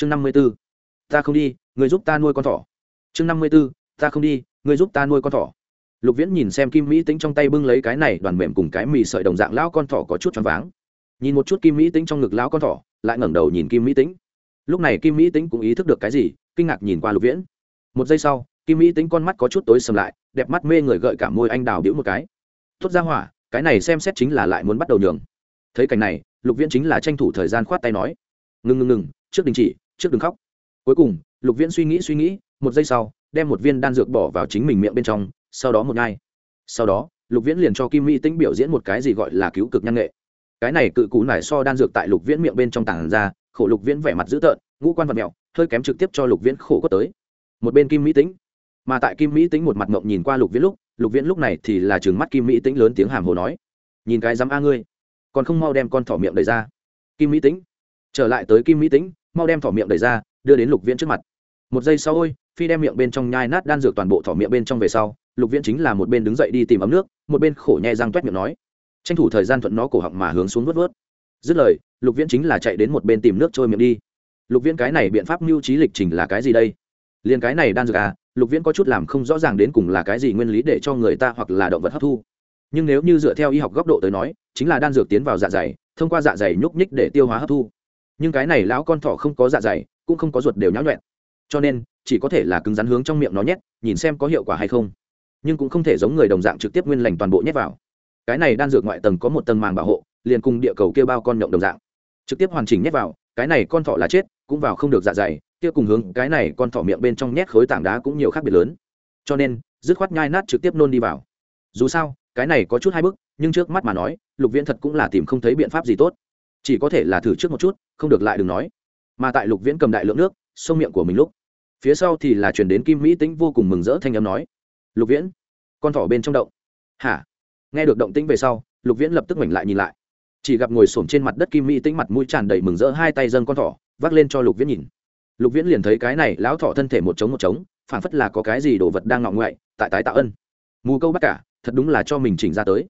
chương năm mươi b ố ta không đi người giúp ta nuôi con thỏ. Chương năm mươi b ố ta không đi người giúp ta nuôi con thỏ. Lục viễn nhìn xem kim mỹ tính trong tay bưng lấy cái này đoàn mềm cùng cái mì sợi đồng dạng lão con thỏ có chút choáng váng. Nhìn một chút kim mỹ tính trong ngực lão con thỏ, lại ngẩng đầu nhìn kim mỹ tính lúc này kim mỹ tính cũng ý thức được cái gì, kinh ngạc nhìn qua lục viễn. Một giây sau, kim mỹ tính con mắt có chút tối sầm lại, đẹp mắt mê người gợi cả môi anh đào đĩu một cái. Thốt ra hỏa, cái này xem xét chính là lại muốn bắt đầu nhường. Thấy cảnh này, lục viễn chính là tranh thủ thời gian khoát tay nói. Ngừng ngừng ngừng, trước đình chỉ trước đừng khóc. Cuối cùng, lục viễn suy nghĩ suy nghĩ, một giây sau, đem một viên đan dược bỏ vào chính mình miệng bên trong, sau đó một ngai sau đó, lục viễn liền cho kim mỹ tĩnh biểu diễn một cái gì gọi là cứu cực nhân nghệ. Cái này cự cú nải so đan dược tại lục viễn miệng bên trong tảng ra, khổ lục viễn vẻ mặt dữ tợn, ngũ quan vật mẹo, hơi kém trực tiếp cho lục viễn khổ có tới. Một bên kim mỹ tĩnh, mà tại kim mỹ tĩnh một mặt mộng nhìn qua lục viễn lúc, lục viễn lúc này thì là chừng mắt kim mỹ tĩnh lớn tiếng hàm hồ nói, nhìn cái dám a ngươi, còn không mau đem con thỏ miệng đầy ra. Kim mỹ tĩnh, trở lại tới kim mỹ tĩnh mau đem thỏ miệng đẩy ra, đưa đến lục viễn trước mặt. Một giây sau ôi, phi đem miệng bên trong nhai nát đan dược toàn bộ thỏ miệng bên trong về sau, lục viễn chính là một bên đứng dậy đi tìm ấm nước, một bên khổ nhai răng t miệng nói. Tranh thủ thời gian thuận nó cổ họng mà hướng xuống vớt vớt. Dứt lời, lục viễn chính là chạy đến một bên tìm nước trôi miệng đi. Lục viễn cái này biện pháp mưu trí lịch trình là cái gì đây? Liền cái này đan dược à lục viễn có chút làm không rõ ràng đến cùng là cái gì nguyên lý để cho người ta hoặc là động vật hấp thu. Nhưng nếu như dựa theo y học góc độ tới nói, chính là đan dược tiến vào dạ dày, thông qua dạ dày nhúc nhích để tiêu hóa hấp thu nhưng cái này lão con thỏ không có dạ dày, cũng không có ruột đều nhão nhuẹn cho nên, chỉ có thể là cứng rắn hướng trong miệng nó nhét, nhìn xem có hiệu quả hay không. Nhưng cũng không thể giống người đồng dạng trực tiếp nguyên lành toàn bộ nhét vào. Cái này đan dược ngoại tầng có một tầng màng bảo hộ, liền cùng địa cầu kêu bao con nhộng đồng dạng. Trực tiếp hoàn chỉnh nhét vào, cái này con thỏ là chết, cũng vào không được dạ dày, kia cùng hướng cái này con thỏ miệng bên trong nhét khối tảng đá cũng nhiều khác biệt lớn. Cho nên, dứt khoát nhai nát trực tiếp nôn đi vào. Dù sao, cái này có chút hai bước, nhưng trước mắt mà nói, lục viễn thật cũng là tìm không thấy biện pháp gì tốt chỉ có thể là thử trước một chút, không được lại đừng nói. Mà tại lục viễn cầm đại lượng nước sông miệng của mình lúc, phía sau thì là chuyển đến kim mỹ tĩnh vô cùng mừng rỡ thanh âm nói, lục viễn, con thỏ bên trong động. Hả? Nghe được động tĩnh về sau, lục viễn lập tức mảnh lại nhìn lại. Chỉ gặp ngồi s trên mặt đất kim mỹ tĩnh mặt mũi tràn đầy mừng rỡ hai tay dâng con thỏ, vác lên cho lục viễn nhìn. Lục viễn liền thấy cái này lão thỏ thân thể một trống một trống phản phất là có cái gì đồ vật đang ngọ ngoại, tại tái tạo ân. Mù câu bắt cả, thật đúng là cho mình chỉnh ra tới.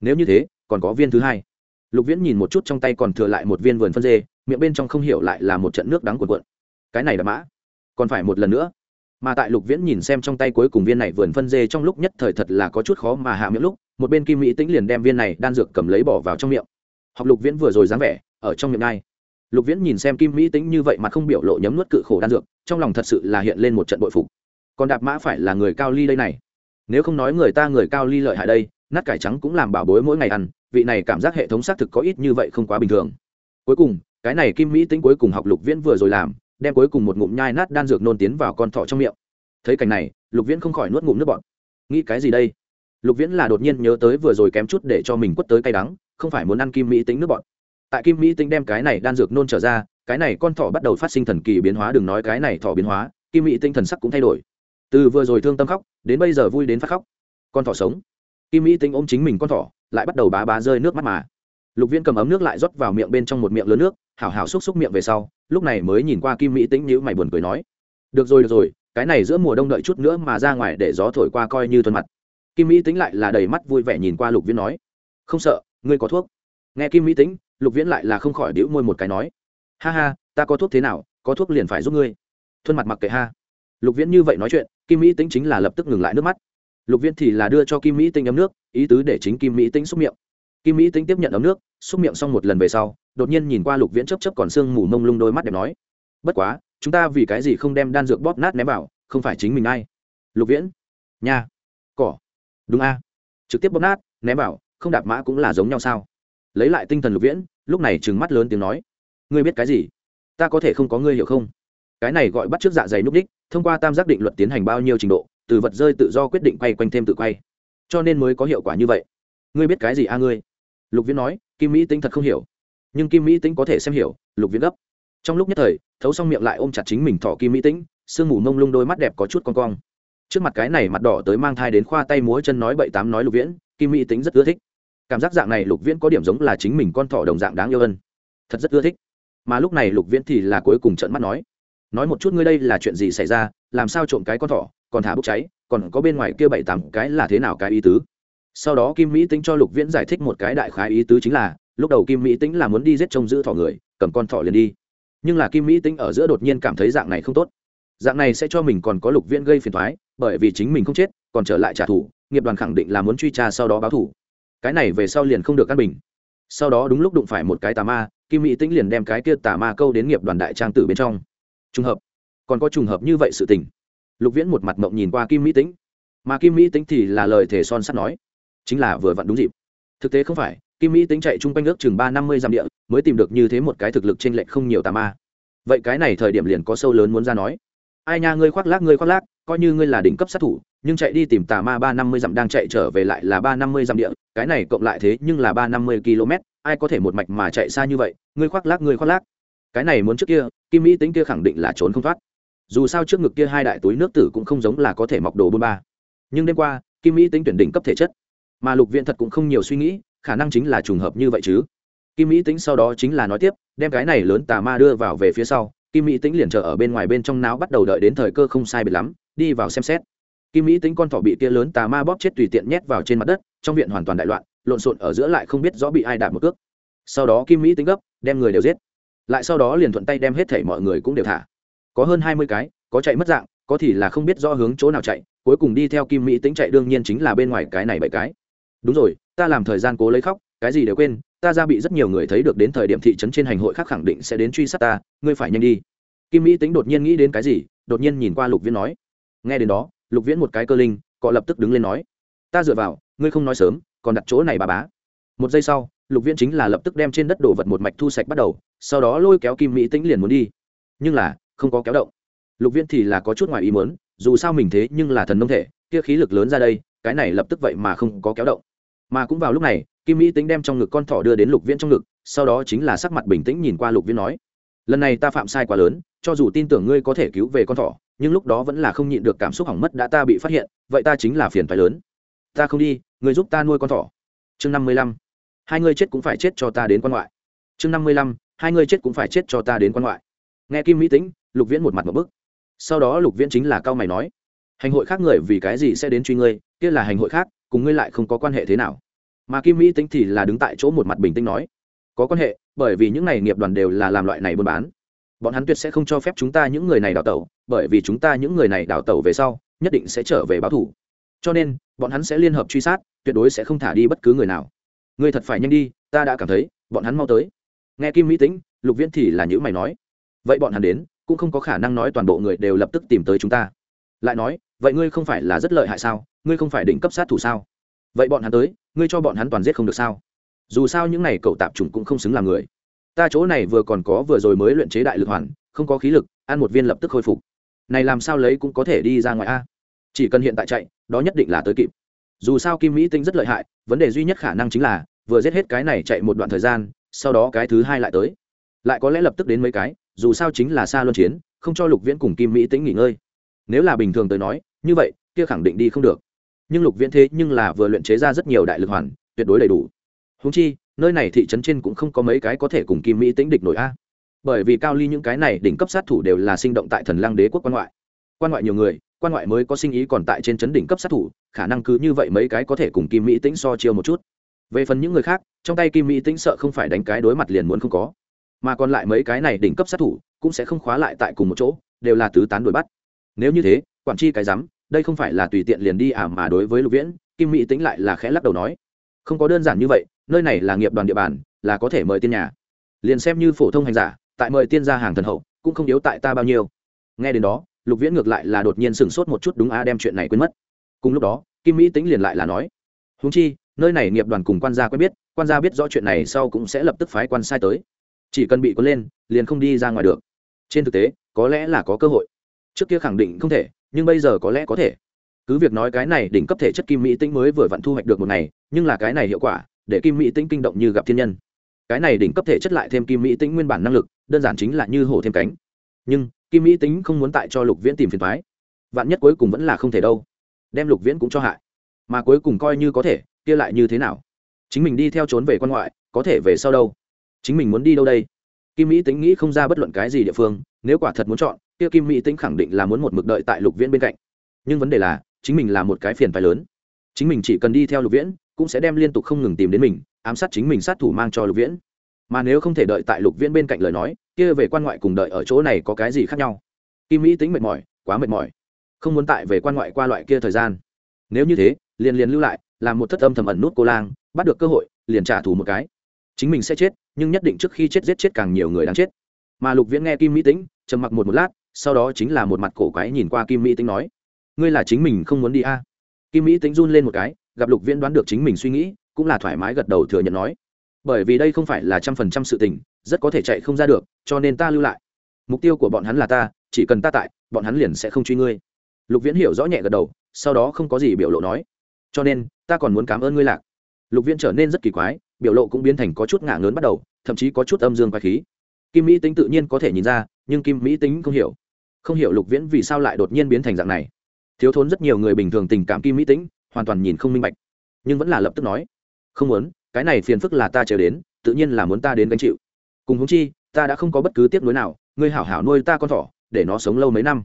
Nếu như thế, còn có viên thứ hai lục viễn nhìn một chút trong tay còn thừa lại một viên vườn phân dê, miệng bên trong không hiểu lại là một trận nước đắng cuộn cuộn. Cái này là mã. Còn phải một lần nữa. Mà tại lục viễn nhìn xem trong tay cuối cùng viên này vườn phân dê trong lúc nhất thời thật là có chút khó mà hạ miệng lúc, một bên kim mỹ tĩnh liền đem viên này đan dược cầm lấy bỏ vào trong miệng. Học lục viễn vừa rồi dáng vẻ, ở trong miệng ngay. Lục viễn nhìn xem kim mỹ tĩnh như vậy mà không biểu lộ nhấm nuốt cự khổ đan dược, trong lòng thật sự là hiện lên một trận bội phục. Còn đạp mã phải là người cao ly đây này. Nếu không nói người ta người cao ly lợi hại đây, nát cải trắng cũng làm bảo bối mỗi ngày ăn vị này cảm giác hệ thống xác thực có ít như vậy không quá bình thường. Cuối cùng, cái này kim mỹ tính cuối cùng học lục viễn vừa rồi làm, đem cuối cùng một ngụm nhai nát đan dược nôn tiến vào con thỏ trong miệng. Thấy cảnh này, lục viễn không khỏi nuốt ngụm nước bọt. Nghĩ cái gì đây? Lục viễn là đột nhiên nhớ tới vừa rồi kém chút để cho mình quất tới cay đắng, không phải muốn ăn kim mỹ tính nước bọt. Tại kim mỹ tính đem cái này đan dược nôn trở ra, cái này con thỏ bắt đầu phát sinh thần kỳ biến hóa, đừng nói cái này thỏ biến hóa, kim mỹ tinh thần sắc cũng thay đổi. Từ vừa rồi thương tâm khóc, đến bây giờ vui đến phát khóc. Con thỏ sống. Kim mỹ tính ôm chính mình con thỏ lại bắt đầu bá bá rơi nước mắt mà. Lục viễn cầm ấm nước lại rót vào miệng bên trong một miệng lớn nước, hảo hảo xúc xúc miệng về sau, lúc này mới nhìn qua kim mỹ tĩnh nhữ mày buồn cười nói, được rồi được rồi, cái này giữa mùa đông đợi chút nữa mà ra ngoài để gió thổi qua coi như thuần mặt. Kim mỹ tính lại là đầy mắt vui vẻ nhìn qua lục viễn nói, không sợ, ngươi có thuốc. Nghe kim mỹ tính lục viễn lại là không khỏi đĩu môi một cái nói, ha ha, ta có thuốc thế nào, có thuốc liền phải giúp ngươi. Thuần mặt mặc kệ ha. Lục viễn như vậy nói chuyện, kim mỹ tính chính là lập tức ngừng lại nước mắt lục viễn thì là đưa cho kim mỹ tinh ấm nước, ý tứ để chính kim mỹ Tinh xúc miệng. Kim mỹ Tinh tiếp nhận ấm nước, xúc miệng xong một lần về sau, đột nhiên nhìn qua lục viễn chấp chấp còn sương mù mông lung đôi mắt đẹp nói, bất quá, chúng ta vì cái gì không đem đan dược bóp nát ném vào, không phải chính mình ai? Lục viễn, nha, cỏ, đúng a, trực tiếp bóp nát, ném vào, không đạp mã cũng là giống nhau sao? Lấy lại tinh thần lục viễn, lúc này trừng mắt lớn tiếng nói, ngươi biết cái gì? Ta có thể không có ngươi hiểu không? Cái này gọi bắt trước dạ dày núp đích, thông qua tam giác định luật tiến hành bao nhiêu trình độ? Từ vật rơi tự do quyết định quay quanh thêm tự quay. Cho nên mới có hiệu quả như vậy. Ngươi biết cái gì a ngươi? Lục viễn nói, kim mỹ tính thật không hiểu. Nhưng kim mỹ tính có thể xem hiểu, lục viễn gấp. Trong lúc nhất thời, thấu xong miệng lại ôm chặt chính mình thọ kim mỹ tính sương mù mông lung đôi mắt đẹp có chút con cong. Trước mặt cái này mặt đỏ tới mang thai đến khoa tay múa chân nói bậy tám nói lục viễn, kim mỹ tính rất ưa thích. Cảm giác dạng này lục viễn có điểm giống là chính mình con thỏ đồng dạng đáng yêu ân thật rất ưa thích. Mà lúc này lục viễn thì là cuối cùng trận mắt nói nói một chút ngươi đây là chuyện gì xảy ra, làm sao trộm cái con thỏ, còn thả bốc cháy, còn có bên ngoài kia bảy tám cái là thế nào cái ý tứ? Sau đó kim mỹ tính cho lục viễn giải thích một cái đại khái ý tứ chính là, lúc đầu kim mỹ tính là muốn đi giết trông giữ thỏ người, cầm con thỏ liền đi. Nhưng là kim mỹ tính ở giữa đột nhiên cảm thấy dạng này không tốt. Dạng này sẽ cho mình còn có lục viễn gây phiền thoái bởi vì chính mình không chết, còn trở lại trả thù, nghiệp đoàn khẳng định là muốn truy tra sau đó báo thù. Cái này về sau liền không được căn bình. Sau đó đúng lúc đụng phải một cái tà ma, kim mỹ tĩnh liền đem cái kia tà ma câu đến nghiệp đoàn đại trang tử bên trong trùng hợp. Còn có trùng hợp như vậy sự tình. Lục viễn một mặt mộng nhìn qua kim mỹ tĩnh. Mà kim mỹ tĩnh thì là lời thể son sắt nói. Chính là vừa vặn đúng dịp. Thực tế không phải, kim mỹ tính chạy chung quanh nước chừng ba năm mươi dặm địa, mới tìm được như thế một cái thực lực t r ê n lệch không nhiều tà ma. Vậy cái này thời điểm liền có sâu lớn muốn ra nói. Ai nha, ngươi khoác lác, ngươi khoác lác, coi như ngươi là đỉnh cấp sát thủ, nhưng chạy đi tìm tà ma ba năm mươi dặm đang chạy trở về lại là ba năm mươi dặm địa, cái này cộng lại thế nhưng là ba năm mươi km ai có thể một mạch mà chạy xa như vậy, ngươi khoác lác, ngươi khoác lác cái này muốn trước kia, kim mỹ tính kia khẳng định là trốn không thoát. Dù sao trước ngực kia hai đại túi nước tử cũng không giống là có thể mọc đồ bôn ba. Nhưng đêm qua, kim mỹ tính tuyển đỉnh cấp thể chất. Mà lục viện thật cũng không nhiều suy nghĩ, khả năng chính là trùng hợp như vậy chứ. Kim mỹ tính sau đó chính là nói tiếp, đem cái này lớn tà ma đưa vào về phía sau, kim mỹ tính liền chờ ở bên ngoài bên trong não bắt đầu đợi đến thời cơ không sai biệt lắm, đi vào xem xét. Kim mỹ tính con thỏ bị kia lớn tà ma bóp chết tùy tiện nhét vào trên mặt đất, trong viện hoàn toàn đại loạn, lộn xộn ở giữa lại không biết rõ bị ai đạp một cước. Sau đó kim mỹ tính gấp, đem người đều giết lại sau đó liền thuận tay đem hết thảy mọi người cũng đều thả. Có hơn hai mươi cái, có chạy mất dạng, có thì là không biết rõ hướng chỗ nào chạy, cuối cùng đi theo kim mỹ tính chạy đương nhiên chính là bên ngoài cái này bảy cái. Đúng rồi, ta làm thời gian cố lấy khóc, cái gì đều quên, ta ra bị rất nhiều người thấy được đến thời điểm thị trấn trên hành hội khác khẳng định sẽ đến truy sát ta, ngươi phải nhanh đi. Kim mỹ tính đột nhiên nghĩ đến cái gì, đột nhiên nhìn qua lục viễn nói. Nghe đến đó, lục viễn một cái cơ linh, cọ lập tức đứng lên nói. Ta dựa vào, ngươi không nói sớm, còn đặt chỗ này bà bá. Một giây sau lục viễn chính là lập tức đem trên đất đổ vật một mạch thu sạch bắt đầu, sau đó lôi kéo kim mỹ Tĩnh liền muốn đi. Nhưng là, không có kéo động. Lục viễn thì là có chút ngoài ý muốn, dù sao mình thế nhưng là thần nông thể, kia khí lực lớn ra đây, cái này lập tức vậy mà không có kéo động. Mà cũng vào lúc này, kim mỹ tính đem trong ngực con thỏ đưa đến lục viễn trong ngực, sau đó chính là sắc mặt bình tĩnh nhìn qua lục viễn nói, lần này ta phạm sai quá lớn, cho dù tin tưởng ngươi có thể cứu về con thỏ, nhưng lúc đó vẫn là không nhịn được cảm xúc hỏng mất đã ta bị phát hiện, vậy ta chính là phiền phái lớn. Ta không đi, ngươi giúp ta nuôi con thỏ. Chương năm mươi lăm hai ngươi chết cũng phải chết cho ta đến quan ngoại. Chương năm mươi lăm hai ngươi chết cũng phải chết cho ta đến quan ngoại. Nghe kim mỹ Tĩnh, lục viễn một mặt một bức. Sau đó lục viễn chính là cao mày nói hành hội khác người vì cái gì sẽ đến truy ngươi? Kia là hành hội khác cùng ngươi lại không có quan hệ thế nào. Mà kim mỹ tính thì là đứng tại chỗ một mặt bình tĩnh nói có quan hệ bởi vì những n à y nghiệp đoàn đều là làm loại này buôn bán. Bọn hắn tuyệt sẽ không cho phép chúng ta những người này đào tẩu bởi vì chúng ta những người này đào tẩu về sau nhất định sẽ trở về báo thủ. Cho nên bọn hắn sẽ liên hợp truy sát tuyệt đối sẽ không thả đi bất cứ người nào ngươi thật phải nhanh đi ta đã cảm thấy bọn hắn mau tới. Nghe kim mỹ Tĩnh, lục viễn thì là những mày nói. Vậy bọn hắn đến cũng không có khả năng nói toàn bộ người đều lập tức tìm tới chúng ta. Lại nói vậy ngươi không phải là rất lợi hại sao? Ngươi không phải định cấp sát thủ sao? Vậy bọn hắn tới ngươi cho bọn hắn toàn giết không được sao? Dù sao những n à y cậu tạp trùng cũng không xứng làm người. Ta chỗ này vừa còn có vừa rồi mới luyện chế đại lực hoàn không có khí lực ăn một viên lập tức khôi phục. Này làm sao lấy cũng có thể đi ra ngoài a. Chỉ cần hiện tại chạy đó nhất định là tới kịp. Dù sao kim mỹ tinh rất lợi hại vấn đề duy nhất khả năng chính là vừa giết hết cái này chạy một đoạn thời gian, sau đó cái thứ hai lại tới. Lại có lẽ lập tức đến mấy cái, dù sao chính là xa luân chiến, không cho lục viễn cùng kim mỹ tính nghỉ ngơi. Nếu là bình thường tới nói, như vậy, kia khẳng định đi không được. Nhưng lục viễn thế nhưng là vừa luyện chế ra rất nhiều đại lực hoàn, tuyệt đối đầy đủ. Húng chi, nơi này thị trấn trên cũng không có mấy cái có thể cùng kim mỹ tính địch nổi a. Bởi vì cao ly những cái này đỉnh cấp sát thủ đều là sinh động tại thần lăng đế quốc quan ngoại. Quan ngoại nhiều người, quan ngoại mới có sinh ý còn tại trên trấn đỉnh cấp sát thủ, khả năng cứ như vậy mấy cái có thể cùng kim mỹ tính so chiêu một chút về phần những người khác, trong tay kim mỹ Tĩnh sợ không phải đánh cái đối mặt liền muốn không có. Mà còn lại mấy cái này đỉnh cấp sát thủ, cũng sẽ không khóa lại tại cùng một chỗ, đều là tứ tán đuổi bắt. Nếu như thế, quản chi cái rắm, đây không phải là tùy tiện liền đi à mà đối với lục viễn, kim mỹ Tĩnh lại là khẽ lắc đầu nói. Không có đơn giản như vậy, nơi này là nghiệp đoàn địa bàn, là có thể mời tiên nhà. Liền xem như phổ thông hành giả, tại mời tiên ra hàng thần hậu, cũng không yếu tại ta bao nhiêu. Nghe đến đó, lục viễn ngược lại là đột nhiên sửng sốt một chút đúng a đem chuyện này quên mất. Cùng lúc đó, kim mỹ tính liền lại là nói. Húng chi nơi này nghiệp đoàn cùng quan gia quen biết, quan gia biết rõ chuyện này sau cũng sẽ lập tức phái quan sai tới. Chỉ cần bị cuốn lên, liền không đi ra ngoài được. Trên thực tế, có lẽ là có cơ hội. Trước kia khẳng định không thể, nhưng bây giờ có lẽ có thể. Cứ việc nói cái này đỉnh cấp thể chất kim mỹ tĩnh mới vừa vặn thu hoạch được một ngày, nhưng là cái này hiệu quả, để kim mỹ tĩnh kinh động như gặp thiên nhân. Cái này đỉnh cấp thể chất lại thêm kim mỹ tĩnh nguyên bản năng lực, đơn giản chính là như hổ thêm cánh. Nhưng, kim mỹ tĩnh không muốn tại cho lục viễn tìm phiền thoái vạn nhất cuối cùng vẫn là không thể đâu. Đem lục viễn cũng cho hại. Mà cuối cùng coi như có thể kia lại như thế nào? Chính mình đi theo trốn về quan ngoại, có thể về sau đâu? Chính mình muốn đi đâu đây? Kim mỹ tính nghĩ không ra bất luận cái gì địa phương, nếu quả thật muốn chọn, kia kim mỹ tính khẳng định là muốn một mực đợi tại lục viễn bên cạnh. Nhưng vấn đề là, chính mình là một cái phiền phái lớn. Chính mình chỉ cần đi theo lục viễn, cũng sẽ đem liên tục không ngừng tìm đến mình, ám sát chính mình sát thủ mang cho lục viễn. Mà nếu không thể đợi tại lục viễn bên cạnh lời nói, kia về quan ngoại cùng đợi ở chỗ này có cái gì khác nhau? Kim mỹ tính mệt mỏi, quá mệt mỏi. Không muốn tại về quan ngoại qua loại kia thời gian. Nếu như thế liền liền lưu lại, làm một thất âm thầm ẩn nút cô lang, bắt được cơ hội, liền trả thù một cái. Chính mình sẽ chết, nhưng nhất định trước khi chết giết chết càng nhiều người đáng chết. Mà lục viễn nghe kim mỹ tính trầm mặc một một lát, sau đó chính là một mặt cổ quái nhìn qua kim mỹ tính nói, ngươi là chính mình không muốn đi a? À? kim mỹ tính run lên một cái, gặp lục viễn đoán được chính mình suy nghĩ, cũng là thoải mái gật đầu thừa nhận nói, bởi vì đây không phải là trăm phần trăm sự tình, rất có thể chạy không ra được, cho nên ta lưu lại. Mục tiêu của bọn hắn là ta, chỉ cần ta tại, bọn hắn liền sẽ không truy ngươi. Lục viễn hiểu rõ nhẹ gật đầu, sau đó không có gì biểu lộ nói cho nên, ta còn muốn cảm ơn ngươi lạc. Lục viễn trở nên rất kỳ quái, biểu lộ cũng biến thành có chút ngả ngớn bắt đầu, thậm chí có chút âm dương quái khí. Kim mỹ tính tự nhiên có thể nhìn ra, nhưng kim mỹ tính không hiểu. Không hiểu lục viễn vì sao lại đột nhiên biến thành dạng này. Thiếu thốn rất nhiều người bình thường tình cảm kim mỹ tính hoàn toàn nhìn không minh bạch. Nhưng vẫn là lập tức nói, không muốn, cái này phiền phức là ta chờ đến, tự nhiên là muốn ta đến gánh chịu. Cùng húng chi, ta đã không có bất cứ tiếp nối nào, ngươi hảo hảo nuôi ta con thỏ, để nó sống lâu mấy năm.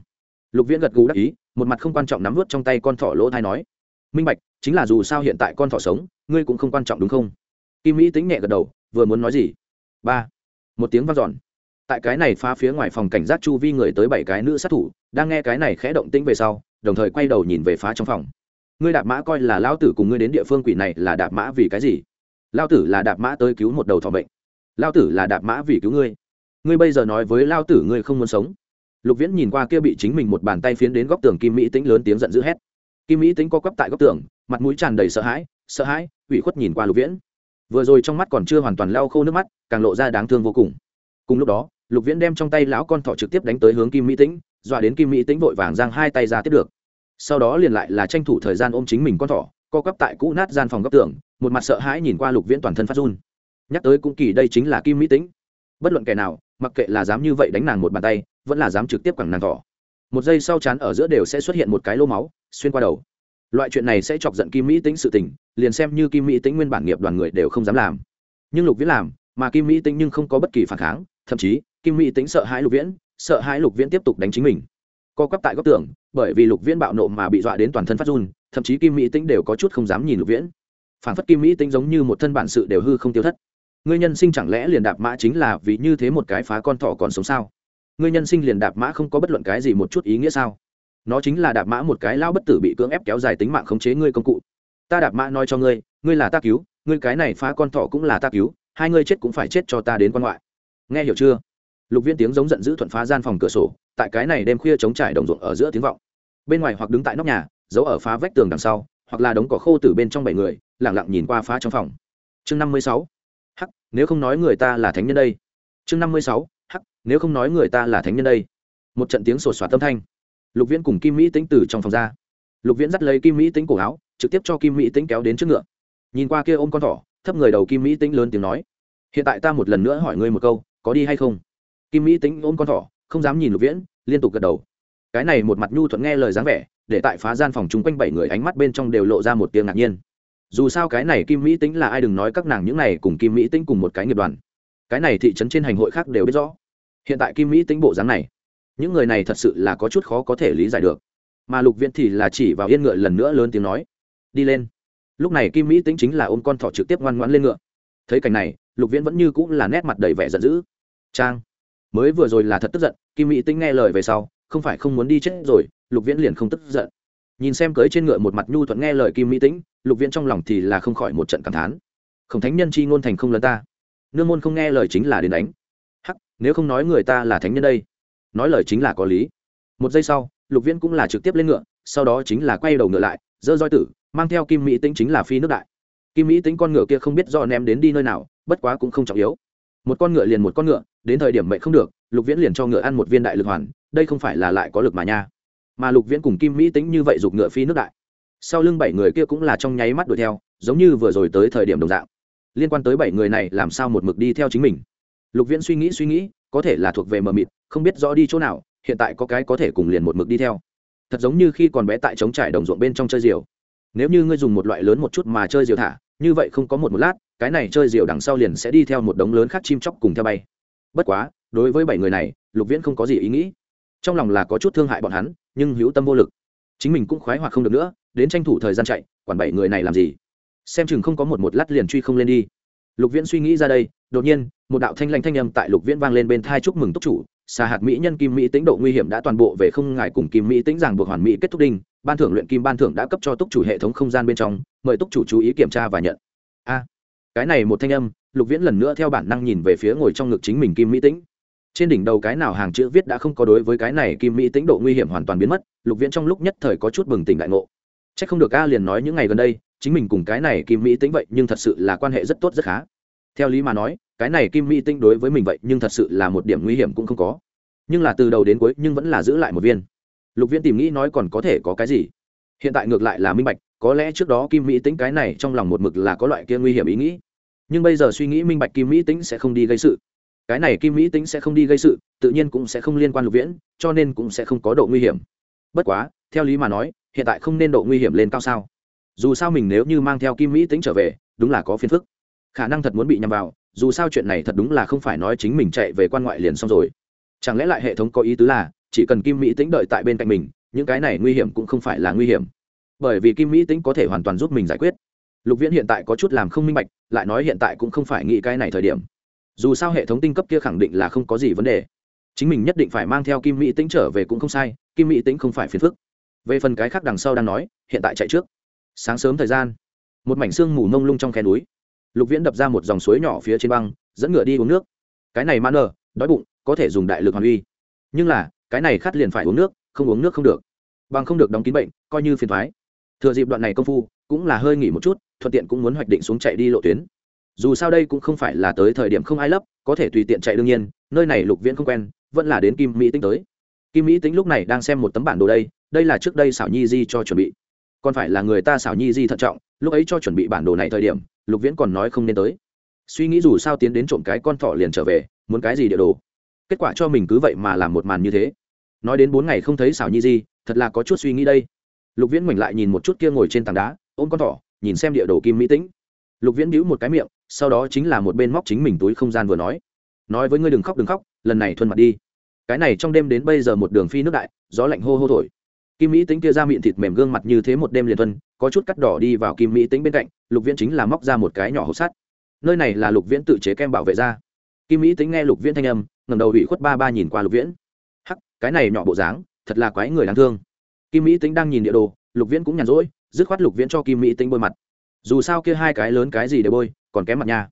Lục viễn gật gù đắc ý, một mặt không quan trọng nắm vớt trong tay con thỏ lỗ thai nói, minh bạch chính là dù sao hiện tại con thỏ sống, ngươi cũng không quan trọng đúng không? Kim mỹ tính nhẹ gật đầu, vừa muốn nói gì? Ba. Một tiếng vang dọn. Tại cái này phá phía ngoài phòng cảnh giác chu vi người tới bảy cái nữ sát thủ, đang nghe cái này khẽ động tĩnh về sau, đồng thời quay đầu nhìn về phá trong phòng. Ngươi đạp mã coi là lao tử cùng ngươi đến địa phương quỷ này là đạp mã vì cái gì? Lao tử là đạp mã tới cứu một đầu thọ bệnh lao tử là đạp mã vì cứu ngươi. Ngươi bây giờ nói với lao tử ngươi không muốn sống. Lục viễn nhìn qua kia bị chính mình một bàn tay phiến đến góc tường kim mỹ tính lớn tiếng giận dữ hét kim mỹ tính co quắp tại góc tường, mặt mũi tràn đầy sợ hãi sợ hãi, ủy khuất nhìn qua lục viễn. Vừa rồi trong mắt còn chưa hoàn toàn lau khô nước mắt, càng lộ ra đáng thương vô cùng. Cùng lúc đó, lục viễn đem trong tay lão con thỏ trực tiếp đánh tới hướng kim mỹ tĩnh, dọa đến kim mỹ tĩnh vội vàng giang hai tay ra tiếp được. Sau đó liền lại là tranh thủ thời gian ôm chính mình con thỏ, co quắp tại cũ nát gian phòng góc tường, một mặt sợ hãi nhìn qua lục viễn toàn thân phát run. Nhắc tới cũng kỳ đây chính là kim mỹ tĩnh. Bất luận kẻ nào, mặc kệ là dám như vậy đánh nàng một bàn tay, vẫn là dám trực tiếp quẳng nàng thỏ. Một giây sau chán ở giữa đều sẽ xuất hiện một cái lô máu xuyên qua đầu. Loại chuyện này sẽ chọc giận kim mỹ tính sự tình, liền xem như kim mỹ tính nguyên bản nghiệp đoàn người đều không dám làm. Nhưng lục viễn làm, mà kim mỹ tính nhưng không có bất kỳ phản kháng, thậm chí, kim mỹ tính sợ hãi lục viễn, sợ hãi lục viễn tiếp tục đánh chính mình. Co quắp tại góc tường, bởi vì lục viễn bạo nộ mà bị dọa đến toàn thân phát run, thậm chí kim mỹ tính đều có chút không dám nhìn lục viễn. Phản phất kim mỹ tính giống như một thân bản sự đều hư không tiêu thất. Ngươi nhân sinh chẳng lẽ liền đạp mã chính là vì như thế một cái phá con thỏ còn sống sao? Ngươi nhân sinh liền đạp mã không có bất luận cái gì một chút ý nghĩa sao? Nó chính là đạp mã một cái lao bất tử bị cưỡng ép kéo dài tính mạng khống chế ngươi công cụ. Ta đạp mã nói cho ngươi ngươi là ta cứu, ngươi cái này phá con thỏ cũng là ta cứu, hai ngươi chết cũng phải chết cho ta đến quan ngoại. Nghe hiểu chưa? Lục viên tiếng giống giận dữ thuận phá gian phòng cửa sổ, tại cái này đêm khuya chống trải đồng ruộng ở giữa tiếng vọng. Bên ngoài hoặc đứng tại nóc nhà, giấu ở phá vách tường đằng sau, hoặc là đống cỏ khô từ bên trong bảy người lẳng lặng nhìn qua phá trong phòng. Chương năm mươi sáu. Hắc, nếu không nói người ta là thánh nhân đây. Chương năm mươi sáu. Hắc, nếu không nói người ta là thánh nhân đây. Một trận tiếng sột soạt tâm thanh lục viễn cùng kim mỹ tính từ trong phòng ra. Lục viễn dắt lấy kim mỹ tính cổ áo, trực tiếp cho kim mỹ tính kéo đến trước ngựa. Nhìn qua kia ôm con thỏ, thấp người đầu kim mỹ tính lớn tiếng nói, hiện tại ta một lần nữa hỏi ngươi một câu, có đi hay không? Kim mỹ tính ôm con thỏ, không dám nhìn lục viễn, liên tục gật đầu. Cái này một mặt nhu thuận nghe lời dáng vẻ, để tại phá gian phòng chung quanh bảy người ánh mắt bên trong đều lộ ra một tiếng ngạc nhiên. Dù sao cái này kim mỹ tính là ai đừng nói các nàng những này cùng kim mỹ tính cùng một cái nghiệp đoàn. Cái này thị trấn trên hành hội khác đều biết rõ. Hiện tại kim mỹ tính bộ dáng này những người này thật sự là có chút khó có thể lý giải được. Mà lục viễn thì là chỉ vào yên ngựa lần nữa lớn tiếng nói, đi lên. Lúc này kim mỹ tính chính là ôm con thỏ trực tiếp ngoan ngoãn lên ngựa. Thấy cảnh này, lục viễn vẫn như cũng là nét mặt đầy vẻ giận dữ. Trang, mới vừa rồi là thật tức giận. Kim mỹ tính nghe lời về sau, không phải không muốn đi chết rồi, lục viễn liền không tức giận. Nhìn xem cưới trên ngựa một mặt nhu thuận nghe lời kim mỹ tính lục viễn trong lòng thì là không khỏi một trận cảm thán. Khổng thánh nhân chi ngôn thành không lấn ta. Nương môn không nghe lời chính là đến đánh. Hắc, nếu không nói người ta là thánh nhân đây nói lời chính là có lý. Một giây sau, lục viễn cũng là trực tiếp lên ngựa, sau đó chính là quay đầu ngựa lại, dơ roi tử, mang theo kim mỹ tính chính là phi nước đại. Kim mỹ tính con ngựa kia không biết do ném đến đi nơi nào, bất quá cũng không trọng yếu. Một con ngựa liền một con ngựa, đến thời điểm mệnh không được, lục viễn liền cho ngựa ăn một viên đại lực hoàn, đây không phải là lại có lực mà nha. Mà lục viễn cùng kim mỹ tính như vậy giục ngựa phi nước đại. Sau lưng bảy người kia cũng là trong nháy mắt đuổi theo, giống như vừa rồi tới thời điểm đồng dạng. Liên quan tới bảy người này làm sao một mực đi theo chính mình? Lục viễn suy nghĩ suy nghĩ có thể là thuộc về mờ mịt, không biết rõ đi chỗ nào, hiện tại có cái có thể cùng liền một mực đi theo. Thật giống như khi còn bé tại trống trải đồng ruộng bên trong chơi diều. Nếu như ngươi dùng một loại lớn một chút mà chơi diều thả, như vậy không có một một lát, cái này chơi diều đằng sau liền sẽ đi theo một đống lớn khác chim chóc cùng theo bay. Bất quá, đối với bảy người này, lục viễn không có gì ý nghĩ. Trong lòng là có chút thương hại bọn hắn, nhưng hữu tâm vô lực. Chính mình cũng khoái hoặc không được nữa, đến tranh thủ thời gian chạy, quản bảy người này làm gì? Xem chừng không có một một lát liền truy không lên đi. Lục viễn suy nghĩ ra đây đột nhiên, một đạo thanh lanh thanh âm tại lục viễn vang lên bên thai chúc mừng túc chủ xà hạt mỹ nhân kim mỹ tính độ nguy hiểm đã toàn bộ về không ngại cùng kim mỹ tính rằng buộc hoàn mỹ kết thúc đinh, ban thưởng luyện kim ban thưởng đã cấp cho túc chủ hệ thống không gian bên trong, mời túc chủ chú ý kiểm tra và nhận. A, cái này một thanh âm, lục viễn lần nữa theo bản năng nhìn về phía ngồi trong ngực chính mình kim mỹ tĩnh. Trên đỉnh đầu cái nào hàng chữ viết đã không có đối với cái này kim mỹ tĩnh độ nguy hiểm hoàn toàn biến mất, lục viễn trong lúc nhất thời có chút bừng tỉnh đại ngộ. C h ắ c không được a liền nói những ngày gần đây, chính mình cùng cái này kim mỹ tĩnh vậy nhưng thật sự là quan hệ rất tốt rất khá theo lý mà nói, cái này kim mỹ Tinh đối với mình vậy nhưng thật sự là một điểm nguy hiểm cũng không có. Nhưng là từ đầu đến cuối nhưng vẫn là giữ lại một viên. Lục viễn tìm nghĩ nói còn có thể có cái gì? Hiện tại ngược lại là minh bạch, có lẽ trước đó kim mỹ tính cái này trong lòng một mực là có loại kia nguy hiểm ý nghĩ. Nhưng bây giờ suy nghĩ minh bạch kim mỹ tính sẽ không đi gây sự. Cái này kim mỹ tính sẽ không đi gây sự, tự nhiên cũng sẽ không liên quan lục viễn, cho nên cũng sẽ không có độ nguy hiểm. Bất quá, theo lý mà nói, hiện tại không nên độ nguy hiểm lên cao sao? Dù sao mình nếu như mang theo kim mỹ tính trở về, đúng là có phiền phức khả năng thật muốn bị nhầm vào, dù sao chuyện này thật đúng là không phải nói chính mình chạy về quan ngoại liền xong rồi. Chẳng lẽ lại hệ thống có ý tứ là, chỉ cần kim mỹ tính đợi tại bên cạnh mình, những cái này nguy hiểm cũng không phải là nguy hiểm. Bởi vì kim mỹ tính có thể hoàn toàn giúp mình giải quyết. Lục viễn hiện tại có chút làm không minh bạch, lại nói hiện tại cũng không phải nghĩ cái này thời điểm. Dù sao hệ thống tinh cấp kia khẳng định là không có gì vấn đề. Chính mình nhất định phải mang theo kim mỹ tính trở về cũng không sai, kim mỹ tính không phải phiền phức. Về phần cái khác đằng sau đang nói, hiện tại chạy trước. Sáng sớm thời gian, một mảnh xương mù mông lung trong khe núi lục viễn đập ra một dòng suối nhỏ phía trên băng, dẫn ngựa đi uống nước. Cái này man nờ, đói bụng, có thể dùng đại lực hoàn uy. Nhưng là, cái này khát liền phải uống nước, không uống nước không được. Bằng không được đóng kín bệnh, coi như phiền thoái. Thừa dịp đoạn này công phu, cũng là hơi nghỉ một chút, thuận tiện cũng muốn hoạch định xuống chạy đi lộ tuyến. Dù sao đây cũng không phải là tới thời điểm không ai lấp, có thể tùy tiện chạy đương nhiên, nơi này lục viễn không quen, vẫn là đến kim mỹ tính tới. Kim mỹ tính lúc này đang xem một tấm bản đồ đây đây là trước đây xảo nhi di cho chuẩn bị còn phải là người ta xảo nhi di thận trọng, lúc ấy cho chuẩn bị bản đồ này thời điểm, lục viễn còn nói không nên tới. Suy nghĩ dù sao tiến đến trộm cái con thỏ liền trở về, muốn cái gì địa đồ? Kết quả cho mình cứ vậy mà làm một màn như thế. Nói đến bốn ngày không thấy xảo nhi di, thật là có chút suy nghĩ đây. Lục viễn ngoảnh lại nhìn một chút kia ngồi trên tảng đá, ôm con thỏ, nhìn xem địa đồ kim mỹ tĩnh. Lục viễn bĩu một cái miệng, sau đó chính là một bên móc chính mình túi không gian vừa nói. Nói với ngươi đừng khóc đừng khóc, lần này thuần mặt đi. Cái này trong đêm đến bây giờ một đường phi nước đại, gió lạnh hô hô thổi kim mỹ tính kia ra miệng thịt mềm gương mặt như thế một đêm liền thuần, có chút cắt đỏ đi vào kim mỹ tính bên cạnh, lục viễn chính là móc ra một cái nhỏ hộp sắt. Nơi này là lục viễn tự chế kem bảo vệ da. Kim mỹ tính nghe lục viễn thanh âm ngầm đầu ủy khuất ba ba nhìn qua lục viễn. Hắc, cái này nhỏ bộ dáng, thật là quái người đáng thương. Kim mỹ tính đang nhìn địa đồ, lục viễn cũng nhàn rỗi, dứt khoát lục viễn cho kim mỹ tính bôi mặt. Dù sao kia hai cái lớn cái gì để bôi, còn kém mặt nha.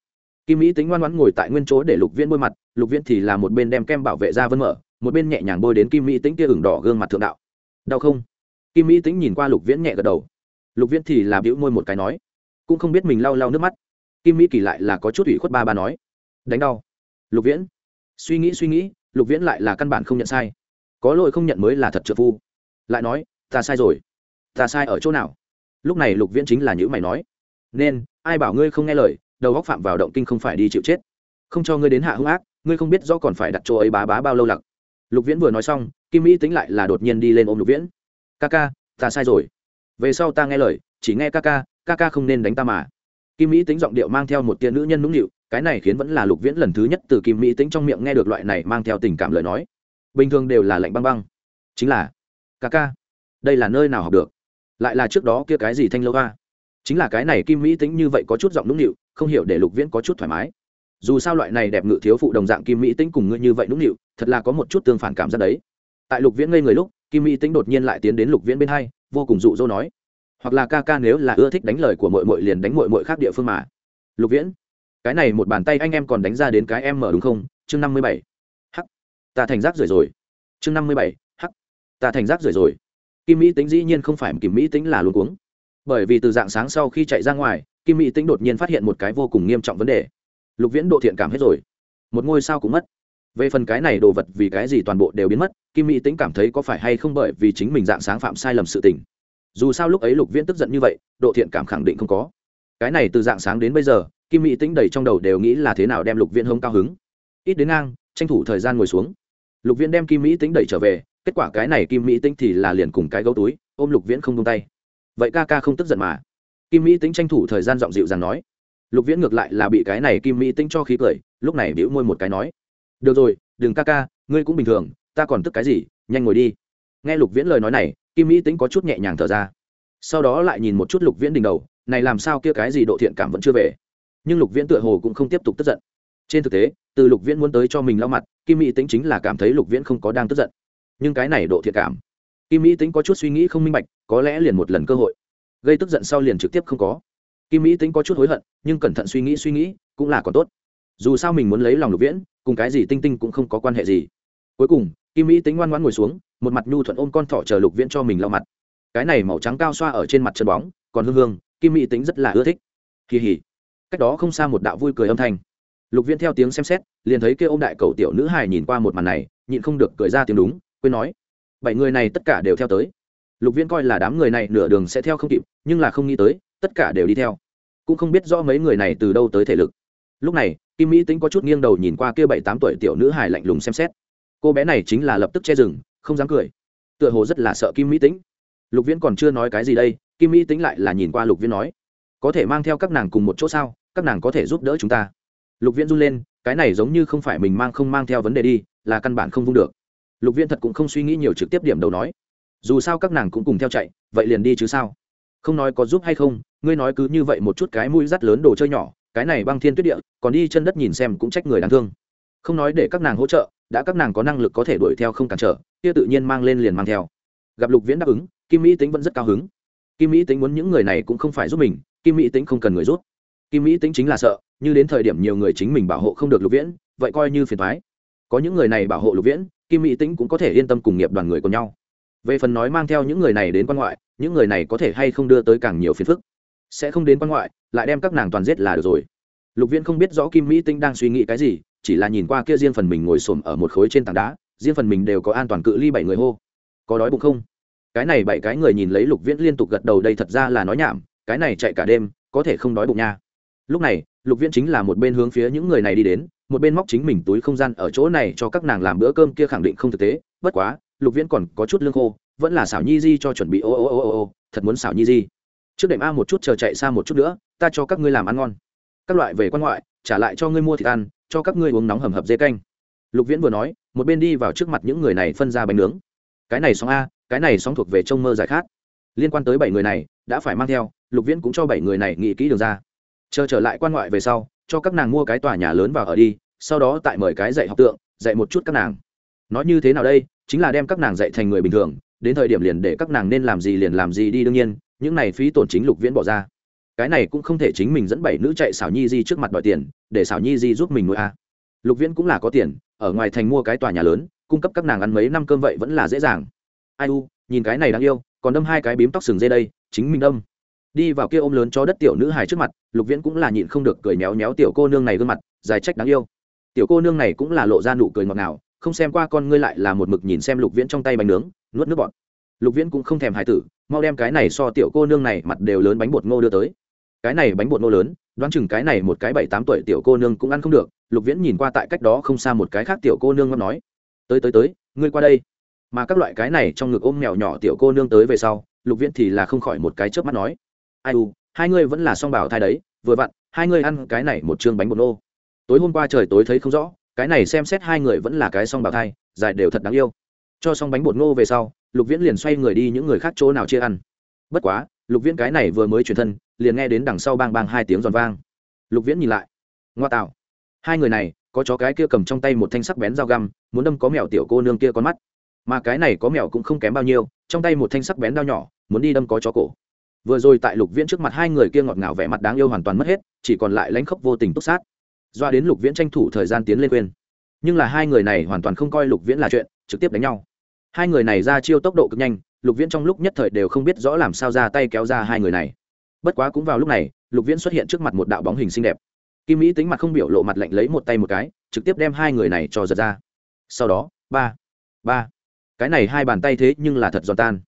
Kim mỹ tính ngoan ngoãn ngồi tại nguyên chỗ để lục viễn bôi mặt, lục viễn thì là một bên đem kem bảo vệ da vân mở, một bên nhẹ nhàng bôi đến kim mỹ tính kia ửng đỏ gương mặt thượng đạo đau không? Kim mỹ tính nhìn qua lục viễn nhẹ gật đầu. Lục viễn thì là bĩu môi một cái nói, cũng không biết mình lau lau nước mắt. Kim mỹ kỳ lại là có chút ủy khuất ba ba nói, đánh đau. Lục viễn, suy nghĩ suy nghĩ, lục viễn lại là căn bản không nhận sai. Có lỗi không nhận mới là thật trợ phu. Lại nói, ta sai rồi. Ta sai ở chỗ nào? Lúc này lục viễn chính là những mày nói, nên, ai bảo ngươi không nghe lời, đầu góc phạm vào động kinh không phải đi chịu chết. Không cho ngươi đến hạ hung ác, ngươi không biết do còn phải đặt chỗ ấy bá bá bao lâu lặc lục viễn vừa nói xong, kim mỹ tính lại là đột nhiên đi lên ôm lục viễn. Ca ca, ta sai rồi. Về sau ta nghe lời, chỉ nghe ca ca ca ca không nên đánh ta mà. Kim mỹ tính giọng điệu mang theo một tia nữ nhân nũng nịu, cái này khiến vẫn là lục viễn lần thứ nhất từ kim mỹ tính trong miệng nghe được loại này mang theo tình cảm lời nói. Bình thường đều là lạnh băng băng. Chính là, ca ca, đây là nơi nào học được? Lại là trước đó kia cái gì thanh lâu a? Chính là cái này kim mỹ tính như vậy có chút giọng nũng nịu, không hiểu để lục viễn có chút thoải mái. Dù sao loại này đẹp ngự thiếu phụ đồng dạng kim mỹ tính cùng ngươi như vậy nũng nịu thật là có một chút tương phản cảm giác đấy. Tại lục viễn ngây người lúc, kim mỹ tính đột nhiên lại tiến đến lục viễn bên hai, vô cùng dụ dỗ nói, hoặc là ca ca nếu là ưa thích đánh lời của mội mội liền đánh mội mội khác địa phương mà. Lục viễn, cái này một bàn tay anh em còn đánh ra đến cái em mở đúng không? Chương năm mươi bảy h ta thành rác rưởi rồi. Chương năm mươi bảy h ta thành rác rưởi rồi. Kim mỹ tính dĩ nhiên không phải kim mỹ tính là luôn cuống. Bởi vì từ dạng sáng sau khi chạy ra ngoài, kim mỹ tính đột nhiên phát hiện một cái vô cùng nghiêm trọng vấn đề. Lục viễn độ thiện cảm hết rồi. Một ngôi sao cũng mất về phần cái này đồ vật vì cái gì toàn bộ đều biến mất, kim mỹ tính cảm thấy có phải hay không bởi vì chính mình dạng sáng phạm sai lầm sự tình. Dù sao lúc ấy lục viễn tức giận như vậy, độ thiện cảm khẳng định không có. Cái này từ dạng sáng đến bây giờ, kim mỹ tính đầy trong đầu đều nghĩ là thế nào đem lục viễn hông cao hứng. Ít đến ngang, tranh thủ thời gian ngồi xuống. Lục viễn đem kim mỹ tính đẩy trở về, kết quả cái này kim mỹ tính thì là liền cùng cái gấu túi, ôm lục viễn không tung tay. Vậy ca ca không tức giận mà. Kim mỹ tính tranh thủ thời gian giọng dịu dàng nói. Lục viễn ngược lại là bị cái này kim mỹ tính cho khí cười, lúc này bĩu môi một cái nói được rồi, đừng ca ca, ngươi cũng bình thường, ta còn tức cái gì, nhanh ngồi đi. Nghe lục viễn lời nói này, kim mỹ tính có chút nhẹ nhàng thở ra. Sau đó lại nhìn một chút lục viễn đỉnh đầu, này làm sao kia cái gì độ thiện cảm vẫn chưa về. Nhưng lục viễn tựa hồ cũng không tiếp tục tức giận. Trên thực tế, từ lục viễn muốn tới cho mình lau mặt, kim mỹ tính chính là cảm thấy lục viễn không có đang tức giận. Nhưng cái này độ thiện cảm, kim mỹ tính có chút suy nghĩ không minh bạch, có lẽ liền một lần cơ hội. Gây tức giận sau liền trực tiếp không có. Kim mỹ tính có chút hối hận, nhưng cẩn thận suy nghĩ suy nghĩ, cũng là còn tốt. Dù sao mình muốn lấy lòng lục viễn cùng cái gì tinh tinh cũng không có quan hệ gì. Cuối cùng, kim mỹ tính ngoan ngoãn ngồi xuống, một mặt nhu thuận ôm con thỏ chờ lục viễn cho mình lau mặt. Cái này màu trắng cao xoa ở trên mặt chân bóng, còn hương hương, kim mỹ tính rất là ưa thích. Kỳ hỉ. Cách đó không xa một đạo vui cười âm thanh. Lục viễn theo tiếng xem xét, liền thấy kia ô m đại cầu tiểu nữ hài nhìn qua một màn này, nhịn không được cười ra tiếng đúng, quên nói, bảy người này tất cả đều theo tới. Lục viễn coi là đám người này nửa đường sẽ theo không kịp, nhưng là không nghĩ tới, tất cả đều đi theo. Cũng không biết rõ mấy người này từ đâu tới thể lực. Lúc này kim mỹ tính có chút nghiêng đầu nhìn qua kia bảy tám tuổi tiểu nữ hài lạnh lùng xem xét. Cô bé này chính là lập tức che rừng không dám cười. Tựa hồ rất là sợ kim mỹ tính lục viễn còn chưa nói cái gì đây, kim mỹ tính lại là nhìn qua lục viễn nói, có thể mang theo các nàng cùng một chỗ sao? Các nàng có thể giúp đỡ chúng ta. Lục viễn run lên, cái này giống như không phải mình mang không mang theo vấn đề đi, là căn bản không vung được. Lục viễn thật cũng không suy nghĩ nhiều trực tiếp điểm đầu nói, dù sao các nàng cũng cùng theo chạy, vậy liền đi chứ sao? Không nói có giúp hay không, ngươi nói cứ như vậy một chút cái mũi rắt lớn đồ chơi nhỏ cái này băng thiên tuyết địa, còn đi chân đất nhìn xem cũng trách người đáng thương. Không nói để các nàng hỗ trợ, đã các nàng có năng lực có thể đuổi theo không cản trở, kia tự nhiên mang lên liền mang theo. Gặp lục viễn đáp ứng, kim mỹ tính vẫn rất cao hứng. Kim mỹ tính muốn những người này cũng không phải giúp mình, kim mỹ tính không cần người giúp. Kim mỹ tính chính là sợ, như đến thời điểm nhiều người chính mình bảo hộ không được lục viễn, vậy coi như phiền thoái có những người này bảo hộ lục viễn, kim mỹ tính cũng có thể yên tâm cùng nghiệp đoàn người của nhau. Về phần nói mang theo những người này đến quan ngoại, những người này có thể hay không đưa tới càng nhiều phiền phức sẽ không đến quan ngoại, lại đem các nàng toàn giết là được rồi. Lục viễn không biết rõ kim mỹ tinh đang suy nghĩ cái gì, chỉ là nhìn qua kia riêng phần mình ngồi xổm ở một khối trên tảng đá, riêng phần mình đều có an toàn cự ly bảy người hô. Có đói bụng không? Cái này bảy cái người nhìn lấy lục viễn liên tục gật đầu, đây thật ra là nói nhảm, cái này chạy cả đêm, có thể không đói bụng nha. Lúc này, lục viễn chính là một bên hướng phía những người này đi đến, một bên móc chính mình túi không gian ở chỗ này cho các nàng làm bữa cơm kia khẳng định không thực tế, bất quá, lục viễn còn có chút lương khô, vẫn là xảo nhi di cho chuẩn bị ô ô ô ô ô, thật muốn xảo nhi di trước đệm a một chút, chờ chạy xa một chút nữa, ta cho các ngươi làm ăn ngon. Các loại về quan ngoại, trả lại cho ngươi mua thịt ăn, cho các ngươi uống nóng hầm hập dê canh. Lục viễn vừa nói, một bên đi vào trước mặt những người này phân ra bánh nướng. Cái này sóng a, cái này sóng thuộc về trông mơ giải khát. Liên quan tới bảy người này, đã phải mang theo, lục viễn cũng cho bảy người này nghĩ kỹ đường ra. Chờ trở lại quan ngoại về sau, cho các nàng mua cái tòa nhà lớn vào ở đi, sau đó tại mời cái dạy học tượng, dạy một chút các nàng. Nói như thế nào đây, chính là đem các nàng dạy thành người bình thường, đến thời điểm liền để các nàng nên làm gì liền làm gì đi đương nhiên những này phí tổn chính lục viễn bỏ ra. Cái này cũng không thể chính mình dẫn bảy nữ chạy xảo nhi di trước mặt đòi tiền, để xảo nhi di giúp mình nuôi a. Lục viễn cũng là có tiền, ở ngoài thành mua cái tòa nhà lớn, cung cấp các nàng ăn mấy năm cơm vậy vẫn là dễ dàng. Ai u, nhìn cái này đáng yêu, còn đâm hai cái bím tóc sừng dây đây, chính mình đâm. Đi vào kia ôm lớn cho đất tiểu nữ hài trước mặt, lục viễn cũng là nhịn không được cười méo méo tiểu cô nương này gương mặt dài trách đáng yêu. Tiểu cô nương này cũng là lộ ra nụ cười ngọt ngào, không xem qua con ngươi lại là một mực nhìn xem lục viễn trong tay bánh nướng, nuốt nước bọt lục viễn cũng không thèm hài tử, mau đem cái này so tiểu cô nương này mặt đều lớn bánh bột ngô đưa tới. Cái này bánh bột ngô lớn, đoán chừng cái này một cái bảy tám tuổi tiểu cô nương cũng ăn không được, lục viễn nhìn qua tại cách đó không xa một cái khác tiểu cô nương ngâm nói, tới tới tới, ngươi qua đây. Mà các loại cái này trong ngực ôm mèo nhỏ tiểu cô nương tới về sau, lục viễn thì là không khỏi một cái chớp mắt nói, ai u, hai ngươi vẫn là song bảo thai đấy, vừa vặn, hai ngươi ăn cái này một chương bánh bột nô tối hôm qua trời tối thấy không rõ, cái này xem xét hai người vẫn là cái song bảo thai, dài đều thật đáng yêu cho xong bánh bột ngô về sau, lục viễn liền xoay người đi những người khác chỗ nào chia ăn. Bất quá, lục viễn cái này vừa mới chuyển thân, liền nghe đến đằng sau bang bang hai tiếng giòn vang. Lục viễn nhìn lại. Ngoa tạo. Hai người này, có chó cái kia cầm trong tay một thanh sắc bén dao găm, muốn đâm có mèo tiểu cô nương kia con mắt. Mà cái này có mèo cũng không kém bao nhiêu, trong tay một thanh sắc bén đao nhỏ, muốn đi đâm có chó cổ. Vừa rồi tại lục viễn trước mặt hai người kia ngọt ngào vẻ mặt đáng yêu hoàn toàn mất hết, chỉ còn lại lãnh khốc vô tình túc sát. Doa đến lục viễn tranh thủ thời gian tiến lên quên. Nhưng là hai người này hoàn toàn không coi lục viễn là chuyện trực tiếp đánh nhau. Hai người này ra chiêu tốc độ cực nhanh, lục viễn trong lúc nhất thời đều không biết rõ làm sao ra tay kéo ra hai người này. Bất quá cũng vào lúc này, lục viễn xuất hiện trước mặt một đạo bóng hình xinh đẹp. Kim mỹ tính mặt không biểu lộ mặt lạnh lấy một tay một cái, trực tiếp đem hai người này cho giật ra. Sau đó, ba ba. Cái này hai bàn tay thế nhưng là thật giòn tan.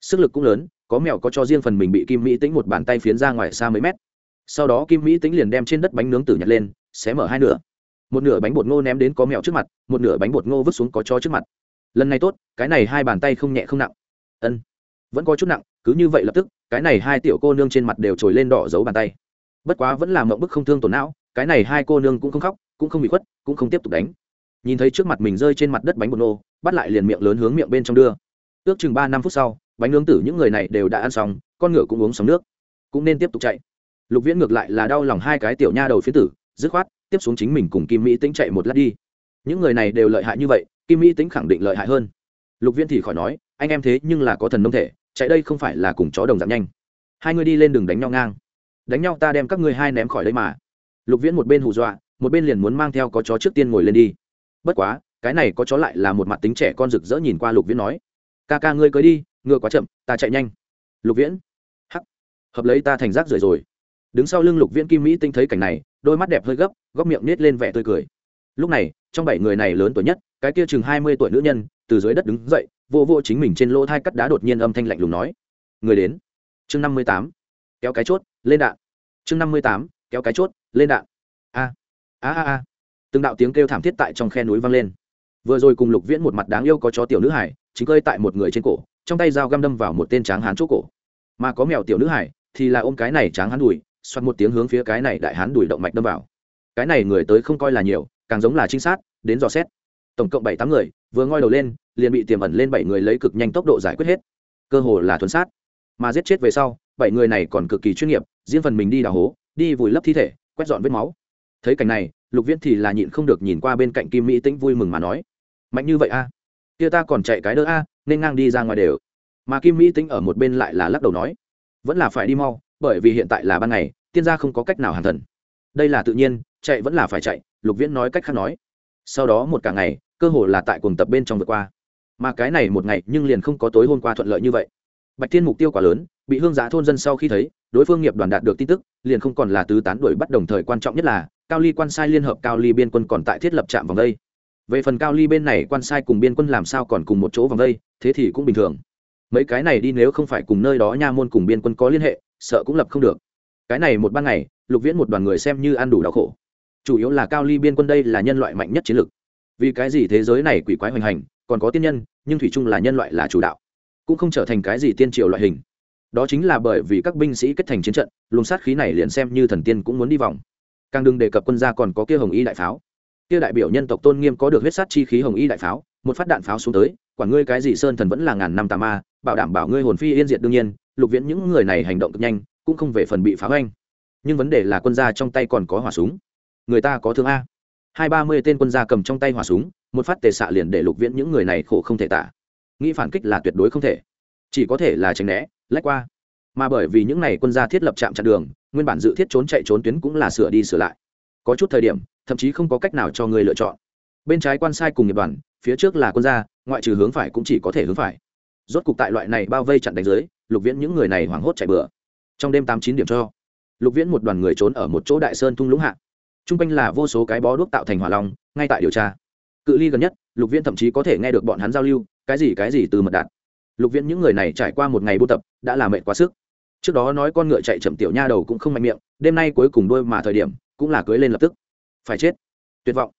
Sức lực cũng lớn, có mèo có cho riêng phần mình bị kim mỹ tính một bàn tay phiến ra ngoài xa mấy mét. Sau đó kim mỹ tính liền đem trên đất bánh nướng tử nhặt lên, xé mở hai nửa. Một nửa bánh bột ngô ném đến có mèo trước mặt, một nửa bánh bột ngô vứt xuống có cho trước mặt lần này tốt, cái này hai bàn tay không nhẹ không nặng. Ân, vẫn có chút nặng, cứ như vậy lập tức, cái này hai tiểu cô nương trên mặt đều trồi lên đỏ dấu bàn tay. Bất quá vẫn là mộng bức không thương tổn não, cái này hai cô nương cũng không khóc, cũng không bị khuất, cũng không tiếp tục đánh. Nhìn thấy trước mặt mình rơi trên mặt đất bánh bột nô, bắt lại liền miệng lớn hướng miệng bên trong đưa. Ước chừng ba năm phút sau, bánh nướng tử những người này đều đã ăn xong, con ngựa cũng uống xong nước, cũng nên tiếp tục chạy. Lục viễn ngược lại là đau lòng hai cái tiểu nha đầu phía tử, dứt khoát, tiếp xuống chính mình cùng kim mỹ tính chạy một lát đi. Những người này đều lợi hại như vậy kim mỹ tính khẳng định lợi hại hơn. Lục viễn thì khỏi nói, anh em thế nhưng là có thần nông thể, chạy đây không phải là cùng chó đồng giảm nhanh. Hai người đi lên đường đánh nhau ngang. Đánh nhau ta đem các ngươi hai ném khỏi đây mà. Lục viễn một bên hù dọa, một bên liền muốn mang theo có chó trước tiên ngồi lên đi. Bất quá, cái này có chó lại là một mặt tính trẻ con rực rỡ nhìn qua lục viễn nói, ca ca ngươi cưới đi, ngựa quá chậm, ta chạy nhanh. Lục viễn, hắc, hợp lấy ta thành rác rưởi rồi. Đứng sau lưng lục viễn kim mỹ tinh thấy cảnh này, đôi mắt đẹp hơi gấp, góc miệng nết lên vẻ tươi cười lúc này, trong bảy người này lớn tuổi nhất, cái kia chừng hai mươi tuổi nữ nhân, từ dưới đất đứng dậy, vô vô chính mình trên lỗ thai cắt đá đột nhiên âm thanh lạnh lùng nói. Người đến. Chương năm mươi tám. Kéo cái chốt, lên đạn. Chương năm mươi tám. Kéo cái chốt, lên đạn. A. A a a. Từng đạo tiếng kêu thảm thiết tại trong khe núi vang lên. Vừa rồi cùng lục viễn một mặt đáng yêu có chó tiểu nữ hải, chính cơi tại một người trên cổ, trong tay dao găm đâm vào một tên tráng hán chỗ cổ. Mà có mèo tiểu nữ hải, thì là ôm cái này tráng hán đùi xoắt một tiếng hướng phía cái này đại hán đùi động mạch đâm vào. Cái này người tới không coi là nhiều càng giống là trinh sát, đến dò xét. Tổng cộng bảy tám người, vừa ngoi đầu lên, liền bị tiềm ẩn lên bảy người lấy cực nhanh tốc độ giải quyết hết. Cơ hồ là thuần sát. Mà giết chết về sau, bảy người này còn cực kỳ chuyên nghiệp, riêng phần mình đi đào hố, đi vùi lấp thi thể, quét dọn vết máu. Thấy cảnh này, lục viễn thì là nhịn không được nhìn qua bên cạnh kim mỹ tĩnh vui mừng mà nói, mạnh như vậy a? Kia ta còn chạy cái đỡ a, nên ngang đi ra ngoài đều. Mà kim mỹ tĩnh ở một bên lại là lắc đầu nói, vẫn là phải đi mau, bởi vì hiện tại là ban ngày, tiên gia không có cách nào hàn thần. Đây là tự nhiên chạy vẫn là phải chạy, lục viễn nói cách khác nói. Sau đó một cả ngày, cơ hồ là tại cuồng tập bên trong vượt qua. Mà cái này một ngày nhưng liền không có tối hôm qua thuận lợi như vậy. Bạch thiên mục tiêu quá lớn, bị hương giá thôn dân sau khi thấy, đối phương nghiệp đoàn đạt được tin tức, liền không còn là tứ tán đuổi bắt đồng thời quan trọng nhất là, cao ly quan sai liên hợp cao ly biên quân còn tại thiết lập trạm vòng đây. Về phần cao ly bên này quan sai cùng biên quân làm sao còn cùng một chỗ vòng đây, thế thì cũng bình thường. Mấy cái này đi nếu không phải cùng nơi đó nha môn cùng biên quân có liên hệ, sợ cũng lập không được. Cái này một ban ngày, lục viễn một đoàn người xem như ăn đủ đau khổ chủ yếu là cao ly biên quân đây là nhân loại mạnh nhất chiến lược. Vì cái gì thế giới này quỷ quái hoành hành, còn có tiên nhân, nhưng thủy chung là nhân loại là chủ đạo, cũng không trở thành cái gì tiên triều loại hình. Đó chính là bởi vì các binh sĩ kết thành chiến trận, luồng sát khí này liền xem như thần tiên cũng muốn đi vòng. Càng đừng đề cập quân gia còn có kia hồng y đại pháo. Kia đại biểu nhân tộc tôn nghiêm có được huyết sát chi khí hồng y đại pháo, một phát đạn pháo xuống tới quản ngươi cái gì sơn thần vẫn là ngàn năm tà ma, bảo đảm bảo ngươi hồn phi yên diệt đương nhiên, lục viễn những người này hành động cực nhanh, cũng không về phần bị phá hoanh nhưng vấn đề là quân gia trong tay còn có hỏa súng người ta có thương a. Hai ba mươi tên quân gia cầm trong tay hỏa súng, một phát tề xạ liền để lục viễn những người này khổ không thể tả. Nghĩ phản kích là tuyệt đối không thể. Chỉ có thể là tránh né, lách qua. Mà bởi vì những n à y quân gia thiết lập trạm chặn đường, nguyên bản dự thiết trốn chạy trốn tuyến cũng là sửa đi sửa lại. Có chút thời điểm, thậm chí không có cách nào cho người lựa chọn. Bên trái quan sai cùng nghiệp đoàn, phía trước là quân gia, ngoại trừ hướng phải cũng chỉ có thể hướng phải. Rốt cục tại loại này bao vây chặn đánh dưới, lục viễn những người này hoảng hốt chạy bừa. Trong đêm tám chín điểm cho, lục viễn một đoàn người trốn ở một chỗ đại sơn thung lũng hạ t r u n g quanh là vô số cái bó đuốc tạo thành hỏa long, ngay tại điều tra. Cự ly gần nhất, lục viễn thậm chí có thể nghe được bọn hắn giao lưu, cái gì cái gì từ mật đạn. lục viễn những người này trải qua một ngày buôn tập, đã làm mệt quá sức. Trước đó nói con ngựa chạy chậm tiểu nha đầu cũng không mạnh miệng, đêm nay cuối cùng đôi mà thời điểm, cũng là cưới lên lập tức. Phải chết. Tuyệt vọng.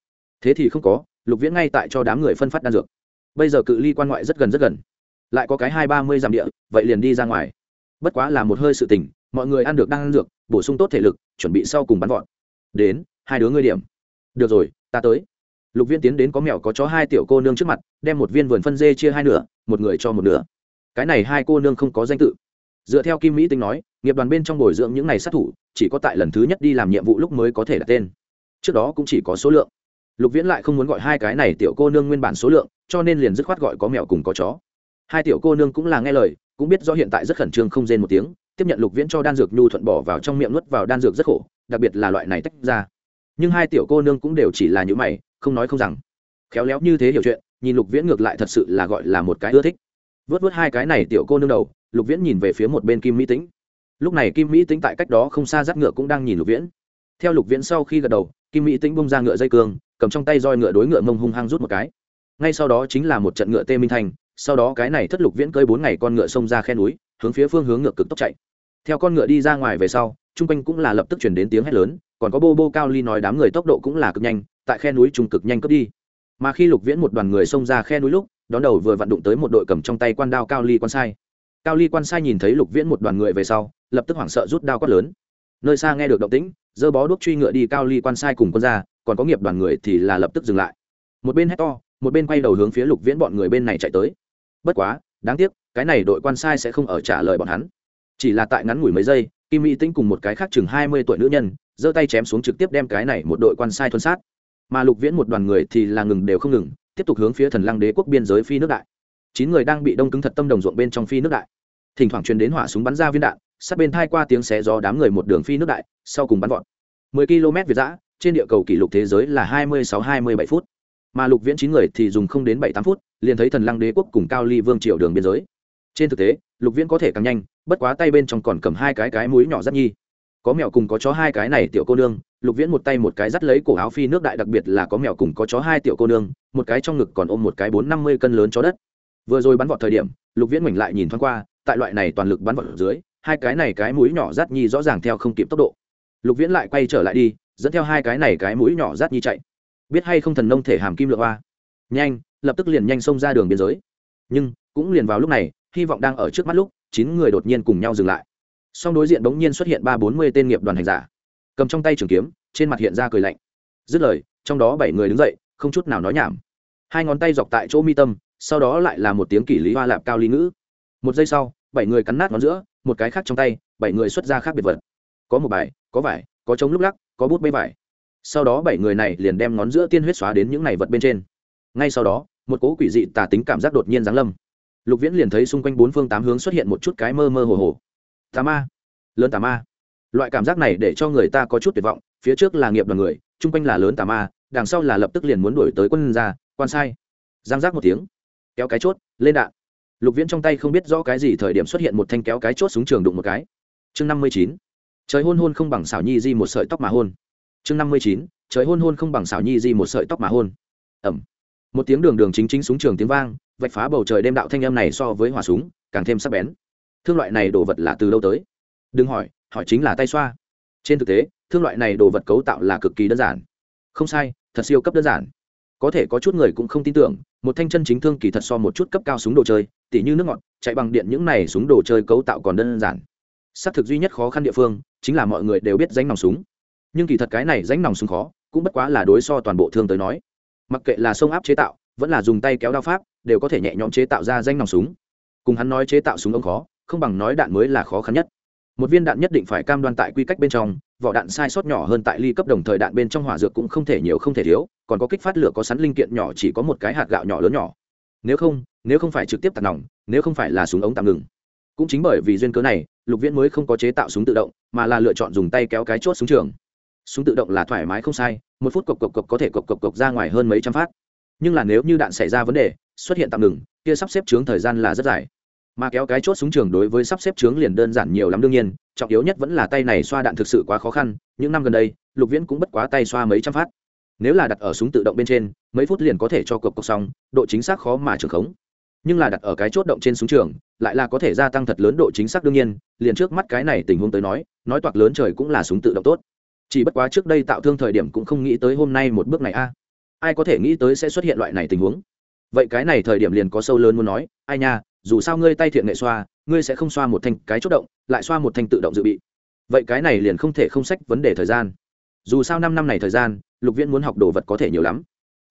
Thế thì không có, lục viễn ngay tại cho đám người phân phát đan dược. Bây giờ cự ly quan ngoại rất gần rất gần. Lại có cái hai ba mươi dặm địa, vậy liền đi ra ngoài. Bất quá là một hơi sự tình, mọi người ăn được đan dược, bổ sung tốt thể lực, chuẩn bị sau cùng bắn vọt. Đến hai đứa ngươi điểm. Được rồi, ta tới. Lục viên tiến đến có mèo có chó hai tiểu cô nương trước mặt, đem một viên vườn phân dê chia hai nửa, một người cho một nửa. Cái này hai cô nương không có danh tự. Dựa theo kim mỹ tính nói, nghiệp đoàn bên trong bồi dưỡng những n à y sát thủ, chỉ có tại lần thứ nhất đi làm nhiệm vụ lúc mới có thể đặt tên. Trước đó cũng chỉ có số lượng. Lục viễn lại không muốn gọi hai cái này tiểu cô nương nguyên bản số lượng, cho nên liền dứt khoát gọi có mèo cùng có chó. Hai tiểu cô nương cũng là nghe lời, cũng biết do hiện tại rất khẩn trương không rên một tiếng, tiếp nhận lục viễn cho đan dược nhu thuận bỏ vào trong miệng nuốt vào đan dược rất khổ, đặc biệt là loại này tách ra nhưng hai tiểu cô nương cũng đều chỉ là những mày, không nói không rằng. Khéo léo như thế hiểu chuyện, nhìn lục viễn ngược lại thật sự là gọi là một cái ưa thích. Vớt vớt hai cái này tiểu cô nương đầu, lục viễn nhìn về phía một bên kim mỹ tính lúc này kim mỹ tính tại cách đó không xa dắt ngựa cũng đang nhìn lục viễn. Theo lục viễn sau khi gật đầu, kim mỹ tính bông ra ngựa dây cương, cầm trong tay roi ngựa đối ngựa mông hung hăng rút một cái. Ngay sau đó chính là một trận ngựa tê minh thành, sau đó cái này thất lục viễn cơi bốn ngày con ngựa xông ra khe núi, hướng phía phương hướng ngựa cực tốc chạy. Theo con ngựa đi ra ngoài về sau, chung quanh cũng là lập tức chuyển đến tiếng hét lớn còn có bô bô cao ly nói đám người tốc độ cũng là cực nhanh, tại khe núi trung cực nhanh cướp đi. Mà khi lục viễn một đoàn người xông ra khe núi lúc, đón đầu vừa vặn đụng tới một đội cầm trong tay quan đao cao ly quan sai. Cao ly quan sai nhìn thấy lục viễn một đoàn người về sau, lập tức hoảng sợ rút đao quát lớn. Nơi xa nghe được động tĩnh dơ bó đuốc truy ngựa đi cao ly quan sai cùng quân ra còn có nghiệp đoàn người thì là lập tức dừng lại. Một bên hét to, một bên quay đầu hướng phía lục viễn bọn người bên này chạy tới. Bất quá, đáng tiếc, cái này đội quan sai sẽ không ở trả lời bọn hắn chỉ là tại ngắn ngủi mấy giây, kim mỹ tĩnh cùng một cái khác chừng hai mươi tuổi nữ nhân, giơ tay chém xuống trực tiếp đem cái này một đội quan sai thuân sát. Mà lục viễn một đoàn người thì là ngừng đều không ngừng, tiếp tục hướng phía thần lăng đế quốc biên giới phi nước đại. Chín người đang bị đông cứng thật tâm đồng ruộng bên trong phi nước đại. Thỉnh thoảng truyền đến hỏa súng bắn ra viên đạn, sát bên thai qua tiếng xé gió đám người một đường phi nước đại, sau cùng bắn vọt. 10 km việt giã trên địa cầu kỷ lục thế giới là 26-27 phút. Mà lục viễn chín người thì dùng không đến 7-8 phút, liền thấy thần lăng đế quốc cùng cao ly vương triều đường biên giới trên thực tế, lục viễn có thể càng nhanh, bất quá tay bên trong còn cầm hai cái cái mũi nhỏ rất nhi. Có mèo cùng có chó hai cái này tiểu cô nương, lục viễn một tay một cái dắt lấy cổ áo phi nước đại đặc biệt là có mèo cùng có chó hai tiểu cô nương, một cái trong ngực còn ôm một cái bốn năm mươi cân lớn chó đất. Vừa rồi bắn vọt thời điểm, lục viễn mình lại nhìn thoáng qua, tại loại này toàn lực bắn vọt ở dưới, hai cái này cái mũi nhỏ rát nhi rõ ràng theo không kịp tốc độ. Lục viễn lại quay trở lại đi, dẫn theo hai cái này cái mũi nhỏ rát nhi chạy. Biết hay không thần nông thể hàm kim lượng a nhanh, lập tức liền nhanh xông ra đường biên giới. Nhưng, cũng liền vào lúc này hy vọng đang ở trước mắt lúc, chín người đột nhiên cùng nhau dừng lại. Song đối diện bỗng nhiên xuất hiện ba bốn mươi tên nghiệp đoàn hành giả. Cầm trong tay trường kiếm, trên mặt hiện ra cười lạnh. Dứt lời, trong đó bảy người đứng dậy, không chút nào nói nhảm. Hai ngón tay dọc tại chỗ mi tâm, sau đó lại là một tiếng kỷ lý hoa lạp cao lý ngữ. Một giây sau, bảy người cắn nát ngón giữa, một cái khác trong tay, bảy người xuất ra khác biệt vật. Có một bài, có vải, có trống lúc lắc, có bút bê vải. Sau đó bảy người này liền đem ngón giữa tiên huyết xóa đến những này vật bên trên. Ngay sau đó, một cỗ quỷ dị tà tính cảm giác đột nhiên giáng lâm lục viễn liền thấy xung quanh bốn phương tám hướng xuất hiện một chút cái mơ mơ hồ hồ. Tà ma. Lớn tà ma. Loại cảm giác này để cho người ta có chút tuyệt vọng, phía trước là nghiệp đoàn người, chung quanh là lớn tà ma, đằng sau là lập tức liền muốn đuổi tới quân ra quan sai. Giang giác một tiếng. Kéo cái chốt, lên đạn. Lục viễn trong tay không biết rõ cái gì thời điểm xuất hiện một thanh kéo cái chốt xuống trường đụng một cái. Chương năm mươi chín. Trời hôn hôn không bằng xảo nhi di một sợi tóc mà hôn. Chương năm mươi chín. Trời hôn hôn không bằng xảo nhi di một sợi tóc mà hôn. Ẩm một tiếng đường đường chính chính súng trường tiếng vang, vạch phá bầu trời đêm đạo thanh âm này so với hỏa súng, càng thêm sắc bén. Thương loại này đồ vật là từ lâu tới? Đừng hỏi hỏi chính là tay xoa. Trên thực tế, thương loại này đồ vật cấu tạo là cực kỳ đơn giản. Không sai, thật siêu cấp đơn giản. Có thể có chút người cũng không tin tưởng, một thanh chân chính thương kỳ thật so một chút cấp cao súng đồ chơi, tỉ như nước ngọt, chạy bằng điện những này súng đồ chơi cấu tạo còn đơn giản. Xác thực duy nhất khó khăn địa phương chính là mọi người đều biết danh nòng súng. Nhưng kỳ thật cái này danh nòng súng khó, cũng bất quá là đối so toàn bộ thương tới nói mặc kệ là sông áp chế tạo, vẫn là dùng tay kéo đao pháp, đều có thể nhẹ nhõm chế tạo ra danh nòng súng. Cùng hắn nói chế tạo súng ống khó, không bằng nói đạn mới là khó khăn nhất. Một viên đạn nhất định phải cam đoan tại quy cách bên trong, vỏ đạn sai sót nhỏ hơn tại ly cấp đồng thời đạn bên trong hỏa dược cũng không thể nhiều không thể thiếu, còn có kích phát lửa có sắn linh kiện nhỏ chỉ có một cái hạt gạo nhỏ lớn nhỏ. Nếu không nếu không phải trực tiếp tạt nòng, nếu không phải là súng ống tạm ngừng. Cũng chính bởi vì duyên cớ này, lục viễn mới không có chế tạo súng tự động, mà là lựa chọn dùng tay kéo cái chốt súng trường. Súng tự động là thoải mái không sai một phút cộc cộc cộc có thể cộc cộc cộc ra ngoài hơn mấy trăm phát. Nhưng là nếu như đạn xảy ra vấn đề, xuất hiện tạm ngừng, kia sắp xếp chướng thời gian là rất dài. Mà kéo cái chốt súng trường đối với sắp xếp chướng liền đơn giản nhiều lắm đương nhiên, trọng yếu nhất vẫn là tay này xoa đạn thực sự quá khó khăn, những năm gần đây, lục viễn cũng bất quá tay xoa mấy trăm phát. Nếu là đặt ở súng tự động bên trên, mấy phút liền có thể cho cộc cộc xong, độ chính xác khó mà trường khống. Nhưng là đặt ở cái chốt động trên súng trường, lại là có thể gia tăng thật lớn độ chính xác đương nhiên, liền trước mắt cái này tình huống tới nói nói toạc lớn trời cũng là súng tự động tốt chỉ bất quá trước đây tạo thương thời điểm cũng không nghĩ tới hôm nay một bước này a. À. Ai có thể nghĩ tới sẽ xuất hiện loại này tình huống? Vậy cái này thời điểm liền có sâu lớn muốn nói, ai nha, dù sao ngươi tay thiện nghệ xoa, ngươi sẽ không xoa một thanh cái chốt động, lại xoa một thanh tự động dự bị. Vậy cái này liền không thể không sách vấn đề thời gian. Dù sao năm năm này thời gian, lục viễn muốn học đồ vật có thể nhiều lắm.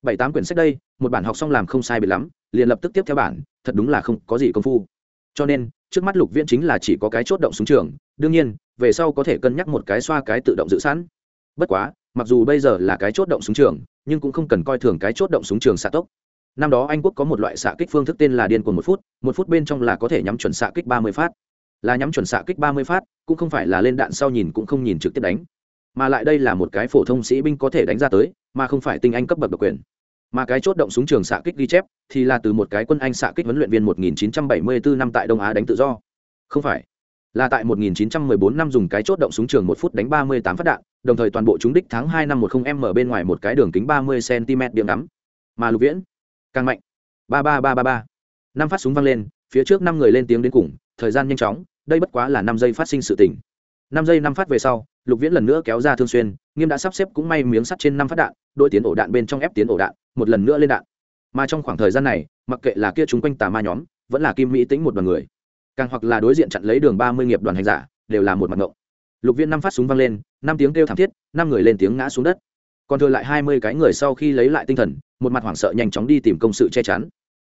Bảy tám quyển sách đây, một bản học xong làm không sai biệt lắm, liền lập tức tiếp theo bản, thật đúng là không có gì công phu. Cho nên, trước mắt lục viễn chính là chỉ có cái chốt động súng trường, đương nhiên về sau có thể cân nhắc một cái xoa cái tự động giữ sẵn. Bất quá, mặc dù bây giờ là cái chốt động súng trường, nhưng cũng không cần coi thường cái chốt động súng trường xạ tốc. Năm đó anh quốc có một loại xạ kích phương thức tên là điên cuồng một phút một phút bên trong là có thể nhắm chuẩn xạ kích ba mươi phát. Là nhắm chuẩn xạ kích ba mươi phát, cũng không phải là lên đạn sau nhìn cũng không nhìn trực tiếp đánh. Mà lại đây là một cái phổ thông sĩ binh có thể đánh ra tới, mà không phải tinh anh cấp bậc độc quyền. Mà cái chốt động súng trường xạ kích ghi chép thì là từ một cái quân anh xạ kích huấn luyện viên 1974 năm tại đông á đánh tự do. Không phải là tại 1914 năm dùng cái chốt động súng trường một phút đánh 38 phát đạn đồng thời toàn bộ chúng đích tháng 2 năm 10 m bên ngoài một cái đường kính 30 cm điểm ngắm. mà lục viễn càng mạnh. Ba ba ba ba ba. Năm phát súng văng lên phía trước năm người lên tiếng đến cùng thời gian nhanh chóng đây bất quá là năm giây phát sinh sự tình, năm giây năm phát về sau lục viễn lần nữa kéo ra thương xuyên nghiêm đã sắp xếp cũng may miếng sắt trên năm phát đạn đôi tiến ổ đạn bên trong ép tiến ổ đạn một lần nữa lên đạn. Mà trong khoảng thời gian này mặc kệ là kia chúng quanh tà ma nhóm vẫn là kim mỹ tính một đoàn người càng hoặc là đối diện chặn lấy đường ba mươi nghiệp đoàn hành giả, đều là một mặt ngộng. Lục viên năm phát súng văng lên, năm tiếng kêu thảm thiết, năm người lên tiếng ngã xuống đất. Còn thừa lại hai mươi cái người sau khi lấy lại tinh thần, một mặt hoảng sợ nhanh chóng đi tìm công sự che chắn.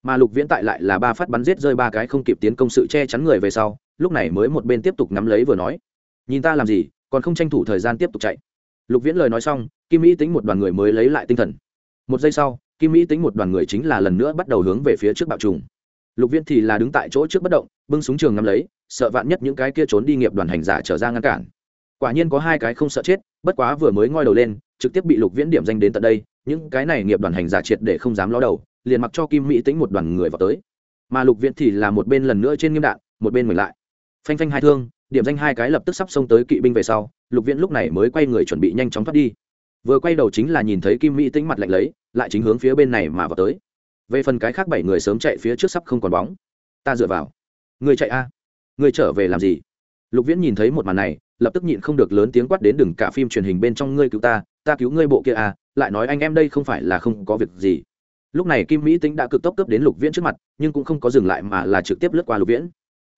Mà lục viễn tại lại là ba phát bắn giết rơi ba cái không kịp tiến công sự che chắn người về sau, lúc này mới một bên tiếp tục nắm lấy vừa nói. Nhìn ta làm gì, còn không tranh thủ thời gian tiếp tục chạy. Lục viễn lời nói xong, kim mỹ tính một đoàn người mới lấy lại tinh thần. Một giây sau, kim mỹ tính một đoàn người chính là lần nữa bắt đầu hướng về phía trước bạo trùng lục viễn thì là đứng tại chỗ trước bất động, bưng súng trường ngắm lấy, sợ vạn nhất những cái kia trốn đi nghiệp đoàn hành giả trở ra ngăn cản. Quả nhiên có hai cái không sợ chết, bất quá vừa mới ngoi đầu lên, trực tiếp bị lục viễn điểm danh đến tận đây, những cái này nghiệp đoàn hành giả triệt để không dám ló đầu, liền mặc cho kim mỹ tính một đoàn người vào tới. Mà lục viễn thì là một bên lần nữa trên nghiêm đạn, một bên ngừng lại. Phanh phanh hai thương, điểm danh hai cái lập tức sắp xông tới kỵ binh về sau, lục viễn lúc này mới quay người chuẩn bị nhanh chóng thoát đi. Vừa quay đầu chính là nhìn thấy kim mỹ tính mặt lạnh lấy, lại chính hướng phía bên này mà vào tới về phần cái khác bảy người sớm chạy phía trước sắp không còn bóng. Ta dựa vào. Người chạy a. Người trở về làm gì? Lục viễn nhìn thấy một màn này, lập tức nhịn không được lớn tiếng quát đến đừng, cả phim truyền hình bên trong ngươi cứu ta ta cứu ngươi bộ kia a, lại nói anh em đây không phải là không có việc gì. Lúc này kim mỹ tính đã cực tốc cấp đến lục viễn trước mặt, nhưng cũng không có dừng lại mà là trực tiếp lướt qua lục viễn.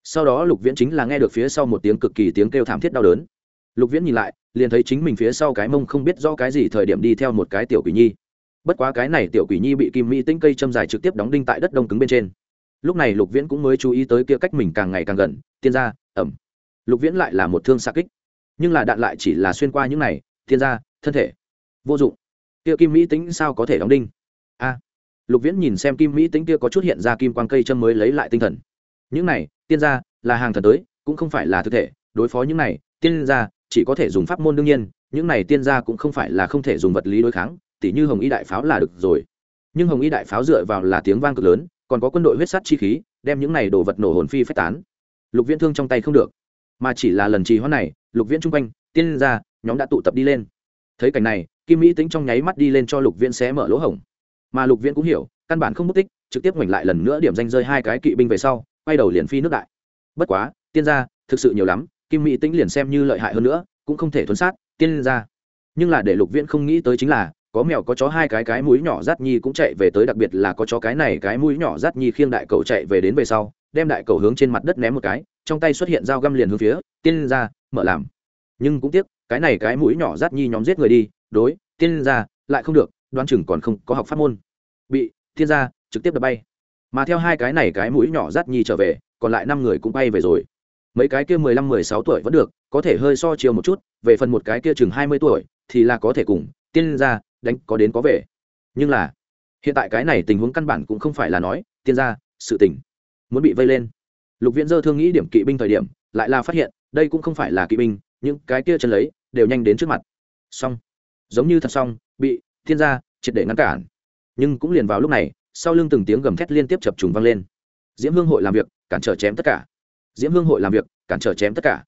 Sau đó lục viễn chính là nghe được phía sau một tiếng cực kỳ tiếng kêu thảm thiết đau đớn. Lục viễn nhìn lại, liền thấy chính mình phía sau cái mông không biết do cái gì thời điểm đi theo một cái tiểu quỷ nhi bất quá cái này tiểu quỷ nhi bị kim mỹ tinh cây châm dài trực tiếp đóng đinh tại đất đông cứng bên trên. Lúc này lục viễn cũng mới chú ý tới kia cách mình càng ngày càng gần, tiên gia, ẩm. Lục viễn lại là một thương xa kích. Nhưng là đạn lại chỉ là xuyên qua những này, tiên gia, thân thể. Vô dụng. Kia kim mỹ tính sao có thể đóng đinh? A. Lục viễn nhìn xem kim mỹ tính kia có chút hiện ra kim quang cây châm mới lấy lại tinh thần. Những này, tiên gia, là hàng thần tới, cũng không phải là thực thể. Đối phó những này, tiên gia, chỉ có thể dùng pháp môn đương nhiên, những này tiên gia cũng không phải là không thể dùng vật lý đối kháng tỉ như hồng y đại pháo là được rồi. Nhưng hồng y đại pháo dựa vào là tiếng vang cực lớn, còn có quân đội huyết sắt chi khí, đem những này đồ vật nổ hồn phi phách tán. Lục viễn thương trong tay không được, mà chỉ là lần trì hoãn này, lục viễn chung quanh, tiên gia, nhóm đã tụ tập đi lên. Thấy cảnh này, kim mỹ tính trong nháy mắt đi lên cho lục viễn xé mở lỗ hổng. Mà lục viễn cũng hiểu, căn bản không mất tích, trực tiếp ngoảnh lại lần nữa điểm danh rơi hai cái kỵ binh về sau, quay đầu liền phi nước đại. Bất quá, tiên gia, thực sự nhiều lắm, kim mỹ tính liền xem như lợi hại hơn nữa, cũng không thể thuấn sát, tiên gia. Nhưng là để lục viễn không nghĩ tới chính là có mèo có chó hai cái cái mũi nhỏ rát nhi cũng chạy về tới, đặc biệt là có chó cái này cái mũi nhỏ rát nhi khiêng đại cầu chạy về đến về sau, đem đại cầu hướng trên mặt đất ném một cái, trong tay xuất hiện dao găm liền hướng phía tiên ra, mở làm. Nhưng cũng tiếc, cái này cái mũi nhỏ rát nhi nhóm giết người đi, đối, tiên ra, lại không được đoan chừng còn không có học pháp môn. Bị, tiên ra, trực tiếp đập bay. Mà theo hai cái này cái mũi nhỏ rát nhi trở về, còn lại năm người cũng bay về rồi. Mấy cái kia mười lăm, mười sáu tuổi vẫn được, có thể hơi so chiều một chút, về phần một cái kia chừng hai mươi tuổi, thì là có thể cùng, tiên ra đánh có đến có về. Nhưng là, hiện tại cái này tình huống căn bản cũng không phải là nói, tiên ra sự tình, muốn bị vây lên. Lục viễn dơ thương nghĩ điểm kỵ binh thời điểm, lại là phát hiện, đây cũng không phải là kỵ binh, những cái kia chân lấy, đều nhanh đến trước mặt. Xong. Giống như thật xong, bị thiên gia triệt để ngăn cản. Nhưng cũng liền vào lúc này, sau lưng từng tiếng gầm thét liên tiếp chập trùng vang lên. Diễm hương hội làm việc, cản trở chém tất cả. Diễm hương hội làm việc, cản trở chém tất cả.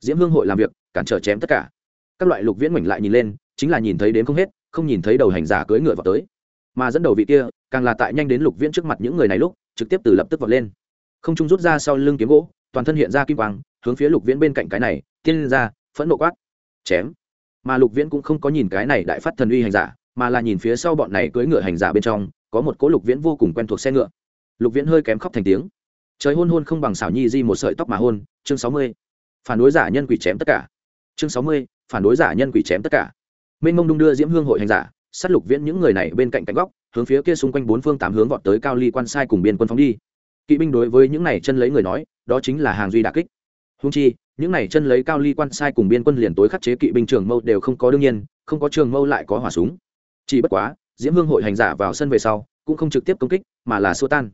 Diễm hương hội làm việc, cản trở chém tất cả. Các loại lục viễn mảnh lại nhìn lên, chính là nhìn thấy đến không hết không nhìn thấy đầu hành giả cưỡi ngựa vào tới. Mà dẫn đầu vị kia, càng là tại nhanh đến lục viễn trước mặt những người này lúc, trực tiếp từ lập tức vọt lên. Không trung rút ra sau lưng kiếm gỗ, toàn thân hiện ra kim quang, hướng phía lục viễn bên cạnh cái này, tiên ra, phẫn nộ quát. Chém. Mà lục viễn cũng không có nhìn cái này đại phát thần uy hành giả, mà là nhìn phía sau bọn này cưỡi ngựa hành giả bên trong, có một cỗ lục viễn vô cùng quen thuộc xe ngựa. Lục viễn hơi kém khóc thành tiếng. Trời hôn hôn không bằng xảo nhi di một sợi tóc mà hôn, chương sáu mươi. Phản đối giả nhân quỷ chém tất cả. Chương sáu mươi, phản đối giả nhân quỷ chém tất cả mênh mông đung đưa diễm hương hội hành giả, sát lục viễn những người này bên cạnh cánh góc, hướng phía kia xung quanh bốn phương tám hướng vọt tới cao ly quan sai cùng biên quân phóng đi. Kỵ binh đối với những này chân lấy người nói, đó chính là hàng duy đà kích. Hung chi, những này chân lấy cao ly quan sai cùng biên quân liền tối khắc chế kỵ binh trường mâu đều không có đương nhiên, không có trường mâu lại có hỏa súng. Chỉ bất quá, diễm hương hội hành giả vào sân về sau, cũng không trực tiếp công kích, mà là xua tan.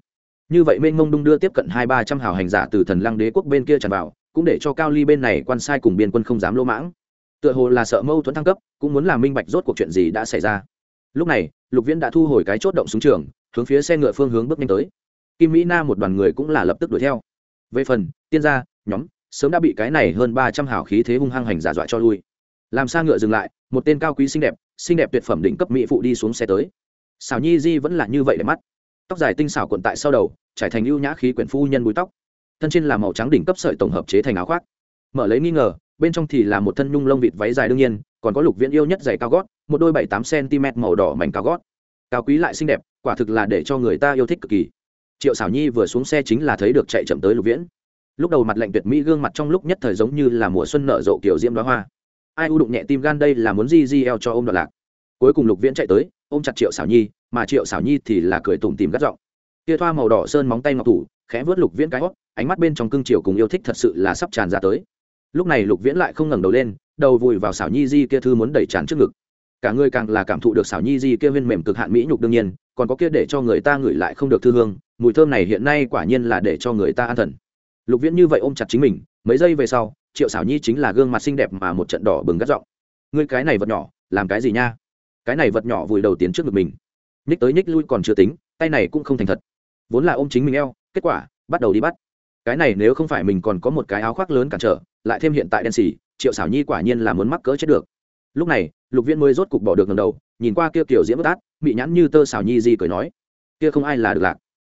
Như vậy mênh mông đung đưa tiếp cận hai ba trăm hào hành giả từ thần lăng đế quốc bên kia tràn vào, cũng để cho cao ly bên này quan sai cùng biên quân không dám lỗ mãng tựa hồ là sợ mâu thuẫn thăng cấp, cũng muốn làm minh bạch rốt cuộc chuyện gì đã xảy ra. Lúc này, lục viễn đã thu hồi cái chốt động xuống trường, hướng phía xe ngựa phương hướng bước nhanh tới. Kim mỹ na một đoàn người cũng là lập tức đuổi theo. Về phần, tiên gia, nhóm, sớm đã bị cái này hơn ba trăm hào khí thế hung hăng hành giả dọa cho lui. Làm xa ngựa dừng lại, một tên cao quý xinh đẹp xinh đẹp tuyệt phẩm đỉnh cấp mỹ phụ đi xuống xe tới. Xảo nhi di vẫn là như vậy để mắt. Tóc dài tinh xảo cuộn tại sau đầu, trải thành ưu nhã khí quyển phu nhân búi tóc. Thân trên là màu trắng đỉnh cấp sợi tổng hợp chế thành áo khoác. Mở lấy nghi ngờ bên trong thì là một thân nhung lông vịt váy dài đương nhiên, còn có lục viễn yêu nhất giày cao gót, một đôi bảy tám cm màu đỏ mảnh cao gót. Cao quý lại xinh đẹp, quả thực là để cho người ta yêu thích cực kỳ. Triệu xảo nhi vừa xuống xe chính là thấy được chạy chậm tới lục viễn. Lúc đầu mặt lạnh tuyệt mỹ gương mặt trong lúc nhất thời giống như là mùa xuân nở rộ kiểu diễm đoá hoa. Ai u đụng nhẹ tim gan đây là muốn di di eo cho ô m đoạn lạc. Cuối cùng lục viễn chạy tới, ôm chặt triệu xảo nhi, mà triệu xảo nhi thì là cười tủm tìm gắt giọng. Kia thoa màu đỏ sơn móng tay ngọc thủ, khẽ vớt lục viễn cái hót, ánh mắt bên trong cưng triều cùng yêu thích thật sự là sắp tràn ra tới lúc này lục viễn lại không ngẩng đầu lên, đầu vùi vào xảo nhi di kia thư muốn đẩy tràn trước ngực. Cả người càng là cảm thụ được xảo nhi di kia viên mềm cực hạn mỹ nhục đương nhiên, còn có kia để cho người ta ngửi lại không được thư hương, mùi thơm này hiện nay quả nhiên là để cho người ta an thần. Lục viễn như vậy ôm chặt chính mình, mấy giây về sau, triệu xảo nhi chính là gương mặt xinh đẹp mà một trận đỏ bừng gắt giọng. Ngươi cái này vật nhỏ, làm cái gì nha? Cái này vật nhỏ vùi đầu tiến trước ngực mình. Nhích tới nhích lui còn chưa tính, tay này cũng không thành thật. Vốn là ôm chính mình eo, kết quả, bắt đầu đi bắt cái này nếu không phải mình còn có một cái áo khoác lớn cản trở, lại thêm hiện tại đen xì, triệu xảo nhi quả nhiên là muốn mắc cỡ chết được. Lúc này, lục viên mới rốt cục bỏ được ngầm đầu, nhìn qua kia kiểu diễm bất át bị nhãn như tơ xảo nhi di cười nói, kia không ai là được lạc.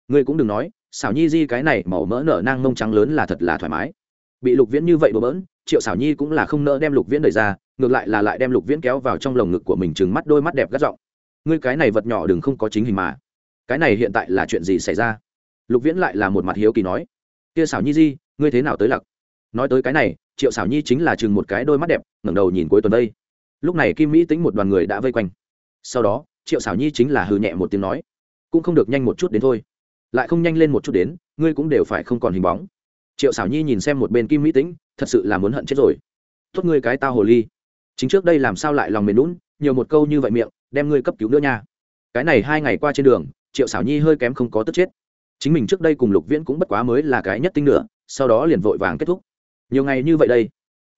Ngươi cũng đừng nói xảo nhi di cái này màu mỡ nở nang mông trắng lớn là thật là thoải mái. Bị lục viễn như vậy bỡ bỡn, triệu xảo nhi cũng là không nỡ đem lục viễn đẩy ra, ngược lại là lại đem lục viễn kéo vào trong lồng ngực của mình chừng mắt đôi mắt đẹp gắt giọng, ngươi cái này vật nhỏ đừng không có chính hình mà. Cái này hiện tại là chuyện gì xảy ra? Lục viễn lại là một mặt hiếu kỳ nói kia xảo nhi di, ngươi thế nào tới lặc? Nói tới cái này, triệu xảo nhi chính là chừng một cái đôi mắt đẹp, ngẩng đầu nhìn cuối tuần đây. Lúc này kim mỹ tính một đoàn người đã vây quanh. Sau đó, triệu xảo nhi chính là hừ nhẹ một tiếng nói, cũng không được nhanh một chút đến thôi. Lại không nhanh lên một chút đến, ngươi cũng đều phải không còn hình bóng. Triệu xảo nhi nhìn xem một bên kim mỹ tĩnh, thật sự là muốn hận chết rồi. Tốt ngươi cái tao hồ ly. Chính trước đây làm sao lại lòng mềm lún nhiều một câu như vậy miệng, đem ngươi cấp cứu nữa nha. Cái này hai ngày qua trên đường, triệu xảo nhi hơi kém không có tức chết chính mình trước đây cùng lục viễn cũng bất quá mới là cái nhất tinh nữa sau đó liền vội vàng kết thúc. Nhiều ngày như vậy đây,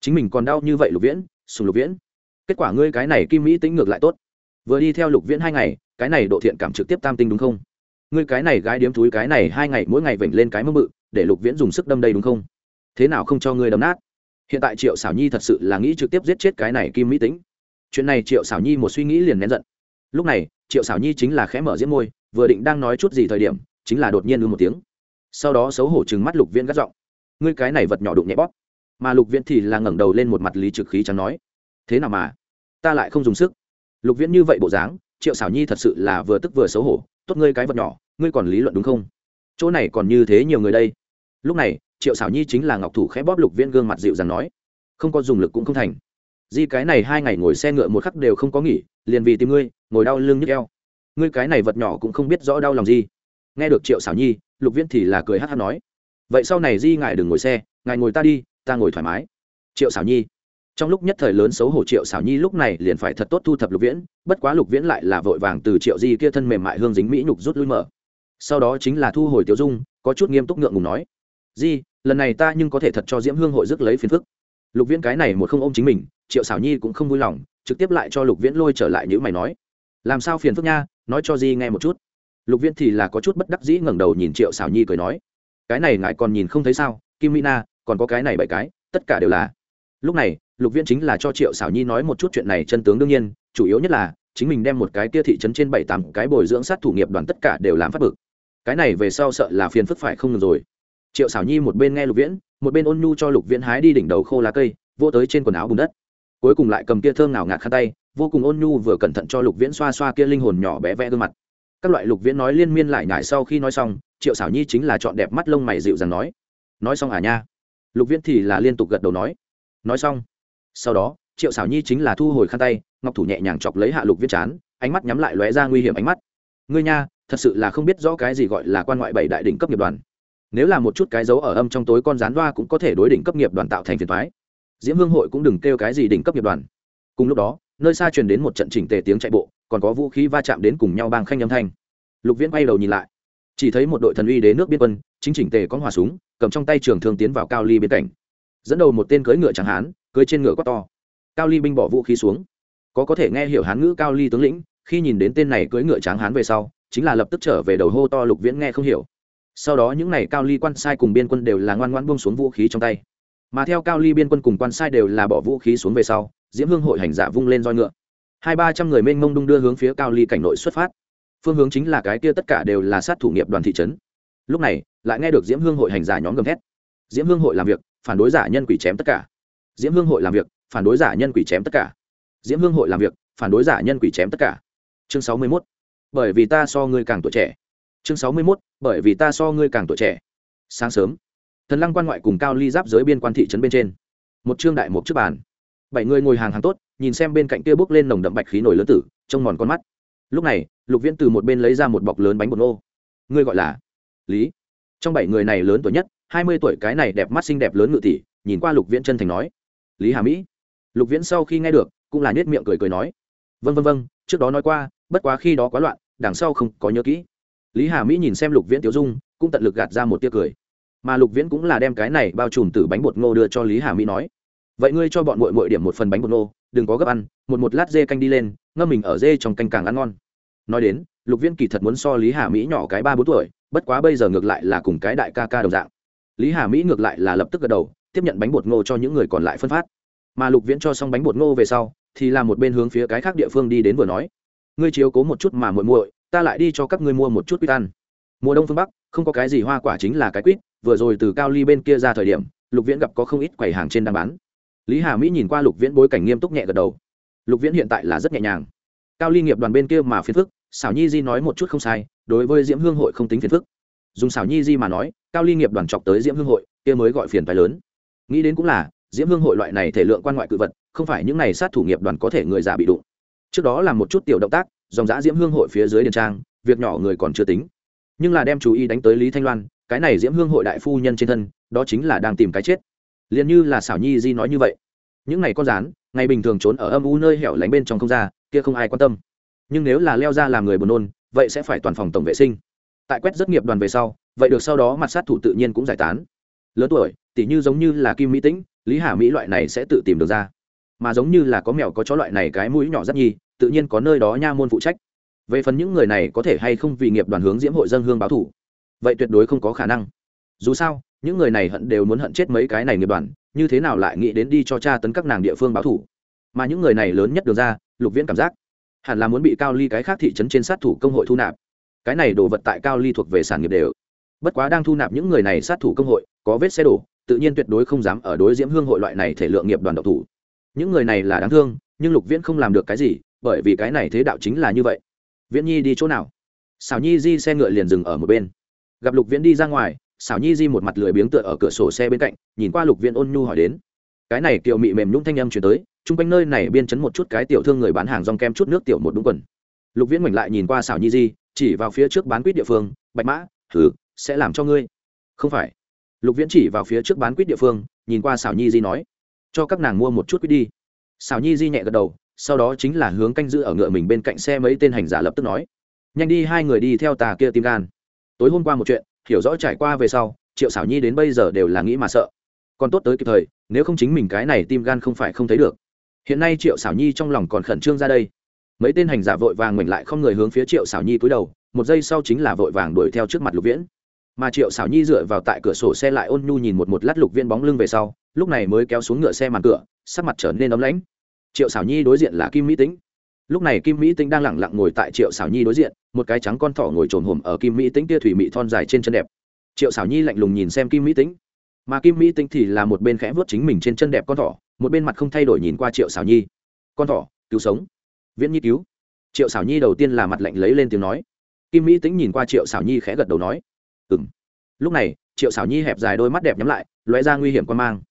chính mình còn đau như vậy lục viễn, sùng lục viễn. Kết quả ngươi cái này kim mỹ tính ngược lại tốt. Vừa đi theo lục viễn hai ngày, cái này độ thiện cảm trực tiếp tam tinh đúng không? Ngươi cái này gái điếm túi cái này hai ngày mỗi ngày vểnh lên cái mơ mự để lục viễn dùng sức đâm đây đúng không? Thế nào không cho ngươi đâm nát? Hiện tại triệu xảo nhi thật sự là nghĩ trực tiếp giết chết cái này kim mỹ tính chuyện này triệu xảo nhi một suy nghĩ liền nén giận. Lúc này, triệu xảo nhi chính là khẽ mở diễm môi, vừa định đang nói chút gì thời điểm chính là đột nhiên ư một tiếng. Sau đó xấu hổ chừng mắt lục viễn gắt giọng, ngươi cái này vật nhỏ đụng nhẹ bóp. Mà lục viễn thì là ngẩng đầu lên một mặt lý trực khí chẳng nói, thế nào mà? Ta lại không dùng sức. Lục viễn như vậy bộ dáng, triệu xảo nhi thật sự là vừa tức vừa xấu hổ, tốt ngươi cái vật nhỏ, ngươi còn lý luận đúng không? Chỗ này còn như thế nhiều người đây. Lúc này, triệu xảo nhi chính là ngọc thủ khẽ bóp lục viễn gương mặt dịu dàng nói, không có dùng lực cũng không thành. Di cái này hai ngày ngồi xe ngựa một khắc đều không có nghỉ, liền vì tìm ngươi, ngồi đau lưng nhức eo. Ngươi cái này vật nhỏ cũng không biết rõ đau lòng gì nghe được triệu xảo nhi, lục viễn thì là cười hát hát nói, vậy sau này di ngài đừng ngồi xe, ngài ngồi ta đi, ta ngồi thoải mái. Triệu xảo nhi. Trong lúc nhất thời lớn xấu hổ triệu xảo nhi lúc này liền phải thật tốt thu thập lục viễn, bất quá lục viễn lại là vội vàng từ triệu di kia thân mềm mại hương dính mỹ nhục rút lui mở. Sau đó chính là thu hồi tiêu dung, có chút nghiêm túc ngượng ngùng nói, di, lần này ta nhưng có thể thật cho diễm hương hội rước lấy phiền phức. Lục viễn cái này một không ôm chính mình, triệu xảo nhi cũng không vui lòng, trực tiếp lại cho lục viễn lôi trở lại những mày nói, làm sao phiền phức nha, nói cho di nghe một chút lục viễn thì là có chút bất đắc dĩ ngẩng đầu nhìn triệu xảo nhi cười nói, cái này ngài còn nhìn không thấy sao? Kim mỹ na, còn có cái này bảy cái, tất cả đều là. Lúc này, lục viễn chính là cho triệu xảo nhi nói một chút chuyện này chân tướng đương nhiên, chủ yếu nhất là, chính mình đem một cái kia thị trấn trên bảy tám cái bồi dưỡng sát thủ nghiệp đoàn tất cả đều làm phát bực. Cái này về sau sợ là phiền phức phải không ngừng rồi. Triệu xảo nhi một bên nghe lục viễn, một bên ôn nhu cho lục viễn hái đi đỉnh đầu khô lá cây vô tới trên quần áo bùn đất. Cuối cùng lại cầm kia thơm nào ngạt khăn tay, vô cùng ôn nhu vừa cẩn thận cho lục viễn xoa xoa kia linh hồn nhỏ bé vẽ gương mặt các loại lục viễn nói liên miên lại nhải sau khi nói xong, triệu xảo nhi chính là chọn đẹp mắt lông mày dịu dàng nói nói xong à nha? Lục viễn thì là liên tục gật đầu nói nói xong. Sau đó, triệu xảo nhi chính là thu hồi khăn tay, ngọc thủ nhẹ nhàng chọc lấy hạ lục viễn chán, ánh mắt nhắm lại lóe ra nguy hiểm ánh mắt. Ngươi nha, thật sự là không biết rõ cái gì gọi là quan ngoại bảy đại đỉnh cấp nghiệp đoàn. Nếu là một chút cái dấu ở âm trong tối con rán đoa cũng có thể đối đỉnh cấp nghiệp đoàn tạo thành phiền thoái diễm hương hội cũng đừng kêu cái gì đỉnh cấp nghiệp đoàn. Cùng lúc đó, nơi xa truyền đến một trận chỉnh tề tiếng chạy bộ còn có vũ khí va chạm đến cùng nhau bang khanh âm thanh. Lục viễn bay đầu nhìn lại. Chỉ thấy một đội thần uy đế nước biên quân, chính chỉnh tề có hỏa súng, cầm trong tay trường thương tiến vào cao ly bên cạnh. Dẫn đầu một tên cưỡi ngựa chẳng hán, cưỡi trên ngựa quát to. Cao ly binh bỏ vũ khí xuống. Có có thể nghe hiểu hán ngữ cao ly tướng lĩnh, khi nhìn đến tên này cưỡi ngựa tráng hán về sau, chính là lập tức trở về đầu hô to lục viễn nghe không hiểu. Sau đó những n à y cao ly quan sai cùng biên quân đều là ngoan ngoan buông xuống vũ khí trong tay. Mà theo cao ly biên quân cùng quan sai đều là bỏ vũ khí xuống về sau, diễm hương hội hành giả vung lên roi ngựa hai ba trăm người mênh mông đung đưa hướng phía cao ly cảnh nội xuất phát. Phương hướng chính là cái kia tất cả đều là sát thủ nghiệp đoàn thị trấn. Lúc này, lại nghe được diễm hương hội hành giả nhóm gầm thét. Diễm hương hội làm việc, phản đối giả nhân quỷ chém tất cả. Diễm hương hội làm việc, phản đối giả nhân quỷ chém tất cả. Diễm hương hội làm việc, phản đối giả nhân quỷ chém tất cả. Chương sáu mươi mốt. Bởi vì ta so ngươi càng tuổi trẻ. Chương sáu mươi mốt, bởi vì ta so ngươi càng tuổi trẻ. Sáng sớm, thần lăng quan ngoại cùng cao ly giáp giới biên quan thị trấn bên trên. Một trương đại một trước bàn. Bảy người ngồi hàng hàng tốt nhìn xem bên cạnh kia bước lên nồng đậm bạch khí nổi lớn tử, trông mòn con mắt. Lúc này, lục viễn từ một bên lấy ra một bọc lớn bánh bột nô. Ngươi gọi là? Lý. Trong bảy người này lớn tuổi nhất, hai mươi tuổi cái này đẹp mắt xinh đẹp lớn ngự tỷ, nhìn qua lục viễn chân thành nói. Lý hà mỹ. Lục viễn sau khi nghe được, cũng là nhét miệng cười cười nói. Vân vân vân trước đó nói qua, bất quá khi đó quá loạn, đằng sau không có nhớ kỹ. Lý hà mỹ nhìn xem lục viễn tiểu dung, cũng tận lực gạt ra một tia cười. Mà lục viễn cũng là đem cái này bao trùm từ bánh bột ngô đưa cho lý hà mỹ nói. Vậy ngươi cho bọn mội mội điểm một phần bánh bột ngô đừng có gấp ăn, một một lát dê canh đi lên, ngâm mình ở dê trong canh càng ăn ngon. Nói đến, lục viễn kỳ thật muốn so lý hà mỹ nhỏ cái ba bốn tuổi, bất quá bây giờ ngược lại là cùng cái đại ca ca đồng dạng. Lý hà mỹ ngược lại là lập tức gật đầu, tiếp nhận bánh bột ngô cho những người còn lại phân phát. Mà lục viễn cho xong bánh bột ngô về sau, thì là một bên hướng phía cái khác địa phương đi đến vừa nói. Ngươi chiếu cố một chút mà muội muội, ta lại đi cho các ngươi mua một chút quýt ăn. Mùa đông phương bắc, không có cái gì hoa quả chính là cái quýt, vừa rồi từ cao ly bên kia ra thời điểm, lục viễn gặp có không ít quầy hàng trên đang bán lý hà mỹ nhìn qua lục viễn bối cảnh nghiêm túc nhẹ gật đầu. Lục viễn hiện tại là rất nhẹ nhàng. Cao ly nghiệp đoàn bên kia mà phiền phức xảo nhi di nói một chút không sai, đối với diễm hương hội không tính phiền phức. Dùng xảo nhi di mà nói, cao ly nghiệp đoàn chọc tới diễm hương hội, kia mới gọi phiền phái lớn. Nghĩ đến cũng là, diễm hương hội loại này thể lượng quan ngoại cự vật, không phải những này sát thủ nghiệp đoàn có thể người già bị đụng. Trước đó là một chút tiểu động tác, dòng giã diễm hương hội phía dưới đền trang, việc nhỏ người còn chưa tính. Nhưng là đem chú ý đánh tới lý thanh loan, cái này diễm hương hội đại phu nhân trên thân, đó chính là đang tìm cái chết liền như là xảo nhi di nói như vậy. Những ngày con rán, ngày bình thường trốn ở âm u nơi hẻo lánh bên trong không ra, kia không ai quan tâm. Nhưng nếu là leo ra làm người buồn nôn, vậy sẽ phải toàn phòng tổng vệ sinh. Tại quét rất nghiệp đoàn về sau, vậy được sau đó mặt sát thủ tự nhiên cũng giải tán. Lớn tuổi, tỉ như giống như là kim mỹ tĩnh, lý hà mỹ loại này sẽ tự tìm được ra. Mà giống như là có mèo có chó loại này cái mũi nhỏ rất nhi, tự nhiên có nơi đó nha môn phụ trách. Về phần những người này có thể hay không vì nghiệp đoàn hướng diễm hội dân hương báo thủ. Vậy tuyệt đối không có khả năng. Dù sao những người này hận đều muốn hận chết mấy cái này nghiệp đoàn, như thế nào lại nghĩ đến đi cho cha tấn các nàng địa phương báo thủ? Mà những người này lớn nhất đường ra, lục viễn cảm giác, hẳn là muốn bị cao ly cái khác thị trấn trên sát thủ công hội thu nạp. Cái này đồ vật tại cao ly thuộc về sản nghiệp đều. Bất quá đang thu nạp những người này sát thủ công hội, có vết xe đổ, tự nhiên tuyệt đối không dám ở đối diễm hương hội loại này thể lượng nghiệp đoàn độc thủ. Những người này là đáng thương, nhưng lục viễn không làm được cái gì, bởi vì cái này thế đạo chính là như vậy. Viễn nhi đi chỗ nào? Xảo nhi di xe ngựa liền dừng ở một bên. Gặp lục viễn đi ra ngoài xảo nhi di một mặt lười biếng tựa ở cửa sổ xe bên cạnh, nhìn qua lục Viên ôn nhu hỏi đến. Cái này kiều mị mềm nhung thanh âm chuyển tới, chung quanh nơi này biên chấn một chút cái tiểu thương người bán hàng rong kem chút nước tiểu một đúng quần. Lục viễn ngoảnh lại nhìn qua xảo nhi di, chỉ vào phía trước bán quýt địa phương, bạch mã thử sẽ làm cho ngươi? Không phải. Lục viễn chỉ vào phía trước bán quýt địa phương, nhìn qua xảo nhi di nói, cho các nàng mua một chút quýt đi. Xảo nhi di nhẹ gật đầu, sau đó chính là hướng canh giữ ở ngựa mình bên cạnh xe mấy tên hành giả lập tức nói, nhanh đi hai người đi theo tà kia tim gan. Tối hôm qua một chuyện hiểu rõ trải qua về sau, triệu xảo nhi đến bây giờ đều là nghĩ mà sợ. Còn tốt tới kịp thời, nếu không chính mình cái này tim gan không phải không thấy được. Hiện nay triệu xảo nhi trong lòng còn khẩn trương ra đây. Mấy tên hành giả vội vàng ngoảnh lại không người hướng phía triệu xảo nhi cúi đầu, một giây sau chính là vội vàng đuổi theo trước mặt lục viễn. Mà triệu xảo nhi dựa vào tại cửa sổ xe lại ôn nhu nhìn một một lát lục viễn bóng lưng về sau, lúc này mới kéo xuống ngựa xe màn cửa, sắc mặt trở nên ấm lãnh. Triệu xảo nhi đối diện là kim mỹ tính lúc này kim mỹ tính đang lẳng lặng ngồi tại triệu xảo nhi đối diện, một cái trắng con thỏ ngồi trồn hùm ở kim mỹ tính tia thủy mỹ thon dài trên chân đẹp. Triệu xảo nhi lạnh lùng nhìn xem kim mỹ tính mà kim mỹ tính thì là một bên khẽ vớt chính mình trên chân đẹp con thỏ, một bên mặt không thay đổi nhìn qua triệu xảo nhi. Con thỏ, cứu sống. Viễn nhi cứu. Triệu xảo nhi đầu tiên là mặt lạnh lấy lên tiếng nói. Kim mỹ tính nhìn qua triệu xảo nhi khẽ gật đầu nói. Ừ m lúc này, triệu xảo nhi hẹp dài đôi mắt đẹp nhắm lại loé ra nguy hiểm quan mang.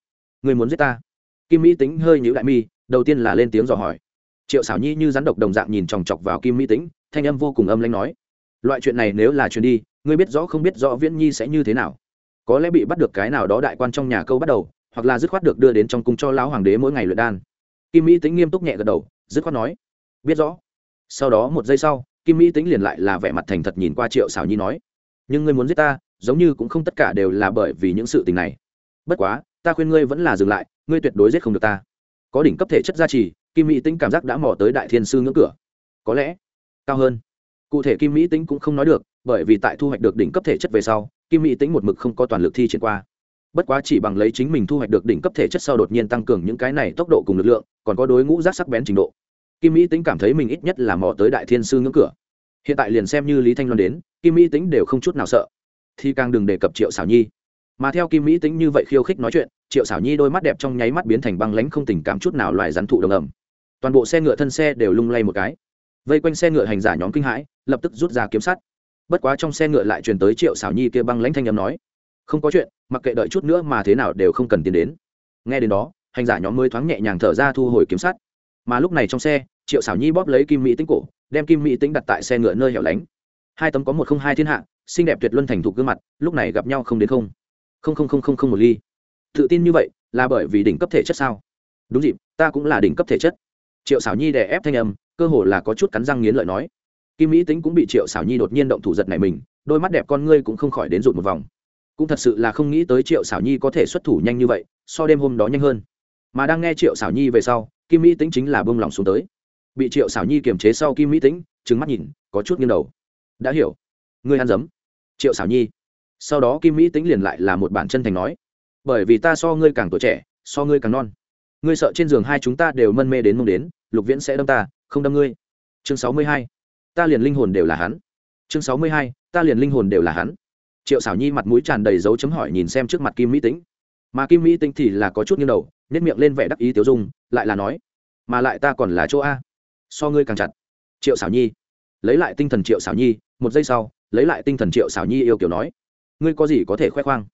Người muốn giết ta? Kim mỹ tính hơi nhữ đại mi, đầu tiên là lên tiếng dò hỏi triệu xảo nhi như rắn độc đồng dạng nhìn chòng chọc vào kim mỹ tính thanh âm vô cùng âm lanh nói, loại chuyện này nếu là chuyện đi, ngươi biết rõ không biết rõ viễn nhi sẽ như thế nào. Có lẽ bị bắt được cái nào đó đại quan trong nhà câu bắt đầu, hoặc là dứt khoát được đưa đến trong cung cho lão hoàng đế mỗi ngày luyện đan. Kim mỹ tính nghiêm túc nhẹ gật đầu, dứt khoát nói, biết rõ. Sau đó một giây sau, kim mỹ tính liền lại là vẻ mặt thành thật nhìn qua triệu xảo nhi nói, nhưng ngươi muốn giết ta, giống như cũng không tất cả đều là bởi vì những sự tình này. Bất quá, ta khuyên ngươi vẫn là dừng lại, ngươi tuyệt đối giết không được ta. Có đỉnh cấp thể chất gia trì kim mỹ tính cảm giác đã mò tới đại thiên sư ngưỡng cửa. Có lẽ cao hơn. Cụ thể kim mỹ tính cũng không nói được, bởi vì tại thu hoạch được đỉnh cấp thể chất về sau, kim mỹ tính một mực không có toàn lực thi triển qua. Bất quá chỉ bằng lấy chính mình thu hoạch được đỉnh cấp thể chất sau đột nhiên tăng cường những cái này tốc độ cùng lực lượng, còn có đối ngũ giác sắc bén trình độ. Kim mỹ tính cảm thấy mình ít nhất là mò tới đại thiên sư ngưỡng cửa. Hiện tại liền xem như lý thanh loan đến, kim mỹ tính đều không chút nào sợ. Thì càng đừng đề cập triệu xảo nhi. Mà theo kim mỹ tính như vậy khiêu khích nói chuyện, triệu xảo nhi đôi mắt đẹp trong nháy mắt biến thành băng lánh không tình cảm chút nào loài rắn thụ đồng ẩm toàn bộ xe ngựa thân xe đều lung lay một cái. Vây quanh xe ngựa hành giả nhóm kinh hãi, lập tức rút ra kiếm sắt. Bất quá trong xe ngựa lại truyền tới triệu xảo nhi kia băng lãnh thanh â m nói, không có chuyện, mặc kệ đợi chút nữa mà thế nào đều không cần tiến đến. Nghe đến đó, hành giả nhóm mới thoáng nhẹ nhàng thở ra thu hồi kiếm sắt. Mà lúc này trong xe, triệu xảo nhi bóp lấy kim mỹ tính cổ, đem kim mỹ tính đặt tại xe ngựa nơi hẻo lánh. Hai tấm có một không hai thiên hạ, xinh đẹp tuyệt luân thành thục gương mặt, lúc này gặp nhau không đến không. Không không không không không một ly. Tự tin như vậy, là bởi vì đỉnh cấp thể chất sao? Đúng dịp, ta cũng là đỉnh cấp thể chất triệu xảo nhi đè ép thanh âm, cơ hồ là có chút cắn răng nghiến lợi nói. Kim mỹ tính cũng bị triệu xảo nhi đột nhiên động thủ giật này mình, đôi mắt đẹp con ngươi cũng không khỏi đến rụt một vòng. Cũng thật sự là không nghĩ tới triệu xảo nhi có thể xuất thủ nhanh như vậy, so đêm hôm đó nhanh hơn. Mà đang nghe triệu xảo nhi về sau, kim mỹ tính chính là bông lòng xuống tới. Bị triệu xảo nhi kiềm chế sau kim mỹ tính trứng mắt nhìn, có chút nghiêng đầu. Đã hiểu. Ngươi ăn dấm. Triệu xảo nhi. Sau đó kim mỹ tính liền lại là một bản chân thành nói. Bởi vì ta so ngươi càng tuổi trẻ, so ngươi càng non. Ngươi sợ trên giường hai chúng ta đều mân mê đến mông đến lục viễn sẽ đâm ta, không đâm ngươi. Chương sáu mươi hai. Ta liền linh hồn đều là hắn. Chương sáu mươi hai. Ta liền linh hồn đều là hắn. Triệu xảo nhi mặt mũi tràn đầy dấu chấm hỏi nhìn xem trước mặt kim mỹ tính mà kim mỹ tính thì là có chút nghiêng đầu nhét miệng lên vẻ đắc ý tiêu dung, lại là nói, mà lại ta còn là chỗ a. So ngươi càng chặt. Triệu xảo nhi. Lấy lại tinh thần triệu xảo nhi, một giây sau, lấy lại tinh thần triệu xảo nhi yêu kiểu nói, ngươi có gì có thể khoe khoang?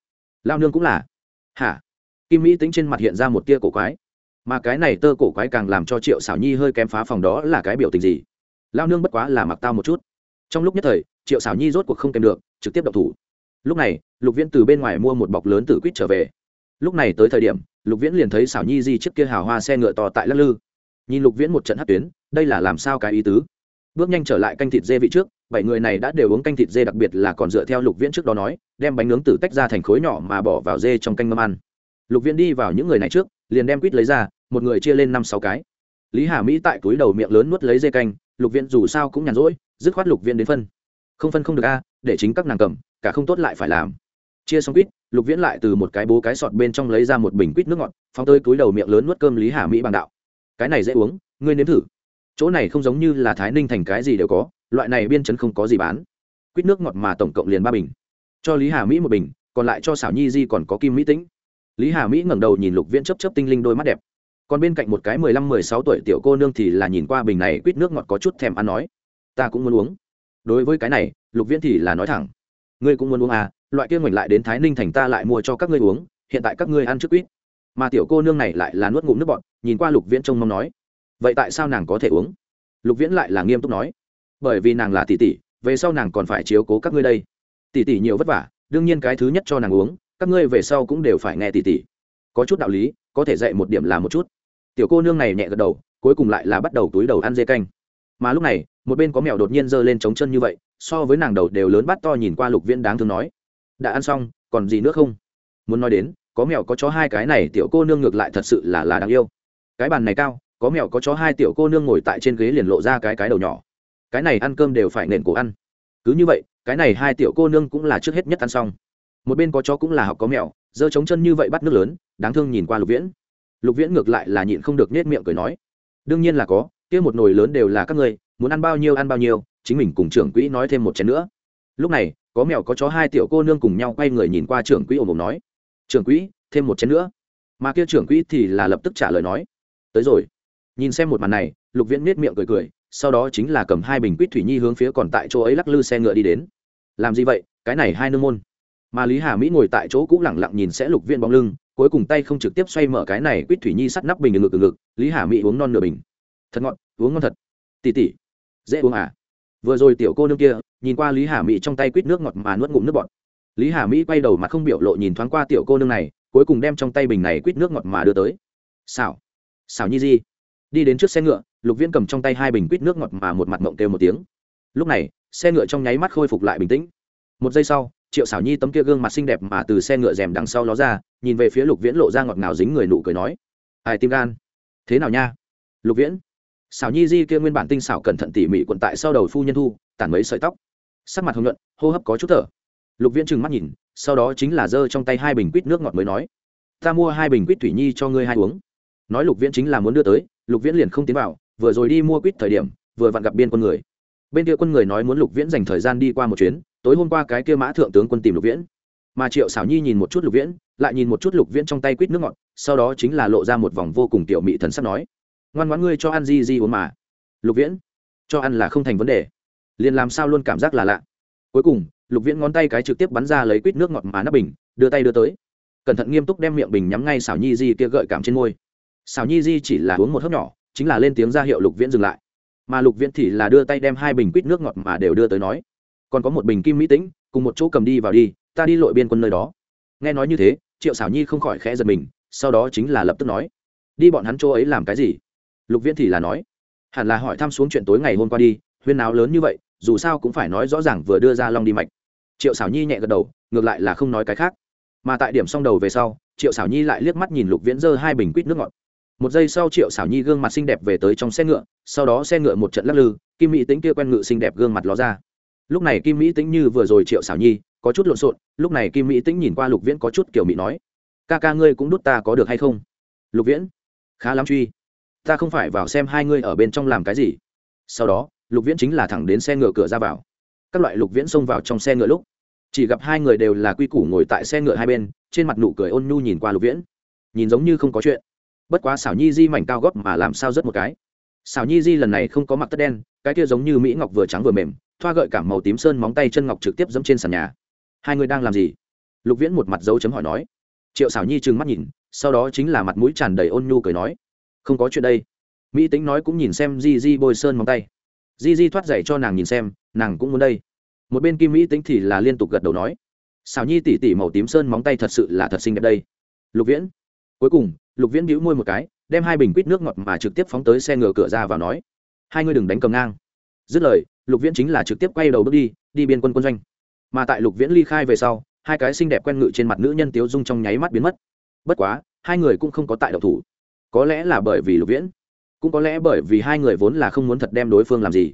Lao nương cũng là. Hả? Kim mỹ tính trên mặt hiện ra một tia cổ quái mà cái này tơ cổ quái càng làm cho triệu xảo nhi hơi kém phá phòng đó là cái biểu tình gì? Lao nương bất quá là mặc tao một chút. Trong lúc nhất thời, triệu xảo nhi rốt cuộc không kèm được, trực tiếp đập thủ. Lúc này, lục viễn từ bên ngoài mua một bọc lớn tử quýt trở về. Lúc này tới thời điểm, lục viễn liền thấy xảo nhi di chiếc kia hào hoa xe ngựa to tại lắc lư. Nhìn lục viễn một trận hát tuyến, đây là làm sao cái ý tứ? Bước nhanh trở lại canh thịt dê vị trước, bảy người này đã đều uống canh thịt dê đặc biệt là còn dựa theo lục viễn trước đó nói, đem bánh nướng tử tách ra thành khối nhỏ mà bỏ vào dê trong canh ngâm ăn. Lục viễn đi vào những người này trước liền đem quýt lấy ra, một người chia lên năm sáu cái. Lý hà mỹ tại túi đầu miệng lớn nuốt lấy dây canh, lục viện dù sao cũng nhàn rỗi, dứt khoát lục viện đến phân. Không phân không được a, để chính các nàng cầm, cả không tốt lại phải làm. Chia xong quýt, lục viễn lại từ một cái bố cái sọt bên trong lấy ra một bình quýt nước ngọt, phóng tới túi đầu miệng lớn nuốt cơm lý hà mỹ bằng đạo. Cái này dễ uống, ngươi nếm thử. Chỗ này không giống như là thái ninh thành cái gì đều có, loại này biên chấn không có gì bán. Quýt nước ngọt mà tổng cộng liền ba bình. Cho lý hà mỹ một bình, còn lại cho xảo nhi di còn có kim mỹ tĩnh lý hà mỹ ngẩng đầu nhìn lục viễn chấp chấp tinh linh đôi mắt đẹp. Còn bên cạnh một cái mười lăm, mười sáu tuổi tiểu cô nương thì là nhìn qua bình này quýt nước ngọt có chút thèm ăn nói, ta cũng muốn uống. Đối với cái này, lục viễn thì là nói thẳng, ngươi cũng muốn uống à loại kia ngoảnh lại đến thái ninh thành ta lại mua cho các ngươi uống, hiện tại các ngươi ăn trước quýt. Mà tiểu cô nương này lại là nuốt ngụm nước bọt, nhìn qua lục viễn trông mong nói, vậy tại sao nàng có thể uống? Lục viễn lại là nghiêm túc nói, bởi vì nàng là tỷ tỷ, về sau nàng còn phải chiếu cố các ngươi đây. Tỷ tỷ nhiều vất vả, đương nhiên cái thứ nhất cho nàng uống các ngươi về sau cũng đều phải nghe tỉ tỉ, có chút đạo lý có thể dạy một điểm là một chút. Tiểu cô nương này nhẹ gật đầu cuối cùng lại là bắt đầu túi đầu ăn dê canh. Mà lúc này một bên có mèo đột nhiên giơ lên trống chân như vậy so với nàng đầu đều lớn bắt to nhìn qua lục viễn đáng thương nói đã ăn xong còn gì nữa không? Muốn nói đến có mèo có chó hai cái này tiểu cô nương ngược lại thật sự là là đáng yêu. Cái bàn này cao có mèo có chó hai tiểu cô nương ngồi tại trên ghế liền lộ ra cái cái đầu nhỏ. Cái này ăn cơm đều phải nền cổ ăn. Cứ như vậy cái này hai tiểu cô nương cũng là trước hết nhất ăn xong một bên có chó cũng là học có mèo giơ trống chân như vậy bắt nước lớn, đáng thương nhìn qua lục viễn. Lục viễn ngược lại là nhịn không được nết miệng cười nói, đương nhiên là có, kia một nồi lớn đều là các ngươi, muốn ăn bao nhiêu ăn bao nhiêu, chính mình cùng trưởng quỹ nói thêm một chén nữa. Lúc này, có mèo có chó hai tiểu cô nương cùng nhau quay người nhìn qua trưởng quỹ ồm ồm nói, trưởng quỹ, thêm một chén nữa. Mà kia trưởng quỹ thì là lập tức trả lời nói, tới rồi. Nhìn xem một màn này, lục viễn nết miệng cười cười, sau đó chính là cầm hai bình quýt thủy nhi hướng phía còn tại chỗ ấy lắc lư xe ngựa đi đến. Làm gì vậy? Cái này hai nương môn mà lý hà mỹ ngồi tại chỗ cũng lẳng lặng nhìn sẽ lục viên bóng lưng, cuối cùng tay không trực tiếp xoay mở cái này quýt thủy nhi sắt nắp bình ngực ngực, lý hà mỹ uống non nửa bình. Thật ngọt, uống ngon thật. Tỉ tỉ, dễ uống à? Vừa rồi tiểu cô nương kia, nhìn qua lý hà mỹ trong tay quýt nước ngọt mà nuốt ngụm nước bọt. Lý hà mỹ quay đầu mặt không biểu lộ nhìn thoáng qua tiểu cô nương này, cuối cùng đem trong tay bình này quýt nước ngọt mà đưa tới. Xảo xảo nhi di. Đi đến trước xe ngựa, lục viễn cầm trong tay hai bình quýt nước ngọt mà một mặt mộng kêu một tiếng. Lúc này, xe ngựa trong nháy mắt khôi phục lại bình tĩnh. Một giây sau triệu xảo nhi tấm kia gương mặt xinh đẹp mà từ xe ngựa rèm đằng sau ló ra, nhìn về phía lục viễn lộ ra ngọt ngào dính người nụ cười nói, ai tim gan? Thế nào nha? Lục viễn. Xảo nhi di kia nguyên bản tinh xảo cẩn thận tỉ mỉ quận tại sau đầu phu nhân thu, tản mấy sợi tóc. Sắc mặt hồng nhuận, hô hấp có chút thở. Lục viễn trừng mắt nhìn, sau đó chính là giơ trong tay hai bình quýt nước ngọt mới nói, ta mua hai bình quýt thủy nhi cho ngươi hai uống. Nói lục viễn chính là muốn đưa tới, lục viễn liền không tiến vào, vừa rồi đi mua quýt thời điểm, vừa vặn gặp biên quân người. Bên kia quân người nói muốn lục viễn dành thời gian đi qua một chuyến tối hôm qua cái kia mã thượng tướng quân tìm lục viễn. Mà triệu xảo nhi nhìn một chút lục viễn, lại nhìn một chút lục viễn trong tay quýt nước ngọt, sau đó chính là lộ ra một vòng vô cùng tiểu mị thần sắc nói, ngoan ngoãn ngươi cho ăn gì gì uống mà. Lục viễn, cho ăn là không thành vấn đề. Liền làm sao luôn cảm giác là lạ. Cuối cùng, lục viễn ngón tay cái trực tiếp bắn ra lấy quýt nước ngọt mà nắp bình, đưa tay đưa tới. Cẩn thận nghiêm túc đem miệng bình nhắm ngay xảo nhi di kia gợi cảm trên môi. Xảo nhi di chỉ là uống một hớp nhỏ, chính là lên tiếng ra hiệu lục viễn dừng lại. Mà lục viễn thì là đưa tay đem hai bình quýt nước ngọt mà đều đưa tới nói còn có một bình kim mỹ tĩnh, cùng một chỗ cầm đi vào đi, ta đi lội biên quân nơi đó. Nghe nói như thế, triệu xảo nhi không khỏi khẽ giật mình, sau đó chính là lập tức nói, đi bọn hắn chỗ ấy làm cái gì? Lục viễn thì là nói, hẳn là hỏi thăm xuống chuyện tối ngày hôm qua đi, huyên náo lớn như vậy, dù sao cũng phải nói rõ ràng vừa đưa ra long đi mạch. Triệu xảo nhi nhẹ gật đầu, ngược lại là không nói cái khác. Mà tại điểm xong đầu về sau, triệu xảo nhi lại liếc mắt nhìn lục viễn dơ hai bình quýt nước ngọt. Một giây sau triệu xảo nhi gương mặt xinh đẹp về tới trong xe ngựa, sau đó xe ngựa một trận lắc lư, kim mỹ tính kia quen ngự xinh đẹp gương mặt ló ra lúc này kim mỹ Tĩnh như vừa rồi triệu xảo nhi, có chút lộn xộn, lúc này kim mỹ Tĩnh nhìn qua lục viễn có chút kiểu mỹ nói, ca ca ngươi cũng đút ta có được hay không? Lục viễn, khá lắm truy. Ta không phải vào xem hai ngươi ở bên trong làm cái gì. Sau đó, lục viễn chính là thẳng đến xe ngựa cửa ra vào. Các loại lục viễn xông vào trong xe ngựa lúc, chỉ gặp hai người đều là quy củ ngồi tại xe ngựa hai bên, trên mặt nụ cười ôn nhu nhìn qua lục viễn. Nhìn giống như không có chuyện. Bất quá xảo nhi di mảnh cao góp mà làm sao rất một cái. Xảo nhi di lần này không có mặc tất đen, cái kia giống như mỹ ngọc vừa trắng vừa mềm thoa gợi cảm màu tím sơn móng tay chân ngọc trực tiếp dẫm trên sàn nhà. Hai người đang làm gì? Lục viễn một mặt dấu chấm hỏi nói. Triệu xảo nhi trừng mắt nhìn, sau đó chính là mặt mũi tràn đầy ôn nhu cười nói. Không có chuyện đây. Mỹ tính nói cũng nhìn xem di di bôi sơn móng tay. Di di thoát dậy cho nàng nhìn xem, nàng cũng muốn đây. Một bên kim mỹ tính thì là liên tục gật đầu nói. Xảo nhi tỉ tỉ màu tím sơn móng tay thật sự là thật xinh đẹp đây. Lục viễn. Cuối cùng, lục viễn bĩu môi một cái, đem hai bình quýt nước ngọt mà trực tiếp phóng tới xe ngựa cửa ra và nói. Hai ngươi đừng đánh cầm ngang. Dứt lời lục viễn chính là trực tiếp quay đầu bước đi đi biên quân quân doanh. Mà tại lục viễn ly khai về sau, hai cái xinh đẹp quen ngự trên mặt nữ nhân tiếu dung trong nháy mắt biến mất. Bất quá, hai người cũng không có tại độc thủ. Có lẽ là bởi vì lục viễn, cũng có lẽ bởi vì hai người vốn là không muốn thật đem đối phương làm gì.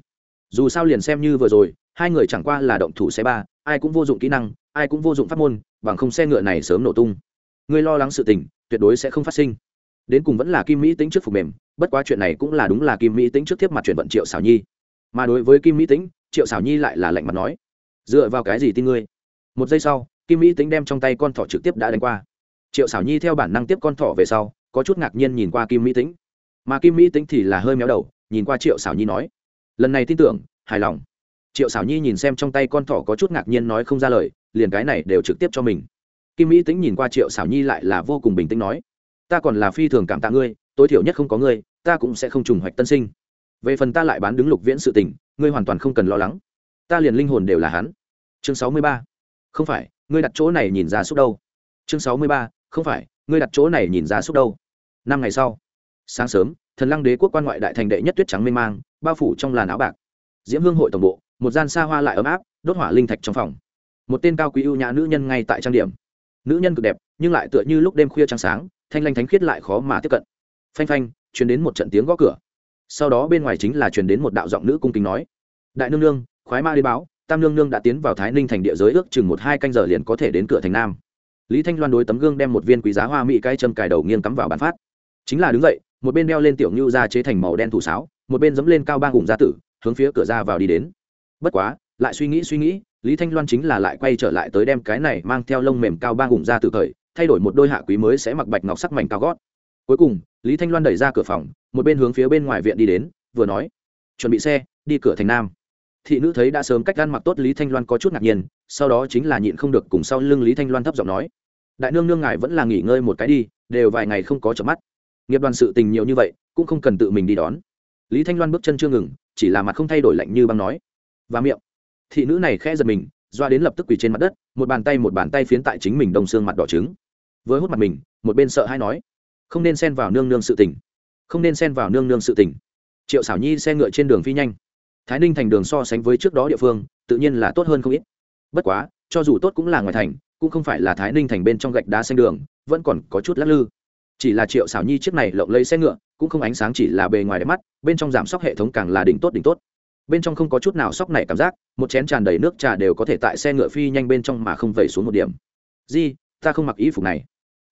Dù sao liền xem như vừa rồi, hai người chẳng qua là động thủ xe ba, ai cũng vô dụng kỹ năng, ai cũng vô dụng pháp môn, bằng không xe ngựa này sớm nổ tung. Ngươi lo lắng sự tình, tuyệt đối sẽ không phát sinh. Đến cùng vẫn là kim mỹ tính trước phục mềm, bất quá chuyện này cũng là đúng là kim mỹ tính trước tiếp mặt chuyện vận triệu xảo nhi mà đối với kim mỹ Tĩnh, triệu xảo nhi lại là lạnh mặt nói dựa vào cái gì tin ngươi? Một giây sau kim mỹ tính đem trong tay con thỏ trực tiếp đã đánh qua. Triệu xảo nhi theo bản năng tiếp con thỏ về sau có chút ngạc nhiên nhìn qua kim mỹ tính mà kim mỹ tính thì là hơi méo đầu nhìn qua triệu xảo nhi nói lần này tin tưởng hài lòng. Triệu xảo nhi nhìn xem trong tay con thỏ có chút ngạc nhiên nói không ra lời liền cái này đều trực tiếp cho mình. Kim mỹ tính nhìn qua triệu xảo nhi lại là vô cùng bình tĩnh nói ta còn là phi thường cảm tạ ngươi tối thiểu nhất không có ngươi ta cũng sẽ không trùng hoạch tân sinh về phần ta lại bán đứng lục viễn sự tình, ngươi hoàn toàn không cần lo lắng. Ta liền linh hồn đều là hắn. Chương sáu mươi ba. Không phải, ngươi đặt chỗ này nhìn ra xúc đâu. Chương sáu mươi ba. Không phải, ngươi đặt chỗ này nhìn ra xúc đâu. Năm ngày sau, sáng sớm, thần lăng đế quốc quan ngoại đại thành đệ nhất tuyết trắng mê mang, bao phủ trong làn áo bạc. Diễm hương hội tổng bộ, một gian xa hoa lại ấm áp, đốt hỏa linh thạch trong phòng. Một tên cao quý ưu nhã nữ nhân ngay tại trang điểm. Nữ nhân cực đẹp, nhưng lại tựa như lúc đêm khuya trăng sáng, thanh lanh thánh khiết lại khó mà tiếp cận. Phanh phanh chuyển đến một trận tiếng gõ cửa sau đó bên ngoài chính là truyền đến một đạo giọng nữ cung kính nói, đại nương nương, khoái ma đi báo, tam nương nương đã tiến vào thái ninh thành địa giới ước chừng một hai canh giờ liền có thể đến cửa thành nam. Lý thanh loan đối tấm gương đem một viên quý giá hoa mỹ cay châm cài đầu nghiêng cắm vào bàn phát. Chính là đứng dậy, một bên đeo lên tiểu ngưu ra chế thành màu đen thủ sáo, một bên dẫm lên cao ba hùng gia tử, hướng phía cửa ra vào đi đến. Bất quá, lại suy nghĩ suy nghĩ, lý thanh loan chính là lại quay trở lại tới đem cái này mang theo lông mềm cao ba hùng gia tử thời thay đổi một đôi hạ quý mới sẽ mặc bạch ngọc sắc mảnh cao gót cuối cùng, lý thanh loan đẩy ra cửa phòng, một bên hướng phía bên ngoài viện đi đến, vừa nói, chuẩn bị xe, đi cửa thành nam. Thị nữ thấy đã sớm cách gan mặc tốt lý thanh loan có chút ngạc nhiên, sau đó chính là nhịn không được cùng sau lưng lý thanh loan thấp giọng nói, đại nương nương ngài vẫn là nghỉ ngơi một cái đi, đều vài ngày không có chợp mắt. Nghiệp đoàn sự tình nhiều như vậy, cũng không cần tự mình đi đón. Lý thanh loan bước chân chưa ngừng, chỉ là mặt không thay đổi lạnh như băng nói, và miệng. Thị nữ này khẽ giật mình, doa đến lập tức quỳ trên mặt đất, một bàn tay một bàn tay phiến tại chính mình đông xương mặt đỏ trứng. Với hút mặt mình, một bên sợ hay nói không nên xen vào nương nương sự tình. Không nên xen vào nương nương sự tình. Triệu xảo nhi xe ngựa trên đường phi nhanh. Thái ninh thành đường so sánh với trước đó địa phương, tự nhiên là tốt hơn không ít. Bất quá, cho dù tốt cũng là ngoài thành, cũng không phải là thái ninh thành bên trong gạch đá xanh đường, vẫn còn có chút lắc lư. Chỉ là triệu xảo nhi chiếc này lộng lấy xe ngựa, cũng không ánh sáng chỉ là bề ngoài đẹp mắt, bên trong giảm sóc hệ thống càng là đỉnh tốt đỉnh tốt. Bên trong không có chút nào sóc này cảm giác, một chén tràn đầy nước trà đều có thể tại xe ngựa phi nhanh bên trong mà không vẩy xuống một điểm. Di, ta không mặc ý phục này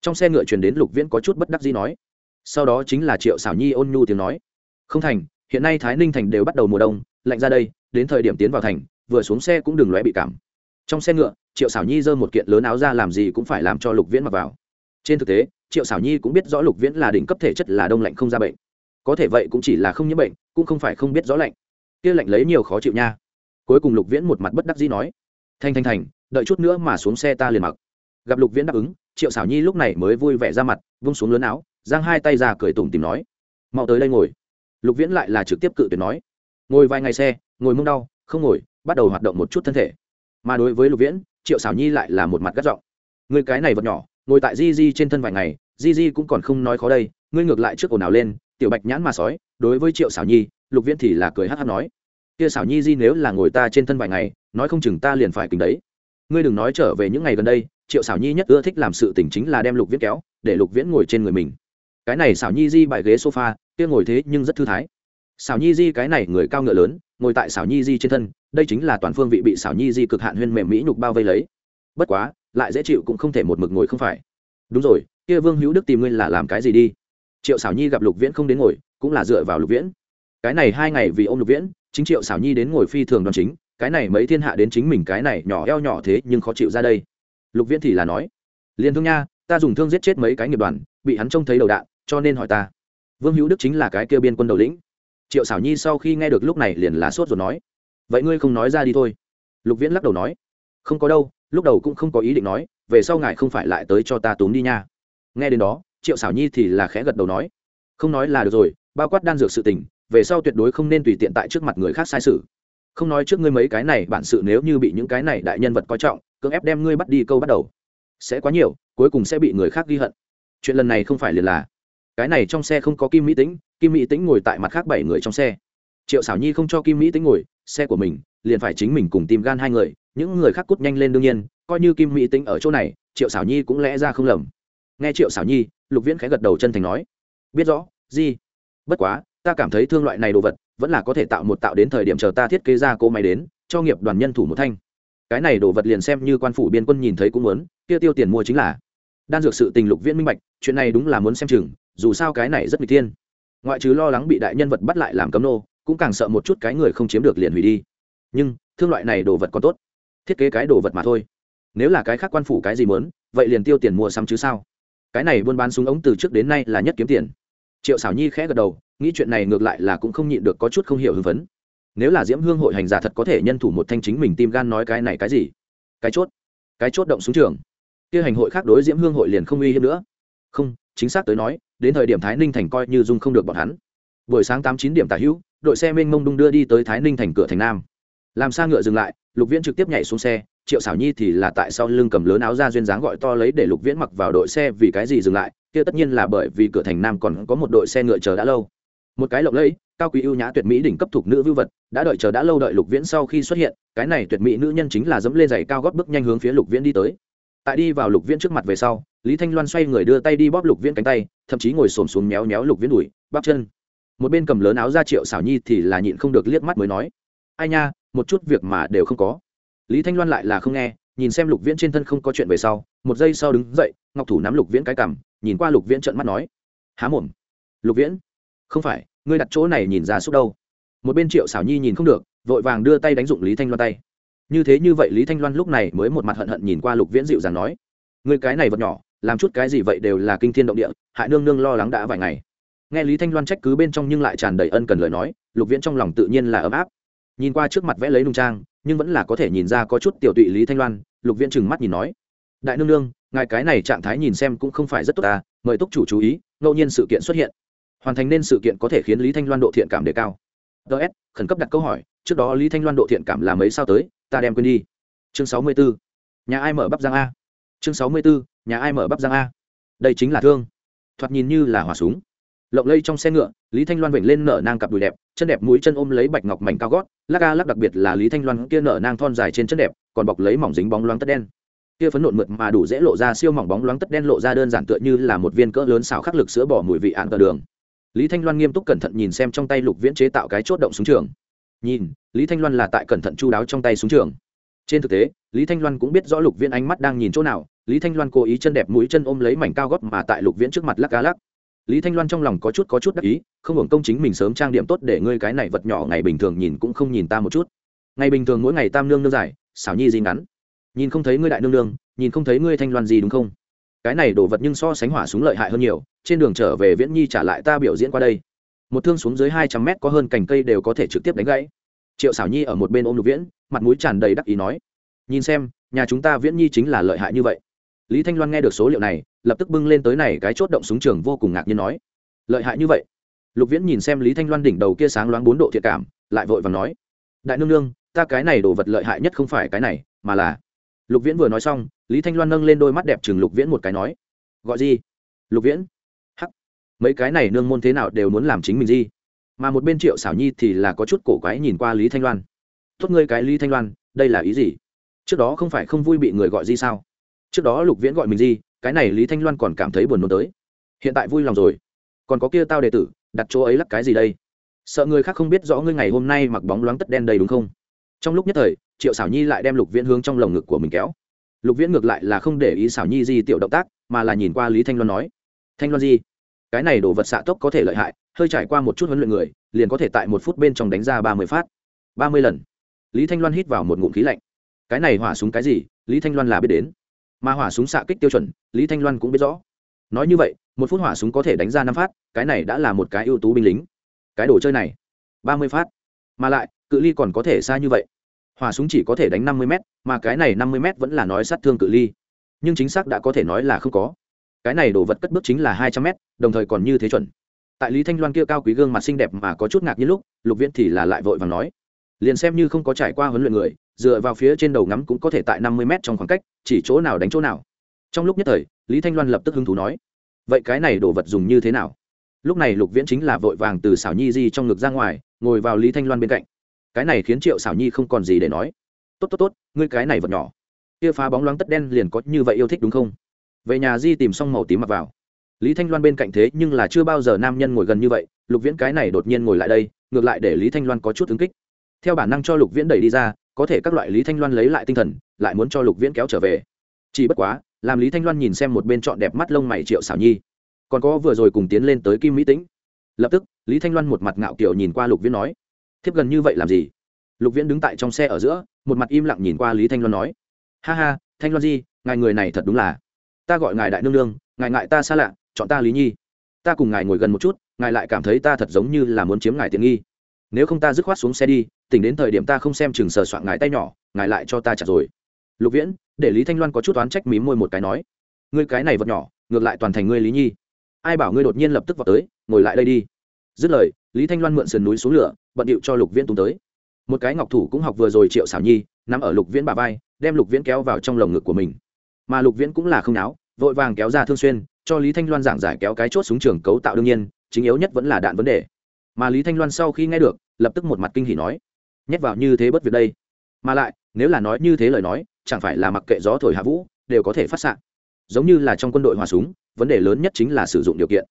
trong xe ngựa truyền đến lục viễn có chút bất đắc dĩ nói. Sau đó chính là triệu xảo nhi ôn nhu tiếng nói. Không thành, hiện nay thái ninh thành đều bắt đầu mùa đông, lạnh ra đây, đến thời điểm tiến vào thành, vừa xuống xe cũng đừng lóe bị cảm. Trong xe ngựa, triệu xảo nhi giơ một kiện lớn áo ra làm gì cũng phải làm cho lục viễn mặc vào. Trên thực tế, triệu xảo nhi cũng biết rõ lục viễn là đỉnh cấp thể chất là đông lạnh không ra bệnh. Có thể vậy cũng chỉ là không nhiễm bệnh, cũng không phải không biết rõ lạnh. Kia lạnh lấy nhiều khó chịu nha. Cuối cùng lục viễn một mặt bất đắc dĩ nói. Thành thành thành, đợi chút nữa mà xuống xe ta liền mặc. Gặp lục viễn đáp ứng triệu xảo nhi lúc này mới vui vẻ ra mặt, vung xuống lớn áo, giang hai tay ra cười tủm tìm nói, mau tới đây ngồi. Lục viễn lại là trực tiếp cự tuyệt nói, ngồi vài ngày xe, ngồi mông đau, không ngồi, bắt đầu hoạt động một chút thân thể. Mà đối với lục viễn, triệu xảo nhi lại là một mặt gắt giọng người cái này vật nhỏ, ngồi tại di di trên thân vài ngày, di di cũng còn không nói khó đây, ngươi ngược lại trước ồn ào lên, tiểu bạch nhãn mà sói. Đối với triệu xảo nhi, lục viễn thì là cười hát hát nói, kia xảo nhi di nếu là ngồi ta trên thân vài ngày, nói không chừng ta liền phải kính đấy. Ngươi đừng nói trở về những ngày gần đây triệu xảo nhi nhất ưa thích làm sự tỉnh chính là đem lục viễn kéo, để lục viễn ngồi trên người mình. Cái này xảo nhi di bài ghế sofa, kia ngồi thế nhưng rất thư thái. Xảo nhi di cái này người cao ngựa lớn, ngồi tại xảo nhi di trên thân, đây chính là toàn phương vị bị xảo nhi di cực hạn huyên mềm mỹ nhục bao vây lấy. Bất quá, lại dễ chịu cũng không thể một mực ngồi không phải. Đúng rồi, kia vương hữu đức tìm ngươi là làm cái gì đi? Triệu xảo nhi gặp lục viễn không đến ngồi, cũng là dựa vào lục viễn. Cái này hai ngày vì ô lục viễn, chính triệu xảo nhi đến ngồi phi thường đoàn chính, cái này mấy thiên hạ đến chính mình cái này nhỏ eo nhỏ thế nhưng khó chịu ra đây lục viễn thì là nói liền thương nha, ta dùng thương giết chết mấy cái nghiệp đoàn, bị hắn trông thấy đầu đạn, cho nên hỏi ta. Vương hữu đức chính là cái kêu biên quân đầu lĩnh. Triệu xảo nhi sau khi nghe được lúc này liền lá sốt rồi nói, vậy ngươi không nói ra đi thôi. Lục viễn lắc đầu nói, không có đâu, lúc đầu cũng không có ý định nói, về sau ngài không phải lại tới cho ta túm đi nha. Nghe đến đó, triệu xảo nhi thì là khẽ gật đầu nói, không nói là được rồi, bao quát đan dược sự tình, về sau tuyệt đối không nên tùy tiện tại trước mặt người khác sai sự. Không nói trước ngươi mấy cái này bản sự nếu như bị những cái này đại nhân vật coi trọng cưỡng ép đem ngươi bắt đi câu bắt đầu. Sẽ quá nhiều, cuối cùng sẽ bị người khác ghi hận. Chuyện lần này không phải liền là, cái này trong xe không có kim mỹ tĩnh, kim mỹ tĩnh ngồi tại mặt khác bảy người trong xe. Triệu xảo nhi không cho kim mỹ tĩnh ngồi, xe của mình, liền phải chính mình cùng tìm gan hai người, những người khác cút nhanh lên đương nhiên, coi như kim mỹ tĩnh ở chỗ này, triệu xảo nhi cũng lẽ ra không lầm. Nghe triệu xảo nhi, lục viễn khẽ gật đầu chân thành nói, biết rõ gì bất quá, ta cảm thấy thương loại này đồ vật, vẫn là có thể tạo một tạo đến thời điểm chờ ta thiết kế ra cỗ máy đến, cho nghiệp đoàn nhân thủ một thanh cái này đồ vật liền xem như quan phủ biên quân nhìn thấy cũng muốn, kia tiêu tiền mua chính là. Đan dược sự tình lục viễn minh bạch, chuyện này đúng là muốn xem chừng, dù sao cái này rất nguy tiên thiên. Ngoại trừ lo lắng bị đại nhân vật bắt lại làm cấm nô, cũng càng sợ một chút cái người không chiếm được liền hủy đi. Nhưng, thương loại này đồ vật còn tốt. Thiết kế cái đồ vật mà thôi. Nếu là cái khác quan phủ cái gì muốn, vậy liền tiêu tiền mua sắm chứ sao? Cái này buôn bán súng ống từ trước đến nay là nhất kiếm tiền. Triệu xảo nhi khẽ gật đầu, nghĩ chuyện này ngược lại là cũng không nhịn được có chút không hiểu hưng phấn nếu là diễm hương hội hành giả thật có thể nhân thủ một thanh chính mình tim gan nói cái này cái gì? Cái chốt cái chốt động xuống trường. Kia hành hội khác đối diễm hương hội liền không uy hiếp nữa. Không, chính xác tới nói, đến thời điểm thái ninh thành coi như dung không được bọn hắn. Buổi sáng tám chín điểm tả hữu, đội xe mênh mông đung đưa đi tới thái ninh thành cửa thành nam. Làm xa ngựa dừng lại, lục viễn trực tiếp nhảy xuống xe, triệu xảo nhi thì là tại sau lưng cầm lớn áo ra duyên dáng gọi to lấy để lục viễn mặc vào đội xe vì cái gì dừng lại, kia tất nhiên là bởi vì cửa thành nam còn có một đội xe ngựa chờ đã lâu. Một cái lộng lẫy cao quý ưu nhã tuyệt mỹ đỉnh cấp thuộc nữ vưu vật, đã đợi chờ đã lâu đợi lục viễn sau khi xuất hiện, cái này tuyệt mỹ nữ nhân chính là dẫm lên giày cao gót bước nhanh hướng phía lục viễn đi tới. Tại đi vào lục viễn trước mặt về sau, lý thanh loan xoay người đưa tay đi bóp lục viễn cánh tay, thậm chí ngồi xổm xuống méo méo lục viễn đùi, bắp chân. Một bên cầm lớn áo ra triệu xảo nhi thì là nhịn không được liếc mắt mới nói, ai nha, một chút việc mà đều không có. Lý thanh loan lại là không nghe, nhìn xem lục viễn trên thân không có chuyện về sau, một giây sau đứng dậy, ngọc thủ nắm lục viễn cái cằm, nhìn qua lục viễn trợn mắt nói, há mồm. Lục viễn? Không phải ngươi đặt chỗ này nhìn ra xúc đâu? Một bên triệu xảo nhi nhìn không được, vội vàng đưa tay đánh dụng lý thanh loan tay. Như thế như vậy lý thanh loan lúc này mới một mặt hận hận nhìn qua lục viễn dịu dàng nói, ngươi cái này vật nhỏ, làm chút cái gì vậy đều là kinh thiên động địa, hại nương nương lo lắng đã vài ngày. Nghe lý thanh loan trách cứ bên trong nhưng lại tràn đầy ân cần lời nói, lục viễn trong lòng tự nhiên là ấm áp. Nhìn qua trước mặt vẽ lấy nung trang, nhưng vẫn là có thể nhìn ra có chút tiểu tụy lý thanh loan, lục viễn trừng mắt nhìn nói, đại nương nương, ngài cái này trạng thái nhìn xem cũng không phải rất tốt ta mời túc chủ chú ý, ngẫu nhiên sự kiện xuất hiện hoàn thành nên sự kiện có thể khiến lý thanh loan độ thiện cảm đề cao. Ts khẩn cấp đặt câu hỏi, trước đó lý thanh loan độ thiện cảm là mấy sao tới, ta đem quên đi. Chương sáu mươi b ố nhà ai mở bắp giang a? Chương sáu mươi b ố nhà ai mở bắp giang a? Đây chính là thương. Thoạt nhìn như là hỏa súng. Lộng lây trong xe ngựa, lý thanh loan vểnh lên nở nang cặp đùi đẹp, chân đẹp mũi chân ôm lấy bạch ngọc mảnh cao gót, lắc ga lắc đặc biệt là lý thanh loan kia nở nang thon dài trên chân đẹp, còn bọc lấy mỏng dính bóng loáng tất đen. Kia phấn nộn mượt mà đủ dễ lộ ra siêu mỏng bóng loáng tất đen lộ ra đơn giản tựa như là một viên cỡ lớn xào khắc lực sữa bỏ mùi vị ạn tờ đường lý thanh loan nghiêm túc cẩn thận nhìn xem trong tay lục viễn chế tạo cái chốt động súng trường. Nhìn, lý thanh loan là tại cẩn thận chu đáo trong tay súng trường. Trên thực tế, lý thanh loan cũng biết rõ lục viễn ánh mắt đang nhìn chỗ nào. Lý thanh loan cố ý chân đẹp mũi chân ôm lấy mảnh cao gót mà tại lục viễn trước mặt lắc cá lắc. Lý thanh loan trong lòng có chút có chút đắc ý, không hưởng công chính mình sớm trang điểm tốt để ngươi cái này vật nhỏ ngày bình thường nhìn cũng không nhìn ta một chút. Ngày bình thường mỗi ngày tam nương nương dài, xảo nhi gì ngắn. Nhìn không thấy ngươi đại nương nương, nhìn không thấy ngươi thanh loan gì đúng không? Cái này đổ vật nhưng so sánh hỏa súng lợi hại hơn nhiều, trên đường trở về viễn nhi trả lại ta biểu diễn qua đây. Một thương xuống dưới hai trăm mét có hơn cành cây đều có thể trực tiếp đánh gãy. Triệu xảo nhi ở một bên ôm lục viễn, mặt mũi tràn đầy đắc ý nói, nhìn xem, nhà chúng ta viễn nhi chính là lợi hại như vậy. Lý thanh loan nghe được số liệu này, lập tức bưng lên tới này cái chốt động súng trường vô cùng ngạc nhiên nói, lợi hại như vậy? Lục viễn nhìn xem lý thanh loan đỉnh đầu kia sáng loáng bốn độ thiệt cảm, lại vội và nói, đại nương nương, ta cái này đồ vật lợi hại nhất không phải cái này, mà là lục viễn vừa nói xong, lý thanh loan nâng lên đôi mắt đẹp chừng lục viễn một cái nói, gọi gì? Lục viễn. Hắc. Mấy cái này nương môn thế nào đều muốn làm chính mình gì? Mà một bên triệu xảo nhi thì là có chút cổ quái nhìn qua lý thanh loan. Tốt ngươi cái lý thanh loan, đây là ý gì? Trước đó không phải không vui bị người gọi gì sao? Trước đó lục viễn gọi mình gì, cái này lý thanh loan còn cảm thấy buồn nôn tới. Hiện tại vui lòng rồi. Còn có kia tao đệ tử, đặt chỗ ấy lắc cái gì đây? Sợ người khác không biết rõ ngươi ngày hôm nay mặc bóng loáng tất đen đây đúng không? Trong lúc nhất thời, triệu xảo nhi lại đem lục viễn hướng trong lồng ngực của mình kéo. Lục viễn ngược lại là không để ý xảo nhi di tiểu động tác, mà là nhìn qua lý thanh loan nói, thanh loan di, cái này đổ vật xạ tốc có thể lợi hại, hơi trải qua một chút huấn luyện người, liền có thể tại một phút bên trong đánh ra ba mươi phát, ba mươi lần. Lý thanh loan hít vào một ngụm khí lạnh. Cái này hỏa súng cái gì? Lý thanh loan là biết đến. Mà hỏa súng xạ kích tiêu chuẩn, lý thanh loan cũng biết rõ. Nói như vậy, một phút hỏa súng có thể đánh ra năm phát, cái này đã là một cái ưu tú binh lính. Cái đồ chơi này, ba mươi phát. Mà lại, cự ly còn có thể xa như vậy hỏa súng chỉ có thể đánh năm mươi m mà cái này năm mươi m vẫn là nói sát thương cự ly. Nhưng chính xác đã có thể nói là không có. Cái này đồ vật cất bước chính là hai trăm m đồng thời còn như thế chuẩn. Tại lý thanh loan kia cao quý gương mặt xinh đẹp mà có chút ngạc như lúc, lục viễn thì là lại vội và nói. Liền xem như không có trải qua huấn luyện người, dựa vào phía trên đầu ngắm cũng có thể tại năm mươi m trong khoảng cách, chỉ chỗ nào đánh chỗ nào. Trong lúc nhất thời, lý thanh loan lập tức hứng thú nói. Vậy cái này đồ vật dùng như thế nào? Lúc này lục viễn chính là vội vàng từ xảo nhi di trong ngực ra ngoài, ngồi vào lý thanh loan bên cạnh cái này khiến triệu xảo nhi không còn gì để nói. Tốt tốt tốt, ngươi cái này vật nhỏ. Kia phá bóng loáng tất đen liền có như vậy yêu thích đúng không? Về nhà di tìm xong màu tím mặc vào. Lý thanh loan bên cạnh thế nhưng là chưa bao giờ nam nhân ngồi gần như vậy, lục viễn cái này đột nhiên ngồi lại đây, ngược lại để lý thanh loan có chút ứng kích. Theo bản năng cho lục viễn đẩy đi ra, có thể các loại lý thanh loan lấy lại tinh thần, lại muốn cho lục viễn kéo trở về. Chỉ bất quá, làm lý thanh loan nhìn xem một bên trọn đẹp mắt lông mày triệu xảo nhi. Còn có vừa rồi cùng tiến lên tới kim mỹ tĩnh. Lập tức, lý thanh loan một mặt ngạo kiểu nhìn qua lục viễn nói thiếp gần như vậy làm gì? Lục viễn đứng tại trong xe ở giữa, một mặt im lặng nhìn qua lý thanh loan nói, ha ha, thanh loan di, ngài người này thật đúng là, ta gọi ngài đại nương nương, ngài ngại ta xa lạ, chọn ta lý nhi. Ta cùng ngài ngồi gần một chút, ngài lại cảm thấy ta thật giống như là muốn chiếm ngài tiện nghi. Nếu không ta dứt khoát xuống xe đi, tỉnh đến thời điểm ta không xem chừng sờ soạn ngài tay nhỏ, ngài lại cho ta chặt rồi. Lục viễn, để lý thanh loan có chút oán trách mím môi một cái nói, ngươi cái này vật nhỏ, ngược lại toàn thành ngươi lý nhi. Ai bảo ngươi đột nhiên lập tức vào tới, ngồi lại đây đi dứt lời, lý thanh loan mượn sườn núi xuống lửa, bận điệu cho lục viễn tung tới. Một cái ngọc thủ cũng học vừa rồi triệu xảo nhi, nằm ở lục viễn bà vai, đem lục viễn kéo vào trong lồng ngực của mình. Mà lục viễn cũng là không náo, vội vàng kéo ra thương xuyên, cho lý thanh loan giảng giải kéo cái chốt xuống trường cấu tạo đương nhiên, chính yếu nhất vẫn là đạn vấn đề. Mà lý thanh loan sau khi nghe được, lập tức một mặt kinh hỉ nói, nhét vào như thế bất việc đây. Mà lại, nếu là nói như thế lời nói, chẳng phải là mặc kệ gió thổi hạ vũ, đều có thể phát s giống như là trong quân đội hòa súng, vấn đề lớn nhất chính là sử dụng điều kiện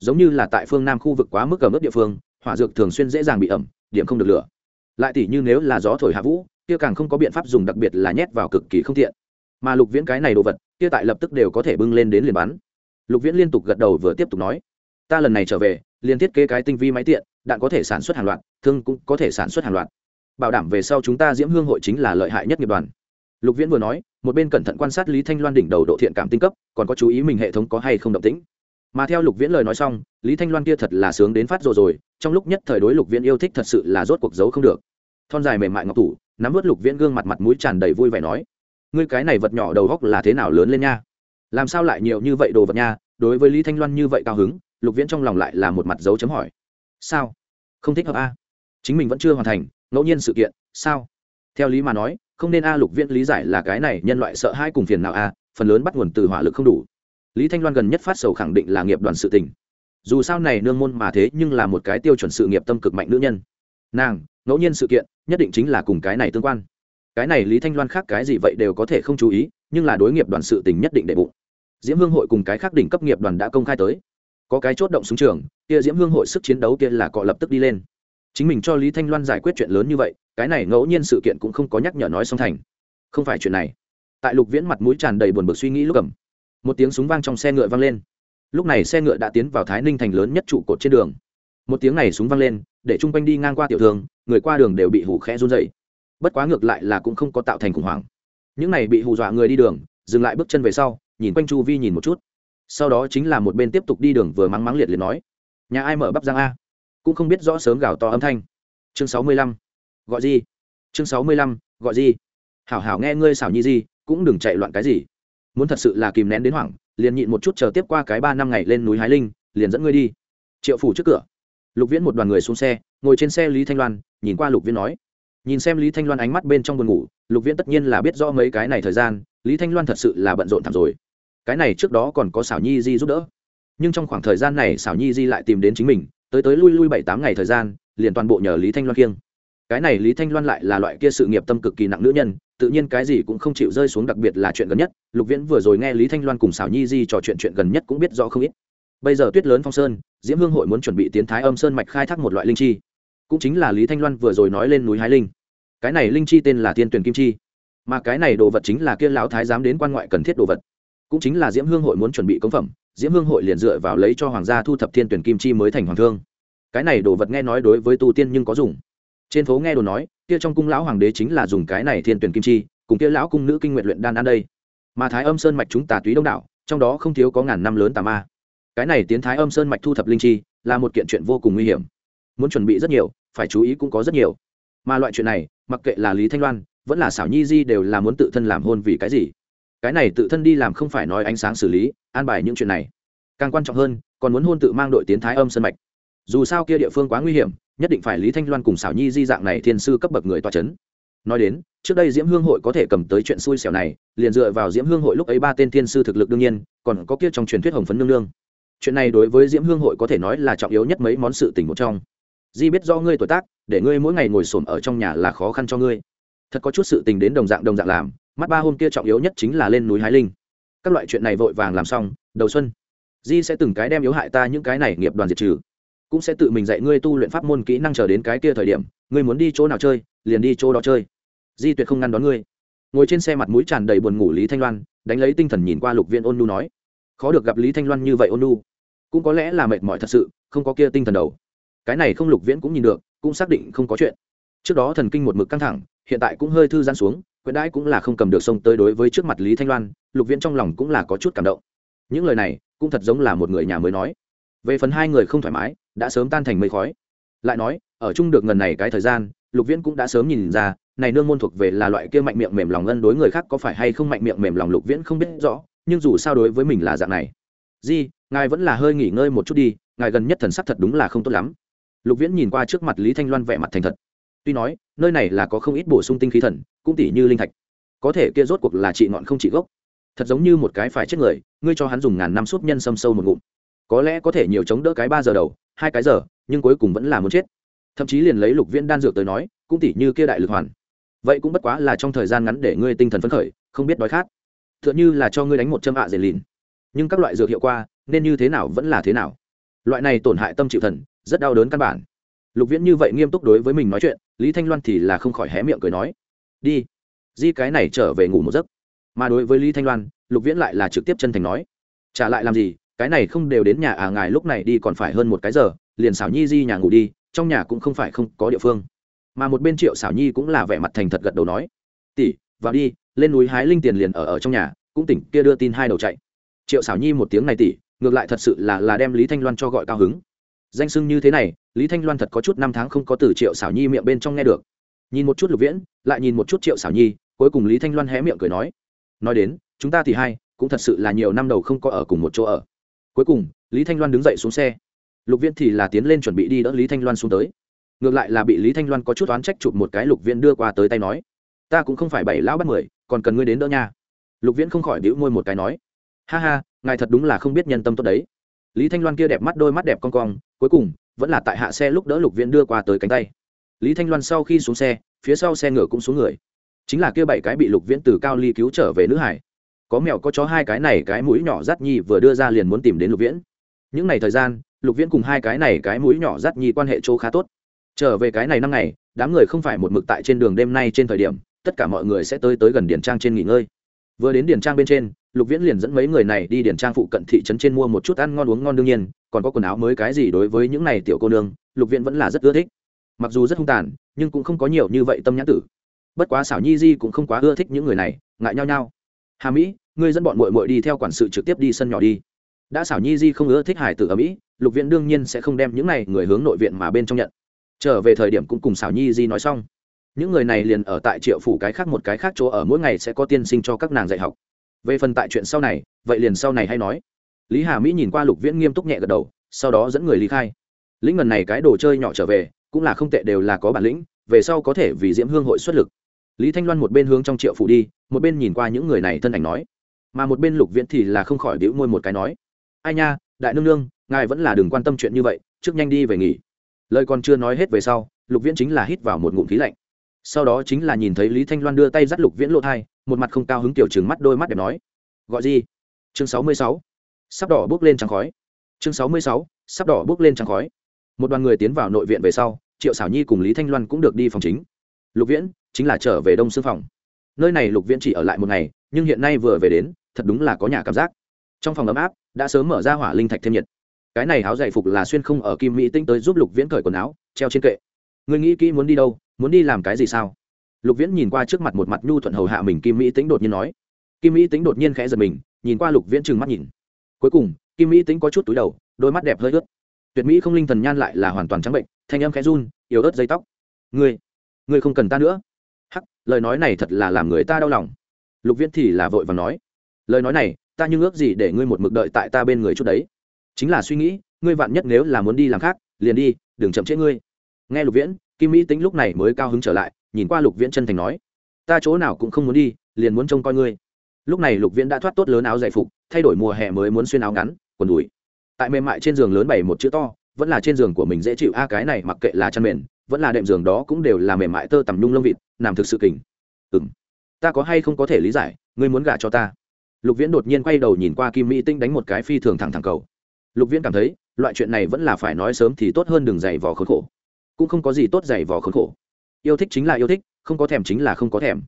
giống như là tại phương nam khu vực quá mức ở mức địa phương, hỏa dược thường xuyên dễ dàng bị ẩm, điểm không được lửa. Lại tỉ như nếu là gió thổi hạ vũ, kia càng không có biện pháp dùng đặc biệt là nhét vào cực kỳ không thiện mà lục viễn cái này đồ vật, kia tại lập tức đều có thể bưng lên đến liền bắn. Lục viễn liên tục gật đầu vừa tiếp tục nói, ta lần này trở về, liền thiết kế cái tinh vi máy tiện, đạn có thể sản xuất hàng loạt, thương cũng có thể sản xuất hàng loạt. Bảo đảm về sau chúng ta diễm hương hội chính là lợi hại nhất nghiệp đoàn. Lục viễn vừa nói, một bên cẩn thận quan sát lý thanh loan đỉnh đầu độ thiện cảm tinh cấp, còn có chú ý mình hệ thống có hay không động tĩnh mà theo lục viễn lời nói xong, lý thanh loan kia thật là sướng đến phát rồi rồi, trong lúc nhất thời đối lục viễn yêu thích thật sự là rốt cuộc giấu không được. Thon dài mềm mại ngọc thủ, nắm vớt lục viễn gương mặt mặt mũi tràn đầy vui vẻ nói, ngươi cái này vật nhỏ đầu góc là thế nào lớn lên nha? Làm sao lại nhiều như vậy đồ vật nha? Đối với lý thanh loan như vậy cao hứng, lục viễn trong lòng lại là một mặt dấu chấm hỏi, sao? Không thích hợp a chính mình vẫn chưa hoàn thành, ngẫu nhiên sự kiện, sao? Theo lý mà nói, không nên a, lục viễn lý giải là cái này nhân loại sợ hai cùng phiền nào a, phần lớn bắt nguồn từ hỏa lực không đủ lý thanh loan gần nhất phát sầu khẳng định là nghiệp đoàn sự tình. Dù sao này nương môn mà thế nhưng là một cái tiêu chuẩn sự nghiệp tâm cực mạnh nữ nhân. Nàng, ngẫu nhiên sự kiện, nhất định chính là cùng cái này tương quan. Cái này lý thanh loan khác cái gì vậy đều có thể không chú ý, nhưng là đối nghiệp đoàn sự tình nhất định đệ bụng. Diễm hương hội cùng cái khác đỉnh cấp nghiệp đoàn đã công khai tới. Có cái chốt động xuống trường, kia diễm hương hội sức chiến đấu kia là cọ lập tức đi lên. Chính mình cho lý thanh loan giải quyết chuyện lớn như vậy, cái này ngẫu nhiên sự kiện cũng không có nhắc nhở nói song thành. Không phải chuyện này. Tại lục viễn mặt mũi tràn đầy buồn bực suy nghĩ lúc cầm một tiếng súng vang trong xe ngựa vang lên. Lúc này xe ngựa đã tiến vào thái ninh thành lớn nhất trụ cột trên đường. Một tiếng này súng vang lên, để chung quanh đi ngang qua tiểu thương, người qua đường đều bị hủ khẽ run dậy bất quá ngược lại là cũng không có tạo thành khủng hoảng. Những này bị hù dọa người đi đường, dừng lại bước chân về sau, nhìn quanh chu vi nhìn một chút. Sau đó chính là một bên tiếp tục đi đường vừa mắng mắng liệt liệt nói. Nhà ai mở bắp giang a? Cũng không biết rõ sớm gào to âm thanh. Chương sáu mươi lăm. Gọi gì? Chương sáu mươi lăm, gọi gì? Hảo hảo nghe ngươi xảo nhi gì, cũng đừng chạy loạn cái gì muốn thật sự là kìm nén đến hoảng, liền nhịn một chút chờ tiếp qua cái ba năm ngày lên núi hái linh, liền dẫn ngươi đi. Triệu phủ trước cửa. Lục viễn một đoàn người xuống xe, ngồi trên xe lý thanh loan, nhìn qua lục viễn nói. Nhìn xem lý thanh loan ánh mắt bên trong buồn ngủ, lục viễn tất nhiên là biết rõ mấy cái này thời gian, lý thanh loan thật sự là bận rộn thảm rồi. Cái này trước đó còn có xảo nhi di giúp đỡ. Nhưng trong khoảng thời gian này xảo nhi di lại tìm đến chính mình, tới tới lui lui bảy tám ngày thời gian, liền toàn bộ nhờ lý thanh loan kiêng cái này lý thanh loan lại là loại kia sự nghiệp tâm cực kỳ nặng nữ nhân, tự nhiên cái gì cũng không chịu rơi xuống đặc biệt là chuyện gần nhất. Lục viễn vừa rồi nghe lý thanh loan cùng xảo nhi di trò chuyện chuyện gần nhất cũng biết rõ không ít. Bây giờ tuyết lớn phong sơn, diễm hương hội muốn chuẩn bị tiến thái âm sơn mạch khai thác một loại linh chi. Cũng chính là lý thanh loan vừa rồi nói lên núi hái linh. Cái này linh chi tên là thiên tuyển kim chi. Mà cái này đồ vật chính là kia lão thái giám đến quan ngoại cần thiết đồ vật. Cũng chính là diễm hương hội muốn chuẩn bị công phẩm, diễm hương hội liền dựa vào lấy cho hoàng gia thu thập thiên tuyển kim chi mới thành hoàng thương. Cái này đồ vật nghe nói đối với tu tiên nhưng có dùng trên phố nghe đồn nói, kia trong cung lão hoàng đế chính là dùng cái này thiên tuyển kim chi, cùng kia lão cung nữ kinh nguyện luyện đan ăn đây. Mà thái âm sơn mạch chúng tà túy đông đảo, trong đó không thiếu có ngàn năm lớn tà ma. Cái này tiến thái âm sơn mạch thu thập linh chi, là một kiện chuyện vô cùng nguy hiểm. Muốn chuẩn bị rất nhiều, phải chú ý cũng có rất nhiều. Mà loại chuyện này, mặc kệ là lý thanh loan, vẫn là xảo nhi di đều là muốn tự thân làm hôn vì cái gì. Cái này tự thân đi làm không phải nói ánh sáng xử lý, an bài những chuyện này. Càng quan trọng hơn, còn muốn hôn tự mang đội tiến thái âm sơn mạch. Dù sao kia địa phương quá nguy hiểm nhất định phải lý thanh loan cùng xảo nhi di dạng này thiên sư cấp bậc người toa c h ấ n nói đến, trước đây diễm hương hội có thể cầm tới chuyện xui xẻo này, liền dựa vào diễm hương hội lúc ấy ba tên thiên sư thực lực đương nhiên, còn có kia trong truyền thuyết hồng phấn nương nương. Chuyện này đối với diễm hương hội có thể nói là trọng yếu nhất mấy món sự tình một trong. Di biết do ngươi tuổi tác, để ngươi mỗi ngày ngồi xổm ở trong nhà là khó khăn cho ngươi. Thật có chút sự tình đến đồng dạng đồng dạng làm, mắt ba hôm kia trọng yếu nhất chính là lên núi hái linh. Các loại chuyện này vội vàng làm xong, đầu xuân. Di sẽ từng cái đem yếu hại ta những cái này nghiệp đoàn diệt trừ cũng sẽ tự mình dạy ngươi tu luyện pháp môn kỹ năng chờ đến cái kia thời điểm, ngươi muốn đi chỗ nào chơi, liền đi chỗ đó chơi. Di tuyệt không ngăn đón ngươi. Ngồi trên xe mặt mũi tràn đầy buồn ngủ lý thanh loan, đánh lấy tinh thần nhìn qua lục viên ôn nu nói, khó được gặp lý thanh loan như vậy ôn nu cũng có lẽ là mệt mỏi thật sự, không có kia tinh thần đầu. Cái này không lục viễn cũng nhìn được, cũng xác định không có chuyện. Trước đó thần kinh một mực căng thẳng, hiện tại cũng hơi thư giãn xuống, quyện đãi cũng là không cầm được sông tới đối với trước mặt lý thanh loan, lục viễn trong lòng cũng là có chút cảm động. Những lời này, cũng thật giống là một người nhà mới nói. Về phần hai người không thoải mái đã sớm tan thành mây khói. Lại nói, ở chung được ngần này cái thời gian, lục viễn cũng đã sớm nhìn ra, này nương môn thuộc về là loại kia mạnh miệng mềm lòng ngân đối người khác có phải hay không mạnh miệng mềm lòng lục viễn không biết rõ, nhưng dù sao đối với mình là dạng này. Di, ngài vẫn là hơi nghỉ ngơi một chút đi, ngài gần nhất thần sắc thật đúng là không tốt lắm. Lục viễn nhìn qua trước mặt lý thanh loan vẻ mặt thành thật. Tuy nói, nơi này là có không ít bổ sung tinh khí thần, cũng tỷ như linh thạch. Có thể kia rốt cuộc là trị ngọn không trị gốc. Thật giống như một cái phải chết người, ngươi cho hắn dùng ngàn năm suốt nhân xâm sâu một ngụm có lẽ có thể nhiều chống đỡ cái ba giờ đầu hai cái giờ nhưng cuối cùng vẫn là muốn chết. Thậm chí liền lấy lục viễn đan dược tới nói cũng tỷ như kia đại lực hoàn. Vậy cũng bất quá là trong thời gian ngắn để ngươi tinh thần phấn khởi không biết đói khát. T h ư ợ n h ư là cho ngươi đánh một châm ạ à dền lìn nhưng các loại dược hiệu quả, nên như thế nào vẫn là thế nào. Loại này tổn hại tâm chịu thần rất đau đớn căn bản. Lục viễn như vậy nghiêm túc đối với mình nói chuyện lý thanh loan thì là không khỏi hé miệng cười nói đi di cái này trở về ngủ một giấc. Mà đối với lý thanh loan lục viễn lại là trực tiếp chân thành nói trả lại làm gì cái này không đều đến nhà à ngài lúc này đi còn phải hơn một cái giờ, liền xảo nhi di nhà ngủ đi, trong nhà cũng không phải không có địa phương. Mà một bên triệu xảo nhi cũng là vẻ mặt thành thật gật đầu nói, tỷ, vào đi, lên núi hái linh tiền liền ở ở trong nhà, cũng tỉnh kia đưa tin hai đầu chạy. Triệu xảo nhi một tiếng này tỷ, ngược lại thật sự là là đem lý thanh loan cho gọi cao hứng. Danh sưng như thế này, lý thanh loan thật có chút năm tháng không có từ triệu xảo nhi miệng bên trong nghe được. Nhìn một chút lục viễn, lại nhìn một chút triệu xảo nhi, cuối cùng lý thanh loan hé miệng cười nói nói đến, chúng ta thì hai, cũng thật sự là nhiều năm đầu không có ở cùng một chỗ ở cuối cùng, lý thanh loan đứng dậy xuống xe. Lục viễn thì là tiến lên chuẩn bị đi đỡ lý thanh loan xuống tới. Ngược lại là bị lý thanh loan có chút oán trách chụp một cái, lục viễn đưa qua tới tay nói, ta cũng không phải bảy lão bắt mười, còn cần ngươi đến đỡ nha. Lục viễn không khỏi đĩu môi một cái nói, ha ha, ngài thật đúng là không biết nhân tâm tốt đấy. Lý thanh loan kia đẹp mắt, đôi mắt đẹp con cong, cuối cùng, vẫn là tại hạ xe lúc đỡ lục viễn đưa qua tới cánh tay. Lý thanh loan sau khi xuống xe, phía sau xe ngựa cũng xuống người. Chính là kia bảy cái bị lục viễn từ cao ly cứu trở về nữ hải có mèo có chó hai cái này cái mũi nhỏ rát nhi vừa đưa ra liền muốn tìm đến lục viễn. Những ngày thời gian, lục viễn cùng hai cái này cái mũi nhỏ rát nhi quan hệ chỗ khá tốt. Trở về cái này năm ngày, đám người không phải một mực tại trên đường đêm nay trên thời điểm, tất cả mọi người sẽ tới tới gần điển trang trên nghỉ ngơi. Vừa đến điển trang bên trên, lục viễn liền dẫn mấy người này đi điển trang phụ cận thị trấn trên mua một chút ăn ngon uống ngon đương nhiên, còn có quần áo mới cái gì đối với những này tiểu cô nương, lục viễn vẫn là rất ưa thích. Mặc dù rất hung tàn, nhưng cũng không có nhiều như vậy tâm nhãn tử. Bất quá xảo nhi di cũng không quá ưa thích những người này, ngại nhau nhau hà mỹ ngươi dẫn bọn muội muội đi theo quản sự trực tiếp đi sân nhỏ đi. Đã xảo nhi di không ưa thích hải tử ở mỹ, lục viện đương nhiên sẽ không đem những này người hướng nội viện mà bên trong nhận. Trở về thời điểm cũng cùng xảo nhi di nói xong. Những người này liền ở tại triệu phủ cái khác một cái khác chỗ ở mỗi ngày sẽ có tiên sinh cho các nàng dạy học. Về phần tại chuyện sau này, vậy liền sau này hay nói. Lý hà mỹ nhìn qua lục viễn nghiêm túc nhẹ gật đầu, sau đó dẫn người lý khai. Lĩnh ngần này cái đồ chơi nhỏ trở về, cũng là không tệ đều là có bản lĩnh, về sau có thể vì diễm hương hội xuất lực. Lý thanh loan một bên hướng trong triệu phủ đi, một bên nhìn qua những người này thân ảnh nói mà một bên lục viễn thì là không khỏi đĩu môi một cái nói, ai nha, đại nương nương, ngài vẫn là đừng quan tâm chuyện như vậy, trước nhanh đi về nghỉ. Lời còn chưa nói hết về sau, lục viễn chính là hít vào một ngụm khí lạnh. Sau đó chính là nhìn thấy lý thanh loan đưa tay dắt lục viễn lộ thai, một mặt không cao hứng tiểu chừng mắt đôi mắt đẹp nói, gọi gì? Chương sáu mươi sáu. Sắp đỏ bước lên trắng khói. Chương sáu mươi sáu, sắp đỏ bước lên trắng khói. Một đoàn người tiến vào nội viện về sau, triệu xảo nhi cùng lý thanh loan cũng được đi phòng chính. Lục viễn chính là trở về đông xương phòng. Nơi này lục viễn chỉ ở lại một ngày, nhưng hiện nay vừa về đến thật đúng là có nhà cảm giác. Trong phòng ấm áp, đã sớm mở ra hỏa linh thạch thêm nhiệt. Cái này áo dày phục là xuyên không ở kim mỹ tinh tới giúp lục viễn cởi quần áo, treo trên kệ. Người nghĩ kỹ muốn đi đâu, muốn đi làm cái gì sao? Lục viễn nhìn qua trước mặt một mặt nhu thuận hầu hạ mình kim mỹ tính đột nhiên nói. Kim mỹ tính đột nhiên khẽ giật mình, nhìn qua lục viễn trừng mắt nhìn. Cuối cùng, kim mỹ tính có chút túi đầu, đôi mắt đẹp hơi ướt. Tuyệt mỹ không linh thần nhan lại là hoàn toàn trắng bệnh, thanh âm khẽ run, yếu ớt dây tóc. Ngươi ngươi không cần ta nữa. Hắc, lời nói này thật là làm người ta đau lòng. Lục viễn thì là vội và nói lời nói này, ta nhưng ước gì để ngươi một mực đợi tại ta bên người chút đấy. Chính là suy nghĩ, ngươi vạn nhất nếu là muốn đi làm khác, liền đi, đừng chậm trễ ngươi. Nghe lục viễn, kim mỹ tính lúc này mới cao hứng trở lại, nhìn qua lục viễn chân thành nói, ta chỗ nào cũng không muốn đi, liền muốn trông coi ngươi. Lúc này lục viễn đã thoát tốt lớn áo dạy phục, thay đổi mùa hè mới muốn xuyên áo ngắn, quần đùi. Tại mềm mại trên giường lớn bày một chữ to, vẫn là trên giường của mình dễ chịu, a, cái này mặc kệ là chăn mền, vẫn là đệm giường đó cũng đều là mềm mại tơ tằm nhung lông vịt làm thực sự kình. Ừng ta có hay không có thể lý giải, ngươi muốn gả cho ta? Lục viễn đột nhiên quay đầu nhìn qua kim mỹ tinh đánh một cái phi thường thẳng thẳng cầu. Lục viễn cảm thấy, loại chuyện này vẫn là phải nói sớm thì tốt hơn đừng dày vò khốn khổ. Cũng không có gì tốt dày vò khốn khổ. Yêu thích chính là yêu thích, không có thèm chính là không có thèm.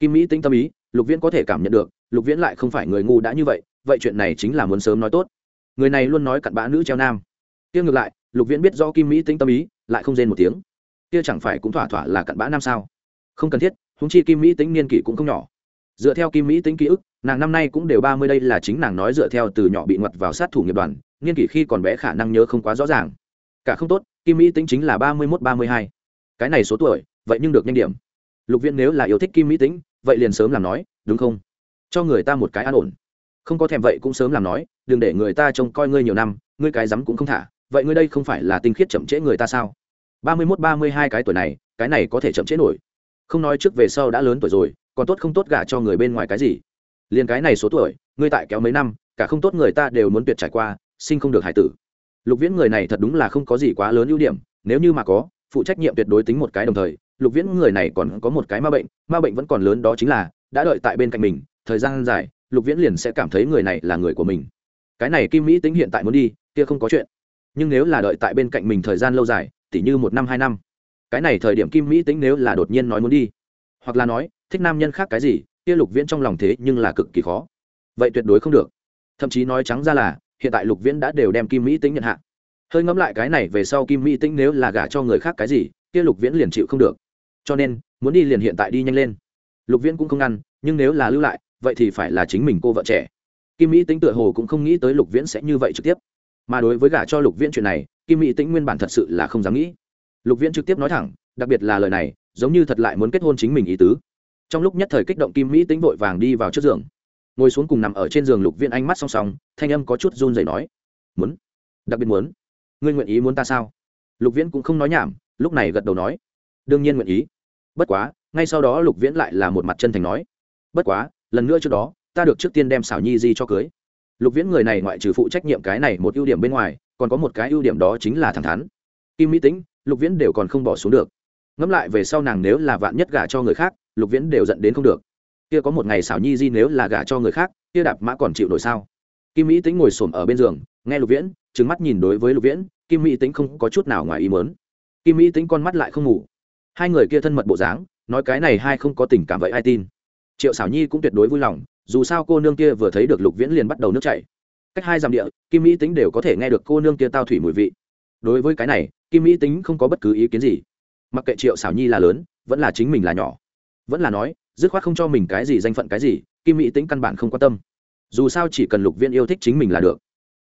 Kim mỹ tinh tâm ý, lục viễn có thể cảm nhận được, lục viễn lại không phải người ngu đã như vậy vậy chuyện này chính là muốn sớm nói tốt. Người này luôn nói cặn bã nữ treo nam. Kia ngược lại, lục viễn biết do kim mỹ tinh tâm ý, lại không rên một tiếng. Kia chẳng phải cũng thỏa thỏa là cặn bã nam sao? Không cần thiết húng chi kim mỹ tính niên kỷ cũng không nhỏ. Dựa theo kim mỹ tính ký ức nàng năm nay cũng đều ba mươi đây là chính nàng nói dựa theo từ nhỏ bị ngoặt vào sát thủ nghiệp đoàn niên kỷ khi còn bé khả năng nhớ không quá rõ ràng. Cả không tốt, kim mỹ tính chính là ba mươi mốt, ba mươi hai. Cái này số tuổi, vậy nhưng được nhanh điểm. Lục viễn nếu là yêu thích kim mỹ tính vậy liền sớm làm nói, đúng không? Cho người ta một cái an ổn. Không có thèm vậy cũng sớm làm nói, đừng để người ta trông coi ngươi nhiều năm, ngươi cái rắm cũng không thả, vậy ngươi đây không phải là tinh khiết chậm trễ người ta sao? Ba mươi mốt, ba mươi hai cái tuổi này, cái này có thể chậm trễ nổi. Không nói trước về sau đã lớn tuổi rồi, còn tốt không tốt gả cho người bên ngoài cái gì liền cái này số tuổi, ngươi tại kéo mấy năm, cả không tốt người ta đều muốn tuyệt trải qua, sinh không được hải tử. Lục viễn người này thật đúng là không có gì quá lớn ưu điểm, nếu như mà có, phụ trách nhiệm tuyệt đối tính một cái đồng thời, lục viễn người này còn có một cái ma bệnh ma bệnh vẫn còn lớn đó chính là, đã đợi tại bên cạnh mình, thời gian dài, lục viễn liền sẽ cảm thấy người này là người của mình. Cái này kim mỹ tính hiện tại muốn đi, kia không có chuyện. Nhưng nếu là đợi tại bên cạnh mình thời gian lâu dài, tỉ như một năm, hai năm, cái này thời điểm kim mỹ tính nếu là đột nhiên nói muốn đi, hoặc là nói, thích nam nhân khác cái gì kia lục viễn trong lòng thế nhưng là cực kỳ khó. Vậy tuyệt đối không được. Thậm chí nói trắng ra là, hiện tại lục viễn đã đều đem kim mỹ tính nhận hạ. Hơi ngẫm lại cái này về sau kim mỹ tính nếu là gả cho người khác cái gì, kia lục viễn liền chịu không được. Cho nên, muốn đi liền hiện tại đi nhanh lên. Lục viễn cũng không ngăn, nhưng nếu là lưu lại, vậy thì phải là chính mình cô vợ trẻ. Kim mỹ tính tựa hồ cũng không nghĩ tới lục viễn sẽ như vậy trực tiếp. Mà đối với gả cho lục viễn chuyện này, kim mỹ tính nguyên bản thật sự là không dám nghĩ. Lục viễn trực tiếp nói thẳng, đặc biệt là lời này, giống như thật lại muốn kết hôn chính mình ý tứ trong lúc nhất thời kích động kim mỹ tính vội vàng đi vào trước giường. Ngồi xuống cùng nằm ở trên giường lục viễn ánh mắt song song, thanh âm có chút run rẩy nói, muốn, đặc biệt muốn. Ngươi nguyện ý muốn ta sao? Lục viễn cũng không nói nhảm, lúc này gật đầu nói, đương nhiên nguyện ý. Bất quá, ngay sau đó lục viễn lại là một mặt chân thành nói, bất quá, lần nữa trước đó, ta được trước tiên đem xảo nhi di cho cưới. Lục viễn người này ngoại trừ phụ trách nhiệm cái này một ưu điểm bên ngoài, còn có một cái ưu điểm đó chính là thẳng thắn. Kim mỹ tính lục viễn đều còn không bỏ xuống được ngẫm lại về sau nàng nếu là vạn nhất gả cho người khác, lục viễn đều dẫn đến không được. Kia có một ngày xảo nhi di nếu là gả cho người khác, kia đạp mã còn chịu nổi sao? Kim mỹ tính ngồi s ổ m ở bên giường, nghe lục viễn trứng mắt nhìn đối với lục viễn, kim mỹ tính không có chút nào ngoài ý mớn kim mỹ tính con mắt lại không ngủ. Hai người kia thân mật bộ dáng, nói cái này hai không có tình cảm vậy ai tin? Triệu xảo nhi cũng tuyệt đối vui lòng, dù sao cô nương kia vừa thấy được lục viễn liền bắt đầu nước chảy. Cách hai dặm địa, kim mỹ tính đều có thể nghe được cô nương kia tao thủy mùi vị. Đối với cái này, kim mỹ tính không có bất cứ ý kiến gì mặc kệ triệu xảo nhi là lớn, vẫn là chính mình là nhỏ. Vẫn là nói, dứt khoát không cho mình cái gì danh phận cái gì, kim mỹ tính căn bản không quan tâm. Dù sao chỉ cần lục viên yêu thích chính mình là được.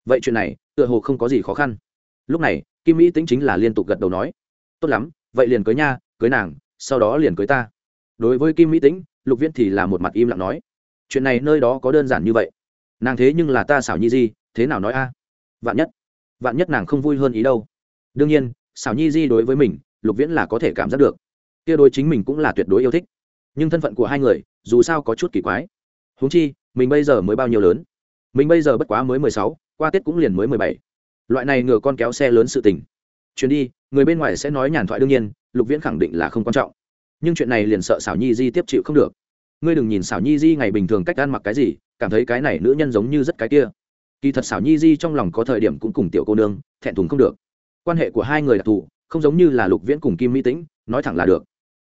Vậy chuyện này, tựa hồ không có gì khó khăn. Lúc này, kim mỹ tính chính là liên tục gật đầu nói, tốt lắm, vậy liền cưới nha, cưới nàng, sau đó liền cưới ta. Đối với kim mỹ tính lục viên thì là một mặt im lặng nói, chuyện này nơi đó có đơn giản như vậy. Nàng thế nhưng là ta xảo nhi di, thế nào nói a? Vạn nhất vạn nhất nàng không vui hơn ý đâu. Đương nhiên, xảo nhi di đối với mình lục viễn là có thể cảm giác được. Kia đối chính mình cũng là tuyệt đối yêu thích. Nhưng thân phận của hai người, dù sao có chút kỳ quái. Huống chi, mình bây giờ mới bao nhiêu lớn? Mình bây giờ bất quá mới mười sáu, qua tết cũng liền mới mười bảy. Loại này ngừa con kéo xe lớn sự tình. Chuyến đi, người bên ngoài sẽ nói nhàn thoại đương nhiên, lục viễn khẳng định là không quan trọng. Nhưng chuyện này liền sợ xảo nhi di tiếp chịu không được. Ngươi đừng nhìn xảo nhi di ngày bình thường cách ăn mặc cái gì, cảm thấy cái này nữ nhân giống như rất cái kia. Kỳ thật xảo nhi di trong lòng có thời điểm cũng cùng tiểu cô nương, thẹn thùng không được. Quan hệ của hai người đặc thù không giống như là lục viễn cùng kim mỹ tĩnh, nói thẳng là được.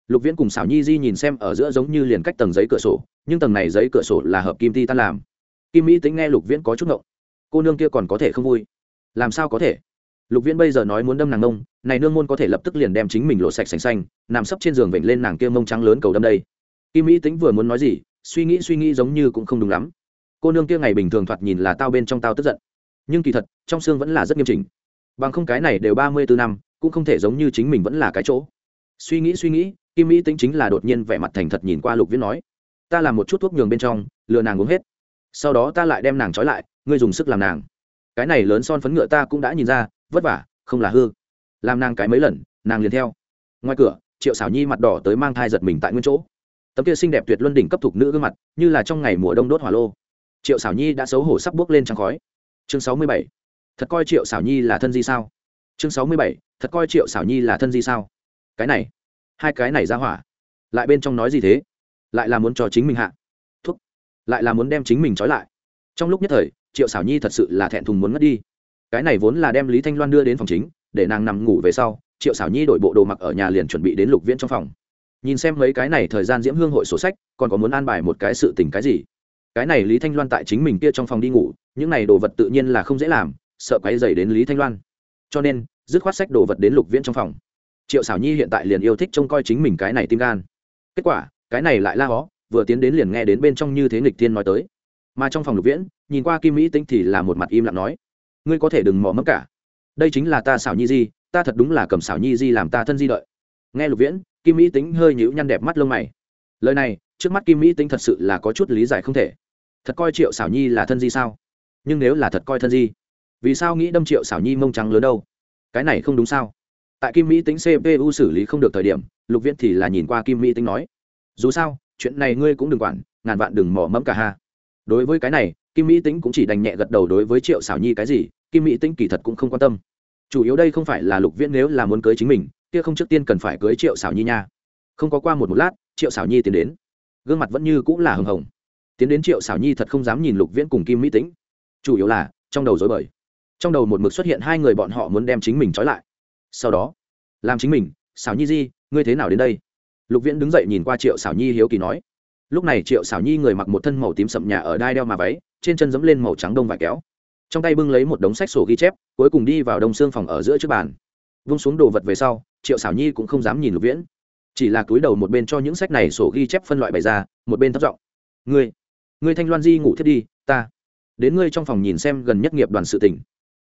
Lục viễn cùng xảo nhi di nhìn xem ở giữa giống như liền cách tầng giấy cửa sổ, nhưng tầng này giấy cửa sổ là hợp kim ti tan làm. Kim mỹ tĩnh nghe lục viễn có chút ngộng. Cô nương kia còn có thể không vui. Làm sao có thể? Lục viễn bây giờ nói muốn đâm nàng ngông, này nương môn có thể lập tức liền đem chính mình lộ sạch sành xanh, nằm sấp trên giường vểnh lên nàng kia mông trắng lớn cầu đâm đây. Kim mỹ tính vừa muốn nói gì, suy nghĩ suy nghĩ giống như cũng không đúng lắm. Cô nương kia ngày bình thường thoạt nhìn là tao bên trong tao tức giận. Nhưng kỳ thật, trong xương vẫn là rất nghiêm chỉnh. Bằng không cái này đều ba mươi bốn năm cũng không thể giống như chính mình vẫn là cái chỗ. Suy nghĩ suy nghĩ, kim mỹ tính chính là đột nhiên vẻ mặt thành thật nhìn qua lục viễn nói, ta làm một chút thuốc nhường bên trong, lừa nàng uống hết. Sau đó ta lại đem nàng trói lại, ngươi dùng sức làm nàng. Cái này lớn son phấn ngựa ta cũng đã nhìn ra, vất vả, không là hư. Làm nàng cái mấy lần, nàng liền theo. Ngoài cửa, triệu xảo nhi mặt đỏ tới mang thai giật mình tại nguyên chỗ. Tấm kia xinh đẹp tuyệt luân đỉnh cấp thục nữ gương mặt, như là trong ngày mùa đông đốt hỏa lô. Triệu xảo nhi đã xấu hổ sắp bước lên trắng khói. Chương sáu mươi bảy. Thật coi triệu xảo nhi là thân di sao? Chương sáu mươi bảy, thật coi triệu xảo nhi là thân di sao? Cái này, hai cái này ra hỏa, lại bên trong nói gì thế? Lại là muốn cho chính mình hạ. Thuốc, lại là muốn đem chính mình trói lại. Trong lúc nhất thời, triệu xảo nhi thật sự là thẹn thùng muốn ngất đi. Cái này vốn là đem lý thanh loan đưa đến phòng chính, để nàng nằm ngủ về sau, triệu xảo nhi đổi bộ đồ mặc ở nhà liền chuẩn bị đến lục viễn trong phòng. Nhìn xem mấy cái này thời gian diễm hương hội sổ sách, còn có muốn an bài một cái sự tình cái gì? Cái này lý thanh loan tại chính mình kia trong phòng đi ngủ, những này đồ vật tự nhiên là không dễ làm, sợ quay dày đến lý thanh loan cho nên, dứt khoát sách đồ vật đến lục viễn trong phòng. Triệu xảo nhi hiện tại liền yêu thích trông coi chính mình cái này tim gan. Kết quả, cái này lại la hó, vừa tiến đến liền nghe đến bên trong như thế nghịch thiên nói tới. Mà trong phòng lục viễn, nhìn qua kim mỹ tính thì là một mặt im lặng nói, ngươi có thể đừng mò mẫm cả. Đây chính là ta xảo nhi di, ta thật đúng là cầm xảo nhi di làm ta thân di đợi. Nghe lục viễn, kim mỹ tính hơi nhíu nhăn đẹp mắt lông mày. Lời này, trước mắt kim mỹ tính thật sự là có chút lý giải không thể. Thật coi triệu xảo nhi là thân di sao? Nhưng nếu là thật coi thân di vì sao nghĩ đâm triệu xảo nhi mông trắng lớn đâu? Cái này không đúng sao? Tại kim mỹ tính cpu xử lý không được thời điểm, lục viễn thì là nhìn qua kim mỹ tính nói, dù sao, chuyện này ngươi cũng đừng quản, ngàn vạn đừng mỏ mẫm cả ha. Đối với cái này, kim mỹ tính cũng chỉ đành nhẹ gật đầu đối với triệu xảo nhi cái gì, kim mỹ tính kỳ thật cũng không quan tâm. Chủ yếu đây không phải là lục viễn nếu là muốn cưới chính mình, kia không trước tiên cần phải cưới triệu xảo nhi nha. Không có qua một một lát, triệu xảo nhi tiến đến. Gương mặt vẫn như cũng là hừng hồng. Tiến đến triệu xảo nhi thật không dám nhìn lục viễn cùng kim mỹ tính. Chủ yếu là, trong đầu dối bời trong đầu một mực xuất hiện hai người bọn họ muốn đem chính mình trói lại. Sau đó, làm chính mình xảo nhi di, ngươi thế nào đến đây? Lục viễn đứng dậy nhìn qua triệu xảo nhi hiếu kỳ nói. Lúc này triệu xảo nhi người mặc một thân màu tím sậm nhà ở đai đeo mà váy, trên chân dẫm lên màu trắng đông và kéo. Trong tay bưng lấy một đống sách sổ ghi chép, cuối cùng đi vào đông xương phòng ở giữa trước bàn. Vung xuống đồ vật về sau, triệu xảo nhi cũng không dám nhìn lục viễn. Chỉ là cúi đầu một bên cho những sách này sổ ghi chép phân loại bày ra, một bên thất giọng, ngươi ngươi thanh loan di ngủ thiết đi, ta đến ngươi trong phòng nhìn xem gần nhất nghiệp đoàn sự tỉnh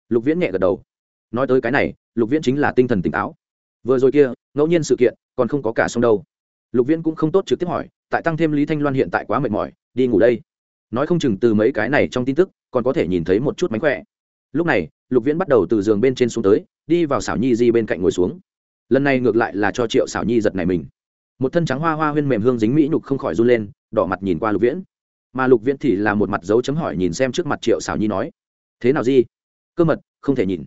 lục viễn nhẹ gật đầu. Nói tới cái này, lục viễn chính là tinh thần tỉnh táo. Vừa rồi kia, ngẫu nhiên sự kiện, còn không có cả xong đâu. Lục viễn cũng không tốt trực tiếp hỏi, tại tăng thêm lý thanh loan hiện tại quá mệt mỏi, đi ngủ đây. Nói không chừng từ mấy cái này trong tin tức, còn có thể nhìn thấy một chút mánh khỏe. Lúc này, lục viễn bắt đầu từ giường bên trên xuống tới, đi vào xảo nhi di bên cạnh ngồi xuống. Lần này ngược lại là cho triệu xảo nhi giật này mình. Một thân trắng hoa hoa huyên mềm hương dính mỹ nhục không khỏi run lên, đỏ mặt nhìn qua lục viễn. Mà lục viễn thì là một mặt dấu chấm hỏi nhìn xem trước mặt triệu xảo nhi nói, thế nào di? Cơ mật, không thể nhìn.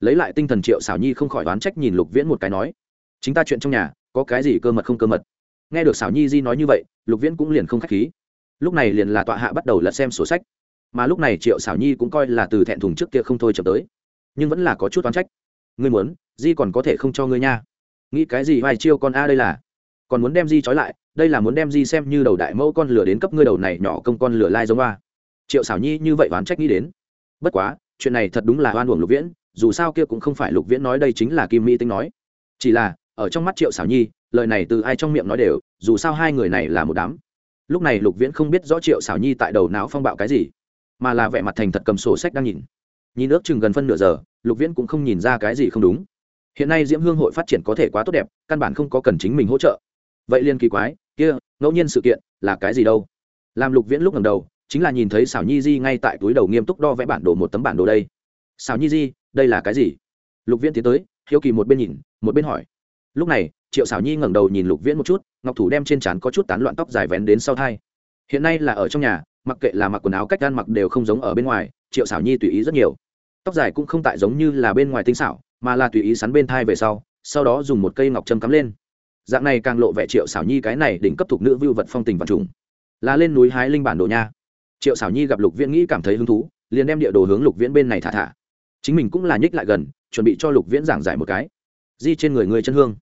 Lấy lại tinh thần triệu xảo nhi không khỏi đoán trách nhìn lục viễn một cái nói, chính ta chuyện trong nhà, có cái gì cơ mật không cơ mật? Nghe được xảo nhi di nói như vậy, lục viễn cũng liền không k h á c h khí. Lúc này liền là tọa hạ bắt đầu lật xem sổ sách. Mà lúc này triệu xảo nhi cũng coi là từ thẹn thùng trước kia không thôi chậm tới. Nhưng vẫn là có chút oán trách. Ngươi muốn, di còn có thể không cho ngươi nha. Nghĩ cái gì vai chiêu con a đây là? Còn muốn đem di trói lại, đây là muốn đem di xem như đầu đại mẫu con lửa đến cấp ngươi đầu này nhỏ công con lửa lai giống ba triệu xảo nhi như vậy oán trách nghĩ đến. Bất quá chuyện này thật đúng là oan uổng lục viễn, dù sao kia cũng không phải lục viễn nói đây chính là kim mỹ tính nói. Chỉ là, ở trong mắt triệu xảo nhi, lời này từ ai trong miệng nói đều, dù sao hai người này là một đám. Lúc này lục viễn không biết rõ triệu xảo nhi tại đầu não phong bạo cái gì, mà là vẻ mặt thành thật cầm sổ sách đang nhìn. Nhìn ước chừng gần phân nửa giờ, lục viễn cũng không nhìn ra cái gì không đúng. Hiện nay diễm hương hội phát triển có thể quá tốt đẹp, căn bản không có cần chính mình hỗ trợ. Vậy liên kỳ quái, kia, ngẫu nhiên sự kiện là cái gì đâu? Làm lục viễn lúc lần đầu chính là nhìn thấy xảo nhi di ngay tại túi đầu nghiêm túc đo vẽ bản đồ một tấm bản đồ đây. Xảo nhi di, đây là cái gì? Lục viễn tiến tới, hiếu kỳ một bên nhìn, một bên hỏi. Lúc này, triệu xảo nhi ngẩng đầu nhìn lục viễn một chút, ngọc thủ đem trên trán có chút tán loạn tóc dài vén đến sau thai. Hiện nay là ở trong nhà, mặc kệ là mặc quần áo cách ăn mặc đều không giống ở bên ngoài, triệu xảo nhi tùy ý rất nhiều. Tóc dài cũng không tại giống như là bên ngoài tinh xảo, mà là tùy ý sắn bên thai về sau sau đó dùng một cây ngọc châm cắm lên. Dạng này càng lộ vẻ triệu xảo nhi cái này đỉnh cấp thuộc nữ vưu vật phong tình vật trùng. Là lên núi hái linh bản đồ nha triệu xảo nhi gặp lục viễn nghĩ cảm thấy hứng thú, liền đem địa đồ hướng lục viễn bên này thả thả. Chính mình cũng là nhích lại gần, chuẩn bị cho lục viễn giảng giải một cái. Di trên người người chân hương.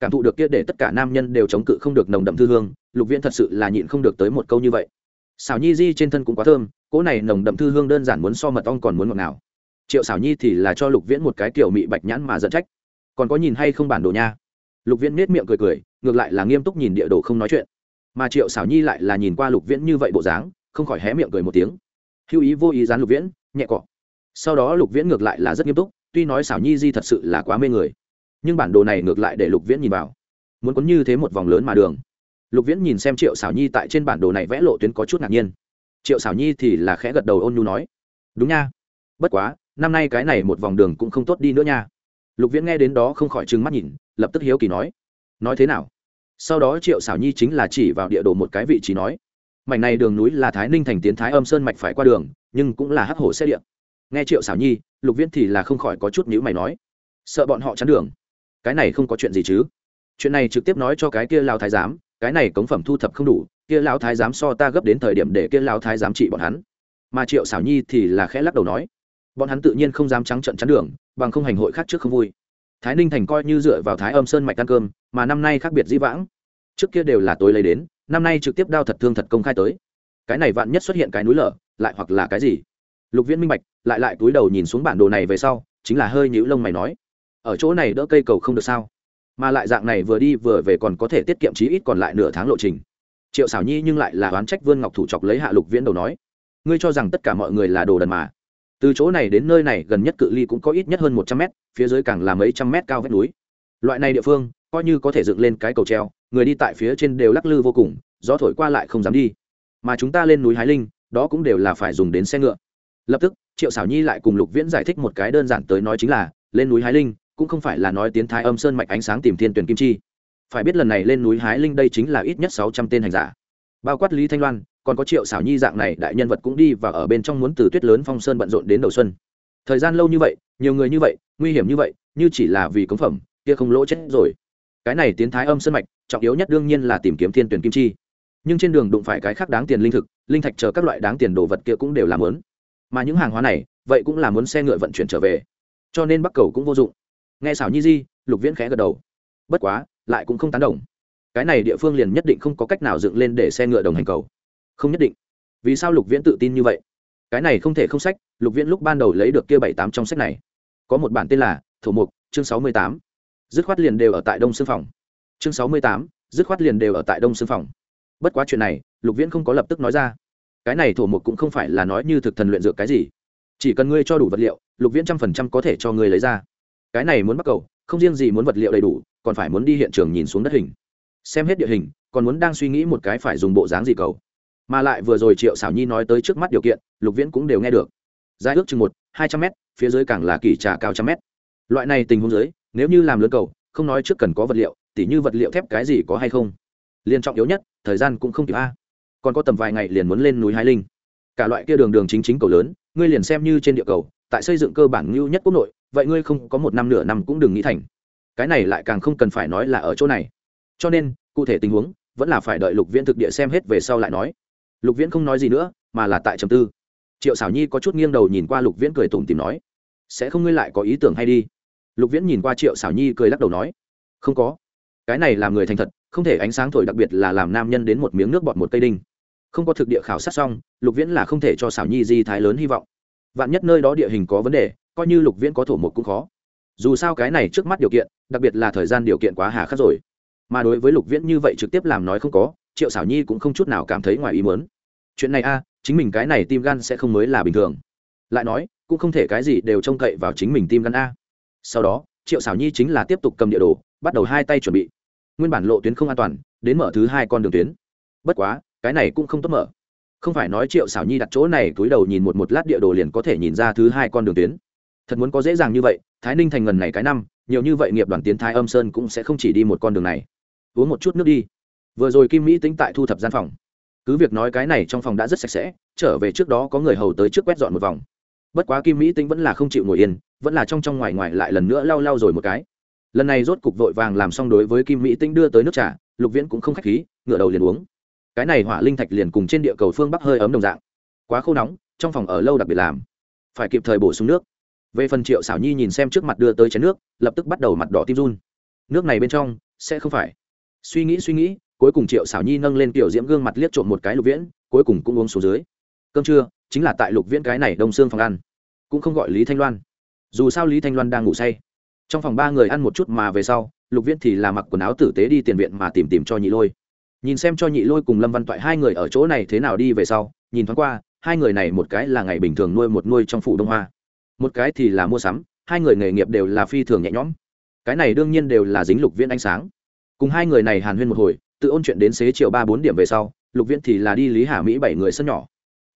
Cảm thụ được kia để tất cả nam nhân đều chống cự không được nồng đậm thư hương, lục viễn thật sự là nhịn không được tới một câu như vậy. Xảo nhi di trên thân cũng quá thơm, cỗ này nồng đậm thư hương đơn giản muốn so mật ong còn muốn ngọt nào triệu xảo nhi thì là cho lục viễn một cái kiểu mị bạch nhãn mà dẫn trách. Còn có nhìn hay không bản đồ nha. Lục viễn nết miệng cười cười, ngược lại là nghiêm túc nhìn địa đồ không nói chuyện. Mà triệu xảo nhi lại là nhìn qua lục viễn như vậy bộ dáng không khỏi hé miệng cười một tiếng. Hữu ý vô ý dán lục viễn, nhẹ cọ. Sau đó lục viễn ngược lại là rất nghiêm túc, tuy nói xảo nhi di thật sự là quá mê người, nhưng bản đồ này ngược lại để lục viễn nhìn vào. Muốn có như thế một vòng lớn mà đường. Lục viễn nhìn xem triệu xảo nhi tại trên bản đồ này vẽ lộ tuyến có chút ngạc nhiên. Triệu xảo nhi thì là khẽ gật đầu ôn nhu nói, đúng nha. Bất quá, năm nay cái này một vòng đường cũng không tốt đi nữa nha. Lục viễn nghe đến đó không khỏi trừng mắt nhìn, lập tức hiếu kỳ nói nói thế nào? Sau đó triệu xảo nhi chính là chỉ vào địa đồ một cái vị trí nói mảnh này đường núi là thái ninh thành tiến thái âm sơn mạch phải qua đường, nhưng cũng là hắc hổ xe điện. Nghe triệu xảo nhi, lục viễn thì là không khỏi có chút nhữ mày nói, sợ bọn họ chắn đường. Cái này không có chuyện gì chứ? Chuyện này trực tiếp nói cho cái kia lao thái giám, cái này cống phẩm thu thập không đủ, kia lao thái giám so ta gấp đến thời điểm để kia lao thái giám trị bọn hắn. Mà triệu xảo nhi thì là khẽ lắc đầu nói, bọn hắn tự nhiên không dám trắng trận chắn đường, bằng không hành hội khác trước không vui. Thái ninh thành coi như dựa vào thái âm sơn mạch ăn cơm, mà năm nay khác biệt di vãng trước kia đều là tối lấy đến, năm nay trực tiếp đao thật thương thật công khai tới. Cái này vạn nhất xuất hiện cái núi lở, lại hoặc là cái gì? Lục viễn minh bạch, lại lại túi đầu nhìn xuống bản đồ này về sau, chính là hơi nhũ lông mày nói, ở chỗ này đỡ cây cầu không được sao? Mà lại dạng này vừa đi vừa về còn có thể tiết kiệm chí ít còn lại nửa tháng lộ trình. Triệu xảo nhi nhưng lại là oán trách vương ngọc thủ chọc lấy hạ lục viễn đầu nói, ngươi cho rằng tất cả mọi người là đồ đần mà. Từ chỗ này đến nơi này gần nhất cự ly cũng có ít nhất hơn một trăm mét, phía dưới càng là mấy trăm mét cao vách núi. Loại này địa phương, coi như có thể dựng lên cái cầu treo người đi tại phía trên đều lắc lư vô cùng, gió thổi qua lại không dám đi. Mà chúng ta lên núi hái linh, đó cũng đều là phải dùng đến xe ngựa. Lập tức, triệu xảo nhi lại cùng lục viễn giải thích một cái đơn giản tới nói chính là, lên núi hái linh, cũng không phải là nói tiến thái âm sơn mạch ánh sáng tìm thiên tuyển kim chi. Phải biết lần này lên núi hái linh đây chính là ít nhất sáu trăm tên hành giả. Bao quát lý thanh loan, còn có triệu xảo nhi dạng này đại nhân vật cũng đi và ở bên trong muốn từ tuyết lớn phong sơn bận rộn đến đầu xuân. Thời gian lâu như vậy, nhiều người như vậy, nguy hiểm như vậy, như chỉ là vì cống phẩm, kia không lỗ chết rồi cái này tiến thái âm sân mạch, trọng yếu nhất đương nhiên là tìm kiếm thiên tuyển kim chi. Nhưng trên đường đụng phải cái khác đáng tiền linh thực, linh thạch chờ các loại đáng tiền đồ vật kia cũng đều làm lớn mà những hàng hóa này, vậy cũng là muốn xe ngựa vận chuyển trở về. Cho nên bắc cầu cũng vô dụng. Nghe xảo nhi di, lục viễn khẽ gật đầu. Bất quá, lại cũng không tán đồng. Cái này địa phương liền nhất định không có cách nào dựng lên để xe ngựa đồng hành cầu. Không nhất định. Vì sao lục viễn tự tin như vậy? Cái này không thể không sách, lục viễn lúc ban đầu lấy được kia bảy tám trong sách này. Có một bản tên là thủ mục, chương sáu mươi tám dứt khoát liền đều ở tại đông xương phòng. Chương sáu mươi tám, dứt khoát liền đều ở tại đông xương phòng. Bất quá chuyện này, lục viễn không có lập tức nói ra. Cái này thổ mục cũng không phải là nói như thực thần luyện dược cái gì. Chỉ cần ngươi cho đủ vật liệu, lục viễn trăm phần trăm có thể cho ngươi lấy ra. Cái này muốn bắt cầu, không riêng gì muốn vật liệu đầy đủ, còn phải muốn đi hiện trường nhìn xuống đất hình. Xem hết địa hình, còn muốn đang suy nghĩ một cái phải dùng bộ dáng gì cầu. Mà lại vừa rồi triệu xảo nhi nói tới trước mắt điều kiện, lục viễn cũng đều nghe được. Dài ước chừng một, hai trăm m phía dưới càng là kỳ trà cao trăm m loại này tình huống dưới nếu như làm lớn cầu, không nói trước cần có vật liệu, tỉ như vật liệu thép cái gì có hay không? Liên trọng yếu nhất, thời gian cũng không kịp a. Còn có tầm vài ngày liền muốn lên núi hai linh. Cả loại kia đường đường chính chính cầu lớn, ngươi liền xem như trên địa cầu, tại xây dựng cơ bản ngưu nhất quốc nội, vậy ngươi không có một năm nửa năm cũng đừng nghĩ thành. Cái này lại càng không cần phải nói là ở chỗ này. Cho nên, cụ thể tình huống, vẫn là phải đợi lục viễn thực địa xem hết về sau lại nói. Lục viễn không nói gì nữa, mà là tại trầm tư. Triệu xảo nhi có chút nghiêng đầu nhìn qua lục viễn cười tủm tìm nói, sẽ không ngươi lại có ý tưởng hay đi lục viễn nhìn qua triệu xảo nhi cười lắc đầu nói, không có. Cái này làm người thành thật, không thể ánh sáng thổi đặc biệt là làm nam nhân đến một miếng nước bọt một cây đinh. Không có thực địa khảo sát xong, lục viễn là không thể cho xảo nhi di thái lớn hy vọng. Vạn nhất nơi đó địa hình có vấn đề, coi như lục viễn có thổ một cũng khó. Dù sao cái này trước mắt điều kiện, đặc biệt là thời gian điều kiện quá hà khắc rồi. Mà đối với lục viễn như vậy trực tiếp làm nói không có, triệu xảo nhi cũng không chút nào cảm thấy ngoài ý muốn. Chuyện này a, chính mình cái này tim gan sẽ không mới là bình thường. Lại nói, cũng không thể cái gì đều trông cậy vào chính mình tim gan a sau đó, triệu xảo nhi chính là tiếp tục cầm địa đồ, bắt đầu hai tay chuẩn bị. Nguyên bản lộ tuyến không an toàn, đến mở thứ hai con đường tuyến. Bất quá, cái này cũng không tốt mở. Không phải nói triệu xảo nhi đặt chỗ này túi đầu nhìn một một lát địa đồ liền có thể nhìn ra thứ hai con đường tuyến. Thật muốn có dễ dàng như vậy, thái ninh thành ngần này cái năm, nhiều như vậy nghiệp đoàn tiến thái âm sơn cũng sẽ không chỉ đi một con đường này. Uống một chút nước đi. Vừa rồi kim mỹ tính tại thu thập gian phòng. Cứ việc nói cái này trong phòng đã rất sạch sẽ, trở về trước đó có người hầu tới trước quét dọn một vòng bất quá kim mỹ tính vẫn là không chịu ngồi yên, vẫn là trong trong ngoài ngoài lại lần nữa lau lau rồi một cái. Lần này rốt cục vội vàng làm xong đối với kim mỹ tinh đưa tới nước trà, lục viễn cũng không k h á c h khí ngựa đầu liền uống. Cái này hỏa linh thạch liền cùng trên địa cầu phương bắc hơi ấm đồng dạng. Quá khô nóng, trong phòng ở lâu đặc biệt làm. Phải kịp thời bổ sung nước. Về phần triệu xảo nhi nhìn xem trước mặt đưa tới chén nước, lập tức bắt đầu mặt đỏ tim run. Nước này bên trong, sẽ không phải. Suy nghĩ suy nghĩ, cuối cùng triệu xảo nhi nâng lên kiểu diễm gương mặt liếc trộm một cái lục viễn, cuối cùng cũng uống xuống dưới. Cơm trưa, chính là tại lục viễn cái này đông xương phòng ăn cũng không gọi lý thanh loan. Dù sao lý thanh loan đang ngủ say. Trong phòng ba người ăn một chút mà về sau, lục viễn thì là mặc quần áo tử tế đi tiền viện mà tìm tìm cho nhị lôi. Nhìn xem cho nhị lôi cùng lâm văn toại hai người ở chỗ này thế nào đi về sau, nhìn thoáng qua, hai người này một cái là ngày bình thường nuôi một nuôi trong phủ đông hoa. Một cái thì là mua sắm, hai người nghề nghiệp đều là phi thường nhẹ nhõm. Cái này đương nhiên đều là dính lục viễn ánh sáng. Cùng hai người này hàn huyên một hồi, tự ôn chuyện đến xế chiều ba bốn điểm về sau, lục viễn thì là đi lý hà mỹ bảy người sân nhỏ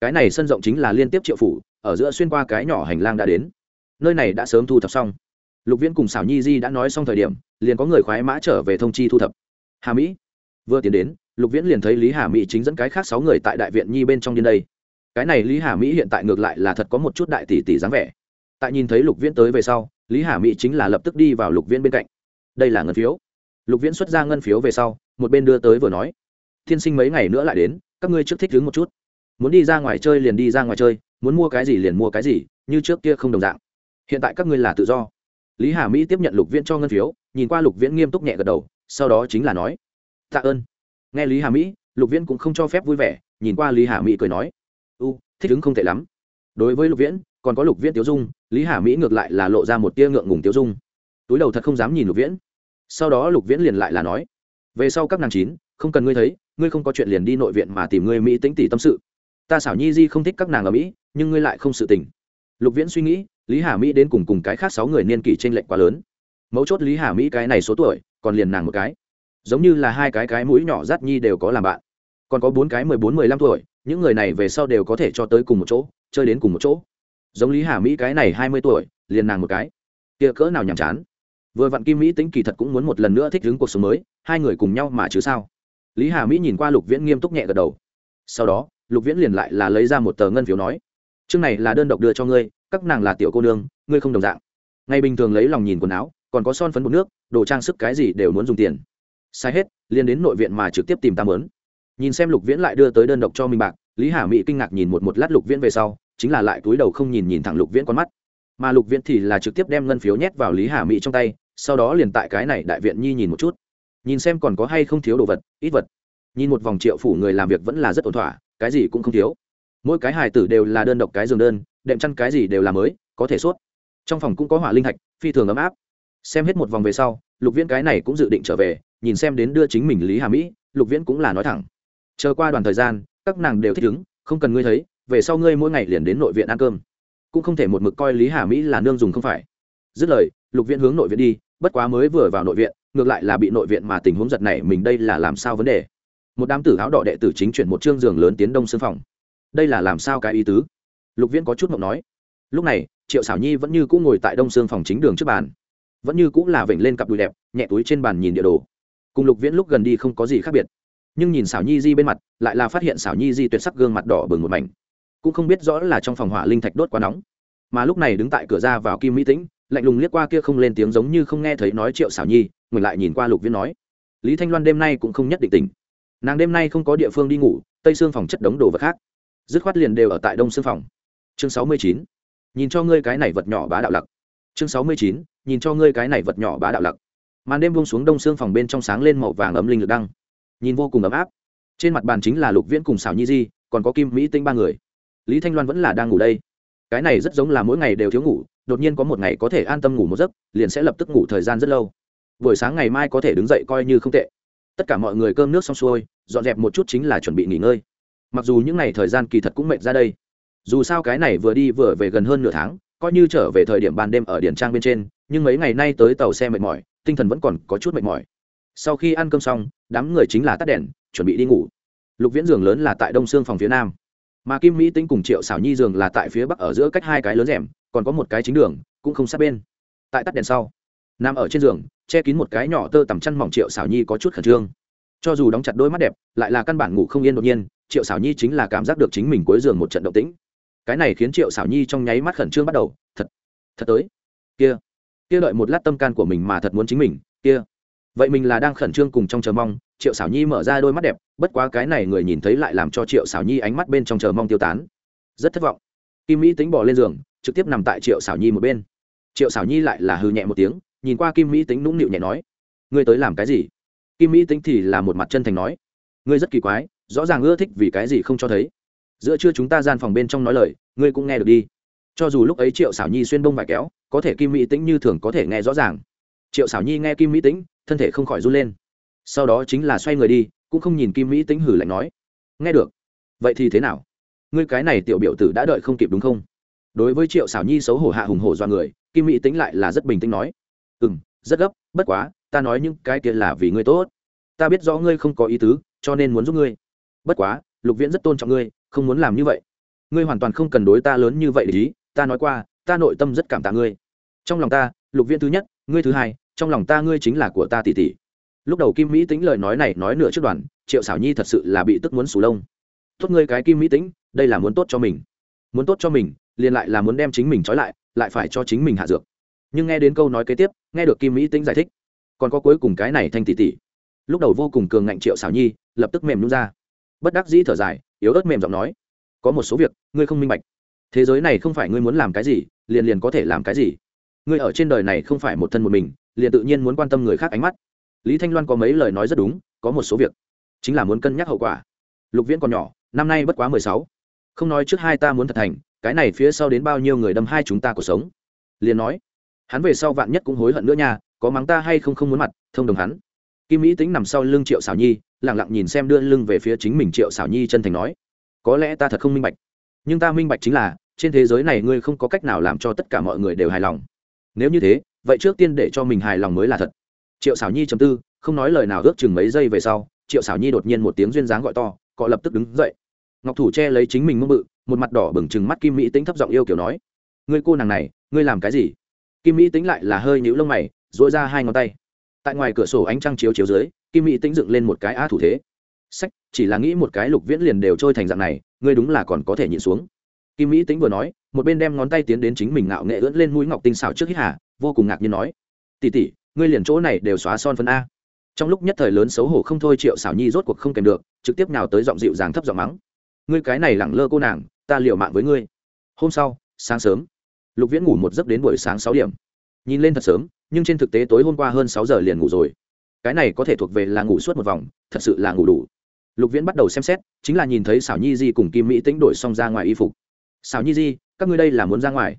cái này sân rộng chính là liên tiếp triệu phủ, ở giữa xuyên qua cái nhỏ hành lang đã đến. Nơi này đã sớm thu thập xong. Lục viễn cùng xảo nhi di đã nói xong thời điểm, liền có người khoái mã trở về thông chi thu thập. Hà mỹ. Vừa tiến đến, lục viễn liền thấy lý hà mỹ chính dẫn cái khác sáu người tại đại viện nhi bên trong điên đây. Cái này lý hà mỹ hiện tại ngược lại là thật có một chút đại tỷ tỷ dáng vẻ. Tại nhìn thấy lục viễn tới về sau, lý hà mỹ chính là lập tức đi vào lục viễn bên cạnh. Đây là ngân phiếu. Lục viễn xuất ra ngân phiếu về sau, một bên đưa tới vừa nói. Tiên sinh mấy ngày nữa lại đến, các ngươi trước thích đứng một chút muốn đi ra ngoài chơi liền đi ra ngoài chơi, muốn mua cái gì liền mua cái gì, như trước kia không đồng dạng. Hiện tại các ngươi là tự do. Lý hà mỹ tiếp nhận lục viễn cho ngân phiếu, nhìn qua lục viễn nghiêm túc nhẹ gật đầu, sau đó chính là nói, tạ ơn. Nghe lý hà mỹ, lục viễn cũng không cho phép vui vẻ, nhìn qua lý hà mỹ cười nói, u, thích ứng không tệ lắm. Đối với lục viễn, còn có lục viễn tiêu dung, lý hà mỹ ngược lại là lộ ra một tia ngượng ngùng tiêu dung. Túi đầu thật không dám nhìn lục viễn. Sau đó lục viễn liền lại là nói, về sau các nàng chín, không cần ngươi thấy, ngươi không có chuyện liền đi nội viện mà tìm ngươi mỹ tính tỷ tâm sự ta xảo nhi di không thích các nàng ở mỹ, nhưng ngươi lại không sự tình. Lục viễn suy nghĩ, lý hà mỹ đến cùng cùng cái khác sáu người niên kỷ t r ê n lệch quá lớn. Mấu chốt lý hà mỹ cái này số tuổi, còn liền nàng một cái. Giống như là hai cái cái mũi nhỏ rát nhi đều có làm bạn. Còn có bốn cái mười bốn, mười lăm tuổi, những người này về sau đều có thể cho tới cùng một chỗ, chơi đến cùng một chỗ. Giống lý hà mỹ cái này hai mươi tuổi, liền nàng một cái. Kia cỡ nào nhàm chán. Vừa vặn kim mỹ tính kỳ thật cũng muốn một lần nữa thích ứng cuộc sống mới, hai người cùng nhau mà chứ sao? Lý hà mỹ nhìn qua lục viễn nghiêm túc nhẹ gật đầu. Sau đó lục viễn liền lại là lấy ra một tờ ngân phiếu nói, chương này là đơn độc đưa cho ngươi, các nàng là tiểu cô nương, ngươi không đồng dạng. Ngày bình thường lấy lòng nhìn quần áo, còn có son phấn bột nước, đồ trang sức cái gì đều muốn dùng tiền. Sai hết, liền đến nội viện mà trực tiếp tìm tam lớn nhìn xem lục viễn lại đưa tới đơn độc cho minh bạc, lý hà mỹ kinh ngạc nhìn một một lát lục viễn về sau, chính là lại túi đầu không nhìn nhìn thẳng lục viễn con mắt. Mà lục viễn thì là trực tiếp đem ngân phiếu nhét vào lý hà mỹ trong tay, sau đó liền tại cái này đại viện nhi nhìn một chút. Nhìn xem còn có hay không thiếu đồ vật, ít vật. Nhìn một vòng triệu phủ người làm việc vẫn là rất ổn thỏa cái gì cũng không thiếu. Mỗi cái hài tử đều là đơn độc cái giường đơn, đệm chăn cái gì đều là mới, có thể suốt trong phòng cũng có hỏa linh thạch, phi thường ấm áp. Xem hết một vòng về sau, lục viễn cái này cũng dự định trở về, nhìn xem đến đưa chính mình lý hà mỹ, lục viễn cũng là nói thẳng. Chờ qua đoàn thời gian, các nàng đều thích ứng, không cần ngươi thấy, về sau ngươi mỗi ngày liền đến nội viện ăn cơm. Cũng không thể một mực coi lý hà mỹ là nương dùng không phải. Dứt lời, lục viễn hướng nội viện đi, bất quá mới vừa vào nội viện, ngược lại là bị nội viện mà tình huống giật này mình đây là làm sao vấn đề một đám tử áo đỏ đệ tử chính chuyển một chương giường lớn tiến đông xương phòng. Đây là làm sao cái ý tứ? Lục viễn có chút mộng nói. Lúc này, triệu xảo nhi vẫn như cũng ngồi tại đông xương phòng chính đường trước bàn. Vẫn như cũng là vểnh lên cặp đùi đẹp, nhẹ túi trên bàn nhìn địa đồ. Cùng lục viễn lúc gần đi không có gì khác biệt. Nhưng nhìn xảo nhi di bên mặt, lại là phát hiện xảo nhi di tuyệt sắc gương mặt đỏ bừng một mảnh. Cũng không biết rõ là trong phòng hỏa linh thạch đốt quá nóng. Mà lúc này đứng tại cửa ra vào kim mỹ tĩnh, lạnh lùng liếc qua kia không lên tiếng giống như không nghe thấy nói triệu xảo nhi ngừng lại nhìn qua lục viễn nói. Lý thanh loan đêm nay cũng không nhất định tỉnh nàng đêm nay không có địa phương đi ngủ, tây xương phòng chất đống đồ vật khác. Dứt khoát liền đều ở tại đông xương phòng. Chương sáu mươi chín, nhìn cho ngươi cái này vật nhỏ bá đạo lặc. Chương sáu mươi chín, nhìn cho ngươi cái này vật nhỏ bá đạo lặc. Màn đêm buông xuống đông xương phòng bên trong sáng lên màu vàng ấm linh lực đăng. Nhìn vô cùng ấm áp. Trên mặt bàn chính là lục viễn cùng xảo nhi di, còn có kim mỹ tinh ba người. Lý thanh loan vẫn là đang ngủ đây. Cái này rất giống là mỗi ngày đều thiếu ngủ, đột nhiên có một ngày có thể an tâm ngủ một giấc, liền sẽ lập tức ngủ thời gian rất lâu. Buổi sáng ngày mai có thể đứng dậy coi như không tệ tất cả mọi người cơm nước xong xuôi, dọn dẹp một chút chính là chuẩn bị nghỉ ngơi. Mặc dù những ngày thời gian kỳ thật cũng mệt ra đây. Dù sao cái này vừa đi vừa về gần hơn nửa tháng, coi như trở về thời điểm ban đêm ở điển trang bên trên, nhưng mấy ngày nay tới tàu xe mệt mỏi, tinh thần vẫn còn có chút mệt mỏi. Sau khi ăn cơm xong, đám người chính là tắt đèn, chuẩn bị đi ngủ. Lục viễn giường lớn là tại đông xương phòng phía nam. Mà kim mỹ tính cùng triệu xảo nhi giường là tại phía bắc ở giữa cách hai cái lớn rẻm còn có một cái chính đường, cũng không sát bên. Tại tắt đèn sau, nằm ở trên giường che kín một cái nhỏ tơ tằm chăn mỏng triệu xảo nhi có chút khẩn trương. Cho dù đóng chặt đôi mắt đẹp, lại là căn bản ngủ không yên đột nhiên, triệu xảo nhi chính là cảm giác được chính mình cuối giường một trận động tĩnh. Cái này khiến triệu xảo nhi trong nháy mắt khẩn trương bắt đầu, thật thật tới, kia kia đợi một lát tâm can của mình mà thật muốn chính mình, kia. Vậy mình là đang khẩn trương cùng trong chờ mong, triệu xảo nhi mở ra đôi mắt đẹp, bất quá cái này người nhìn thấy lại làm cho triệu xảo nhi ánh mắt bên trong chờ mong tiêu tán. Rất thất vọng. Kim mỹ tính bỏ lên giường, trực tiếp nằm tại triệu xảo nhi một bên. Triệu xảo nhi lại là hư nhẹ một tiếng nhìn qua kim mỹ tính nũng nịu nhẹ nói, ngươi tới làm cái gì? Kim mỹ tính thì là một mặt chân thành nói, ngươi rất kỳ quái, rõ ràng ưa thích vì cái gì không cho thấy. Giữa trưa chúng ta gian phòng bên trong nói lời, ngươi cũng nghe được đi. Cho dù lúc ấy triệu xảo nhi xuyên bông vải kéo, có thể kim mỹ tính như thường có thể nghe rõ ràng. Triệu xảo nhi nghe kim mỹ tính thân thể không khỏi run lên. Sau đó chính là xoay người đi, cũng không nhìn kim mỹ tính hử lạnh nói, nghe được. Vậy thì thế nào? Ngươi cái này tiểu biểu tử đã đợi không kịp đúng không? Đối với triệu xảo nhi xấu hổ hạ hùng hổ do người, kim mỹ tính lại là rất bình tĩnh nói ừ m rất gấp, bất quá, ta nói những cái kia là vì ngươi tốt. Ta biết rõ ngươi không có ý tứ, cho nên muốn giúp ngươi. Bất quá, lục viễn rất tôn trọng ngươi, không muốn làm như vậy. Ngươi hoàn toàn không cần đối ta lớn như vậy để ý, ta nói qua, ta nội tâm rất cảm tạ ngươi. Trong lòng ta, lục viễn thứ nhất, ngươi thứ hai, trong lòng ta ngươi chính là của ta tỷ tỷ. Lúc đầu kim mỹ tính lời nói này nói nửa trước đoàn, triệu xảo nhi thật sự là bị tức muốn sù lông. Tốt ngươi cái kim mỹ tính đây là muốn tốt cho mình. Muốn tốt cho mình, liền lại là muốn đem chính mình trói lại lại phải cho chính mình hạ dược nhưng nghe đến câu nói kế tiếp, nghe được kim mỹ tính giải thích, còn có cuối cùng cái này thanh tỷ tỷ. Lúc đầu vô cùng cường ngạnh triệu xảo nhi, lập tức mềm nhún ra. Bất đắc dĩ thở dài, yếu ớt mềm giọng nói, có một số việc, ngươi không minh bạch. Thế giới này không phải ngươi muốn làm cái gì, liền liền có thể làm cái gì. Ngươi ở trên đời này không phải một thân một mình, liền tự nhiên muốn quan tâm người khác ánh mắt. Lý thanh loan có mấy lời nói rất đúng, có một số việc, chính là muốn cân nhắc hậu quả. Lục viễn còn nhỏ, năm nay bất quá mười sáu. Không nói trước hai ta muốn thật thành, cái này phía sau đến bao nhiêu người đâm hai chúng ta cuộc sống. Liền nói hắn về sau vạn nhất cũng hối hận nữa nha, có mắng ta hay không không muốn mặt, thông đồng hắn. Kim mỹ tính nằm sau lưng triệu xảo nhi lẳng lặng nhìn xem đưa lưng về phía chính mình triệu xảo nhi chân thành nói, có lẽ ta thật không minh bạch, nhưng ta minh bạch chính là, trên thế giới này ngươi không có cách nào làm cho tất cả mọi người đều hài lòng. Nếu như thế, vậy trước tiên để cho mình hài lòng mới là thật. Triệu xảo nhi chấm tư, không nói lời nào ước chừng mấy giây về sau, triệu xảo nhi đột nhiên một tiếng duyên dáng gọi to, cọ lập tức đứng dậy. Ngọc thủ che lấy chính mình mưng bự, một mặt đỏ bừng chừng mắt kim mỹ tính thấp giọng yêu kiểu nói, ngươi cô nàng này, ngươi làm cái gì? Kim mỹ tính lại là hơi nhũ lông mày dỗi ra hai ngón tay. Tại ngoài cửa sổ ánh trăng chiếu chiếu dưới, kim mỹ tính dựng lên một cái á thủ thế. Sách, chỉ là nghĩ một cái lục viễn liền đều trôi thành dạng này, ngươi đúng là còn có thể nhịn xuống. Kim mỹ tính vừa nói, một bên đem ngón tay tiến đến chính mình ngạo nghệ ưỡn lên mũi ngọc tinh xảo trước hít hà, vô cùng ngạc nhiên nói. Tỉ tỉ ngươi liền chỗ này đều xóa son phân a. Trong lúc nhất thời lớn xấu hổ không thôi triệu xảo nhi rốt cuộc không kèm được, trực tiếp nào tới giọng dịu dàng thấp giọng mắng. Ngươi cái này lẳng lơ cô nàng, ta liệu mạng với ngươi. Hôm sau, sáng sớm lục viễn ngủ một giấc đến buổi sáng sáu điểm. Nhìn lên thật sớm, nhưng trên thực tế tối hôm qua hơn sáu giờ liền ngủ rồi. Cái này có thể thuộc về là ngủ suốt một vòng, thật sự là ngủ đủ. Lục viễn bắt đầu xem xét, chính là nhìn thấy xảo nhi di cùng kim mỹ tĩnh đổi xong ra ngoài y phục. Xảo nhi di, các ngươi đây là muốn ra ngoài?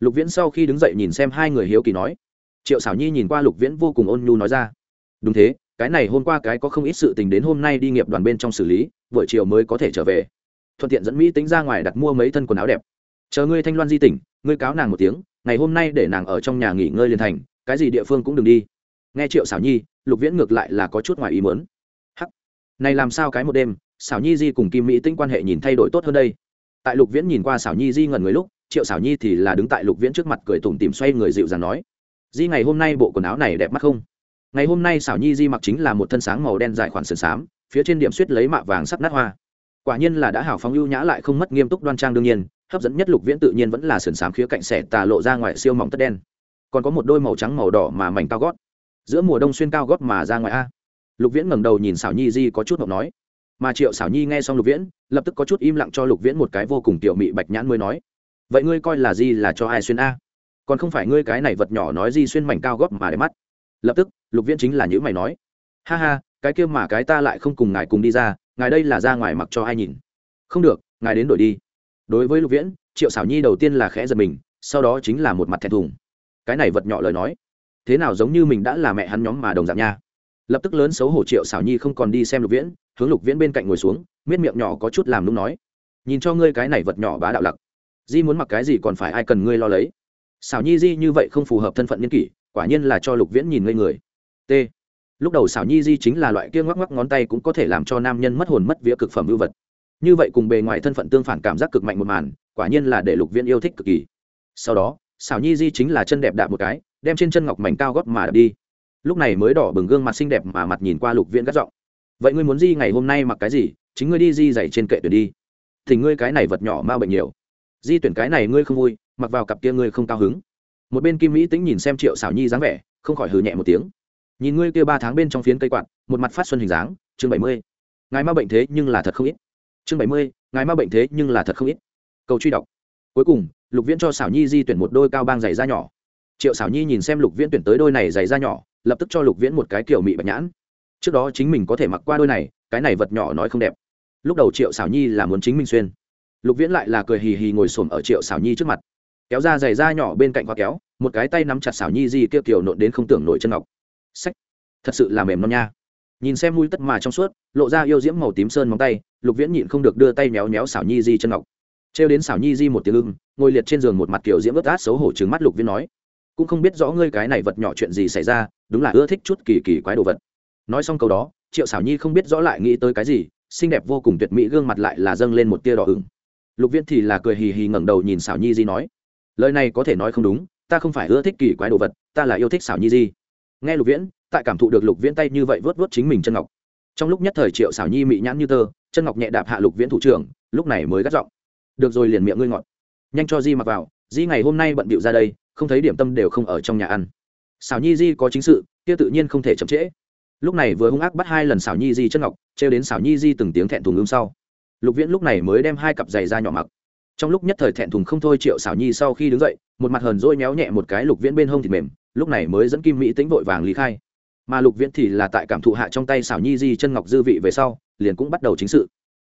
Lục viễn sau khi đứng dậy nhìn xem hai người hiếu kỳ nói. Triệu xảo nhi nhìn qua lục viễn vô cùng ôn nhu nói ra. Đúng thế, cái này hôm qua cái có không ít sự tình đến hôm nay đi nghiệp đoàn bên trong xử lý, buổi chiều mới có thể trở về. Thuận tiện dẫn mỹ tính ra ngoài đặt mua mấy thân quần áo đẹp. Chờ ngươi thanh loan di tỉnh ngươi cáo nàng một tiếng, ngày hôm nay để nàng ở trong nhà nghỉ ngơi liền thành, cái gì địa phương cũng đừng đi. Nghe triệu xảo nhi, lục viễn ngược lại là có chút ngoài ý mớn hắc. Này làm sao cái một đêm xảo nhi di cùng kim mỹ tinh quan hệ nhìn thay đổi tốt hơn đây. Tại lục viễn nhìn qua xảo nhi di ngẩn người lúc, triệu xảo nhi thì là đứng tại lục viễn trước mặt cười tủm tìm xoay người dịu dàng nói, di ngày hôm nay bộ quần áo này đẹp mắt không? Ngày hôm nay xảo nhi di mặc chính là một thân sáng màu đen dài khoản sườn xám, phía trên điểm suýt lấy mạ vàng sắp nát hoa. Quả nhiên là đã hào phóng ưu nhã lại không mất nghiêm túc đoan trang đương nhiên hấp dẫn nhất lục viễn tự nhiên vẫn là sườn xám khía cạnh xẻ tà lộ ra ngoài siêu mỏng tất đen. Còn có một đôi màu trắng màu đỏ mà mảnh cao gót. Giữa mùa đông xuyên cao gót mà ra ngoài a. Lục viễn ngẩng đầu nhìn xảo nhi di có chút mộng nói. Mà triệu xảo nhi nghe xong lục viễn, lập tức có chút im lặng cho lục viễn một cái vô cùng tiểu mị bạch nhãn mới nói. Vậy ngươi coi là di là cho ai xuyên a? Còn không phải ngươi cái này vật nhỏ nói di xuyên mảnh cao gót mà để mắt. Lập tức, lục viễn chính là những mày nói. Ha ha, cái kia mà cái ta lại không cùng ngài cùng đi ra, ngài đây là ra ngoài mặc cho ai nhìn. Không được, ngài đến đổi đi đối với lục viễn, triệu xảo nhi đầu tiên là khẽ giật mình, sau đó chính là một mặt thẹn thùng. Cái này vật nhỏ lời nói, thế nào giống như mình đã là mẹ hắn nhóm mà đồng dạng nha. Lập tức lớn xấu hổ triệu xảo nhi không còn đi xem lục viễn, hướng lục viễn bên cạnh ngồi xuống, miết miệng nhỏ có chút làm nung nói, nhìn cho ngươi cái này vật nhỏ bá đạo lặc. Di muốn mặc cái gì còn phải ai cần ngươi lo lấy? Xảo nhi di như vậy không phù hợp thân phận nhân kỷ, quả nhiên là cho lục viễn nhìn ngây người. T. Lúc đầu xảo nhi di chính là loại kia ngoắc ngoắc ngón tay cũng có thể làm cho nam nhân mất hồn mất vía cực phẩm ưu vật như vậy cùng bề ngoài thân phận tương phản cảm giác cực mạnh một màn, quả nhiên là để lục viễn yêu thích cực kỳ. Sau đó, xảo nhi di chính là chân đẹp đạp một cái, đem trên chân ngọc mảnh cao gót mà đạp đi. Lúc này mới đỏ bừng gương mặt xinh đẹp mà mặt nhìn qua lục viễn gắt giọng. Vậy ngươi muốn di ngày hôm nay mặc cái gì? Chính ngươi đi di dày trên kệ tuyển đi. Thì ngươi cái này vật nhỏ ma bệnh nhiều. Di tuyển cái này ngươi không vui, mặc vào cặp kia ngươi không cao hứng. Một bên kim mỹ tính nhìn xem triệu xảo nhi dáng vẻ, không khỏi hừ nhẹ một tiếng. Nhìn ngươi kia ba tháng bên trong phiến cây quạt, một mặt phát xuân hình dáng, chương bảy mươi. Ngài ma bệnh thế nhưng là thật không ít chương bảy mươi, ngài ma bệnh thế nhưng là thật không ít. Câu truy đọc. Cuối cùng, lục viễn cho xảo nhi di tuyển một đôi cao bang giày da nhỏ. Triệu xảo nhi nhìn xem lục viễn tuyển tới đôi này giày da nhỏ, lập tức cho lục viễn một cái kiểu mị bạch nhãn. Trước đó chính mình có thể mặc qua đôi này, cái này vật nhỏ nói không đẹp. Lúc đầu triệu xảo nhi là muốn chính mình xuyên. Lục viễn lại là cười hì hì ngồi xổm ở triệu xảo nhi trước mặt. Kéo ra giày da nhỏ bên cạnh hoa kéo, một cái tay nắm chặt xảo nhi di kia kiểu nộn đến không tưởng nổi chân ngọc. Sách. Thật sự là mềm non nha nhìn xem mũi tất mà trong suốt, lộ ra yêu diễm màu tím sơn móng tay, lục viễn nhịn không được đưa tay méo méo xảo nhi di chân ngọc. Trêu đến xảo nhi di một tiếng ưng, ngồi liệt trên giường một mặt kiểu diễm ướt át xấu hổ trừng mắt lục viễn nói, cũng không biết rõ ngươi cái này vật nhỏ chuyện gì xảy ra, đúng là ưa thích chút kỳ kỳ quái đồ vật. Nói xong câu đó, triệu xảo nhi không biết rõ lại nghĩ tới cái gì, xinh đẹp vô cùng tuyệt mỹ gương mặt lại là dâng lên một tia đỏ ửng. Lục viễn thì là cười hì hì ngẩng đầu nhìn xảo nhi di nói, lời này có thể nói không đúng, ta không phải ưa thích kỳ quái đồ vật, ta là yêu thích xảo nhi di nghe lục viễn, tại cảm thụ được lục viễn tay như vậy vớt vớt chính mình chân ngọc. Trong lúc nhất thời triệu xảo nhi mị nhãn như tơ, chân ngọc nhẹ đạp hạ lục viễn thủ trưởng, lúc này mới gắt giọng. Được rồi liền miệng ngươi ngọt. Nhanh cho di mặc vào, di ngày hôm nay bận bịu ra đây, không thấy điểm tâm đều không ở trong nhà ăn. Xảo nhi di có chính sự, kia tự nhiên không thể chậm trễ. Lúc này vừa hung ác bắt hai lần xảo nhi di chân ngọc, trêu đến xảo nhi di từng tiếng thẹn thùng ưng sau. Lục viễn lúc này mới đem hai cặp giày ra nhỏ mặc. Trong lúc nhất thời thẹn thùng không thôi, triệu xảo nhi sau khi đứng dậy, một mặt hờn dỗi méo nhẹ một cái lục viễn bên hông thịt mềm lúc này mới dẫn kim mỹ tính vội vàng lý khai. Mà lục viễn thì là tại cảm thụ hạ trong tay xảo nhi di chân ngọc dư vị về sau, liền cũng bắt đầu chính sự.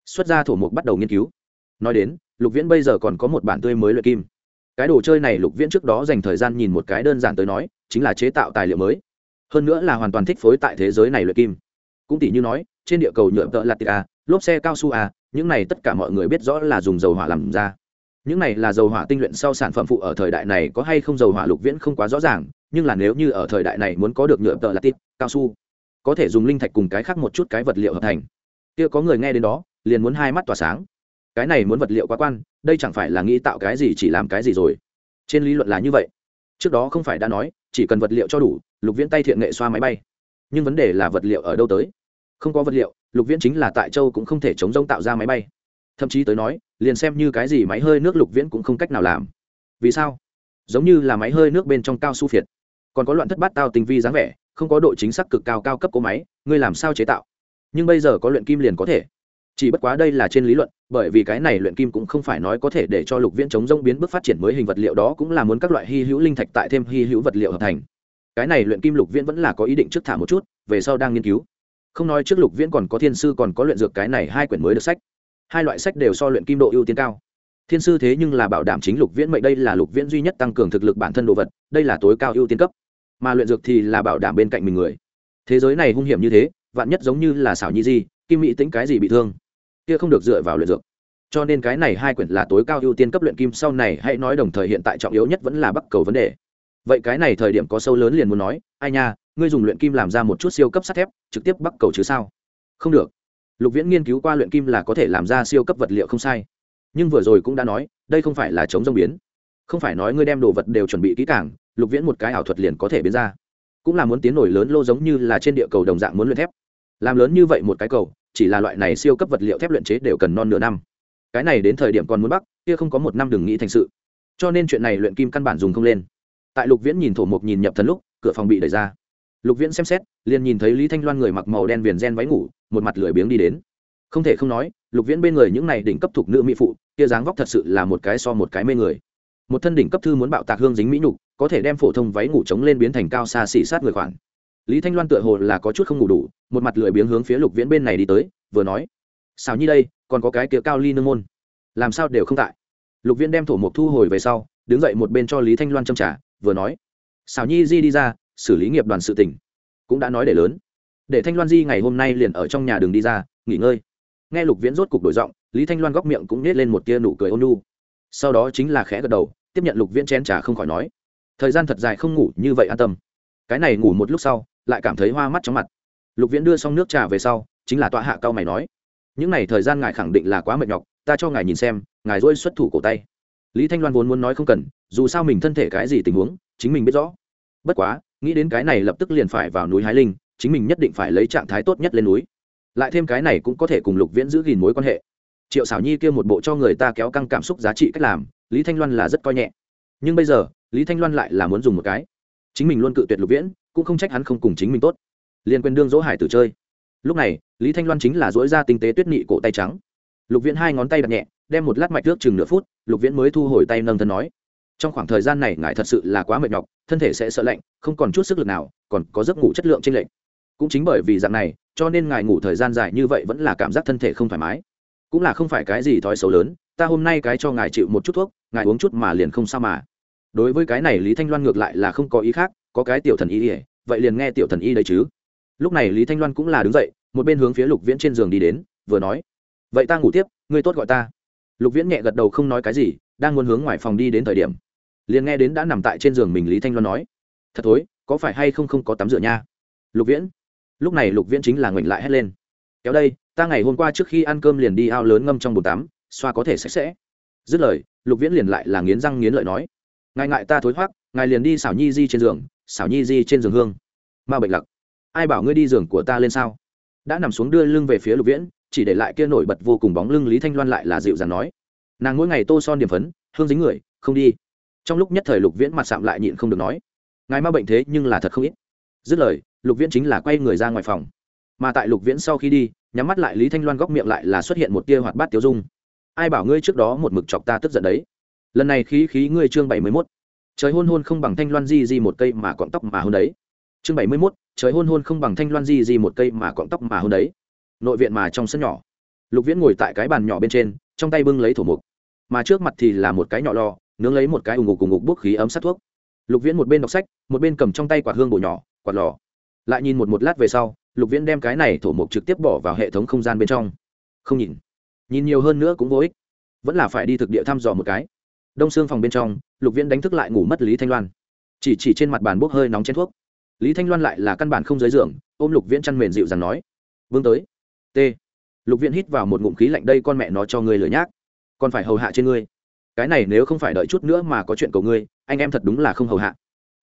Xuất ra thổ mục bắt đầu nghiên cứu. Nói đến, lục viễn bây giờ còn có một bản tươi mới luyện kim. Cái đồ chơi này lục viễn trước đó dành thời gian nhìn một cái đơn giản tới nói, chính là chế tạo tài liệu mới. Hơn nữa là hoàn toàn thích phối tại thế giới này luyện kim. Cũng tỷ như nói, trên địa cầu nhựa tợ latic a à, lốp xe cao su a những này tất cả mọi người biết rõ là dùng dầu hỏa làm ra. Những này là dầu hỏa tinh luyện sau sản phẩm phụ ở thời đại này có hay không dầu hỏa lục viễn không quá rõ ràng nhưng là nếu như ở thời đại này muốn có được nhựa tợ latic cao su, có thể dùng linh thạch cùng cái khác một chút cái vật liệu hợp thành. Kia có người nghe đến đó, liền muốn hai mắt tỏa sáng. Cái này muốn vật liệu quá quan, đây chẳng phải là nghĩ tạo cái gì chỉ làm cái gì rồi. Trên lý luận là như vậy. Trước đó không phải đã nói, chỉ cần vật liệu cho đủ, lục viễn tay thiện nghệ xoa máy bay. Nhưng vấn đề là vật liệu ở đâu tới? Không có vật liệu, lục viễn chính là tại châu cũng không thể chống rông tạo ra máy bay. Thậm chí tới nói, liền xem như cái gì máy hơi nước lục viễn cũng không cách nào làm. Vì sao? Giống như là máy hơi nước bên trong cao su phiệt còn có loạn thất bát tao tinh vi dáng vẻ, không có độ chính xác cực cao cao cấp cố máy, ngươi làm sao chế tạo? Nhưng bây giờ có luyện kim liền có thể. Chỉ bất quá đây là trên lý luận, bởi vì cái này luyện kim cũng không phải nói có thể để cho lục viễn chống rông biến bước phát triển mới hình vật liệu đó cũng là muốn các loại hy hữu linh thạch tại thêm hy hữu vật liệu hợp thành. Cái này luyện kim lục viễn vẫn là có ý định trước thả một chút, về sau đang nghiên cứu. Không nói trước lục viễn còn có thiên sư còn có luyện dược cái này hai quyển mới được sách. Hai loại sách đều so luyện kim độ ưu tiên cao. Thiên sư thế nhưng là bảo đảm chính lục viễn mệnh đây là lục viễn duy nhất tăng cường thực lực bản thân đồ vật, đây là tối cao ưu tiên cấp mà luyện dược thì là bảo đảm bên cạnh mình người. Thế giới này hung hiểm như thế, vạn nhất giống như là xảo nhi di, kim mỹ tính cái gì bị thương, kia không được dựa vào luyện dược. Cho nên cái này hai quyển là tối cao ưu tiên cấp luyện kim sau này, hãy nói đồng thời hiện tại trọng yếu nhất vẫn là bắc cầu vấn đề. Vậy cái này thời điểm có sâu lớn liền muốn nói, ai nha, ngươi dùng luyện kim làm ra một chút siêu cấp sắt thép, trực tiếp bắc cầu chứ sao? Không được. Lục viễn nghiên cứu qua luyện kim là có thể làm ra siêu cấp vật liệu không sai. Nhưng vừa rồi cũng đã nói, đây không phải là chống rông biến. Không phải nói ngươi đem đồ vật đều chuẩn bị kỹ càng lục viễn một cái ảo thuật liền có thể biến ra. Cũng là muốn tiến nổi lớn lô giống như là trên địa cầu đồng dạng muốn luyện thép. Làm lớn như vậy một cái cầu, chỉ là loại này siêu cấp vật liệu thép luyện chế đều cần non nửa năm. Cái này đến thời điểm còn muốn bắc kia không có một năm đừng nghĩ thành sự. Cho nên chuyện này luyện kim căn bản dùng không lên. Tại lục viễn nhìn thổ mục nhìn nhập thần lúc, cửa phòng bị đẩy ra. Lục viễn xem xét, liền nhìn thấy lý thanh loan người mặc màu đen viền gen váy ngủ, một mặt lười biếng đi đến. Không thể không nói, lục viễn bên người những này đỉnh cấp thuộc nữ mỹ phụ, kia dáng vóc thật sự là một cái so một cái mê người. Một thân đỉnh cấp thư muốn bạo tạc hương dính mỹ nhục có thể đem phổ thông váy ngủ trống lên biến thành cao xa xỉ sát người khoản. Lý thanh loan tựa hồ là có chút không ngủ đủ, một mặt lười biếng hướng phía lục viễn bên này đi tới, vừa nói sao như đây, còn có cái kia cao ly nương môn. Làm sao đều không tại? Lục viễn đem thổ mục thu hồi về sau, đứng dậy một bên cho lý thanh loan châm trả, vừa nói xào nhi di đi ra, xử lý nghiệp đoàn sự tỉnh cũng đã nói để lớn. Để thanh loan di ngày hôm nay liền ở trong nhà đường đi ra, nghỉ ngơi. Nghe lục viễn rốt cục đổi giọng, lý thanh loan góc miệng cũng nết lên một tia nụ cười ôn nu sau đó chính là khẽ gật đầu, tiếp nhận lục viễn chén trà không khỏi nói thời gian thật dài không ngủ như vậy an tâm. Cái này ngủ một lúc sau, lại cảm thấy hoa mắt chóng mặt. Lục viễn đưa xong nước trà về sau, chính là tọa hạ cao mày nói, những n à y thời gian ngài khẳng định là quá mệt nhọc, ta cho ngài nhìn xem, ngài dỗi xuất thủ cổ tay. Lý thanh loan vốn muốn nói không cần, dù sao mình thân thể cái gì tình huống, chính mình biết rõ. Bất quá, nghĩ đến cái này lập tức liền phải vào núi hái linh, chính mình nhất định phải lấy trạng thái tốt nhất lên núi. Lại thêm cái này cũng có thể cùng lục viễn giữ gìn mối quan hệ. Triệu xảo nhi kia một bộ cho người ta kéo căng cảm xúc giá trị cách làm, lý thanh loan là rất coi nhẹ. Nhưng bây giờ lý thanh loan lại là muốn dùng một cái. Chính mình luôn cự tuyệt lục viễn, cũng không trách hắn không cùng chính mình tốt. Liền quên đương dỗ hải tử chơi. Lúc này, lý thanh loan chính là dỗi ra tinh tế tuyết nị cổ tay trắng. Lục viễn hai ngón tay đặt nhẹ, đem một lát mạch nước chừng nửa phút, lục viễn mới thu hồi tay nâng thân nói. Trong khoảng thời gian này ngài thật sự là quá mệt nhọc, thân thể sẽ sợ lạnh, không còn chút sức lực nào, còn có giấc ngủ chất lượng trên lệnh cũng chính bởi vì dạng này, cho nên ngài ngủ thời gian dài như vậy vẫn là cảm giác thân thể không thoải mái. Cũng là không phải cái gì thói xấu lớn, ta hôm nay cái cho ngài chịu một chút thuốc, ngài uống chút mà liền không sao mà đối với cái này lý thanh loan ngược lại là không có ý khác, có cái tiểu thần y ỉa vậy liền nghe tiểu thần y đấy chứ. Lúc này lý thanh loan cũng là đứng dậy, một bên hướng phía lục viễn trên giường đi đến, vừa nói, vậy ta ngủ tiếp, ngươi tốt gọi ta. Lục viễn nhẹ gật đầu không nói cái gì, đang muốn hướng ngoài phòng đi đến thời điểm, liền nghe đến đã nằm tại trên giường mình lý thanh loan nói, thật thối, có phải hay không không có tắm rửa nha? Lục viễn, lúc này lục viễn chính là ngoảnh lại hét lên, kéo đây, ta ngày hôm qua trước khi ăn cơm liền đi ao lớn ngâm trong bồn tắm, xoa có thể sạch sẽ. Dứt lời, lục viễn liền lại là nghiến răng nghiến lợi nói ngài ngại ta thối thoát ngài liền đi xảo nhi di trên giường, xảo nhi di trên giường hương. Ma bệnh lặc. Ai bảo ngươi đi giường của ta lên sao? Đã nằm xuống đưa lưng về phía lục viễn, chỉ để lại kia nổi bật vô cùng bóng lưng lý thanh loan lại là dịu dàng nói. Nàng mỗi ngày tô son điểm phấn, hương dính người, không đi. Trong lúc nhất thời lục viễn mặt sạm lại nhịn không được nói. Ngài ma bệnh thế nhưng là thật không ít. Dứt lời, lục viễn chính là quay người ra ngoài phòng. Mà tại lục viễn sau khi đi, nhắm mắt lại lý thanh loan góc miệng lại là xuất hiện một tia hoạt bát tiêu dung. Ai bảo ngươi trước đó một mực chọc ta tức giận đấy? Lần này khí khí ngươi chương bảy mươi mốt. Trời hôn hôn không bằng thanh loan di di một cây mà cọng tóc mà hôn đấy. Chương bảy mươi mốt, trời hôn hôn không bằng thanh loan di di một cây mà cọng tóc mà hôn đấy. Nội viện mà trong sân nhỏ. Lục viễn ngồi tại cái bàn nhỏ bên trên, trong tay bưng lấy thổ mục. Mà trước mặt thì là một cái nhỏ lò, nướng lấy một cái ủng ngục ủng ngục bốc khí ấm sát thuốc. Lục viễn một bên đọc sách, một bên cầm trong tay quạt hương bổ nhỏ, quạt lò. Lại nhìn một một lát về sau, lục viễn đem cái này thổ mục trực tiếp bỏ vào hệ thống không gian bên trong. Không nhìn. Nhìn nhiều hơn nữa cũng vô ích. Vẫn là phải đi thực địa thăm dò một cái đông xương phòng bên trong, lục viễn đánh thức lại ngủ mất lý thanh loan. Chỉ chỉ trên mặt bàn bốc hơi nóng chén thuốc. Lý thanh loan lại là căn bản không giới giường, ôm lục viễn chăn mền dịu dàng nói, vương tới. T. Lục viễn hít vào một ngụm khí lạnh, đây con mẹ nó cho ngươi lửa nhác. Còn phải hầu hạ trên ngươi. Cái này nếu không phải đợi chút nữa mà có chuyện cầu ngươi, anh em thật đúng là không hầu hạ.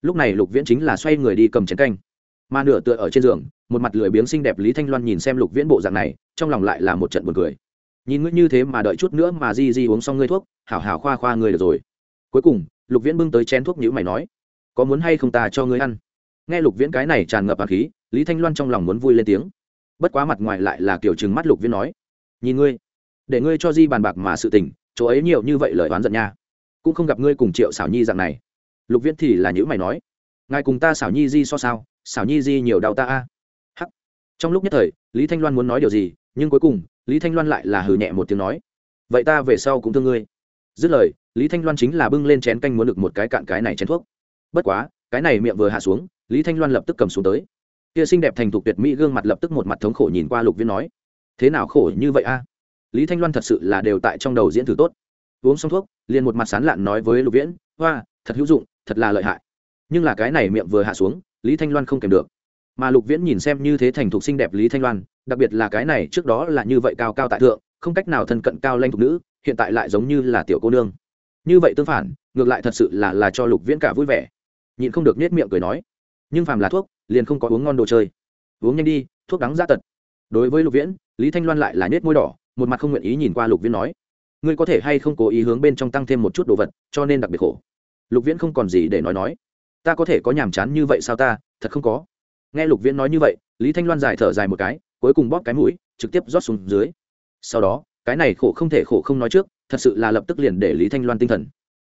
Lúc này lục viễn chính là xoay người đi cầm chén canh. Mà nửa tựa ở trên giường, một mặt lười biếng xinh đẹp lý thanh loan nhìn xem lục viễn bộ dạng này, trong lòng lại là một trận buồn cười nhìn ngươi như thế mà đợi chút nữa mà di di uống xong ngươi thuốc, hảo hảo khoa khoa ngươi được rồi. Cuối cùng, lục viễn bưng tới chén thuốc nhữ mày nói, có muốn hay không ta cho ngươi ăn? Nghe lục viễn cái này tràn ngập hạt khí, lý thanh loan trong lòng muốn vui lên tiếng. Bất quá mặt ngoài lại là kiểu chừng mắt lục viễn nói, nhìn ngươi, để ngươi cho di bàn bạc mà sự tình, chỗ ấy nhiều như vậy lời oán giận nha. Cũng không gặp ngươi cùng triệu xảo nhi dạng này. Lục viễn thì là nhữ mày nói, ngài cùng ta xảo nhi di so sao? Xảo nhi di nhiều đau ta a. Hắc. Trong lúc nhất thời, lý thanh loan muốn nói điều gì nhưng cuối cùng, lý thanh loan lại là hừ nhẹ một tiếng nói, vậy ta về sau cũng thương ngươi. Dứt lời, lý thanh loan chính là bưng lên chén canh muốn được một cái cạn cái này chén thuốc. Bất quá, cái này miệng vừa hạ xuống, lý thanh loan lập tức cầm xuống tới. Kia xinh đẹp thành thục tuyệt mỹ gương mặt lập tức một mặt thống khổ nhìn qua lục viễn nói, thế nào khổ như vậy a? Lý thanh loan thật sự là đều tại trong đầu diễn thử tốt. Uống xong thuốc, liền một mặt sán lạn nói với lục viễn, hoa, thật hữu dụng, thật là lợi hại. Nhưng là cái này miệng vừa hạ xuống, lý thanh loan không kèm được. Mà lục viễn nhìn xem như thế thành thục xinh đẹp lý thanh loan đặc biệt là cái này trước đó là như vậy cao cao tại thượng, không cách nào thân cận cao lanh thục nữ, hiện tại lại giống như là tiểu cô nương. Như vậy tương phản, ngược lại thật sự là là cho lục viễn cả vui vẻ. Nhịn không được nết miệng cười nói, nhưng phàm là thuốc, liền không có uống ngon đồ chơi. Uống nhanh đi, thuốc đắng ra tật. Đối với lục viễn, lý thanh loan lại là nết môi đỏ, một mặt không nguyện ý nhìn qua lục viễn nói, ngươi có thể hay không cố ý hướng bên trong tăng thêm một chút đồ vật, cho nên đặc biệt khổ. Lục viễn không còn gì để nói nói, ta có thể có nhàm chán như vậy sao ta? Thật không có. Nghe lục viễn nói như vậy, lý thanh loan dài thở dài một cái cuối cùng bóp cái mũi trực tiếp rót xuống dưới. Sau đó cái này khổ không thể khổ không nói trước thật sự là lập tức liền để lý thanh loan tinh thần.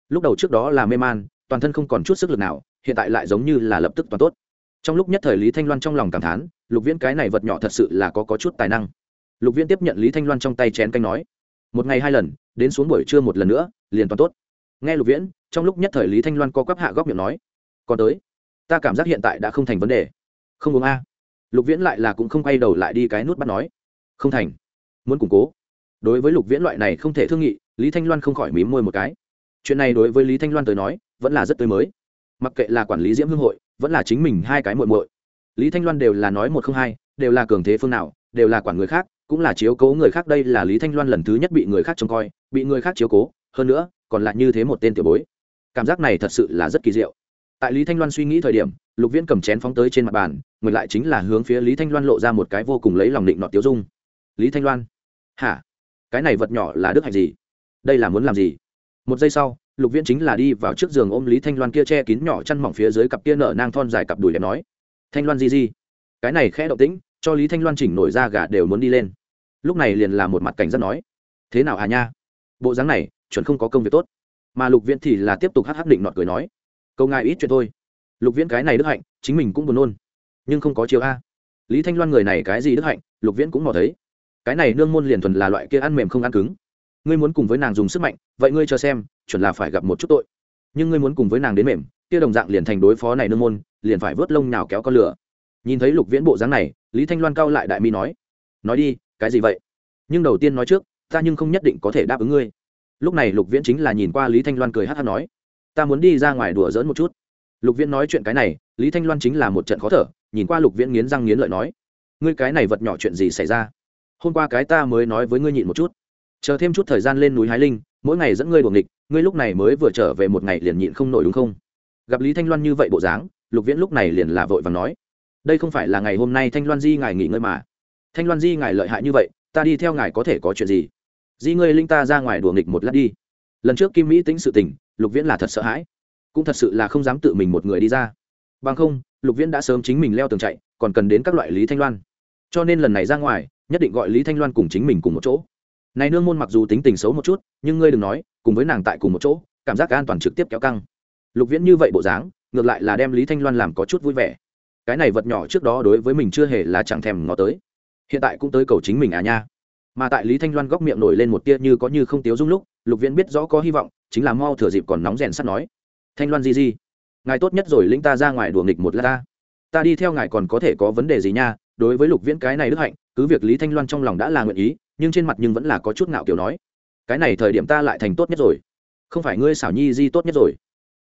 Lúc đầu trước đó là mê man toàn thân không còn chút sức lực nào hiện tại lại giống như là lập tức toàn tốt. Trong lúc nhất thời lý thanh loan trong lòng cảm thán lục viễn cái này vật nhỏ thật sự là có, có chút tài năng. Lục viễn tiếp nhận lý thanh loan trong tay chén canh nói một ngày hai lần đến xuống buổi trưa một lần nữa liền toàn tốt. Nghe lục viễn trong lúc nhất thời lý thanh loan co quắp hạ góc miệng nói còn tới ta cảm giác hiện tại đã không thành vấn đề. Không uống a lục viễn lại là cũng không quay đầu lại đi cái nút bắt nói. Không thành. Muốn củng cố. Đối với lục viễn loại này không thể thương nghị, lý thanh loan không khỏi mím môi một cái. Chuyện này đối với lý thanh loan tới nói, vẫn là rất tươi mới. Mặc kệ là quản lý diễm hương hội, vẫn là chính mình hai cái muội muội. Lý thanh loan đều là nói một không hai, đều là cường thế phương nào, đều là quản người khác, cũng là chiếu cố người khác. Đây là lý thanh loan lần thứ nhất bị người khác trông coi, bị người khác chiếu cố, hơn nữa, còn lại như thế một tên tiểu bối. Cảm giác này thật sự là rất kỳ diệu. Tại lý thanh loan suy nghĩ thời điểm lục viễn cầm chén phóng tới trên mặt bàn, ngược lại chính là hướng phía lý thanh loan lộ ra một cái vô cùng lấy lòng định nọt tiêu dung. Lý thanh loan, hả? Cái này vật nhỏ là đức hạnh gì? Đây là muốn làm gì? Một giây sau, lục viễn chính là đi vào trước giường ôm lý thanh loan kia che kín nhỏ chăn mỏng phía dưới cặp kia nở nang thon dài cặp đùi đẹp nói, thanh loan gì gì? Cái này khẽ động tĩnh, cho lý thanh loan chỉnh nổi ra gà đều muốn đi lên. Lúc này liền là một mặt cảnh rất nói, thế nào hà nha? Bộ dáng này, chuẩn không có công việc tốt. Mà lục viễn thì là tiếp tục hắc hắc định nọt cười nói, câu ngài ít chuyện thôi lục viễn cái này đức hạnh, chính mình cũng buồn nôn. Nhưng không có chiều a. Lý thanh loan người này cái gì đức hạnh, lục viễn cũng mò thấy. Cái này nương môn liền thuần là loại kia ăn mềm không ăn cứng. Ngươi muốn cùng với nàng dùng sức mạnh, vậy ngươi cho xem, chuẩn là phải gặp một chút tội. Nhưng ngươi muốn cùng với nàng đến mềm, kia đồng dạng liền thành đối phó này nương môn, liền phải vớt lông nào kéo con lửa. Nhìn thấy lục viễn bộ dáng này, lý thanh loan cao lại đại mi nói nói đi, cái gì vậy? Nhưng đầu tiên nói trước, ta nhưng không nhất định có thể đáp ứng ngươi. Lúc này lục viễn chính là nhìn qua lý thanh loan cười hát hát nói, ta muốn đi ra ngoài đùa dỡn một chút lục viễn nói chuyện cái này, lý thanh loan chính là một trận khó thở, nhìn qua lục viễn nghiến răng nghiến lợi nói, ngươi cái này vật nhỏ chuyện gì xảy ra? Hôm qua cái ta mới nói với ngươi nhịn một chút. Chờ thêm chút thời gian lên núi hái linh, mỗi ngày dẫn ngươi đuồng địch ngươi lúc này mới vừa trở về một ngày liền nhịn không nổi đúng không? Gặp lý thanh loan như vậy bộ dáng, lục viễn lúc này liền là vội và nói, đây không phải là ngày hôm nay thanh loan di ngài nghỉ ngơi mà. Thanh loan di ngài lợi hại như vậy, ta đi theo ngài có thể có chuyện gì? Di ngươi linh ta ra ngoài đùa nghịch một lát đi. Lần trước kim mỹ tính sự tình, lục viễn là thật sợ hãi cũng thật sự là không dám tự mình một người đi ra. Bằng không, lục viễn đã sớm chính mình leo tường chạy, còn cần đến các loại lý thanh loan. Cho nên lần này ra ngoài, nhất định gọi lý thanh loan cùng chính mình cùng một chỗ. Này nương môn mặc dù tính tình xấu một chút, nhưng ngươi đừng nói, cùng với nàng tại cùng một chỗ, cảm giác an toàn trực tiếp kéo căng. Lục viễn như vậy bộ dáng, ngược lại là đem lý thanh loan làm có chút vui vẻ. Cái này vật nhỏ trước đó đối với mình chưa hề là chẳng thèm ngó tới. Hiện tại cũng tới cầu chính mình à nha. Mà tại lý thanh loan góc miệng nổi lên một tia như có như không tiếu dung lúc, lục viễn biết rõ có hy vọng, chính là mau thừa dịp còn nóng rèn sắt nói thanh loan gì gì ngài tốt nhất rồi, lĩnh ta ra ngoài đùa nghịch một lát ta. Ta đi theo ngài còn có thể có vấn đề gì nha? Đối với lục viễn cái này đức hạnh, cứ việc lý thanh loan trong lòng đã là nguyện ý, nhưng trên mặt nhưng vẫn là có chút ngạo kiểu nói. Cái này thời điểm ta lại thành tốt nhất rồi. Không phải ngươi xảo nhi di tốt nhất rồi.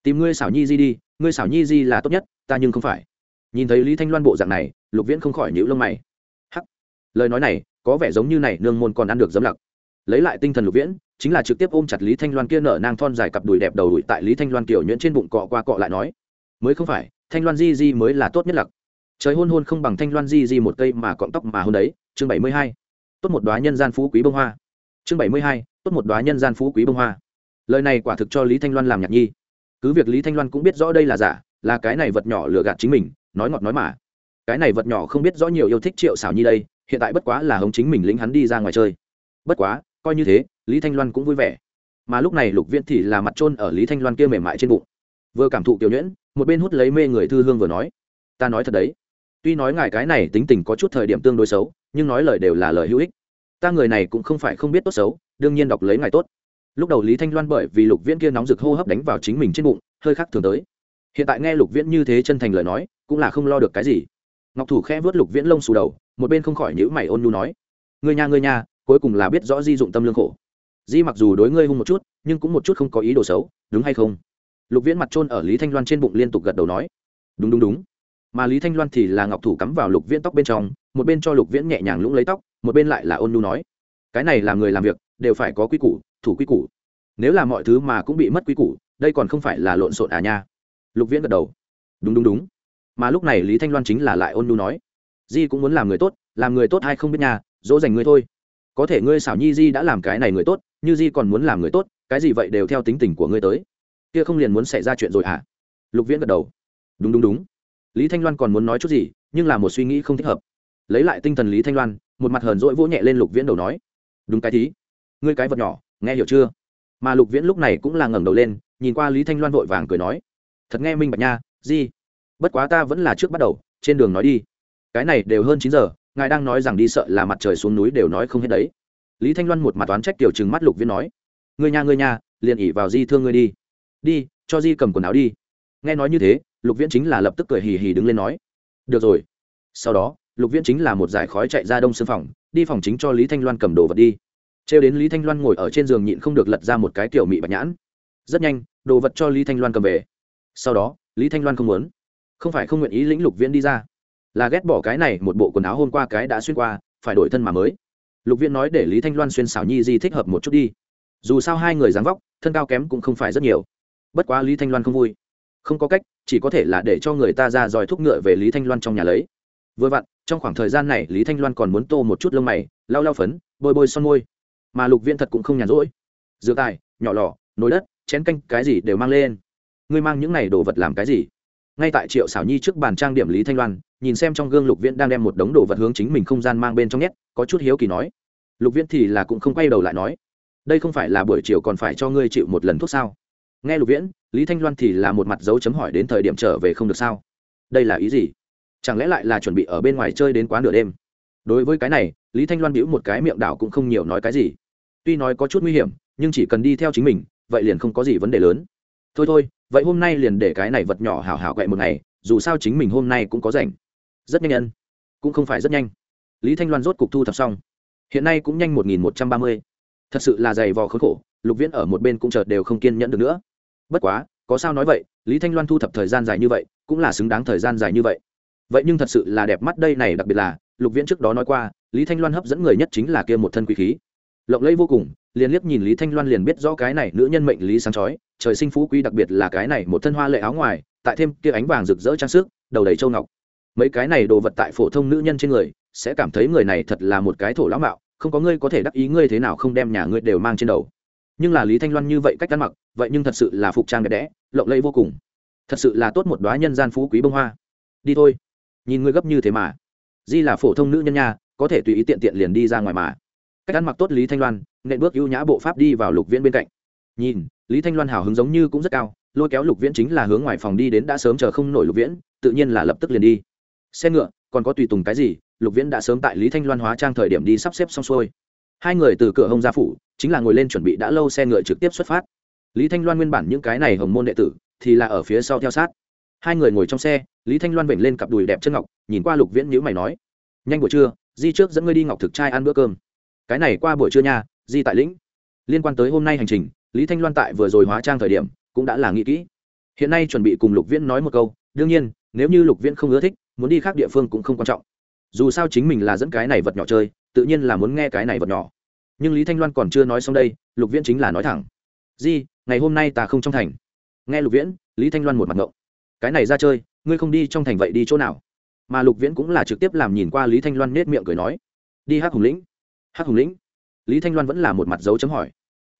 Tìm ngươi xảo nhi di đi, ngươi xảo nhi di là tốt nhất, ta nhưng không phải. Nhìn thấy lý thanh loan bộ dạng này, lục viễn không khỏi nhíu lông mày. Hắc. Lời nói này, có vẻ giống như này nương môn còn ăn được dấm lặc. Lấy lại tinh thần lục viễn chính là trực tiếp ôm chặt lý thanh loan kia nở nang thon dài cặp đùi đẹp đầu đùi tại lý thanh loan kiểu nhuyễn trên bụng cọ qua cọ lại nói, mới không phải, thanh loan di di mới là tốt nhất lặc. Trời hôn hôn không bằng thanh loan di di một cây mà cọng tóc mà hôn đấy, chương bảy mươi hai. Tốt một đoá nhân gian phú quý bông hoa. Chương bảy mươi hai, tốt một đoá nhân gian phú quý bông hoa. Lời này quả thực cho lý thanh loan làm nhạc nhi. Cứ việc lý thanh loan cũng biết rõ đây là giả, là cái này vật nhỏ lừa gạt chính mình, nói ngọt nói mà. Cái này vật nhỏ không biết rõ nhiều yêu thích triệu xảo nhi đây, hiện tại bất quá là hống chính mình lính hắn đi ra ngoài chơi. Bất quá coi như thế, lý thanh loan cũng vui vẻ. Mà lúc này lục viễn thì là mặt trôn ở lý thanh loan kia mềm mại trên bụng. Vừa cảm thụ kiểu nhuyễn, một bên hút lấy mê người thư hương vừa nói, ta nói thật đấy. Tuy nói ngài cái này tính tình có chút thời điểm tương đối xấu, nhưng nói lời đều là lời hữu ích. Ta người này cũng không phải không biết tốt xấu, đương nhiên đọc lấy ngài tốt. Lúc đầu lý thanh loan bởi vì lục viễn kia nóng rực hô hấp đánh vào chính mình trên bụng, hơi khác thường tới. Hiện tại nghe lục viễn như thế chân thành lời nói, cũng là không lo được cái gì. Ngọc thủ khe vớt lục viễn lông xù đầu, một bên không khỏi nhữ mày ôn nhu nói người nhà người nhà cuối cùng là biết rõ di dụng tâm lương khổ. Di mặc dù đối ngươi hung một chút, nhưng cũng một chút không có ý đồ xấu, đúng hay không? Lục viễn mặt trôn ở lý thanh loan trên bụng liên tục gật đầu nói. Đúng đúng đúng. Mà lý thanh loan thì là ngọc thủ cắm vào lục viễn tóc bên trong, một bên cho lục viễn nhẹ nhàng lũng lấy tóc, một bên lại là ôn Nu nói. Cái này là người làm việc, đều phải có quy củ, thủ quy củ. Nếu là mọi thứ mà cũng bị mất quy củ, đây còn không phải là lộn xộn à nha. Lục viễn gật đầu. Đúng đúng đúng. Mà lúc này lý thanh loan chính là lại ôn Nu nói. Di cũng muốn làm người tốt, làm người tốt hay không biết nhà dỗ dành ngươi thôi có thể ngươi xảo nhi di đã làm cái này người tốt, như di còn muốn làm người tốt, cái gì vậy đều theo tính tình của ngươi tới. Kia không liền muốn xảy ra chuyện rồi hả? Lục viễn gật đầu. Đúng đúng đúng. Lý thanh loan còn muốn nói chút gì, nhưng là một suy nghĩ không thích hợp. Lấy lại tinh thần lý thanh loan, một mặt hờn dỗi vỗ nhẹ lên lục viễn đầu nói. Đúng cái thí. Ngươi cái vật nhỏ, nghe hiểu chưa? Mà lục viễn lúc này cũng là ngẩng đầu lên, nhìn qua lý thanh loan vội vàng cười nói. Thật nghe minh bạch nha, di. Bất quá ta vẫn là trước bắt đầu, trên đường nói đi. Cái này đều hơn chín giờ ngài đang nói rằng đi sợ là mặt trời xuống núi đều nói không hết đấy. Lý thanh loan một mặt toán trách tiểu chừng mắt lục viễn nói người nhà người nhà liền ỉ vào di thương ngươi đi. Đi, cho di cầm quần áo đi. Nghe nói như thế, lục viễn chính là lập tức cười hì hì đứng lên nói, được rồi. Sau đó, lục viễn chính là một giải khói chạy ra đông xương phòng, đi phòng chính cho lý thanh loan cầm đồ vật đi. Trêu đến lý thanh loan ngồi ở trên giường nhịn không được lật ra một cái kiểu mị bạch nhãn. Rất nhanh, đồ vật cho lý thanh loan cầm về. Sau đó, lý thanh loan không muốn. Không phải không nguyện ý lĩnh lục viễn đi ra là ghét bỏ cái này một bộ quần áo hôm qua cái đã xuyên qua, phải đổi thân mà mới. Lục viễn nói để lý thanh loan xuyên xảo nhi di thích hợp một chút đi. Dù sao hai người dáng vóc, thân cao kém cũng không phải rất nhiều. Bất quá lý thanh loan không vui. Không có cách, chỉ có thể là để cho người ta ra dòi thúc ngựa về lý thanh loan trong nhà lấy. Vừa vặn, trong khoảng thời gian này, lý thanh loan còn muốn tô một chút lông mày, lau lau phấn, bôi bôi son môi. Mà lục viễn thật cũng không nhàn rỗi. Dựa tài, nhỏ lò, nồi đất, chén canh, cái gì đều mang lên. Ngươi mang những này đồ vật làm cái gì? Ngay tại triệu xảo nhi trước bàn trang điểm lý thanh loan nhìn xem trong gương lục viễn đang đem một đống đồ vật hướng chính mình không gian mang bên trong nhét, có chút hiếu kỳ nói. Lục viễn thì là cũng không quay đầu lại nói. Đây không phải là buổi chiều còn phải cho ngươi chịu một lần thuốc sao? Nghe lục viễn, lý thanh loan thì là một mặt dấu chấm hỏi đến thời điểm trở về không được sao? Đây là ý gì? Chẳng lẽ lại là chuẩn bị ở bên ngoài chơi đến quá nửa đêm? Đối với cái này, lý thanh loan bĩu một cái miệng đảo cũng không nhiều nói cái gì. Tuy nói có chút nguy hiểm, nhưng chỉ cần đi theo chính mình, vậy liền không có gì vấn đề lớn. Thôi thôi, vậy hôm nay liền để cái này vật nhỏ hảo hảo quậy một ngày, dù sao chính mình hôm nay cũng có rảnh rất nhanh ân. Cũng không phải rất nhanh. Lý thanh loan rốt cục thu thập xong. Hiện nay cũng nhanh một nghìn một trăm ba mươi. Thật sự là dày vò khốn khổ, lục viễn ở một bên cũng chợt đều không kiên nhẫn được nữa. Bất quá, có sao nói vậy, lý thanh loan thu thập thời gian dài như vậy, cũng là xứng đáng thời gian dài như vậy. Vậy nhưng thật sự là đẹp mắt đây này, đặc biệt là, lục viễn trước đó nói qua, lý thanh loan hấp dẫn người nhất chính là kia một thân quý khí. Lộng lẫy vô cùng, liền liếc nhìn lý thanh loan liền biết rõ cái này nữ nhân mệnh lý sáng chói, trời sinh phú quý đặc biệt là cái này một thân hoa lệ áo ngoài, tại thêm kia ánh vàng rực rỡ trang sức, đầu đầy châu ngọc mấy cái này đồ vật tại phổ thông nữ nhân trên người, sẽ cảm thấy người này thật là một cái thổ lão mạo, không có ngươi có thể đắc ý ngươi thế nào không đem nhà ngươi đều mang trên đầu. Nhưng là lý thanh loan như vậy cách ăn mặc, vậy nhưng thật sự là phục trang đẹp đẽ, lộng lẫy vô cùng. Thật sự là tốt một đoá nhân gian phú quý bông hoa. Đi thôi. Nhìn ngươi gấp như thế mà. Di là phổ thông nữ nhân nha, có thể tùy ý tiện tiện liền đi ra ngoài mà. Cách ăn mặc tốt lý thanh loan nện bước ưu nhã bộ pháp đi vào lục viễn bên cạnh. Nhìn, lý thanh loan hào hứng giống như cũng rất cao, lôi kéo lục viễn chính là hướng ngoài phòng đi đến đã sớm chờ không nổi lục viễn, tự nhiên là lập tức liền đi xe ngựa, còn có tùy tùng cái gì, lục viễn đã sớm tại lý thanh loan hóa trang thời điểm đi sắp xếp xong xuôi. Hai người từ cửa hông gia phủ, chính là ngồi lên chuẩn bị đã lâu xe ngựa trực tiếp xuất phát. Lý thanh loan nguyên bản những cái này hồng môn đệ tử, thì là ở phía sau theo sát. Hai người ngồi trong xe, lý thanh loan vểnh lên cặp đùi đẹp chân ngọc, nhìn qua lục viễn nhữ mày nói, nhanh buổi trưa, di trước dẫn ngươi đi ngọc thực trai ăn bữa cơm. Cái này qua buổi trưa nha, di tại lĩnh. Liên quan tới hôm nay hành trình, lý thanh loan tại vừa rồi hóa trang thời điểm, cũng đã là nghĩ kỹ. Hiện nay chuẩn bị cùng lục viễn nói một câu, đương nhiên, nếu như lục viễn không ưa thích muốn đi khác địa phương cũng không quan trọng. Dù sao chính mình là dẫn cái này vật nhỏ chơi, tự nhiên là muốn nghe cái này vật nhỏ. Nhưng lý thanh loan còn chưa nói xong đây, lục viễn chính là nói thẳng. Di, ngày hôm nay ta không trong thành. Nghe lục viễn, lý thanh loan một mặt ngộng. Cái này ra chơi, ngươi không đi trong thành vậy đi chỗ nào? Mà lục viễn cũng là trực tiếp làm nhìn qua lý thanh loan nết miệng cười nói. Đi hát hùng lĩnh. Hát hùng lĩnh? Lý thanh loan vẫn là một mặt dấu chấm hỏi.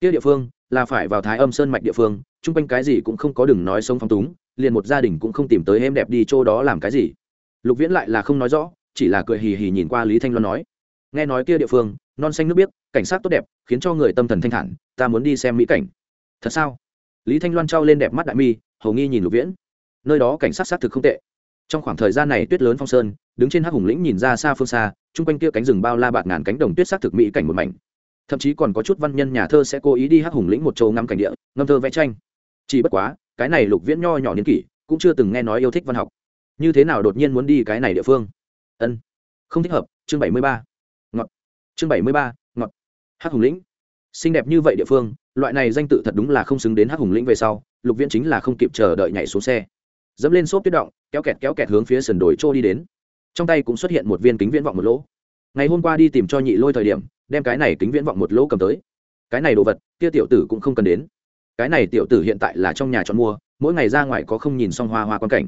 Kia địa phương, là phải vào thái âm sơn mạch địa phương, chung quanh cái gì cũng không có đừng nói sống phong túng, liền một gia đình cũng không tìm tới êm đẹp đi chỗ đó làm cái gì lục viễn lại là không nói rõ, chỉ là cười hì hì nhìn qua lý thanh loan nói. Nghe nói kia địa phương, non xanh nước biếc, cảnh sát tốt đẹp, khiến cho người tâm thần thanh thản, ta muốn đi xem mỹ cảnh. Thật sao? Lý thanh loan trao lên đẹp mắt đại mi, hầu nghi nhìn lục viễn. Nơi đó cảnh sát xác thực không tệ. Trong khoảng thời gian này tuyết lớn phong sơn, đứng trên hắc hùng lĩnh nhìn ra xa phương xa, chung quanh kia cánh rừng bao la bạt ngàn cánh đồng tuyết xác thực mỹ cảnh một mảnh. Thậm chí còn có chút văn nhân nhà thơ sẽ cố ý đi hắc hùng lĩnh một châu ngắm cảnh địa, ngâm thơ vẽ tranh. Chỉ bất quá, cái này lục viễn nho nhỏ niên kỷ, cũng chưa từng nghe nói yêu thích văn học như thế nào đột nhiên muốn đi cái này địa phương? Ân, không thích hợp, chương bảy mươi ba. Ngọt. Chương bảy mươi ba, ngọt. Hắc hùng lĩnh. Xinh đẹp như vậy địa phương, loại này danh tự thật đúng là không xứng đến hắc hùng lĩnh về sau, lục viễn chính là không kịp chờ đợi nhảy xuống xe. Dẫm lên xốp tuyết động, kéo kẹt kéo kẹt hướng phía sườn đồi trôi đi đến. Trong tay cũng xuất hiện một viên kính viễn vọng một lỗ. Ngày hôm qua đi tìm cho nhị lôi thời điểm, đem cái này kính viễn vọng một lỗ cầm tới. Cái này đồ vật, kia tiểu tử cũng không cần đến. Cái này tiểu tử hiện tại là trong nhà chọn mua, mỗi ngày ra ngoài có không nhìn xong hoa hoa quan cảnh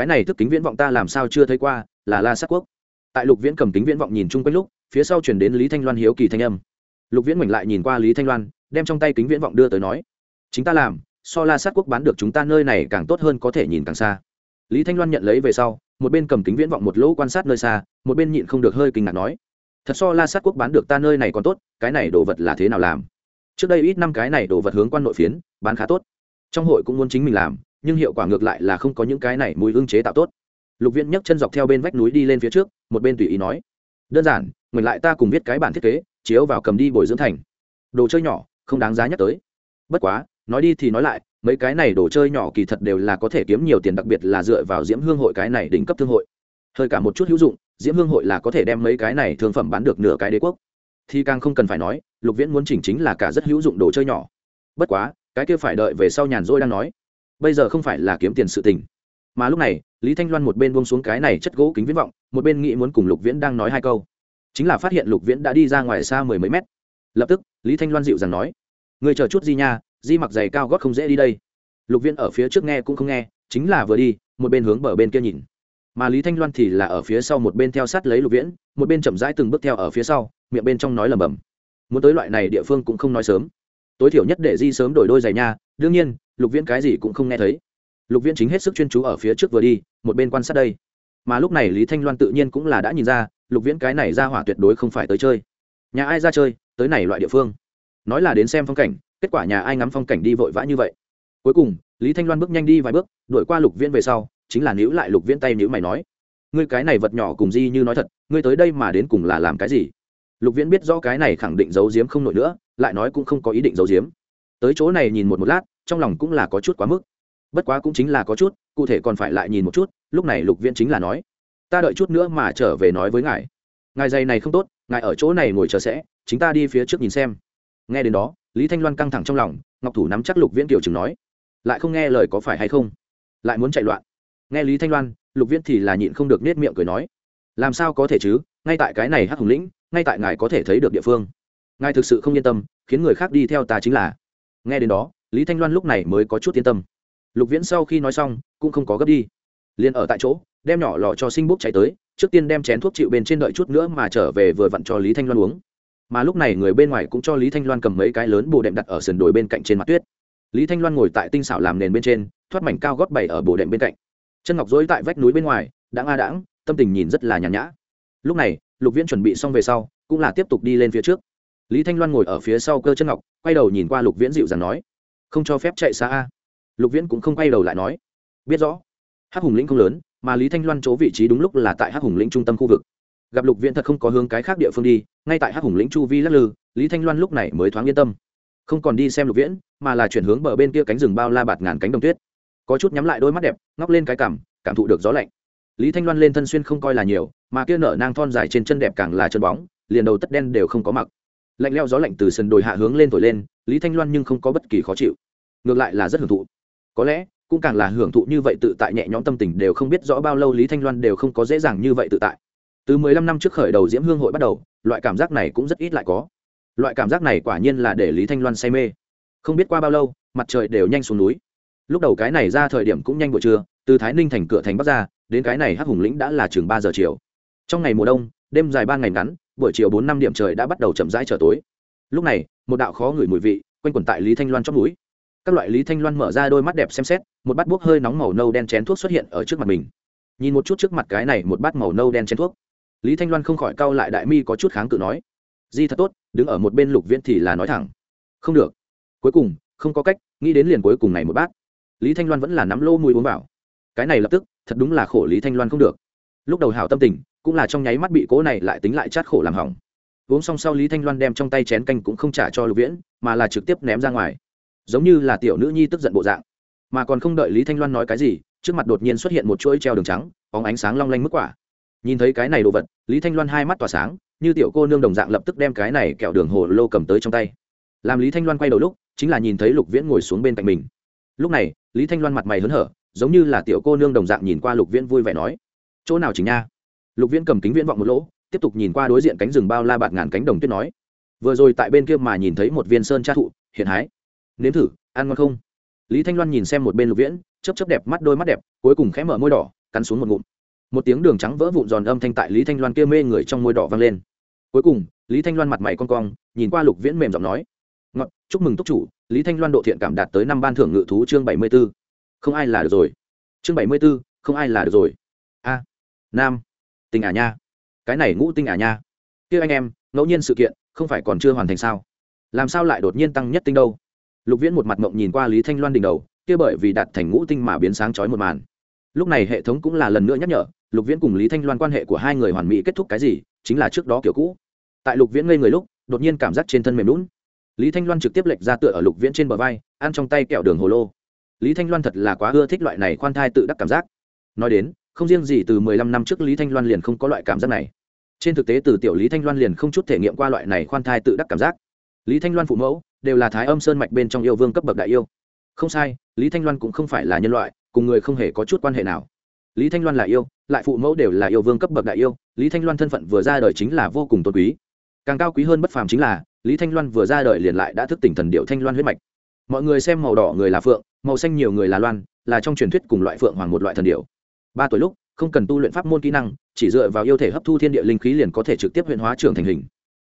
cái này thức kính viễn vọng ta làm sao chưa thấy qua, là la Sát quốc. Tại lục viễn cầm kính viễn vọng nhìn chung quanh lúc, phía sau chuyển đến lý thanh loan hiếu kỳ thanh âm. Lục viễn ngoảnh lại nhìn qua lý thanh loan, đem trong tay kính viễn vọng đưa tới nói, chính ta làm, so la sát quốc bán được chúng ta nơi này càng tốt hơn có thể nhìn càng xa. Lý thanh loan nhận lấy về sau, một bên cầm kính viễn vọng một lỗ quan sát nơi xa, một bên nhịn không được hơi kinh ngạc nói, thật so la sát quốc bán được ta nơi này còn tốt, cái này đồ vật là thế nào làm? Trước đây ít năm cái này đồ vật hướng quan nội phiến, bán khá tốt. Trong hội cũng muốn chính mình làm nhưng hiệu quả ngược lại là không có những cái này mùi hương chế tạo tốt. Lục viễn nhấc chân dọc theo bên vách núi đi lên phía trước, một bên tùy ý nói, đơn giản mình lại ta cùng viết cái bản thiết kế, chiếu vào cầm đi bồi dưỡng thành. Đồ chơi nhỏ, không đáng giá nhắc tới. Bất quá, nói đi thì nói lại, mấy cái này đồ chơi nhỏ kỳ thật đều là có thể kiếm nhiều tiền, đặc biệt là dựa vào diễm hương hội cái này đỉnh cấp thương hội. Hơi cả một chút hữu dụng, diễm hương hội là có thể đem mấy cái này thương phẩm bán được nửa cái đế quốc. Thì càng không cần phải nói, lục viễn muốn chỉnh chính là cả rất hữu dụng đồ chơi nhỏ. Bất quá, cái kia phải đợi về sau nhàn rỗi đang nói bây giờ không phải là kiếm tiền sự tình. Mà lúc này, lý thanh loan một bên buông xuống cái này chất gỗ kính viễn vọng, một bên nghĩ muốn cùng lục viễn đang nói hai câu. Chính là phát hiện lục viễn đã đi ra ngoài xa mười mấy mét. Lập tức, lý thanh loan dịu dàng nói người chờ chút di nha, di mặc giày cao gót không dễ đi đây. Lục viễn ở phía trước nghe cũng không nghe, chính là vừa đi, một bên hướng bờ bên kia nhìn. Mà lý thanh loan thì là ở phía sau một bên theo sát lấy lục viễn, một bên chậm rãi từng bước theo ở phía sau, miệng bên trong nói lầm bầm muốn tới loại này địa phương cũng không nói sớm. Tối thiểu nhất để di sớm đổi đôi giày nha, đương nhiên lục viễn cái gì cũng không nghe thấy. Lục viễn chính hết sức chuyên chú ở phía trước vừa đi, một bên quan sát đây. Mà lúc này lý thanh loan tự nhiên cũng là đã nhìn ra, lục viễn cái này ra hỏa tuyệt đối không phải tới chơi. Nhà ai ra chơi, tới này loại địa phương. Nói là đến xem phong cảnh, kết quả nhà ai ngắm phong cảnh đi vội vã như vậy. Cuối cùng, lý thanh loan bước nhanh đi vài bước, đuổi qua lục viễn về sau, chính là níu lại lục viễn tay níu mày nói, ngươi cái này vật nhỏ cùng di như nói thật, ngươi tới đây mà đến cùng là làm cái gì? Lục viễn biết rõ cái này khẳng định giấu giếm không nổi nữa, lại nói cũng không có ý định giấu giếm tới chỗ này nhìn một một lát, trong lòng cũng là có chút quá mức. Bất quá cũng chính là có chút, cụ thể còn phải lại nhìn một chút, lúc này lục viễn chính là nói, ta đợi chút nữa mà trở về nói với ngài. Ngài giày này không tốt, ngài ở chỗ này ngồi chờ sẽ, chính ta đi phía trước nhìn xem. Nghe đến đó, lý thanh loan căng thẳng trong lòng, ngọc thủ nắm chắc lục viễn tiểu chừng nói, lại không nghe lời có phải hay không? Lại muốn chạy loạn. Nghe lý thanh loan, lục viễn thì là nhịn không được nết miệng cười nói, làm sao có thể chứ, ngay tại cái này hắc hùng lĩnh, ngay tại ngài có thể thấy được địa phương. Ngài thực sự không yên tâm, khiến người khác đi theo ta chính là nghe đến đó, lý thanh loan lúc này mới có chút yên tâm. Lục viễn sau khi nói xong, cũng không có gấp đi. Liền ở tại chỗ, đem nhỏ lò cho sinh bốc chạy tới, trước tiên đem chén thuốc chịu bên trên đợi chút nữa mà trở về vừa vặn cho lý thanh loan uống. Mà lúc này người bên ngoài cũng cho lý thanh loan cầm mấy cái lớn bồ đệm đặt ở sườn đồi bên cạnh trên mặt tuyết. Lý thanh loan ngồi tại tinh xảo làm nền bên trên, thoát mảnh cao gót bảy ở bồ đệm bên cạnh. Chân ngọc dối tại vách núi bên ngoài đãng a đãng, tâm tình nhìn rất là nhàn nhã. Lúc này, lục viễn chuẩn bị xong về sau, cũng là tiếp tục đi lên phía trước lý thanh loan ngồi ở phía sau cơ chân ngọc, quay đầu nhìn qua lục viễn dịu dàng nói, không cho phép chạy xa a. Lục viễn cũng không quay đầu lại nói, biết rõ, hắc hùng lĩnh không lớn, mà lý thanh loan chỗ vị trí đúng lúc là tại hắc hùng lĩnh trung tâm khu vực. Gặp lục viễn thật không có hướng cái khác địa phương đi, ngay tại hắc hùng lĩnh chu vi lắc lư, lý thanh loan lúc này mới thoáng yên tâm. Không còn đi xem lục viễn, mà là chuyển hướng bờ bên kia cánh rừng bao la bạt ngàn cánh đồng tuyết. Có chút nhắm lại đôi mắt đẹp, ngóc lên cái cảm cảm thụ được gió lạnh. Lý thanh loan lên thân xuyên không coi là nhiều, mà kia nở nang thon dài trên chân đẹp càng là chân bóng, liền đầu tất đen đều không có mặc lạnh leo gió lạnh từ sân đồi hạ hướng lên thổi lên, lý thanh loan nhưng không có bất kỳ khó chịu. Ngược lại là rất hưởng thụ. Có lẽ, cũng càng là hưởng thụ như vậy tự tại nhẹ nhõm tâm tình đều không biết rõ bao lâu lý thanh loan đều không có dễ dàng như vậy tự tại. Từ mười lăm năm trước khởi đầu diễm hương hội bắt đầu, loại cảm giác này cũng rất ít lại có. Loại cảm giác này quả nhiên là để lý thanh loan say mê. Không biết qua bao lâu, mặt trời đều nhanh xuống núi. Lúc đầu cái này ra thời điểm cũng nhanh buổi trưa, từ thái ninh thành cửa thành bắc ra, đến cái này hắc hùng lĩnh đã là chừng ba giờ chiều. Trong ngày mùa đông, đêm dài ba ngày ngắn buổi chiều bốn năm điểm trời đã bắt đầu chậm rãi trở tối. Lúc này, một đạo khó ngửi mùi vị, quanh quẩn tại lý thanh loan trong núi các loại lý thanh loan mở ra đôi mắt đẹp xem xét, một bát bốc hơi nóng màu nâu đen chén thuốc xuất hiện ở trước mặt mình. Nhìn một chút trước mặt cái này một bát màu nâu đen chén thuốc. Lý thanh loan không khỏi cau lại đại mi có chút kháng cự nói, di thật tốt, đứng ở một bên lục viễn thì là nói thẳng, không được, cuối cùng, không có cách, nghĩ đến liền cuối cùng này một bát. Lý thanh loan vẫn là nắm lô mùi uống vào. Cái này lập tức, thật đúng là khổ lý thanh loan không được. Lúc đầu hảo tâm tình cũng là trong nháy mắt bị cố này lại tính lại chát khổ làm hỏng. Uống xong sau lý thanh loan đem trong tay chén canh cũng không trả cho lục viễn, mà là trực tiếp ném ra ngoài. Giống như là tiểu nữ nhi tức giận bộ dạng. Mà còn không đợi lý thanh loan nói cái gì, trước mặt đột nhiên xuất hiện một chuỗi treo đường trắng, bóng ánh sáng long lanh mức quả. Nhìn thấy cái này đồ vật, lý thanh loan hai mắt tỏa sáng, như tiểu cô nương đồng dạng lập tức đem cái này kẹo đường hồ lô cầm tới trong tay. Làm lý thanh loan quay đầu lúc, chính là nhìn thấy lục viễn ngồi xuống bên cạnh mình. Lúc này, lý thanh loan mặt mày hớn hở, giống như là tiểu cô nương đồng dạng nhìn qua lục viễn vui vẻ nói, chỗ nào chính nha? Lục viễn cầm kính viễn vọng một lỗ, tiếp tục nhìn qua đối diện cánh rừng bao la bạt ngàn cánh đồng tuyết nói. Vừa rồi tại bên kia mà nhìn thấy một viên sơn tra thụ, hiện hái. Nếm thử, ăn ngon không? Lý thanh loan nhìn xem một bên lục viễn chấp chấp đẹp mắt, đôi mắt đẹp, cuối cùng khẽ mở môi đỏ, cắn xuống một ngụm. Một tiếng đường trắng vỡ vụn giòn âm thanh tại lý thanh loan kia mê người trong môi đỏ vang lên. Cuối cùng, lý thanh loan mặt mày con cong, nhìn qua lục viễn mềm giọng nói. Ngọt, chúc mừng túc chủ, lý thanh loan độ thiện cảm đạt tới năm ban thưởng ngự thú chương bảy mươi b ố không ai là được rồi. Chương bảy mươi b ố không ai là được rồi. A, nam tình à nha. Cái này ngũ tinh à nha. Kia anh em, ngẫu nhiên sự kiện, không phải còn chưa hoàn thành sao? Làm sao lại đột nhiên tăng nhất tinh đâu? Lục viễn một mặt mộng nhìn qua lý thanh loan đỉnh đầu, kia bởi vì đạt thành ngũ tinh mà biến sáng chói một màn. Lúc này hệ thống cũng là lần nữa nhắc nhở, lục viễn cùng lý thanh loan quan hệ của hai người hoàn mỹ kết thúc cái gì, chính là trước đó kiểu cũ. Tại lục viễn ngây người lúc, đột nhiên cảm giác trên thân mềm lún lý thanh loan trực tiếp lệch ra tựa ở lục viễn trên bờ vai, ăn trong tay kẹo đường hồ lô. Lý thanh loan thật là quá ưa thích loại này khoan thai tự đắc cảm giác. Nói đến không riêng gì từ mười lăm năm trước lý thanh loan liền không có loại cảm giác này. Trên thực tế từ tiểu lý thanh loan liền không chút thể nghiệm qua loại này khoan thai tự đắc cảm giác. Lý thanh loan phụ mẫu đều là thái âm sơn mạch bên trong yêu vương cấp bậc đại yêu. Không sai, lý thanh loan cũng không phải là nhân loại, cùng người không hề có chút quan hệ nào. Lý thanh loan là yêu, lại phụ mẫu đều là yêu vương cấp bậc đại yêu, lý thanh loan thân phận vừa ra đời chính là vô cùng tôn quý. Càng cao quý hơn bất phàm chính là, lý thanh loan vừa ra đời liền lại đã thức tỉnh thần điệu thanh loan huyết mạch. Mọi người xem màu đỏ người là phượng, màu xanh nhiều người là loan, là trong truyền thuyết cùng loại phượng hoàng một loại thần điểu ba tuổi lúc, không cần tu luyện pháp môn kỹ năng, chỉ dựa vào yêu thể hấp thu thiên địa linh khí liền có thể trực tiếp huyện hóa trưởng thành hình.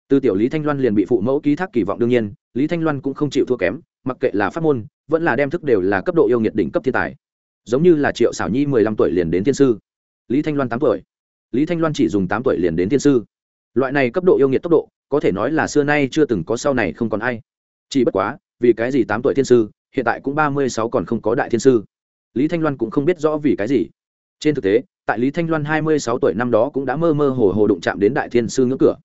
Từ tiểu lý thanh loan liền bị phụ mẫu ký thác kỳ vọng đương nhiên, lý thanh loan cũng không chịu thua kém, mặc kệ là pháp môn, vẫn là đem thức đều là cấp độ yêu nghiệt đỉnh cấp thiên tài. Giống như là triệu xảo nhi mười lăm tuổi liền đến thiên sư. Lý thanh loan tám tuổi. Lý thanh loan chỉ dùng tám tuổi liền đến thiên sư. Loại này cấp độ yêu nghiệt tốc độ, có thể nói là xưa nay chưa từng có sau này không còn ai. Chỉ bất quá, vì cái gì tám tuổi thiên sư, hiện tại cũng ba mươi sáu còn không có đại thiên sư. Lý thanh loan cũng không biết rõ vì cái gì trên thực tế, tại lý thanh loan hai mươi sáu tuổi năm đó cũng đã mơ mơ hồ hồ đụng chạm đến đại thiên sư ngưỡng cửa.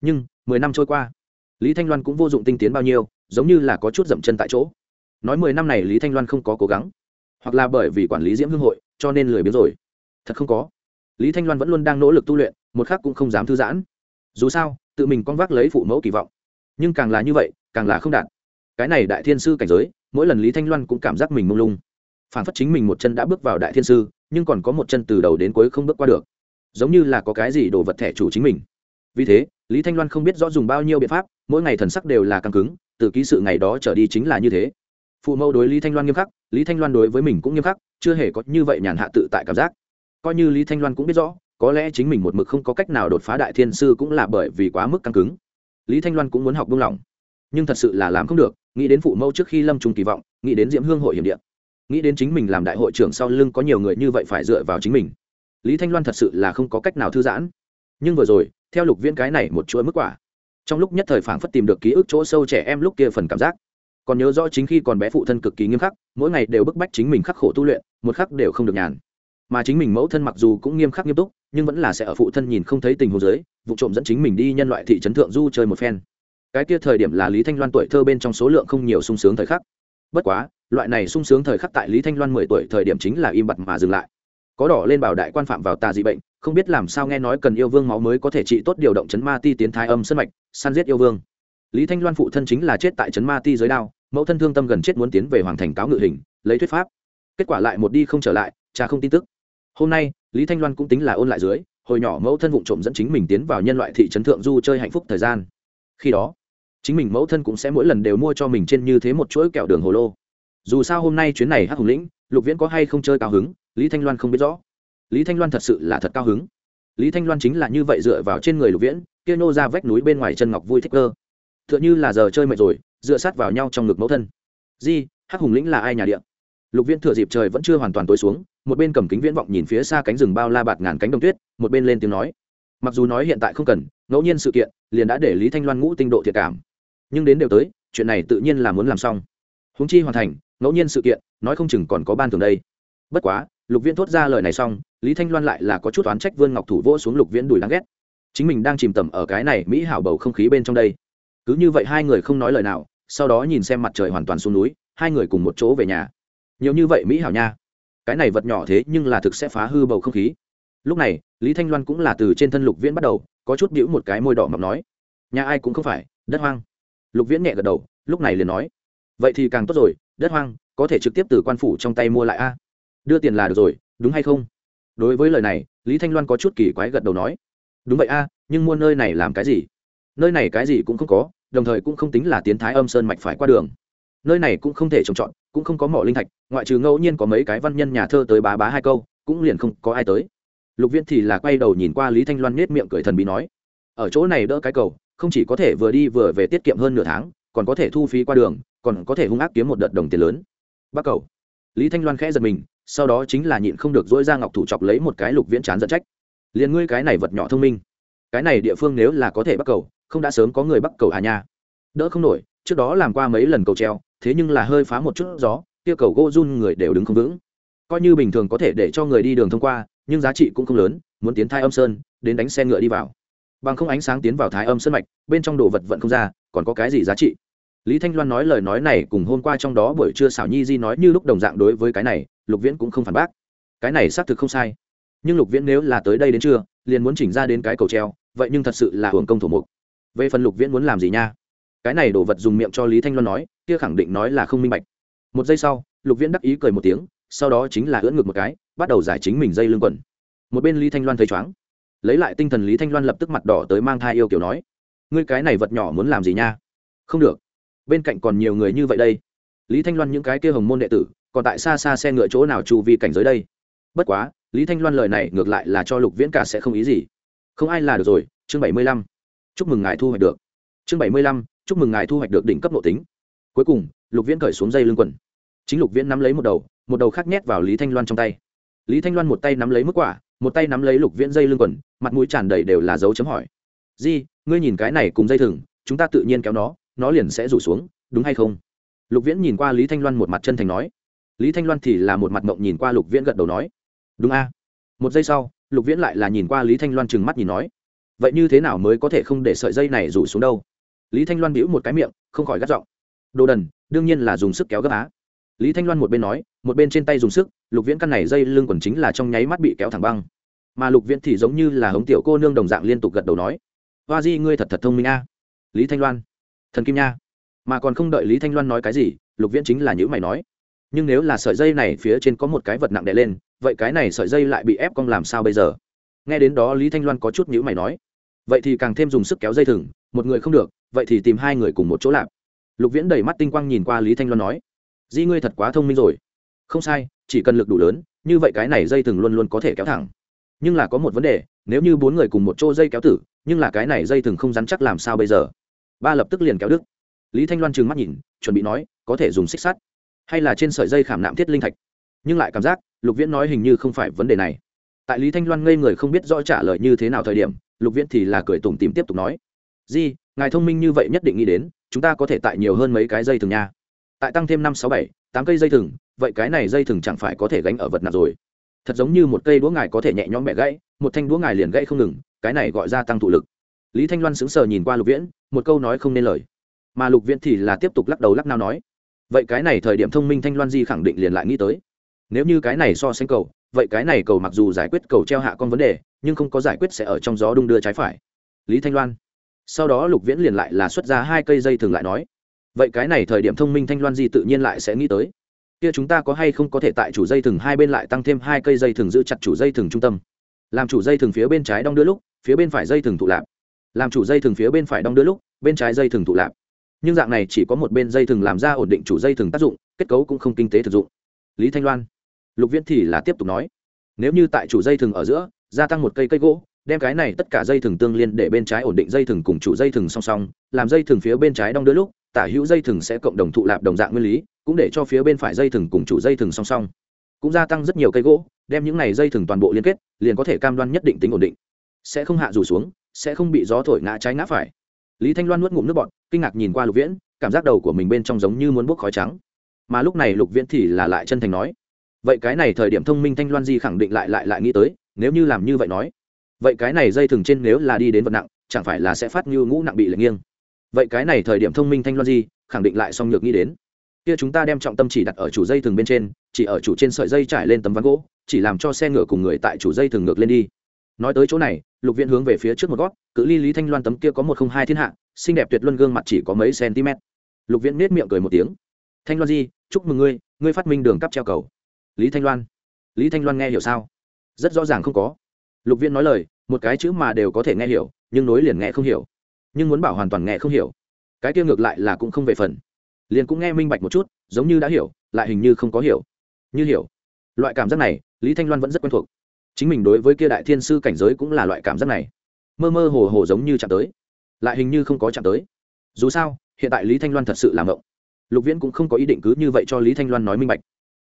Nhưng, mười năm trôi qua, lý thanh loan cũng vô dụng tinh tiến bao nhiêu, giống như là có chút dậm chân tại chỗ. Nói mười năm này lý thanh loan không có cố gắng, hoặc là bởi vì quản lý diễm hương hội, cho nên lười biếng rồi. Thật không có. Lý thanh loan vẫn luôn đang nỗ lực tu luyện, một khắc cũng không dám thư giãn. Dù sao, tự mình con vác lấy phụ mẫu kỳ vọng. Nhưng càng là như vậy, càng là không đạt. Cái này đại thiên sư cảnh giới, mỗi lần lý thanh loan cũng cảm giác mình mông lung phản phất chính mình một chân đã bước vào đại thiên sư, nhưng còn có một chân từ đầu đến cuối không bước qua được. Giống như là có cái gì đồ vật thẻ chủ chính mình. Vì thế, lý thanh loan không biết rõ dùng bao nhiêu biện pháp, mỗi ngày thần sắc đều là căng cứng, từ ký sự ngày đó trở đi chính là như thế. Phụ mẫu đối lý thanh loan nghiêm khắc, lý thanh loan đối với mình cũng nghiêm khắc, chưa hề có như vậy nhàn hạ tự tại cảm giác. Coi như lý thanh loan cũng biết rõ, có lẽ chính mình một mực không có cách nào đột phá đại thiên sư cũng là bởi vì quá mức căng cứng. Lý thanh loan cũng muốn học buông lỏng, nhưng thật sự là làm không được, nghĩ đến phụ mẫu trước khi lâm trùng kỳ vọng, nghĩ đến diễm hương hội hiểm điện nghĩ đến chính mình làm đại hội trưởng sau lưng có nhiều người như vậy phải dựa vào chính mình. Lý thanh loan thật sự là không có cách nào thư giãn. Nhưng vừa rồi, theo lục viễn cái này một chuỗi mức quả. Trong lúc nhất thời phảng phất tìm được ký ức chỗ sâu trẻ em lúc kia phần cảm giác. Còn nhớ rõ chính khi còn bé phụ thân cực kỳ nghiêm khắc, mỗi ngày đều bức bách chính mình khắc khổ tu luyện, một khắc đều không được nhàn. Mà chính mình mẫu thân mặc dù cũng nghiêm khắc nghiêm túc, nhưng vẫn là sẽ ở phụ thân nhìn không thấy tình hồ dưới, vụ trộm dẫn chính mình đi nhân loại thị trấn thượng du chơi một phen. Cái kia thời điểm là lý thanh loan tuổi thơ bên trong số lượng không nhiều sung sướng thời khắc. Bất quá loại này sung sướng thời khắc tại lý thanh loan mười tuổi thời điểm chính là im bặt mà dừng lại. Có đỏ lên bảo đại quan phạm vào tà dị bệnh, không biết làm sao nghe nói cần yêu vương máu mới có thể trị tốt điều động chấn ma ti tiến thái âm sân mạch, săn giết yêu vương. Lý thanh loan phụ thân chính là chết tại chấn ma ti giới đao, mẫu thân thương tâm gần chết muốn tiến về hoàng thành cáo ngự hình, lấy thuyết pháp. Kết quả lại một đi không trở lại, cha không tin tức. Hôm nay, lý thanh loan cũng tính là ôn lại dưới, hồi nhỏ mẫu thân vụ trộm dẫn chính mình tiến vào nhân loại thị trấn thượng du chơi hạnh phúc thời gian. Khi đó, chính mình mẫu thân cũng sẽ mỗi lần đều mua cho mình trên như thế một chuỗi kẹo đường hồ lô dù sao hôm nay chuyến này hắc hùng lĩnh, lục viễn có hay không chơi cao hứng, lý thanh loan không biết rõ. Lý thanh loan thật sự là thật cao hứng. Lý thanh loan chính là như vậy dựa vào trên người lục viễn, kia nô ra vách núi bên ngoài chân ngọc vui thích cơ. T h ư ợ n h ư là giờ chơi mệt rồi, dựa sát vào nhau trong ngực mẫu thân. Di, hắc hùng lĩnh là ai nhà điện lục viễn thừa dịp trời vẫn chưa hoàn toàn tối xuống, một bên cầm kính viễn vọng nhìn phía xa cánh rừng bao la bạt ngàn cánh đồng tuyết, một bên lên tiếng nói. Mặc dù nói hiện tại không cần, ngẫu nhiên sự kiện, liền đã để lý thanh loan ngũ tinh độ thiệt cảm. Nhưng đến đều tới, chuyện này tự nhiên là muốn làm xong. Húng chi hoàn thành ngẫu nhiên sự kiện, nói không chừng còn có ban thường đây. Bất quá, lục viễn thốt ra lời này xong, lý thanh loan lại là có chút oán trách vươn ngọc thủ vỗ xuống lục viễn đùi đáng ghét. Chính mình đang chìm tầm ở cái này mỹ hảo bầu không khí bên trong đây. Cứ như vậy hai người không nói lời nào, sau đó nhìn xem mặt trời hoàn toàn xuống núi, hai người cùng một chỗ về nhà. Nhiều như vậy mỹ hảo nha. Cái này vật nhỏ thế nhưng là thực sẽ phá hư bầu không khí. Lúc này, lý thanh loan cũng là từ trên thân lục viễn bắt đầu, có chút bĩu một cái môi đỏ mọc nói, nhà ai cũng không phải, đất hoang. Lục viễn nhẹ gật đầu, lúc này liền nói, vậy thì càng tốt rồi đất hoang, có thể trực tiếp từ quan phủ trong tay mua lại a. Đưa tiền là được rồi, đúng hay không? Đối với lời này, lý thanh loan có chút kỳ quái gật đầu nói. Đúng vậy a, nhưng mua nơi này làm cái gì? Nơi này cái gì cũng không có, đồng thời cũng không tính là tiến thái âm sơn mạch phải qua đường. Nơi này cũng không thể trồng trọt, cũng không có mỏ linh thạch, ngoại trừ ngẫu nhiên có mấy cái văn nhân nhà thơ tới bá bá hai câu, cũng liền không có ai tới. Lục viễn thì là quay đầu nhìn qua lý thanh loan nết miệng cười thần bí nói. Ở chỗ này đỡ cái cầu, không chỉ có thể vừa đi vừa về tiết kiệm hơn nửa tháng, còn có thể thu phí qua đường còn có thể hung ác kiếm một đợt đồng tiền lớn. Bắc cầu. Lý thanh loan khẽ giật mình, sau đó chính là nhịn không được dỗi ra ngọc thủ chọc lấy một cái lục viễn chán giận trách. Liền ngươi cái này vật nhỏ thông minh. Cái này địa phương nếu là có thể bắt cầu, không đã sớm có người bắt cầu à nha. Đỡ không nổi, trước đó làm qua mấy lần cầu treo, thế nhưng là hơi phá một chút gió, kia cầu gỗ run người đều đứng không vững. Coi như bình thường có thể để cho người đi đường thông qua, nhưng giá trị cũng không lớn, muốn tiến thái âm sơn, đến đánh xe ngựa đi vào. Bằng không ánh sáng tiến vào thái âm sơn mạch, bên trong đồ vật vẫn không ra, còn có cái gì giá trị? Lý thanh loan nói lời nói này cùng hôm qua trong đó buổi trưa xảo nhi di nói như lúc đồng dạng đối với cái này, lục viễn cũng không phản bác. Cái này xác thực không sai. Nhưng lục viễn nếu là tới đây đến trưa, liền muốn chỉnh ra đến cái cầu treo, vậy nhưng thật sự là hưởng công thủ mục. Về phần lục viễn muốn làm gì nha? Cái này đổ vật dùng miệng cho lý thanh loan nói, kia khẳng định nói là không minh bạch. Một giây sau, lục viễn đắc ý cười một tiếng, sau đó chính là ưỡn ngược một cái, bắt đầu giải chính mình dây lưng quần. Một bên lý thanh loan thấy chóng lấy lại tinh thần lý thanh loan lập tức mặt đỏ tới mang thai yêu kiểu nói, ngươi cái này vật nhỏ muốn làm gì nha? Không được bên cạnh còn nhiều người như vậy đây. Lý thanh loan những cái kia hồng môn đệ tử, còn tại xa xa xe ngựa chỗ nào chu vi cảnh giới đây? Bất quá, lý thanh loan lời này ngược lại là cho lục viễn cả sẽ không ý gì. Không ai là được rồi, chương bảy mươi lăm. Chúc mừng ngài thu hoạch được. Chương bảy mươi lăm, chúc mừng ngài thu hoạch được đỉnh cấp nội tính. Cuối cùng, lục viễn cởi xuống dây lưng quần. Chính lục viễn nắm lấy một đầu một đầu khác nhét vào lý thanh loan trong tay. Lý thanh loan một tay nắm lấy mức quả, một tay nắm lấy lục viễn dây lưng quần, mặt mũi tràn đầy đều là dấu chấm hỏi. Di, ngươi nhìn cái này cùng dây thừng, chúng ta tự nhiên kéo nó nó liền sẽ rủ xuống, đúng hay không? Lục viễn nhìn qua lý thanh loan một mặt chân thành nói. Lý thanh loan thì là một mặt mộng nhìn qua lục viễn gật đầu nói. Đúng a. Một giây sau, lục viễn lại là nhìn qua lý thanh loan trừng mắt nhìn nói. Vậy như thế nào mới có thể không để sợi dây này rủ xuống đâu? Lý thanh loan bĩu một cái miệng, không khỏi gắt giọng. Đồ đần, đương nhiên là dùng sức kéo gấp á. Lý thanh loan một bên nói, một bên trên tay dùng sức, lục viễn căn này dây lưng quần chính là trong nháy mắt bị kéo thẳng băng. Mà lục viễn thì giống như là hống tiểu cô nương đồng dạng liên tục gật đầu nói. Hoa di, ngươi thật thật thông minh a. Lý thanh loan thần kim nha. Mà còn không đợi lý thanh loan nói cái gì, lục viễn chính là những mày nói. Nhưng nếu là sợi dây này phía trên có một cái vật nặng đè lên, vậy cái này sợi dây lại bị ép cong làm sao bây giờ? Nghe đến đó lý thanh loan có chút nhữ mày nói. Vậy thì càng thêm dùng sức kéo dây thừng, một người không được, vậy thì tìm hai người cùng một chỗ lạp. Lục viễn đầy mắt tinh quang nhìn qua lý thanh loan nói. Di ngươi thật quá thông minh rồi. Không sai, chỉ cần lực đủ lớn, như vậy cái này dây thừng luôn luôn có thể kéo thẳng. Nhưng là có một vấn đề, nếu như bốn người cùng một chỗ dây kéo tử, nhưng là cái này dây thừng không rắn chắc làm sao bây giờ? Ba lập tức liền kéo đứt lý thanh loan trừng mắt nhìn, chuẩn bị nói, có thể dùng xích sắt, hay là trên sợi dây khảm nạm thiết linh thạch. Nhưng lại cảm giác, lục viễn nói hình như không phải vấn đề này. Tại lý thanh loan ngây người không biết rõ trả lời như thế nào thời điểm, lục viễn thì là cười tủm tìm tiếp tục nói, di, ngài thông minh như vậy nhất định nghĩ đến, chúng ta có thể tại nhiều hơn mấy cái dây thừng nha. Tại tăng thêm năm sáu bảy, tám cây dây thừng, vậy cái này dây thừng chẳng phải có thể gánh ở vật nặng rồi. Thật giống như một cây đũa ngài có thể nhẹ nhõm bẻ gãy, một thanh đũa ngài liền gãy không ngừng, cái này gọi ra tăng thụ lực lý thanh loan sững sờ nhìn qua lục viễn, một câu nói không nên lời. Mà lục viễn thì là tiếp tục lắc đầu lắc nao nói, vậy cái này thời điểm thông minh thanh loan di khẳng định liền lại nghĩ tới. Nếu như cái này so sánh cầu, vậy cái này cầu mặc dù giải quyết cầu treo hạ con vấn đề, nhưng không có giải quyết sẽ ở trong gió đung đưa trái phải. Lý thanh loan. Sau đó lục viễn liền lại là xuất ra hai cây dây thường lại nói, vậy cái này thời điểm thông minh thanh loan di tự nhiên lại sẽ nghĩ tới. Kia chúng ta có hay không có thể tại chủ dây thừng hai bên lại tăng thêm hai cây dây thừng giữ chặt chủ dây thừng trung tâm. Làm chủ dây thừng phía bên trái đong đưa lúc, phía bên phải dây thừng thụ lạp làm chủ dây thừng phía bên phải đong đưa lúc bên trái dây thừng thụ lạp nhưng dạng này chỉ có một bên dây thừng làm ra ổn định chủ dây thừng tác dụng kết cấu cũng không kinh tế thực dụng lý thanh loan lục viễn thì là tiếp tục nói nếu như tại chủ dây thừng ở giữa gia tăng một cây cây gỗ đem cái này tất cả dây thừng tương liên để bên trái ổn định dây thừng cùng chủ dây thừng song song làm dây thừng phía bên trái đong đưa lúc tả hữu dây thừng sẽ cộng đồng thụ lạp đồng dạng nguyên lý cũng để cho phía bên phải dây thừng cùng chủ dây thừng song song cũng gia tăng rất nhiều cây gỗ đem những này dây thừng toàn bộ liên kết liền có thể cam đoan nhất định tính ổn định sẽ không hạ rủ xuống sẽ không bị gió thổi ngã trái ngã phải. Lý thanh loan nuốt ngụm nước bọt, kinh ngạc nhìn qua lục viễn, cảm giác đầu của mình bên trong giống như muốn bốc khói trắng. Mà lúc này lục viễn thì là lại chân thành nói, vậy cái này thời điểm thông minh thanh loan di khẳng định lại lại lại nghĩ tới, nếu như làm như vậy nói, vậy cái này dây thừng trên nếu là đi đến vật nặng, chẳng phải là sẽ phát như ngũ nặng bị lệch nghiêng. Vậy cái này thời điểm thông minh thanh loan di khẳng định lại song nhược nghĩ đến. Kia chúng ta đem trọng tâm chỉ đặt ở chủ dây thừng bên trên, chỉ ở chủ trên sợi dây trải lên tấm ván gỗ, chỉ làm cho xe ngựa cùng người tại chủ dây thừng ngược lên đi. Nói tới chỗ này lục viện hướng về phía trước một gót, cự ly lý thanh loan tấm kia có một không hai thiên hạ, xinh đẹp tuyệt luân gương mặt chỉ có mấy cm. Lục viện nết miệng cười một tiếng. Thanh loan di chúc mừng ngươi ngươi phát minh đường cắp treo cầu. Lý thanh loan. Lý thanh loan nghe hiểu sao? Rất rõ ràng không có. Lục viện nói lời, một cái chữ mà đều có thể nghe hiểu, nhưng nối liền nghe không hiểu. Nhưng muốn bảo hoàn toàn nghe không hiểu. Cái kia ngược lại là cũng không về phần. Liền cũng nghe minh bạch một chút, giống như đã hiểu, lại hình như không có hiểu. Như hiểu. Loại cảm giác này, lý thanh loan vẫn rất quen thuộc chính mình đối với kia đại thiên sư cảnh giới cũng là loại cảm giác này. Mơ mơ hồ hồ giống như chạm tới, lại hình như không có chạm tới. Dù sao, hiện tại lý thanh loan thật sự làm ngộng lục viễn cũng không có ý định cứ như vậy cho lý thanh loan nói minh bạch.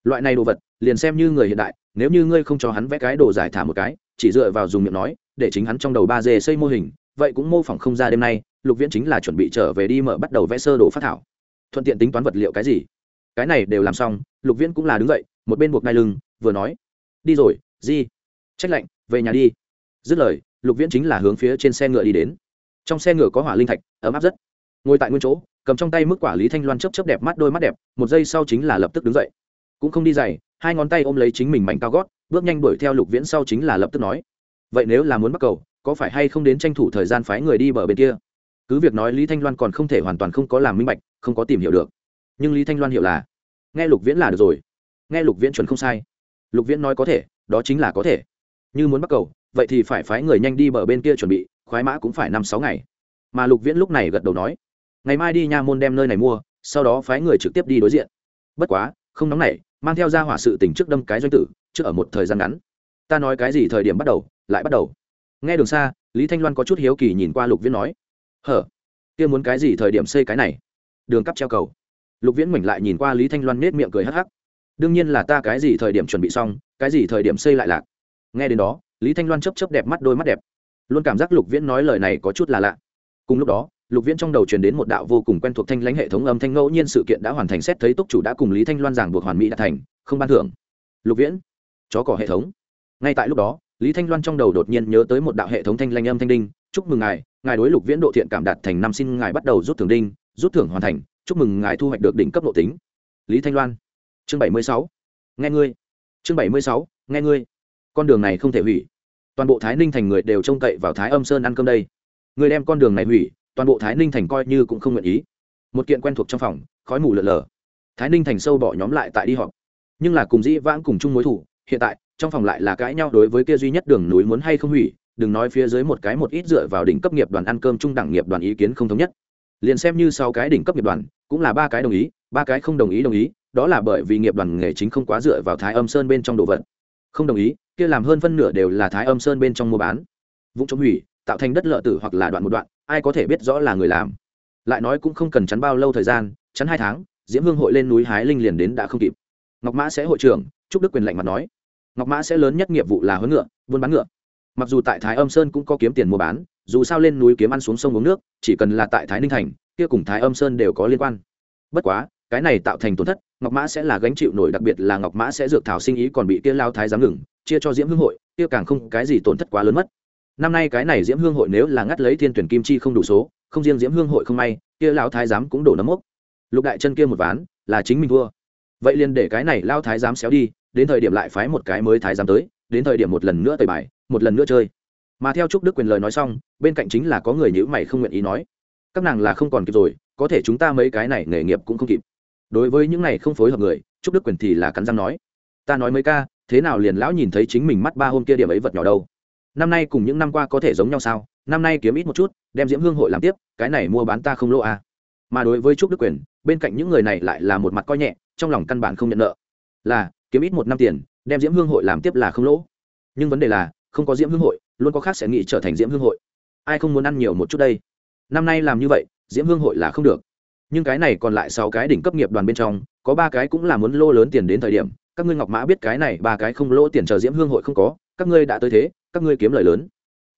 Loại này đồ vật, liền xem như người hiện đại, nếu như ngươi không cho hắn vẽ cái đồ giải thả một cái, chỉ dựa vào dùng miệng nói, để chính hắn trong đầu ba d xây mô hình, vậy cũng mô phỏng không ra đêm nay, lục viễn chính là chuẩn bị trở về đi mở bắt đầu vẽ sơ đồ phát thảo. Thuận tiện tính toán vật liệu cái gì? Cái này đều làm xong, lục viễn cũng là đứng dậy, một bên buộc nai lưng, vừa nói, đi rồi, di trách lạnh, về nhà đi. Dứt lời, lục viễn chính là hướng phía trên xe ngựa đi đến. Trong xe ngựa có hỏa linh thạch, ấm áp rất. Ngồi tại nguyên chỗ, cầm trong tay mức quả lý thanh loan chấp chấp đẹp mắt đôi mắt đẹp, một giây sau chính là lập tức đứng dậy. Cũng không đi dày hai ngón tay ôm lấy chính mình mảnh cao gót, bước nhanh đuổi theo lục viễn sau chính là lập tức nói. Vậy nếu là muốn bắt cầu, có phải hay không đến tranh thủ thời gian phái người đi bờ bên kia? Cứ việc nói lý thanh loan còn không thể hoàn toàn không có làm minh bạch, không có tìm hiểu được. Nhưng lý thanh loan hiểu là, nghe lục viễn là được rồi. Nghe lục viễn chuẩn không sai. Lục viễn nói có thể, đó chính là có thể như muốn bắt cầu, vậy thì phải phái người nhanh đi bờ bên kia chuẩn bị, khoái mã cũng phải năm sáu ngày. Mà lục viễn lúc này gật đầu nói, ngày mai đi nha môn đem nơi này mua, sau đó phái người trực tiếp đi đối diện. Bất quá, không nóng này mang theo ra hỏa sự tình trước đâm cái doanh tử, trước ở một thời gian ngắn. Ta nói cái gì thời điểm bắt đầu, lại bắt đầu. Nghe đường xa, lý thanh loan có chút hiếu kỳ nhìn qua lục viễn nói, hở, kia muốn cái gì thời điểm xây cái này? Đường cắp treo cầu. Lục viễn mảnh lại nhìn qua lý thanh loan nết miệng cười hắc hắc. Đương nhiên là ta cái gì thời điểm chuẩn bị xong, cái gì thời điểm xây lại lạc nghe đến đó, lý thanh loan chấp chấp đẹp mắt đôi mắt đẹp. Luôn cảm giác lục viễn nói lời này có chút là lạ. Cùng lúc đó, lục viễn trong đầu truyền đến một đạo vô cùng quen thuộc thanh lãnh hệ thống âm thanh ngẫu nhiên sự kiện đã hoàn thành xét thấy túc chủ đã cùng lý thanh loan giảng buộc hoàn mỹ đã thành, không ban thưởng. Lục viễn, chó cỏ hệ thống. Ngay tại lúc đó, lý thanh loan trong đầu đột nhiên nhớ tới một đạo hệ thống thanh lanh âm thanh đinh, chúc mừng ngài ngài đối lục viễn độ thiện cảm đạt thành năm xin ngài bắt đầu rút thưởng đinh, rút thưởng hoàn thành, chúc mừng ngài thu hoạch được đỉnh cấp độ tính. Lý thanh loan, chương bảy mươi sáu, nghe ngươi. Chương bảy mươi sáu, nghe ngươi con đường này không thể hủy. Toàn bộ thái ninh thành người đều trông cậy vào thái âm sơn ăn cơm đây. Người đem con đường này hủy, toàn bộ thái ninh thành coi như cũng không nguyện ý. Một kiện quen thuộc trong phòng, khói mù lợn lờ thái ninh thành sâu bỏ nhóm lại tại đi họp. Nhưng là cùng dĩ vãng cùng chung mối thủ, hiện tại, trong phòng lại là cãi nhau đối với kia duy nhất đường núi muốn hay không hủy, đừng nói phía dưới một cái một ít dựa vào đỉnh cấp nghiệp đoàn ăn cơm trung đẳng nghiệp đoàn ý kiến không thống nhất. Liền xem như sau cái đỉnh cấp nghiệp đoàn, cũng là ba cái đồng ý, ba cái không đồng ý đồng ý, đó là bởi vì nghiệp đoàn nghề chính không quá dựa vào thái âm sơn bên trong đồ vật. Không đồng ý kia làm hơn phân nửa đều là thái âm sơn bên trong mua bán. Vụ chống hủy, tạo thành đất lợ tử hoặc là đoạn một đoạn, ai có thể biết rõ là người làm. Lại nói cũng không cần chắn bao lâu thời gian, chắn hai tháng, diễm hương hội lên núi hái linh liền đến đã không kịp. Ngọc mã sẽ hội trưởng chúc đức quyền lạnh mặt nói. Ngọc mã sẽ lớn nhất nghiệp vụ là huấn ngựa, buôn bán ngựa. Mặc dù tại thái âm sơn cũng có kiếm tiền mua bán, dù sao lên núi kiếm ăn xuống sông uống nước, chỉ cần là tại thái ninh thành, kia cùng thái âm sơn đều có liên quan. Bất quá, cái này tạo thành tổn thất ngọc mã sẽ là gánh chịu nổi, đặc biệt là ngọc mã sẽ dược thảo sinh ý còn bị kia lao thái giám ngừng, chia cho diễm hương hội, kia càng không cái gì tổn thất quá lớn mất. Năm nay cái này diễm hương hội nếu là ngắt lấy thiên tuyển kim chi không đủ số, không riêng diễm hương hội không may, kia lão thái giám cũng đổ nấm mốc. Lục đại chân kia một ván, là chính mình thua. Vậy liền để cái này lao thái giám xéo đi, đến thời điểm lại phái một cái mới thái giám tới, đến thời điểm một lần nữa tời bài, một lần nữa chơi. Mà theo trúc đức quyền lời nói xong, bên cạnh chính là có người nhữ mày không nguyện ý nói. Các nàng là không còn kịp rồi, có thể chúng ta mấy cái này nghề nghiệp cũng không kịp đối với những này không phối hợp người, trúc đức quyền thì là cắn răng nói, ta nói mấy ca, thế nào liền lão nhìn thấy chính mình mắt ba hôm kia điểm ấy vật nhỏ đâu? Năm nay cùng những năm qua có thể giống nhau sao? Năm nay kiếm ít một chút, đem diễm hương hội làm tiếp, cái này mua bán ta không lỗ à. mà đối với trúc đức quyền, bên cạnh những người này lại là một mặt coi nhẹ, trong lòng căn bản không nhận nợ. Là, kiếm ít một năm tiền, đem diễm hương hội làm tiếp là không lỗ. Nhưng vấn đề là, không có diễm hương hội, luôn có khác sẽ nghĩ trở thành diễm hương hội. Ai không muốn ăn nhiều một chút đây? Năm nay làm như vậy, diễm hương hội là không được nhưng cái này còn lại sáu cái đỉnh cấp nghiệp đoàn bên trong, có ba cái cũng là muốn lô lớn tiền đến thời điểm. Các ngươi ngọc mã biết cái này, ba cái không lỗ tiền chờ diễm hương hội không có. Các ngươi đã tới thế, các ngươi kiếm lời lớn.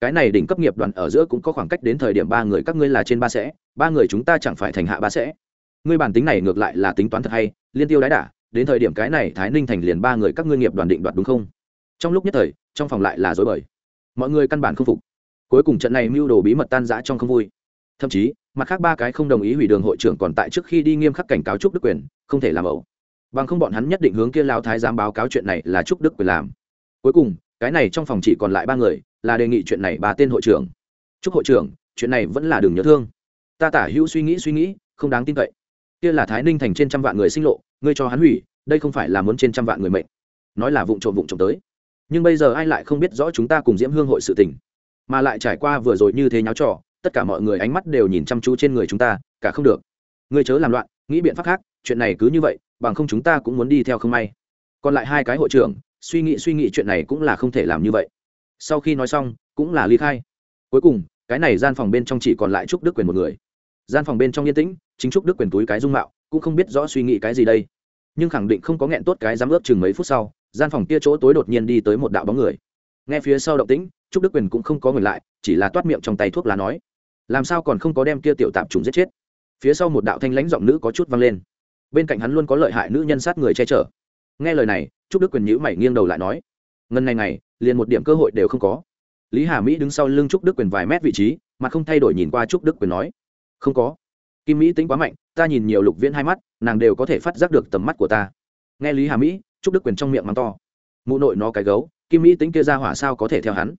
Cái này đỉnh cấp nghiệp đoàn ở giữa cũng có khoảng cách đến thời điểm ba người các ngươi là trên ba sẽ, ba người chúng ta chẳng phải thành hạ ba sẽ. Ngươi bản tính này ngược lại là tính toán thật hay, liên tiêu đái đả, đến thời điểm cái này thái ninh thành liền ba người các ngươi nghiệp đoàn định đoạt đúng không? Trong lúc nhất thời, trong phòng lại là dối bời. Mọi người căn bản không phục. Cuối cùng trận này mưu đồ bí mật tan rã trong không vui thậm chí, mặt khác ba cái không đồng ý hủy đường hội trưởng còn tại trước khi đi nghiêm khắc cảnh cáo trúc đức quyền, không thể làm ẩu. Bằng không bọn hắn nhất định hướng kia lao thái giám báo cáo chuyện này là trúc đức quyền làm. Cuối cùng, cái này trong phòng chỉ còn lại ba người, là đề nghị chuyện này bà tên hội trưởng. Trúc hội trưởng, chuyện này vẫn là đường nhớ thương. Ta tả hữu suy nghĩ suy nghĩ, không đáng tin cậy. Kia là thái ninh thành trên trăm vạn người sinh lộ, ngươi cho hắn hủy, đây không phải là muốn trên trăm vạn người mệnh. Nói là vụng trộm vụng trộm tới. Nhưng bây giờ ai lại không biết rõ chúng ta cùng diễm hương hội sự tình. Mà lại trải qua vừa rồi như thế nháo trò tất cả mọi người ánh mắt đều nhìn chăm chú trên người chúng ta, cả không được. Ngươi chớ làm loạn, nghĩ biện pháp khác, chuyện này cứ như vậy, bằng không chúng ta cũng muốn đi theo không may. Còn lại hai cái hội trưởng, suy nghĩ suy nghĩ chuyện này cũng là không thể làm như vậy. Sau khi nói xong, cũng là ly khai. Cuối cùng, cái này gian phòng bên trong chỉ còn lại trúc đức quyền một người. Gian phòng bên trong yên tĩnh, chính trúc đức quyền túi cái dung mạo, cũng không biết rõ suy nghĩ cái gì đây. Nhưng khẳng định không có nghẹn tốt cái dám ướp chừng mấy phút sau, gian phòng kia chỗ tối đột nhiên đi tới một đạo bóng người. Nghe phía sau động tĩnh, trúc đức quyền cũng không có người lại, chỉ là toát miệng trong tay thuốc lá nói làm sao còn không có đem kia tiểu tạp trùng giết chết? Phía sau một đạo thanh lãnh giọng nữ có chút vang lên. Bên cạnh hắn luôn có lợi hại nữ nhân sát người che chở. Nghe lời này, trúc đức quyền nhữ mày nghiêng đầu lại nói, ngân này này liền một điểm cơ hội đều không có. Lý hà mỹ đứng sau lưng trúc đức quyền vài mét vị trí mà không thay đổi nhìn qua trúc đức quyền nói, không có. Kim mỹ tính quá mạnh, ta nhìn nhiều lục viễn hai mắt, nàng đều có thể phát giác được tầm mắt của ta. Nghe lý hà mỹ, trúc đức quyền trong miệng mắng to, mụ nội nó cái gấu, kim mỹ tính kia ra hỏa sao có thể theo hắn?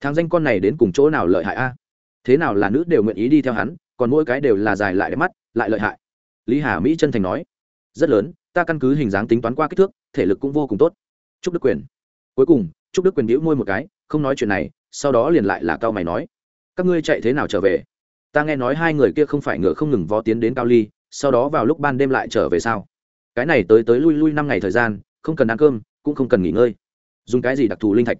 Thằng danh con này đến cùng chỗ nào lợi hại a? Thế nào là nữ đều nguyện ý đi theo hắn, còn mỗi cái đều là dài lại đẹp mắt, lại lợi hại. Lý hà mỹ chân thành nói, rất lớn, ta căn cứ hình dáng tính toán qua kích thước, thể lực cũng vô cùng tốt. Trúc đức quyền. Cuối cùng, Trúc đức quyền đĩu môi một cái, không nói chuyện này, sau đó liền lại là cao mày nói, các ngươi chạy thế nào trở về? Ta nghe nói hai người kia không phải ngựa không ngừng vó tiến đến cao ly, sau đó vào lúc ban đêm lại trở về sao? Cái này tới tới lui lui năm ngày thời gian, không cần ăn cơm, cũng không cần nghỉ ngơi. Dùng cái gì đặc thù linh thạch?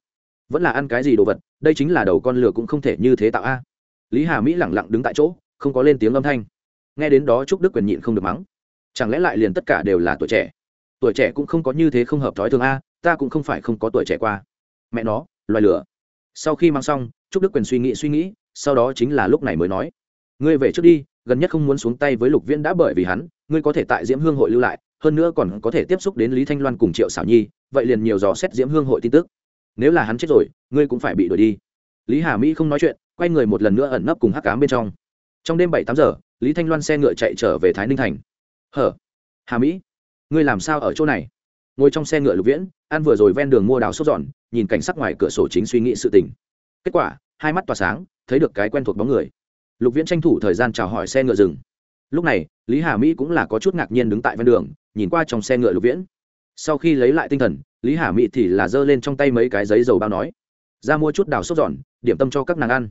Vẫn là ăn cái gì đồ vật, đây chính là đầu con lửa cũng không thể như thế tạo a lý hà mỹ lẳng lặng đứng tại chỗ, không có lên tiếng âm thanh. Nghe đến đó trúc đức quyền nhịn không được mắng. Chẳng lẽ lại liền tất cả đều là tuổi trẻ? Tuổi trẻ cũng không có như thế không hợp thói thường a, ta cũng không phải không có tuổi trẻ qua. Mẹ nó, loài lửa. Sau khi mang xong, trúc đức quyền suy nghĩ suy nghĩ, sau đó chính là lúc này mới nói. Ngươi về trước đi, gần nhất không muốn xuống tay với lục viễn đã bởi vì hắn, ngươi có thể tại diễm hương hội lưu lại, hơn nữa còn có thể tiếp xúc đến lý thanh loan cùng triệu xảo nhi, vậy liền nhiều dò xét diễm hương hội tin tức. Nếu là hắn chết rồi, ngươi cũng phải bị đuổi đi. Lý hà mỹ không nói chuyện quay người một lần nữa ẩn nấp cùng hắc cám bên trong. Trong đêm bảy tám giờ, lý thanh loan xe ngựa chạy trở về thái ninh thành. Hở? Hà mỹ? Ngươi làm sao ở chỗ này? Ngồi trong xe ngựa lục viễn an vừa rồi ven đường mua đào sốt giòn nhìn cảnh sắc ngoài cửa sổ chính suy nghĩ sự tình. Kết quả, hai mắt tỏa sáng, thấy được cái quen thuộc bóng người. Lục viễn tranh thủ thời gian chào hỏi xe ngựa dừng. Lúc này, lý hà mỹ cũng là có chút ngạc nhiên đứng tại ven đường, nhìn qua trong xe ngựa lục viễn. Sau khi lấy lại tinh thần, lý hà mỹ thì là giơ lên trong tay mấy cái giấy dầu bao nói, ra mua chút đào sốt giòn điểm tâm cho các nàng ăn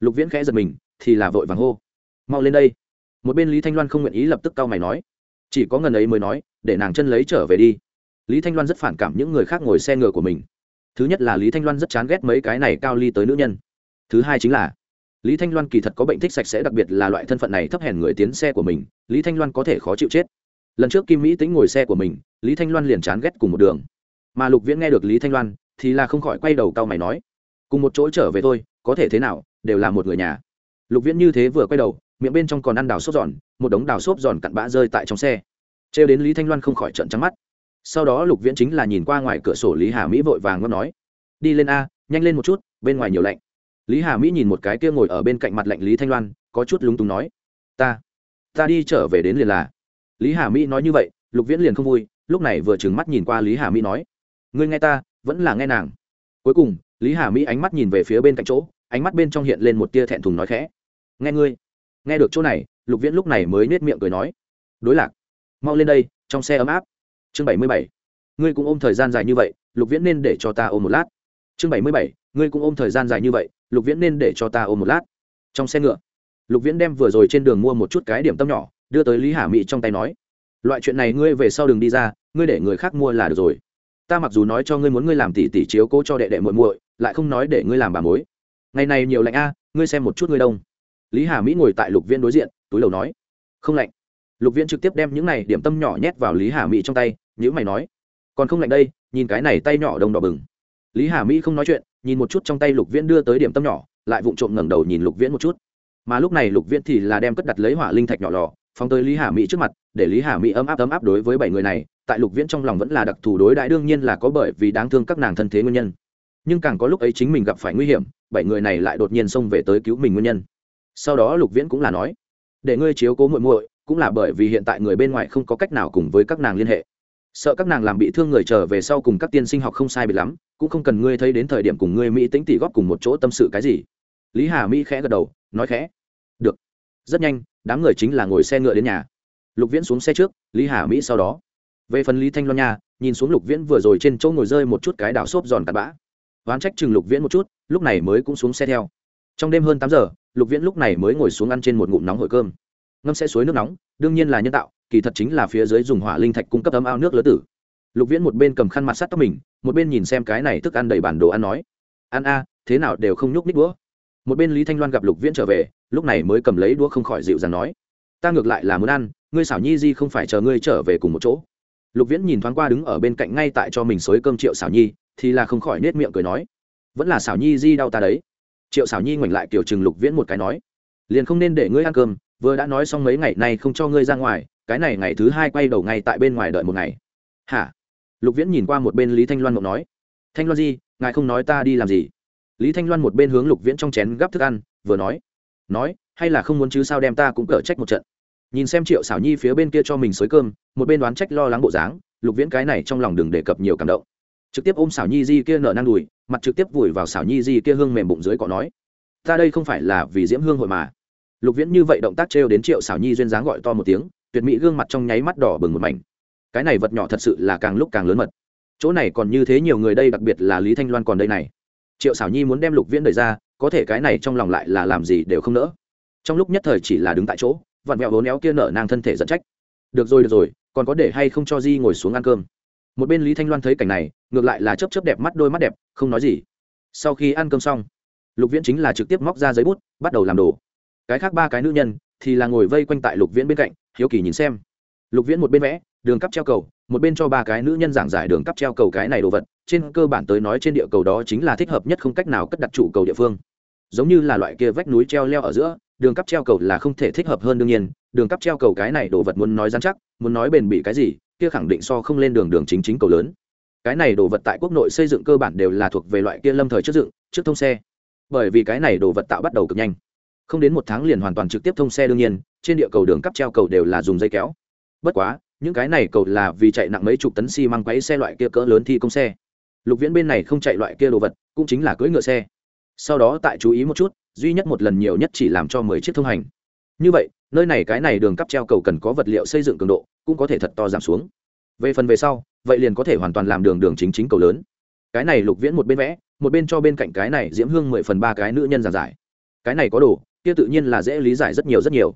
lục viễn khẽ giật mình, thì là vội vàng hô, mau lên đây. Một bên lý thanh loan không nguyện ý lập tức cau mày nói, chỉ có ngần ấy mới nói, để nàng chân lấy trở về đi. Lý thanh loan rất phản cảm những người khác ngồi xe ngựa của mình. Thứ nhất là lý thanh loan rất chán ghét mấy cái này cao ly tới nữ nhân. Thứ hai chính là, lý thanh loan kỳ thật có bệnh thích sạch sẽ đặc biệt là loại thân phận này thấp hèn người tiến xe của mình, lý thanh loan có thể khó chịu chết. Lần trước kim mỹ tính ngồi xe của mình, lý thanh loan liền chán ghét cùng một đường. Mà lục viễn nghe được lý thanh loan, thì là không khỏi quay đầu cau mày nói, cùng một chỗ trở về thôi, có thể thế nào đều là một người nhà. Lục viễn như thế vừa quay đầu, miệng bên trong còn ăn đào xốp giòn, một đống đào xốp giòn cặn bã rơi tại trong xe. Trêu đến lý thanh loan không khỏi trận trắng mắt. Sau đó lục viễn chính là nhìn qua ngoài cửa sổ lý hà mỹ vội vàng ngót nói, đi lên a, nhanh lên một chút, bên ngoài nhiều lạnh. Lý hà mỹ nhìn một cái kia ngồi ở bên cạnh mặt lạnh lý thanh loan, có chút lúng túng nói, ta ta đi trở về đến liền là. Lý hà mỹ nói như vậy, lục viễn liền không vui, lúc này vừa trừng mắt nhìn qua lý hà mỹ nói, ngươi nghe ta, vẫn là nghe nàng. Cuối cùng, lý hà mỹ ánh mắt nhìn về phía bên cạnh chỗ ánh mắt bên trong hiện lên một tia thẹn thùng nói khẽ. Nghe ngươi, nghe được chỗ này, lục viễn lúc này mới nết miệng cười nói. Đối lạc, mau lên đây, trong xe ấm áp. Chương bảy mươi bảy, ngươi cũng ôm thời gian dài như vậy, lục viễn nên để cho ta ôm một lát. Chương bảy mươi bảy, ngươi cũng ôm thời gian dài như vậy, lục viễn nên để cho ta ôm một lát. Trong xe ngựa, lục viễn đem vừa rồi trên đường mua một chút cái điểm tâm nhỏ, đưa tới lý hà mỹ trong tay nói. Loại chuyện này ngươi về sau đường đi ra, ngươi để người khác mua là được rồi. Ta mặc dù nói cho ngươi muốn ngươi làm tỷ tỷ chiếu cố cho đệ đệ muội muội, lại không nói để ngươi làm bà mối ngày này nhiều lạnh a, ngươi xem một chút ngươi đông. Lý hà mỹ ngồi tại lục viễn đối diện, túi lầu nói, không lạnh. Lục viễn trực tiếp đem những này điểm tâm nhỏ nhét vào lý hà mỹ trong tay nhữ mày nói, còn không lạnh đây, nhìn cái này tay nhỏ đông đỏ bừng. Lý hà mỹ không nói chuyện, nhìn một chút trong tay lục viễn đưa tới điểm tâm nhỏ, lại vụng trộm ngẩng đầu nhìn lục viễn một chút. Mà lúc này lục viễn thì là đem cất đặt lấy hỏa linh thạch nhỏ lò, phóng tới lý hà mỹ trước mặt, để lý hà mỹ ấm áp ấm áp đối với bảy người này, tại lục viễn trong lòng vẫn là đặc thù đối đại đương nhiên là có bởi vì đáng thương các nàng thân thế nguyên nhân nhưng càng có lúc ấy chính mình gặp phải nguy hiểm, bảy người này lại đột nhiên xông về tới cứu mình nguyên nhân. Sau đó lục viễn cũng là nói, để ngươi chiếu cố muội muội, cũng là bởi vì hiện tại người bên ngoài không có cách nào cùng với các nàng liên hệ. Sợ các nàng làm bị thương người trở về sau cùng các tiên sinh học không sai bị lắm, cũng không cần ngươi thấy đến thời điểm cùng ngươi mỹ tính tỉ góp cùng một chỗ tâm sự cái gì. Lý hà mỹ khẽ gật đầu, nói khẽ, được. Rất nhanh, đám người chính là ngồi xe ngựa đến nhà. Lục viễn xuống xe trước, lý hà mỹ sau đó. Về phần lý thanh loan nha, nhìn xuống lục viễn vừa rồi trên chỗ ngồi rơi một chút cái đảo xốp giòn tạt bã oán trách chừng lục viễn một chút, lúc này mới cũng xuống xe theo. Trong đêm hơn tám giờ, lục viễn lúc này mới ngồi xuống ăn trên một ngụm nóng hổi cơm. Ngâm xe suối nước nóng, đương nhiên là nhân tạo, kỳ thật chính là phía dưới dùng hỏa linh thạch cung cấp ấm ao nước lớn tử. Lục viễn một bên cầm khăn mặt sắt tóc mình, một bên nhìn xem cái này thức ăn đầy bản đồ ăn nói. Ăn a, thế nào đều không nhúc nít đũa. Một bên lý thanh loan gặp lục viễn trở về, lúc này mới cầm lấy đũa không khỏi dịu dàng nói. Ta ngược lại là muốn ăn, ngươi xảo nhi di không phải chờ ngươi trở về cùng một chỗ. Lục viễn nhìn thoáng qua đứng ở bên cạnh ngay tại cho mình xới cơm triệu xảo nhi thì là không khỏi nết miệng cười nói, vẫn là xảo nhi di đau ta đấy. Triệu xảo nhi ngoảnh lại kiểu trừng lục viễn một cái nói, liền không nên để ngươi ăn cơm, vừa đã nói xong mấy ngày nay không cho ngươi ra ngoài, cái này ngày thứ hai quay đầu ngay tại bên ngoài đợi một ngày. Hả? Lục viễn nhìn qua một bên lý thanh loan mộng nói, thanh loan gì, ngài không nói ta đi làm gì? Lý thanh loan một bên hướng lục viễn trong chén gắp thức ăn, vừa nói nói, hay là không muốn chứ sao đem ta cũng cở trách một trận. Nhìn xem triệu xảo nhi phía bên kia cho mình xới cơm, một bên đoán trách lo lắng bộ dáng, lục viễn cái này trong lòng đừng đề cập nhiều cảm động trực tiếp ôm xảo nhi di kia nở năng đùi, mặt trực tiếp vùi vào xảo nhi di kia hương mềm bụng dưới cọ nói, ta đây không phải là vì diễm hương hội mà. Lục viễn như vậy động tác trêu đến triệu xảo nhi duyên dáng gọi to một tiếng, tuyệt mỹ gương mặt trong nháy mắt đỏ bừng một mảnh. Cái này vật nhỏ thật sự là càng lúc càng lớn mật. Chỗ này còn như thế nhiều người đây, đặc biệt là lý thanh loan còn đây này. Triệu xảo nhi muốn đem lục viễn đẩy ra, có thể cái này trong lòng lại là làm gì đều không nỡ. Trong lúc nhất thời chỉ là đứng tại chỗ, vặn vẹo vốn éo kia nở nang thân thể dẫn trách. Được rồi được rồi, còn có để hay không cho di ngồi xuống ăn cơm? Một bên lý thanh loan thấy cảnh này, ngược lại là chấp chấp đẹp mắt đôi mắt đẹp, không nói gì. Sau khi ăn cơm xong, lục viễn chính là trực tiếp móc ra giấy bút, bắt đầu làm đồ. Cái khác ba cái nữ nhân thì là ngồi vây quanh tại lục viễn bên cạnh, hiếu kỳ nhìn xem. Lục viễn một bên vẽ, đường cắp treo cầu, một bên cho ba cái nữ nhân giảng giải đường cắp treo cầu cái này đồ vật, trên cơ bản tới nói trên địa cầu đó chính là thích hợp nhất không cách nào cất đặt trụ cầu địa phương. Giống như là loại kia vách núi treo leo ở giữa, đường cắp treo cầu là không thể thích hợp hơn đương nhiên, đường cắp treo cầu cái này đồ vật muốn nói dán chắc, muốn nói bền bỉ cái gì kia khẳng định so không lên đường đường chính chính cầu lớn. Cái này đồ vật tại quốc nội xây dựng cơ bản đều là thuộc về loại kia lâm thời trước dựng, trước thông xe. Bởi vì cái này đồ vật tạo bắt đầu cực nhanh. Không đến một tháng liền hoàn toàn trực tiếp thông xe đương nhiên, trên địa cầu đường cắp treo cầu đều là dùng dây kéo. Bất quá, những cái này cầu là vì chạy nặng mấy chục tấn xi măng quấy xe loại kia cỡ lớn thi công xe. Lục viễn bên này không chạy loại kia đồ vật, cũng chính là cưỡi ngựa xe. Sau đó tại chú ý một chút, duy nhất một lần nhiều nhất chỉ làm cho mười chiếc thông hành. Như vậy, nơi này cái này đường cắp treo cầu cần có vật liệu xây dựng cường độ cũng có thể thật to giảm xuống. Về phần về sau, vậy liền có thể hoàn toàn làm đường đường chính chính cầu lớn. Cái này lục viễn một bên vẽ, một bên cho bên cạnh cái này diễm hương mười phần ba cái nữ nhân giàn giải. Cái này có đồ, kia tự nhiên là dễ lý giải rất nhiều rất nhiều.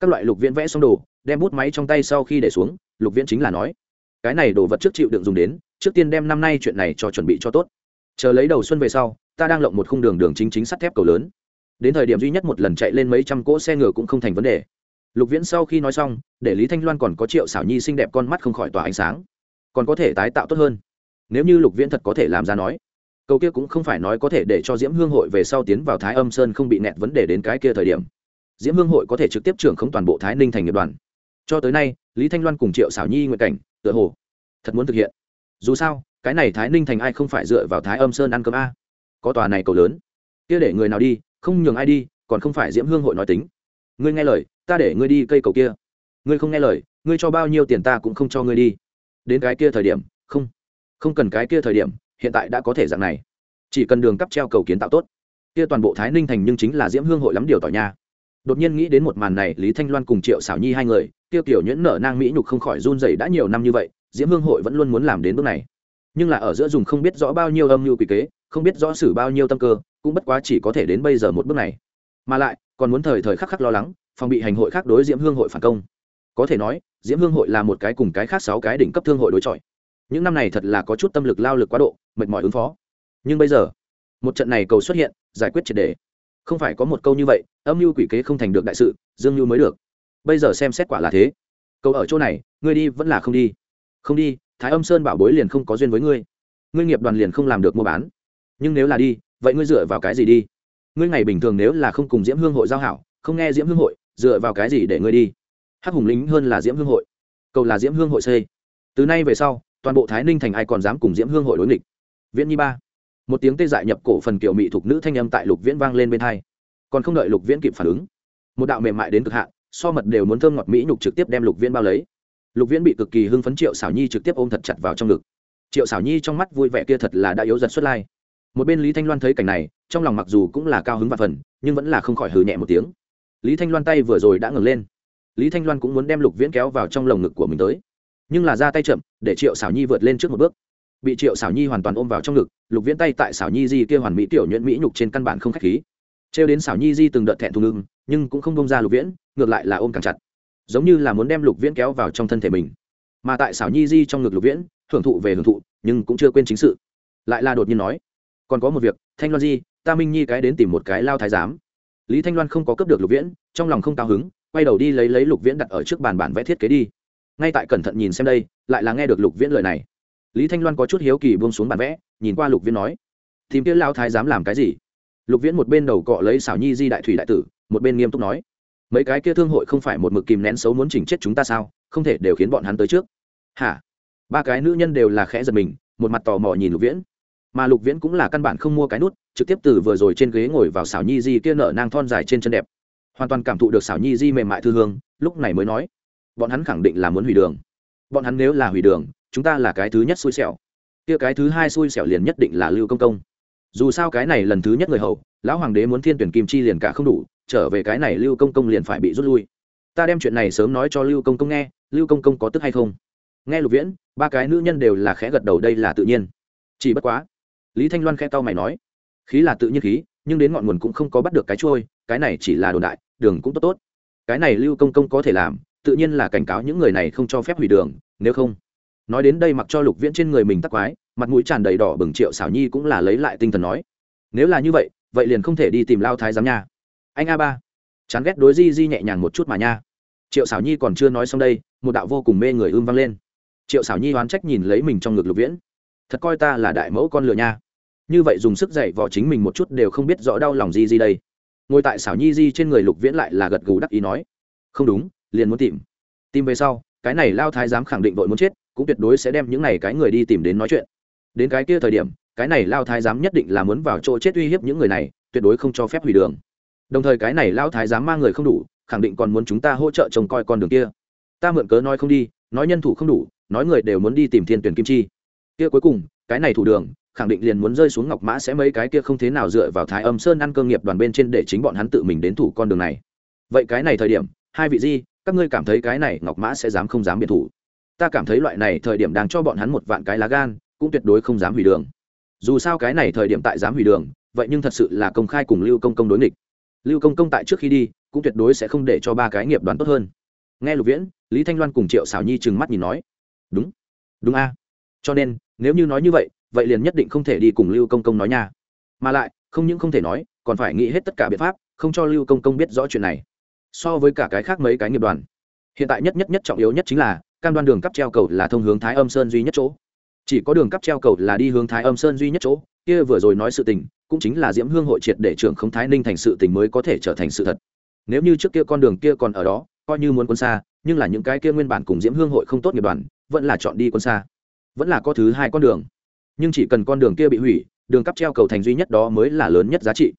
Các loại lục viễn vẽ xong đồ, đem bút máy trong tay sau khi để xuống, lục viễn chính là nói, cái này đồ vật trước chịu đựng dùng đến, trước tiên đem năm nay chuyện này cho chuẩn bị cho tốt. Chờ lấy đầu xuân về sau, ta đang lộng một khung đường đường chính chính sắt thép cầu lớn. Đến thời điểm duy nhất một lần chạy lên mấy trăm cỗ xe ngựa cũng không thành vấn đề lục viễn sau khi nói xong, để lý thanh loan còn có triệu xảo nhi xinh đẹp con mắt không khỏi tỏa ánh sáng. Còn có thể tái tạo tốt hơn. Nếu như lục viễn thật có thể làm ra nói, câu kia cũng không phải nói có thể để cho diễm hương hội về sau tiến vào thái âm sơn không bị nẹt vấn đề đến cái kia thời điểm. Diễm hương hội có thể trực tiếp trưởng không toàn bộ thái ninh thành nghiệp đoàn. Cho tới nay, lý thanh loan cùng triệu xảo nhi nguyện cảnh, tựa hồ, thật muốn thực hiện. Dù sao, cái này thái ninh thành ai không phải dựa vào thái âm sơn ăn cơm a? Có tòa này cầu lớn. Kia để người nào đi, không nhường ai đi, còn không phải diễm hương hội nói tính. Ngươi nghe lời ta để ngươi đi cây cầu kia. Ngươi không nghe lời, ngươi cho bao nhiêu tiền ta cũng không cho ngươi đi. Đến cái kia thời điểm, không. Không cần cái kia thời điểm, hiện tại đã có thể dạng này. Chỉ cần đường cắp treo cầu kiến tạo tốt. Kia toàn bộ thái ninh thành nhưng chính là diễm hương hội lắm điều tỏ nha. Đột nhiên nghĩ đến một màn này, lý thanh loan cùng triệu xảo nhi hai người tiêu kiểu Nhẫn nở nang mỹ nhục không khỏi run dày đã nhiều năm như vậy, diễm hương hội vẫn luôn muốn làm đến bước này. Nhưng là ở giữa dùng không biết rõ bao nhiêu âm mưu quy kế, không biết rõ xử bao nhiêu tâm cơ, cũng bất quá chỉ có thể đến bây giờ một bước này mà lại, còn muốn thời thời khắc khắc lo lắng, phòng bị hành hội khác đối diễm hương hội phản công. Có thể nói, diễm hương hội là một cái cùng cái khác sáu cái đỉnh cấp thương hội đối chọi. Những năm này thật là có chút tâm lực lao lực quá độ, mệt mỏi ứng phó. Nhưng bây giờ, một trận này cầu xuất hiện, giải quyết triệt đề không phải có một câu như vậy, âm mưu quỷ kế không thành được đại sự, dương mưu mới được. Bây giờ xem xét quả là thế. Cầu ở chỗ này, ngươi đi vẫn là không đi. Không đi, thái âm sơn bảo bối liền không có duyên với ngươi. Ngươi nghiệp đoàn liền không làm được mua bán. Nhưng nếu là đi, vậy ngươi dựa vào cái gì đi? Ngươi ngày bình thường nếu là không cùng diễm hương hội giao hảo, không nghe diễm hương hội, dựa vào cái gì để ngươi đi? Hắc hùng lính hơn là diễm hương hội. Cầu là diễm hương hội xây. Từ nay về sau, toàn bộ thái ninh thành ai còn dám cùng diễm hương hội đối nghịch? Viễn nhi ba. Một tiếng tê dại nhập cổ phần kiểu mỹ thuộc nữ thanh âm tại lục viễn vang lên bên hai. Còn không đợi lục viễn kịp phản ứng, một đạo mềm mại đến cực hạn, so mật đều muốn thơm ngọt mỹ nhục trực tiếp đem lục viễn bao lấy. Lục viễn bị cực kỳ hưng phấn triệu xảo nhi trực tiếp ôm thật chặt vào trong ngực. Triệu xảo nhi trong mắt vui vẻ kia thật là đã yếu dần xuất lai một bên lý thanh loan thấy cảnh này, trong lòng mặc dù cũng là cao hứng và phần, nhưng vẫn là không khỏi hừ nhẹ một tiếng. Lý thanh loan tay vừa rồi đã ngừng lên. Lý thanh loan cũng muốn đem lục viễn kéo vào trong lồng ngực của mình tới. Nhưng là ra tay chậm, để triệu xảo nhi vượt lên trước một bước. Bị triệu xảo nhi hoàn toàn ôm vào trong ngực, lục viễn tay tại xảo nhi di kia hoàn mỹ tiểu nhuyễn mỹ nhục trên căn bản không k h á c h khí. Trêu đến xảo nhi di từng đợt thẹn thù ngưng nhưng cũng không bông ra lục viễn, ngược lại là ôm càng chặt. Giống như là muốn đem lục viễn kéo vào trong thân thể mình. Mà tại xảo nhi di trong ngực lục viễn, hưởng thụ về hưởng thụ, nhưng cũng chưa quên chính sự. Lại là đột nhiên nói còn có một việc, thanh loan di, ta minh nhi cái đến tìm một cái lao thái giám. Lý thanh loan không có cấp được lục viễn, trong lòng không cao hứng, quay đầu đi lấy lấy lục viễn đặt ở trước bàn bản vẽ thiết kế đi. Ngay tại cẩn thận nhìn xem đây, lại là nghe được lục viễn lời này. Lý thanh loan có chút hiếu kỳ buông xuống bản vẽ, nhìn qua lục viễn nói, tìm kia lao thái dám làm cái gì? Lục viễn một bên đầu cọ lấy xảo nhi di đại thủy đại tử, một bên nghiêm túc nói, mấy cái kia thương hội không phải một mực kìm nén xấu muốn chỉnh chết chúng ta sao? Không thể đều khiến bọn hắn tới trước. Hả? Ba cái nữ nhân đều là khẽ giật mình, một mặt tò mò nhìn lục viễn mà lục viễn cũng là căn bản không mua cái nút, trực tiếp từ vừa rồi trên ghế ngồi vào xảo nhi di kia nở nang thon dài trên chân đẹp. Hoàn toàn cảm thụ được xảo nhi di mềm mại thư hương, lúc này mới nói, bọn hắn khẳng định là muốn hủy đường. Bọn hắn nếu là hủy đường, chúng ta là cái thứ nhất xui xẻo. Kia cái thứ hai xui xẻo liền nhất định là lưu công công. Dù sao cái này lần thứ nhất người hầu, lão hoàng đế muốn thiên tuyển kim chi liền cả không đủ, trở về cái này lưu công công liền phải bị rút lui. Ta đem chuyện này sớm nói cho lưu công công nghe, lưu công công có tức hay không? Nghe lục viễn, ba cái nữ nhân đều là khẽ gật đầu, đây là tự nhiên. Chỉ bất quá lý thanh loan khẽ tao mày nói, khí là tự nhiên khí, nhưng đến ngọn nguồn cũng không có bắt được cái trôi cái này chỉ là đồn đại, đường cũng tốt tốt. Cái này lưu công công có thể làm, tự nhiên là cảnh cáo những người này không cho phép hủy đường, nếu không. Nói đến đây mặc cho lục viễn trên người mình tắc quái, mặt mũi tràn đầy đỏ bừng triệu xảo nhi cũng là lấy lại tinh thần nói, nếu là như vậy vậy liền không thể đi tìm lao thái giám nha. Anh a ba. Chán ghét đối di di nhẹ nhàng một chút mà nha. Triệu xảo nhi còn chưa nói xong đây, một đạo vô cùng mê người ưm vang lên. Triệu xảo nhi oán trách nhìn lấy mình trong ngực lục viễn thật coi ta là đại mẫu con lừa nha. Như vậy dùng sức dậy vò chính mình một chút đều không biết rõ đau lòng di di đây. Ngồi tại xảo nhi di trên người lục viễn lại là gật gù đắc ý nói, không đúng, liền muốn tìm. Tìm về sau, cái này lao thái dám khẳng định vội muốn chết, cũng tuyệt đối sẽ đem những này cái người đi tìm đến nói chuyện. Đến cái kia thời điểm, cái này lao thái giám nhất định là muốn vào chỗ chết uy hiếp những người này, tuyệt đối không cho phép hủy đường. Đồng thời cái này lao thái giám mang người không đủ, khẳng định còn muốn chúng ta hỗ trợ trông coi con đường kia. Ta mượn cớ nói không đi, nói nhân thủ không đủ, nói người đều muốn đi tìm thiên tuyển kim chi kia cuối cùng, cái này thủ đường, khẳng định liền muốn rơi xuống ngọc mã sẽ mấy cái kia không thế nào dựa vào thái âm sơn ăn cơ nghiệp đoàn bên trên để chính bọn hắn tự mình đến thủ con đường này. Vậy cái này thời điểm, hai vị di, các ngươi cảm thấy cái này ngọc mã sẽ dám không dám biệt thủ? Ta cảm thấy loại này thời điểm đang cho bọn hắn một vạn cái lá gan, cũng tuyệt đối không dám hủy đường. Dù sao cái này thời điểm tại dám hủy đường, vậy nhưng thật sự là công khai cùng lưu công công đối nghịch. Lưu công công tại trước khi đi, cũng tuyệt đối sẽ không để cho ba cái nghiệp đoàn tốt hơn. Nghe lục viễn, lý thanh loan cùng triệu xảo nhi trừng mắt nhìn nói, đúng đúng a cho nên, nếu như nói như vậy vậy liền nhất định không thể đi cùng lưu công công nói nha. Mà lại, không những không thể nói, còn phải nghĩ hết tất cả biện pháp, không cho lưu công công biết rõ chuyện này. So với cả cái khác mấy cái nghiệp đoàn, hiện tại nhất nhất nhất trọng yếu nhất chính là, cam đoan đường cắp treo cầu là thông hướng thái âm sơn duy nhất chỗ. Chỉ có đường cắp treo cầu là đi hướng thái âm sơn duy nhất chỗ, kia vừa rồi nói sự tình, cũng chính là diễm hương hội triệt để trưởng không thái ninh thành sự tình mới có thể trở thành sự thật. Nếu như trước kia con đường kia còn ở đó, coi như muốn quân xa, nhưng là những cái kia nguyên bản cùng diễm hương hội không tốt nghiệp đoàn, vẫn là chọn đi quân xa vẫn là có thứ hai con đường. Nhưng chỉ cần con đường kia bị hủy, đường cắp treo cầu thành duy nhất đó mới là lớn nhất giá trị.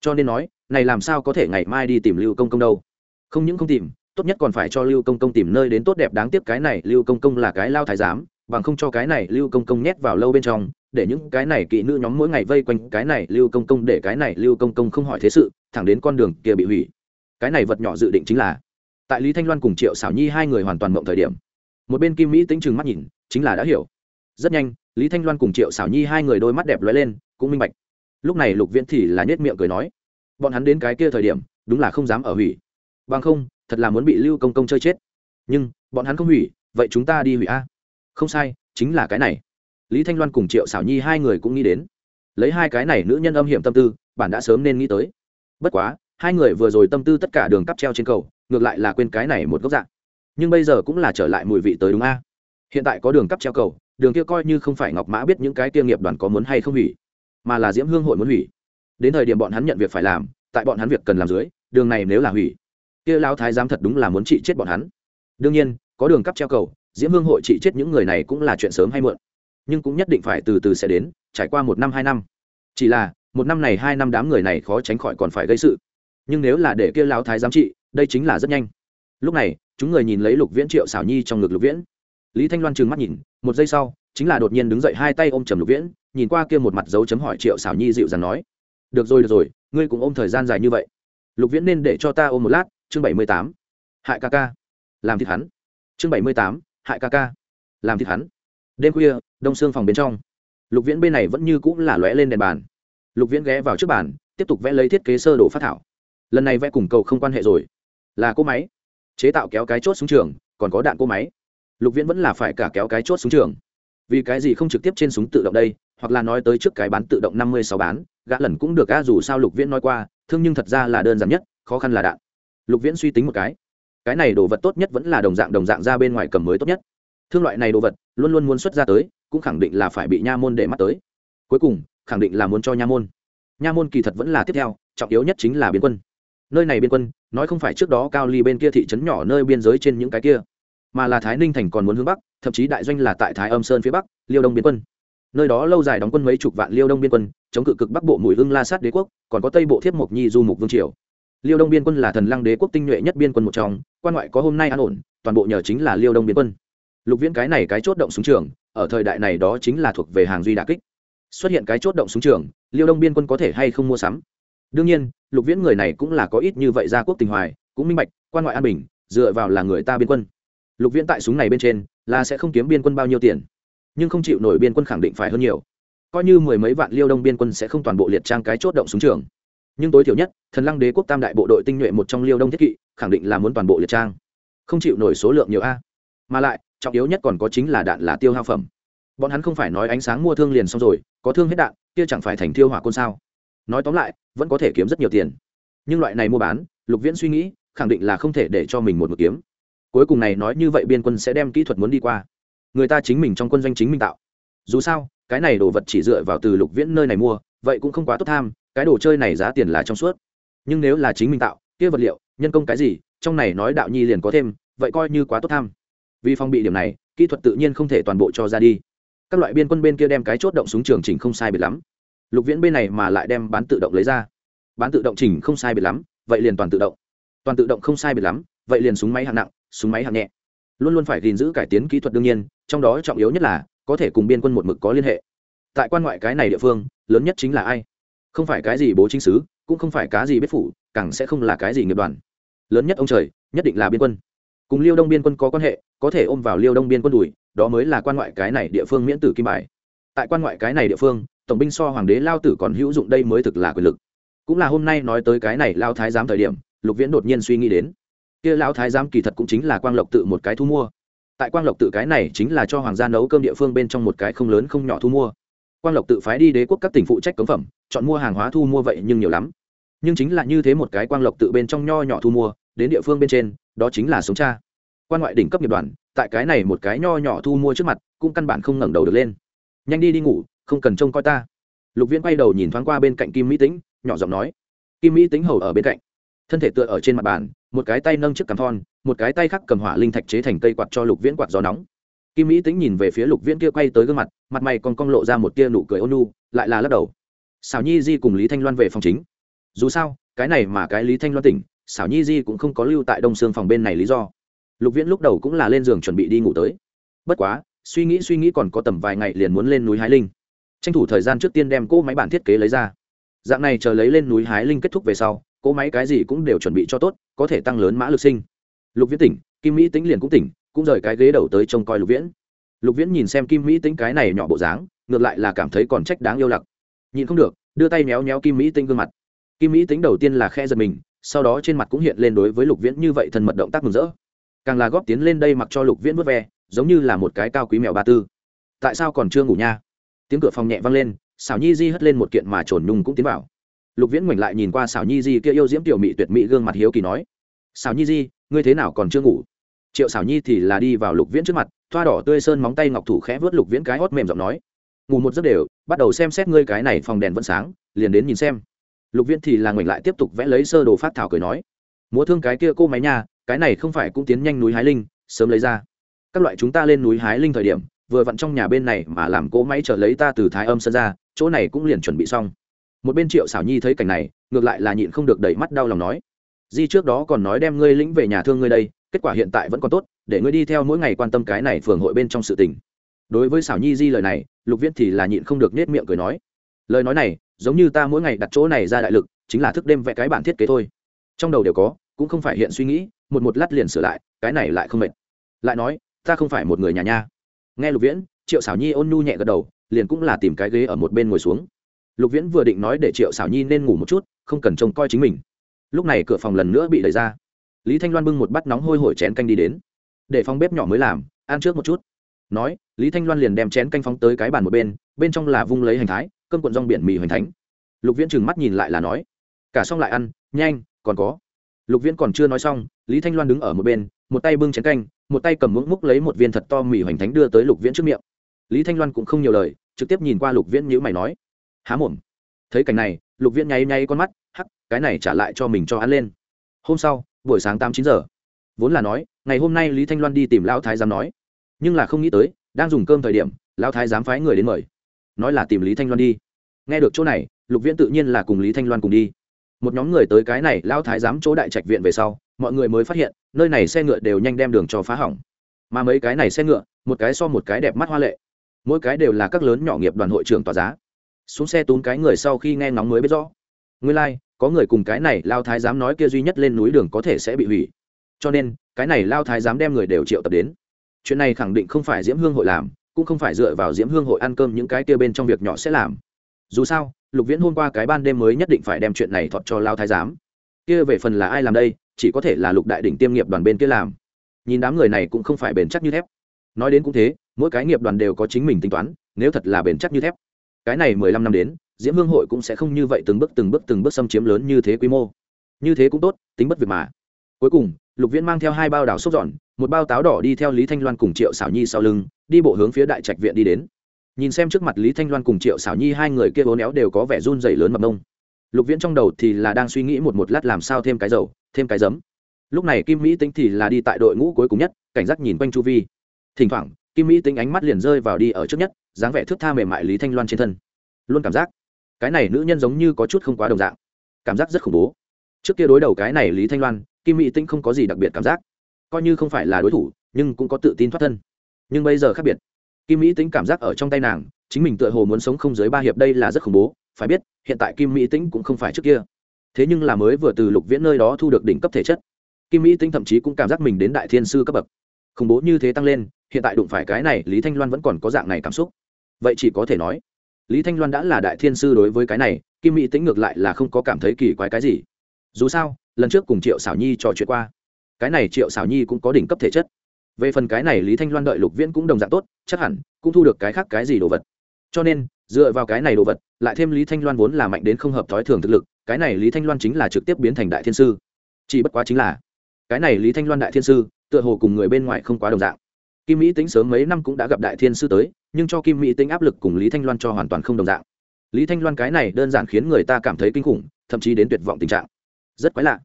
Cho nên nói, này làm sao có thể ngày mai đi tìm lưu công công đâu? Không những không tìm, tốt nhất còn phải cho lưu công công tìm nơi đến tốt đẹp đáng tiếc cái này lưu công công là cái lao thái giám, bằng không cho cái này lưu công công nhét vào lâu bên trong, để những cái này kỵ nữ nhóm mỗi ngày vây quanh cái này lưu công công để cái này lưu công công không hỏi thế sự, thẳng đến con đường kia bị hủy. Cái này vật nhỏ dự định chính là, tại lý thanh loan cùng triệu xảo nhi hai người hoàn toàn mộng thời điểm. Một bên kim mỹ tính chừng mắt nhìn, chính là đã hiểu rất nhanh, lý thanh loan cùng triệu xảo nhi hai người đôi mắt đẹp lóe lên, cũng minh bạch. Lúc này lục viễn thì là nhét miệng cười nói, bọn hắn đến cái kia thời điểm, đúng là không dám ở hủy. Bằng không, thật là muốn bị lưu công công chơi chết. Nhưng, bọn hắn không hủy, vậy chúng ta đi hủy a. Không sai, chính là cái này. Lý thanh loan cùng triệu xảo nhi hai người cũng nghĩ đến. Lấy hai cái này nữ nhân âm hiểm tâm tư bản đã sớm nên nghĩ tới. Bất quá, hai người vừa rồi tâm tư tất cả đường cắp treo trên cầu, ngược lại là quên cái này một góc dạng nhưng bây giờ cũng là trở lại mùi vị tới đúng a. Hiện tại có đường cắp treo cầu đường kia coi như không phải ngọc mã biết những cái kia nghiệp đoàn có muốn hay không hủy, mà là diễm hương hội muốn hủy. Đến thời điểm bọn hắn nhận việc phải làm, tại bọn hắn việc cần làm dưới, đường này nếu là hủy, kia lao thái giám thật đúng là muốn trị chết bọn hắn. Đương nhiên, có đường cắp treo cầu, diễm hương hội trị chết những người này cũng là chuyện sớm hay muộn. Nhưng cũng nhất định phải từ từ sẽ đến, trải qua một năm, hai năm. Chỉ là, một năm này, hai năm đám người này khó tránh khỏi còn phải gây sự. Nhưng nếu là để kia lao thái giám trị, đây chính là rất nhanh. Lúc này, chúng người nhìn lấy lục viễn triệu xảo nhi trong ngực lục viễn lý thanh loan trừng mắt nhìn, một giây sau, chính là đột nhiên đứng dậy hai tay ôm trầm lục viễn, nhìn qua kia một mặt dấu chấm hỏi triệu xảo nhi dịu dàng nói, được rồi được rồi, ngươi cũng ôm thời gian dài như vậy. Lục viễn nên để cho ta ôm một lát, chương bảy mươi tám. Hại ca ca. Làm thịt hắn. Chương bảy mươi tám, hại ca ca. Làm thịt hắn. Đêm khuya, đông xương phòng bên trong. Lục viễn bên này vẫn như cũng là lóe lên đèn bàn. Lục viễn ghé vào trước bàn, tiếp tục vẽ lấy thiết kế sơ đồ phát thảo. Lần này vẽ cùng cầu không quan hệ rồi. Là cỗ máy. Chế tạo kéo cái chốt xuống trường, còn có đạn cỗ máy lục viễn vẫn là phải cả kéo cái chốt xuống trường. Vì cái gì không trực tiếp trên súng tự động đây, hoặc là nói tới trước cái bán tự động năm mươi sáu bán, gã lần cũng được gã dù sao lục viễn nói qua, thương nhưng thật ra là đơn giản nhất, khó khăn là đạn. Lục viễn suy tính một cái. Cái này đồ vật tốt nhất vẫn là đồng dạng đồng dạng ra bên ngoài cầm mới tốt nhất. Thương loại này đồ vật, luôn luôn muốn xuất ra tới, cũng khẳng định là phải bị nha môn để mắt tới. Cuối cùng, khẳng định là muốn cho nha môn. Nha môn kỳ thật vẫn là tiếp theo, trọng yếu nhất chính là biên quân. Nơi này biên quân, nói không phải trước đó cao ly bên kia thị trấn nhỏ nơi biên giới trên những cái kia mà là thái ninh thành còn muốn hướng bắc, thậm chí đại doanh là tại thái âm sơn phía bắc, liêu đông biên quân. Nơi đó lâu dài đóng quân mấy chục vạn liêu đông biên quân, chống cự cực bắc bộ mùi hưng la sát đế quốc, còn có tây bộ thiếp mộc nhi du mục vương triều. Liêu đông biên quân là thần lăng đế quốc tinh nhuệ nhất biên quân một trong, quan ngoại có hôm nay an ổn, toàn bộ nhờ chính là liêu đông biên quân. Lục viễn cái này cái chốt động súng trường, ở thời đại này đó chính là thuộc về hàng duy đà kích. Xuất hiện cái chốt động súng trường, liêu đông biên quân có thể hay không mua sắm? Đương nhiên, lục viễn người này cũng là có ít như vậy gia quốc tình hoài, cũng minh bạch, quan ngoại an bình, dựa vào là người ta biên quân lục viễn tại súng này bên trên, là sẽ không kiếm biên quân bao nhiêu tiền. Nhưng không chịu nổi biên quân khẳng định phải hơn nhiều. Coi như mười mấy vạn liêu đông biên quân sẽ không toàn bộ liệt trang cái chốt động súng trường. Nhưng tối thiểu nhất, thần lăng đế quốc tam đại bộ đội tinh nhuệ một trong liêu đông thiết kỵ, khẳng định là muốn toàn bộ liệt trang. Không chịu nổi số lượng nhiều a. Mà lại, trọng yếu nhất còn có chính là đạn là tiêu hao phẩm. Bọn hắn không phải nói ánh sáng mua thương liền xong rồi, có thương hết đạn, kia chẳng phải thành tiêu hỏa côn sao? Nói tóm lại, vẫn có thể kiếm rất nhiều tiền. Nhưng loại này mua bán, lục viễn suy nghĩ, khẳng định là không thể để cho mình một một kiếm cuối cùng này nói như vậy biên quân sẽ đem kỹ thuật muốn đi qua. Người ta chính mình trong quân doanh chính mình tạo. Dù sao, cái này đồ vật chỉ dựa vào từ lục viễn nơi này mua, vậy cũng không quá tốt tham, cái đồ chơi này giá tiền là trong suốt. Nhưng nếu là chính mình tạo, kia vật liệu, nhân công cái gì, trong này nói đạo nhi liền có thêm, vậy coi như quá tốt tham. Vì phong bị điểm này, kỹ thuật tự nhiên không thể toàn bộ cho ra đi. Các loại biên quân bên kia đem cái chốt động súng trường chỉnh không sai biệt lắm. Lục viễn bên này mà lại đem bán tự động lấy ra. Bán tự động chỉnh không sai biệt lắm, vậy liền toàn tự động. Toàn tự động không sai biệt lắm, vậy liền súng máy hạng nặng súng máy hạng nhẹ. Luôn luôn phải gìn giữ cải tiến kỹ thuật đương nhiên, trong đó trọng yếu nhất là, có thể cùng biên quân một mực có liên hệ. Tại quan ngoại cái này địa phương, lớn nhất chính là ai? Không phải cái gì bố chính sứ cũng không phải cái gì biết phủ, càng sẽ không là cái gì nghiệp đoàn. Lớn nhất ông trời, nhất định là biên quân. Cùng liêu đông biên quân có quan hệ, có thể ôm vào liêu đông biên quân đùi, đó mới là quan ngoại cái này địa phương miễn tử kim bài. Tại quan ngoại cái này địa phương, tổng binh so hoàng đế lao tử còn hữu dụng đây mới thực là quyền lực. Cũng là hôm nay nói tới cái này lao thái giám thời điểm, lục viễn đột nhiên suy nghĩ đến kia lão thái giám kỳ thật cũng chính là quang lộc tự một cái thu mua. Tại quang lộc tự cái này chính là cho hoàng gia nấu cơm địa phương bên trong một cái không lớn không nhỏ thu mua. Quang lộc tự phái đi đế quốc các tỉnh phụ trách cấm phẩm, chọn mua hàng hóa thu mua vậy nhưng nhiều lắm. Nhưng chính là như thế một cái quang lộc tự bên trong nho nhỏ thu mua, đến địa phương bên trên, đó chính là sống cha. Quan ngoại đỉnh cấp nghiệp đoàn, tại cái này một cái nho nhỏ thu mua trước mặt, cũng căn bản không ngẩng đầu được lên. Nhanh đi đi ngủ, không cần trông coi ta. Lục viễn quay đầu nhìn thoáng qua bên cạnh kim mỹ tính nhỏ giọng nói. Kim mỹ tính hầu ở bên cạnh thân thể tựa ở trên mặt bàn, một cái tay nâng chiếc cằm thon, một cái tay khác cầm hỏa linh thạch chế thành cây quạt cho lục viễn quạt gió nóng. Kim mỹ tính nhìn về phía lục viễn kia quay tới gương mặt mặt mày còn cong lộ ra một tia nụ cười ôn nu lại là lắc đầu. Xảo nhi di cùng lý thanh loan về phòng chính. Dù sao, cái này mà cái lý thanh loan tỉnh, xảo nhi di cũng không có lưu tại đông xương phòng bên này lý do. Lục viễn lúc đầu cũng là lên giường chuẩn bị đi ngủ tới. Bất quá, suy nghĩ suy nghĩ còn có tầm vài ngày liền muốn lên núi hái linh. Tranh thủ thời gian trước tiên đem cỗ máy bản thiết kế lấy ra. Dạng này chờ lấy lên núi hái linh kết thúc về sau cỗ máy cái gì cũng đều chuẩn bị cho tốt, có thể tăng lớn mã lực sinh. Lục viễn tỉnh, kim mỹ tính liền cũng tỉnh, cũng rời cái ghế đầu tới trông coi lục viễn. Lục viễn nhìn xem kim mỹ tính cái này nhỏ bộ dáng, ngược lại là cảm thấy còn trách đáng yêu lặc nhìn không được, đưa tay méo méo kim mỹ tính gương mặt. Kim mỹ tính đầu tiên là khe giật mình, sau đó trên mặt cũng hiện lên đối với lục viễn như vậy thân mật động tác mừng rỡ. Càng là góp tiến lên đây mặc cho lục viễn vớt ve, giống như là một cái cao quý mèo ba tư. Tại sao còn chưa ngủ nha? Tiếng cửa phòng nhẹ vang lên xảo nhi di hất lên một kiện mà trồn nhung cũng tiến vào lục viễn ngoảnh lại nhìn qua xảo nhi di kia yêu diễm tiểu mị tuyệt mỹ gương mặt hiếu kỳ nói xảo nhi di, ngươi thế nào còn chưa ngủ? Triệu xảo nhi thì là đi vào lục viễn trước mặt, thoa đỏ tươi sơn móng tay ngọc thủ khẽ vớt lục viễn cái hót mềm giọng nói, ngủ một giấc đều, bắt đầu xem xét ngươi cái này phòng đèn vẫn sáng, liền đến nhìn xem. Lục viễn thì là ngoảnh lại tiếp tục vẽ lấy sơ đồ phát thảo cười nói, múa thương cái kia cô máy nha, cái này không phải cũng tiến nhanh núi hái linh, sớm lấy ra. Các loại chúng ta lên núi hái linh thời điểm, vừa vặn trong nhà bên này mà làm cỗ máy trở lấy ta từ thái âm sân ra, chỗ này cũng liền chuẩn bị xong một bên triệu xảo nhi thấy cảnh này, ngược lại là nhịn không được đẩy mắt đau lòng nói, di trước đó còn nói đem ngươi lĩnh về nhà thương ngươi đây, kết quả hiện tại vẫn còn tốt, để ngươi đi theo mỗi ngày quan tâm cái này phường hội bên trong sự tình. Đối với xảo nhi di lời này, lục viễn thì là nhịn không được nết miệng cười nói, lời nói này, giống như ta mỗi ngày đặt chỗ này ra đại lực, chính là thức đêm vẽ cái bản thiết kế thôi. Trong đầu đều có, cũng không phải hiện suy nghĩ, một một lát liền sửa lại, cái này lại không mệt. Lại nói, ta không phải một người nhà nha. Nghe lục viễn, triệu xảo nhi ôn nhu nhẹ gật đầu, liền cũng là tìm cái ghế ở một bên ngồi xuống lục viễn vừa định nói để triệu xảo nhi nên ngủ một chút, không cần trông coi chính mình. Lúc này cửa phòng lần nữa bị đẩy ra. Lý thanh loan bưng một bát nóng hôi hổi chén canh đi đến. Để phòng bếp nhỏ mới làm, ăn trước một chút. Nói, lý thanh loan liền đem chén canh phóng tới cái bàn một bên bên trong là vung lấy hành thái, cơm cuộn rong biển mì hoành thánh. Lục viễn trừng mắt nhìn lại là nói, cả xong lại ăn, nhanh, còn có. Lục viễn còn chưa nói xong, lý thanh loan đứng ở một bên, một tay bưng chén canh, một tay cầm muỗng múc lấy một viên thật to mì hoành thánh đưa tới lục viễn trước miệng. Lý thanh loan cũng không nhiều lời, trực tiếp nhìn qua lục viễn nhữ mày nói há mồm. Thấy cảnh này, lục viễn nháy nháy con mắt, hắc, cái này trả lại cho mình cho hắn lên. Hôm sau, buổi sáng tám chín giờ. Vốn là nói, ngày hôm nay lý thanh loan đi tìm lão thái giám nói. Nhưng là không nghĩ tới, đang dùng cơm thời điểm, lão thái giám phái người đến mời. Nói là tìm lý thanh loan đi. Nghe được chỗ này, lục viễn tự nhiên là cùng lý thanh loan cùng đi. Một nhóm người tới cái này, lão thái giám chỗ đại trạch viện về sau, mọi người mới phát hiện, nơi này xe ngựa đều nhanh đem đường cho phá hỏng. Mà mấy cái này xe ngựa, một cái so một cái đẹp mắt hoa lệ. Mỗi cái đều là các lớn nhỏ nghiệp đoàn hội trưởng tòa giá xuống xe túm cái người sau khi nghe ngóng mới biết rõ. Nguyên lai、like, có người cùng cái này lao thái dám nói kia duy nhất lên núi đường có thể sẽ bị hủy. Cho nên cái này lao thái dám đem người đều triệu tập đến. Chuyện này khẳng định không phải diễm hương hội làm cũng không phải dựa vào diễm hương hội ăn cơm những cái kia bên trong việc nhỏ sẽ làm. Dù sao lục viễn hôm qua cái ban đêm mới nhất định phải đem chuyện này thọt cho lao thái giám. Kia về phần là ai làm đây chỉ có thể là lục đại đỉnh tiêm nghiệp đoàn bên kia làm. Nhìn đám người này cũng không phải bền chắc như thép. Nói đến cũng thế mỗi cái nghiệp đoàn đều có chính mình tính toán nếu thật là bền chắc như thép cái này mười lăm năm đến, diễm hương hội cũng sẽ không như vậy từng bước từng bước từng bước xâm chiếm lớn như thế quy mô. Như thế cũng tốt, tính bất việc mà. Cuối cùng, lục viễn mang theo hai bao đảo xúc giòn một bao táo đỏ đi theo lý thanh loan cùng triệu xảo nhi sau lưng, đi bộ hướng phía đại trạch viện đi đến. Nhìn xem trước mặt lý thanh loan cùng triệu xảo nhi hai người kia vốn éo đều có vẻ run dày lớn mập mông. Lục viễn trong đầu thì là đang suy nghĩ một một lát làm sao thêm cái dầu, thêm cái giấm. Lúc này kim mỹ tính thì là đi tại đội ngũ cuối cùng nhất, cảnh giác nhìn quanh chu vi. Thỉnh thoảng kim mỹ tính ánh mắt liền rơi vào đi ở trước nhất, dáng vẻ thước tha mềm mại lý thanh loan trên thân. Luôn cảm giác, cái này nữ nhân giống như có chút không quá đồng dạng. Cảm giác rất khủng bố. Trước kia đối đầu cái này lý thanh loan, kim mỹ tính không có gì đặc biệt cảm giác. Coi như không phải là đối thủ, nhưng cũng có tự tin thoát thân. Nhưng bây giờ khác biệt. Kim mỹ tính cảm giác ở trong tay nàng, chính mình tựa hồ muốn sống không dưới ba hiệp đây là rất khủng bố, phải biết, hiện tại kim mỹ tính cũng không phải trước kia. Thế nhưng là mới vừa từ lục viễn nơi đó thu được đỉnh cấp thể chất. Kim mỹ tính thậm chí cũng cảm giác mình đến đại thiên sư cấp bậc. Khủng bố như thế tăng lên hiện tại đụng phải cái này, lý thanh loan vẫn còn có dạng này cảm xúc. Vậy chỉ có thể nói, lý thanh loan đã là đại thiên sư đối với cái này, kim mỹ tính ngược lại là không có cảm thấy kỳ quái cái gì. Dù sao, lần trước cùng triệu xảo nhi trò chuyện qua, cái này triệu xảo nhi cũng có đỉnh cấp thể chất. Về phần cái này, lý thanh loan đợi lục viễn cũng đồng dạng tốt, chắc hẳn cũng thu được cái khác cái gì đồ vật. Cho nên, dựa vào cái này đồ vật, lại thêm lý thanh loan vốn là mạnh đến không hợp thói thường thực lực, cái này lý thanh loan chính là trực tiếp biến thành đại thiên sư. Chỉ bất quá chính là, cái này lý thanh loan đại thiên sư, tựa hồ cùng người bên ngoài không quá đồng dạng kim mỹ tính sớm mấy năm cũng đã gặp đại thiên sư tới, nhưng cho kim mỹ tính áp lực cùng lý thanh loan cho hoàn toàn không đồng dạng. Lý thanh loan cái này đơn giản khiến người ta cảm thấy kinh khủng, thậm chí đến tuyệt vọng tình trạng. Rất quái lạ.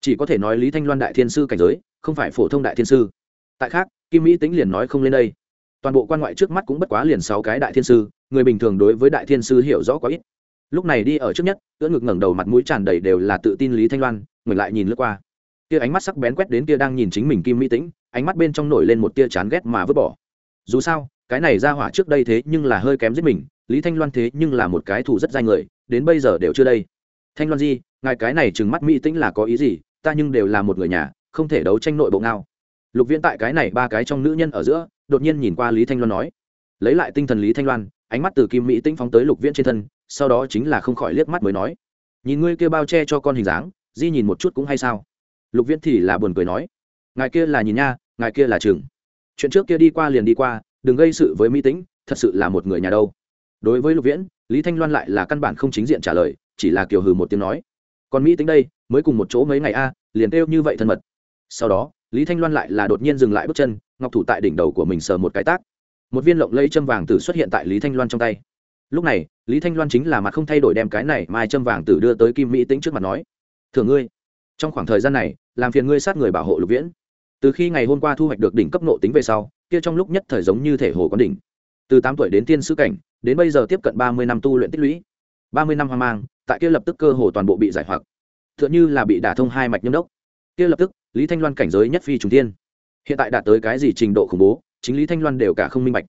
Chỉ có thể nói lý thanh loan đại thiên sư cảnh giới, không phải phổ thông đại thiên sư. Tại khác, kim mỹ tính liền nói không lên đây. Toàn bộ quan ngoại trước mắt cũng bất quá liền sáu cái đại thiên sư, người bình thường đối với đại thiên sư hiểu rõ quá ít. Lúc này đi ở trước nhất, ưỡn ngực ngẩng đầu mặt mũi tràn đầy đều là tự tin lý thanh loan người lại nhìn lướt qua. Kia ánh mắt sắc bén quét đến kia đang nhìn chính mình kim mỹ tĩnh ánh mắt bên trong nổi lên một tia chán ghét mà vứt bỏ. Dù sao, cái này ra hỏa trước đây thế nhưng là hơi kém giết mình, lý thanh loan thế nhưng là một cái thủ rất dai người, đến bây giờ đều chưa đây. Thanh loan di, ngài cái này chừng mắt mỹ tĩnh là có ý gì, ta nhưng đều là một người nhà, không thể đấu tranh nội bộ ngao. Lục viễn tại cái này ba cái trong nữ nhân ở giữa, đột nhiên nhìn qua lý thanh loan nói. Lấy lại tinh thần lý thanh loan, ánh mắt từ kim mỹ tĩnh phóng tới lục viễn trên thân, sau đó chính là không khỏi liếc mắt mới nói. Nhìn ngươi kia bao che cho con hình dáng, di nhìn một chút cũng hay sao? Lục viễn thì là buồn cười nói ngài kia là nhìn nha, ngài kia là chừng. Chuyện trước kia đi qua liền đi qua, đừng gây sự với mỹ tĩnh, thật sự là một người nhà đâu. Đối với lục viễn, lý thanh loan lại là căn bản không chính diện trả lời, chỉ là kiều hừ một tiếng nói. Còn mỹ tính đây, mới cùng một chỗ mấy ngày a, liền kêu như vậy thân mật. Sau đó, lý thanh loan lại là đột nhiên dừng lại bước chân, ngọc thủ tại đỉnh đầu của mình sờ một cái tác một viên lộng lây châm vàng tử xuất hiện tại lý thanh loan trong tay. Lúc này, lý thanh loan chính là mặt không thay đổi đem cái này mai châm vàng tử đưa tới kim mỹ tính trước mặt nói. Thường ngươi, trong khoảng thời gian này, làm phiền ngươi sát người bảo hộ lục viễn từ khi ngày hôm qua thu hoạch được đỉnh cấp nộ tính về sau, kia trong lúc nhất thời giống như thể hồ quán đỉnh. Từ tám tuổi đến tiên sứ cảnh, đến bây giờ tiếp cận ba mươi năm tu luyện tích lũy. Ba mươi năm hoang mang, tại kia lập tức cơ hồ toàn bộ bị giải hoặc. T h ư ợ n h ư là bị đả thông hai mạch nhâm đốc. Kia lập tức, lý thanh loan cảnh giới nhất phi trùng tiên hiện tại đạt tới cái gì trình độ khủng bố, chính lý thanh loan đều cả không minh bạch.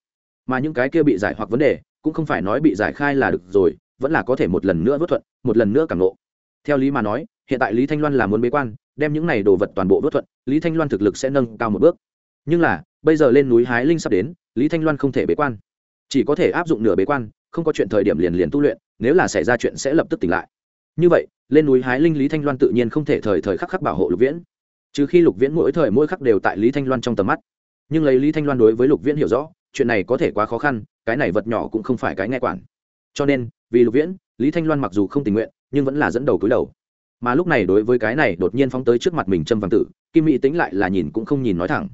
Mà những cái kia bị giải hoặc vấn đề, cũng không phải nói bị giải khai là được rồi, vẫn là có thể một lần nữa vớt thuận, một lần nữa càng lộ theo lý mà nói, hiện tại lý thanh loan là muốn bế quan, đem những này đồ vật toàn bộ vớt thuận lý thanh loan thực lực sẽ nâng cao một bước. Nhưng là, bây giờ lên núi hái linh sắp đến, lý thanh loan không thể bế quan. Chỉ có thể áp dụng nửa bế quan, không có chuyện thời điểm liền liền tu luyện, nếu là xảy ra chuyện sẽ lập tức tỉnh lại. Như vậy, lên núi hái linh lý thanh loan tự nhiên không thể thời thời khắc khắc bảo hộ lục viễn. Trừ khi lục viễn mỗi thời mỗi khắc đều tại lý thanh loan trong tầm mắt. Nhưng lấy lý thanh loan đối với lục viễn hiểu rõ, chuyện này có thể quá khó khăn, cái này vật nhỏ cũng không phải cái nghe quản. Cho nên, vì lục viễn, lý thanh loan mặc dù không tình nguyện, nhưng vẫn là dẫn đầu cúi đầu. Mà lúc này đối với cái này đột nhiên phóng tới trước mặt mình trâm văn tử kim mỹ tính lại là nhìn cũng không nhìn nói thẳng.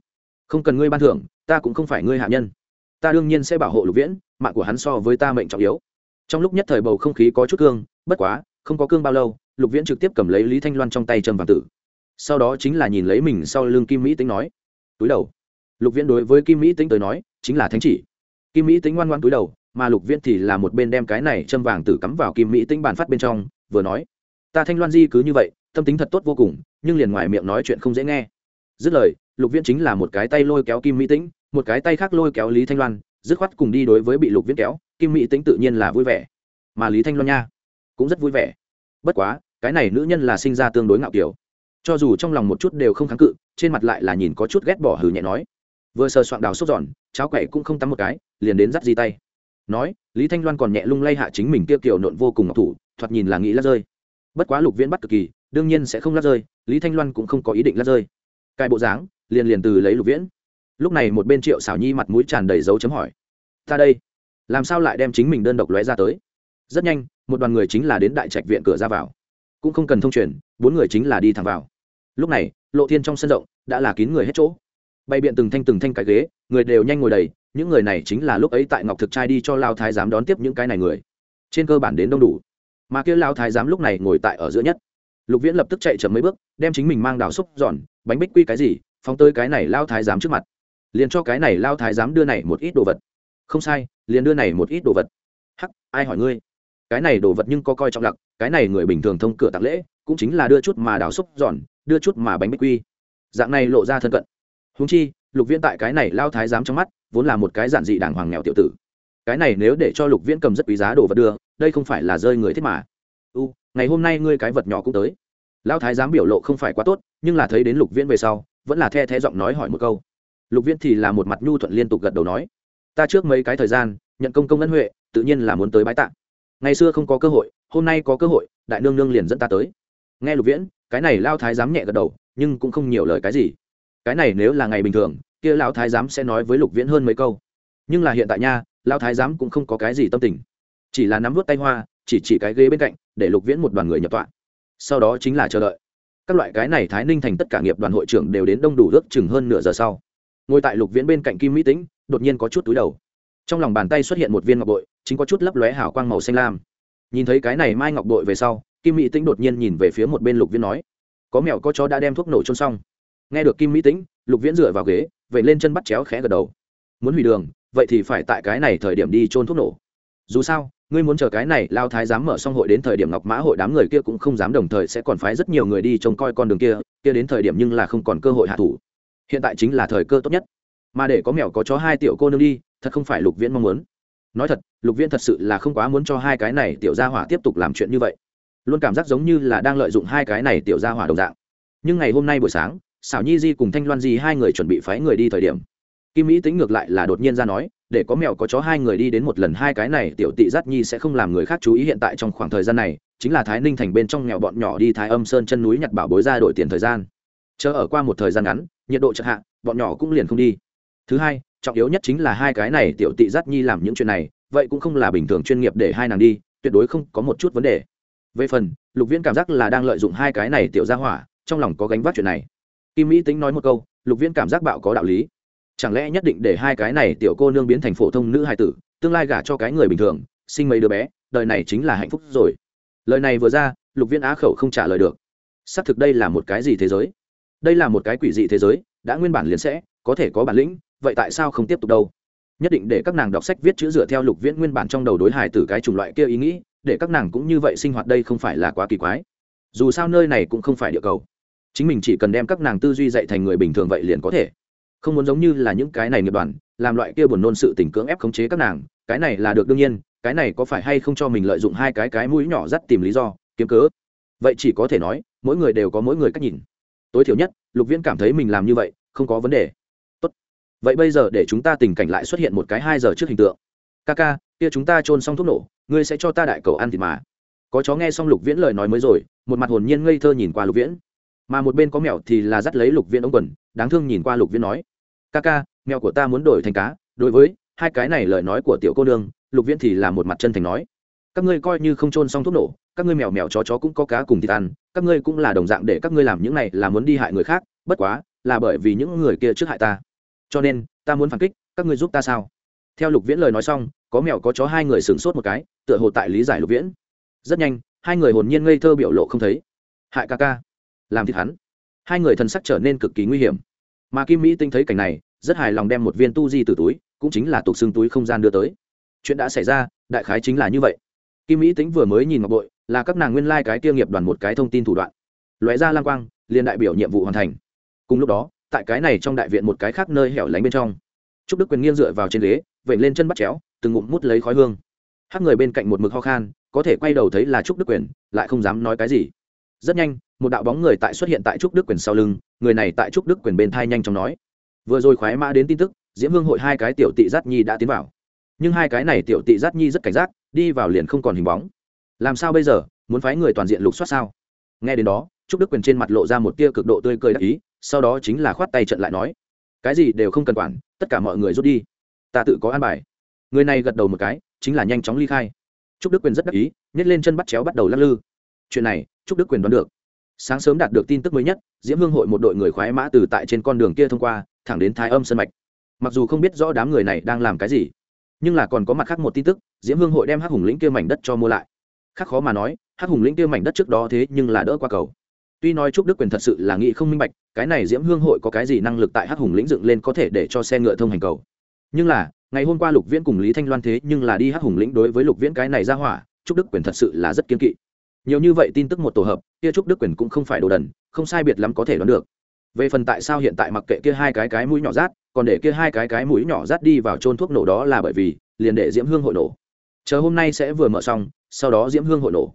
Không cần ngươi ban thưởng, ta cũng không phải ngươi hạ nhân. Ta đương nhiên sẽ bảo hộ lục viễn, mạng của hắn so với ta mệnh trọng yếu. Trong lúc nhất thời bầu không khí có chút cương, bất quá, không có cương bao lâu, lục viễn trực tiếp cầm lấy lý thanh loan trong tay trầm vàng tử. Sau đó chính là nhìn lấy mình sau lưng kim mỹ tính nói, túi đầu. Lục viễn đối với kim mỹ tính tới nói, chính là thánh chỉ. Kim mỹ tính ngoan ngoan túi đầu, mà lục viễn thì là một bên đem cái này châm vàng tử cắm vào kim mỹ tính bàn phát bên trong, vừa nói, ta thanh loan di cứ như vậy tâm tính thật tốt vô cùng, nhưng liền ngoài miệng nói chuyện không dễ nghe. Dứt lời, lục viễn chính là một cái tay lôi kéo kim mỹ tĩnh, một cái tay khác lôi kéo lý thanh loan, dứt khoát cùng đi đối với bị lục viễn kéo, kim mỹ tĩnh tự nhiên là vui vẻ. Mà lý thanh loan nha, cũng rất vui vẻ. Bất quá, cái này nữ nhân là sinh ra tương đối ngạo kiểu. Cho dù trong lòng một chút đều không kháng cự, trên mặt lại là nhìn có chút ghét bỏ hừ nhẹ nói. Vừa sờ soạn đào xốp giòn, cháo quậy cũng không tắm một cái, liền đến dắt di tay. Nói, lý thanh loan còn nhẹ lung lay hạ chính mình kia kiểu nộn vô cùng ngọc thủ, thoạt nhìn là nghĩ là rơi. Bất quá lục viễn bắt cực kỳ đương nhiên sẽ không lát rơi, lý thanh loan cũng không có ý định lát rơi. Cai bộ dáng, liền liền từ lấy lục viễn. Lúc này một bên triệu xảo nhi mặt mũi tràn đầy dấu chấm hỏi, ta đây, làm sao lại đem chính mình đơn độc lóe ra tới? Rất nhanh, một đoàn người chính là đến đại trạch viện cửa ra vào. Cũng không cần thông truyền, bốn người chính là đi thẳng vào. Lúc này, lộ thiên trong sân rộng, đã là kín người hết chỗ. Bày biện từng thanh từng thanh cái ghế, người đều nhanh ngồi đầy, những người này chính là lúc ấy tại ngọc thực trai đi cho lao thái giám đón tiếp những cái này người. Trên cơ bản đến đông đủ. Mà kia lao thái giám lúc này ngồi tại ở giữa nhất lục viễn lập tức chạy chậm mấy bước, đem chính mình mang đào xúc giòn, bánh bích quy cái gì, phóng tới cái này lao thái giám trước mặt. Liền cho cái này lao thái giám đưa này một ít đồ vật. Không sai, liền đưa này một ít đồ vật. Hắc, ai hỏi ngươi? Cái này đồ vật nhưng có coi trọng lặc, cái này người bình thường thông cửa tạc lễ, cũng chính là đưa chút mà đào xúc giòn, đưa chút mà bánh bích quy. Dạng này lộ ra thân cận. Húng chi, lục viễn tại cái này lao thái giám trong mắt, vốn là một cái giản dị đàng hoàng nghèo tiểu tử. Cái này nếu để cho lục viễn cầm rất quý giá đồ vật đưa, đây không phải là rơi người thiết mà ngày hôm nay ngươi cái vật nhỏ cũng tới. Lão thái giám biểu lộ không phải quá tốt, nhưng là thấy đến lục viễn về sau, vẫn là the thé giọng nói hỏi một câu. Lục viễn thì là một mặt nhu thuận liên tục gật đầu nói, ta trước mấy cái thời gian, nhận công công ân huệ, tự nhiên là muốn tới bái tạng ngày xưa không có cơ hội, hôm nay có cơ hội, đại nương nương liền dẫn ta tới. Nghe lục viễn, cái này lao thái giám nhẹ gật đầu, nhưng cũng không nhiều lời cái gì. Cái này nếu là ngày bình thường, kia lão thái giám sẽ nói với lục viễn hơn mấy câu. Nhưng là hiện tại nha, lão thái giám cũng không có cái gì tâm tình. Chỉ là nắm vút tay hoa chỉ chỉ cái ghế bên cạnh, để lục viễn một đoàn người nhập tọa. Sau đó chính là chờ đợi. Các loại cái này thái ninh thành tất cả nghiệp đoàn hội trưởng đều đến đông đủ ước chừng hơn nửa giờ sau. Ngồi tại lục viễn bên cạnh kim mỹ tĩnh, đột nhiên có chút túi đầu. Trong lòng bàn tay xuất hiện một viên ngọc bội, chính có chút lấp lóe hào quang màu xanh lam. Nhìn thấy cái này mai ngọc bội về sau, kim mỹ tĩnh đột nhiên nhìn về phía một bên lục viễn nói, có mèo có chó đã đem thuốc nổ trôn xong. Nghe được kim mỹ tĩnh, lục viễn dựa vào ghế, vậy lên chân bắt chéo khẽ gật đầu. Muốn hủy đường, vậy thì phải tại cái này thời điểm đi trôn thuốc nổ. Dù sao ngươi muốn chờ cái này, lao thái dám mở xong hội đến thời điểm ngọc mã hội đám người kia cũng không dám đồng thời sẽ còn phái rất nhiều người đi trông coi con đường kia kia đến thời điểm nhưng là không còn cơ hội hạ thủ. Hiện tại chính là thời cơ tốt nhất. Mà để có mèo có chó hai tiểu cô nương đi, thật không phải lục viễn mong muốn. Nói thật, lục viễn thật sự là không quá muốn cho hai cái này tiểu gia hỏa tiếp tục làm chuyện như vậy. Luôn cảm giác giống như là đang lợi dụng hai cái này tiểu gia hỏa đồng dạng. Nhưng ngày hôm nay buổi sáng xảo nhi di cùng thanh loan di hai người chuẩn bị phái người đi thời điểm. Kim mỹ tính ngược lại là đột nhiên ra nói để có mèo có chó hai người đi đến một lần hai cái này, tiểu tị giác nhi sẽ không làm người khác chú ý hiện tại trong khoảng thời gian này, chính là thái ninh thành bên trong nghèo bọn nhỏ đi thái âm sơn chân núi nhặt bảo bối ra đổi tiền thời gian. Chờ ở qua một thời gian ngắn, nhiệt độ chợt hạ, bọn nhỏ cũng liền không đi. Thứ hai, trọng yếu nhất chính là hai cái này, tiểu tị giác nhi làm những chuyện này, vậy cũng không là bình thường chuyên nghiệp để hai nàng đi, tuyệt đối không có một chút vấn đề. Về phần, lục viễn cảm giác là đang lợi dụng hai cái này, tiểu ra hỏa, trong lòng có gánh vác chuyện này. Kim mỹ tính nói một câu, lục viễn cảm giác bạo có đạo lý chẳng lẽ nhất định để hai cái này tiểu cô nương biến thành phổ thông nữ hài tử, tương lai gả cho cái người bình thường, sinh mấy đứa bé, đời này chính là hạnh phúc rồi. Lời này vừa ra, lục viễn á khẩu không trả lời được. Xác thực đây là một cái gì thế giới? Đây là một cái quỷ dị thế giới, đã nguyên bản liền sẽ, có thể có bản lĩnh, vậy tại sao không tiếp tục đâu? Nhất định để các nàng đọc sách viết chữ dựa theo lục viễn nguyên bản trong đầu đối hài tử cái chủng loại kia ý nghĩ, để các nàng cũng như vậy sinh hoạt đây không phải là quá kỳ quái. Dù sao nơi này cũng không phải địa cầu. Chính mình chỉ cần đem các nàng tư duy dạy thành người bình thường vậy liền có thể không muốn giống như là những cái này nghiệp đoàn, làm loại kia buồn nôn sự tình cưỡng ép khống chế các nàng, cái này là được đương nhiên, cái này có phải hay không cho mình lợi dụng hai cái cái mũi nhỏ dắt tìm lý do, kiếm cớ? Vậy chỉ có thể nói, mỗi người đều có mỗi người cách nhìn. Tối thiểu nhất, lục viễn cảm thấy mình làm như vậy, không có vấn đề. Tốt. Vậy bây giờ để chúng ta tình cảnh lại xuất hiện một cái hai giờ trước hình tượng. Ca ca, kia chúng ta trôn xong thuốc nổ, ngươi sẽ cho ta đại cầu ăn thịt mà. Có chó nghe xong lục viễn lời nói mới rồi, một mặt hồn nhiên ngây thơ nhìn qua lục viễn. Mà một bên có mèo thì là dắt lấy lục viễn ống quần, đáng thương nhìn qua lục viễn nói ca ca mèo của ta muốn đổi thành cá. Đối với hai cái này lời nói của tiểu cô nương, lục viễn thì là một mặt chân thành nói. Các ngươi coi như không trôn xong thuốc nổ, các ngươi mèo mèo chó chó cũng có cá cùng thịt ăn, các ngươi cũng là đồng dạng để các ngươi làm những này là muốn đi hại người khác, bất quá là bởi vì những người kia trước hại ta. Cho nên, ta muốn phản kích, các ngươi giúp ta sao? Theo lục viễn lời nói xong, có mèo có chó hai người sửng sốt một cái, tựa hồ tại lý giải lục viễn. Rất nhanh, hai người hồn nhiên ngây thơ biểu lộ không thấy. Hại ca ca, làm thịt hắn. Hai người thần sắc trở nên cực kỳ nguy hiểm. Mà kim mỹ tinh thấy cảnh này rất hài lòng đem một viên tu di từ túi, cũng chính là tục xương túi không gian đưa tới. Chuyện đã xảy ra, đại khái chính là như vậy. Kim mỹ tính vừa mới nhìn ngọc bội, là các nàng nguyên lai、like、cái tiêu nghiệp đoàn một cái thông tin thủ đoạn. Lóe ra lang quang, liền đại biểu nhiệm vụ hoàn thành. Cùng lúc đó, tại cái này trong đại viện một cái khác nơi hẻo lánh bên trong, trúc đức quyền nghiêng dựa vào trên ghế vẩy lên chân bắt chéo, từng ngụm mút lấy khói hương. Hát người bên cạnh một mực ho khan, có thể quay đầu thấy là trúc đức quyền, lại không dám nói cái gì. Rất nhanh, một đạo bóng người tại xuất hiện tại trúc đức quyền sau lưng, người này tại trúc đức quyền bên thai nhanh chóng nói vừa rồi khoái mã đến tin tức, diễm hương hội hai cái tiểu tị giác nhi đã tiến vào. Nhưng hai cái này tiểu tị giác nhi rất cảnh giác, đi vào liền không còn hình bóng. Làm sao bây giờ, muốn phái người toàn diện lục soát sao? Nghe đến đó, trúc đức quyền trên mặt lộ ra một tia cực độ tươi cười đắc ý, sau đó chính là khoát tay trận lại nói, cái gì đều không cần quản, tất cả mọi người rút đi. Ta tự có an bài. Người này gật đầu một cái, chính là nhanh chóng ly khai. Trúc đức quyền rất đắc ý, nhét lên chân bắt chéo bắt đầu lắc lư. Chuyện này, trúc đức quyền đoán được sáng sớm đạt được tin tức mới nhất, diễm hương hội một đội người khoái mã từ tại trên con đường kia thông qua, thẳng đến thái âm sân mạch. Mặc dù không biết rõ đám người này đang làm cái gì, nhưng là còn có mặt khác một tin tức, diễm hương hội đem hắc hùng lĩnh kia mảnh đất cho mua lại. Khác khó mà nói, hắc hùng lĩnh kia mảnh đất trước đó thế nhưng là đỡ qua cầu. Tuy nói trúc đức quyền thật sự là nghĩ không minh bạch, cái này diễm hương hội có cái gì năng lực tại hắc hùng lĩnh dựng lên có thể để cho xe ngựa thông hành cầu. Nhưng là, ngày hôm qua lục viễn cùng lý thanh loan thế nhưng là đi hắc hùng lĩnh đối với lục viễn cái này ra hỏa, trúc đức quyền thật sự là rất kiên kỵ nhiều như vậy tin tức một tổ hợp, kia trúc đức quyền cũng không phải đồ đần, không sai biệt lắm có thể đoán được. Về phần tại sao hiện tại mặc kệ kia hai cái cái mũi nhỏ rát, còn để kia hai cái cái mũi nhỏ rát đi vào trôn thuốc nổ đó là bởi vì, liền để diễm hương hội nổ. Chờ hôm nay sẽ vừa mở xong, sau đó diễm hương hội nổ.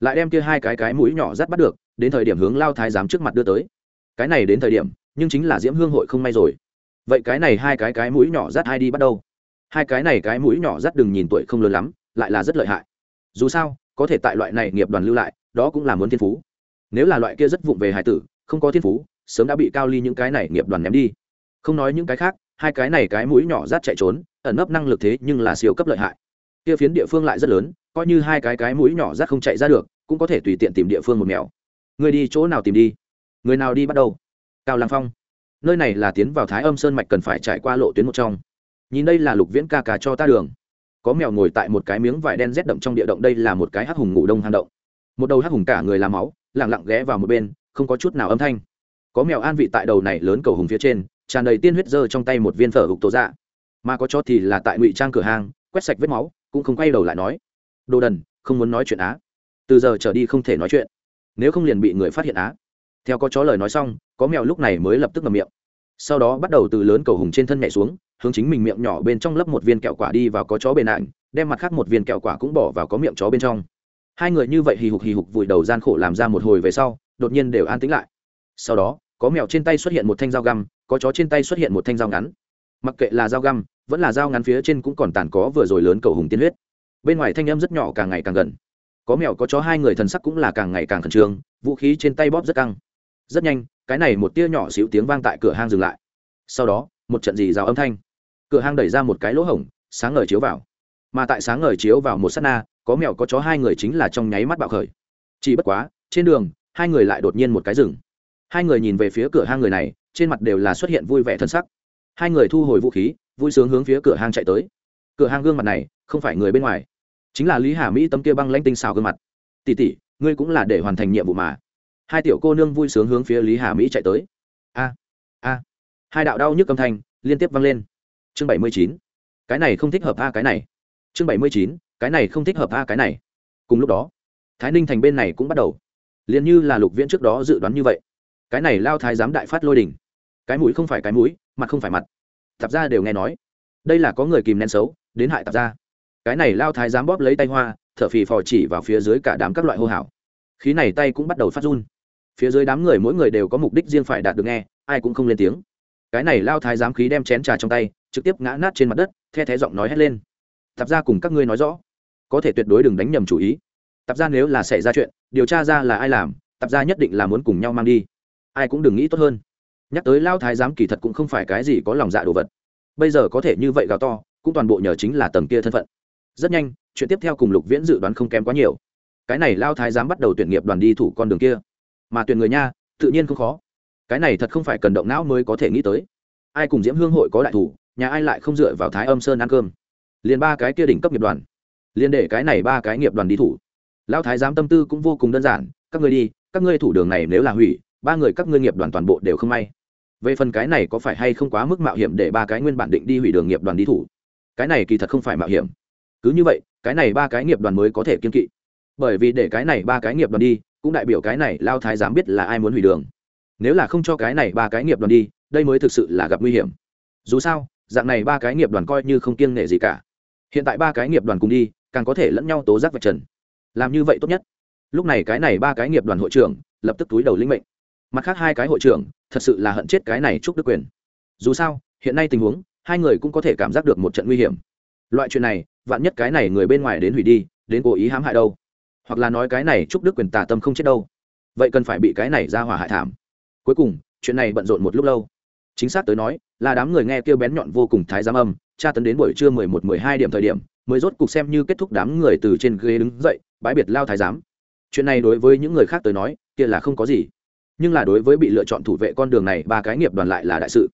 Lại đem kia hai cái cái mũi nhỏ rát bắt được, đến thời điểm hướng lao thái giám trước mặt đưa tới. Cái này đến thời điểm, nhưng chính là diễm hương hội không may rồi. Vậy cái này hai cái cái mũi nhỏ rát ai đi bắt đâu? Hai cái này cái mũi nhỏ rát đừng nhìn tuổi không lớn lắm, lại là rất lợi hại. Dù sao có thể tại loại này nghiệp đoàn lưu lại, đó cũng là muốn thiên phú. Nếu là loại kia rất vụng về hải tử, không có thiên phú, sớm đã bị cao ly những cái này nghiệp đoàn ném đi. Không nói những cái khác, hai cái này cái mũi nhỏ rát chạy trốn, ẩn nấp năng lực thế nhưng là siêu cấp lợi hại. Kia phiến địa phương lại rất lớn, coi như hai cái cái mũi nhỏ rát không chạy ra được, cũng có thể tùy tiện tìm địa phương một mèo. Người đi chỗ nào tìm đi? Người nào đi bắt đầu? Cao lăng phong. Nơi này là tiến vào thái âm sơn mạch cần phải trải qua lộ tuyến một trong. Nhìn đây là lục viễn ca ca cho ta đường có mèo ngồi tại một cái miếng vải đen rét đậm trong địa động, đây là một cái hắc hùng ngủ đông hang động. Một đầu hắc hùng cả người làm máu, lẳng lặng ghé vào một bên, không có chút nào âm thanh. Có mèo an vị tại đầu này lớn cầu hùng phía trên, tràn đầy tiên huyết dơ trong tay một viên phở hục tố dạ. Mà có chó thì là tại ngụy trang cửa hàng, quét sạch vết máu, cũng không quay đầu lại nói, đồ đần, không muốn nói chuyện á. Từ giờ trở đi không thể nói chuyện. Nếu không liền bị người phát hiện á. Theo có chó lời nói xong, có mèo lúc này mới lập tức ngậm miệng. Sau đó bắt đầu từ lớn cầu hùng trên thân nhảy xuống hướng chính mình miệng nhỏ bên trong lấp một viên kẹo quả đi vào có chó bên nạn đem mặt khác một viên kẹo quả cũng bỏ vào có miệng chó bên trong. Hai người như vậy hì hục hì hục vùi đầu gian khổ làm ra một hồi về sau, đột nhiên đều an tĩnh lại. Sau đó, có mèo trên tay xuất hiện một thanh dao găm, có chó trên tay xuất hiện một thanh dao ngắn. Mặc kệ là dao găm, vẫn là dao ngắn phía trên cũng còn tàn có vừa rồi lớn cầu hùng tiên huyết. Bên ngoài thanh âm rất nhỏ càng ngày càng gần. Có mèo có chó hai người thần sắc cũng là càng ngày càng khẩn trương, vũ khí trên tay bóp rất căng. Rất nhanh, cái này một tia nhỏ xíu tiếng vang tại cửa hang dừng lại. Sau đó, một trận gì rào âm thanh cửa hang đẩy ra một cái lỗ hổng, sáng ngời chiếu vào. Mà tại sáng ngời chiếu vào một s á t na, có mèo có chó hai người chính là trong nháy mắt bạo khởi. Chỉ bất quá, trên đường, hai người lại đột nhiên một cái rừng hai người nhìn về phía cửa hang người này, trên mặt đều là xuất hiện vui vẻ thân sắc. Hai người thu hồi vũ khí, vui sướng hướng phía cửa hang chạy tới. Cửa hang gương mặt này, không phải người bên ngoài. Chính là lý hà mỹ tấm kia băng lanh tinh xào gương mặt. Tỉ tỉ ngươi cũng là để hoàn thành nhiệm vụ mà. Hai tiểu cô nương vui sướng hướng phía lý hà mỹ chạy tới. A a. Hai đạo đau nhức âm thanh liên tiếp vang lên chương bảy mươi chín. Cái này không thích hợp a cái này. Chương bảy mươi chín, cái này không thích hợp a cái này. Cùng lúc đó, thái ninh thành bên này cũng bắt đầu. Liền như là lục viễn trước đó dự đoán như vậy. Cái này lao thái giám đại phát lôi đình. Cái mũi không phải cái mũi, mặt không phải mặt. Tạp ra đều nghe nói. Đây là có người kìm nén xấu, đến hại tạp ra cái này lao thái giám bóp lấy tay hoa, thở phì phò chỉ vào phía dưới cả đám các loại hô hào. Khí này tay cũng bắt đầu phát run. Phía dưới đám người mỗi người đều có mục đích riêng phải đạt được nghe, ai cũng không lên tiếng. Cái này lao thái giám khí đem chén trà trong tay trực tiếp ngã nát trên mặt đất, the thé giọng nói hét lên. Tạp ra cùng các ngươi nói rõ, có thể tuyệt đối đừng đánh nhầm chủ ý. Tạp ra nếu là xảy ra chuyện, điều tra ra là ai làm, tạp ra nhất định là muốn cùng nhau mang đi. Ai cũng đừng nghĩ tốt hơn. Nhắc tới lao thái giám kỳ thật cũng không phải cái gì có lòng dạ đồ vật. Bây giờ có thể như vậy gào to, cũng toàn bộ nhờ chính là tầng kia thân phận. Rất nhanh, chuyện tiếp theo cùng lục viễn dự đoán không kém quá nhiều. Cái này lao thái giám bắt đầu tuyển nghiệp đoàn đi thủ con đường kia. Mà tuyển người nha, tự nhiên không khó. Cái này thật không phải cần động não mới có thể nghĩ tới. Ai cùng diễm hương hội có đại thủ nhà ai lại không dựa vào thái âm sơn ăn cơm? Liền ba cái kia đỉnh cấp nghiệp đoàn. Liền để cái này ba cái nghiệp đoàn đi thủ. Lão thái giám tâm tư cũng vô cùng đơn giản, các ngươi đi, các ngươi thủ đường này nếu là hủy, ba người các ngươi nghiệp đoàn toàn bộ đều không may. Về phần cái này có phải hay không quá mức mạo hiểm để ba cái nguyên bản định đi hủy đường nghiệp đoàn đi thủ? Cái này kỳ thật không phải mạo hiểm. Cứ như vậy, cái này ba cái nghiệp đoàn mới có thể kiên kỵ. Bởi vì để cái này ba cái nghiệp đoàn đi, cũng đại biểu cái này lao thái giám biết là ai muốn hủy đường. Nếu là không cho cái này ba cái nghiệp đoàn đi, đây mới thực sự là gặp nguy hiểm. Dù sao dạng này ba cái nghiệp đoàn coi như không kiêng nể gì cả. Hiện tại ba cái nghiệp đoàn cùng đi, càng có thể lẫn nhau tố giác vạch trần. Làm như vậy tốt nhất. Lúc này cái này ba cái nghiệp đoàn hội trưởng lập tức túi đầu linh mệnh. Mặt khác hai cái hội trưởng, thật sự là hận chết cái này chúc đức quyền. Dù sao, hiện nay tình huống, hai người cũng có thể cảm giác được một trận nguy hiểm. Loại chuyện này, vạn nhất cái này người bên ngoài đến hủy đi, đến cố ý hãm hại đâu? Hoặc là nói cái này chúc đức quyền tà tâm không chết đâu? Vậy cần phải bị cái này ra hỏa hại thảm. Cuối cùng, chuyện này bận rộn một lúc lâu. Chính xác tới nói là đám người nghe kêu bén nhọn vô cùng thái giám âm, tra tấn đến buổi trưa mười một, mười hai điểm thời điểm, mới rốt cục xem như kết thúc đám người từ trên ghế đứng dậy, bãi biệt lao thái giám. Chuyện này đối với những người khác tới nói, kia là không có gì. Nhưng là đối với bị lựa chọn thủ vệ con đường này, ba cái nghiệp đoàn lại là đại sự.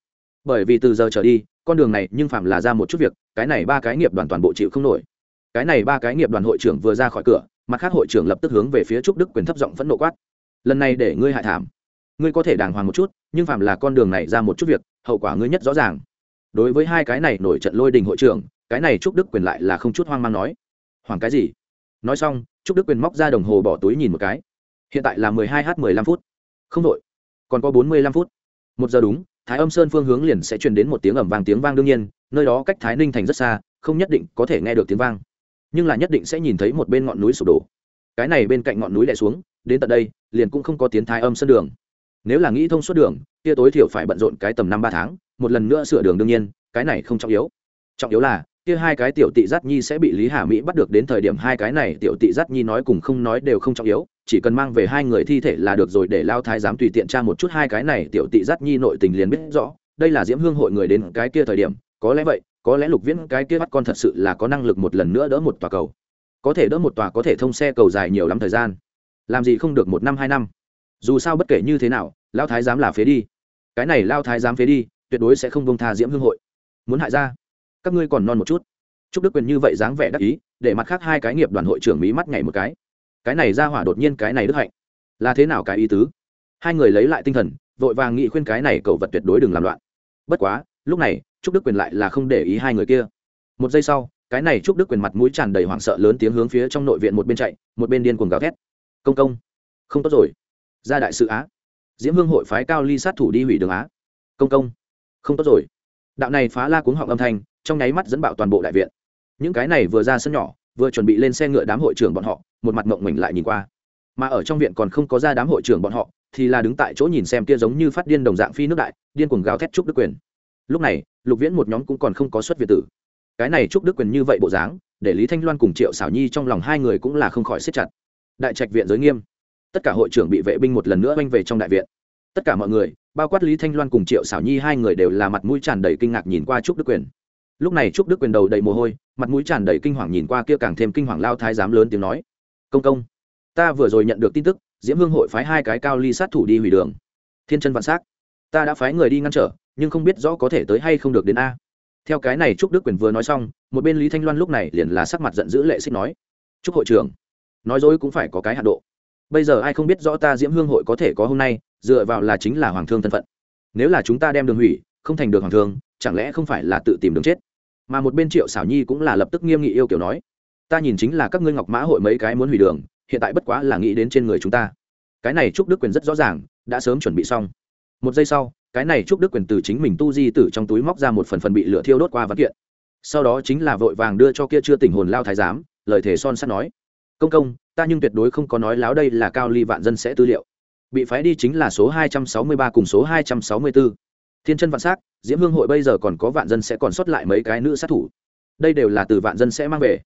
Bởi vì từ giờ trở đi, con đường này nhưng phạm là ra một chút việc, cái này ba cái nghiệp đoàn toàn bộ chịu không nổi. Cái này ba cái nghiệp đoàn hội trưởng vừa ra khỏi cửa, mặt khác hội trưởng lập tức hướng về phía trúc đức quyền thấp giọng phẫn nộ quát. Lần này để ngươi hại thảm. Ngươi có thể đàng hoàng một chút, nhưng phạm là con đường này ra một chút việc hậu quả ngươi nhất rõ ràng. Đối với hai cái này nổi trận lôi đình hội trưởng, cái này trúc đức quyền lại là không chút hoang mang nói. Hoàng cái gì? Nói xong, trúc đức quyền móc ra đồng hồ bỏ túi nhìn một cái. Hiện tại là mười hai h mười lăm phút. Không đội. Còn có bốn mươi lăm phút. Một giờ đúng, thái âm sơn phương hướng liền sẽ truyền đến một tiếng ẩm vang tiếng vang đương nhiên, nơi đó cách thái ninh thành rất xa, không nhất định có thể nghe được tiếng vang. Nhưng là nhất định sẽ nhìn thấy một bên ngọn núi sụp đổ. Cái này bên cạnh ngọn núi đè xuống, đến tận đây, liền cũng không có tiến thái âm sơn đường nếu là nghĩ thông suốt đường, kia tối thiểu phải bận rộn cái tầm năm ba tháng, một lần nữa sửa đường đương nhiên, cái này không trọng yếu. Trọng yếu là, kia hai cái tiểu tị giác nhi sẽ bị lý hà mỹ bắt được đến thời điểm hai cái này tiểu tị giác nhi nói cùng không nói đều không trọng yếu, chỉ cần mang về hai người thi thể là được rồi để lao thái giám tùy tiện tra một chút hai cái này tiểu tị giác nhi nội tình liền biết rõ, đây là diễm hương hội người đến cái kia thời điểm, có lẽ vậy, có lẽ lục viễn cái kia bắt con thật sự là có năng lực một lần nữa đỡ một tòa cầu. Có thể đỡ một tòa có thể thông xe cầu dài nhiều lắm thời gian. Làm gì không được một năm hai năm dù sao bất kể như thế nào, lao thái giám là phế đi. Cái này lao thái giám phế đi, tuyệt đối sẽ không bông tha diễm hương hội. Muốn hại ra? Các ngươi còn non một chút. Chúc đức quyền như vậy dáng vẻ đắc ý, để mặt khác hai cái nghiệp đoàn hội trưởng mỹ mắt nhảy một cái. Cái này ra hỏa đột nhiên cái này đức hạnh. Là thế nào cái ý tứ? Hai người lấy lại tinh thần, vội vàng nghị khuyên cái này cầu vật tuyệt đối đừng làm loạn. Bất quá, lúc này, trúc đức quyền lại là không để ý hai người kia. Một giây sau, cái này trúc đức quyền mặt mũi tràn đầy hoảng sợ lớn tiếng hướng phía trong nội viện một bên chạy, một bên điên cuồng gào thét. Công công, không tốt rồi ra đại sự á. Diễm hương hội phái cao ly sát thủ đi hủy đường á. Công công. Không tốt rồi. Đạo này phá la cuống họng âm thanh, trong nháy mắt dẫn bạo toàn bộ đại viện. Những cái này vừa ra sân nhỏ, vừa chuẩn bị lên xe ngựa đám hội trưởng bọn họ, một mặt mộng mình lại nhìn qua. Mà ở trong viện còn không có ra đám hội trưởng bọn họ, thì là đứng tại chỗ nhìn xem kia giống như phát điên đồng dạng phi nước đại, điên cuồng gào thét trúc đức quyền. Lúc này, lục viễn một nhóm cũng còn không có xuất việt tử. Cái này trúc đức quyền như vậy bộ dáng, để lý thanh loan cùng triệu xảo nhi trong lòng hai người cũng là không khỏi siết chặt. Đại trạch viện giới nghiêm tất cả hội trưởng bị vệ binh một lần nữa oanh về trong đại viện. Tất cả mọi người, bao quát lý thanh loan cùng triệu xảo nhi, hai người đều là mặt mũi tràn đầy kinh ngạc nhìn qua trúc đức quyền. Lúc này trúc đức quyền đầu đầy mồ hôi, mặt mũi tràn đầy kinh hoàng nhìn qua kia càng thêm kinh hoàng lao thái giám lớn tiếng nói, công công, ta vừa rồi nhận được tin tức, diễm hương hội phái hai cái cao ly sát thủ đi hủy đường. Thiên chân vạn s á c ta đã phái người đi ngăn trở, nhưng không biết rõ có thể tới hay không được đến a. Theo cái này trúc đức quyền vừa nói xong, một bên lý thanh loan lúc này liền là sắc mặt giận dữ lệ xích nói, Trúc hội trưởng, nói dối cũng phải có cái hạ độ bây giờ ai không biết rõ ta diễm hương hội có thể có hôm nay, dựa vào là chính là hoàng thương thân phận. Nếu là chúng ta đem đường hủy, không thành được hoàng thương, chẳng lẽ không phải là tự tìm đường chết? Mà một bên triệu xảo nhi cũng là lập tức nghiêm nghị yêu kiểu nói, ta nhìn chính là các ngươi ngọc mã hội mấy cái muốn hủy đường, hiện tại bất quá là nghĩ đến trên người chúng ta. Cái này trúc đức quyền rất rõ ràng, đã sớm chuẩn bị xong. Một giây sau, cái này trúc đức quyền từ chính mình tu di tử trong túi móc ra một phần phần bị lửa thiêu đốt qua văn kiện. Sau đó chính là vội vàng đưa cho kia chưa tình hồn lao thái giám, lời thể son sắt nói, công công ta nhưng tuyệt đối không có nói láo đây là cao ly vạn dân sẽ tư liệu. Bị phái đi chính là số hai trăm sáu mươi ba cùng số hai trăm sáu mươi bốn thiên chân vạn s á c diễm hương hội bây giờ còn có vạn dân sẽ còn xuất lại mấy cái nữ sát thủ. Đây đều là từ vạn dân sẽ mang về.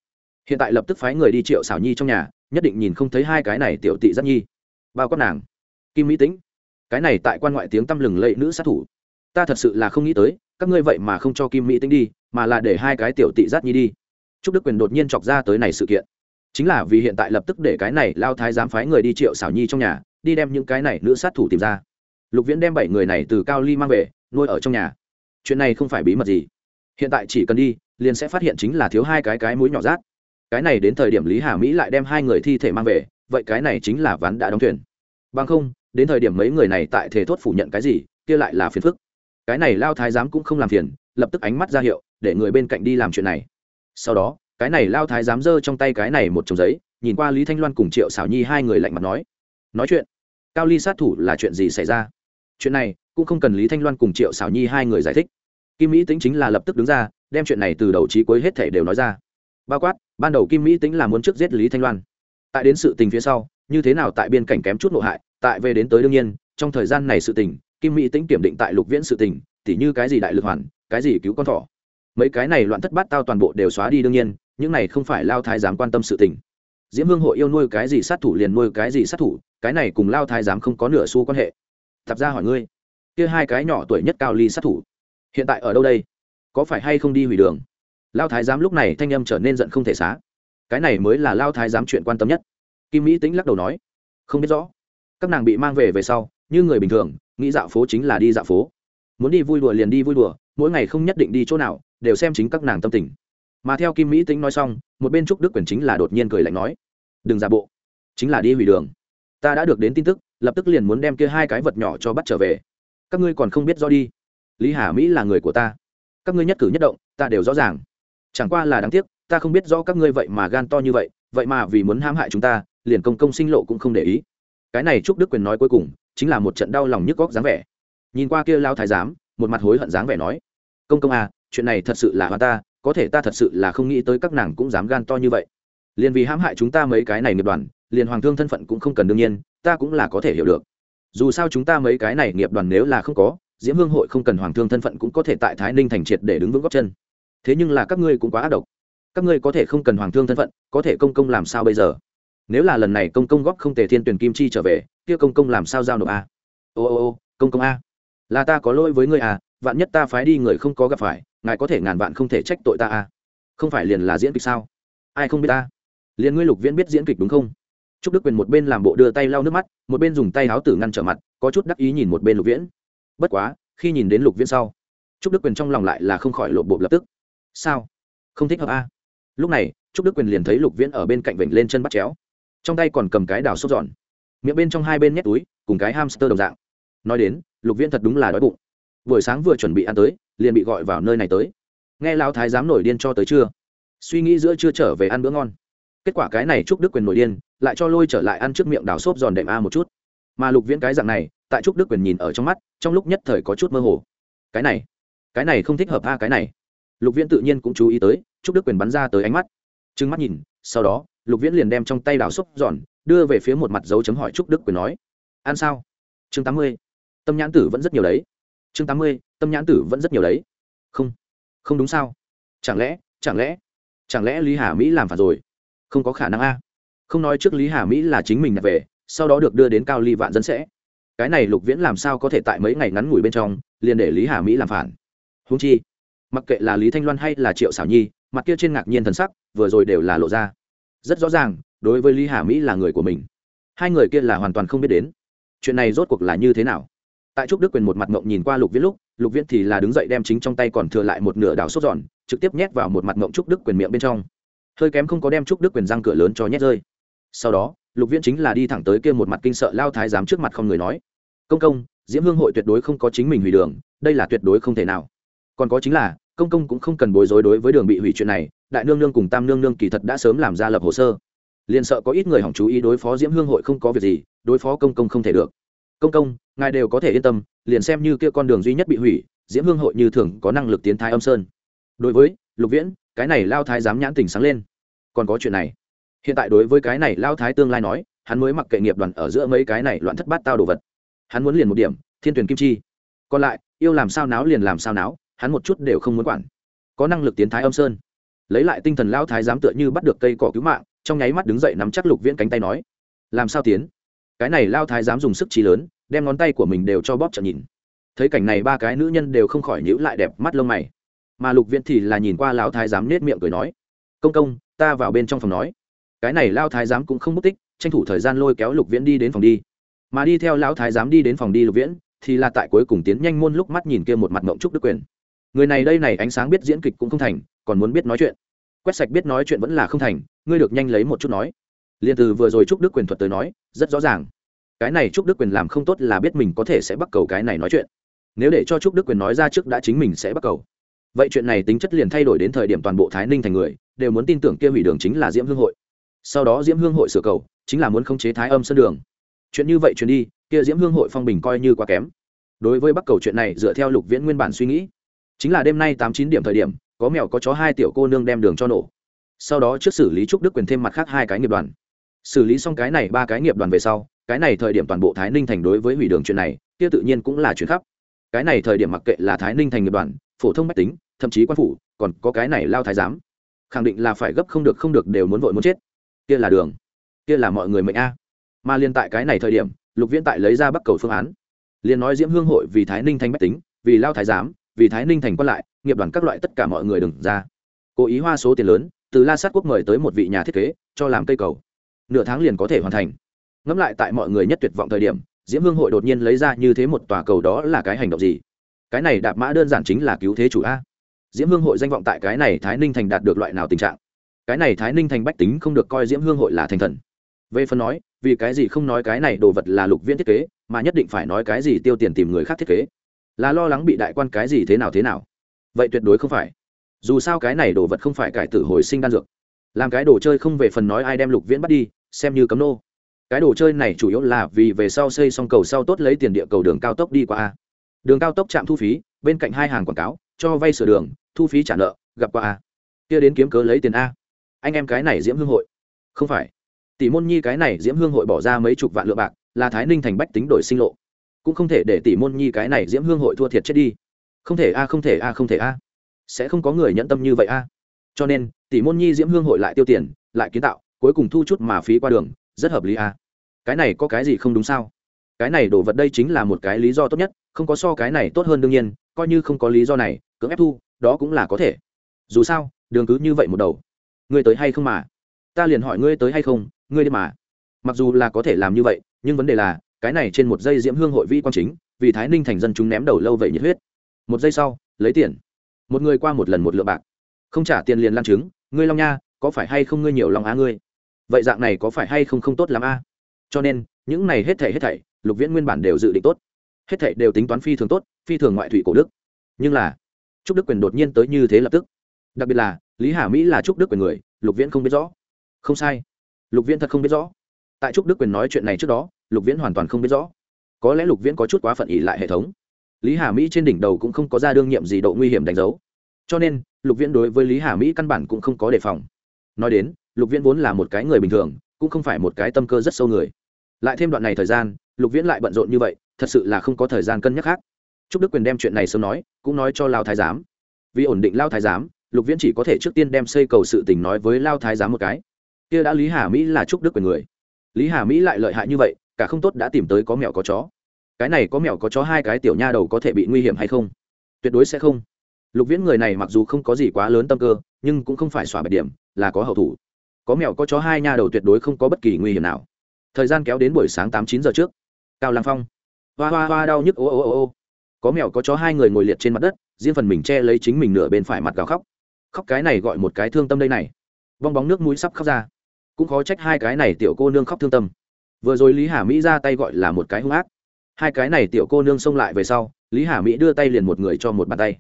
Hiện tại lập tức phái người đi triệu xảo nhi trong nhà, nhất định nhìn không thấy hai cái này tiểu tị rất nhi. Bao quát nàng. Kim mỹ tính cái này tại quan ngoại tiếng tăm lừng lẫy nữ sát thủ. Ta thật sự là không nghĩ tới, các ngươi vậy mà không cho kim mỹ tính đi, mà là để hai cái tiểu tị giác nhi đi. Trúc đức quyền đột nhiên chọc ra tới này sự kiện chính là vì hiện tại lập tức để cái này lao thái giám phái người đi triệu xảo nhi trong nhà, đi đem những cái này nữ sát thủ tìm ra. Lục viễn đem bảy người này từ cao ly mang về, nuôi ở trong nhà. Chuyện này không phải bí mật gì. Hiện tại chỉ cần đi, liền sẽ phát hiện chính là thiếu hai cái cái mũi nhỏ rác cái này đến thời điểm lý hà mỹ lại đem hai người thi thể mang về, vậy cái này chính là ván đã đóng thuyền. Bằng không, đến thời điểm mấy người này tại thể thốt phủ nhận cái gì, kia lại là phiền phức. Cái này lao thái giám cũng không làm phiền, lập tức ánh mắt ra hiệu, để người bên cạnh đi làm chuyện này. Sau đó cái này lao thái giám dơ trong tay cái này một chồng giấy, nhìn qua lý thanh loan cùng triệu xảo nhi hai người lạnh mặt nói. Nói chuyện. Cao ly sát thủ là chuyện gì xảy ra? Chuyện này, cũng không cần lý thanh loan cùng triệu xảo nhi hai người giải thích. Kim mỹ tính chính là lập tức đứng ra, đem chuyện này từ đầu trí cuối hết thể đều nói ra. Bao quát, ban đầu kim mỹ tính là muốn trước giết lý thanh loan. Tại đến sự tình phía sau, như thế nào tại biên cảnh kém chút nộ hại, tại về đến tới đương nhiên, trong thời gian này sự tình, kim mỹ tính kiểm định tại lục viễn sự tình, tỉ như cái gì đại lực hoàn, cái gì cứu con thỏ mấy cái này loạn thất bát tao toàn bộ đều xóa đi đương nhiên, những này không phải lao thái giám quan tâm sự tình. Diễm hương hội yêu nuôi cái gì sát thủ liền nuôi cái gì sát thủ, cái này cùng lao thái giám không có nửa xu quan hệ. Thật ra hỏi ngươi, kia hai cái nhỏ tuổi nhất cao ly sát thủ, hiện tại ở đâu đây? Có phải hay không đi hủy đường? Lao thái giám lúc này thanh âm trở nên giận không thể xá. Cái này mới là lao thái giám chuyện quan tâm nhất. Kim mỹ tính lắc đầu nói, không biết rõ. Các nàng bị mang về về sau, như người bình thường, nghĩ dạo phố chính là đi dạo phố. Muốn đi vui đùa liền đi vui đùa, mỗi ngày không nhất định đi chỗ nào đều xem chính các nàng tâm tình. Mà theo kim mỹ tính nói xong, một bên trúc đức quyền chính là đột nhiên cười lạnh nói, đừng giả bộ, chính là đi hủy đường. Ta đã được đến tin tức, lập tức liền muốn đem kia hai cái vật nhỏ cho bắt trở về. Các ngươi còn không biết do đi. Lý hà mỹ là người của ta. Các ngươi nhất cử nhất động, ta đều rõ ràng. Chẳng qua là đáng tiếc, ta không biết rõ các ngươi vậy mà gan to như vậy vậy mà vì muốn hãm hại chúng ta, liền công công sinh lộ cũng không để ý. Cái này trúc đức quyền nói cuối cùng, chính là một trận đau lòng nhức góc dáng vẻ. Nhìn qua kia lao thái giám, một mặt hối hận dáng vẻ nói, công công à chuyện này thật sự là hoa ta, có thể ta thật sự là không nghĩ tới các nàng cũng dám gan to như vậy. Liền vì hãm hại chúng ta mấy cái này nghiệp đoàn, liền hoàng thương thân phận cũng không cần đương nhiên, ta cũng là có thể hiểu được. Dù sao chúng ta mấy cái này nghiệp đoàn nếu là không có, diễm hương hội không cần hoàng thương thân phận cũng có thể tại thái ninh thành triệt để đứng vững góc chân. Thế nhưng là các ngươi cũng quá ác độc. Các ngươi có thể không cần hoàng thương thân phận, có thể công công làm sao bây giờ? Nếu là lần này công công góp không thể thiên tuyển kim chi trở về, kia công công làm sao giao nộp a? Ô ô ô, công công a. Là ta có lỗi với ngươi à vạn nhất ta phái đi người không có gặp phải ngài có thể ngàn vạn không thể trách tội ta à? Không phải liền là diễn kịch sao? Ai không biết ta? Liền ngươi lục viễn biết diễn kịch đúng không? Trúc đức quyền một bên làm bộ đưa tay lau nước mắt, một bên dùng tay áo tử ngăn trở mặt, có chút đắc ý nhìn một bên lục viễn. Bất quá, khi nhìn đến lục viễn sau, trúc đức quyền trong lòng lại là không khỏi lộ bộ lập tức. Sao? Không thích hợp a à? lúc này, trúc đức quyền liền thấy lục viễn ở bên cạnh vểnh lên chân bắt chéo. Trong tay còn cầm cái đào sốt giòn. Miệng bên trong hai bên nhét túi, cùng cái hamster đồng dạng. Nói đến, lục viễn thật đúng là đói bụng. Buổi sáng vừa chuẩn bị ăn tới liền bị gọi vào nơi này tới. Nghe lão thái dám nổi điên cho tới trưa, suy nghĩ giữa chưa trở về ăn bữa ngon. Kết quả cái này trúc đức quyền nổi điên, lại cho lôi trở lại ăn trước miệng đào xốp giòn đệm a một chút. Mà lục viễn cái dạng này, tại trúc đức quyền nhìn ở trong mắt, trong lúc nhất thời có chút mơ hồ. Cái này cái này không thích hợp a cái này. Lục viễn tự nhiên cũng chú ý tới, trúc đức quyền bắn ra tới ánh mắt. Trừng mắt nhìn, sau đó, lục viễn liền đem trong tay đào xốp giòn, đưa về phía một mặt dấu chấm hỏi trúc đức quyền nói, ăn sao? Chương tám mươi. Tâm nhãn tử vẫn rất nhiều đấy chương tám mươi, tâm nhãn tử vẫn rất nhiều đấy. Không không đúng sao? Chẳng lẽ chẳng lẽ chẳng lẽ lý hà mỹ làm phản rồi? Không có khả năng a. Không nói trước lý hà mỹ là chính mình nhặt về, sau đó được đưa đến cao ly vạn dân sẽ. Cái này lục viễn làm sao có thể tại mấy ngày ngắn ngủi bên trong, liền để lý hà mỹ làm phản? Húng chi, mặc kệ là lý thanh loan hay là triệu xảo nhi, mặt kia trên ngạc nhiên thần sắc, vừa rồi đều là lộ ra. Rất rõ ràng, đối với lý hà mỹ là người của mình. Hai người kia là hoàn toàn không biết đến. Chuyện này rốt cuộc là như thế nào? Tại trúc đức quyền một mặt ngộng nhìn qua lục viễn lúc, lục viễn thì là đứng dậy đem chính trong tay còn thừa lại một nửa đào sốt giòn, trực tiếp nhét vào một mặt ngộng trúc đức quyền miệng bên trong. Hơi kém không có đem trúc đức quyền răng cửa lớn cho nhét rơi. Sau đó, lục viễn chính là đi thẳng tới kia một mặt kinh sợ lao thái giám trước mặt không người nói, công công, diễm hương hội tuyệt đối không có chính mình hủy đường, đây là tuyệt đối không thể nào. Còn có chính là, công công cũng không cần bối rối đối với đường bị hủy chuyện này, đại nương nương cùng tam nương nương kỳ thật đã sớm làm ra lập hồ sơ. Liền sợ có ít người hỏng chú ý đối phó diễm hương hội không có việc gì, đối phó công công không thể được. Công công ngài đều có thể yên tâm, liền xem như kia con đường duy nhất bị hủy, diễm hương hội như thường có năng lực tiến thái âm sơn. Đối với lục viễn, cái này lao thái dám nhãn tình sáng lên. Còn có chuyện này. Hiện tại đối với cái này lao thái tương lai nói, hắn mới mặc kệ nghiệp đoàn ở giữa mấy cái này loạn thất bát tao đồ vật. Hắn muốn liền một điểm, thiên tuyển kim chi. Còn lại, yêu làm sao náo liền làm sao náo, hắn một chút đều không muốn quản. Có năng lực tiến thái âm sơn. Lấy lại tinh thần lao thái dám tựa như bắt được cây cỏ cứu mạng, trong nháy mắt đứng dậy nắm chắc lục viễn cánh tay nói, làm sao tiến? Cái này lao thái dám dùng sức trí lớn, đem ngón tay của mình đều cho bóp trận nhìn. Thấy cảnh này ba cái nữ nhân đều không khỏi nhữ lại đẹp mắt lông mày. Mà lục viễn thì là nhìn qua lão thái giám nết miệng cười nói, công công, ta vào bên trong phòng nói. Cái này lao thái giám cũng không mất tích, tranh thủ thời gian lôi kéo lục viễn đi đến phòng đi. Mà đi theo lão thái giám đi đến phòng đi lục viễn, thì là tại cuối cùng tiến nhanh môn lúc mắt nhìn kia một mặt mộng trúc đức quyền. Người này đây này ánh sáng biết diễn kịch cũng không thành, còn muốn biết nói chuyện. Quét sạch biết nói chuyện vẫn là không thành, ngươi được nhanh lấy một chút nói liền từ vừa rồi trúc đức quyền thuật tới nói, rất rõ ràng. Cái này trúc đức quyền làm không tốt là biết mình có thể sẽ bắt cầu cái này nói chuyện. Nếu để cho trúc đức quyền nói ra trước đã chính mình sẽ bắt cầu. Vậy chuyện này tính chất liền thay đổi đến thời điểm toàn bộ thái ninh thành người, đều muốn tin tưởng kia hủy đường chính là diễm hương hội. Sau đó diễm hương hội sửa cầu, chính là muốn khống chế thái âm sân đường. Chuyện như vậy chuyện đi, kia diễm hương hội phong bình coi như quá kém. Đối với bắc cầu chuyện này, dựa theo lục viễn nguyên bản suy nghĩ, chính là đêm nay tám chín điểm thời điểm, có mèo có chó hai tiểu cô nương đem đường cho nổ. Sau đó trước xử lý trúc đức quyền thêm mặt khác hai cái nghiệp đoàn xử lý xong cái này ba cái nghiệp đoàn về sau, cái này thời điểm toàn bộ thái ninh thành đối với hủy đường chuyện này, kia tự nhiên cũng là chuyện khắp cái này thời điểm mặc kệ là thái ninh thành nghiệp đoàn, phổ thông mách tính, thậm chí quan phủ, còn có cái này lao thái giám. Khẳng định là phải gấp không được không được đều muốn vội muốn chết. Kia là đường. Kia là mọi người mệnh a. Mà liên tại cái này thời điểm, lục viễn tại lấy ra bắc cầu phương án. Liền nói diễm hương hội vì thái ninh thành mách tính, vì lao thái giám, vì thái ninh thành quan lại, nghiệp đoàn các loại tất cả mọi người đừng ra. Cố ý hoa số tiền lớn, từ la sát quốc mời tới một vị nhà thiết kế, cho làm cây cầu nửa tháng liền có thể hoàn thành. Ngẫm lại tại mọi người nhất tuyệt vọng thời điểm, diễm hương hội đột nhiên lấy ra như thế một tòa cầu đó là cái hành động gì? Cái này đạp mã đơn giản chính là cứu thế chủ a. Diễm hương hội danh vọng tại cái này thái ninh thành đạt được loại nào tình trạng? Cái này thái ninh thành bách tính không được coi diễm hương hội là thành thần. Về phần nói, vì cái gì không nói cái này đồ vật là lục viễn thiết kế, mà nhất định phải nói cái gì tiêu tiền tìm người khác thiết kế? Là lo lắng bị đại quan cái gì thế nào thế nào? Vậy tuyệt đối không phải. Dù sao cái này đồ vật không phải cải tử hồi sinh đan dược. Làm cái đồ chơi không về phần nói ai đem lục viễn bắt đi xem như cấm nô. Cái đồ chơi này chủ yếu là vì về sau xây xong cầu sau tốt lấy tiền địa cầu đường cao tốc đi qua a. Đường cao tốc trạm thu phí, bên cạnh hai hàng quảng cáo, cho vay sửa đường, thu phí trả nợ, gặp qua a. Kia đến kiếm cớ lấy tiền a. Anh em cái này diễm hương hội. Không phải. Tỷ môn nhi cái này diễm hương hội bỏ ra mấy chục vạn lượng bạc, là thái ninh thành bách tính đổi sinh lộ. Cũng không thể để tỷ môn nhi cái này diễm hương hội thua thiệt chết đi. Không thể a, không thể a, không thể a. Sẽ không có người nhẫn tâm như vậy a. Cho nên, tỷ môn nhi diễm hương hội lại tiêu tiền, lại kiến tạo cuối cùng thu chút mà phí qua đường, rất hợp lý à? cái này có cái gì không đúng sao? Cái này đổ vật đây chính là một cái lý do tốt nhất, không có so cái này tốt hơn đương nhiên, coi như không có lý do này, cưỡng ép thu, đó cũng là có thể. Dù sao, đường cứ như vậy một đầu. Ngươi tới hay không mà? Ta liền hỏi ngươi tới hay không, ngươi đi mà. Mặc dù là có thể làm như vậy, nhưng vấn đề là, cái này trên một giây diễm hương hội vi quan chính, vì thái ninh thành dân chúng ném đầu lâu vậy nhiệt huyết. Một giây sau, lấy tiền. Một người qua một lần một lượng bạc. Không trả tiền liền lan chứng ngươi long nha, có phải hay không ngươi nhiều lòng á ngươi? Vậy dạng này có phải hay không không tốt lắm a? Cho nên, những này hết thảy hết thảy, lục viễn nguyên bản đều dự định tốt. Hết thảy đều tính toán phi thường tốt, phi thường ngoại thủy cổ đức. Nhưng là, trúc đức quyền đột nhiên tới như thế lập tức. Đặc biệt là, lý hà mỹ là trúc đức quyền người, lục viễn không biết rõ. Không sai. Lục viễn thật không biết rõ. Tại trúc đức quyền nói chuyện này trước đó, lục viễn hoàn toàn không biết rõ. Có lẽ lục viễn có chút quá phận ỉ lại hệ thống. Lý hà mỹ trên đỉnh đầu cũng không có ra đương nhiệm gì độ nguy hiểm đánh dấu. Cho nên, lục viễn đối với lý hà mỹ căn bản cũng không có đề phòng nói đến, lục viễn vốn là một cái người bình thường, cũng không phải một cái tâm cơ rất sâu người. Lại thêm đoạn này thời gian, lục viễn lại bận rộn như vậy, thật sự là không có thời gian cân nhắc khác. Chúc đức quyền đem chuyện này sớm nói, cũng nói cho lao thái giám. Vì ổn định lao thái giám, lục viễn chỉ có thể trước tiên đem xây cầu sự tình nói với lao thái giám một cái. Kia đã lý hà mỹ là chúc đức quyền người. Lý hà mỹ lại lợi hại như vậy, cả không tốt đã tìm tới có mẹo có chó. Cái này có mẹo có chó hai cái tiểu nha đầu có thể bị nguy hiểm hay không? Tuyệt đối sẽ không lục viễn người này mặc dù không có gì quá lớn tâm cơ, nhưng cũng không phải xóa bạch điểm, là có hậu thủ. Có mèo có chó hai nha đầu tuyệt đối không có bất kỳ nguy hiểm nào. Thời gian kéo đến buổi sáng tám chín giờ trước. Cao lăng phong. Hoa hoa hoa đau nhức, ô ô ô ô. Có mèo có chó hai người ngồi liệt trên mặt đất, riêng phần mình che lấy chính mình nửa bên phải mặt gào khóc. Khóc cái này gọi một cái thương tâm đây này. Bong bóng nước mũi sắp khóc ra. Cũng khó trách hai cái này tiểu cô nương khóc thương tâm. Vừa rồi lý hà mỹ ra tay gọi là một cái hung ác. Hai cái này tiểu cô nương xông lại về sau, lý hà mỹ đưa tay liền một người cho một bàn tay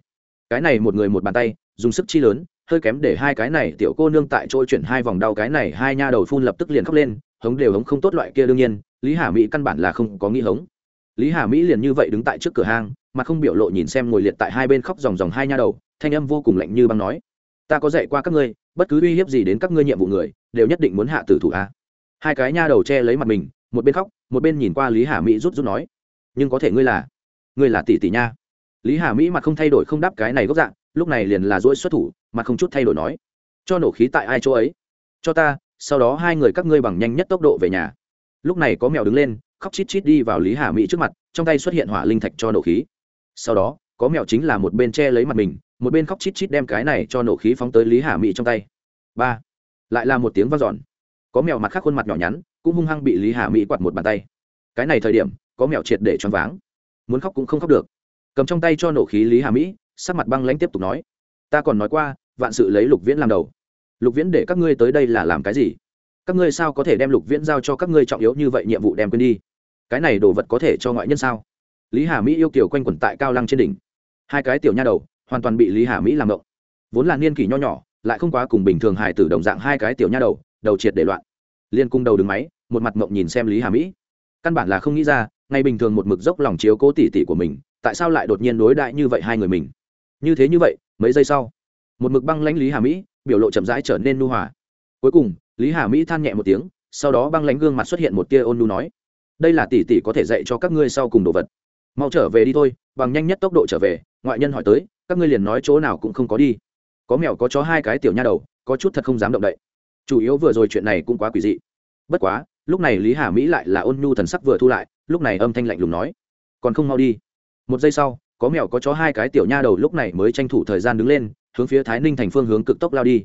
cái này một người một bàn tay, dùng sức chi lớn, hơi kém để hai cái này tiểu cô nương tại chỗ chuyển hai vòng đau cái này hai nha đầu phun lập tức liền khóc lên, hống đều hống không tốt loại kia đương nhiên, lý hà mỹ căn bản là không có nghĩ hống. Lý hà mỹ liền như vậy đứng tại trước cửa hang, mà không biểu lộ nhìn xem ngồi liệt tại hai bên khóc dòng dòng hai nha đầu, thanh âm vô cùng lạnh như băng nói, ta có dạy qua các ngươi, bất cứ uy hiếp gì đến các ngươi nhiệm vụ người, đều nhất định muốn hạ tử thủ a. Hai cái nha đầu che lấy mặt mình, một bên khóc, một bên nhìn qua lý hà mỹ rút rút nói, nhưng có thể ngươi là ngươi là tỷ tỷ nha lý hà mỹ mặt không thay đổi không đáp cái này gốc dạng, lúc này liền là dỗi xuất thủ mà không chút thay đổi nói, cho nổ khí tại ai chỗ ấy? Cho ta, sau đó hai người các ngươi bằng nhanh nhất tốc độ về nhà. Lúc này có mèo đứng lên, khóc chít chít đi vào lý hà mỹ trước mặt, trong tay xuất hiện hỏa linh thạch cho nổ khí. Sau đó, có mèo chính là một bên che lấy mặt mình, một bên khóc chít chít đem cái này cho nổ khí phóng tới lý hà mỹ trong tay. Ba, lại là một tiếng v a n giòn có mèo mặt khác khuôn mặt nhỏ nhắn, cũng hung hăng bị lý hà mỹ quạt một bàn tay. Cái này thời điểm, có mèo triệt để choáng váng. Muốn khóc cũng không khóc được cầm trong tay cho nổ khí lý hà mỹ sắc mặt băng lãnh tiếp tục nói ta còn nói qua vạn sự lấy lục viễn làm đầu lục viễn để các ngươi tới đây là làm cái gì các ngươi sao có thể đem lục viễn giao cho các ngươi trọng yếu như vậy nhiệm vụ đem quên đi cái này đồ vật có thể cho ngoại nhân sao lý hà mỹ yêu kiểu quanh quẩn tại cao lăng trên đỉnh hai cái tiểu nha đầu hoàn toàn bị lý hà mỹ làm động vốn là niên kỷ nho nhỏ lại không quá cùng bình thường hài tử đồng dạng hai cái tiểu nha đầu đầu triệt để loạn liên cung đầu đứng máy một mặt mộng nhìn xem lý hà mỹ căn bản là không nghĩ ra ngay bình thường một mực dốc lòng chiếu cố tỉ tỉ của mình tại sao lại đột nhiên đối đại như vậy hai người mình? Như thế như vậy, mấy giây sau, một mực băng lãnh lý hà mỹ biểu lộ chậm rãi trở nên nu hòa. Cuối cùng, lý hà mỹ than nhẹ một tiếng, sau đó băng lãnh gương mặt xuất hiện một tia ôn nu nói, đây là tỷ tỷ có thể dạy cho các ngươi sau cùng đồ vật. Mau trở về đi thôi, bằng nhanh nhất tốc độ trở về, ngoại nhân hỏi tới, các ngươi liền nói chỗ nào cũng không có đi. Có mèo có chó hai cái tiểu nha đầu, có chút thật không dám động đậy. Chủ yếu vừa rồi chuyện này cũng quá quỷ dị. Bất quá, lúc này lý hà mỹ lại là ôn nhu thần sắc vừa thu lại, lúc này âm thanh lạnh lùng nói, còn không mau đi một giây sau, có mèo có chó hai cái tiểu nha đầu lúc này mới tranh thủ thời gian đứng lên, hướng phía thái ninh thành phương hướng cực tốc lao đi.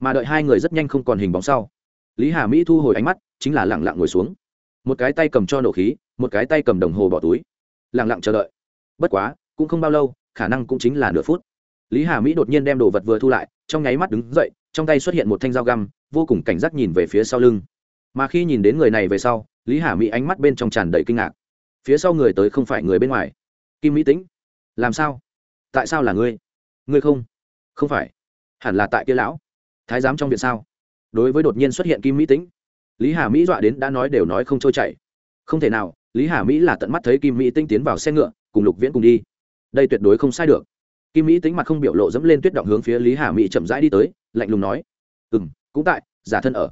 Mà đợi hai người rất nhanh không còn hình bóng sau, lý hà mỹ thu hồi ánh mắt, chính là lẳng lặng ngồi xuống. Một cái tay cầm cho nổ khí, một cái tay cầm đồng hồ bỏ túi. Lẳng lặng chờ đợi. Bất quá, cũng không bao lâu, khả năng cũng chính là nửa phút. Lý hà mỹ đột nhiên đem đồ vật vừa thu lại, trong nháy mắt đứng dậy, trong tay xuất hiện một thanh dao găm, vô cùng cảnh giác nhìn về phía sau lưng. Mà khi nhìn đến người này về sau, lý hà mỹ ánh mắt bên trong tràn đầy kinh ngạc. Phía sau người tới không phải người bên ngoài kim mỹ tĩnh, làm sao? Tại sao là ngươi? Ngươi không? Không phải. Hẳn là tại kia lão thái giám trong viện sao? Đối với đột nhiên xuất hiện kim mỹ tĩnh, lý hà mỹ dọa đến đã nói đều nói không trôi chảy. Không thể nào, lý hà mỹ là tận mắt thấy kim mỹ tĩnh tiến vào xe ngựa, cùng lục viễn cùng đi. Đây tuyệt đối không sai được. Kim mỹ tính mặt không biểu lộ dẫm lên tuyết động hướng phía lý hà mỹ chậm rãi đi tới, lạnh lùng nói ừ m cũng tại, giả thân ở.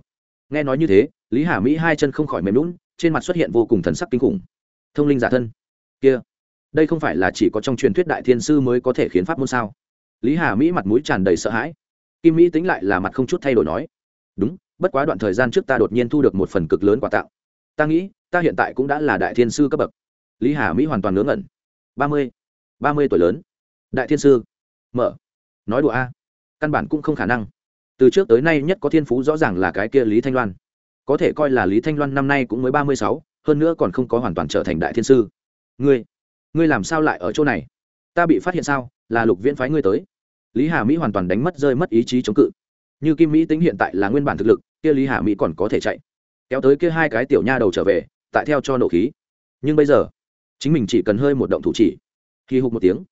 Nghe nói như thế, lý hà mỹ hai chân không khỏi mềm lún trên mặt xuất hiện vô cùng thần sắc kinh khủng. Thông linh giả thân. Kia đây không phải là chỉ có trong truyền thuyết đại thiên sư mới có thể khiến pháp môn sao? Lý hà mỹ mặt mũi tràn đầy sợ hãi. Kim mỹ tính lại là mặt không chút thay đổi nói, đúng, bất quá đoạn thời gian trước ta đột nhiên thu được một phần cực lớn quà tặng. Ta nghĩ, ta hiện tại cũng đã là đại thiên sư cấp bậc. Lý hà mỹ hoàn toàn ngớ ngẩn. Ba mươi ba mươi tuổi lớn. Đại thiên sư, mở. Nói đùa a, căn bản cũng không khả năng. Từ trước tới nay nhất có thiên phú rõ ràng là cái kia lý thanh loan. Có thể coi là lý thanh loan năm nay cũng mới ba mươi sáu, hơn nữa còn không có hoàn toàn trở thành đại thiên sư. Ngươi ngươi làm sao lại ở chỗ này? Ta bị phát hiện sao? Là lục viễn phái ngươi tới. Lý hà mỹ hoàn toàn đánh mất rơi mất ý chí chống cự. Như kim mỹ tính hiện tại là nguyên bản thực lực, kia lý hà mỹ còn có thể chạy. Kéo tới kia hai cái tiểu nha đầu trở về, tại theo cho nổ khí. Nhưng bây giờ, chính mình chỉ cần hơi một động thủ chỉ. Khi hụt một tiếng.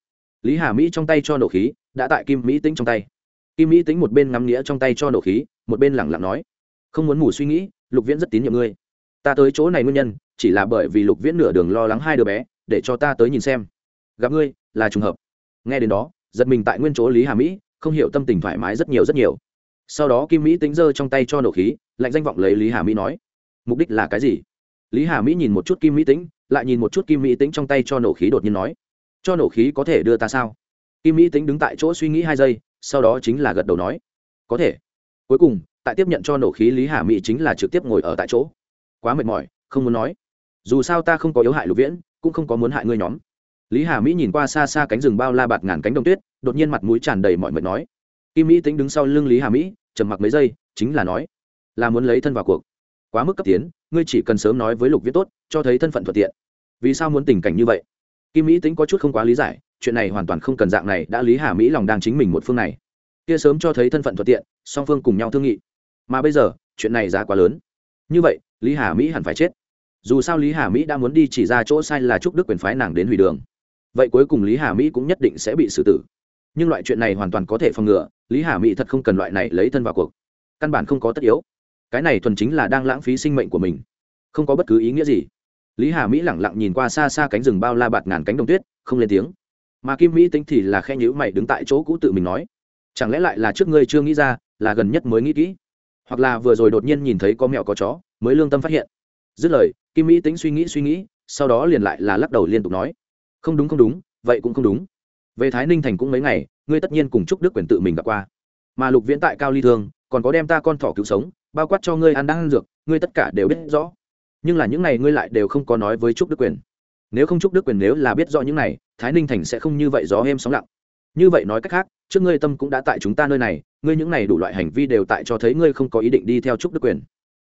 Lý hà mỹ trong tay cho nổ khí, đã tại kim mỹ tính trong tay. Kim mỹ tính một bên ngắm nghĩa trong tay cho nổ khí, một bên lẳng lặng nói. Không muốn mù suy nghĩ, lục viễn rất tín nhiệm ngươi. Ta tới chỗ này nguyên nhân, chỉ là bởi vì lục viễn nửa đường lo lắng hai đứa bé để cho ta tới nhìn xem. Gặp ngươi, là trùng hợp. Nghe đến đó, giật mình tại nguyên chỗ lý hà mỹ, không hiểu tâm tình thoải mái rất nhiều rất nhiều. Sau đó kim mỹ tính giơ trong tay cho nổ khí, lạnh danh vọng lấy lý hà mỹ nói, mục đích là cái gì? Lý hà mỹ nhìn một chút kim mỹ tính, lại nhìn một chút kim mỹ tính trong tay cho nổ khí đột nhiên nói, cho nổ khí có thể đưa ta sao? Kim mỹ tính đứng tại chỗ suy nghĩ hai giây, sau đó chính là gật đầu nói, có thể. Cuối cùng, tại tiếp nhận cho nổ khí lý hà mỹ chính là trực tiếp ngồi ở tại chỗ. Quá mệt mỏi, không muốn nói. Dù sao ta không có yếu hại lục viễn cũng không có muốn hại ngươi nhóm. Lý hà mỹ nhìn qua xa xa cánh rừng bao la bạt ngàn cánh đồng tuyết, đột nhiên mặt mũi tràn đầy mọi mệt nói. Kim mỹ tính đứng sau lưng lý hà mỹ, trầm mặc mấy giây, chính là nói, là muốn lấy thân vào cuộc. Quá mức cấp tiến, ngươi chỉ cần sớm nói với lục Viết tốt, cho thấy thân phận thuận tiện. Vì sao muốn tình cảnh như vậy? Kim mỹ tính có chút không quá lý giải, chuyện này hoàn toàn không cần dạng này, đã lý hà mỹ lòng đang chính mình một phương này. Kia sớm cho thấy thân phận thuận tiện, song phương cùng nhau thương nghị. Mà bây giờ, chuyện này giá quá lớn. Như vậy, lý hà mỹ hẳn phải chết dù sao lý hà mỹ đã muốn đi chỉ ra chỗ sai là chúc đức quyền phái nàng đến hủy đường. Vậy cuối cùng lý hà mỹ cũng nhất định sẽ bị xử tử. Nhưng loại chuyện này hoàn toàn có thể phòng ngừa, lý hà mỹ thật không cần loại này lấy thân vào cuộc. Căn bản không có tất yếu. Cái này thuần chính là đang lãng phí sinh mệnh của mình. Không có bất cứ ý nghĩa gì. Lý hà mỹ lẳng lặng nhìn qua xa xa cánh rừng bao la bạt ngàn cánh đồng tuyết, không lên tiếng. Mà kim mỹ tính thì là khe nhữ mày đứng tại chỗ cũ tự mình nói. Chẳng lẽ lại là trước ngươi chưa nghĩ ra, là gần nhất mới nghĩ kỹ? Hoặc là vừa rồi đột nhiên nhìn thấy có mẹo có chó, mới lương tâm phát hiện dứt lời, kim mỹ tính suy nghĩ suy nghĩ, sau đó liền lại là lắc đầu liên tục nói. Không đúng không đúng, vậy cũng không đúng. Về thái ninh thành cũng mấy ngày, ngươi tất nhiên cùng chúc đức quyền tự mình gặp qua. Mà lục viễn tại cao ly thương, còn có đem ta con thỏ cứu sống, bao quát cho ngươi ăn đang ăn dược, ngươi tất cả đều biết rõ. Nhưng là những này ngươi lại đều không có nói với trúc đức quyền. Nếu không trúc đức quyền nếu là biết rõ những này, thái ninh thành sẽ không như vậy gió êm sóng lặng. Như vậy nói cách khác, trước ngươi tâm cũng đã tại chúng ta nơi này, ngươi những này đủ loại hành vi đều tại cho thấy ngươi không có ý định đi theo trúc đức quyền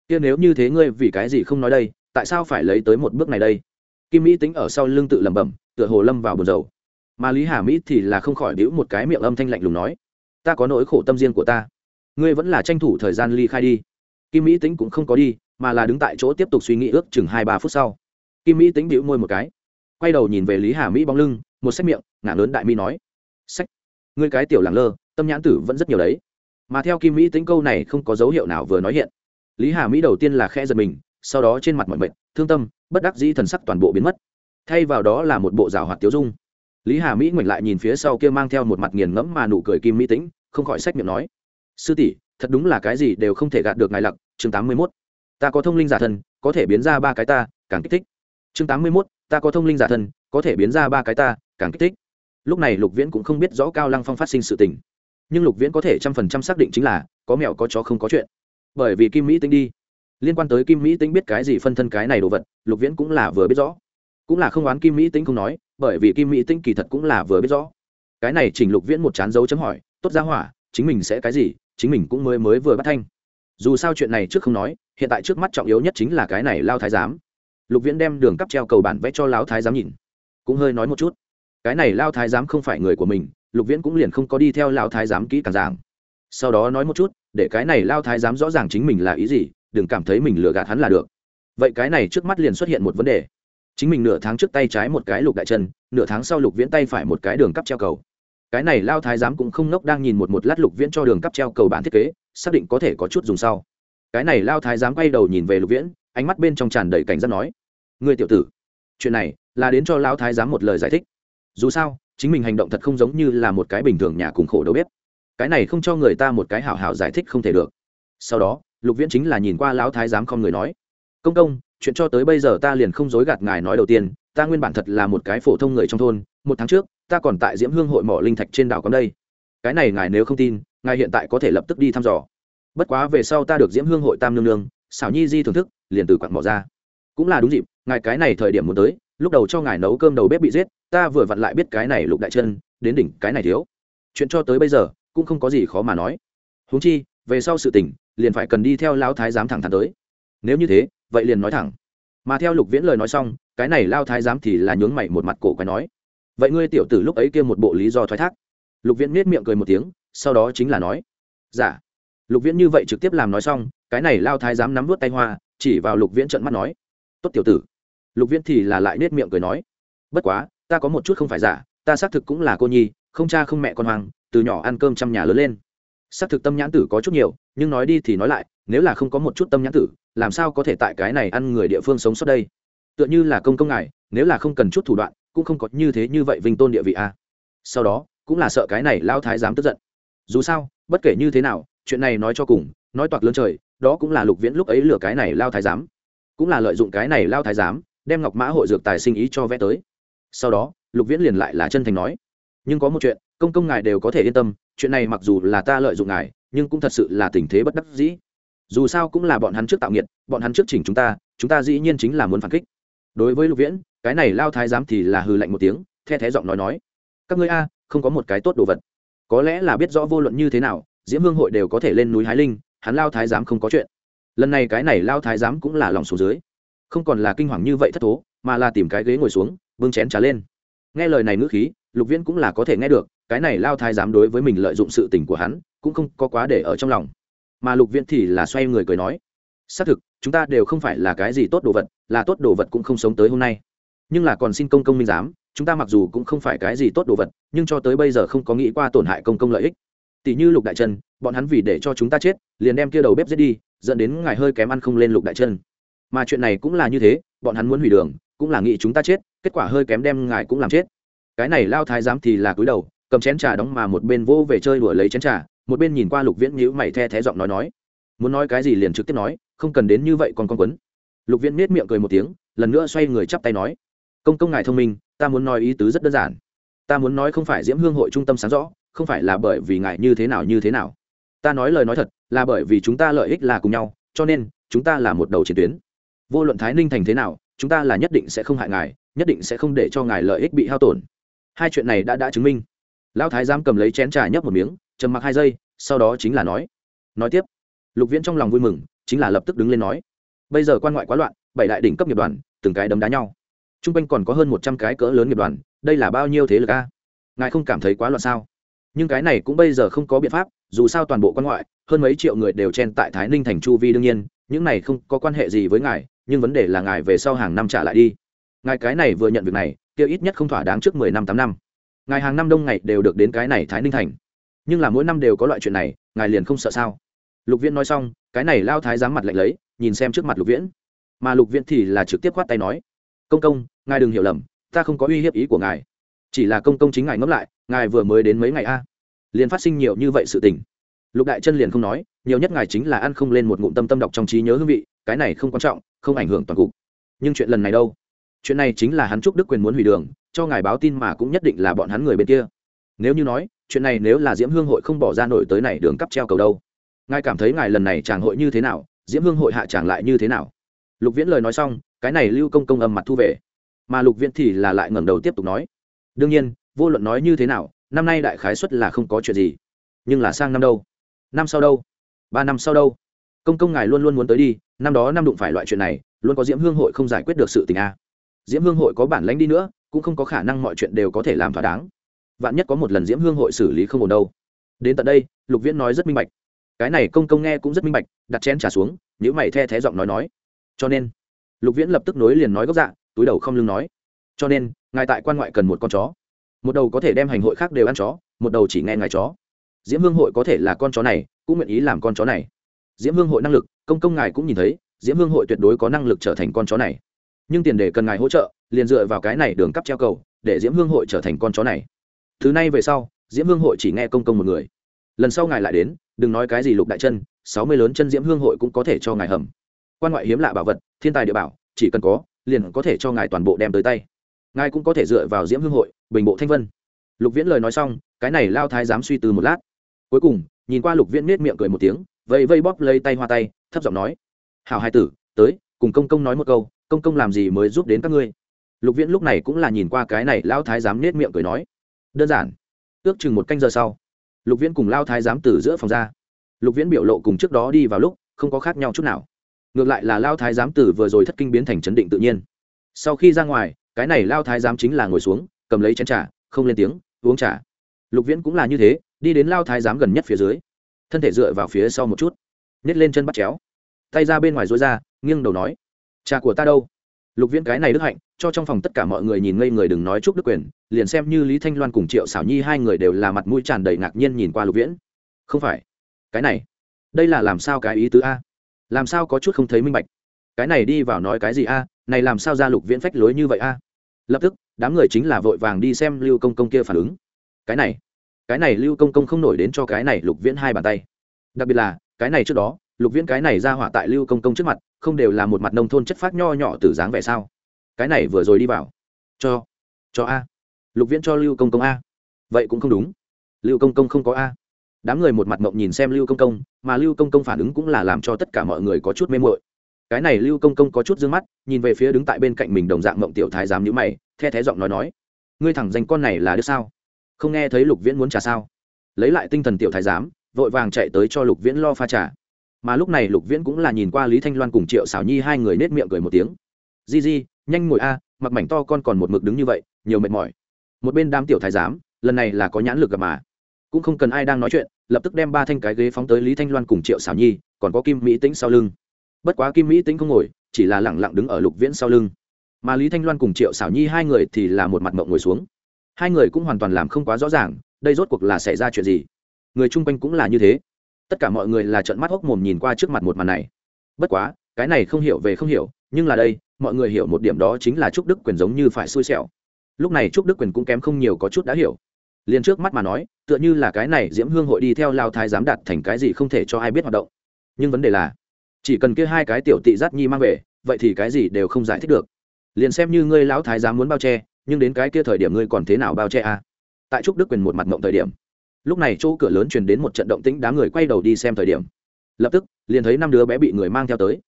kia nếu như thế ngươi vì cái gì không nói đây, tại sao phải lấy tới một bước này đây? Kim mỹ tính ở sau lưng tự lẩm bẩm, tựa hồ lâm vào bồn dầu mà lý hà mỹ thì là không khỏi đĩu một cái miệng âm thanh lạnh lùng nói, ta có nỗi khổ tâm riêng của ta. Ngươi vẫn là tranh thủ thời gian ly khai đi. Kim mỹ tính cũng không có đi, mà là đứng tại chỗ tiếp tục suy nghĩ ước chừng hai ba phút sau. Kim mỹ tính đĩu môi một cái, quay đầu nhìn về lý hà mỹ bóng lưng, một sách miệng, ngả lớn đại mỹ nói sách ngươi cái tiểu làng lơ, tâm nhãn tử vẫn rất nhiều đấy. Mà theo kim mỹ tính câu này không có dấu hiệu nào vừa nói hiện lý hà mỹ đầu tiên là khe giật mình sau đó trên mặt mọi mệnh thương tâm bất đắc dĩ thần sắc toàn bộ biến mất. Thay vào đó là một bộ rào hoạt tiêu dung. Lý hà mỹ ngoảnh lại nhìn phía sau kia mang theo một mặt nghiền ngẫm mà nụ cười kim mỹ tĩnh, không khỏi sách miệng nói sư tỷ thật đúng là cái gì đều không thể gạt được ngài lặc chương tám mươi mốt. Ta có thông linh giả thân có thể biến ra ba cái ta càng kích thích. Chương tám mươi mốt ta có thông linh giả thân có thể biến ra ba cái ta càng kích thích. Lúc này lục viễn cũng không biết rõ cao lăng phong phát sinh sự tình. Nhưng lục viễn có thể trăm phần trăm xác định chính là có mẹo có chó không có chuyện bởi vì kim mỹ tính đi. Liên quan tới kim mỹ tính biết cái gì phân thân cái này đồ vật, lục viễn cũng là vừa biết rõ. Cũng là không oán kim mỹ Tinh không nói, bởi vì kim mỹ Tinh kỳ thật cũng là vừa biết rõ. Cái này chỉnh lục viễn một chán dấu chấm hỏi, tốt ra hỏa, chính mình sẽ cái gì? Chính mình cũng mới mới vừa bắt thanh. Dù sao chuyện này trước không nói, hiện tại trước mắt trọng yếu nhất chính là cái này lao thái giám. Lục viễn đem đường cắp treo cầu bản vẽ cho lão thái giám nhìn. Cũng hơi nói một chút. Cái này lao thái giám không phải người của mình, lục viễn cũng liền không có đi theo lao thái giám kỹ càng giảng sau đó nói một chút, để cái này lao thái giám rõ ràng chính mình là ý gì, đừng cảm thấy mình lừa gạt hắn là được. Vậy cái này trước mắt liền xuất hiện một vấn đề. Chính mình nửa tháng trước tay trái một cái lục đại chân, nửa tháng sau lục viễn tay phải một cái đường cắp treo cầu. Cái này lao thái giám cũng không ngốc đang nhìn một một lát lục viễn cho đường cắp treo cầu bản thiết kế, xác định có thể có chút dùng sau. Cái này lao thái giám quay đầu nhìn về lục viễn, ánh mắt bên trong tràn đầy cảnh giác nói người tiểu tử, chuyện này là đến cho lao thái giám một lời giải thích. Dù sao, chính mình hành động thật không giống như là một cái bình thường nhà cùng khổ đâu bếp cái này không cho người ta một cái hảo hảo giải thích không thể được. Sau đó, lục viễn chính là nhìn qua lão thái giám không người nói, công công, chuyện cho tới bây giờ ta liền không dối gạt ngài nói đầu tiên, ta nguyên bản thật là một cái phổ thông người trong thôn, một tháng trước, ta còn tại diễm hương hội mỏ linh thạch trên đảo cắm đây. Cái này ngài nếu không tin, ngài hiện tại có thể lập tức đi thăm dò. Bất quá về sau ta được diễm hương hội tam nương nương, xảo nhi di thưởng thức, liền từ quặng mỏ ra. Cũng là đúng dịp, ngài cái này thời điểm muốn tới, lúc đầu cho ngài nấu cơm đầu bếp bị giết, ta vừa vặn lại biết cái này lục đại chân, đến đỉnh cái này thiếu. Chuyện cho tới bây giờ cũng không có gì khó mà nói. Huống chi, về sau sự tình, liền phải cần đi theo lao thái giám thẳng thắn tới. Nếu như thế, vậy liền nói thẳng. Mà theo lục viễn lời nói xong, cái này lao thái giám thì là nhướng mày một mặt cổ quái nói, vậy ngươi tiểu tử lúc ấy kia một bộ lý do thoái thác. Lục viễn miết miệng cười một tiếng, sau đó chính là nói giả dạ. lục viễn như vậy trực tiếp làm nói xong, cái này lao thái giám nắm vút tay hoa, chỉ vào lục viễn trận mắt nói, tốt tiểu tử. Lục viễn thì là lại nết miệng cười nói, bất quá, ta có một chút không phải giả, ta xác thực cũng là cô nhi, không cha không mẹ con hoàng từ nhỏ ăn cơm trăm nhà lớn lên. Xác thực tâm nhãn tử có chút nhiều, nhưng nói đi thì nói lại, nếu là không có một chút tâm nhãn tử, làm sao có thể tại cái này ăn người địa phương sống sót đây? Tựa như là công công ngài, nếu là không cần chút thủ đoạn, cũng không có như thế như vậy vinh tôn địa vị a sau đó, cũng là sợ cái này lao thái dám tức giận. Dù sao, bất kể như thế nào, chuyện này nói cho cùng, nói toạc lớn trời, đó cũng là lục viễn lúc ấy lừa cái này lao thái giám. Cũng là lợi dụng cái này lao thái giám, đem ngọc mã hội dược tài sinh ý cho vẽ tới. Sau đó, lục viễn liền lại là chân thành nói, nhưng có một chuyện công công ngài đều có thể yên tâm, chuyện này mặc dù là ta lợi dụng ngài, nhưng cũng thật sự là tình thế bất đắc dĩ. Dù sao cũng là bọn hắn trước tạo nghiệt, bọn hắn trước chỉnh chúng ta chúng ta dĩ nhiên chính là muốn phản kích. Đối với lục viễn, cái này lao thái giám thì là hư lạnh một tiếng, the thé giọng nói nói. Các ngươi a, không có một cái tốt đồ vật. Có lẽ là biết rõ vô luận như thế nào, diễm hương hội đều có thể lên núi hái linh, hắn lao thái giám không có chuyện. Lần này cái này lao thái giám cũng là lòng xuống dưới. Không còn là kinh hoàng như vậy thất thố, mà là tìm cái ghế ngồi xuống, bưng chén trà lên. Nghe lời này ngữ khí lục viễn cũng là có thể nghe được, cái này lao thái dám đối với mình lợi dụng sự tình của hắn, cũng không có quá để ở trong lòng. Mà lục viễn thì là xoay người cười nói, xác thực, chúng ta đều không phải là cái gì tốt đồ vật, là tốt đồ vật cũng không sống tới hôm nay. Nhưng là còn xin công công minh giám, chúng ta mặc dù cũng không phải cái gì tốt đồ vật, nhưng cho tới bây giờ không có nghĩ qua tổn hại công công lợi ích. Tỷ như lục đại chân bọn hắn vì để cho chúng ta chết, liền đem kia đầu bếp giết đi, dẫn đến ngài hơi kém ăn không lên lục đại chân mà chuyện này cũng là như thế, bọn hắn muốn hủy đường, cũng là nghĩ chúng ta chết, kết quả hơi kém đem ngài cũng làm chết cái này lao thái giám thì là cúi đầu, cầm chén trà đóng mà một bên vô về chơi đuổi lấy chén trà, một bên nhìn qua lục viễn nhữ mày the thé giọng nói nói. Muốn nói cái gì liền trực tiếp nói, không cần đến như vậy còn con quấn. Lục viễn nết miệng cười một tiếng, lần nữa xoay người chắp tay nói. Công công ngài thông minh, ta muốn nói ý tứ rất đơn giản. Ta muốn nói không phải diễm hương hội trung tâm sáng rõ, không phải là bởi vì ngài như thế nào như thế nào. Ta nói lời nói thật, là bởi vì chúng ta lợi ích là cùng nhau, cho nên, chúng ta là một đầu chiến tuyến. Vô luận thái ninh thành thế nào, chúng ta là nhất định sẽ không hại ngài, nhất định sẽ không để cho ngài lợi ích bị hao tổn hai chuyện này đã đã chứng minh. Lão thái giám cầm lấy chén trà nhấp một miếng, trầm mặc hai giây, sau đó chính là nói. Nói tiếp, lục viễn trong lòng vui mừng, chính là lập tức đứng lên nói. Bây giờ quan ngoại quá loạn, bảy đại đỉnh cấp nghiệp đoàn, từng cái đấm đá nhau. T r u n g quanh còn có hơn một trăm cái cỡ lớn nghiệp đoàn, đây là bao nhiêu thế lực a? Ngài không cảm thấy quá loạn sao? Nhưng cái này cũng bây giờ không có biện pháp, dù sao toàn bộ quan ngoại, hơn mấy triệu người đều chen tại thái ninh thành chu vi đương nhiên, những này không có quan hệ gì với ngài, nhưng vấn đề là ngài về sau hàng năm trả lại đi. Ngài cái này vừa nhận việc này kia ít nhất không thỏa đáng trước mười năm, tám năm. Ngài hàng năm đông ngày đều được đến cái này thái ninh thành. Nhưng là mỗi năm đều có loại chuyện này, ngài liền không sợ sao? Lục viễn nói xong, cái này lao thái dáng mặt lạnh lấy, nhìn xem trước mặt lục viễn. Mà lục viễn thì là trực tiếp khoát tay nói, công công, ngài đừng hiểu lầm, ta không có uy hiếp ý của ngài. Chỉ là công công chính ngài ngẫm lại, ngài vừa mới đến mấy ngày a? Liền phát sinh nhiều như vậy sự tình. Lục đại chân liền không nói, nhiều nhất ngài chính là ăn không lên một ngụm tâm tâm đọc trong trí nhớ hương vị, cái này không quan trọng, không ảnh hưởng toàn cục. Nhưng chuyện lần này đâu? Chuyện này chính là hắn chúc đức quyền muốn hủy đường, cho ngài báo tin mà cũng nhất định là bọn hắn người bên kia. Nếu như nói, chuyện này nếu là diễm hương hội không bỏ ra nổi tới này đường cắp treo cầu đâu. Ngài cảm thấy ngài lần này chàng hội như thế nào, diễm hương hội hạ chàng lại như thế nào? Lục viễn lời nói xong, cái này lưu công công âm mặt thu về. Mà lục viễn thì là lại ngẩng đầu tiếp tục nói. Đương nhiên, vô luận nói như thế nào, năm nay đại khái xuất là không có chuyện gì. Nhưng là sang năm đâu? Năm sau đâu? Ba năm sau đâu? Công công ngài luôn luôn muốn tới đi, năm đó năm đụng phải loại chuyện này, luôn có diễm hương hội không giải quyết được sự tình a diễm hương hội có bản lãnh đi nữa, cũng không có khả năng mọi chuyện đều có thể làm thỏa đáng. Vạn nhất có một lần diễm hương hội xử lý không ổn đâu. Đến tận đây, lục viễn nói rất minh bạch. Cái này công công nghe cũng rất minh bạch, đặt chén trả xuống nếu mày the thé giọng nói nói. Cho nên, lục viễn lập tức nối liền nói gốc dạ túi đầu không lưng nói. Cho nên, ngài tại quan ngoại cần một con chó. Một đầu có thể đem hành hội khác đều ăn chó, một đầu chỉ nghe ngài chó. Diễm hương hội có thể là con chó này, cũng nguyện ý làm con chó này. Diễm hương hội năng lực, công công ngài cũng nhìn thấy, diễm hương hội tuyệt đối có năng lực trở thành con chó này nhưng tiền đề cần ngài hỗ trợ, liền dựa vào cái này đường cắp treo cầu, để diễm hương hội trở thành con chó này. Thứ này về sau, diễm hương hội chỉ nghe công công một người. Lần sau ngài lại đến, đừng nói cái gì lục đại chân, sáu mươi lớn chân diễm hương hội cũng có thể cho ngài hầm. Quan ngoại hiếm lạ bảo vật, thiên tài địa bảo, chỉ cần có, liền có thể cho ngài toàn bộ đem tới tay. Ngài cũng có thể dựa vào diễm hương hội, bình bộ thanh vân. Lục viễn lời nói xong, cái này lao thái dám suy tư một lát. Cuối cùng, nhìn qua lục viễn nết miệng cười một tiếng vây vây bóp lấy tay hoa tay, thấp giọng nói hào hai tử, tới, cùng công công nói một câu công công làm gì mới giúp đến các ngươi? Lục viễn lúc này cũng là nhìn qua cái này, Lão thái Giám nết miệng cười nói. Đơn giản. Ước chừng một canh giờ sau, lục viễn cùng lao thái giám từ giữa phòng ra. Lục viễn biểu lộ cùng trước đó đi vào lúc, không có khác nhau chút nào. Ngược lại là lao thái giám tử vừa rồi thất kinh biến thành chấn định tự nhiên. Sau khi ra ngoài, cái này lao thái giám chính là ngồi xuống, cầm lấy chén t r à không lên tiếng, uống t r à lục viễn cũng là như thế, đi đến lao thái giám gần nhất phía dưới. Thân thể dựa vào phía sau một chút. Nhét lên chân bắt chéo. Tay ra bên ngoài dối ra, nghiêng đầu nói. Cha của ta đâu? Lục viễn cái này đức hạnh, cho trong phòng tất cả mọi người nhìn ngây người đừng nói chúc đức quyền, liền xem như lý thanh loan cùng triệu xảo nhi hai người đều là mặt mũi tràn đầy ngạc nhiên nhìn qua lục viễn. Không phải. Cái này, đây là làm sao cái ý tứ a? Làm sao có chút không thấy minh bạch? Cái này đi vào nói cái gì a? Này làm sao ra lục viễn phách lối như vậy a? Lập tức, đám người chính là vội vàng đi xem lưu công công kia phản ứng. Cái này cái này lưu công công không nổi đến cho cái này lục viễn hai bàn tay. Đặc biệt là, cái này trước đó lục viễn cái này ra hỏa tại lưu công công trước mặt, không đều là một mặt nông thôn chất phát nho nhỏ từ dáng vẻ sao? Cái này vừa rồi đi vào. Cho cho a. Lục viễn cho lưu công công a. Vậy cũng không đúng. Lưu công công không có a. Đám người một mặt mộng nhìn xem lưu công công, mà lưu công công phản ứng cũng là làm cho tất cả mọi người có chút mê mội cái này lưu công công có chút d ư ơ n g mắt, nhìn về phía đứng tại bên cạnh mình đồng dạng mộng tiểu thái giám nhữ mày, the thé giọng nói nói. Ngươi thẳng danh con này là đứa sao? Không nghe thấy lục viễn muốn trả sao? Lấy lại tinh thần tiểu thái giám, vội vàng chạy tới cho lục viễn lo pha trả mà lúc này lục viễn cũng là nhìn qua lý thanh loan cùng triệu xảo nhi hai người nết miệng cười một tiếng di di nhanh ngồi a mặc mảnh to con còn một mực đứng như vậy nhiều mệt mỏi một bên đám tiểu thái giám lần này là có nhãn lực gặp mà cũng không cần ai đang nói chuyện lập tức đem ba thanh cái ghế phóng tới lý thanh loan cùng triệu xảo nhi còn có kim mỹ tĩnh sau lưng bất quá kim mỹ tĩnh không ngồi chỉ là lẳng lặng đứng ở lục viễn sau lưng mà lý thanh loan cùng triệu xảo nhi hai người thì là một mặt mộng ngồi xuống hai người cũng hoàn toàn làm không quá rõ ràng đây rốt cuộc là xảy ra chuyện gì người chung quanh cũng là như thế tất cả mọi người là trợn mắt hốc mồm nhìn qua trước mặt một màn này. Bất quá, cái này không hiểu về không hiểu, nhưng là đây, mọi người hiểu một điểm đó chính là trúc đức quyền giống như phải xui xẻo. Lúc này trúc đức quyền cũng kém không nhiều có chút đã hiểu. Liền trước mắt mà nói, tựa như là cái này diễm hương hội đi theo lao thái giám đạt thành cái gì không thể cho ai biết hoạt động. Nhưng vấn đề là, chỉ cần kia hai cái tiểu tị giác nhi mang về, vậy thì cái gì đều không giải thích được. Liền xem như ngươi lão thái giám muốn bao che, nhưng đến cái kia thời điểm ngươi còn thế nào bao che à? tại trúc đức quyền một mặt mộng thời điểm lúc này chỗ cửa lớn truyền đến một trận động tĩnh đám người quay đầu đi xem thời điểm. Lập tức, liền thấy năm đứa bé bị người mang theo tới.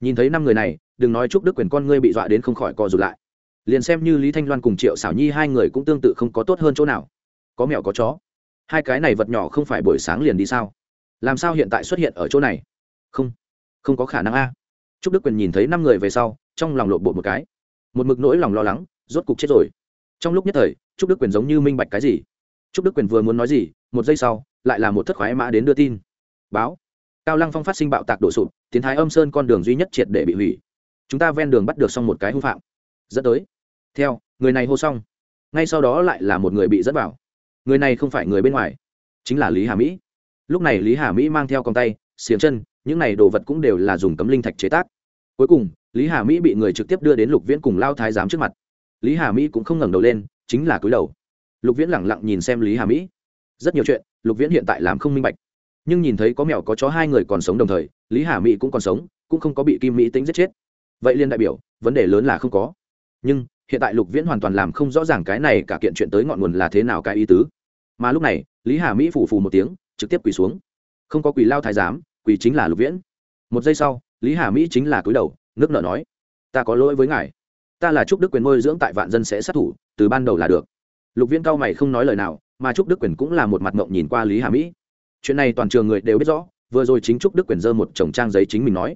Nhìn thấy năm người này, đừng nói trúc đức quyền con ngươi bị dọa đến không khỏi co rụt lại. Liền xem như lý thanh loan cùng triệu xảo nhi hai người cũng tương tự không có tốt hơn chỗ nào. Có mèo có chó. Hai cái này vật nhỏ không phải buổi sáng liền đi sao? Làm sao hiện tại xuất hiện ở chỗ này? Không. Không có khả năng a. T đức quyền nhìn thấy năm người về sau, trong lòng lộn bộ một cái. Một mực nỗi lòng lo lắng, rốt cục chết rồi. Trong lúc nhất thời, chúc đức quyền giống như minh bạch cái gì? Trúc đức quyền vừa muốn nói gì, một giây sau, lại là một thất khoái mã đến đưa tin. Báo. Cao lăng phong phát sinh bạo tạc đổ sụp, tiến thái âm sơn con đường duy nhất triệt để bị hủy. Chúng ta ven đường bắt được xong một cái hung phạm. Dẫn tới. Theo, người này hô xong. Ngay sau đó lại là một người bị dẫn vào. Người này không phải người bên ngoài, chính là lý hà mỹ. Lúc này lý hà mỹ mang theo con tay, xiềng chân, những này đồ vật cũng đều là dùng cấm linh thạch chế tác. Cuối cùng, lý hà mỹ bị người trực tiếp đưa đến lục viễn cùng lao thái giám trước mặt. Lý hà mỹ cũng không ngẩng đầu lên, chính là cúi đầu lục viễn lẳng lặng nhìn xem lý hà mỹ. Rất nhiều chuyện, lục viễn hiện tại làm không minh bạch. Nhưng nhìn thấy có mèo có chó hai người còn sống đồng thời, lý hà mỹ cũng còn sống, cũng không có bị kim mỹ tính giết chết. Vậy liên đại biểu, vấn đề lớn là không có. Nhưng, hiện tại lục viễn hoàn toàn làm không rõ ràng cái này cả kiện chuyện tới ngọn nguồn là thế nào cái ý tứ. Mà lúc này, lý hà mỹ phủ phù một tiếng, trực tiếp quỳ xuống. Không có quỳ lao thái giám, quỳ chính là lục viễn. Một giây sau, lý hà mỹ chính là cúi đầu, nước nợ nói, ta có lỗi với ngài. Ta là trúc đức quyền nuôi dưỡng tại vạn dân sẽ sát thủ, từ ban đầu là được lục viễn cao mày không nói lời nào, mà trúc đức quyền cũng là một mặt ngộng nhìn qua lý hà mỹ. Chuyện này toàn trường người đều biết rõ, vừa rồi chính trúc đức quyền dơ một chồng trang giấy chính mình nói.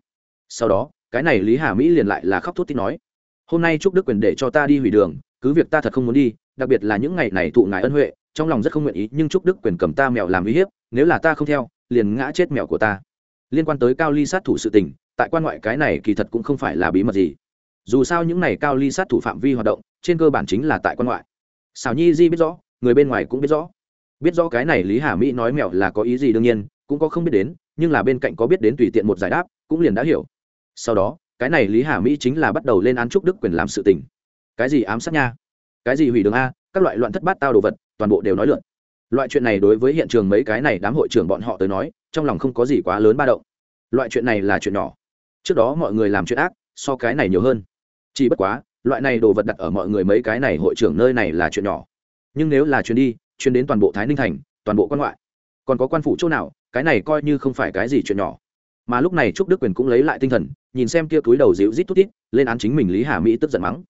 Sau đó, cái này lý hà mỹ liền lại là khóc thút tít nói, hôm nay trúc đức quyền để cho ta đi hủy đường, cứ việc ta thật không muốn đi, đặc biệt là những ngày này thụ ngài ân huệ, trong lòng rất không nguyện ý, nhưng trúc đức quyền cầm ta mèo làm uy hiếp, nếu là ta không theo, liền ngã chết mèo của ta. Liên quan tới cao ly sát thủ sự tình, tại quan ngoại cái này kỳ thật cũng không phải là bí mật gì. Dù sao những này cao ly sát thủ phạm vi hoạt động, trên cơ bản chính là tại quan ngoại xảo nhi di biết rõ, người bên ngoài cũng biết rõ. Biết rõ cái này lý hà mỹ nói mèo là có ý gì đương nhiên, cũng có không biết đến, nhưng là bên cạnh có biết đến tùy tiện một giải đáp, cũng liền đã hiểu. Sau đó, cái này lý hà mỹ chính là bắt đầu lên án trúc đức quyền làm sự tình. Cái gì ám sát nha? Cái gì hủy đường a? Các loại loạn thất bát tao đồ vật, toàn bộ đều nói lượn. Loại chuyện này đối với hiện trường mấy cái này đám hội trưởng bọn họ tới nói, trong lòng không có gì quá lớn ba động. Loại chuyện này là chuyện nhỏ. Trước đó mọi người làm chuyện ác, so cái này nhiều hơn. Chỉ bất quá loại này đồ vật đặt ở mọi người mấy cái này hội trưởng nơi này là chuyện nhỏ. Nhưng nếu là chuyến đi, chuyến đến toàn bộ thái ninh thành, toàn bộ quan ngoại, còn có quan phủ chỗ nào, cái này coi như không phải cái gì chuyện nhỏ. Mà lúc này trúc đức quyền cũng lấy lại tinh thần, nhìn xem kia túi đầu dịu rít tút tít, lên án chính mình lý hà mỹ tức giận mắng.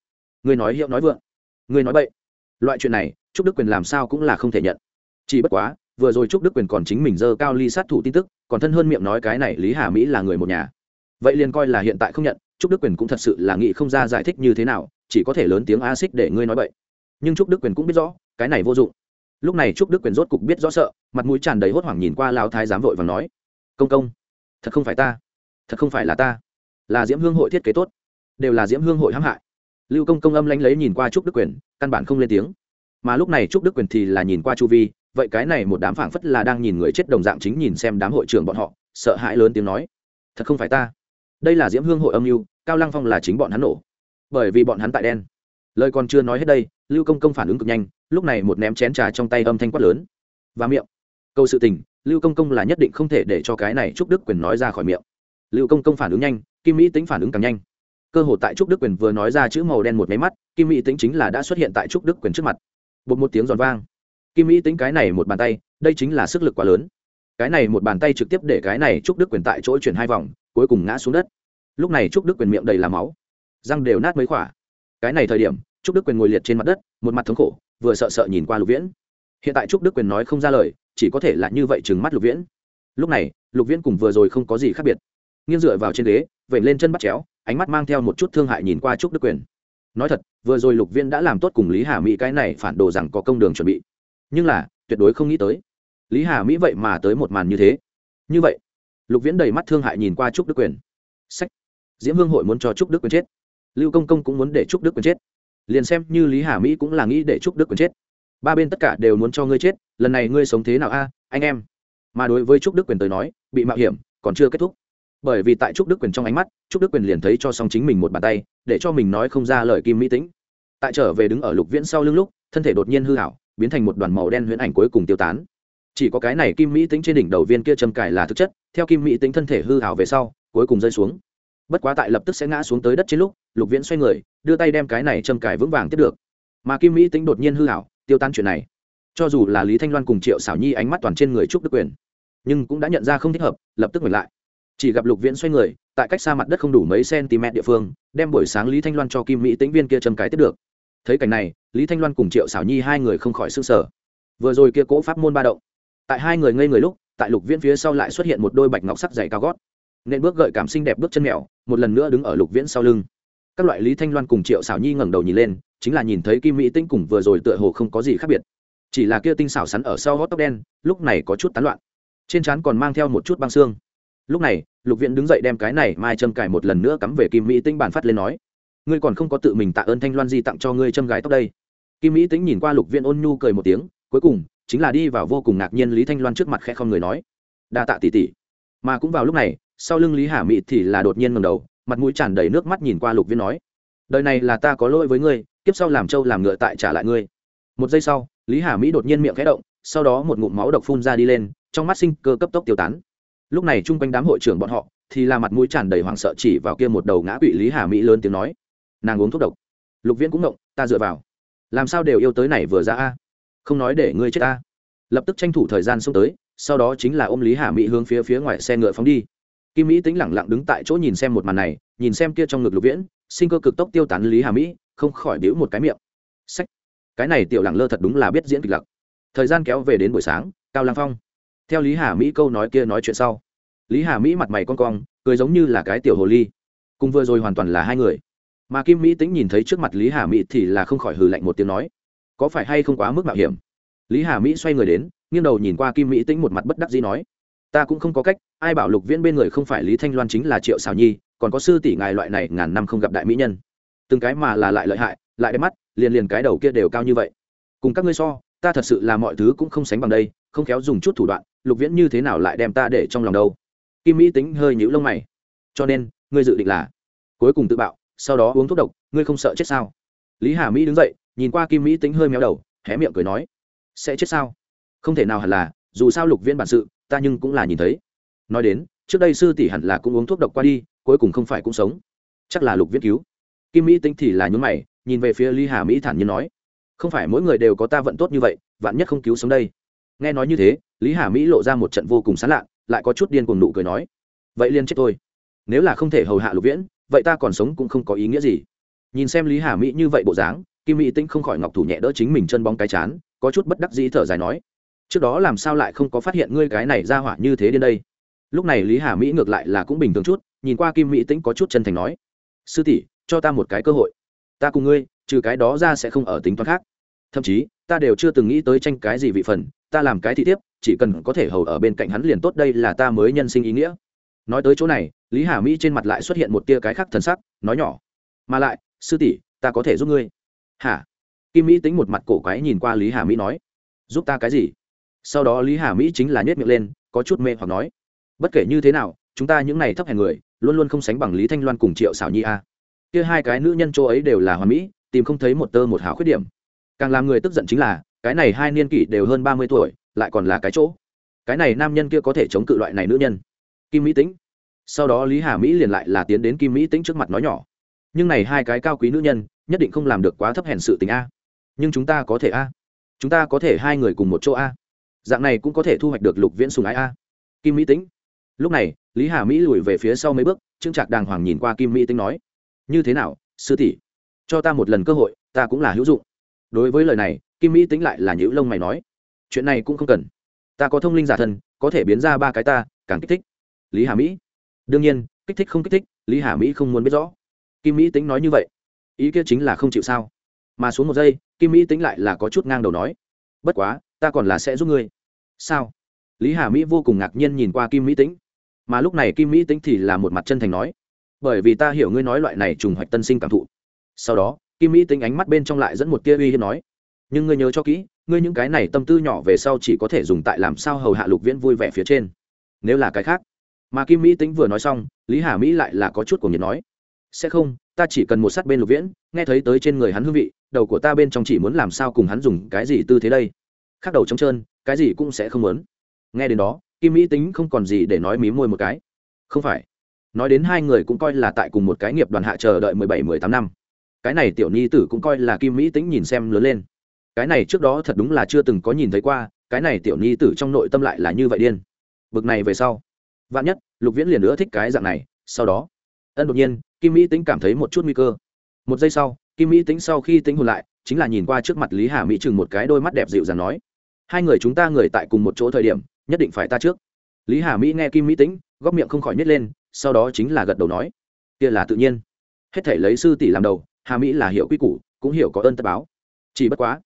Người nói hiệu nói vượng, người nói bậy. Loại chuyện này, trúc đức quyền làm sao cũng là không thể nhận. Chỉ bất quá, vừa rồi trúc đức quyền còn chính mình dơ cao ly sát thủ tin tức, còn thân hơn miệng nói cái này lý hà mỹ là người một nhà. Vậy liền coi là hiện tại không nhận trúc đức quyền cũng thật sự là nghĩ không ra giải thích như thế nào, chỉ có thể lớn tiếng a xích để ngươi nói bậy. Nhưng trúc đức quyền cũng biết rõ, cái này vô dụng. Lúc này trúc đức quyền rốt cục biết rõ sợ, mặt mũi tràn đầy hốt hoảng nhìn qua lao thái giám vội và nói, công công, thật không phải ta, thật không phải là ta. Là diễm hương hội thiết kế tốt, đều là diễm hương hội hãm hại. Lưu công công âm lánh lấy nhìn qua trúc đức quyền, căn bản không lên tiếng. Mà lúc này trúc đức quyền thì là nhìn qua chu vi, vậy cái này một đám phảng phất là đang nhìn người chết đồng dạng chính nhìn xem đám hội trưởng bọn họ, sợ hãi lớn tiếng nói, thật không phải ta. Đây là diễm hương hội âm mưu cao lăng phong là chính bọn hắn nổ. Bởi vì bọn hắn tại đen. Lời còn chưa nói hết đây, lưu công công phản ứng cực nhanh, lúc này một ném chén trà trong tay âm thanh quát lớn. Và miệng. Câu sự tình, lưu công công là nhất định không thể để cho cái này trúc đức quyền nói ra khỏi miệng. Lưu công công phản ứng nhanh, kim mỹ tính phản ứng càng nhanh. Cơ hội tại trúc đức quyền vừa nói ra chữ màu đen một máy mắt, kim mỹ tính chính là đã xuất hiện tại trúc đức quyền trước mặt. Bột một tiếng giòn vang. Kim mỹ tính cái này một bàn tay, đây chính là sức lực quá lớn. Cái này một bàn tay trực tiếp để cái này trúc đức quyền tại chỗ chuyển hai vòng, cuối cùng ngã xuống đất lúc này trúc đức quyền miệng đầy làm máu. Răng đều nát mấy khỏa. Cái này thời điểm, trúc đức quyền ngồi liệt trên mặt đất, một mặt thống khổ, vừa sợ sợ nhìn qua lục viễn. Hiện tại trúc đức quyền nói không ra lời, chỉ có thể là như vậy chừng mắt lục viễn. Lúc này, lục viễn cùng vừa rồi không có gì khác biệt. Nghiêng dựa vào trên ghế vẩy lên chân bắt chéo, ánh mắt mang theo một chút thương hại nhìn qua trúc đức quyền. Nói thật, vừa rồi lục viễn đã làm tốt cùng lý hà mỹ cái này phản đồ rằng có công đường chuẩn bị. Nhưng là, tuyệt đối không nghĩ tới. Lý hà mỹ vậy mà tới một màn như thế. Như vậy, lục viễn đầy mắt thương hại nhìn qua trúc đức quyền. Sách diễm hương hội muốn cho trúc đức quyền chết lưu công công cũng muốn để trúc đức quyền chết liền xem như lý hà mỹ cũng là nghĩ để trúc đức quyền chết ba bên tất cả đều muốn cho ngươi chết lần này ngươi sống thế nào a à, anh em mà đối với trúc đức quyền tới nói bị mạo hiểm còn chưa kết thúc bởi vì tại trúc đức quyền trong ánh mắt trúc đức quyền liền thấy cho xong chính mình một bàn tay để cho mình nói không ra lời kim mỹ tĩnh tại trở về đứng ở lục viễn sau lưng lúc thân thể đột nhiên hư hảo biến thành một đoàn màu đen huyễn ảnh cuối cùng tiêu tán chỉ có cái này kim mỹ tính trên đỉnh đầu viên kia châm cải là thực chất theo kim mỹ tính thân thể hư hảo về sau cuối cùng rơi xuống bất quá tại lập tức sẽ ngã xuống tới đất trên lúc, lục viễn xoay người, đưa tay đem cái này châm cài vững vàng tiếp được. Mà kim mỹ tính đột nhiên hư hảo, tiêu tan chuyện này. Cho dù là lý thanh loan cùng triệu xảo nhi ánh mắt toàn trên người trúc đức quyền, nhưng cũng đã nhận ra không thích hợp, lập tức ngừng lại. Chỉ gặp lục viễn xoay người, tại cách xa mặt đất không đủ mấy cm địa phương, đem buổi sáng lý thanh loan cho kim mỹ tính viên kia châm cái tiếp được. Thấy cảnh này, lý thanh loan cùng triệu xảo nhi hai người không khỏi s ư n g sở vừa rồi kia cỗ pháp môn ba động, tại hai người ngây người lúc, tại lục viễn phía sau lại xuất hiện một đôi bạch ngọc sắc dày cao gót nên bước gợi cảm xinh đẹp bước chân mèo một lần nữa đứng ở lục viễn sau lưng. Các loại lý thanh loan cùng triệu xảo nhi ngẩng đầu nhìn lên, chính là nhìn thấy kim mỹ tinh cùng vừa rồi tựa hồ không có gì khác biệt. Chỉ là kia tinh xảo sắn ở sau hót tóc đen, lúc này có chút tán loạn. Trên trán còn mang theo một chút băng xương. Lúc này, lục viễn đứng dậy đem cái này mai châm cài một lần nữa cắm về kim mỹ tinh bản phát lên nói, ngươi còn không có tự mình tạ ơn thanh loan di tặng cho ngươi châm gái tóc đây. Kim mỹ tính nhìn qua lục viễn ôn nhu cười một tiếng, cuối cùng, chính là đi vào vô cùng ngạc nhiên lý thanh loan trước mặt khẽ không người nói, đa tạ tỷ tỷ. Mà cũng vào lúc này sau lưng lý hà mỹ thì là đột nhiên ngầm đầu, mặt mũi tràn đầy nước mắt nhìn qua lục viễn nói, đời này là ta có lỗi với ngươi tiếp sau làm trâu làm ngựa tại trả lại ngươi. Một giây sau, lý hà mỹ đột nhiên miệng khẽ động, sau đó một ngụm máu độc phun ra đi lên, trong mắt sinh cơ cấp tốc tiêu tán. Lúc này chung quanh đám hội trưởng bọn họ thì là mặt mũi tràn đầy hoảng sợ chỉ vào kia một đầu ngã bị lý hà mỹ lớn tiếng nói, nàng uống thuốc độc. Lục viễn cũng động ta dựa vào, làm sao đều yêu tới này vừa ra a? Không nói để ngươi chết a lập tức tranh thủ thời gian xông tới, sau đó chính là ôm lý hà mỹ hướng phía phía ngoài xe ngựa phóng đi kim mỹ tính lẳng lặng đứng tại chỗ nhìn xem một màn này, nhìn xem kia trong ngực lục viễn, sinh cơ cực tốc tiêu tán lý hà mỹ, không khỏi đĩu một cái miệng. Sách. Cái này tiểu lẳng lơ thật đúng là biết diễn kịch lặc. Thời gian kéo về đến buổi sáng, cao lăng phong. Theo lý hà mỹ câu nói kia nói chuyện sau, lý hà mỹ mặt mày con cong, cười giống như là cái tiểu hồ ly. Cùng vừa rồi hoàn toàn là hai người. Mà kim mỹ tính nhìn thấy trước mặt lý hà mỹ thì là không khỏi hừ lạnh một tiếng nói, có phải hay không quá mức mạo hiểm? Lý hà mỹ xoay người đến, nghiêng đầu nhìn qua kim mỹ tính một mặt bất đắc dĩ nói ta cũng không có cách, ai bảo lục viễn bên người không phải lý thanh loan chính là triệu xào nhi, còn có sư tỷ ngài loại này ngàn năm không gặp đại mỹ nhân. Từng cái mà là lại lợi hại, lại đẹp mắt, liền liền cái đầu kia đều cao như vậy. Cùng các ngươi so, ta thật sự là mọi thứ cũng không sánh bằng đây, không khéo dùng chút thủ đoạn, lục viễn như thế nào lại đem ta để trong lòng đâu? Kim mỹ tính hơi nhũ lông mày. Cho nên, ngươi dự định là cuối cùng tự bạo, sau đó uống thuốc độc, ngươi không sợ chết sao? Lý hà mỹ đứng dậy, nhìn qua kim mỹ tính hơi méo đầu, hé miệng cười nói, sẽ chết sao? Không thể nào hẳn là, dù sao lục viễn bản sự ta nhưng cũng là nhìn thấy. Nói đến, trước đây sư tỷ hẳn là cũng uống thuốc độc qua đi, cuối cùng không phải cũng sống. Chắc là lục viễn cứu. Kim mỹ tính thì là nhún mày, nhìn về phía lý hà mỹ thản nhiên nói. Không phải mỗi người đều có ta vận tốt như vậy, vạn nhất không cứu sống đây. Nghe nói như thế, lý hà mỹ lộ ra một trận vô cùng sán lạ, lại có chút điên cuồng nụ cười nói. Vậy liên chết tôi nếu là không thể hầu hạ lục viễn, vậy ta còn sống cũng không có ý nghĩa gì. Nhìn xem lý hà mỹ như vậy bộ dáng, kim mỹ tĩnh không khỏi ngọc thủ nhẹ đỡ chính mình chân bóng cái chán, có chút bất đắc dĩ thở dài nói trước đó làm sao lại không có phát hiện ngươi cái này ra hỏa như thế đến đây? Lúc này lý hà mỹ ngược lại là cũng bình thường chút, nhìn qua kim mỹ tĩnh có chút chân thành nói, sư tỷ, cho ta một cái cơ hội. Ta cùng ngươi, trừ cái đó ra sẽ không ở tính toán khác. Thậm chí, ta đều chưa từng nghĩ tới tranh cái gì vị phần, ta làm cái thị tiếp chỉ cần có thể hầu ở bên cạnh hắn liền tốt, đây là ta mới nhân sinh ý nghĩa. Nói tới chỗ này, lý hà mỹ trên mặt lại xuất hiện một tia cái khác thần sắc, nói nhỏ, mà lại, sư tỷ, ta có thể giúp ngươi. Hả? Kim mỹ tính một mặt cổ quái nhìn qua lý hà mỹ nói, giúp ta cái gì? Sau đó lý hà mỹ chính là nhét miệng lên có chút mê hoặc nói bất kể như thế nào chúng ta những này thấp hèn người luôn luôn không sánh bằng lý thanh loan cùng triệu xảo nhi a kia hai cái nữ nhân chỗ ấy đều là hoa mỹ tìm không thấy một tơ một hào khuyết điểm càng làm người tức giận chính là cái này hai niên kỷ đều hơn ba mươi tuổi lại còn là cái chỗ cái này nam nhân kia có thể chống cự loại này nữ nhân kim mỹ tính sau đó lý hà mỹ liền lại là tiến đến kim mỹ tính trước mặt nói nhỏ nhưng này hai cái cao quý nữ nhân nhất định không làm được quá thấp hèn sự tình a nhưng chúng ta có thể a chúng ta có thể hai người cùng một chỗ a dạng này cũng có thể thu hoạch được lục viễn sùng ái a. Kim mỹ tính lúc này, lý hà mỹ lùi về phía sau mấy bước, trương trạc đàng hoàng nhìn qua kim mỹ tính nói, như thế nào, sư tỷ? Cho ta một lần cơ hội, ta cũng là hữu dụng. Đối với lời này, kim mỹ tính lại là nhữ lông mày nói, chuyện này cũng không cần. Ta có thông linh giả thân có thể biến ra ba cái ta, càng kích thích. Lý hà mỹ. Đương nhiên, kích thích không kích thích, lý hà mỹ không muốn biết rõ. Kim mỹ tính nói như vậy. Ý kia chính là không chịu sao? Mà xuống một giây, kim mỹ tính lại là có chút ngang đầu nói, bất quá ta còn là sẽ giúp ngươi. Sao? Lý hà mỹ vô cùng ngạc nhiên nhìn qua kim mỹ Tĩnh. mà lúc này kim mỹ Tĩnh thì là một mặt chân thành nói, bởi vì ta hiểu ngươi nói loại này trùng hoạch tân sinh cảm thụ. Sau đó, kim mỹ Tĩnh ánh mắt bên trong lại dẫn một tia uy hiếp nói, nhưng ngươi nhớ cho kỹ, ngươi những cái này tâm tư nhỏ về sau chỉ có thể dùng tại làm sao hầu hạ lục viễn vui vẻ phía trên. Nếu là cái khác. Mà kim mỹ tính vừa nói xong, lý hà mỹ lại là có chút của nhiệt nói, sẽ không, ta chỉ cần một sát bên lục viễn, nghe thấy tới trên người hắn hương vị, đầu của ta bên trong chỉ muốn làm sao cùng hắn dùng cái gì tư thế đây? Khác đầu trống trơn, cái gì cũng sẽ không muốn. Nghe đến đó, kim mỹ tính không còn gì để nói mí môi một cái. Không phải. Nói đến hai người cũng coi là tại cùng một cái nghiệp đoàn hạ chờ đợi mười bảy, mười tám năm. Cái này tiểu nhi tử cũng coi là kim mỹ tính nhìn xem lớn lên. Cái này trước đó thật đúng là chưa từng có nhìn thấy qua, cái này tiểu nhi tử trong nội tâm lại là như vậy điên. Bực này về sau. Vạn nhất, lục viễn liền nữa thích cái dạng này, sau đó. Ân đột nhiên, kim mỹ tính cảm thấy một chút nguy cơ. Một giây sau, kim mỹ tính sau khi tính hồn lại, chính là nhìn qua trước mặt lý hà mỹ chừng một cái đôi mắt đẹp dịu dàng nói hai người chúng ta người tại cùng một chỗ thời điểm, nhất định phải ta trước. Lý hà mỹ nghe kim mỹ tính góc miệng không khỏi nhét lên, sau đó chính là gật đầu nói, kia là tự nhiên. Hết thể lấy sư tỷ làm đầu, hà mỹ là hiểu quy củ, cũng hiểu có ơn tất báo. Chỉ bất quá,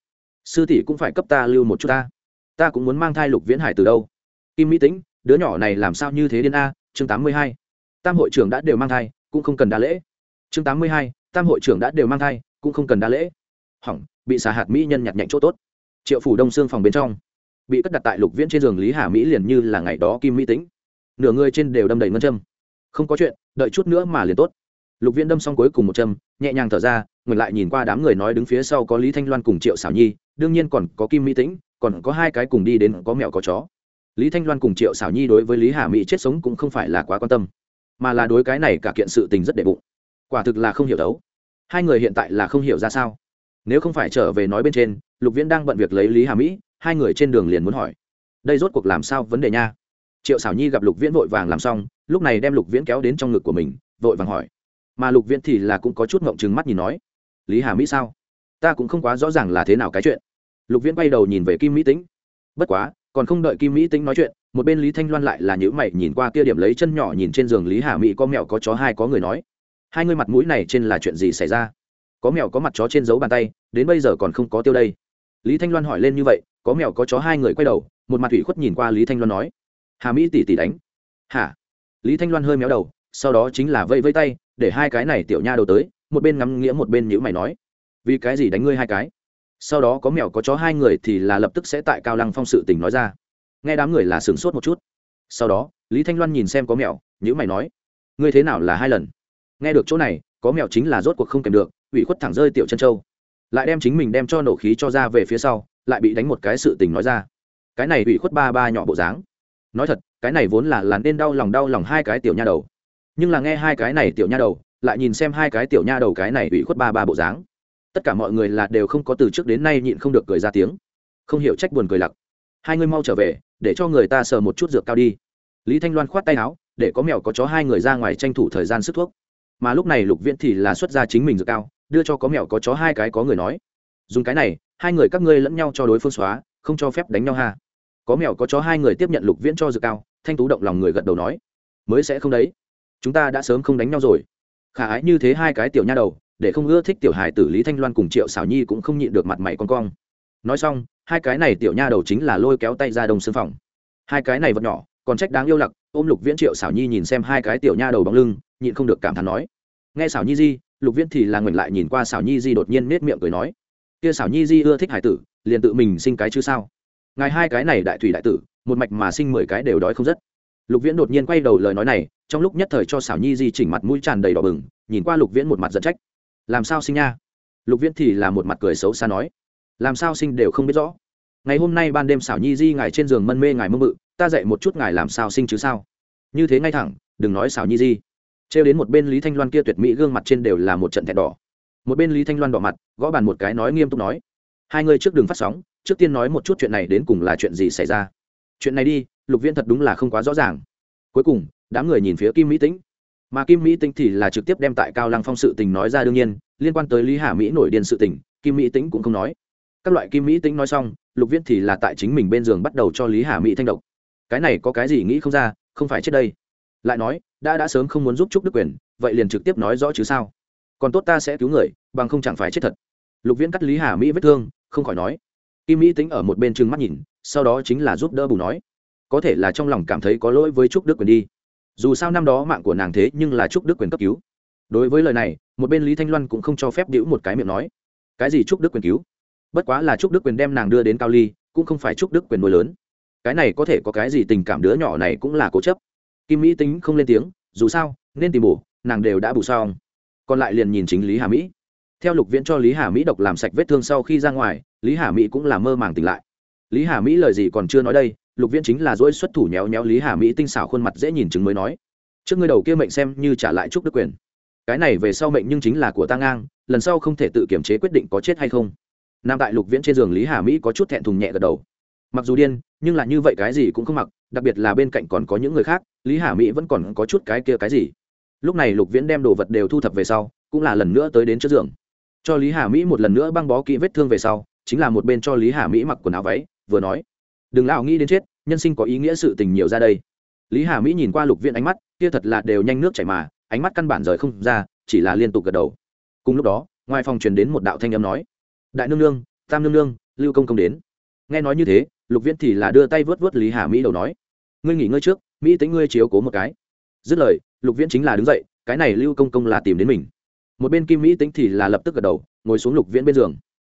sư tỷ cũng phải cấp ta lưu một chút ta. Ta cũng muốn mang thai lục viễn hải từ đâu? Kim mỹ tính đứa nhỏ này làm sao như thế điên a? Chương tám mươi hai, tam hội trưởng đã đều mang thai, cũng không cần đa lễ. Chương tám mươi hai, tam hội trưởng đã đều mang thai, cũng không cần đa lễ. Hỏng, bị xà hạt mỹ nhân nhặt nhạnh chỗ tốt triệu phủ đông xương phòng bên trong, bị cất đặt tại lục viễn trên giường lý hà mỹ liền như là ngày đó kim mỹ tính nửa người trên đều đâm đầy ngân châm. Không có chuyện, đợi chút nữa mà liền tốt. Lục viễn đâm xong cuối cùng một châm, nhẹ nhàng thở ra, ngược lại nhìn qua đám người nói đứng phía sau có lý thanh loan cùng triệu xảo nhi, đương nhiên còn có kim mỹ tĩnh, còn có hai cái cùng đi đến có mẹo có chó. Lý thanh loan cùng triệu xảo nhi đối với lý hà mỹ chết sống cũng không phải là quá quan tâm, mà là đối cái này cả kiện sự tình rất đệ bụng. Quả thực là không hiểu đấu. Hai người hiện tại là không hiểu ra sao nếu không phải trở về nói bên trên, lục viễn đang bận việc lấy lý hà mỹ, hai người trên đường liền muốn hỏi. Đây rốt cuộc làm sao vấn đề nha? Triệu xảo nhi gặp lục viễn vội vàng làm xong, lúc này đem lục viễn kéo đến trong ngực của mình, vội vàng hỏi. Mà lục viễn thì là cũng có chút ngộng trừng mắt nhìn nói. Lý hà mỹ sao? Ta cũng không quá rõ ràng là thế nào cái chuyện. Lục viễn quay đầu nhìn về kim mỹ tính bất quá, còn không đợi kim mỹ tính nói chuyện, một bên lý thanh loan lại là nhữ mày nhìn qua kia điểm lấy chân nhỏ nhìn trên giường lý hà mỹ có mẹo có chó hai có người nói. Hai người mặt mũi này trên là chuyện gì xảy ra? Có mèo có mặt chó trên dấu bàn tay, đến bây giờ còn không có tiêu đây. Lý thanh loan hỏi lên như vậy, có mèo có chó hai người quay đầu, một mặt ủy khuất nhìn qua lý thanh loan nói. Hà mỹ tỷ tỷ đánh. Hả? Lý thanh loan hơi méo đầu, sau đó chính là vây vây tay, để hai cái này tiểu nha đầu tới, một bên ngắm nghĩa một bên nhữ mày nói. Vì cái gì đánh ngươi hai cái? Sau đó có mèo có chó hai người thì là lập tức sẽ tại cao lăng phong sự tình nói ra. Nghe đám người là sửng sốt một chút. Sau đó, lý thanh loan nhìn xem có mèo nhữ mày nói. Ngươi thế nào là hai lần? Nghe được chỗ này có mèo chính là rốt cuộc không kèm được, ủy khuất thẳng rơi tiểu chân châu. Lại đem chính mình đem cho nổ khí cho ra về phía sau, lại bị đánh một cái sự tình nói ra. Cái này ủy khuất ba ba nhỏ bộ dáng. Nói thật, cái này vốn là là nên đau lòng đau lòng hai cái tiểu nha đầu. Nhưng là nghe hai cái này tiểu nha đầu, lại nhìn xem hai cái tiểu nha đầu cái này ủy khuất ba ba bộ dáng. Tất cả mọi người là đều không có từ trước đến nay nhịn không được cười ra tiếng. Không hiểu trách buồn cười lặc. Hai người mau trở về, để cho người ta sờ một chút dược cao đi. Lý thanh loan khoát tay áo, để có mèo có chó hai người ra ngoài tranh thủ thời gian sức thuốc mà lúc này lục viễn thì là xuất ra chính mình dược cao, đưa cho có mèo có chó hai cái có người nói. Dùng cái này, hai người các ngươi lẫn nhau cho đối phương xóa, không cho phép đánh nhau ha. Có mèo có chó hai người tiếp nhận lục viễn cho dược cao, thanh tú động lòng người gật đầu nói, mới sẽ không đấy. Chúng ta đã sớm không đánh nhau rồi. Khả ái như thế hai cái tiểu nha đầu, để không ưa thích tiểu hài tử lý thanh loan cùng triệu xảo nhi cũng không nhịn được mặt mày con cong. Nói xong, hai cái này tiểu nha đầu chính là lôi kéo tay ra đông xương phòng. Hai cái này vật nhỏ, còn trách đáng yêu lặc, ôm lục viễn triệu xảo nhi nhìn xem hai cái tiểu nha đầu bóng lưng nhịn không được cảm thán nói. Nghe xảo nhi di, lục viễn thì là ngoảnh lại nhìn qua xảo nhi di đột nhiên nết miệng cười nói. Kia xảo nhi di ưa thích hải tử, liền tự mình sinh cái chứ sao? Ngài hai cái này đại thủy đại tử, một mạch mà sinh mười cái đều đói không dứt. Lục viễn đột nhiên quay đầu lời nói này, trong lúc nhất thời cho xảo nhi di chỉnh mặt mũi tràn đầy đỏ bừng, nhìn qua lục viễn một mặt giận trách. Làm sao sinh nha? Lục viễn thì là một mặt cười xấu xa nói. Làm sao sinh đều không biết rõ. Ngày hôm nay ban đêm xảo nhi di ngài trên giường mân mê ngài mơ mự, ta dạy một chút ngài làm sao sinh chứ sao. Như thế ngay thẳng, đừng nói xảo nhi di trêu đến một bên lý thanh loan kia tuyệt mỹ gương mặt trên đều là một trận thẹn đỏ. Một bên lý thanh loan đỏ mặt, gõ bàn một cái nói nghiêm túc nói, hai người trước đường phát sóng, trước tiên nói một chút chuyện này đến cùng là chuyện gì xảy ra. Chuyện này đi, lục viên thật đúng là không quá rõ ràng. Cuối cùng, đám người nhìn phía kim mỹ tĩnh. Mà kim mỹ tĩnh thì là trực tiếp đem tại cao lăng phong sự tình nói ra đương nhiên, liên quan tới lý hà mỹ nổi điên sự tình, kim mỹ tĩnh cũng không nói. Các loại kim mỹ tĩnh nói xong, lục viên thì là tại chính mình bên giường bắt đầu cho lý hà mỹ thanh độc. Cái này có cái gì nghĩ không ra, không phải chết đây. Lại nói đã đã sớm không muốn giúp trúc đức quyền, vậy liền trực tiếp nói rõ chứ sao? Còn tốt ta sẽ cứu người, bằng không chẳng phải chết thật. Lục viễn cắt lý hà mỹ vết thương, không khỏi nói. Kim mỹ tính ở một bên trừng mắt nhìn, sau đó chính là giúp đỡ bù nói. Có thể là trong lòng cảm thấy có lỗi với trúc đức quyền đi. Dù sao năm đó mạng của nàng thế nhưng là trúc đức quyền cấp cứu. Đối với lời này, một bên lý thanh loan cũng không cho phép đĩu một cái miệng nói. Cái gì trúc đức quyền cứu? Bất quá là trúc đức quyền đem nàng đưa đến cao ly, cũng không phải trúc đức quyền nuôi lớn. Cái này có thể có cái gì tình cảm đứa nhỏ này cũng là cố chấp kim mỹ tính không lên tiếng, dù sao, nên tìm bổ, nàng đều đã bù xong. Còn lại liền nhìn chính lý hà mỹ. Theo lục viễn cho lý hà mỹ độc làm sạch vết thương sau khi ra ngoài, lý hà mỹ cũng là mơ màng tỉnh lại. Lý hà mỹ lời gì còn chưa nói đây, lục viễn chính là dỗi xuất thủ nhéo nhéo lý hà mỹ tinh xảo khuôn mặt dễ nhìn chứng mới nói. Trước ngươi đầu kia mệnh xem như trả lại chúc đức quyền. Cái này về sau mệnh nhưng chính là của ta ngang, lần sau không thể tự kiểm chế quyết định có chết hay không. Nam tại lục viễn trên giường lý hà mỹ có chút thẹn thùng nhẹ gật đầu. Mặc dù điên, nhưng là như vậy cái gì cũng không mặc đặc biệt là bên cạnh còn có những người khác, lý hà mỹ vẫn còn có chút cái kia cái gì. Lúc này lục viễn đem đồ vật đều thu thập về sau, cũng là lần nữa tới đến trước giường. Cho lý hà mỹ một lần nữa băng bó kỹ vết thương về sau, chính là một bên cho lý hà mỹ mặc quần áo váy, vừa nói, đừng lão nghĩ đến chết, nhân sinh có ý nghĩa sự tình nhiều ra đây. Lý hà mỹ nhìn qua lục viễn ánh mắt, kia thật là đều nhanh nước chảy mà, ánh mắt căn bản rời không ra, chỉ là liên tục gật đầu. Cùng lúc đó, ngoài phòng truyền đến một đạo thanh âm nói, đại nương nương, tam nương nương, lưu công công đến. Nghe nói như thế lục viễn thì là đưa tay vớt vớt lý hà mỹ đầu nói ngươi nghỉ ngơi trước mỹ tính ngươi chiếu cố một cái dứt lời lục viễn chính là đứng dậy cái này lưu công công là tìm đến mình một bên kim mỹ tính thì là lập tức gật đầu ngồi xuống lục viễn bên giường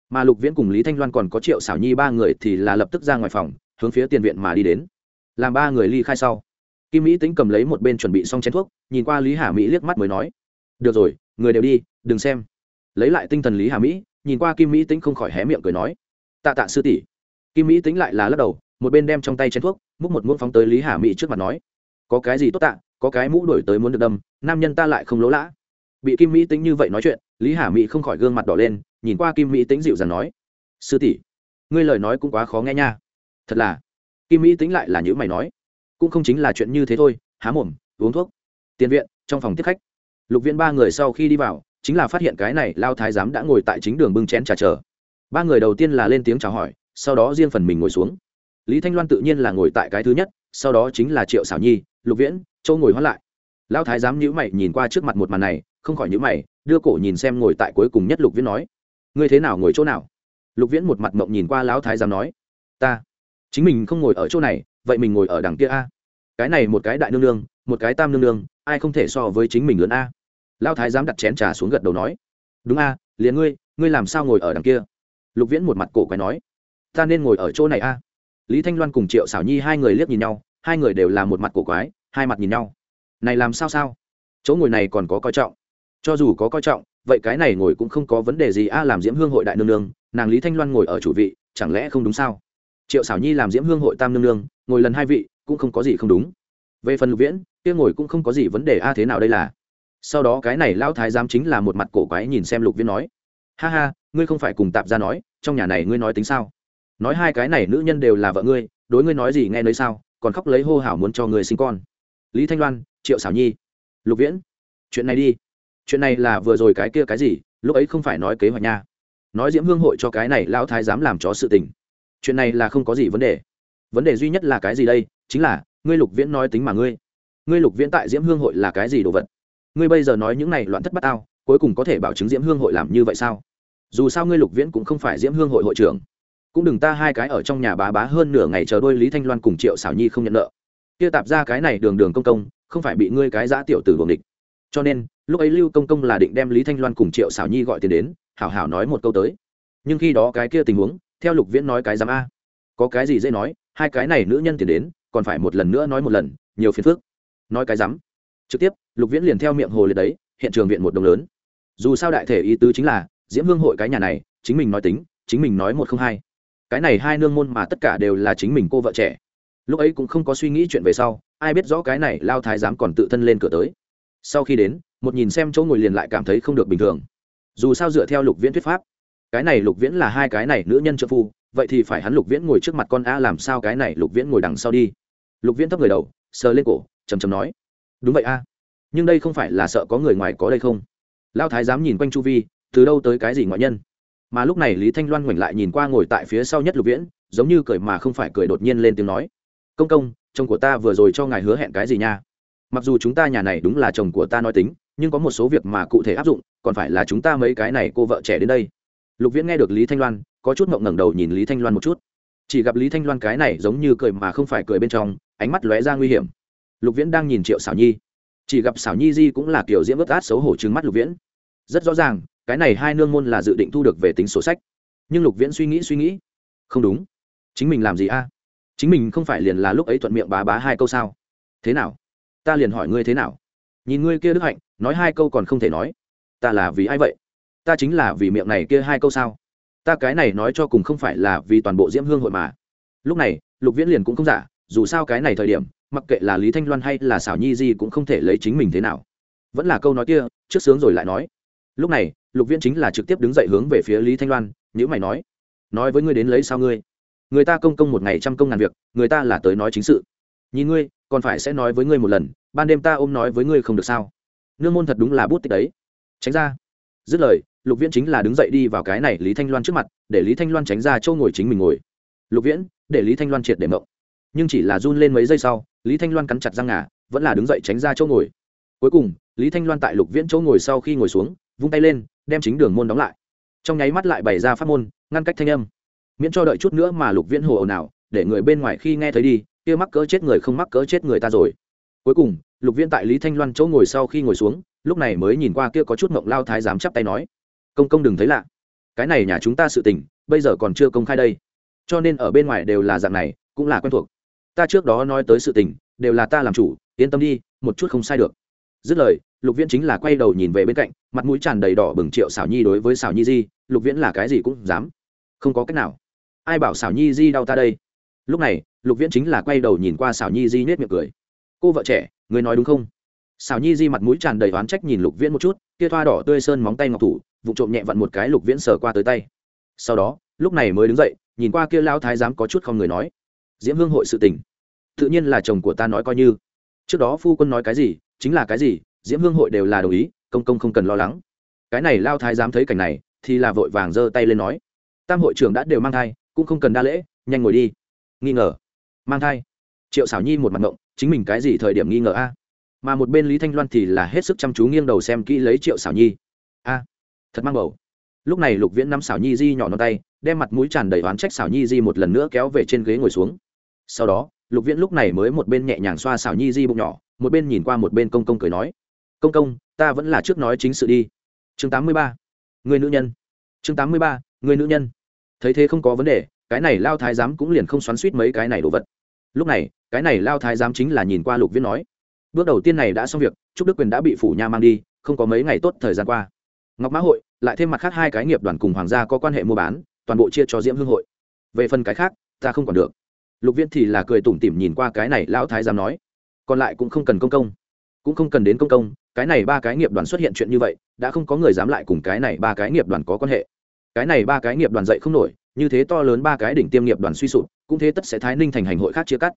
mà lục viễn cùng lý thanh loan còn có triệu xảo nhi ba người thì là lập tức ra ngoài phòng hướng phía tiền viện mà đi đến làm ba người ly khai sau kim mỹ tính cầm lấy một bên chuẩn bị xong chén thuốc nhìn qua lý hà mỹ liếc mắt mới nói được rồi người đều đi đừng xem lấy lại tinh thần lý hà mỹ nhìn qua kim mỹ tính không khỏi hé miệng cười nói tạ tạ sư tỷ kim mỹ tính lại là lắc đầu, một bên đem trong tay chén thuốc, múc một muỗng phóng tới lý hà mỹ trước mặt nói, có cái gì tốt tạ, có cái mũ đổi tới muốn được đâm, nam nhân ta lại không lỗ lã. Bị kim mỹ tính như vậy nói chuyện, lý hà mỹ không khỏi gương mặt đỏ lên, nhìn qua kim mỹ tính dịu dàng nói, sư tỷ, ngươi lời nói cũng quá khó nghe nha. Thật là. Kim mỹ tính lại là những mày nói, cũng không chính là chuyện như thế thôi, há mồm, uống thuốc. Tiền viện, trong phòng tiếp khách. Lục viện ba người sau khi đi vào, chính là phát hiện cái này lao thái giám đã ngồi tại chính đường bưng chén trà chờ. Ba người đầu tiên là lên tiếng chào hỏi sau đó riêng phần mình ngồi xuống. Lý thanh loan tự nhiên là ngồi tại cái thứ nhất, sau đó chính là triệu xảo nhi, lục viễn, châu ngồi hoãn lại. Lão thái giám nhữ mày nhìn qua trước mặt một màn này, không khỏi nhữ mày, đưa cổ nhìn xem ngồi tại cuối cùng nhất lục viễn nói, ngươi thế nào ngồi chỗ nào? Lục viễn một mặt mộng nhìn qua lão thái giám nói, ta, chính mình không ngồi ở chỗ này, vậy mình ngồi ở đằng kia a. Cái này một cái đại nương nương, một cái tam nương nương, ai không thể so với chính mình lớn a? Lão thái giám đặt chén trà xuống gật đầu nói, đúng a, liền ngươi ngươi làm sao ngồi ở đằng kia? Lục viễn một mặt cổ quái nói ta nên ngồi ở chỗ này a. Lý thanh loan cùng triệu xảo nhi hai người liếc nhìn nhau, hai người đều là một mặt cổ quái, hai mặt nhìn nhau. Này làm sao sao? Chỗ ngồi này còn có coi trọng. Cho dù có coi trọng, vậy cái này ngồi cũng không có vấn đề gì. A, làm diễm hương hội đại nương nương, nàng lý thanh loan ngồi ở chủ vị, chẳng lẽ không đúng sao? Triệu xảo nhi làm diễm hương hội tam nương nương, ngồi lần hai vị, cũng không có gì không đúng. Về phần lục viễn, kia ngồi cũng không có gì vấn đề. A, thế nào đây là? Sau đó cái này lão thái giám chính là một mặt cổ quái nhìn xem lục viễn nói. Ha ha, ngươi không phải cùng tạp ra nói, trong nhà này ngươi nói tính sao? Nói hai cái này nữ nhân đều là vợ ngươi, đối ngươi nói gì nghe nơi sao, còn khóc lấy hô hảo muốn cho người sinh con. Lý thanh loan, triệu xảo nhi, lục viễn, chuyện này đi. Chuyện này là vừa rồi cái kia cái gì, lúc ấy không phải nói kế hoạch nha. Nói diễm hương hội cho cái này lão thái dám làm chó sự tình. Chuyện này là không có gì vấn đề. Vấn đề duy nhất là cái gì đây, chính là, ngươi lục viễn nói tính mà ngươi. Ngươi lục viễn tại diễm hương hội là cái gì đồ vật? Ngươi bây giờ nói những này loạn thất bát ao cuối cùng có thể bảo chứng diễm hương hội làm như vậy sao? Dù sao ngươi lục viễn cũng không phải diễm hương hội hội trưởng cũng đừng ta hai cái ở trong nhà bá bá hơn nửa ngày chờ đôi lý thanh loan cùng triệu xảo nhi không nhận nợ. Kia tạp ra cái này đường đường công công, không phải bị ngươi cái giã tiểu tử buồng địch cho nên, lúc ấy lưu công công là định đem lý thanh loan cùng triệu xảo nhi gọi tiền đến, hảo hảo nói một câu tới. Nhưng khi đó cái kia tình huống, theo lục viễn nói cái dám a. Có cái gì dễ nói, hai cái này nữ nhân tiền đến, còn phải một lần nữa nói một lần, nhiều phiền phức. Nói cái dám trực tiếp, lục viễn liền theo miệng hồ liệt đấy, hiện trường viện một đồng lớn. Dù sao đại thể ý tứ chính là, diễm hương hội cái nhà này, chính mình nói tính, chính mình nói một không hai cái này hai nương môn mà tất cả đều là chính mình cô vợ trẻ. Lúc ấy cũng không có suy nghĩ chuyện về sau, ai biết rõ cái này lao thái giám còn tự thân lên cửa tới. Sau khi đến, một nhìn xem chỗ ngồi liền lại cảm thấy không được bình thường. Dù sao dựa theo lục viễn thuyết pháp, cái này lục viễn là hai cái này nữ nhân trợ phu, vậy thì phải hắn lục viễn ngồi trước mặt con a làm sao cái này lục viễn ngồi đằng sau đi. Lục viễn thấp người đầu, sờ lên cổ chầm chầm nói, đúng vậy a, nhưng đây không phải là sợ có người ngoài có đây không? Lao thái giám nhìn quanh chu vi, từ đâu tới cái gì ngoại nhân? Mà lúc này lý thanh loan ngoảnh lại nhìn qua ngồi tại phía sau nhất lục viễn, giống như cười mà không phải cười đột nhiên lên tiếng nói, công công, chồng của ta vừa rồi cho ngài hứa hẹn cái gì nha? Mặc dù chúng ta nhà này đúng là chồng của ta nói tính, nhưng có một số việc mà cụ thể áp dụng, còn phải là chúng ta mấy cái này cô vợ trẻ đến đây. Lục viễn nghe được lý thanh loan, có chút mộng ngẩng đầu nhìn lý thanh loan một chút. Chỉ gặp lý thanh loan cái này giống như cười mà không phải cười bên trong, ánh mắt lóe ra nguy hiểm. Lục viễn đang nhìn triệu xảo nhi. Chỉ gặp xảo nhi di cũng là kiểu diễm ướt át xấu hổ trứng mắt lục viễn. Rất rõ ràng cái này hai nương môn là dự định thu được về tính sổ sách. Nhưng lục viễn suy nghĩ suy nghĩ. Không đúng. Chính mình làm gì a? Chính mình không phải liền là lúc ấy thuận miệng bá bá hai câu sao? Thế nào? Ta liền hỏi ngươi thế nào? Nhìn ngươi kia đức hạnh, nói hai câu còn không thể nói. Ta là vì ai vậy? Ta chính là vì miệng này kia hai câu sao? Ta cái này nói cho cùng không phải là vì toàn bộ diễm hương hội mà. Lúc này, lục viễn liền cũng không giả, dù sao cái này thời điểm, mặc kệ là lý thanh loan hay là xảo nhi gì cũng không thể lấy chính mình thế nào. Vẫn là câu nói kia, trước sướng rồi lại nói. Lúc này lục viễn chính là trực tiếp đứng dậy hướng về phía lý thanh loan nhữ mày nói nói với ngươi đến lấy sao ngươi? Người ta công công một ngày trăm công ngàn việc, người ta là tới nói chính sự. Nhìn ngươi, còn phải sẽ nói với ngươi một lần, ban đêm ta ôm nói với ngươi không được sao? Nương môn thật đúng là bút tích đấy. Tránh ra. Dứt lời, lục viễn chính là đứng dậy đi vào cái này lý thanh loan trước mặt, để lý thanh loan tránh ra châu ngồi chính mình ngồi. Lục viễn, để lý thanh loan triệt để mộng. Nhưng chỉ là run lên mấy giây sau, lý thanh loan cắn chặt răng ngà, vẫn là đứng dậy tránh ra châu ngồi. Cuối cùng, lý thanh loan tại lục viễn chỗ ngồi sau khi ngồi xuống vung tay lên, đem chính đường môn đóng lại. Trong nháy mắt lại bày ra pháp môn, ngăn cách thanh âm. Miễn cho đợi chút nữa mà lục viễn hồ ồn ào, để người bên ngoài khi nghe thấy đi, kia mắc cỡ chết người không mắc cỡ chết người ta rồi. Cuối cùng, lục viễn tại lý thanh loan chỗ ngồi sau khi ngồi xuống, lúc này mới nhìn qua kia có chút mộng lao thái dám chắp tay nói, công công đừng thấy lạ. Cái này nhà chúng ta sự tình, bây giờ còn chưa công khai đây. Cho nên ở bên ngoài đều là dạng này, cũng là quen thuộc. Ta trước đó nói tới sự tình, đều là ta làm chủ, yên tâm đi, một chút không sai được. Dứt lời lục viễn chính là quay đầu nhìn về bên cạnh, mặt mũi tràn đầy đỏ bừng triệu xảo nhi đối với xảo nhi di, lục viễn là cái gì cũng dám, không có cách nào. Ai bảo xảo nhi di đau ta đây? Lúc này, lục viễn chính là quay đầu nhìn qua xảo nhi di nết miệng cười. Cô vợ trẻ người nói đúng không? Xảo nhi di mặt mũi tràn đầy oán trách nhìn lục viễn một chút, kia thoa đỏ tươi sơn móng tay ngọc thủ, vụ trộm nhẹ vặn một cái lục viễn sờ qua tới tay. Sau đó, lúc này mới đứng dậy, nhìn qua kia lao thái giám có chút không người nói. Diễm hương hội sự tình, tự nhiên là chồng của ta nói coi như. Trước đó phu quân nói cái gì, chính là cái gì diễm hương hội đều là đồng ý, công công không cần lo lắng. Cái này lao thái dám thấy cảnh này, thì là vội vàng giơ tay lên nói. Tam hội trưởng đã đều mang thai, cũng không cần đa lễ, nhanh ngồi đi. Nghi ngờ. Mang thai. Triệu xảo nhi một mặt ngộng, chính mình cái gì thời điểm nghi ngờ a? Mà một bên lý thanh loan thì là hết sức chăm chú nghiêng đầu xem kỹ lấy triệu xảo nhi. A, thật mang bầu. Lúc này lục viễn nắm xảo nhi di nhỏ non tay, đem mặt mũi tràn đầy oán trách xảo nhi di một lần nữa kéo về trên ghế ngồi xuống. Sau đó, lục viễn lúc này mới một bên nhẹ nhàng xoa xảo nhi di bụng nhỏ, một bên nhìn qua một bên công công cười nói công công, ta vẫn là trước nói chính sự đi. Chương tám mươi ba. Người nữ nhân. Chương tám mươi ba, người nữ nhân. Thấy thế không có vấn đề, cái này lao thái giám cũng liền không xoắn suýt mấy cái này đồ vật. Lúc này, cái này lao thái giám chính là nhìn qua lục viễn nói. Bước đầu tiên này đã xong việc, trúc đức quyền đã bị phủ nha mang đi, không có mấy ngày tốt thời gian qua. Ngọc mã hội, lại thêm mặt khác hai cái nghiệp đoàn cùng hoàng gia có quan hệ mua bán, toàn bộ chia cho diễm hương hội. Về phần cái khác, ta không còn được. Lục viễn thì là cười tủm tỉm nhìn qua cái này lão thái giám nói. Còn lại cũng không cần công công. Cũng không cần đến công công cái này ba cái nghiệp đoàn xuất hiện chuyện như vậy, đã không có người dám lại cùng cái này ba cái nghiệp đoàn có quan hệ. Cái này ba cái nghiệp đoàn dậy không nổi, như thế to lớn ba cái đỉnh tiêm nghiệp đoàn suy sụp, cũng thế tất sẽ thái ninh thành hành hội khác chia cắt.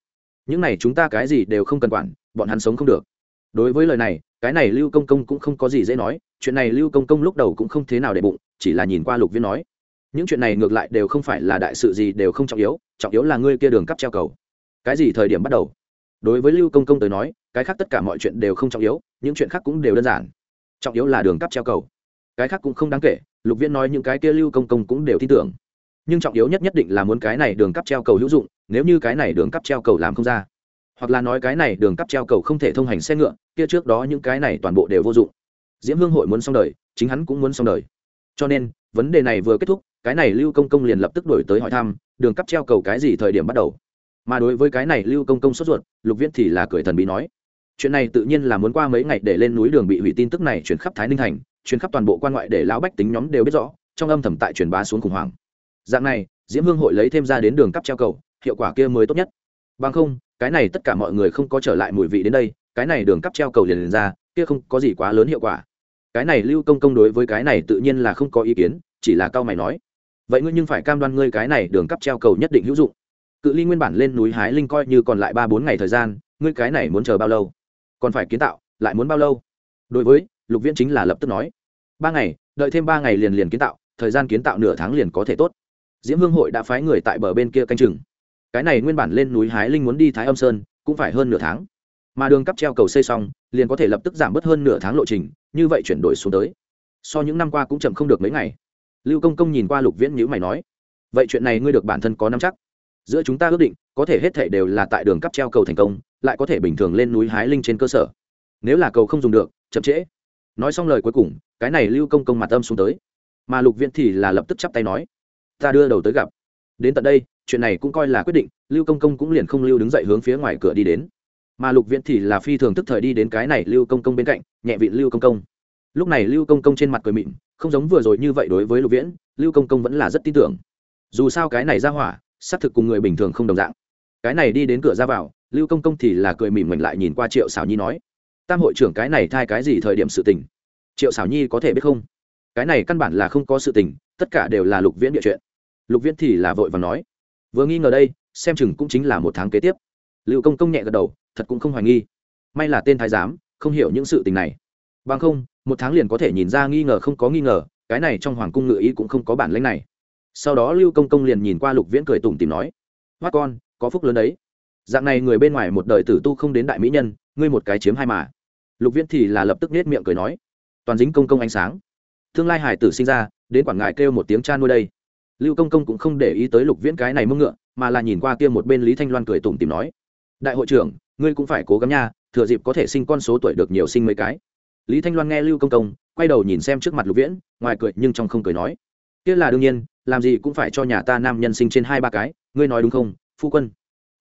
Những này chúng ta cái gì đều không cần quản, bọn hắn sống không được. Đối với lời này, cái này lưu công công cũng không có gì dễ nói, chuyện này lưu công công lúc đầu cũng không thế nào để bụng, chỉ là nhìn qua lục viên nói. Những chuyện này ngược lại đều không phải là đại sự gì đều không trọng yếu trọng yếu là ngươi kia đường cắp treo cầu. Cái gì thời điểm bắt đầu? Đối với lưu công công tới nói, cái khác tất cả mọi chuyện đều không trọng yếu những chuyện khác cũng đều đơn giản. Trọng yếu là đường cắp treo cầu. Cái khác cũng không đáng kể, lục Viễn nói những cái kia lưu công công cũng đều tin tưởng. Nhưng trọng yếu nhất nhất định là muốn cái này đường cắp treo cầu hữu dụng, nếu như cái này đường cắp treo cầu làm không ra, hoặc là nói cái này đường cắp treo cầu không thể thông hành xe ngựa, kia trước đó những cái này toàn bộ đều vô dụng. Diễm hương hội muốn xong đời, chính hắn cũng muốn xong đời. Cho nên, vấn đề này vừa kết thúc, cái này lưu công công liền lập tức đổi tới hỏi thăm, đường cắp treo cầu cái gì thời điểm bắt đầu. Mà đối với cái này lưu công công sốt ruột, lục viễn thì là cười thần bí nói chuyện này tự nhiên là muốn qua mấy ngày để lên núi đường bị hủy tin tức này chuyển khắp thái ninh thành chuyển khắp toàn bộ quan ngoại để lão bách tính nhóm đều biết rõ trong âm thầm tại truyền bá xuống khủng hoảng. Dạng này diễm hương hội lấy thêm ra đến đường cắp treo cầu hiệu quả kia mới tốt nhất. Bằng không cái này tất cả mọi người không có trở lại mùi vị đến đây cái này đường cắp treo cầu liền, liền ra kia không có gì quá lớn hiệu quả. Cái này lưu công công đối với cái này tự nhiên là không có ý kiến chỉ là cao mày nói. Vậy ngươi nhưng phải cam đoan ngươi cái này đường cắp treo cầu nhất định hữu dụng. Cự ly nguyên bản lên núi hái linh coi như còn lại ba bốn ngày thời gian ngươi cái này muốn chờ bao lâu? Còn phải kiến tạo, lại muốn bao lâu? Đối với, lục viễn chính là lập tức nói. Ba ngày, đợi thêm ba ngày liền liền kiến tạo, thời gian kiến tạo nửa tháng liền có thể tốt. Diễm hương hội đã phái người tại bờ bên kia canh chừng. Cái này nguyên bản lên núi hái linh muốn đi thái âm sơn, cũng phải hơn nửa tháng. Mà đường cắp treo cầu xây xong, liền có thể lập tức giảm bớt hơn nửa tháng lộ trình, như vậy chuyển đổi xuống tới. So những năm qua cũng chậm không được mấy ngày. Lưu công công nhìn qua lục viễn nhữ mày nói, vậy chuyện này ngươi được bản thân có nắm chắc. Giữa chúng ta ước định, có thể hết thể đều là tại đường cắp treo cầu thành công lại có thể bình thường lên núi hái linh trên cơ sở. Nếu là cầu không dùng được, chậm trễ. Nói xong lời cuối cùng, cái này lưu công công mặt âm xuống tới. Mà lục viễn thì là lập tức chắp tay nói, ta đưa đầu tới gặp. Đến tận đây, chuyện này cũng coi là quyết định, lưu công công cũng liền không lưu đứng dậy hướng phía ngoài cửa đi đến. Mà lục viễn thì là phi thường tức thời đi đến cái này lưu công công bên cạnh, nhẹ vị lưu công công. Lúc này lưu công công trên mặt cười mịn, không giống vừa rồi như vậy đối với lục viễn, lưu công công vẫn là rất tin tưởng. Dù sao cái này ra hỏa, xác thực cùng người bình thường không đồng dạng. Cái này đi đến cửa ra vào lưu công công thì là cười mỉm mình lại nhìn qua triệu xảo nhi nói, tam hội trưởng cái này thai cái gì thời điểm sự tình? Triệu xảo nhi có thể biết không? Cái này căn bản là không có sự tình, tất cả đều là lục viễn địa chuyện. Lục viễn thì là vội và nói, vừa nghi ngờ đây, xem chừng cũng chính là một tháng kế tiếp. Lưu công công nhẹ gật đầu, thật cũng không hoài nghi. May là tên thái giám, không hiểu những sự tình này. Bằng không, một tháng liền có thể nhìn ra nghi ngờ không có nghi ngờ, cái này trong hoàng cung ngự ý cũng không có bản lãnh này. Sau đó lưu công công liền nhìn qua lục viễn cười tủm tìm nói hoắt con, có phúc lớn đấy dạng này người bên ngoài một đời tử tu không đến đại mỹ nhân, ngươi một cái chiếm hai mà. Lục viễn thì là lập tức nết miệng cười nói, toàn dính công công ánh sáng. Tương lai hải tử sinh ra, đến quản ngại kêu một tiếng cha nuôi đây. Lưu công công cũng không để ý tới lục viễn cái này mưng ngựa, mà là nhìn qua kia một bên lý thanh loan cười tủm tìm nói, đại hội trưởng, ngươi cũng phải cố gắng nha, thừa dịp có thể sinh con số tuổi được nhiều sinh mấy cái. Lý thanh loan nghe lưu công công, quay đầu nhìn xem trước mặt lục viễn, ngoài cười nhưng trong không cười nói, kia là đương nhiên, làm gì cũng phải cho nhà ta nam nhân sinh trên hai ba cái, ngươi nói đúng không, phu quân?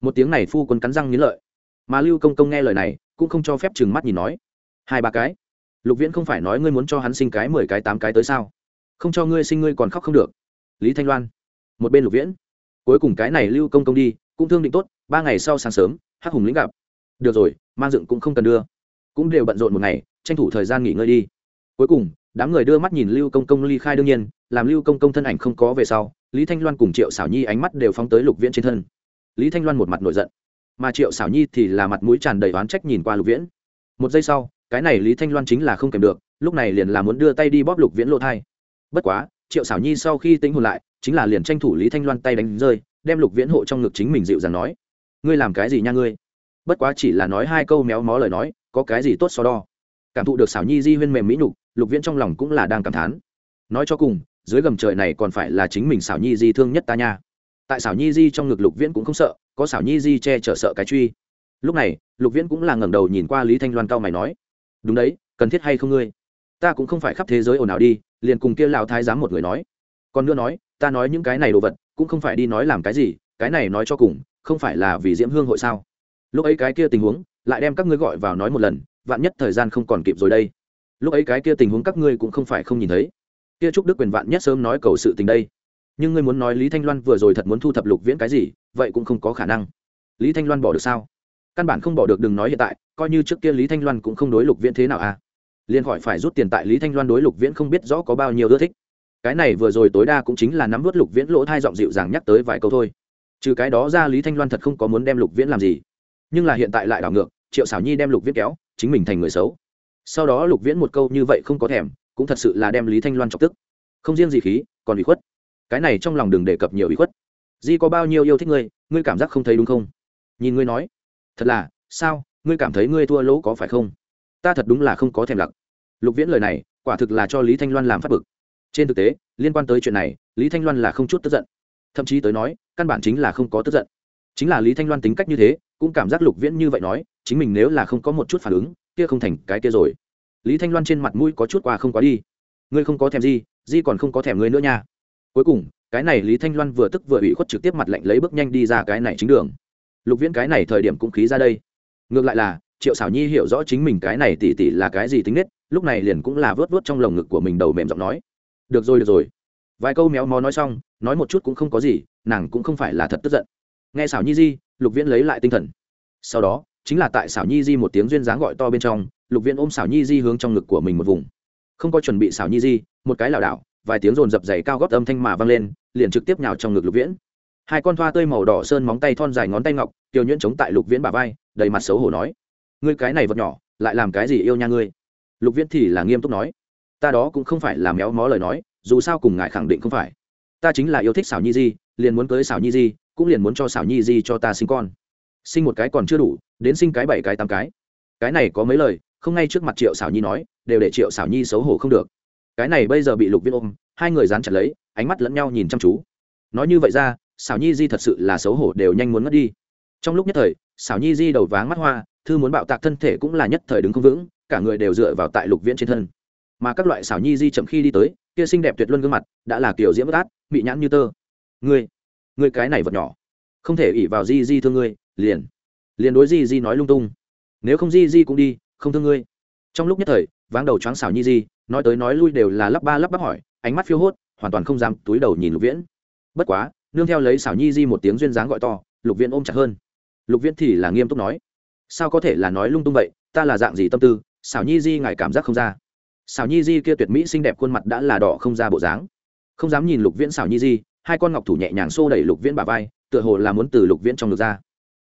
Một tiếng này phu quân cắn răng nghiến lợi. Mà lưu công công nghe lời này, cũng không cho phép chừng mắt nhìn nói. Hai ba cái. Lục viễn không phải nói ngươi muốn cho hắn sinh cái mười cái tám cái tới sao? Không cho ngươi sinh ngươi còn khóc không được. Lý thanh loan. Một bên lục viễn. Cuối cùng cái này lưu công công đi, cũng thương định tốt, ba ngày sau sáng sớm, hắc hùng lĩnh gặp. Được rồi, mang dựng cũng không cần đưa. Cũng đều bận rộn một ngày, tranh thủ thời gian nghỉ ngơi đi. Cuối cùng, đám người đưa mắt nhìn lưu công công ly khai đương nhiên, làm lưu công công thân ảnh không có về sau, lý thanh loan cùng triệu xảo nhi ánh mắt đều phóng tới lục viễn trên thân lý thanh loan một mặt nổi giận. Mà triệu xảo nhi thì là mặt mũi tràn đầy oán trách nhìn qua lục viễn. Một giây sau, cái này lý thanh loan chính là không kèm được, lúc này liền là muốn đưa tay đi bóp lục viễn lỗ thai. Bất quá, triệu xảo nhi sau khi tính hồn lại, chính là liền tranh thủ lý thanh loan tay đánh rơi, đem lục viễn hộ trong ngực chính mình dịu dàng nói, ngươi làm cái gì nha ngươi? Bất quá chỉ là nói hai câu méo mó lời nói, có cái gì tốt so đo. Cảm thụ được xảo nhi di huyên mềm mỹ nhục, lục viễn trong lòng cũng là đang cảm thán. Nói cho cùng, dưới gầm trời này còn phải là chính mình xảo nhi di thương nhất ta nha tại xảo nhi di trong ngực lục viễn cũng không sợ, có xảo nhi di che chở sợ cái truy. Lúc này, lục viễn cũng là ngẩng đầu nhìn qua lý thanh loan cao mày nói, đúng đấy, cần thiết hay không ngươi? Ta cũng không phải khắp thế giới ồn ào đi, liền cùng kia lão thái giám một người nói. Còn nữa nói, ta nói những cái này đồ vật, cũng không phải đi nói làm cái gì, cái này nói cho cùng, không phải là vì diễm hương hội sao? Lúc ấy cái kia tình huống, lại đem các ngươi gọi vào nói một lần, vạn nhất thời gian không còn kịp rồi đây. Lúc ấy cái kia tình huống các ngươi cũng không phải không nhìn thấy. Kia trúc đức quyền vạn nhất sớm nói cầu sự tình đây nhưng ngươi muốn nói lý thanh loan vừa rồi thật muốn thu thập lục viễn cái gì, vậy cũng không có khả năng. Lý thanh loan bỏ được sao? Căn bản không bỏ được, đừng nói hiện tại, coi như trước kia lý thanh loan cũng không đối lục viễn thế nào à? Liền khỏi phải rút tiền tại lý thanh loan đối lục viễn không biết rõ có bao nhiêu ưa thích. Cái này vừa rồi tối đa cũng chính là nắm vớt lục viễn lỗ thai giọng dịu dàng nhắc tới vài câu thôi. Trừ cái đó ra lý thanh loan thật không có muốn đem lục viễn làm gì. Nhưng là hiện tại lại đảo ngược, triệu xảo nhi đem lục viễn kéo, chính mình thành người xấu. Sau đó lục viễn một câu như vậy không có thèm, cũng thật sự là đem lý thanh loan chọc tức. Không riêng gì khí, còn bị khuất cái này trong lòng đừng đề cập nhiều ý khuất. Di có bao nhiêu yêu thích ngươi ngươi cảm giác không thấy đúng không? Nhìn ngươi nói, thật là, sao, ngươi cảm thấy ngươi thua lỗ có phải không? Ta thật đúng là không có thèm lặc. Lục viễn lời này, quả thực là cho lý thanh loan làm phát bực. Trên thực tế, liên quan tới chuyện này, lý thanh loan là không chút tức giận. Thậm chí tới nói, căn bản chính là không có tức giận. Chính là lý thanh loan tính cách như thế, cũng cảm giác lục viễn như vậy nói, chính mình nếu là không có một chút phản ứng, kia không thành cái kia rồi. Lý thanh loan trên mặt mũi có chút qua không quá đi. Ngươi không có thèm gì, di còn không có thèm ngươi nữa nha cuối cùng, cái này lý thanh loan vừa tức vừa bị khuất trực tiếp mặt lạnh lấy bước nhanh đi ra cái này chính đường. Lục viễn cái này thời điểm cũng khí ra đây. Ngược lại là, triệu xảo nhi hiểu rõ chính mình cái này tỉ tỉ là cái gì tính nết, lúc này liền cũng là vớt vớt trong lồng ngực của mình đầu mềm giọng nói. Được rồi được rồi. Vài câu méo mó nói xong, nói một chút cũng không có gì, nàng cũng không phải là thật tức giận. Nghe xảo nhi di, lục viễn lấy lại tinh thần. Sau đó, chính là tại xảo nhi di một tiếng duyên dáng gọi to bên trong, lục viễn ôm xảo nhi di hướng trong ngực của mình một vùng. Không có chuẩn bị xảo nhi di, một cái lảo đảo vài tiếng rồn dập dày cao gót âm thanh mà vang lên, liền trực tiếp nhào trong ngực lục viễn. Hai con thoa tươi màu đỏ sơn móng tay thon dài ngón tay ngọc tiêu nhuyễn chống tại lục viễn bà vai, đầy mặt xấu hổ nói, ngươi cái này vật nhỏ, lại làm cái gì yêu nha ngươi? Lục viễn thì là nghiêm túc nói, ta đó cũng không phải là méo mó lời nói, dù sao cùng ngài khẳng định không phải. Ta chính là yêu thích xảo nhi di, liền muốn cưới xảo nhi di, cũng liền muốn cho xảo nhi di cho ta sinh con. Sinh một cái còn chưa đủ, đến sinh cái bảy cái tám cái. Cái này có mấy lời, không ngay trước mặt triệu xảo nhi nói, đều để triệu xảo nhi xấu hổ không được cái này bây giờ bị lục viễn ôm, hai người dán chặt lấy, ánh mắt lẫn nhau nhìn chăm chú. Nói như vậy ra, xảo nhi di thật sự là xấu hổ đều nhanh muốn mất đi. Trong lúc nhất thời, xảo nhi di đầu váng mắt hoa, thư muốn bạo tạc thân thể cũng là nhất thời đứng không vững, cả người đều dựa vào tại lục viễn trên thân. Mà các loại xảo nhi di chậm khi đi tới, kia xinh đẹp tuyệt luân gương mặt, đã là kiểu diễm bất át, bị nhãn như tơ. Ngươi ngươi cái này vật nhỏ, không thể ỉ vào di di thương ngươi, liền liền đối di di nói lung tung. Nếu không di di cũng đi, không thương ngươi trong lúc nhất thời, váng đầu choáng xảo nhi di, nói tới nói lui đều là lắp ba lắp bắp hỏi, ánh mắt phiêu hốt, hoàn toàn không dám túi đầu nhìn lục viễn. Bất quá, nương theo lấy xảo nhi di một tiếng duyên dáng gọi to, lục viễn ôm chặt hơn. Lục viễn thì là nghiêm túc nói, sao có thể là nói lung tung vậy? Ta là dạng gì tâm tư? Xảo nhi di ngài cảm giác không ra. Xảo nhi di kia tuyệt mỹ xinh đẹp khuôn mặt đã là đỏ không ra bộ dáng. Không dám nhìn lục viễn xảo nhi di, hai con ngọc thủ nhẹ nhàng xô đẩy lục viễn bà vai, tựa hồ là muốn từ lục viễn trong ngực ra.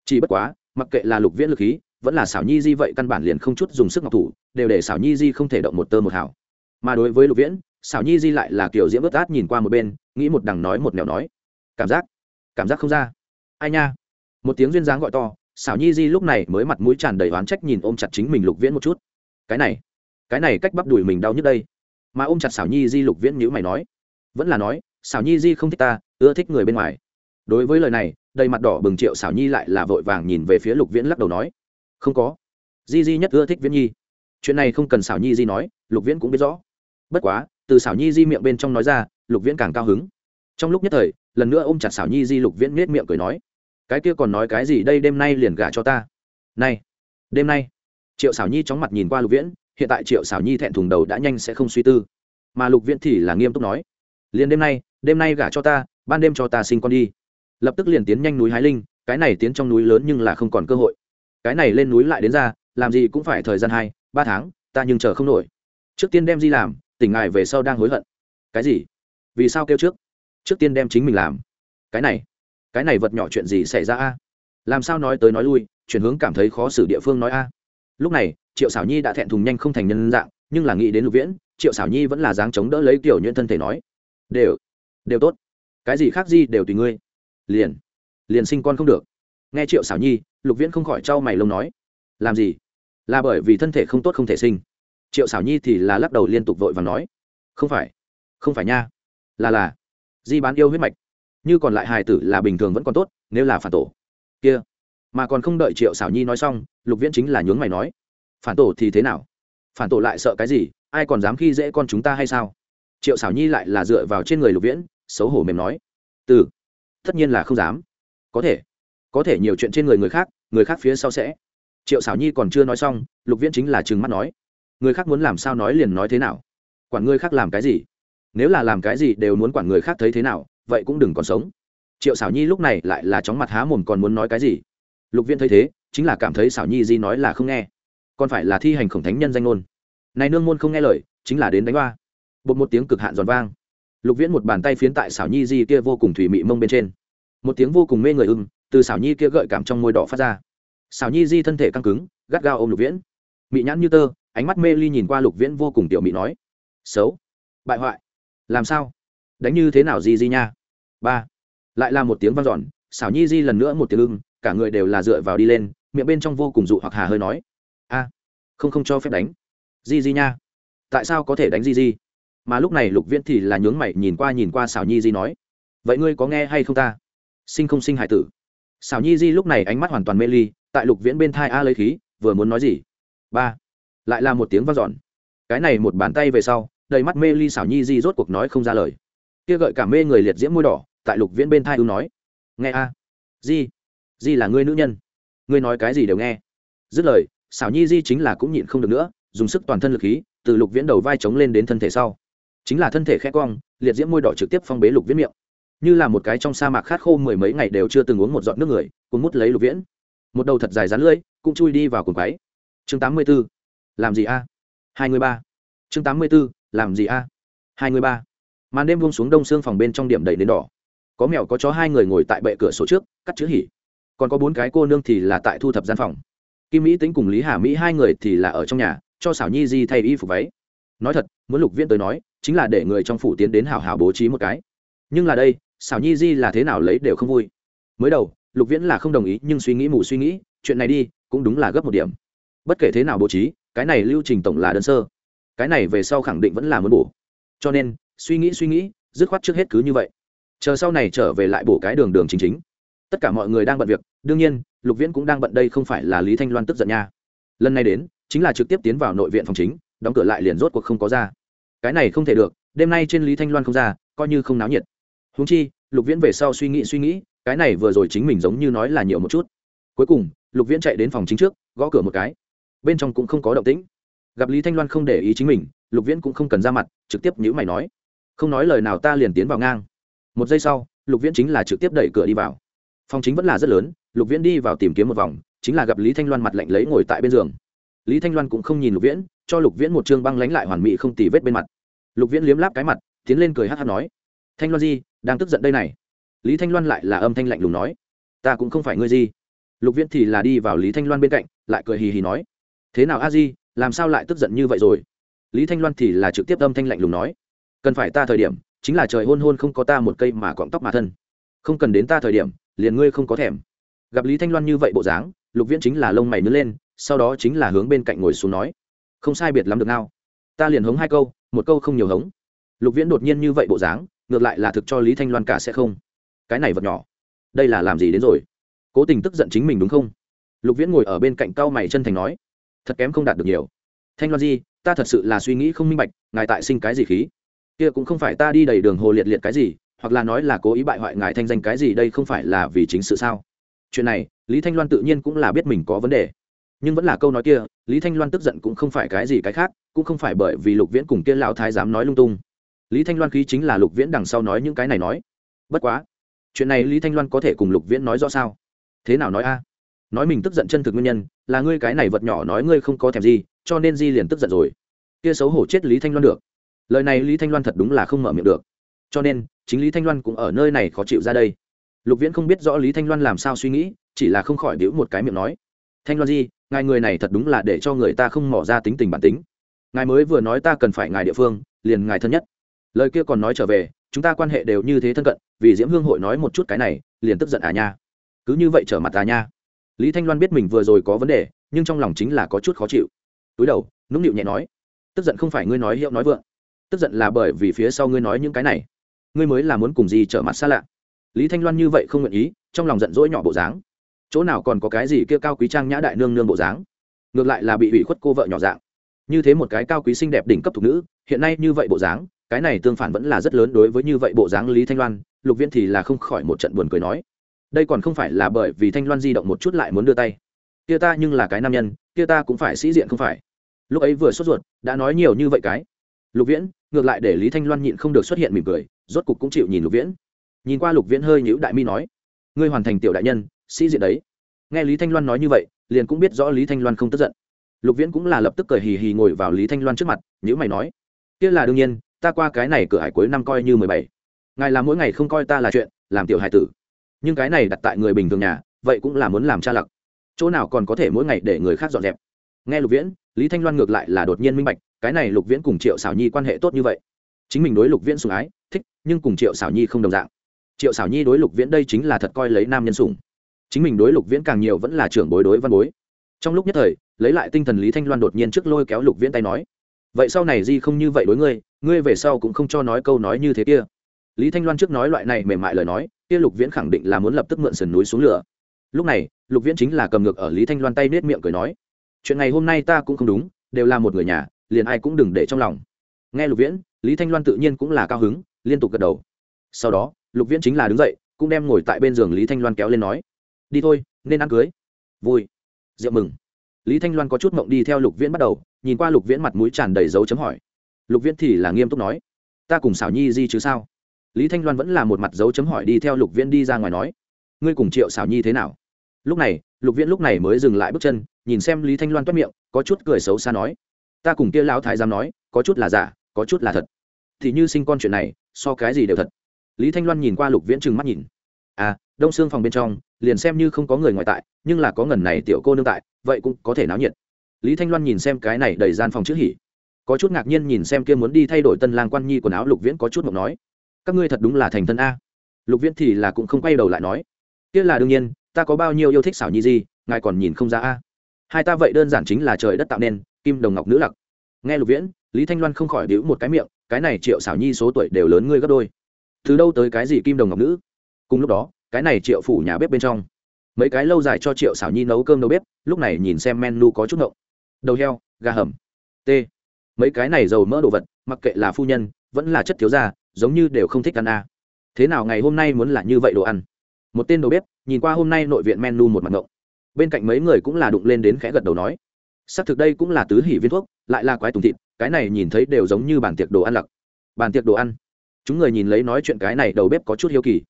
Chỉ bất quá, mặc kệ là lục viễn lực khí vẫn là xảo nhi di vậy căn bản liền không chút dùng sức ngọc thủ, đều để xảo nhi di không thể động một tơ một hào. Mà đối với lục viễn, xảo nhi di lại là kiểu diễm ướt át nhìn qua một bên, nghĩ một đằng nói một nẻo nói. Cảm giác cảm giác không ra. Ai nha? Một tiếng duyên dáng gọi to, xảo nhi di lúc này mới mặt mũi tràn đầy oán trách nhìn ôm chặt chính mình lục viễn một chút. Cái này cái này cách bắp đùi mình đau nhức đây. Mà ôm chặt xảo nhi di lục viễn nhữ mày nói. Vẫn là nói, xảo nhi di không thích ta, ưa thích người bên ngoài. Đối với lời này, đầy mặt đỏ bừng triệu xảo nhi lại là vội vàng nhìn về phía lục viễn lắc đầu nói không có. Di di nhất ưa thích viễn nhi. Chuyện này không cần xảo nhi di nói, lục viễn cũng biết rõ. Bất quá, từ xảo nhi di miệng bên trong nói ra, lục viễn càng cao hứng. Trong lúc nhất thời, lần nữa ôm chặt xảo nhi di, lục viễn nết miệng cười nói, cái kia còn nói cái gì đây, đêm nay liền gả cho ta. Này, đêm nay? Triệu xảo nhi chóng mặt nhìn qua lục viễn, hiện tại triệu xảo nhi thẹn thùng đầu đã nhanh sẽ không suy tư. Mà lục viễn thì là nghiêm túc nói, liền đêm nay đêm nay gả cho ta, ban đêm cho ta sinh con đi. Lập tức liền tiến nhanh núi hái linh, cái này tiến trong núi lớn nhưng là không còn cơ hội cái này lên núi lại đến ra, làm gì cũng phải thời gian hai, ba tháng, ta nhưng chờ không nổi. Trước tiên đem di làm, tỉnh ngài về sau đang hối hận. Cái gì? Vì sao kêu trước? Trước tiên đem chính mình làm. Cái này cái này vật nhỏ chuyện gì xảy ra a? Làm sao nói tới nói lui, chuyển hướng cảm thấy khó xử địa phương nói a? Lúc này, triệu xảo nhi đã thẹn thùng nhanh không thành nhân dạng, nhưng là nghĩ đến lục viễn, triệu xảo nhi vẫn là dáng chống đỡ lấy kiểu nhuyễn thân thể nói. Đều đều tốt. Cái gì khác gì đều tùy ngươi. Liền liền sinh con không được nghe triệu xảo nhi, lục viễn không khỏi trao mày lông nói, làm gì? Là bởi vì thân thể không tốt không thể sinh. Triệu xảo nhi thì là lắc đầu liên tục vội và nói, không phải không phải nha. Là là, di bán yêu huyết mạch. Như còn lại hài tử là bình thường vẫn còn tốt, nếu là phản tổ. Kia. Mà còn không đợi triệu xảo nhi nói xong, lục viễn chính là nhướng mày nói, phản tổ thì thế nào? Phản tổ lại sợ cái gì? Ai còn dám khi dễ con chúng ta hay sao? Triệu xảo nhi lại là dựa vào trên người lục viễn, xấu hổ mềm nói, từ, tất nhiên là không dám. Có thể có thể nhiều chuyện trên người người khác người khác phía sau sẽ. Triệu xảo nhi còn chưa nói xong, lục viễn chính là chừng mắt nói, người khác muốn làm sao nói liền nói thế nào? Quản người khác làm cái gì? Nếu là làm cái gì đều muốn quản người khác thấy thế nào, vậy cũng đừng còn sống. Triệu xảo nhi lúc này lại là chóng mặt há mồm còn muốn nói cái gì? Lục viễn thấy thế, chính là cảm thấy xảo nhi di nói là không nghe. Còn phải là thi hành khổng thánh nhân danh ngôn. Này nương môn không nghe lời, chính là đến đánh hoa bột một tiếng cực hạn giòn vang. Lục viễn một bàn tay phiến tại xảo nhi di kia vô cùng thủy mị mông bên trên. Một tiếng vô cùng mê người ưng từ xảo nhi kia gợi cảm trong môi đỏ phát ra. Xảo nhi di thân thể căng cứng gắt gao ôm lục viễn. Mị nhãn như tơ ánh mắt mê ly nhìn qua lục viễn vô cùng tiểu mị nói xấu bại hoại. Làm sao? Đánh như thế nào di di nha? Ba. Lại là một tiếng vang dọn xảo nhi di lần nữa một tiếng lưng, cả người đều là dựa vào đi lên miệng bên trong vô cùng dụ hoặc hà hơi nói a không không cho phép đánh. Di di nha. Tại sao có thể đánh di di? Mà lúc này lục viễn thì là nhướng mày nhìn qua nhìn qua xảo nhi di nói vậy ngươi có nghe hay không ta? Sinh không sinh hải tử xảo nhi di lúc này ánh mắt hoàn toàn mê ly, tại lục viễn bên thai a lấy khí, vừa muốn nói gì? Ba. Lại là một tiếng vang dọn. Cái này một bàn tay về sau, đầy mắt mê ly xảo nhi di rốt cuộc nói không ra lời. Kia gợi cả mê người liệt diễm môi đỏ, tại lục viễn bên thai ưu nói. Nghe a. Di. Di là ngươi nữ nhân. Ngươi nói cái gì đều nghe. Dứt lời, xảo nhi di chính là cũng nhịn không được nữa, dùng sức toàn thân lực khí, từ lục viễn đầu vai chống lên đến thân thể sau. Chính là thân thể khẽ cong, liệt diễm môi đỏ trực tiếp phong bế lục viễn miệng như là một cái trong sa mạc khát khô mười mấy ngày đều chưa từng uống một giọt nước người, cuốn mút lấy lục viễn. Một đầu thật dài rán lưỡi, cũng chui đi vào cuồng quáy chương tám mươi b ố làm gì a? hai mươi ba. Chương tám mươi b ố làm gì a? hai mươi ba. Màn đêm buông xuống đông xương phòng bên trong điểm đầy đến đỏ. Có mèo có chó hai người ngồi tại bệ cửa sổ trước, cắt chữ hỉ. Còn có bốn cái cô nương thì là tại thu thập gian phòng. Kim mỹ tính cùng lý hà mỹ hai người thì là ở trong nhà, cho xảo nhi di thay y phục váy. Nói thật, muốn lục viễn tới nói, chính là để người trong phủ tiến đến hào hào bố trí một cái. Nhưng là đây xảo nhi di là thế nào lấy đều không vui. Mới đầu, lục viễn là không đồng ý, nhưng suy nghĩ mù suy nghĩ, chuyện này đi, cũng đúng là gấp một điểm. Bất kể thế nào bố trí, cái này lưu trình tổng là đơn sơ. Cái này về sau khẳng định vẫn là muốn bổ. Cho nên, suy nghĩ suy nghĩ, dứt khoát trước hết cứ như vậy. Chờ sau này trở về lại bổ cái đường đường chính chính. Tất cả mọi người đang bận việc, đương nhiên, lục viễn cũng đang bận đây không phải là lý thanh loan tức giận nha. Lần này đến, chính là trực tiếp tiến vào nội viện phòng chính, đóng cửa lại liền rốt cuộc không có ra. Cái này không thể được, đêm nay trên lý thanh loan không ra, coi như không náo nhiệt húng chi, lục viễn về sau suy nghĩ suy nghĩ, cái này vừa rồi chính mình giống như nói là nhiều một chút. Cuối cùng, lục viễn chạy đến phòng chính trước, gõ cửa một cái. Bên trong cũng không có động tĩnh. Gặp lý thanh loan không để ý chính mình, lục viễn cũng không cần ra mặt, trực tiếp nhữ mày nói. Không nói lời nào ta liền tiến vào ngang. Một giây sau, lục viễn chính là trực tiếp đẩy cửa đi vào. Phòng chính vẫn là rất lớn, lục viễn đi vào tìm kiếm một vòng, chính là gặp lý thanh loan mặt lạnh lấy ngồi tại bên giường. Lý thanh loan cũng không nhìn lục viễn, cho lục viễn một chương băng lánh lại hoàn mỹ không tì vết bên mặt. Lục viễn liếm láp cái mặt, tiến lên cười hát hát nói thanh loan di, đang tức giận đây này. Lý thanh loan lại là âm thanh lạnh lùng nói, ta cũng không phải ngươi di. Lục viễn thì là đi vào lý thanh loan bên cạnh, lại cười hì hì nói, thế nào a di, làm sao lại tức giận như vậy rồi? Lý thanh loan thì là trực tiếp âm thanh lạnh lùng nói, cần phải ta thời điểm, chính là trời hôn hôn không có ta một cây mà cọng tóc mà thân. Không cần đến ta thời điểm, liền ngươi không có thèm. Gặp lý thanh loan như vậy bộ dáng, lục viễn chính là lông mày nứt lên, sau đó chính là hướng bên cạnh ngồi xuống nói, không sai biệt lắm được nào ta liền hống hai câu, một câu không nhiều hống. Lục viễn đột nhiên như vậy bộ dáng ngược lại là thực cho lý thanh loan cả sẽ không. Cái này vật nhỏ, đây là làm gì đến rồi? Cố tình tức giận chính mình đúng không? Lục viễn ngồi ở bên cạnh cao mày chân thành nói, thật kém không đạt được nhiều. Thanh loan di, ta thật sự là suy nghĩ không minh bạch, ngài tại sinh cái gì khí? Kia cũng không phải ta đi đầy đường hồ liệt liệt cái gì, hoặc là nói là cố ý bại hoại ngài thanh danh cái gì đây không phải là vì chính sự sao? Chuyện này, lý thanh loan tự nhiên cũng là biết mình có vấn đề. Nhưng vẫn là câu nói kia, lý thanh loan tức giận cũng không phải cái gì cái khác, cũng không phải bởi vì lục viễn cùng kia lão thái dám nói lung tung lý thanh loan khí chính là lục viễn đằng sau nói những cái này nói. Bất quá, chuyện này lý thanh loan có thể cùng lục viễn nói rõ sao? Thế nào nói a? Nói mình tức giận chân thực nguyên nhân, là ngươi cái này vật nhỏ nói ngươi không có thèm gì, cho nên di liền tức giận rồi. Kia xấu hổ chết lý thanh loan được. Lời này lý thanh loan thật đúng là không mở miệng được. Cho nên, chính lý thanh loan cũng ở nơi này khó chịu ra đây. Lục viễn không biết rõ lý thanh loan làm sao suy nghĩ, chỉ là không khỏi đĩu một cái miệng nói. Thanh loan di, ngài người này thật đúng là để cho người ta không mỏ ra tính tình bản tính. Ngài mới vừa nói ta cần phải ngài địa phương, liền ngài thân nhất lời kia còn nói trở về, chúng ta quan hệ đều như thế thân cận, vì diễm hương hội nói một chút cái này, liền tức giận à nha. Cứ như vậy trở mặt à nha. Lý thanh loan biết mình vừa rồi có vấn đề, nhưng trong lòng chính là có chút khó chịu. Túi đầu, nũng nịu nhẹ nói, tức giận không phải ngươi nói hiệu nói vượng. Tức giận là bởi vì phía sau ngươi nói những cái này. Ngươi mới là muốn cùng gì trở mặt xa lạ. Lý thanh loan như vậy không nguyện ý, trong lòng giận dỗi nhỏ bộ dáng. Chỗ nào còn có cái gì kia cao quý trang nhã đại nương nương bộ dáng? Ngược lại là bị ủy khuất cô vợ nhỏ dạng. Như thế một cái cao quý xinh đẹp đỉnh cấp thục nữ, hiện nay như vậy bộ dáng cái này tương phản vẫn là rất lớn đối với như vậy bộ dáng lý thanh loan, lục viễn thì là không khỏi một trận buồn cười nói. Đây còn không phải là bởi vì thanh loan di động một chút lại muốn đưa tay. Kia ta nhưng là cái nam nhân, kia ta cũng phải sĩ diện không phải. Lúc ấy vừa sốt ruột, đã nói nhiều như vậy cái. Lục viễn, ngược lại để lý thanh loan nhịn không được xuất hiện mỉm cười, rốt cục cũng chịu nhìn lục viễn. Nhìn qua lục viễn hơi nhữ đại mi nói, ngươi hoàn thành tiểu đại nhân, sĩ diện đấy. Nghe lý thanh loan nói như vậy, liền cũng biết rõ lý thanh loan không tức giận. Lục viễn cũng là lập tức cười hì hì ngồi vào lý thanh loan trước mặt nhữ mày nói, kia là đương nhiên ta qua cái này cửa hải cuối năm coi như mười bảy. Ngài làm mỗi ngày không coi ta là chuyện, làm tiểu hải tử. Nhưng cái này đặt tại người bình thường nhà, vậy cũng là muốn làm cha lặc. Chỗ nào còn có thể mỗi ngày để người khác dọn dẹp? Nghe lục viễn, lý thanh loan ngược lại là đột nhiên minh bạch, cái này lục viễn cùng triệu xảo nhi quan hệ tốt như vậy. Chính mình đối lục viễn sùng ái, thích, nhưng cùng triệu xảo nhi không đồng dạng. Triệu xảo nhi đối lục viễn đây chính là thật coi lấy nam nhân sùng chính mình đối lục viễn càng nhiều vẫn là trưởng bối đối văn bối. Trong lúc nhất thời, lấy lại tinh thần lý thanh loan đột nhiên trước lôi kéo lục viễn tay nói, vậy sau này di không như vậy đối ngươi ngươi về sau cũng không cho nói câu nói như thế kia. Lý thanh loan trước nói loại này mềm mại lời nói, kia lục viễn khẳng định là muốn lập tức mượn sườn núi xuống lửa. Lúc này, lục viễn chính là cầm ngược ở lý thanh loan tay nết miệng cười nói, chuyện này hôm nay ta cũng không đúng, đều là một người nhà, liền ai cũng đừng để trong lòng. Nghe lục viễn, lý thanh loan tự nhiên cũng là cao hứng, liên tục gật đầu. Sau đó, lục viễn chính là đứng dậy, cũng đem ngồi tại bên giường lý thanh loan kéo lên nói, đi thôi, nên ăn cưới. Vui. Rượu mừng. Lý thanh loan có chút mộng đi theo lục viễn bắt đầu, nhìn qua lục viễn mặt mũi tràn đầy dấu chấm hỏi lục viễn thì là nghiêm túc nói, ta cùng xảo nhi di chứ sao? Lý thanh loan vẫn là một mặt dấu chấm hỏi đi theo lục viễn đi ra ngoài nói, ngươi cùng triệu xảo nhi thế nào? Lúc này, lục viễn lúc này mới dừng lại bước chân, nhìn xem lý thanh loan toét miệng, có chút cười xấu xa nói, ta cùng kia lão thái giám nói, có chút là giả, có chút là thật. Thì như sinh con chuyện này, so cái gì đều thật. Lý thanh loan nhìn qua lục viễn trừng mắt nhìn à đông xương phòng bên trong, liền xem như không có người ngoài tại, nhưng là có ngần này tiểu cô nương tại, vậy cũng có thể náo nhiệt. Lý thanh loan nhìn xem cái này đầy gian phòng chữ hỉ có chút ngạc nhiên nhìn xem kia muốn đi thay đổi tân lang quan nhi quần áo lục viễn có chút mộng nói, các ngươi thật đúng là thành thân a. Lục viễn thì là cũng không quay đầu lại nói, kia là đương nhiên, ta có bao nhiêu yêu thích xảo nhi gì ngài còn nhìn không ra a. Hai ta vậy đơn giản chính là trời đất tạo nên, kim đồng ngọc nữ lặc. Nghe lục viễn, lý thanh loan không khỏi đĩu một cái miệng, cái này triệu xảo nhi số tuổi đều lớn ngươi gấp đôi. Từ đâu tới cái gì kim đồng ngọc nữ? Cùng lúc đó, cái này triệu phủ nhà bếp bên trong, mấy cái lâu dài cho triệu xảo nhi nấu cơm nấu bếp, lúc này nhìn xem menu có chút ngộng. Đầu heo, gà hầm t mấy cái này dầu mỡ đồ vật, mặc kệ là phu nhân, vẫn là chất thiếu gia, giống như đều không thích ăn a. À. thế nào ngày hôm nay muốn là như vậy đồ ăn? Một tên đầu bếp, nhìn qua hôm nay nội viện menu một mặt ngộng. Bên cạnh mấy người cũng là đụng lên đến khẽ gật đầu nói. Xác thực đây cũng là tứ hỉ viên thuốc, lại là quái tùng thịt, cái này nhìn thấy đều giống như bàn tiệc đồ ăn lặc. Bàn tiệc đồ ăn? Chúng người nhìn lấy nói chuyện cái này đầu bếp có chút hiếu kỳ.